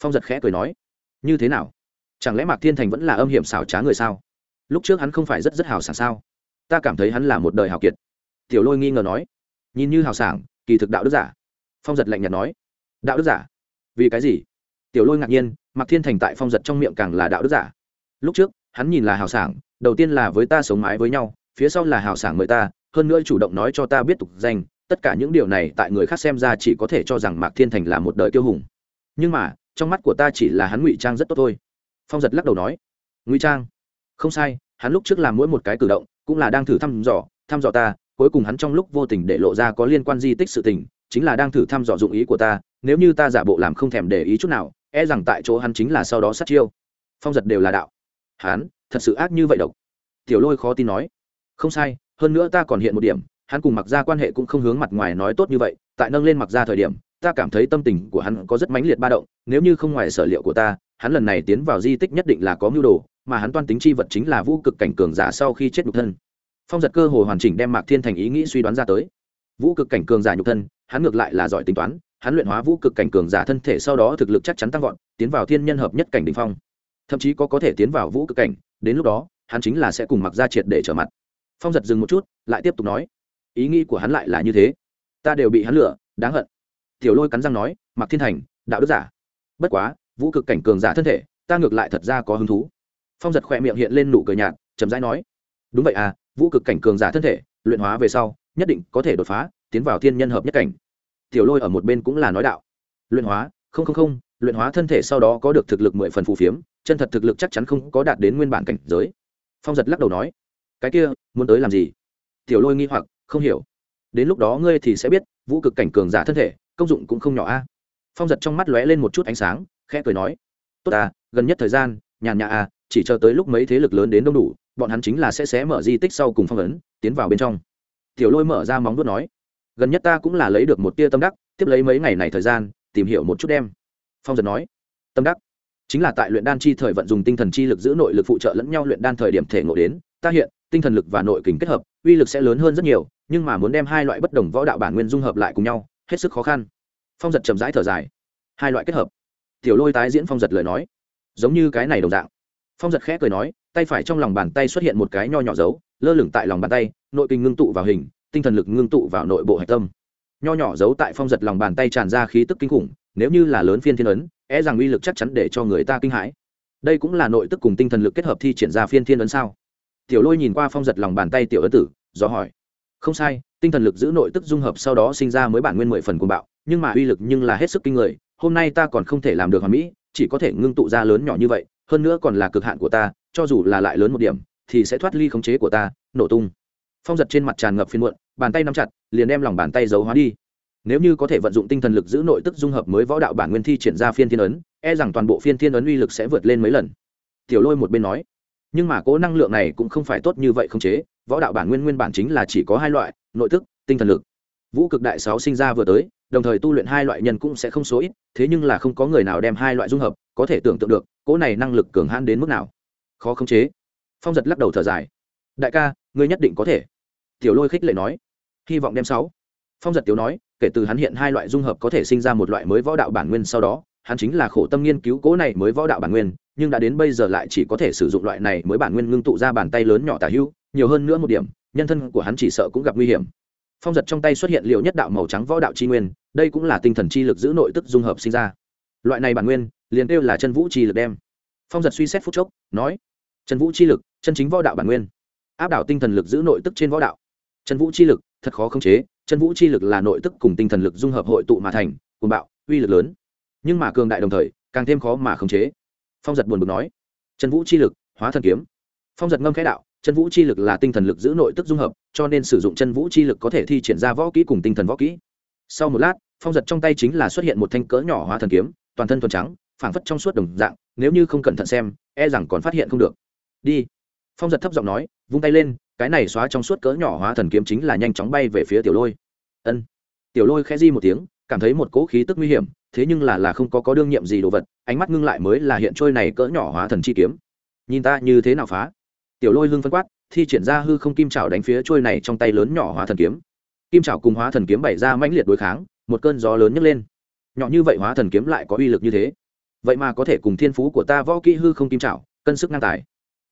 Phong giật khẽ cười nói, như thế nào? Chẳng lẽ Mạc Thiên Thành vẫn là âm hiểm xảo trá người sao? Lúc trước hắn không phải rất rất hào sảng sao? Ta cảm thấy hắn là một đời hào kiệt. Tiểu lôi nghi ngờ nói, nhìn như hào sảng, kỳ thực đạo đức giả. Phong giật lạnh nhạt nói, đạo đức giả? Vì cái gì? tiểu lôi ngạc nhiên mặc thiên thành tại phong giật trong miệng càng là đạo đức giả lúc trước hắn nhìn là hào sảng đầu tiên là với ta sống mái với nhau phía sau là hào sảng mời ta hơn nữa chủ động nói cho ta biết tục danh tất cả những điều này tại người khác xem ra chỉ có thể cho rằng mạc thiên thành là một đời kiêu hùng nhưng mà trong mắt của ta chỉ là hắn ngụy trang rất tốt thôi phong giật lắc đầu nói ngụy trang không sai hắn lúc trước làm mỗi một cái cử động cũng là đang thử thăm dò thăm dò ta cuối cùng hắn trong lúc vô tình để lộ ra có liên quan di tích sự tình, chính là đang thử thăm dò dụng ý của ta, nếu như ta giả bộ làm không thèm để ý chút nào e rằng tại chỗ hắn chính là sau đó sát chiêu. Phong giật đều là đạo. Hắn, thật sự ác như vậy độc. Tiểu lôi khó tin nói. Không sai, hơn nữa ta còn hiện một điểm, hắn cùng mặc ra quan hệ cũng không hướng mặt ngoài nói tốt như vậy, tại nâng lên mặc ra thời điểm, ta cảm thấy tâm tình của hắn có rất mãnh liệt ba động, nếu như không ngoài sở liệu của ta, hắn lần này tiến vào di tích nhất định là có mưu đồ, mà hắn toan tính chi vật chính là vũ cực cảnh cường giả sau khi chết nhục thân phong giật cơ hồ hoàn chỉnh đem mạc thiên thành ý nghĩ suy đoán ra tới. Vũ cực cảnh cường giả nhục thân, hắn ngược lại là giỏi tính toán, hắn luyện hóa vũ cực cảnh cường giả thân thể sau đó thực lực chắc chắn tăng vọt, tiến vào thiên nhân hợp nhất cảnh đ ỉ n h phong. Thậm chí có có thể tiến vào vũ cực cảnh, đến lúc đó, hắn chính là sẽ cùng mặc ra triệt để trở mặt. Phong giật dừng một chút, lại tiếp tục nói, ý nghĩ của hắn lại là như thế. Ta đều bị hắn lựa đáng hận. Tiểu lôi cắn răng nói mặc thiên thành, đạo đức giả. Bất quá, vũ cực cảnh cường giả thân thể, ta ngược lại thật ra có hứng thú. Phong giật khỏe miệng hiện lên nụ cười nhạt chấm rãi nói, đúng vậy à vũ cực cảnh cường giả thân thể, luyện hóa về sau, nhất định có thể đột phá, tiến vào thiên nhân hợp nhất cảnh. Tiểu lôi ở một bên cũng là nói đạo. Luyện hóa, không không không, luyện hóa thân thể sau đó có được thực lực mười phần phù phiếm, chân thật thực lực chắc chắn không có đạt đến nguyên bản cảnh giới. Phong giật lắc đầu nói, cái kia, muốn tới làm gì? Tiểu lôi nghi hoặc, không hiểu. Đến lúc đó ngươi thì sẽ biết, vũ cực cảnh cường giả thân thể, công dụng cũng không nhỏ a. Phong giật trong mắt lóe lên một chút ánh sáng, khẽ cười nói, tốt à gần nhất thời gian, nhàn nhã à chỉ chờ tới lúc mấy thế lực lớn đến đông đủ bọn hắn chính là sẽ xé mở di tích sau cùng phong ấn, tiến vào bên trong. Tiểu lôi mở ra móng vuốt nói, gần nhất ta cũng là lấy được một tia tâm đắc, tiếp lấy mấy ngày này thời gian, tìm hiểu một chút đem. Phong giật nói, tâm đắc? Chính là tại luyện đan chi thời vận dùng tinh thần chi lực giữ nội lực phụ trợ lẫn nhau luyện đan thời điểm thể ngộ đến, ta hiện, tinh thần lực và nội kình kết hợp, uy lực sẽ lớn hơn rất nhiều, nhưng mà muốn đem hai loại bất đồng võ đạo bản nguyên dung hợp lại cùng nhau, hết sức khó khăn. Phong giật chậm rãi thở dài, hai loại kết hợp. Tiểu lôi tái diễn phong giật lời nói, giống như cái này đồng dạng. Phong giật khẽ cười nói tay phải trong lòng bàn tay xuất hiện một cái nho nhỏ dấu, lơ lửng tại lòng bàn tay, nội kinh ngưng tụ vào hình, tinh thần lực ngưng tụ vào nội bộ hạch tâm. Nho nhỏ giấu tại phong giật lòng bàn tay tràn ra khí tức kinh khủng, nếu như là lớn phiên thiên ấn e rằng uy lực chắc chắn để cho người ta kinh hãi. Đây cũng là nội tức cùng tinh thần lực kết hợp thi triển ra phiên thiên ấn sao? Tiểu lôi nhìn qua phong giật lòng bàn tay tiểu ấn tử, do hỏi. Không sai, tinh thần lực giữ nội tức dung hợp sau đó sinh ra mới bản nguyên mười phần cuồng bạo, nhưng mà uy lực nhưng là hết sức kinh người, hôm nay ta còn không thể làm được hoàn mỹ, chỉ có thể ngưng tụ ra lớn nhỏ như vậy, hơn nữa còn là cực hạn của ta cho dù là lại lớn một điểm, thì sẽ thoát ly khống chế của ta, nổ tung. Phong giật trên mặt tràn ngập phiên muộn, bàn tay nắm chặt, liền đem lòng bàn tay giấu hóa đi. Nếu như có thể vận dụng tinh thần lực giữ nội tức dung hợp mới võ đạo bản nguyên thi triển ra phiên thiên ấn e rằng toàn bộ phiên thiên ấn uy lực sẽ vượt lên mấy lần. Tiểu lôi một bên nói, nhưng mà cố năng lượng này cũng không phải tốt như vậy khống chế, võ đạo bản nguyên nguyên bản chính là chỉ có hai loại, nội tức, tinh thần lực. Vũ cực đại sáu sinh ra vừa tới, đồng thời tu luyện hai loại nhân cũng sẽ không số ít, thế nhưng là không có người nào đem hai loại dung hợp, có thể tưởng tượng được cỗ này năng lực cường hãn đến mức nào khó khống chế. Phong giật lắc đầu thở dài. Đại ca, ngươi nhất định có thể. Tiểu lôi khích lệ nói. Hy vọng đem sáu. Phong giật tiểu nói, kể từ hắn hiện hai loại dung hợp có thể sinh ra một loại mới võ đạo bản nguyên sau đó, hắn chính là khổ tâm nghiên cứu cố này mới võ đạo bản nguyên, nhưng đã đến bây giờ lại chỉ có thể sử dụng loại này mới bản nguyên ngưng tụ ra bàn tay lớn nhỏ tả hữu nhiều hơn nữa một điểm, nhân thân của hắn chỉ sợ cũng gặp nguy hiểm. Phong giật trong tay xuất hiện liệu nhất đạo màu trắng võ đạo chi nguyên, đây cũng là tinh thần chi lực giữ nội tức dung hợp sinh ra. Loại này bản nguyên, liền kêu là chân vũ chi lực đem. Phong giật suy xét phút chốc, nói chân vũ chi lực, chân chính võ đạo bản nguyên. Áp đảo tinh thần lực giữ nội tức trên võ đạo. Chân vũ chi lực, thật khó khống chế. Chân vũ chi lực là nội tức cùng tinh thần lực dung hợp hội tụ mà thành cùng bạo, uy lực lớn. Nhưng mà cường đại đồng thời, càng thêm khó mà khống chế. Phong giật buồn bực nói chân vũ chi lực, hóa thần kiếm. Phong giật ngâm khẽ đạo chân vũ chi lực là tinh thần lực giữ nội tức dung hợp, cho nên sử dụng chân vũ chi lực có thể thi triển ra võ kỹ cùng tinh thần võ kỹ. Sau một lát, phong giật trong tay chính là xuất hiện một thanh cỡ nhỏ hóa thần kiếm, toàn thân thuần trắng, phảng phất trong suốt đồng dạng, nếu như không cẩn thận xem e rằng còn phát hiện không được đi. Phong giật thấp giọng nói, vung tay lên, cái này xóa trong suốt cỡ nhỏ hóa thần kiếm chính là nhanh chóng bay về phía tiểu lôi. Ân. Tiểu lôi khẽ di một tiếng, cảm thấy một cỗ khí tức nguy hiểm, thế nhưng là là không có có đương nhiệm gì đồ vật, ánh mắt ngưng lại mới là hiện trôi này cỡ nhỏ hóa thần chi kiếm. Nhìn ta như thế nào phá? Tiểu lôi hưng phân quát, thi triển ra hư không kim trào đánh phía trôi này trong tay lớn nhỏ hóa thần kiếm. Kim trào cùng hóa thần kiếm bày ra mãnh liệt đối kháng, một cơn gió lớn nhấc lên. Nhỏ như vậy hóa thần kiếm lại có uy lực như thế. Vậy mà có thể cùng thiên phú của ta võ kỹ hư không kim trào cân sức ngang tài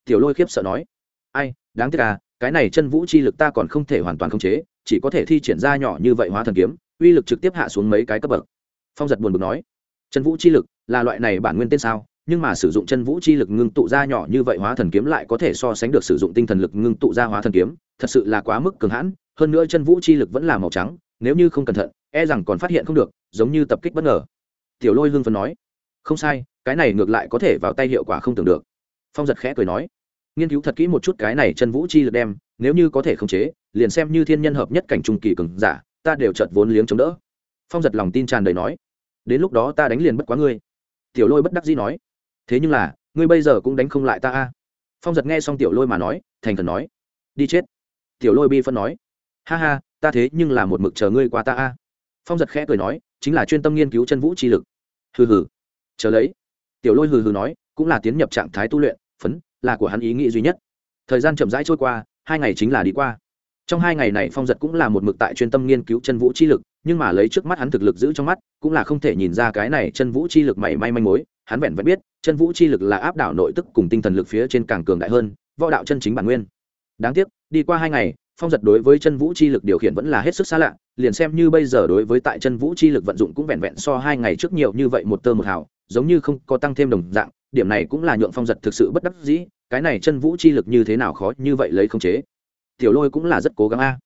tiểu lôi khiếp sợ nói, ai, đáng tiếc à cái này chân vũ chi lực ta còn không thể hoàn toàn khống chế, chỉ có thể thi triển ra nhỏ như vậy hóa thần kiếm, uy lực trực tiếp hạ xuống mấy cái cấp bậc. Phong giật buồn bực nói, chân vũ chi lực là loại này bản nguyên tên sao, nhưng mà sử dụng chân vũ chi lực ngưng tụ ra nhỏ như vậy hóa thần kiếm lại có thể so sánh được sử dụng tinh thần lực ngưng tụ ra hóa thần kiếm, thật sự là quá mức cường hãn, hơn nữa chân vũ chi lực vẫn là màu trắng, nếu như không cẩn thận e rằng còn phát hiện không được, giống như tập kích bất ngờ. Tiểu lôi hương phân nói, không sai, cái này ngược lại có thể vào tay hiệu quả không tưởng được phong giật khẽ cười nói, nghiên cứu thật kỹ một chút cái này chân vũ chi lực đem, nếu như có thể khống chế, liền xem như thiên nhân hợp nhất cảnh trung kỳ cường giả, ta đều chợt vốn liếng chống đỡ. Phong giật lòng tin tràn đầy nói, đến lúc đó ta đánh liền bất quá ngươi. Tiểu lôi bất đắc dĩ nói, thế nhưng là, ngươi bây giờ cũng đánh không lại ta a. Phong giật nghe xong tiểu lôi mà nói, thành thần nói, đi chết. Tiểu lôi bi phân nói, ha ha, ta thế nhưng là một mực chờ ngươi qua ta a. Phong giật khẽ cười nói, chính là chuyên tâm nghiên cứu chân vũ chi lực. Hừ hừ, chờ lấy. Tiểu lôi hừ hừ nói cũng là tiến nhập trạng thái tu luyện, phấn, là của hắn ý nghĩ duy nhất. Thời gian chậm rãi trôi qua, hai ngày chính là đi qua. Trong hai ngày này phong giật cũng là một mực tại chuyên tâm nghiên cứu chân vũ chi lực, nhưng mà lấy trước mắt hắn thực lực giữ trong mắt, cũng là không thể nhìn ra cái này chân vũ chi lực mảy may manh mối. Hắn vẹn vẫn biết, chân vũ chi lực là áp đảo nội tức cùng tinh thần lực phía trên càng cường đại hơn, võ đạo chân chính bản nguyên. Đáng tiếc, đi qua hai ngày, phong giật đối với chân vũ chi lực điều khiển vẫn là hết sức xa lạ, liền xem như bây giờ đối với tại chân vũ chi lực vận dụng cũng vẹn vẹn so hai ngày trước nhiều như vậy một tơ một hào, giống như không có tăng thêm đồng dạng điểm này cũng là nhượng phong giật thực sự bất đắc dĩ cái này chân vũ chi lực như thế nào khó như vậy lấy không chế. Tiểu lôi cũng là rất cố gắng a.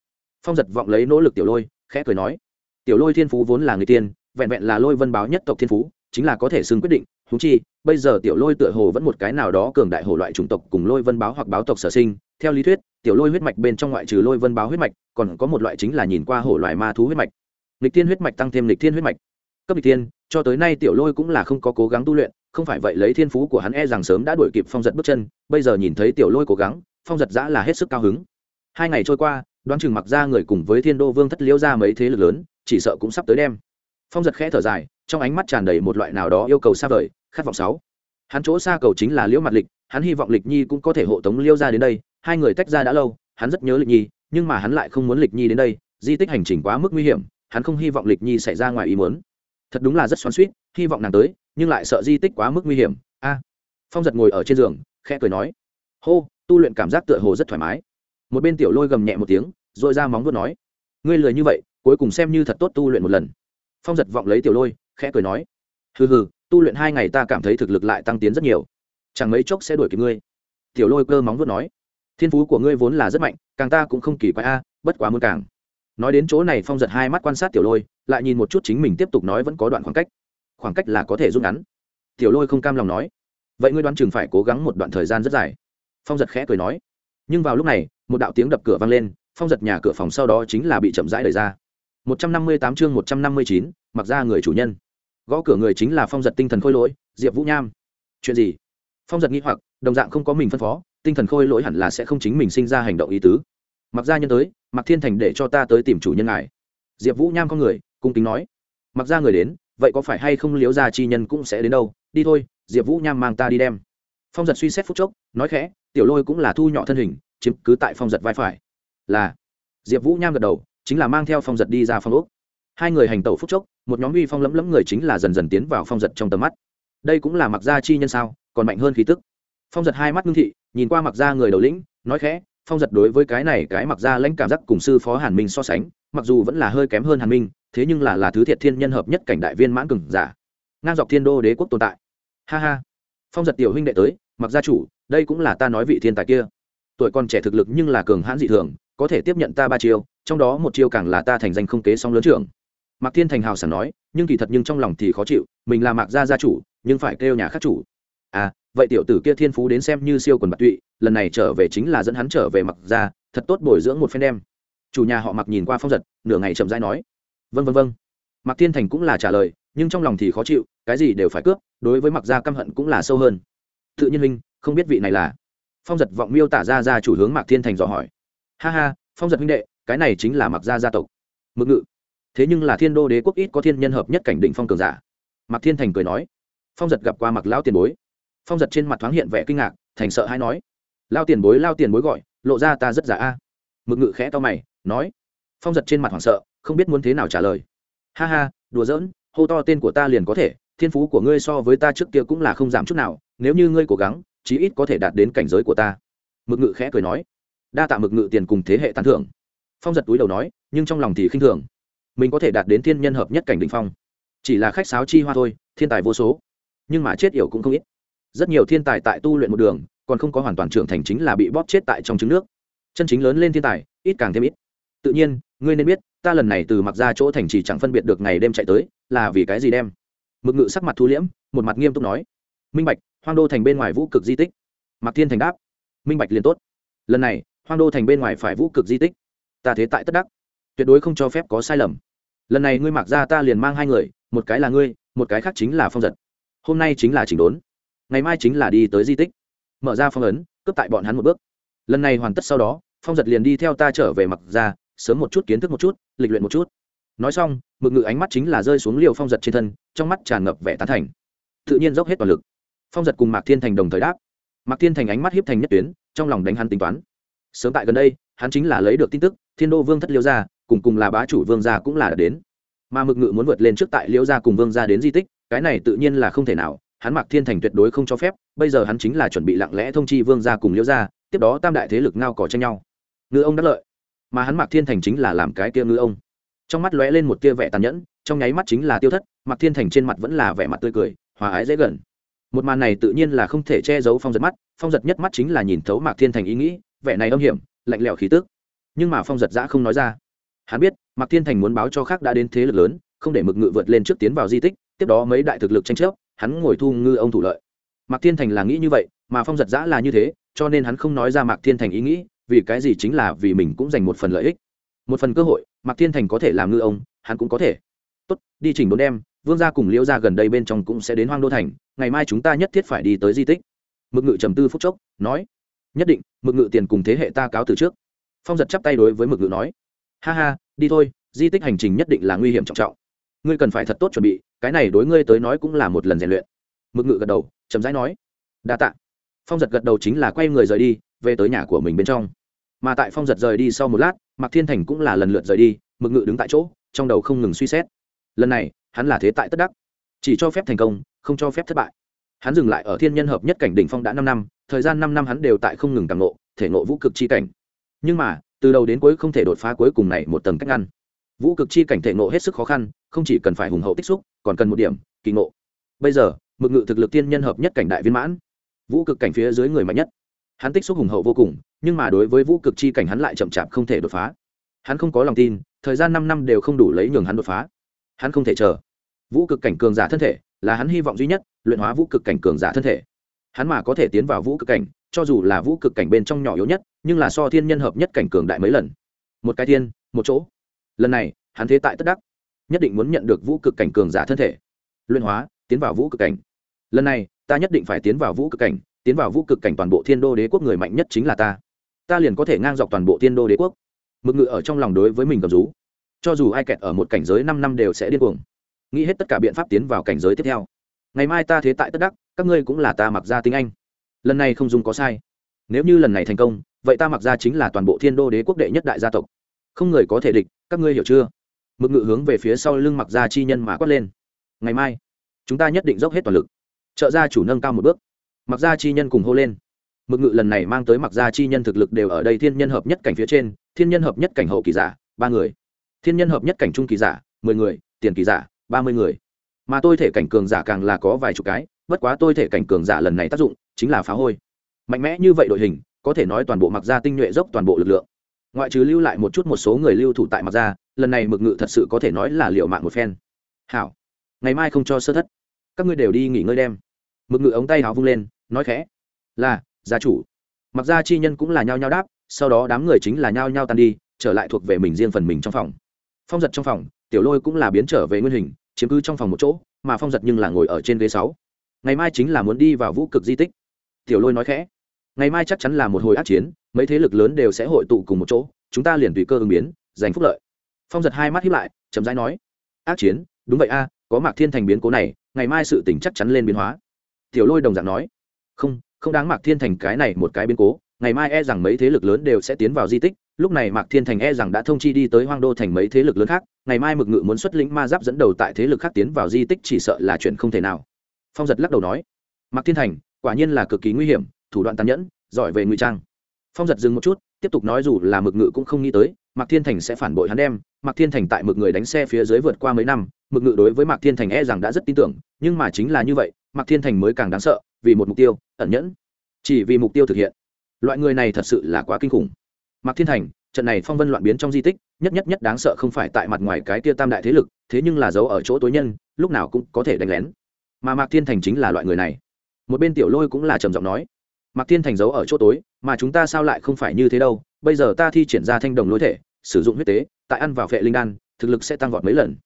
Phong giật vọng lấy nỗ lực tiểu lôi khẽ cười nói tiểu lôi thiên phú vốn là người tiên vẹn vẹn là lôi vân báo nhất tộc thiên phú chính là có thể xưng quyết định thú chi bây giờ tiểu lôi tựa hồ vẫn một cái nào đó cường đại hồ loại chủng tộc cùng lôi vân báo hoặc báo tộc sở sinh. Theo lý thuyết tiểu lôi huyết mạch bên trong ngoại trừ lôi vân báo huyết mạch còn có một loại chính là nhìn qua hổ loại ma thú huyết mạch. Lịch tiên huyết mạch tăng thêm lịch thiên huyết mạch. Cấp lịch tiên, cho tới nay tiểu lôi cũng là không có cố gắng tu luyện không phải vậy lấy thiên phú của hắn e rằng sớm đã đuổi kịp phong giật bước chân, bây giờ nhìn thấy tiểu lôi cố gắng, phong giật giã là hết sức cao hứng. Hai ngày trôi qua, đoán chừng mặc ra người cùng với thiên đô vương thất liễu ra mấy thế lực lớn, chỉ sợ cũng sắp tới đem phong giật khẽ thở dài, trong ánh mắt tràn đầy một loại nào đó yêu cầu xa vời, khát vọng sáu. Hắn chỗ xa cầu chính là liễu mặt lịch, hắn hy vọng lịch nhi cũng có thể hộ tống liêu ra đến đây, hai người tách ra đã lâu, hắn rất nhớ lịch nhi, nhưng mà hắn lại không muốn lịch nhi đến đây, di tích hành trình quá mức nguy hiểm, hắn không hy vọng lịch nhi xảy ra ngoài ý muốn thật đúng là rất xoắn suýt, hy vọng nàng tới, nhưng lại sợ di tích quá mức nguy hiểm. A. Phong giật ngồi ở trên giường, khẽ cười nói. Hô, tu luyện cảm giác tựa hồ rất thoải mái. Một bên tiểu lôi gầm nhẹ một tiếng r ồ i ra móng vuốt nói. Ngươi lười như vậy, cuối cùng xem như thật tốt tu luyện một lần. Phong giật vọng lấy tiểu lôi, khẽ cười nói. Hừ hừ, tu luyện hai ngày ta cảm thấy thực lực lại tăng tiến rất nhiều. Chẳng mấy chốc sẽ đuổi kịp ngươi. Tiểu lôi cơ móng vuốt nói. Thiên phú của ngươi vốn là rất mạnh, càng ta cũng không kỳ quái a, bất quá muốn càng nói đến chỗ này phong giật hai mắt quan sát tiểu lôi, lại nhìn một chút chính mình tiếp tục nói vẫn có đoạn khoảng cách. Khoảng cách là có thể rút ngắn. Tiểu lôi không cam lòng nói, vậy ngươi đoán chừng phải cố gắng một đoạn thời gian rất dài. Phong giật khẽ cười nói. Nhưng vào lúc này, một đạo tiếng đập cửa vang lên, phong giật nhà cửa phòng sau đó chính là bị chậm rãi đẩy ra. Một trăm năm mươi tám chương một trăm năm mươi chín, mặc ra người chủ nhân. Gõ cửa người chính là phong giật tinh thần khôi lỗi, diệp vũ nham. Chuyện gì? Phong giật nghĩ hoặc, đồng dạng không có mình phân phó, tinh thần khôi lỗi hẳn là sẽ không chính mình sinh ra hành động ý tứ mặc Gia nhân tới mặc thiên thành để cho ta tới tìm chủ nhân ngài. Diệp vũ nham con người, cung kính nói. Mặc ra người đến, vậy có phải hay không liếu ra chi nhân cũng sẽ đến đâu? Đi thôi, diệp vũ nham mang ta đi đem. Phong giật suy xét phút chốc, nói khẽ, tiểu lôi cũng là thu nhỏ thân hình, chiếm cứ tại phong giật vai phải. Là. Diệp vũ nham gật đầu, chính là mang theo phong giật đi ra phong úc hai người hành tẩu phút chốc, một nhóm uy phong lẫm lẫm người chính là dần dần tiến vào phong giật trong tầm mắt. Đây cũng là mặc gia chi nhân sao, còn mạnh hơn khí tức. Phong giật hai mắt ngưng thị, nhìn qua mặc gia người đầu lĩnh, nói khẽ phong giật đối với cái này cái mặc gia lãnh cảm giác cùng sư phó hàn minh so sánh, mặc dù vẫn là hơi kém hơn hàn minh, thế nhưng là là thứ thiệt thiên nhân hợp nhất cảnh đại viên mãn cường giả. Ngang dọc thiên đô đế quốc tồn tại. Ha ha. Phong giật tiểu huynh đệ tới, mặc gia chủ, đây cũng là ta nói vị thiên tài kia. Tuổi còn trẻ thực lực nhưng là cường hãn dị thường, có thể tiếp nhận ta ba chiêu, trong đó một chiêu càng là ta thành danh không kế song lớn trưởng. Mạc thiên thành hào sảng nói, nhưng kỳ thật nhưng trong lòng thì khó chịu, mình là mạc gia gia chủ, nhưng phải kêu nhà khác chủ. À vậy tiểu tử kia thiên phú đến xem như siêu quần bạc tụy, lần này trở về chính là dẫn hắn trở về mặc gia thật tốt bồi dưỡng một phen đem. Chủ nhà họ mặc nhìn qua phong giật, nửa ngày chậm rãi nói vân vân vân mặc thiên thành cũng là trả lời, nhưng trong lòng thì khó chịu, cái gì đều phải cướp, đối với mặc gia căm hận cũng là sâu hơn. Tự nhiên minh không biết vị này là? Phong giật vọng miêu tả ra ra chủ hướng mạc thiên thành dò hỏi. Ha ha, phong giật huynh đệ, cái này chính là mặc gia gia tộc. Mực ngự. Thế nhưng là thiên đô đế quốc ít có thiên nhân hợp nhất cảnh định phong cường giả. Mạc thiên thành cười nói. Phong giật gặp qua mặc lão tiền bối phong giật trên mặt thoáng hiện vẻ kinh ngạc, thành sợ hay nói, lao tiền bối, lao tiền bối gọi, lộ ra ta rất giả a. Mực ngự khẽ to mày, nói, phong giật trên mặt hoảng sợ, không biết muốn thế nào trả lời. Ha ha, đùa giỡn, hô to tên của ta liền có thể, thiên phú của ngươi so với ta trước kia cũng là không giảm chút nào, nếu như ngươi cố gắng, chí ít có thể đạt đến cảnh giới của ta. Mực ngự khẽ cười nói, đa tạ mực ngự tiền cùng thế hệ tán thưởng. Phong giật túi đầu nói, nhưng trong lòng thì khinh thường. Mình có thể đạt đến thiên nhân hợp nhất cảnh đ ỉ n h phong. Chỉ là khách sáo chi hoa thôi, thiên tài vô số. Nhưng mà chết yểu cũng không ít rất nhiều thiên tài tại tu luyện một đường, còn không có hoàn toàn trưởng thành chính là bị bóp chết tại trong trứng nước. Chân chính lớn lên thiên tài, ít càng thêm ít. Tự nhiên, ngươi nên biết, ta lần này từ mặc ra chỗ thành chỉ chẳng phân biệt được ngày đêm chạy tới, là vì cái gì đem? Mực ngự sắc mặt thu liễm, một mặt nghiêm túc nói. Minh bạch, hoang đô thành bên ngoài vũ cực di tích. Mạc thiên thành đáp. Minh bạch liền tốt. Lần này, hoang đô thành bên ngoài phải vũ cực di tích. Ta thế tại tất đắc. Tuyệt đối không cho phép có sai lầm. Lần này ngươi mặc ra ta liền mang hai người, một cái là ngươi, một cái khác chính là phong giật. Hôm nay chính là chỉnh đốn ngày mai chính là đi tới di tích. Mở ra phong ấn, cướp tại bọn hắn một bước. Lần này hoàn tất sau đó, phong giật liền đi theo ta trở về mặc ra, sớm một chút kiến thức một chút, lịch luyện một chút. Nói xong, mực ngự ánh mắt chính là rơi xuống liều phong giật trên thân, trong mắt tràn ngập vẻ tán thành. Tự nhiên dốc hết toàn lực. Phong giật cùng mạc thiên thành đồng thời đáp. Mạc thiên thành ánh mắt hiếp thành nhất tuyến, trong lòng đánh hắn tính toán. Sớm tại gần đây, hắn chính là lấy được tin tức, thiên đô vương thất liêu gia, cùng cùng là bá chủ vương gia cũng là đã đến. Mà mực ngự muốn vượt lên trước tại liêu gia cùng vương gia đến di tích, cái này tự nhiên là không thể nào hắn mạc thiên thành tuyệt đối không cho phép, bây giờ hắn chính là chuẩn bị lặng lẽ thông chi vương gia cùng liễu gia, tiếp đó tam đại thế lực ngao cỏ tranh nhau. Ngư ông đắc lợi. Mà hắn mạc thiên thành chính là làm cái kia ngư ông. Trong mắt lóe lên một tia vẻ tàn nhẫn, trong nháy mắt chính là tiêu thất mạc thiên thành trên mặt vẫn là vẻ mặt tươi cười, hòa ái dễ gần. Một màn này tự nhiên là không thể che giấu phong giật mắt, phong giật nhất mắt chính là nhìn thấu mạc thiên thành ý nghĩ, vẻ này âm hiểm, lạnh lẽo khí tức. Nhưng mà phong giật giã không nói ra. Hắn biết mạc thiên thành muốn báo cho khác đã đến thế lực lớn, không để mực ngự vượt lên trước tiến vào di tích, tiếp đó mấy đại thực lực tranh chấp hắn ngồi thu ngư ông thủ lợi. Mạc thiên thành là nghĩ như vậy, mà phong giật giã là như thế, cho nên hắn không nói ra mạc thiên thành ý nghĩ, vì cái gì chính là vì mình cũng dành một phần lợi ích. Một phần cơ hội, mạc thiên thành có thể làm ngư ông, hắn cũng có thể. Tốt, đi chỉnh đốn đem, vương gia cùng liễu gia gần đây bên trong cũng sẽ đến hoang đô thành, ngày mai chúng ta nhất thiết phải đi tới di tích. Mực ngự trầm tư phúc chốc, nói, nhất định, mực ngự tiền cùng thế hệ ta cáo từ trước. Phong giật chắp tay đối với mực ngự nói, ha ha, đi thôi, di tích hành trình nhất định là nguy hiểm trọng trọng ngươi cần phải thật tốt chuẩn bị, cái này đối ngươi tới nói cũng là một lần rèn luyện. Mực ngự gật đầu chấm rãi nói, đa tạ. Phong giật gật đầu chính là quay người rời đi, về tới nhà của mình bên trong. Mà tại phong giật rời đi sau một lát, mạc thiên thành cũng là lần lượt rời đi, mực ngự đứng tại chỗ, trong đầu không ngừng suy xét. Lần này, hắn là thế tại tất đắc. Chỉ cho phép thành công, không cho phép thất bại. Hắn dừng lại ở thiên nhân hợp nhất cảnh đỉnh phong đã năm năm, thời gian năm năm hắn đều tại không ngừng càng nộ thể nộ vũ cực chi cảnh. Nhưng mà, từ đầu đến cuối không thể đột phá cuối cùng này một tầng cách ngăn vũ cực chi cảnh thể nộ hết sức khó khăn, không chỉ cần phải hùng hậu tích xúc, còn cần một điểm, kỳ ngộ. Bây giờ, mực ngự thực lực tiên nhân hợp nhất cảnh đại viên mãn. Vũ cực cảnh phía dưới người mạnh nhất. Hắn tích xúc hùng hậu vô cùng, nhưng mà đối với vũ cực chi cảnh hắn lại chậm chạp không thể đột phá. Hắn không có lòng tin, thời gian năm năm đều không đủ lấy nhường hắn đột phá. Hắn không thể chờ. Vũ cực cảnh cường giả thân thể là hắn hy vọng duy nhất, luyện hóa vũ cực cảnh cường giả thân thể. Hắn mà có thể tiến vào vũ cực cảnh, cho dù là vũ cực cảnh bên trong nhỏ yếu nhất, nhưng là so thiên nhân hợp nhất cảnh cường đại mấy lần. Một cái thiên một chỗ lần này, hắn thế tại tất đắc, nhất định muốn nhận được vũ cực cảnh cường giả thân thể. Luyện hóa, tiến vào vũ cực cảnh. Lần này, ta nhất định phải tiến vào vũ cực cảnh, tiến vào vũ cực cảnh toàn bộ thiên đô đế quốc người mạnh nhất chính là ta. Ta liền có thể ngang dọc toàn bộ thiên đô đế quốc. Mực ngự ở trong lòng đối với mình cầm rú. Cho dù ai kẹt ở một cảnh giới năm năm đều sẽ điên cuồng. Nghĩ hết tất cả biện pháp tiến vào cảnh giới tiếp theo. Ngày mai ta thế tại tất đắc, các ngươi cũng là ta mặc ra tiếng anh. Lần này không dùng có sai. Nếu như lần này thành công, vậy ta mặc ra chính là toàn bộ thiên đô đế quốc đệ nhất đại gia tộc. Không người có thể địch các ngươi hiểu chưa? Mực ngự hướng về phía sau lưng mặc ra chi nhân mà quát lên. Ngày mai, chúng ta nhất định dốc hết toàn lực. Trợ gia chủ nâng cao một bước. Mặc gia chi nhân cùng hô lên. Mực ngự lần này mang tới mặc gia chi nhân thực lực đều ở đây thiên nhân hợp nhất cảnh phía trên, thiên nhân hợp nhất cảnh hậu kỳ giả, ba người. Thiên nhân hợp nhất cảnh trung kỳ giả, mười người, tiền kỳ giả, ba mươi người. Mà tôi thể cảnh cường giả càng là có vài chục cái, bất quá tôi thể cảnh cường giả lần này tác dụng chính là phá hôi. Mạnh mẽ như vậy đội hình, có thể nói toàn bộ mặc gia tinh nhuệ dốc toàn bộ lực lượng ngoại trừ lưu lại một chút một số người lưu thủ tại mặc gia lần này mực ngự thật sự có thể nói là liệu mạng một phen. Hảo, ngày mai không cho sơ thất. Các ngươi đều đi nghỉ ngơi đem. Mực ngự ống tay hào vung lên, nói khẽ. Là, gia chủ. Mặc gia chi nhân cũng là nhao nhao đáp, sau đó đám người chính là nhao nhao tan đi, trở lại thuộc về mình riêng phần mình trong phòng. Phong giật trong phòng, tiểu lôi cũng là biến trở về nguyên hình, chiếm cứ trong phòng một chỗ, mà phong giật nhưng là ngồi ở trên ghế sáu. Ngày mai chính là muốn đi vào vũ cực di tích. Tiểu lôi nói khẽ. Ngày mai chắc chắn là một hồi ác chiến mấy thế lực lớn đều sẽ hội tụ cùng một chỗ, chúng ta liền tùy cơ ứng biến, giành phúc lợi. Phong giật hai mắt hiếp lại, chậm rãi nói, ác chiến, đúng vậy a, có mạc thiên thành biến cố này, ngày mai sự tỉnh chắc chắn lên biến hóa. Tiểu lôi đồng dạng nói, không không đáng mạc thiên thành cái này một cái biến cố, ngày mai e rằng mấy thế lực lớn đều sẽ tiến vào di tích, lúc này mạc thiên thành e rằng đã thông chi đi tới hoang đô thành mấy thế lực lớn khác, ngày mai mực ngự muốn xuất lĩnh ma giáp dẫn đầu tại thế lực khác tiến vào di tích chỉ sợ là chuyện không thể nào. Phong giật lắc đầu nói, mạc thiên thành, quả nhiên là cực kỳ nguy hiểm, thủ đoạn tàn nhẫn, giỏi về ngụy trang phong giật dừng một chút, tiếp tục nói dù là mực ngự cũng không nghĩ tới, mạc thiên thành sẽ phản bội hắn đem. Mạc thiên thành tại mực người đánh xe phía dưới vượt qua mấy năm, mực ngự đối với mạc thiên thành e rằng đã rất tin tưởng, nhưng mà chính là như vậy, mạc thiên thành mới càng đáng sợ, vì một mục tiêu, ẩn nhẫn. Chỉ vì mục tiêu thực hiện. Loại người này thật sự là quá kinh khủng. Mạc thiên thành, trận này phong vân loạn biến trong di tích, nhất nhất nhất đáng sợ không phải tại mặt ngoài cái tia tam đại thế lực, thế nhưng là giấu ở chỗ tối nhân, lúc nào cũng có thể đánh lén. Mà mạc thiên thành chính là loại người này. Một bên tiểu lôi cũng là trầm giọng nói mạc thiên thành giấu ở chỗ tối, mà chúng ta sao lại không phải như thế đâu? Bây giờ ta thi triển ra thanh đồng lối thể, sử dụng huyết tế, tại ăn vào vệ linh đan, thực lực sẽ tăng vọt mấy lần.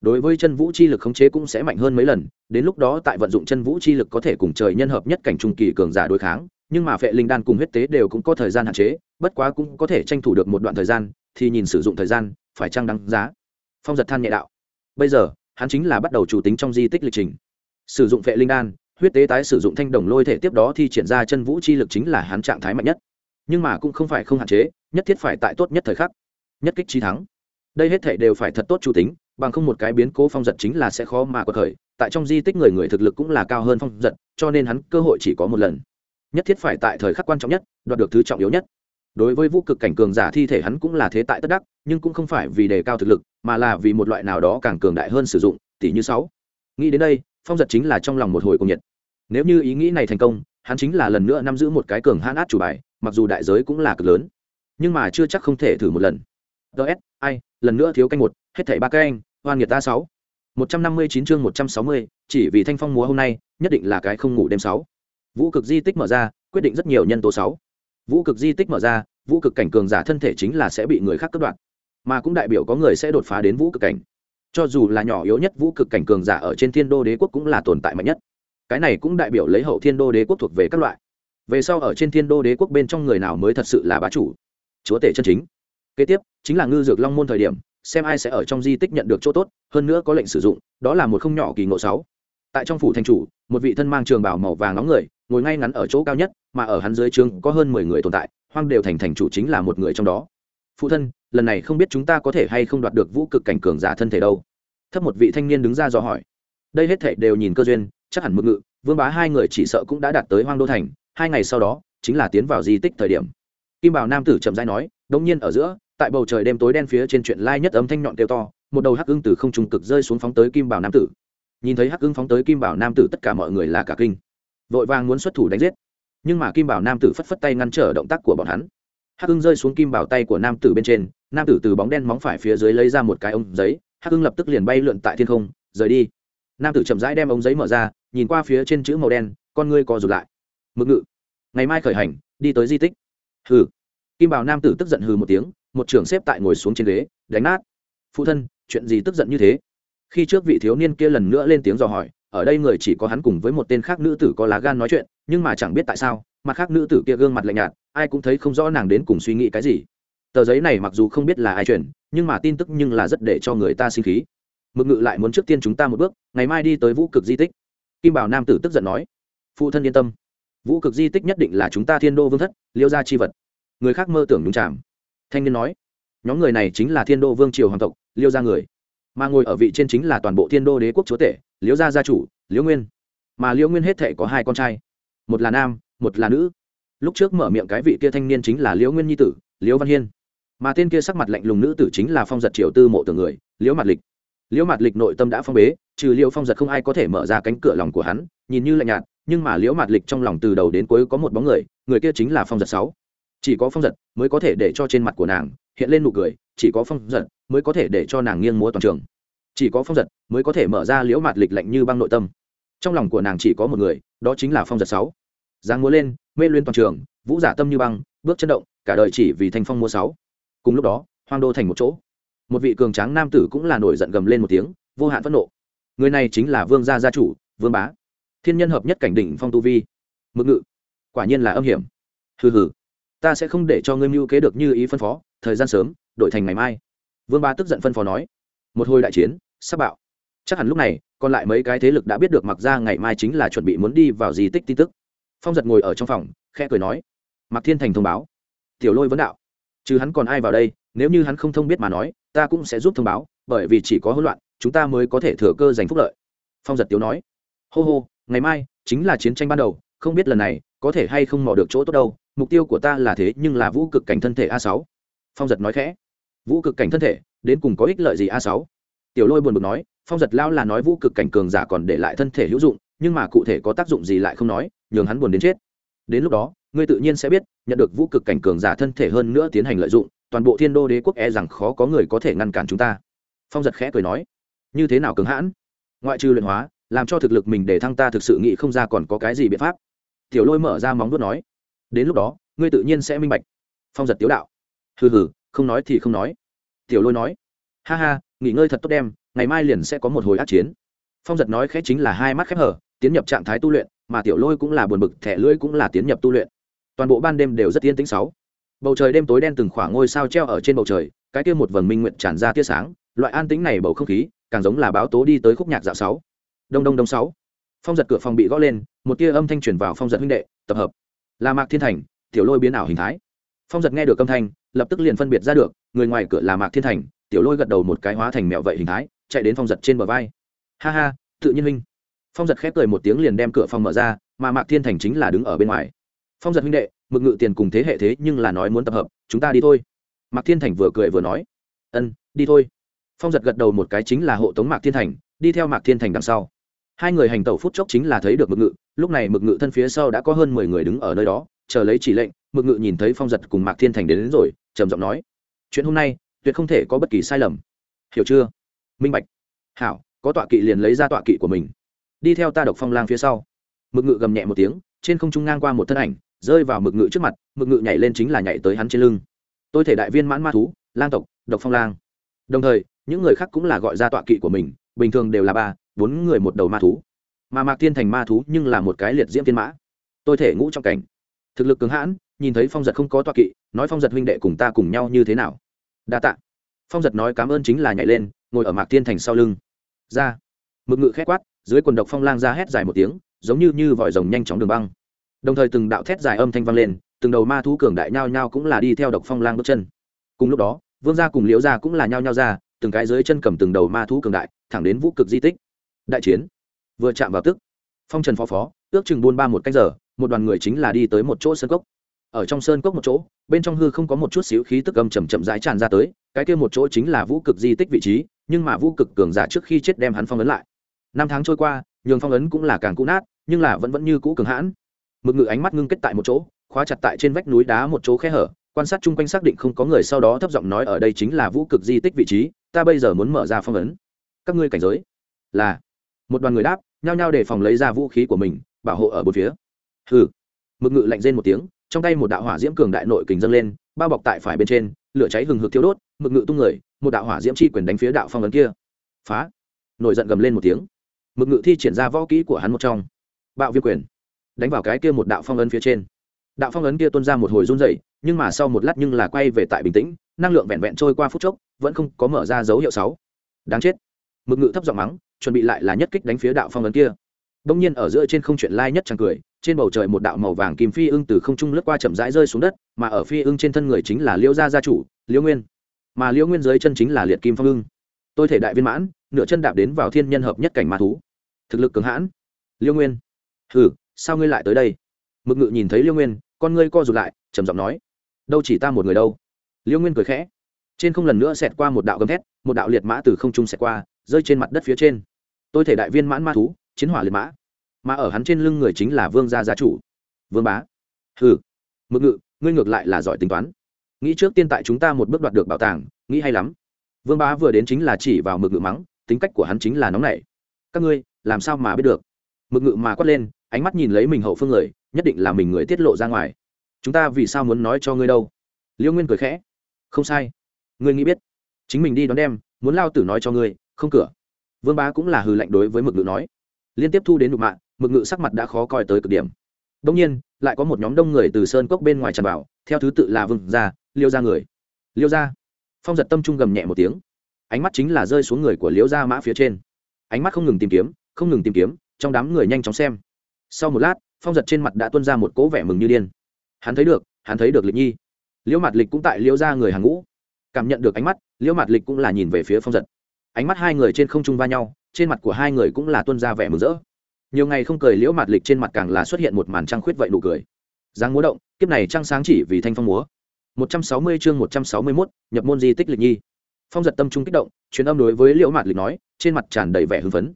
Đối với chân vũ chi lực khống chế cũng sẽ mạnh hơn mấy lần, đến lúc đó tại vận dụng chân vũ chi lực có thể cùng trời nhân hợp nhất cảnh trung kỳ cường giả đối kháng, nhưng mà vệ linh đan cùng huyết tế đều cũng có thời gian hạn chế, bất quá cũng có thể tranh thủ được một đoạn thời gian, thì nhìn sử dụng thời gian, phải chăng đáng giá? Phong giật than nhẹ đạo. Bây giờ, hắn chính là bắt đầu chủ tính trong di tích lịch trình. Sử dụng vệ linh đan huyết tế tái sử dụng thanh đồng lôi thể tiếp đó thì triển ra chân vũ chi lực chính là hắn trạng thái mạnh nhất. Nhưng mà cũng không phải không hạn chế, nhất thiết phải tại tốt nhất thời khắc, nhất kích trí thắng. Đây hết thể đều phải thật tốt chủ tính, bằng không một cái biến cố phong giật chính là sẽ khó mà quật khởi, tại trong di tích người người thực lực cũng là cao hơn phong giật, cho nên hắn cơ hội chỉ có một lần. Nhất thiết phải tại thời khắc quan trọng nhất, đoạt được thứ trọng yếu nhất. Đối với vũ cực cảnh cường giả thi thể hắn cũng là thế tại tất đắc, nhưng cũng không phải vì đề cao thực lực, mà là vì một loại nào đó càng cường đại hơn sử dụng tỷ như sáu. Nghĩ đến đây phong giật chính là trong lòng một hồi cùng nhiệt. Nếu như ý nghĩ này thành công, hắn chính là lần nữa nắm giữ một cái cường hãn át chủ bài, mặc dù đại giới cũng là cực lớn, nhưng mà chưa chắc không thể thử một lần. Ts ai, lần nữa thiếu canh một, hết thảy ba canh hoan nghiệt ta sáu. Một trăm năm mươi chín chương một trăm sáu mươi, chỉ vì thanh phong múa hôm nay, nhất định là cái không ngủ đêm sáu. Vũ cực di tích mở ra, quyết định rất nhiều nhân tố sáu. Vũ cực di tích mở ra, vũ cực cảnh cường giả thân thể chính là sẽ bị người khác cướp đoạt mà cũng đại biểu có người sẽ đột phá đến vũ cực cảnh cho dù là nhỏ yếu nhất vũ cực cảnh cường giả ở trên thiên đô đế quốc cũng là tồn tại mạnh nhất. Cái này cũng đại biểu lấy hậu thiên đô đế quốc thuộc về các loại. Về sau ở trên thiên đô đế quốc bên trong người nào mới thật sự là bá chủ? Chúa tể chân chính. Kế tiếp, chính là ngư dược long môn thời điểm, xem ai sẽ ở trong di tích nhận được chỗ tốt, hơn nữa có lệnh sử dụng, đó là một không nhỏ kỳ ngộ sáu. Tại trong phủ thành chủ, một vị thân mang trường bảo màu vàng nóng người, ngồi ngay ngắn ở chỗ cao nhất, mà ở hắn dưới trường có hơn mười người tồn tại, hoang đều thành thành chủ chính là một người trong đó. Phụ thân lần này không biết chúng ta có thể hay không đoạt được vũ cực cảnh cường giả thân thể đâu. Thấp một vị thanh niên đứng ra dò hỏi. Đây hết thệ đều nhìn cơ duyên, chắc hẳn mực ngự, vương bá hai người chỉ sợ cũng đã đạt tới hoang đô thành, hai ngày sau đó, chính là tiến vào di tích thời điểm. Kim bảo nam tử chậm dai nói Đông nhiên ở giữa, tại bầu trời đêm tối đen phía trên chuyện lai nhất âm thanh nhọn kêu to, một đầu hắc ưng từ không trung cực rơi xuống phóng tới kim bảo nam tử. Nhìn thấy hắc ưng phóng tới kim bảo nam tử tất cả mọi người là cả kinh. Vội vàng muốn xuất thủ đánh giết. Nhưng mà kim bảo nam tử phất phất tay ngăn trở động tác của bọn hắn hắc ưng rơi xuống kim bảo tay của nam tử bên trên, nam tử từ bóng đen móng phải phía dưới lấy ra một cái ống giấy, hắc ưng lập tức liền bay lượn tại thiên không, rời đi. Nam tử chậm rãi đem ống giấy mở ra, nhìn qua phía trên chữ màu đen, con ngươi co rụt lại. Mực ngự. Ngày mai khởi hành, đi tới di tích. Hừ. Kim bảo nam tử tức giận hừ một tiếng, một trưởng xếp tại ngồi xuống trên ghế, đánh nát. Phụ thân, chuyện gì tức giận như thế? Khi trước vị thiếu niên kia lần nữa lên tiếng dò hỏi, ở đây người chỉ có hắn cùng với một tên khác nữ tử có lá gan nói chuyện, nhưng mà chẳng biết tại sao mặt khác nữ tử kia gương mặt lạnh nhạt, ai cũng thấy không rõ nàng đến cùng suy nghĩ cái gì. Tờ giấy này mặc dù không biết là ai chuyển, nhưng mà tin tức nhưng là rất để cho người ta sinh khí. Mực ngự lại muốn trước tiên chúng ta một bước, ngày mai đi tới vũ cực di tích. Kim bảo nam tử tức giận nói, phụ thân yên tâm, vũ cực di tích nhất định là chúng ta thiên đô vương thất, liêu gia chi vật. Người khác mơ tưởng nhúng chạm. Thanh niên nói, nhóm người này chính là thiên đô vương triều hoàng tộc, liêu gia người. Mà ngồi ở vị trên chính là toàn bộ thiên đô đế quốc chúa tể, liêu gia gia chủ, liêu nguyên. Mà liêu nguyên hết thể có hai con trai, một là nam một là nữ. Lúc trước mở miệng cái vị kia thanh niên chính là Liễu nguyên nhi tử, Liễu văn hiên. Mà tên kia sắc mặt lạnh lùng nữ tử chính là phong giật triều tư mộ tưởng người, liễu mặt lịch. Liễu mặt lịch nội tâm đã phong bế, trừ liễu phong giật không ai có thể mở ra cánh cửa lòng của hắn, nhìn như lạnh nhạt, nhưng mà liễu mặt lịch trong lòng từ đầu đến cuối có một bóng người người kia chính là phong giật sáu. Chỉ có phong giật mới có thể để cho trên mặt của nàng hiện lên nụ cười, chỉ có phong giật mới có thể để cho nàng nghiêng múa toàn trường. Chỉ có phong giật mới có thể mở ra liễu mặt lịch lạnh như băng nội tâm. Trong lòng của nàng chỉ có một người, đó chính là phong giật sáu giang múa lên, mê luyên toàn trường, vũ giả tâm như băng, bước chân động, cả đời chỉ vì thanh phong mua sáu. Cùng lúc đó, hoang đô thành một chỗ. Một vị cường tráng nam tử cũng là nổi giận gầm lên một tiếng, vô hạn phẫn nộ. Người này chính là vương gia gia chủ, vương bá. Thiên nhân hợp nhất cảnh đỉnh phong tu vi. Mực ngự. Quả nhiên là âm hiểm. Hừ hừ. Ta sẽ không để cho ngươi mưu kế được như ý phân phó, thời gian sớm, đổi thành ngày mai. Vương bá tức giận phân phó nói. Một hồi đại chiến, sắp bạo. Chắc hẳn lúc này, còn lại mấy cái thế lực đã biết được mặc ra ngày mai chính là chuẩn bị muốn đi vào di tích tin tức phong giật ngồi ở trong phòng, khẽ cười nói mặc thiên thành thông báo. Tiểu lôi vấn đạo, chứ hắn còn ai vào đây, nếu như hắn không thông biết mà nói, ta cũng sẽ giúp thông báo, bởi vì chỉ có hỗn loạn, chúng ta mới có thể thừa cơ giành phúc lợi. Phong giật tiếu nói, hô hô, ngày mai chính là chiến tranh ban đầu, không biết lần này có thể hay không mò được chỗ tốt đâu, mục tiêu của ta là thế nhưng là vũ cực cảnh thân thể a sáu. Phong giật nói khẽ, vũ cực cảnh thân thể, đến cùng có ích lợi gì a sáu? Tiểu lôi buồn bực nói, phong giật lao là nói vũ cực cảnh cường giả còn để lại thân thể hữu dụng, nhưng mà cụ thể có tác dụng gì lại không nói nhường hắn buồn đến chết. Đến lúc đó, ngươi tự nhiên sẽ biết, nhận được vũ cực cảnh cường giả thân thể hơn nữa tiến hành lợi dụng, toàn bộ thiên đô đế quốc e rằng khó có người có thể ngăn cản chúng ta. Phong giật khẽ cười nói, như thế nào cường hãn? Ngoại trừ luyện hóa, làm cho thực lực mình để thăng ta thực sự nghĩ không ra còn có cái gì biện pháp. Tiểu lôi mở ra móng vuốt nói, đến lúc đó, ngươi tự nhiên sẽ minh bạch. Phong giật tiếu đạo, hừ hừ, không nói thì không nói. Tiểu lôi nói, ha ha, nghỉ ngơi thật tốt đem, ngày mai liền sẽ có một hồi át chiến. Phong giật nói khẽ chính là hai mắt khép hở, tiến nhập trạng thái tu luyện mà tiểu lôi cũng là buồn bực, thẻ lưỡi cũng là tiến nhập tu luyện. Toàn bộ ban đêm đều rất yên tĩnh sáu. Bầu trời đêm tối đen từng khoảng ngôi sao treo ở trên bầu trời, cái kia một vầng minh nguyện tràn ra tia sáng, loại an tĩnh này bầu không khí, càng giống là báo tố đi tới khúc nhạc dạo sáu. Đông đông đông sáu. Phong giật cửa phòng bị gõ lên, một tia âm thanh truyền vào phong giật huynh đệ, tập hợp. Là mạc thiên thành, tiểu lôi biến ảo hình thái. Phong giật nghe được âm thanh, lập tức liền phân biệt ra được, người ngoài cửa là mạc thiên thành, tiểu lôi gật đầu một cái hóa thành mẹo vậy hình thái, chạy đến phong giật trên bờ vai. Ha ha, tự nhiên minh phong giật khép cười một tiếng liền đem cửa phòng mở ra mà mạc thiên thành chính là đứng ở bên ngoài. Phong giật huynh đệ mực ngự tiền cùng thế hệ thế nhưng là nói muốn tập hợp chúng ta đi thôi. Mạc thiên thành vừa cười vừa nói. Ân đi thôi. Phong giật gật đầu một cái chính là hộ tống mạc thiên thành đi theo mạc thiên thành đằng sau. Hai người hành tẩu phút chốc chính là thấy được mực ngự lúc này mực ngự thân phía sau đã có hơn mười người đứng ở nơi đó chờ lấy chỉ lệnh mực ngự nhìn thấy phong giật cùng mạc thiên thành đến, đến rồi trầm giọng nói. Chuyện hôm nay tuyệt không thể có bất kỳ sai lầm. Hiểu chưa? Minh bạch. Hảo có tọa kỵ liền lấy ra tọa kỵ của mình đi theo ta độc phong lang phía sau. Mực ngự gầm nhẹ một tiếng, trên không trung ngang qua một thân ảnh, rơi vào mực ngự trước mặt, mực ngự nhảy lên chính là nhảy tới hắn trên lưng. Tôi thể đại viên mãn ma thú, lang tộc, độc phong lang. Đồng thời, những người khác cũng là gọi ra tọa kỵ của mình, bình thường đều là ba, bốn người một đầu ma thú. Mà mạc tiên thành ma thú nhưng là một cái liệt diễm tiên mã. Tôi thể ngũ trong cảnh. Thực lực cường hãn, nhìn thấy phong giật không có tọa kỵ, nói phong giật huynh đệ cùng ta cùng nhau như thế nào? Đa tạ. Phong giật nói cảm ơn chính là nhảy lên, ngồi ở mạc tiên thành sau lưng. Ra. Mực ngự khét quát dưới quần độc phong lang ra hét dài một tiếng, giống như như vòi rồng nhanh chóng đường băng. Đồng thời từng đạo thét dài âm thanh vang lên, từng đầu ma thú cường đại nhao nhao cũng là đi theo độc phong lang bước chân. Cùng lúc đó, vương gia cùng liễu gia cũng là nhao nhao ra, từng cái dưới chân cầm từng đầu ma thú cường đại, thẳng đến vũ cực di tích. Đại chiến vừa chạm vào tức, phong trần phó phó, ước chừng buôn ba một canh giờ, một đoàn người chính là đi tới một chỗ sơn cốc. Ở trong sơn cốc một chỗ, bên trong hư không có một chút xíu khí tức âm chầm chậm rãi tràn ra tới, cái kia một chỗ chính là vũ cực di tích vị trí, nhưng mà vũ cực cường giả trước khi chết đem hắn phong ấn lại năm tháng trôi qua, nhường phong ấn cũng là càng cũ nát, nhưng là vẫn vẫn như cũ cường hãn. Mực ngự ánh mắt ngưng kết tại một chỗ, khóa chặt tại trên vách núi đá một chỗ khe hở, quan sát chung quanh xác định không có người sau đó thấp giọng nói ở đây chính là vũ cực di tích vị trí, ta bây giờ muốn mở ra phong ấn. Các ngươi cảnh giới là một đoàn người đáp, nhao nhao để phòng lấy ra vũ khí của mình, bảo hộ ở bốn phía. Hừ. Mực ngự lạnh rên một tiếng, trong tay một đạo hỏa diễm cường đại nội kình dâng lên, bao bọc tại phải bên trên, lửa cháy hừng hực thiêu đốt, mực ngự tung người, một đạo hỏa diễm chi quyền đánh phía đạo phong ấn kia. Phá. Nổi giận gầm lên một tiếng mực ngự thi triển ra võ kỹ của hắn một trong. Bạo viêm quyền. Đánh vào cái kia một đạo phong ấn phía trên. Đạo phong ấn kia tuôn ra một hồi run dậy nhưng mà sau một lát nhưng là quay về tại bình tĩnh, năng lượng vẹn vẹn trôi qua phút chốc, vẫn không có mở ra dấu hiệu sáu. Đáng chết. Mực ngự thấp giọng mắng, chuẩn bị lại là nhất kích đánh phía đạo phong ấn kia. Đông nhiên ở giữa trên không chuyện lai nhất chẳng cười, trên bầu trời một đạo màu vàng kim phi ưng từ không trung lướt qua chậm rãi rơi xuống đất, mà ở phi ưng trên thân người chính là liễu gia gia chủ, liễu nguyên. Mà liễu nguyên dưới chân chính là liệt kim phong ưng tôi thể đại viên mãn, nửa chân đạp đến vào thiên nhân hợp nhất cảnh ma thú. Thực lực cường hãn. Liêu nguyên. Ừ sao ngươi lại tới đây? Mực ngự nhìn thấy liêu nguyên, con ngươi co rụt lại, trầm giọng nói. Đâu chỉ ta một người đâu. Liêu nguyên cười khẽ. Trên không lần nữa xẹt qua một đạo gầm thét, một đạo liệt mã từ không trung xẹt qua, rơi trên mặt đất phía trên. Tôi thể đại viên mãn ma thú, chiến hỏa liệt mã. Mà ở hắn trên lưng người chính là vương gia gia chủ. Vương bá. Hừ. Mực ngự, ngươi ngược lại là giỏi tính toán. Nghĩ trước tiên tại chúng ta một bước đoạt được bảo tàng, nghĩ hay lắm vương bá vừa đến chính là chỉ vào mực ngự mắng, tính cách của hắn chính là nóng nảy. Các ngươi, làm sao mà biết được? Mực ngự mà quát lên, ánh mắt nhìn lấy mình hậu phương người, nhất định là mình người tiết lộ ra ngoài. Chúng ta vì sao muốn nói cho ngươi đâu? Liêu nguyên cười khẽ. Không sai. Ngươi nghĩ biết. Chính mình đi đón đem, muốn lao tử nói cho ngươi, không cửa. Vương bá cũng là hừ lạnh đối với mực ngự nói. Liên tiếp thu đến đục mạng mực ngự sắc mặt đã khó coi tới cực điểm. Đông nhiên, lại có một nhóm đông người từ sơn cốc bên ngoài tràn vào, theo thứ tự là vương ra liêu ra người. Liêu ra phong giật tâm trung gầm nhẹ một tiếng. Ánh mắt chính là rơi xuống người của Liễu gia mã phía trên. Ánh mắt không ngừng tìm kiếm, không ngừng tìm kiếm, trong đám người nhanh chóng xem. Sau một lát, phong giật trên mặt đã tuân ra một cỗ vẻ mừng như điên. Hắn thấy được, hắn thấy được lịch nhi. Liễu Mạt lịch cũng tại liễu Gia người hàng ngũ. Cảm nhận được ánh mắt, liễu Mạt lịch cũng là nhìn về phía phong giật. Ánh mắt hai người trên không trung va nhau, trên mặt của hai người cũng là tuân ra vẻ mừng rỡ. Nhiều ngày không cười, liễu Mạt lịch trên mặt càng là xuất hiện một màn trăng khuyết vậy nụ cười. Giáng múa động, kiếp này trăng sáng chỉ vì thanh phong múa một trăm sáu mươi chương 161, nhập môn di tích lịch nhi. Phong giật tâm trung kích động truyền âm đối với liễu mạt lịch nói trên mặt tràn đầy vẻ hưng phấn.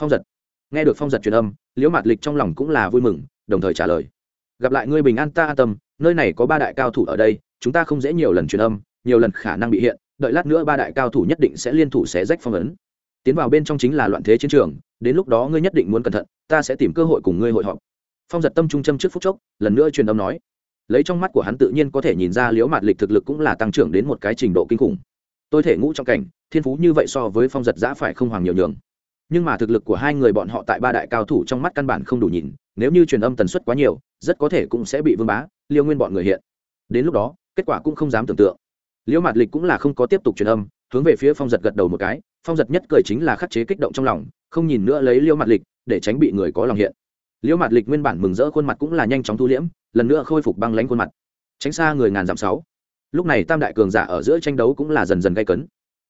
Phong giật. Nghe được phong giật truyền âm liễu mạt lịch trong lòng cũng là vui mừng đồng thời trả lời. Gặp lại ngươi bình an ta an tâm nơi này có ba đại cao thủ ở đây chúng ta không dễ nhiều lần truyền âm nhiều lần khả năng bị hiện đợi lát nữa ba đại cao thủ nhất định sẽ liên thủ xé rách phong ấn. Tiến vào bên trong chính là loạn thế chiến trường đến lúc đó ngươi nhất định muốn cẩn thận ta sẽ tìm cơ hội cùng ngươi hội họp. Phong giật tâm trung châm trước phút chốc lần nữa truyền âm nói lấy trong mắt của hắn tự nhiên có thể nhìn ra liễu mạt lịch thực lực cũng là tăng trưởng đến một cái trình độ kinh khủng. Tôi thể ngũ trong cảnh, thiên phú như vậy so với phong giật giã phải không hoàng nhiều nhường. Nhưng mà thực lực của hai người bọn họ tại ba đại cao thủ trong mắt căn bản không đủ nhìn, nếu như truyền âm tần suất quá nhiều, rất có thể cũng sẽ bị vương bá, liêu nguyên bọn người hiện. Đến lúc đó, kết quả cũng không dám tưởng tượng. Liễu mạt lịch cũng là không có tiếp tục truyền âm, hướng về phía phong giật gật đầu một cái, phong giật nhất cười chính là khắc chế kích động trong lòng, không nhìn nữa lấy liễu mạt lịch, để tránh bị người có lòng hiện liễu mạt lịch nguyên bản mừng rỡ khuôn mặt cũng là nhanh chóng thu liễm, lần nữa khôi phục băng lãnh khuôn mặt. Tránh xa người ngàn dặm sáu. Lúc này tam đại cường giả ở giữa tranh đấu cũng là dần dần gây cấn.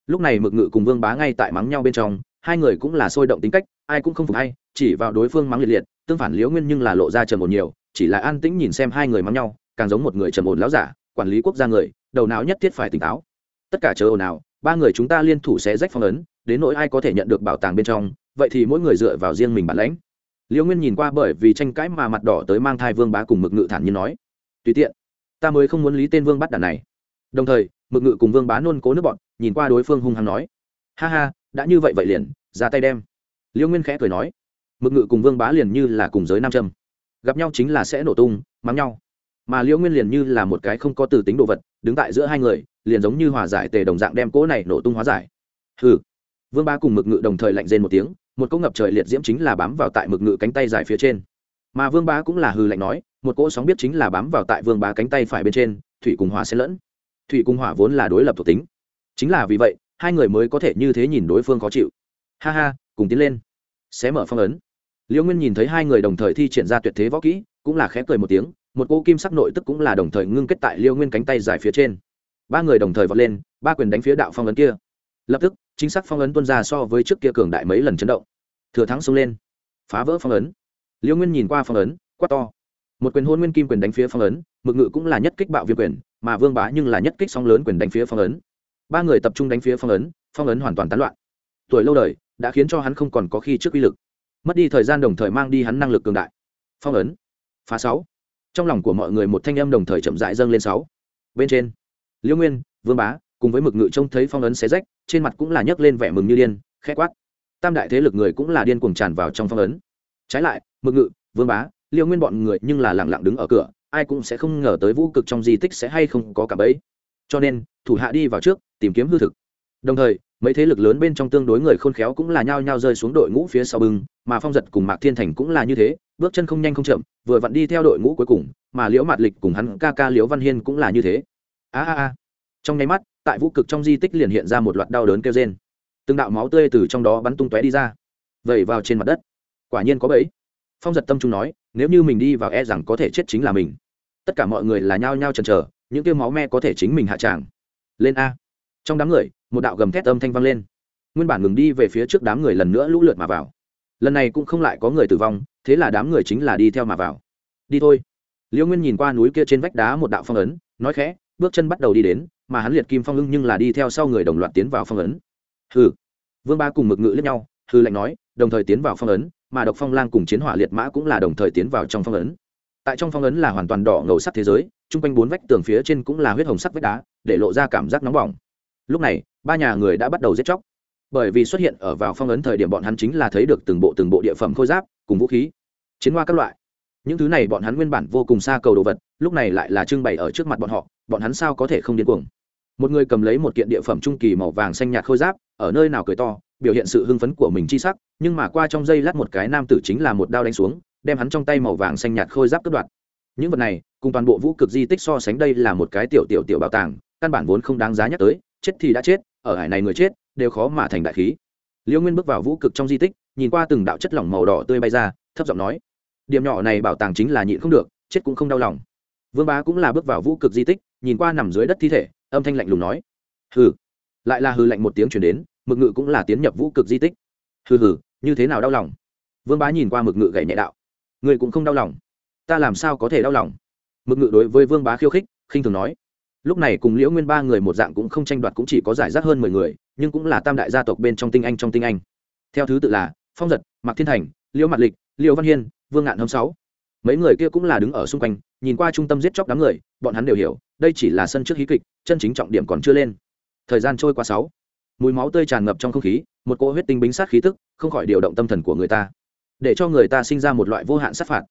Lúc này mực ngự cùng vương bá ngay tại mắng nhau bên trong, hai người cũng là sôi động tính cách, ai cũng không phục hay chỉ vào đối phương mắng liệt liệt, tương phản liễu nguyên nhưng là lộ ra trầm ổn nhiều, chỉ là an tĩnh nhìn xem hai người mắng nhau, càng giống một người trầm ổn láo giả, quản lý quốc gia người, đầu não nhất thiết phải tỉnh táo. Tất cả chờ ồn ào, ba người chúng ta liên thủ sẽ rách phong ấn, đến nỗi ai có thể nhận được bảo tàng bên trong, vậy thì mỗi người dựa vào riêng mình bản lãnh liễu nguyên nhìn qua bởi vì tranh cãi mà mặt đỏ tới mang thai vương bá cùng mực ngự thản nhiên nói, tùy tiện, ta mới không muốn lý tên vương bắt đàn này. Đồng thời, mực ngự cùng vương bá nôn cố nước bọn, nhìn qua đối phương hung hăng nói, ha ha, đã như vậy vậy liền, ra tay đem. Liễu nguyên khẽ cười nói, mực ngự cùng vương bá liền như là cùng giới nam châm, gặp nhau chính là sẽ nổ tung, mắng nhau. Mà liễu nguyên liền như là một cái không có từ tính đồ vật, đứng tại giữa hai người, liền giống như hòa giải tề đồng dạng đem cỗ này nổ tung hóa giải. Hừ. Vương bá cùng mực ngự đồng thời lạnh rên một tiếng một cỗ ngập trời liệt diễm chính là bám vào tại mực ngự cánh tay dài phía trên. Mà vương bá cũng là hừ lạnh nói, một cỗ sóng biết chính là bám vào tại vương bá cánh tay phải bên trên, thủy cùng hỏa xen lẫn. Thủy cùng hỏa vốn là đối lập thuộc tính. Chính là vì vậy, hai người mới có thể như thế nhìn đối phương khó chịu. Ha ha, cùng tiến lên. Xé mở phong ấn. Liễu nguyên nhìn thấy hai người đồng thời thi triển ra tuyệt thế võ kỹ, cũng là khẽ cười một tiếng, một cô kim sắc nội tức cũng là đồng thời ngưng kết tại liễu nguyên cánh tay dài phía trên. Ba người đồng thời vọt lên, ba quyền đánh phía đạo phong ấn kia lập tức, chính xác phong ấn tuân ra so với trước kia cường đại mấy lần chấn động. Thừa thắng xông lên. Phá vỡ phong ấn. Liễu nguyên nhìn qua phong ấn, quát to. Một quyền hôn nguyên kim quyền đánh phía phong ấn, mực ngự cũng là nhất kích bạo viêm quyền, mà vương bá nhưng là nhất kích sóng lớn quyền đánh phía phong ấn. Ba người tập trung đánh phía phong ấn phong ấn hoàn toàn tán loạn. Tuổi lâu đời, đã khiến cho hắn không còn có khi trước uy lực. Mất đi thời gian đồng thời mang đi hắn năng lực cường đại. Phong ấn. Phá sáu. Trong lòng của mọi người một thanh âm đồng thời chậm rãi dâng lên sáu. Bên trên liễu nguyên, vương bá cùng với mực ngự trông thấy phong ấn xé rách, trên mặt cũng là nhấc lên vẻ mừng như điên, khẽ quát. Tam đại thế lực người cũng là điên cuồng tràn vào trong phong ấn. Trái lại, mực ngự, vương bá, liêu nguyên bọn người nhưng là lẳng lặng đứng ở cửa, ai cũng sẽ không ngờ tới vũ cực trong di tích sẽ hay không có cả bẫy. Cho nên, thủ hạ đi vào trước, tìm kiếm hư thực. Đồng thời, mấy thế lực lớn bên trong tương đối người khôn khéo cũng là nhao nhao rơi xuống đội ngũ phía sau bưng, mà phong giật cùng mạc thiên thành cũng là như thế, bước chân không nhanh không chậm, vừa vặn đi theo đội ngũ cuối cùng, mà liễu mạt lịch cùng hắn ca ca liễu văn hiên cũng là như thế. A a a. Trong nháy mắt tại vũ cực trong di tích liền hiện ra một loạt đau đớn kêu trên từng đạo máu tươi từ trong đó bắn tung tóe đi ra, vẩy vào trên mặt đất. Quả nhiên có bẫy. Phong giật tâm trung nói, nếu như mình đi vào e rằng có thể chết chính là mình. Tất cả mọi người là nhao nhao chần chờ, những kêu máu me có thể chính mình hạ tràng. Lên a. Trong đám người, một đạo gầm thét âm thanh vang lên. Nguyên bản ngừng đi về phía trước đám người lần nữa lũ lượt mà vào. Lần này cũng không lại có người tử vong, thế là đám người chính là đi theo mà vào. Đi thôi. Liêu nguyên nhìn qua núi kia trên vách đá một đạo phong ấn, nói khẽ, bước chân bắt đầu đi đến mà hắn liệt kim phong ưng nhưng là đi theo sau người đồng loạt tiến vào phong ấn. Hừ. Vương ba cùng mực ngự lẫn nhau hư lạnh nói, đồng thời tiến vào phong ấn, mà độc phong lang cùng chiến hỏa liệt mã cũng là đồng thời tiến vào trong phong ấn. Tại trong phong ấn là hoàn toàn đỏ ngầu sắc thế giới, chung quanh bốn vách tường phía trên cũng là huyết hồng sắc vách đá, để lộ ra cảm giác nóng bỏng. Lúc này, ba nhà người đã bắt đầu giết chóc. Bởi vì xuất hiện ở vào phong ấn thời điểm bọn hắn chính là thấy được từng bộ từng bộ địa phẩm khôi giáp, cùng vũ khí, chiến hoa các loại. Những thứ này bọn hắn nguyên bản vô cùng xa cầu đồ vật lúc này lại là trưng bày ở trước mặt bọn họ, bọn hắn sao có thể không điên cuồng? Một người cầm lấy một kiện địa phẩm trung kỳ màu vàng xanh nhạt khôi giáp, ở nơi nào cười to, biểu hiện sự hưng phấn của mình chi sắc, nhưng mà qua trong giây lát một cái nam tử chính là một đao đánh xuống, đem hắn trong tay màu vàng xanh nhạt khôi giáp cướp đoạt. Những vật này, cùng toàn bộ vũ cực di tích so sánh đây là một cái tiểu tiểu tiểu bảo tàng, căn bản vốn không đáng giá nhắc tới, chết thì đã chết, ở hải này người chết, đều khó mà thành đại khí. Liễu nguyên bước vào vũ cực trong di tích, nhìn qua từng đạo chất lỏng màu đỏ tươi bay ra, thấp giọng nói, điểm nhỏ này bảo tàng chính là nhịn không được, chết cũng không đau lòng vương bá cũng là bước vào vũ cực di tích, nhìn qua nằm dưới đất thi thể, âm thanh lạnh lùng nói, hừ. Lại là hừ lạnh một tiếng chuyển đến, mực ngự cũng là tiến nhập vũ cực di tích. Hừ hừ, như thế nào đau lòng? Vương bá nhìn qua mực ngự gậy nhẹ đạo người cũng không đau lòng. Ta làm sao có thể đau lòng? Mực ngự đối với vương bá khiêu khích, khinh thường nói, lúc này cùng liễu nguyên ba người một dạng cũng không tranh đoạt cũng chỉ có giải rác hơn mười người, nhưng cũng là tam đại gia tộc bên trong tinh anh trong tinh anh. Theo thứ tự là, phong giật, mạc thiên thành, liễu mạc lịch, liễu văn hiên, vương ngạn hâm sáu mấy người kia cũng là đứng ở xung quanh, nhìn qua trung tâm giết chóc đám người, bọn hắn đều hiểu, đây chỉ là sân trước hí kịch, chân chính trọng điểm còn chưa lên. Thời gian trôi qua sáu. Mùi máu tươi tràn ngập trong không khí, một cỗ huyết tinh bính sát khí tức, không khỏi điều động tâm thần của người ta. Để cho người ta sinh ra một loại vô hạn sát phạt.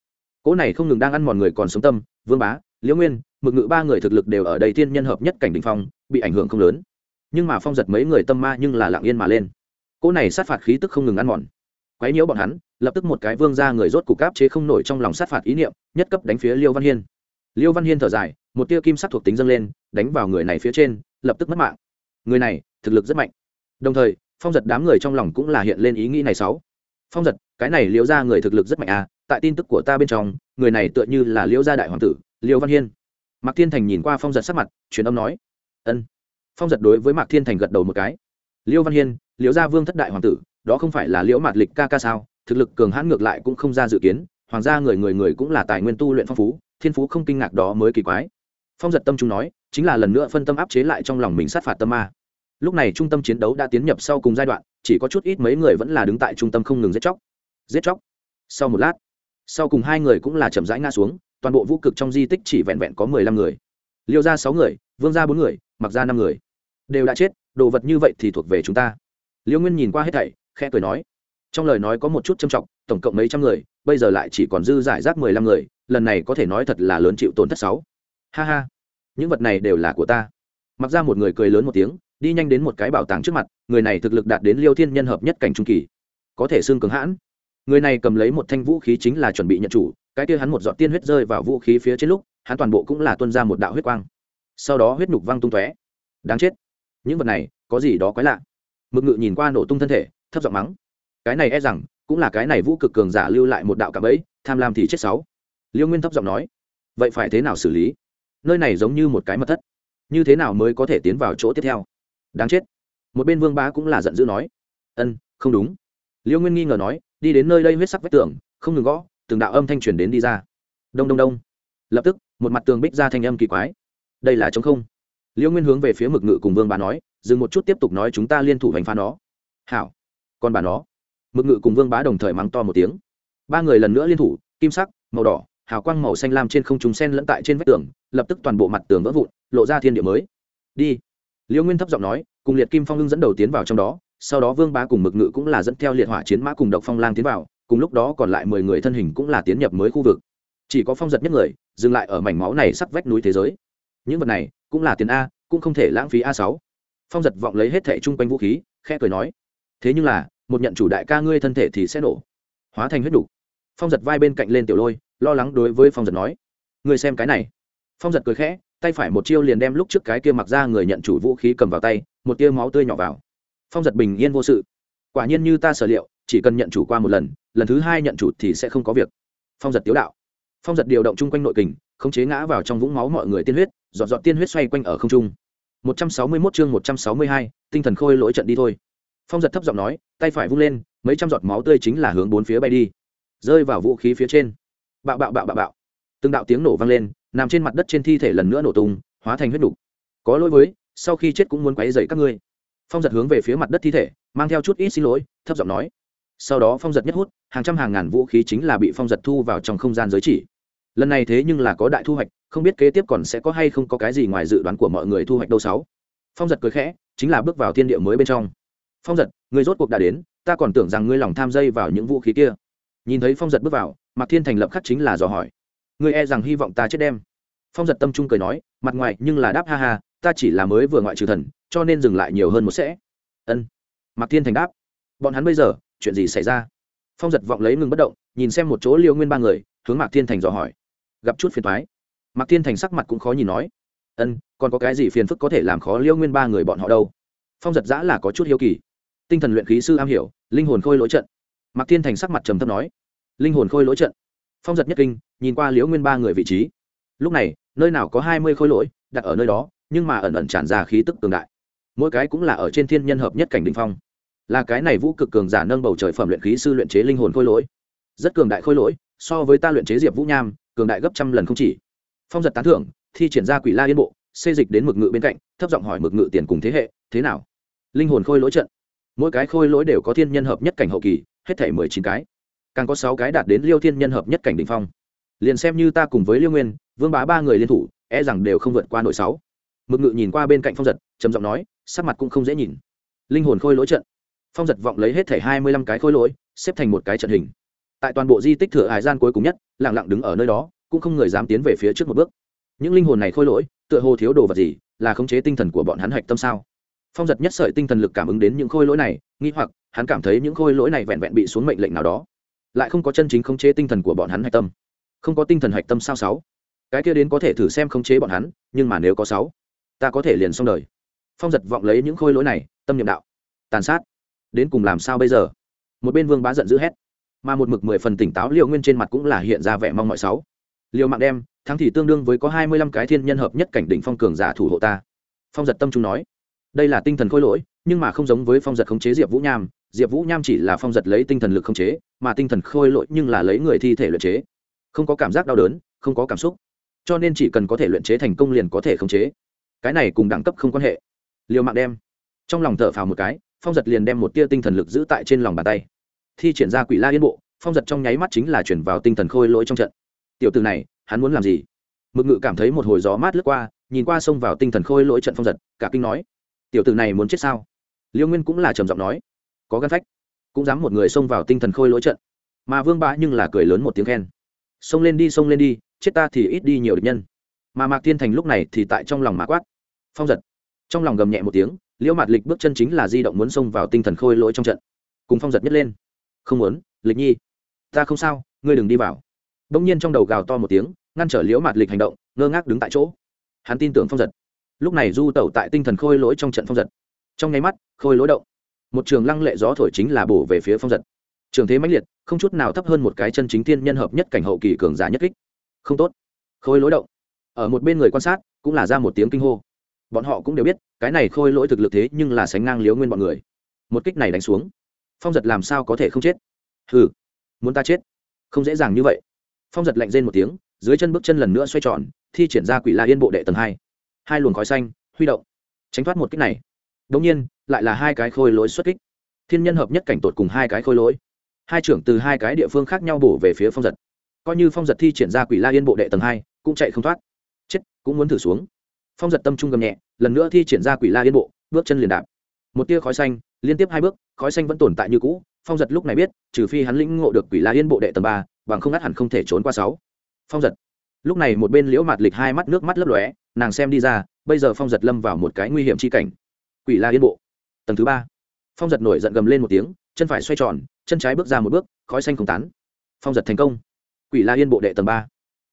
Cỗ này không ngừng đang ăn mòn người còn sống tâm, vương bá, liễu nguyên, mực ngự ba người thực lực đều ở đầy tiên nhân hợp nhất cảnh đình phong, bị ảnh hưởng không lớn. Nhưng mà phong giật mấy người tâm ma nhưng là lặng yên mà lên. Cỗ này sát phạt khí tức không ngừng ăn mòn quấy nhiễu bọn hắn, lập tức một cái vương ra người rốt cục áp chế không nổi trong lòng sát phạt ý niệm, nhất cấp đánh phía liêu văn hiên. Liêu văn hiên thở dài, một tia kim sắc thuộc tính dâng lên, đánh vào người này phía trên, lập tức mất mạng. Người này, thực lực rất mạnh. Đồng thời, phong giật đám người trong lòng cũng là hiện lên ý nghĩ này sáu. Phong giật, cái này liễu ra người thực lực rất mạnh à tại tin tức của ta bên trong, người này tựa như là liễu gia đại hoàng tử, liêu văn hiên. Mạc thiên thành nhìn qua phong giật sắc mặt, truyền âm nói, ân. Phong giật đối với mạc thiên thành gật đầu một cái. Liêu văn hiên liễu gia vương thất đại hoàng tử đó không phải là liễu mạt lịch ca ca sao, thực lực cường hãn ngược lại cũng không ra dự kiến, hoàng gia người người người cũng là tài nguyên tu luyện phong phú, thiên phú không kinh ngạc đó mới kỳ quái. Phong giật tâm trung nói, chính là lần nữa phân tâm áp chế lại trong lòng mình sát phạt tâm ma. Lúc này trung tâm chiến đấu đã tiến nhập sau cùng giai đoạn, chỉ có chút ít mấy người vẫn là đứng tại trung tâm không ngừng giết chóc. Giết chóc. Sau một lát, sau cùng hai người cũng là chậm rãi ngã xuống, toàn bộ vũ cực trong di tích chỉ vẹn vẹn có mười lăm người. Liêu ra sáu người, vương ra bốn người, mặc ra năm người. Đều đã chết, đồ vật như vậy thì thuộc về chúng ta. Liêu nguyên nhìn qua hết thảy khẽ cười nói. Trong lời nói có một chút châm trọng, tổng cộng mấy trăm người, bây giờ lại chỉ còn dư giải rác mười lăm người, lần này có thể nói thật là lớn chịu tổn thất sáu. Ha ha, những vật này đều là của ta. Mặc ra một người cười lớn một tiếng, đi nhanh đến một cái bảo tàng trước mặt, người này thực lực đạt đến liêu thiên nhân hợp nhất cảnh trung kỳ. Có thể xương cứng hãn. Người này cầm lấy một thanh vũ khí chính là chuẩn bị nhận chủ, cái kia hắn một giọt tiên huyết rơi vào vũ khí phía trên lúc, hắn toàn bộ cũng là tuân ra một đạo huyết quang. Sau đó huyết nhục văng tung tóe. Đáng chết. Những vật này, có gì đó quái lạ. Mực ngự nhìn qua nổ tung thân thể thấp giọng mắng. Cái này e rằng, cũng là cái này vũ cực cường giả lưu lại một đạo cạm ấy tham lam thì chết sáu. Liêu nguyên thấp giọng nói, vậy phải thế nào xử lý? Nơi này giống như một cái mật thất. Như thế nào mới có thể tiến vào chỗ tiếp theo? Đáng chết. Một bên vương bá cũng là giận dữ nói, ân, không đúng. Liêu nguyên nghi ngờ nói, đi đến nơi đây huyết sắc vách tường, không ngừng gõ, từng đạo âm thanh truyền đến đi ra. Đông đông đông. Lập tức, một mặt tường bích ra thanh âm kỳ quái. Đây là chống không. Liêu nguyên hướng về phía mực ngự cùng vương bá nói, dừng một chút tiếp tục nói chúng ta liên thủ hành phá nó. Hảo còn bà nó. Mực ngự cùng vương bá đồng thời mắng to một tiếng. Ba người lần nữa liên thủ, kim sắc, màu đỏ, hào quang màu xanh lam trên không chúng sen lẫn tại trên vách tường, lập tức toàn bộ mặt tường vỡ vụn, lộ ra thiên địa mới. Đi. Liễu nguyên thấp giọng nói, cùng liệt kim phong hưng dẫn đầu tiến vào trong đó, sau đó vương bá cùng mực ngự cũng là dẫn theo liệt hỏa chiến mã cùng độc phong lang tiến vào, cùng lúc đó còn lại mười người thân hình cũng là tiến nhập mới khu vực. Chỉ có phong giật nhất người, dừng lại ở mảnh máu này sắp vách núi thế giới. Những vật này, cũng là tiền a, cũng không thể lãng phí a sáu. Phong giật vọng lấy hết thẻ chung quanh vũ khí, khẽ cười nói thế nhưng là một nhận chủ đại ca ngươi thân thể thì sẽ nổ. Hóa thành huyết đủ. phong giật vai bên cạnh lên tiểu lôi lo lắng đối với phong giật nói. Ngươi xem cái này. Phong giật cười khẽ tay phải một chiêu liền đem lúc trước cái kia mặc ra người nhận chủ vũ khí cầm vào tay một tia máu tươi nhỏ vào. Phong giật bình yên vô sự. Quả nhiên như ta sở liệu chỉ cần nhận chủ qua một lần lần thứ hai nhận chủ thì sẽ không có việc. Phong giật tiếu đạo. Phong giật điều động chung quanh nội kình khống chế ngã vào trong vũng máu mọi người tiên huyết dọn dọn tiên huyết xoay quanh ở không trung. 161 chương 162, tinh thần khôi lỗi trận đi thôi phong giật thấp giọng nói, tay phải vung lên, mấy trăm giọt máu tươi chính là hướng bốn phía bay đi. Rơi vào vũ khí phía trên. Bạo bạo bạo bạo bạo. Từng đạo tiếng nổ vang lên, nằm trên mặt đất trên thi thể lần nữa nổ tung, hóa thành huyết đục có lỗi với, sau khi chết cũng muốn quấy dậy các ngươi. Phong giật hướng về phía mặt đất thi thể, mang theo chút ít xin lỗi, thấp giọng nói. Sau đó phong giật nhất hút, hàng trăm hàng ngàn vũ khí chính là bị phong giật thu vào trong không gian giới chỉ. Lần này thế nhưng là có đại thu hoạch, không biết kế tiếp còn sẽ có hay không có cái gì ngoài dự đoán của mọi người thu hoạch đâu sáu. Phong giật cười khẽ, chính là bước vào thiên địa mới bên trong phong giật người rốt cuộc đã đến, ta còn tưởng rằng ngươi lòng tham dây vào những vũ khí kia. Nhìn thấy phong giật bước vào, mạc thiên thành lập khắc chính là dò hỏi. Ngươi e rằng hy vọng ta chết đem. Phong giật tâm trung cười nói, mặt ngoài nhưng là đáp ha ha, ta chỉ là mới vừa ngoại trừ thần, cho nên dừng lại nhiều hơn một sẽ. Ân. Mạc thiên thành đáp. Bọn hắn bây giờ, chuyện gì xảy ra? Phong giật vọng lấy ngừng bất động, nhìn xem một chỗ liêu nguyên ba người, hướng mạc thiên thành dò hỏi. Gặp chút phiền thoái mạc thiên thành sắc mặt cũng khó nhìn nói. Ân, còn có cái gì phiền phức có thể làm khó liêu nguyên ba người bọn họ đâu? Phong giật giã là có chút hiếu kỳ tinh thần luyện khí sư am hiểu, linh hồn khôi lỗi trận. Mạc thiên thành sắc mặt trầm thấp nói, linh hồn khôi lỗi trận. Phong giật nhất kinh, nhìn qua liễu nguyên ba người vị trí. Lúc này, nơi nào có hai mươi khôi lỗi, đặt ở nơi đó, nhưng mà ẩn ẩn tràn ra khí tức cường đại. Mỗi cái cũng là ở trên thiên nhân hợp nhất cảnh đình phong. Là cái này vũ cực cường giả nâng bầu trời phẩm luyện khí sư luyện chế linh hồn khôi lỗi. Rất cường đại khôi lỗi, so với ta luyện chế diệp vũ nham, cường đại gấp trăm lần không chỉ. Phong giật tán thưởng, thi triển ra quỷ la yên bộ, xê dịch đến mực ngự bên cạnh, thấp giọng hỏi mực ngự tiền cùng thế hệ, thế nào? Linh hồn khôi lỗi trận mỗi cái khôi lỗi đều có thiên nhân hợp nhất cảnh hậu kỳ, hết thể mười chín cái. Càng có sáu cái đạt đến liêu thiên nhân hợp nhất cảnh đ ỉ n h phong. Liền xem như ta cùng với liêu nguyên, vương bá ba người liên thủ e rằng đều không vượt qua nội sáu. Mực ngự nhìn qua bên cạnh phong giật, trầm giọng nói, sắc mặt cũng không dễ nhìn. Linh hồn khôi lỗi trận. Phong giật vọng lấy hết thể hai mươi lăm cái khôi lỗi, xếp thành một cái trận hình. Tại toàn bộ di tích thừa hải gian cuối cùng nhất lẳng lặng đứng ở nơi đó, cũng không người dám tiến về phía trước một bước. Những linh hồn này khôi lỗi, tựa hồ thiếu đồ vật gì, là khống chế tinh thần của bọn hắn hạch tâm sao? Phong giật nhất sợi tinh thần lực cảm ứng đến những khôi lỗi này, nghi hoặc, hắn cảm thấy những khôi lỗi này vẹn vẹn bị xuống mệnh lệnh nào đó, lại không có chân chính khống chế tinh thần của bọn hắn hạch tâm. Không có tinh thần hạch tâm sao sáu? Cái kia đến có thể thử xem khống chế bọn hắn, nhưng mà nếu có sáu, ta có thể liền xong đời. Phong giật vọng lấy những khôi lỗi này, tâm nhiệm đạo, tàn sát. Đến cùng làm sao bây giờ? Một bên vương bá giận dữ hét, mà một mực mười phần tỉnh táo liệu nguyên trên mặt cũng là hiện ra vẻ mong mọi sáu. Liều mạng đem, thắng thì tương đương với có hai mươi lăm cái thiên nhân hợp nhất cảnh đỉnh phong cường giả thủ hộ ta. Phong giật tâm trung nói đây là tinh thần khôi lỗi, nhưng mà không giống với phong giật khống chế diệp vũ nham. Diệp vũ nham chỉ là phong giật lấy tinh thần lực khống chế, mà tinh thần khôi lỗi nhưng là lấy người thi thể luyện chế. Không có cảm giác đau đớn, không có cảm xúc. Cho nên chỉ cần có thể luyện chế thành công liền có thể khống chế. Cái này cùng đẳng cấp không quan hệ. Liều mạng đem. Trong lòng thở phào một cái, phong giật liền đem một tia tinh thần lực giữ tại trên lòng bàn tay. Thi triển ra quỷ la yên bộ, phong giật trong nháy mắt chính là chuyển vào tinh thần khôi lỗi trong trận. Tiểu từ này, hắn muốn làm gì? Mực ngự cảm thấy một hồi gió mát lướt qua, nhìn qua xông vào tinh thần khôi lỗi trận phong giật, cả kinh nói tiểu tử này muốn chết sao? Liêu nguyên cũng là trầm giọng nói. Có gan phách. Cũng dám một người xông vào tinh thần khôi lỗi trận. Mà vương bá nhưng là cười lớn một tiếng khen. Xông lên đi, xông lên đi, chết ta thì ít đi nhiều địch nhân. Mà mạc thiên thành lúc này thì tại trong lòng mã quát. Phong giật. Trong lòng gầm nhẹ một tiếng liễu mạt lịch bước chân chính là di động muốn xông vào tinh thần khôi lỗi trong trận. Cùng phong giật nhất lên. Không muốn, lịch nhi. Ta không sao, ngươi đừng đi vào. Đông nhiên trong đầu gào to một tiếng, ngăn trở liễu mạt lịch hành động, ngơ ngác đứng tại chỗ. Hắn tin tưởng phong giật lúc này du tẩu tại tinh thần khôi lỗi trong trận phong giật. Trong nháy mắt, khôi lỗi động. Một trường lăng lệ gió thổi chính là bổ về phía phong giật. Trường thế mãnh liệt, không chút nào thấp hơn một cái chân chính thiên nhân hợp nhất cảnh hậu kỳ cường giả nhất kích. Không tốt. Khôi lỗi động. Ở một bên người quan sát, cũng là ra một tiếng kinh hô. Bọn họ cũng đều biết, cái này khôi lỗi thực lực thế nhưng là sánh ngang liếu nguyên bọn người. Một kích này đánh xuống, phong giật làm sao có thể không chết? Hừ, muốn ta chết? Không dễ dàng như vậy. Phong giật lạnh rên một tiếng, dưới chân bước chân lần nữa xoay tròn, thi triển ra quỷ la yên bộ đệ tầng hai hai luồng khói xanh huy động, tránh thoát một kích này. Đống nhiên, lại là hai cái khôi lỗi xuất kích. Thiên nhân hợp nhất cảnh tột cùng hai cái khôi lỗi. Hai trưởng từ hai cái địa phương khác nhau bổ về phía phong giật. Coi như phong giật thi triển ra quỷ la yên bộ đệ tầng hai, cũng chạy không thoát. Chết, cũng muốn thử xuống. Phong giật tâm trung gầm nhẹ, lần nữa thi triển ra quỷ la yên bộ, bước chân liền đạp. Một tia khói xanh, liên tiếp hai bước, khói xanh vẫn tồn tại như cũ. Phong giật lúc này biết, trừ phi hắn lĩnh ngộ được quỷ la yên bộ đệ tầng ba, bằng không ngắt hẳn không thể trốn qua sáu. Phong giật. Lúc này một bên liễu mạt lịch hai mắt nước mắt lấp lóe nàng xem đi ra, bây giờ phong giật lâm vào một cái nguy hiểm chi cảnh. Quỷ la yên bộ. Tầng thứ ba. Phong giật nổi giận gầm lên một tiếng, chân phải xoay tròn, chân trái bước ra một bước, khói xanh không tán. Phong giật thành công. Quỷ la yên bộ đệ tầng ba.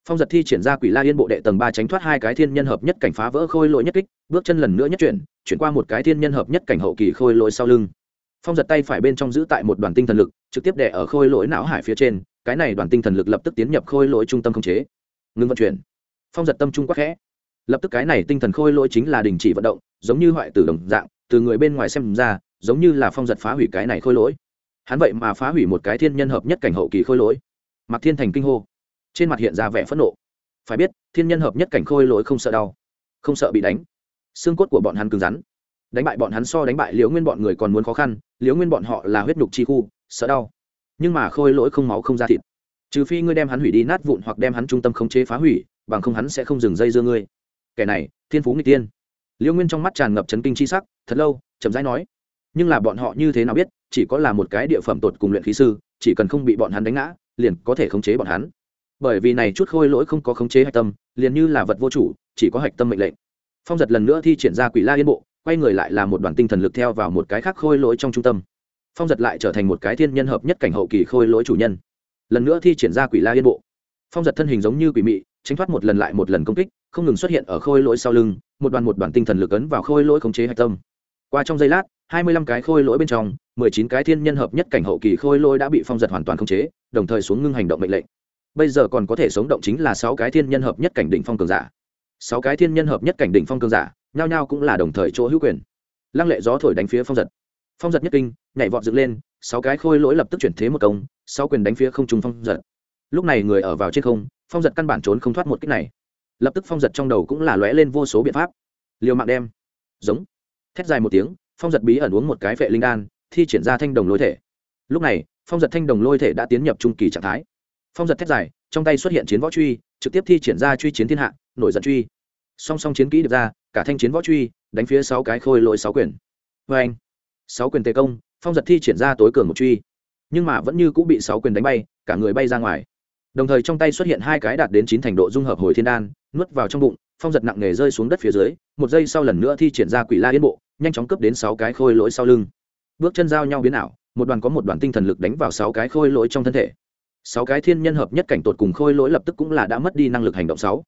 Phong giật thi triển ra quỷ la yên bộ đệ tầng ba tránh thoát hai cái thiên nhân hợp nhất cảnh phá vỡ khôi lỗi nhất kích, bước chân lần nữa nhất chuyển chuyển qua một cái thiên nhân hợp nhất cảnh hậu kỳ khôi lỗi sau lưng. Phong giật tay phải bên trong giữ tại một đoàn tinh thần lực, trực tiếp đẻ ở khôi lỗi não hải phía trên, cái này đoàn tinh thần lực lập tức tiến nhập khôi lỗi trung tâm không chế. Ngừng vận chuyển. Phong giật tâm trung quắc khẽ lập tức cái này tinh thần khôi lỗi chính là đình chỉ vận động, giống như hoại tử đồng dạng, từ người bên ngoài xem ra, giống như là phong giật phá hủy cái này khôi lỗi. Hắn vậy mà phá hủy một cái thiên nhân hợp nhất cảnh hậu kỳ khôi lỗi. Mặc thiên thành kinh hô. Trên mặt hiện ra vẻ phẫn nộ. Phải biết, thiên nhân hợp nhất cảnh khôi lỗi không sợ đau, không sợ bị đánh. Xương cốt của bọn hắn cứng rắn. Đánh bại bọn hắn so đánh bại liễu nguyên bọn người còn muốn khó khăn, liễu nguyên bọn họ là huyết nhục chi khu, sợ đau. Nhưng mà khôi lỗi không máu không ra thịt. Trừ phi ngươi đem hắn hủy đi nát vụn hoặc đem hắn trung tâm khống chế phá hủy, bằng không hắn sẽ không dừng dây dưa ngươi kẻ này, thiên phú nghịch tiên liễu nguyên trong mắt tràn ngập chấn kinh chi sắc, thật lâu, chậm rãi nói, nhưng là bọn họ như thế nào biết, chỉ có là một cái địa phẩm tột cùng luyện khí sư, chỉ cần không bị bọn hắn đánh ngã, liền có thể khống chế bọn hắn. Bởi vì này chút khôi lỗi không có khống chế hạch tâm, liền như là vật vô chủ, chỉ có hạch tâm mệnh lệnh. Phong giật lần nữa thi triển ra quỷ la yên bộ, quay người lại là một đoàn tinh thần lực theo vào một cái khác khôi lỗi trong trung tâm. Phong giật lại trở thành một cái thiên nhân hợp nhất cảnh hậu kỳ khôi lỗi chủ nhân. Lần nữa thi triển ra quỷ la yên bộ. Phong giật thân hình giống như quỷ mị tránh thoát một lần lại một lần công kích, không ngừng xuất hiện ở khôi lỗi sau lưng, một đoàn một đoàn tinh thần lực ấn vào khôi lỗi khống chế hạch tâm. Qua trong giây lát, hai mươi lăm cái khôi lỗi bên trong, mười chín cái thiên nhân hợp nhất cảnh hậu kỳ khôi lỗi đã bị phong giật hoàn toàn khống chế, đồng thời xuống ngưng hành động mệnh lệnh. Bây giờ còn có thể sống động chính là sáu cái thiên nhân hợp nhất cảnh đỉnh phong cường giả. Sáu cái thiên nhân hợp nhất cảnh đỉnh phong cường giả, nhao nhao cũng là đồng thời chỗ hữu quyền. Lăng lệ gió thổi đánh phía phong giật. Phong giật nhất kinh, nhảy vọt dựng lên, sáu cái khôi lỗi lập tức chuyển thế một công, sáu quyền đánh phía không trùng phong giật. Lúc này người ở vào trên không phong giật căn bản trốn không thoát một cách này. Lập tức phong giật trong đầu cũng là lóe lên vô số biện pháp. Liều mạng đem. Giống. Thét dài một tiếng, phong giật bí ẩn uống một cái vệ linh đan, thi triển ra thanh đồng lôi thể. Lúc này, phong giật thanh đồng lôi thể đã tiến nhập trung kỳ trạng thái. Phong giật thét dài, trong tay xuất hiện chiến võ truy, trực tiếp thi triển ra truy chiến thiên hạ, nổi giận truy. Song song chiến kỹ được ra, cả thanh chiến võ truy, đánh phía sáu cái khôi lỗi sáu quyền. Vê anh sáu quyền tề công, phong giật thi triển ra tối cường một truy. Nhưng mà vẫn như cũng bị sáu quyền đánh bay, cả người bay ra ngoài đồng thời trong tay xuất hiện hai cái đạt đến chín thành độ dung hợp hồi thiên đan, nuốt vào trong bụng, phong giật nặng nề rơi xuống đất phía dưới, một giây sau lần nữa thi triển ra quỷ la yên bộ, nhanh chóng cướp đến sáu cái khôi lỗi sau lưng. Bước chân giao nhau biến ảo, một đoàn có một đoàn tinh thần lực đánh vào sáu cái khôi lỗi trong thân thể. Sáu cái thiên nhân hợp nhất cảnh tột cùng khôi lỗi lập tức cũng là đã mất đi năng lực hành động sáu.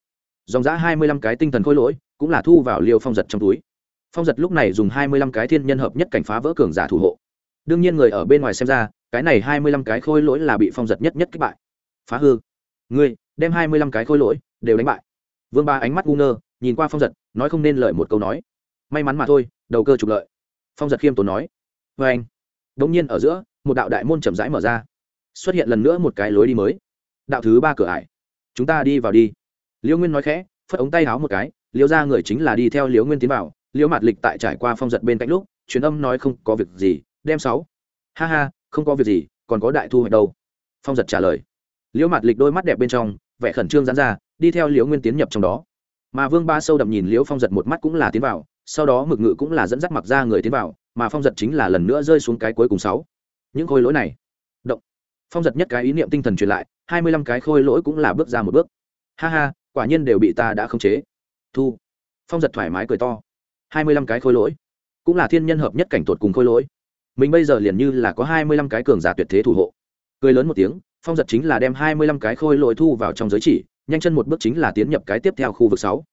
Dòng giã hai mươi lăm cái tinh thần khôi lỗi, cũng là thu vào liều phong giật trong túi. Phong giật lúc này dùng hai mươi lăm cái thiên nhân hợp nhất cảnh phá vỡ cường giả thủ hộ. Đương nhiên người ở bên ngoài xem ra, cái này hai mươi lăm cái khôi lỗi là bị phong giật nhất nhất kích bại phá hư. Ngươi, đem hai mươi lăm cái khôi lỗi đều đánh bại. Vương ba ánh mắt ngu ngơ, nhìn qua phong giật, nói không nên lời một câu nói. May mắn mà thôi, đầu cơ trục lợi. Phong giật khiêm tốn nói. Vê anh đông nhiên ở giữa, một đạo đại môn chậm rãi mở ra. Xuất hiện lần nữa một cái lối đi mới. Đạo thứ ba cửa ải. Chúng ta đi vào đi. Liễu nguyên nói khẽ, phất ống tay háo một cái liễu ra người chính là đi theo liễu nguyên tiến vào. Liễu mạt lịch tại trải qua phong giật bên cạnh lúc, truyền âm nói không có việc gì, đem sáu. Ha ha, không có việc gì, còn có đại thu hoạch đâu. Phong giật trả lời liễu mạt lịch đôi mắt đẹp bên trong, vẻ khẩn trương dán ra, đi theo liễu nguyên tiến nhập trong đó. Mà vương ba sâu đậm nhìn liễu phong giật một mắt cũng là tiến vào, sau đó mực ngự cũng là dẫn dắt mặc ra người tiến vào, mà phong giật chính là lần nữa rơi xuống cái cuối cùng sáu. Những khôi lỗi này. Động. Phong giật nhất cái ý niệm tinh thần truyền lại, hai mươi lăm cái khôi lỗi cũng là bước ra một bước. Ha ha, quả nhiên đều bị ta đã khống chế. Thu. Phong giật thoải mái cười to. hai mươi lăm cái khôi lỗi. Cũng là thiên nhân hợp nhất cảnh tột cùng khôi lỗi. Mình bây giờ liền như là có hai mươi lăm cái cường giả tuyệt thế thủ hộ. Cười lớn một tiếng phong giật chính là đem hai mươi lăm cái khôi lỗi thu vào trong giới chỉ, nhanh chân một bước chính là tiến nhập cái tiếp theo khu vực sáu.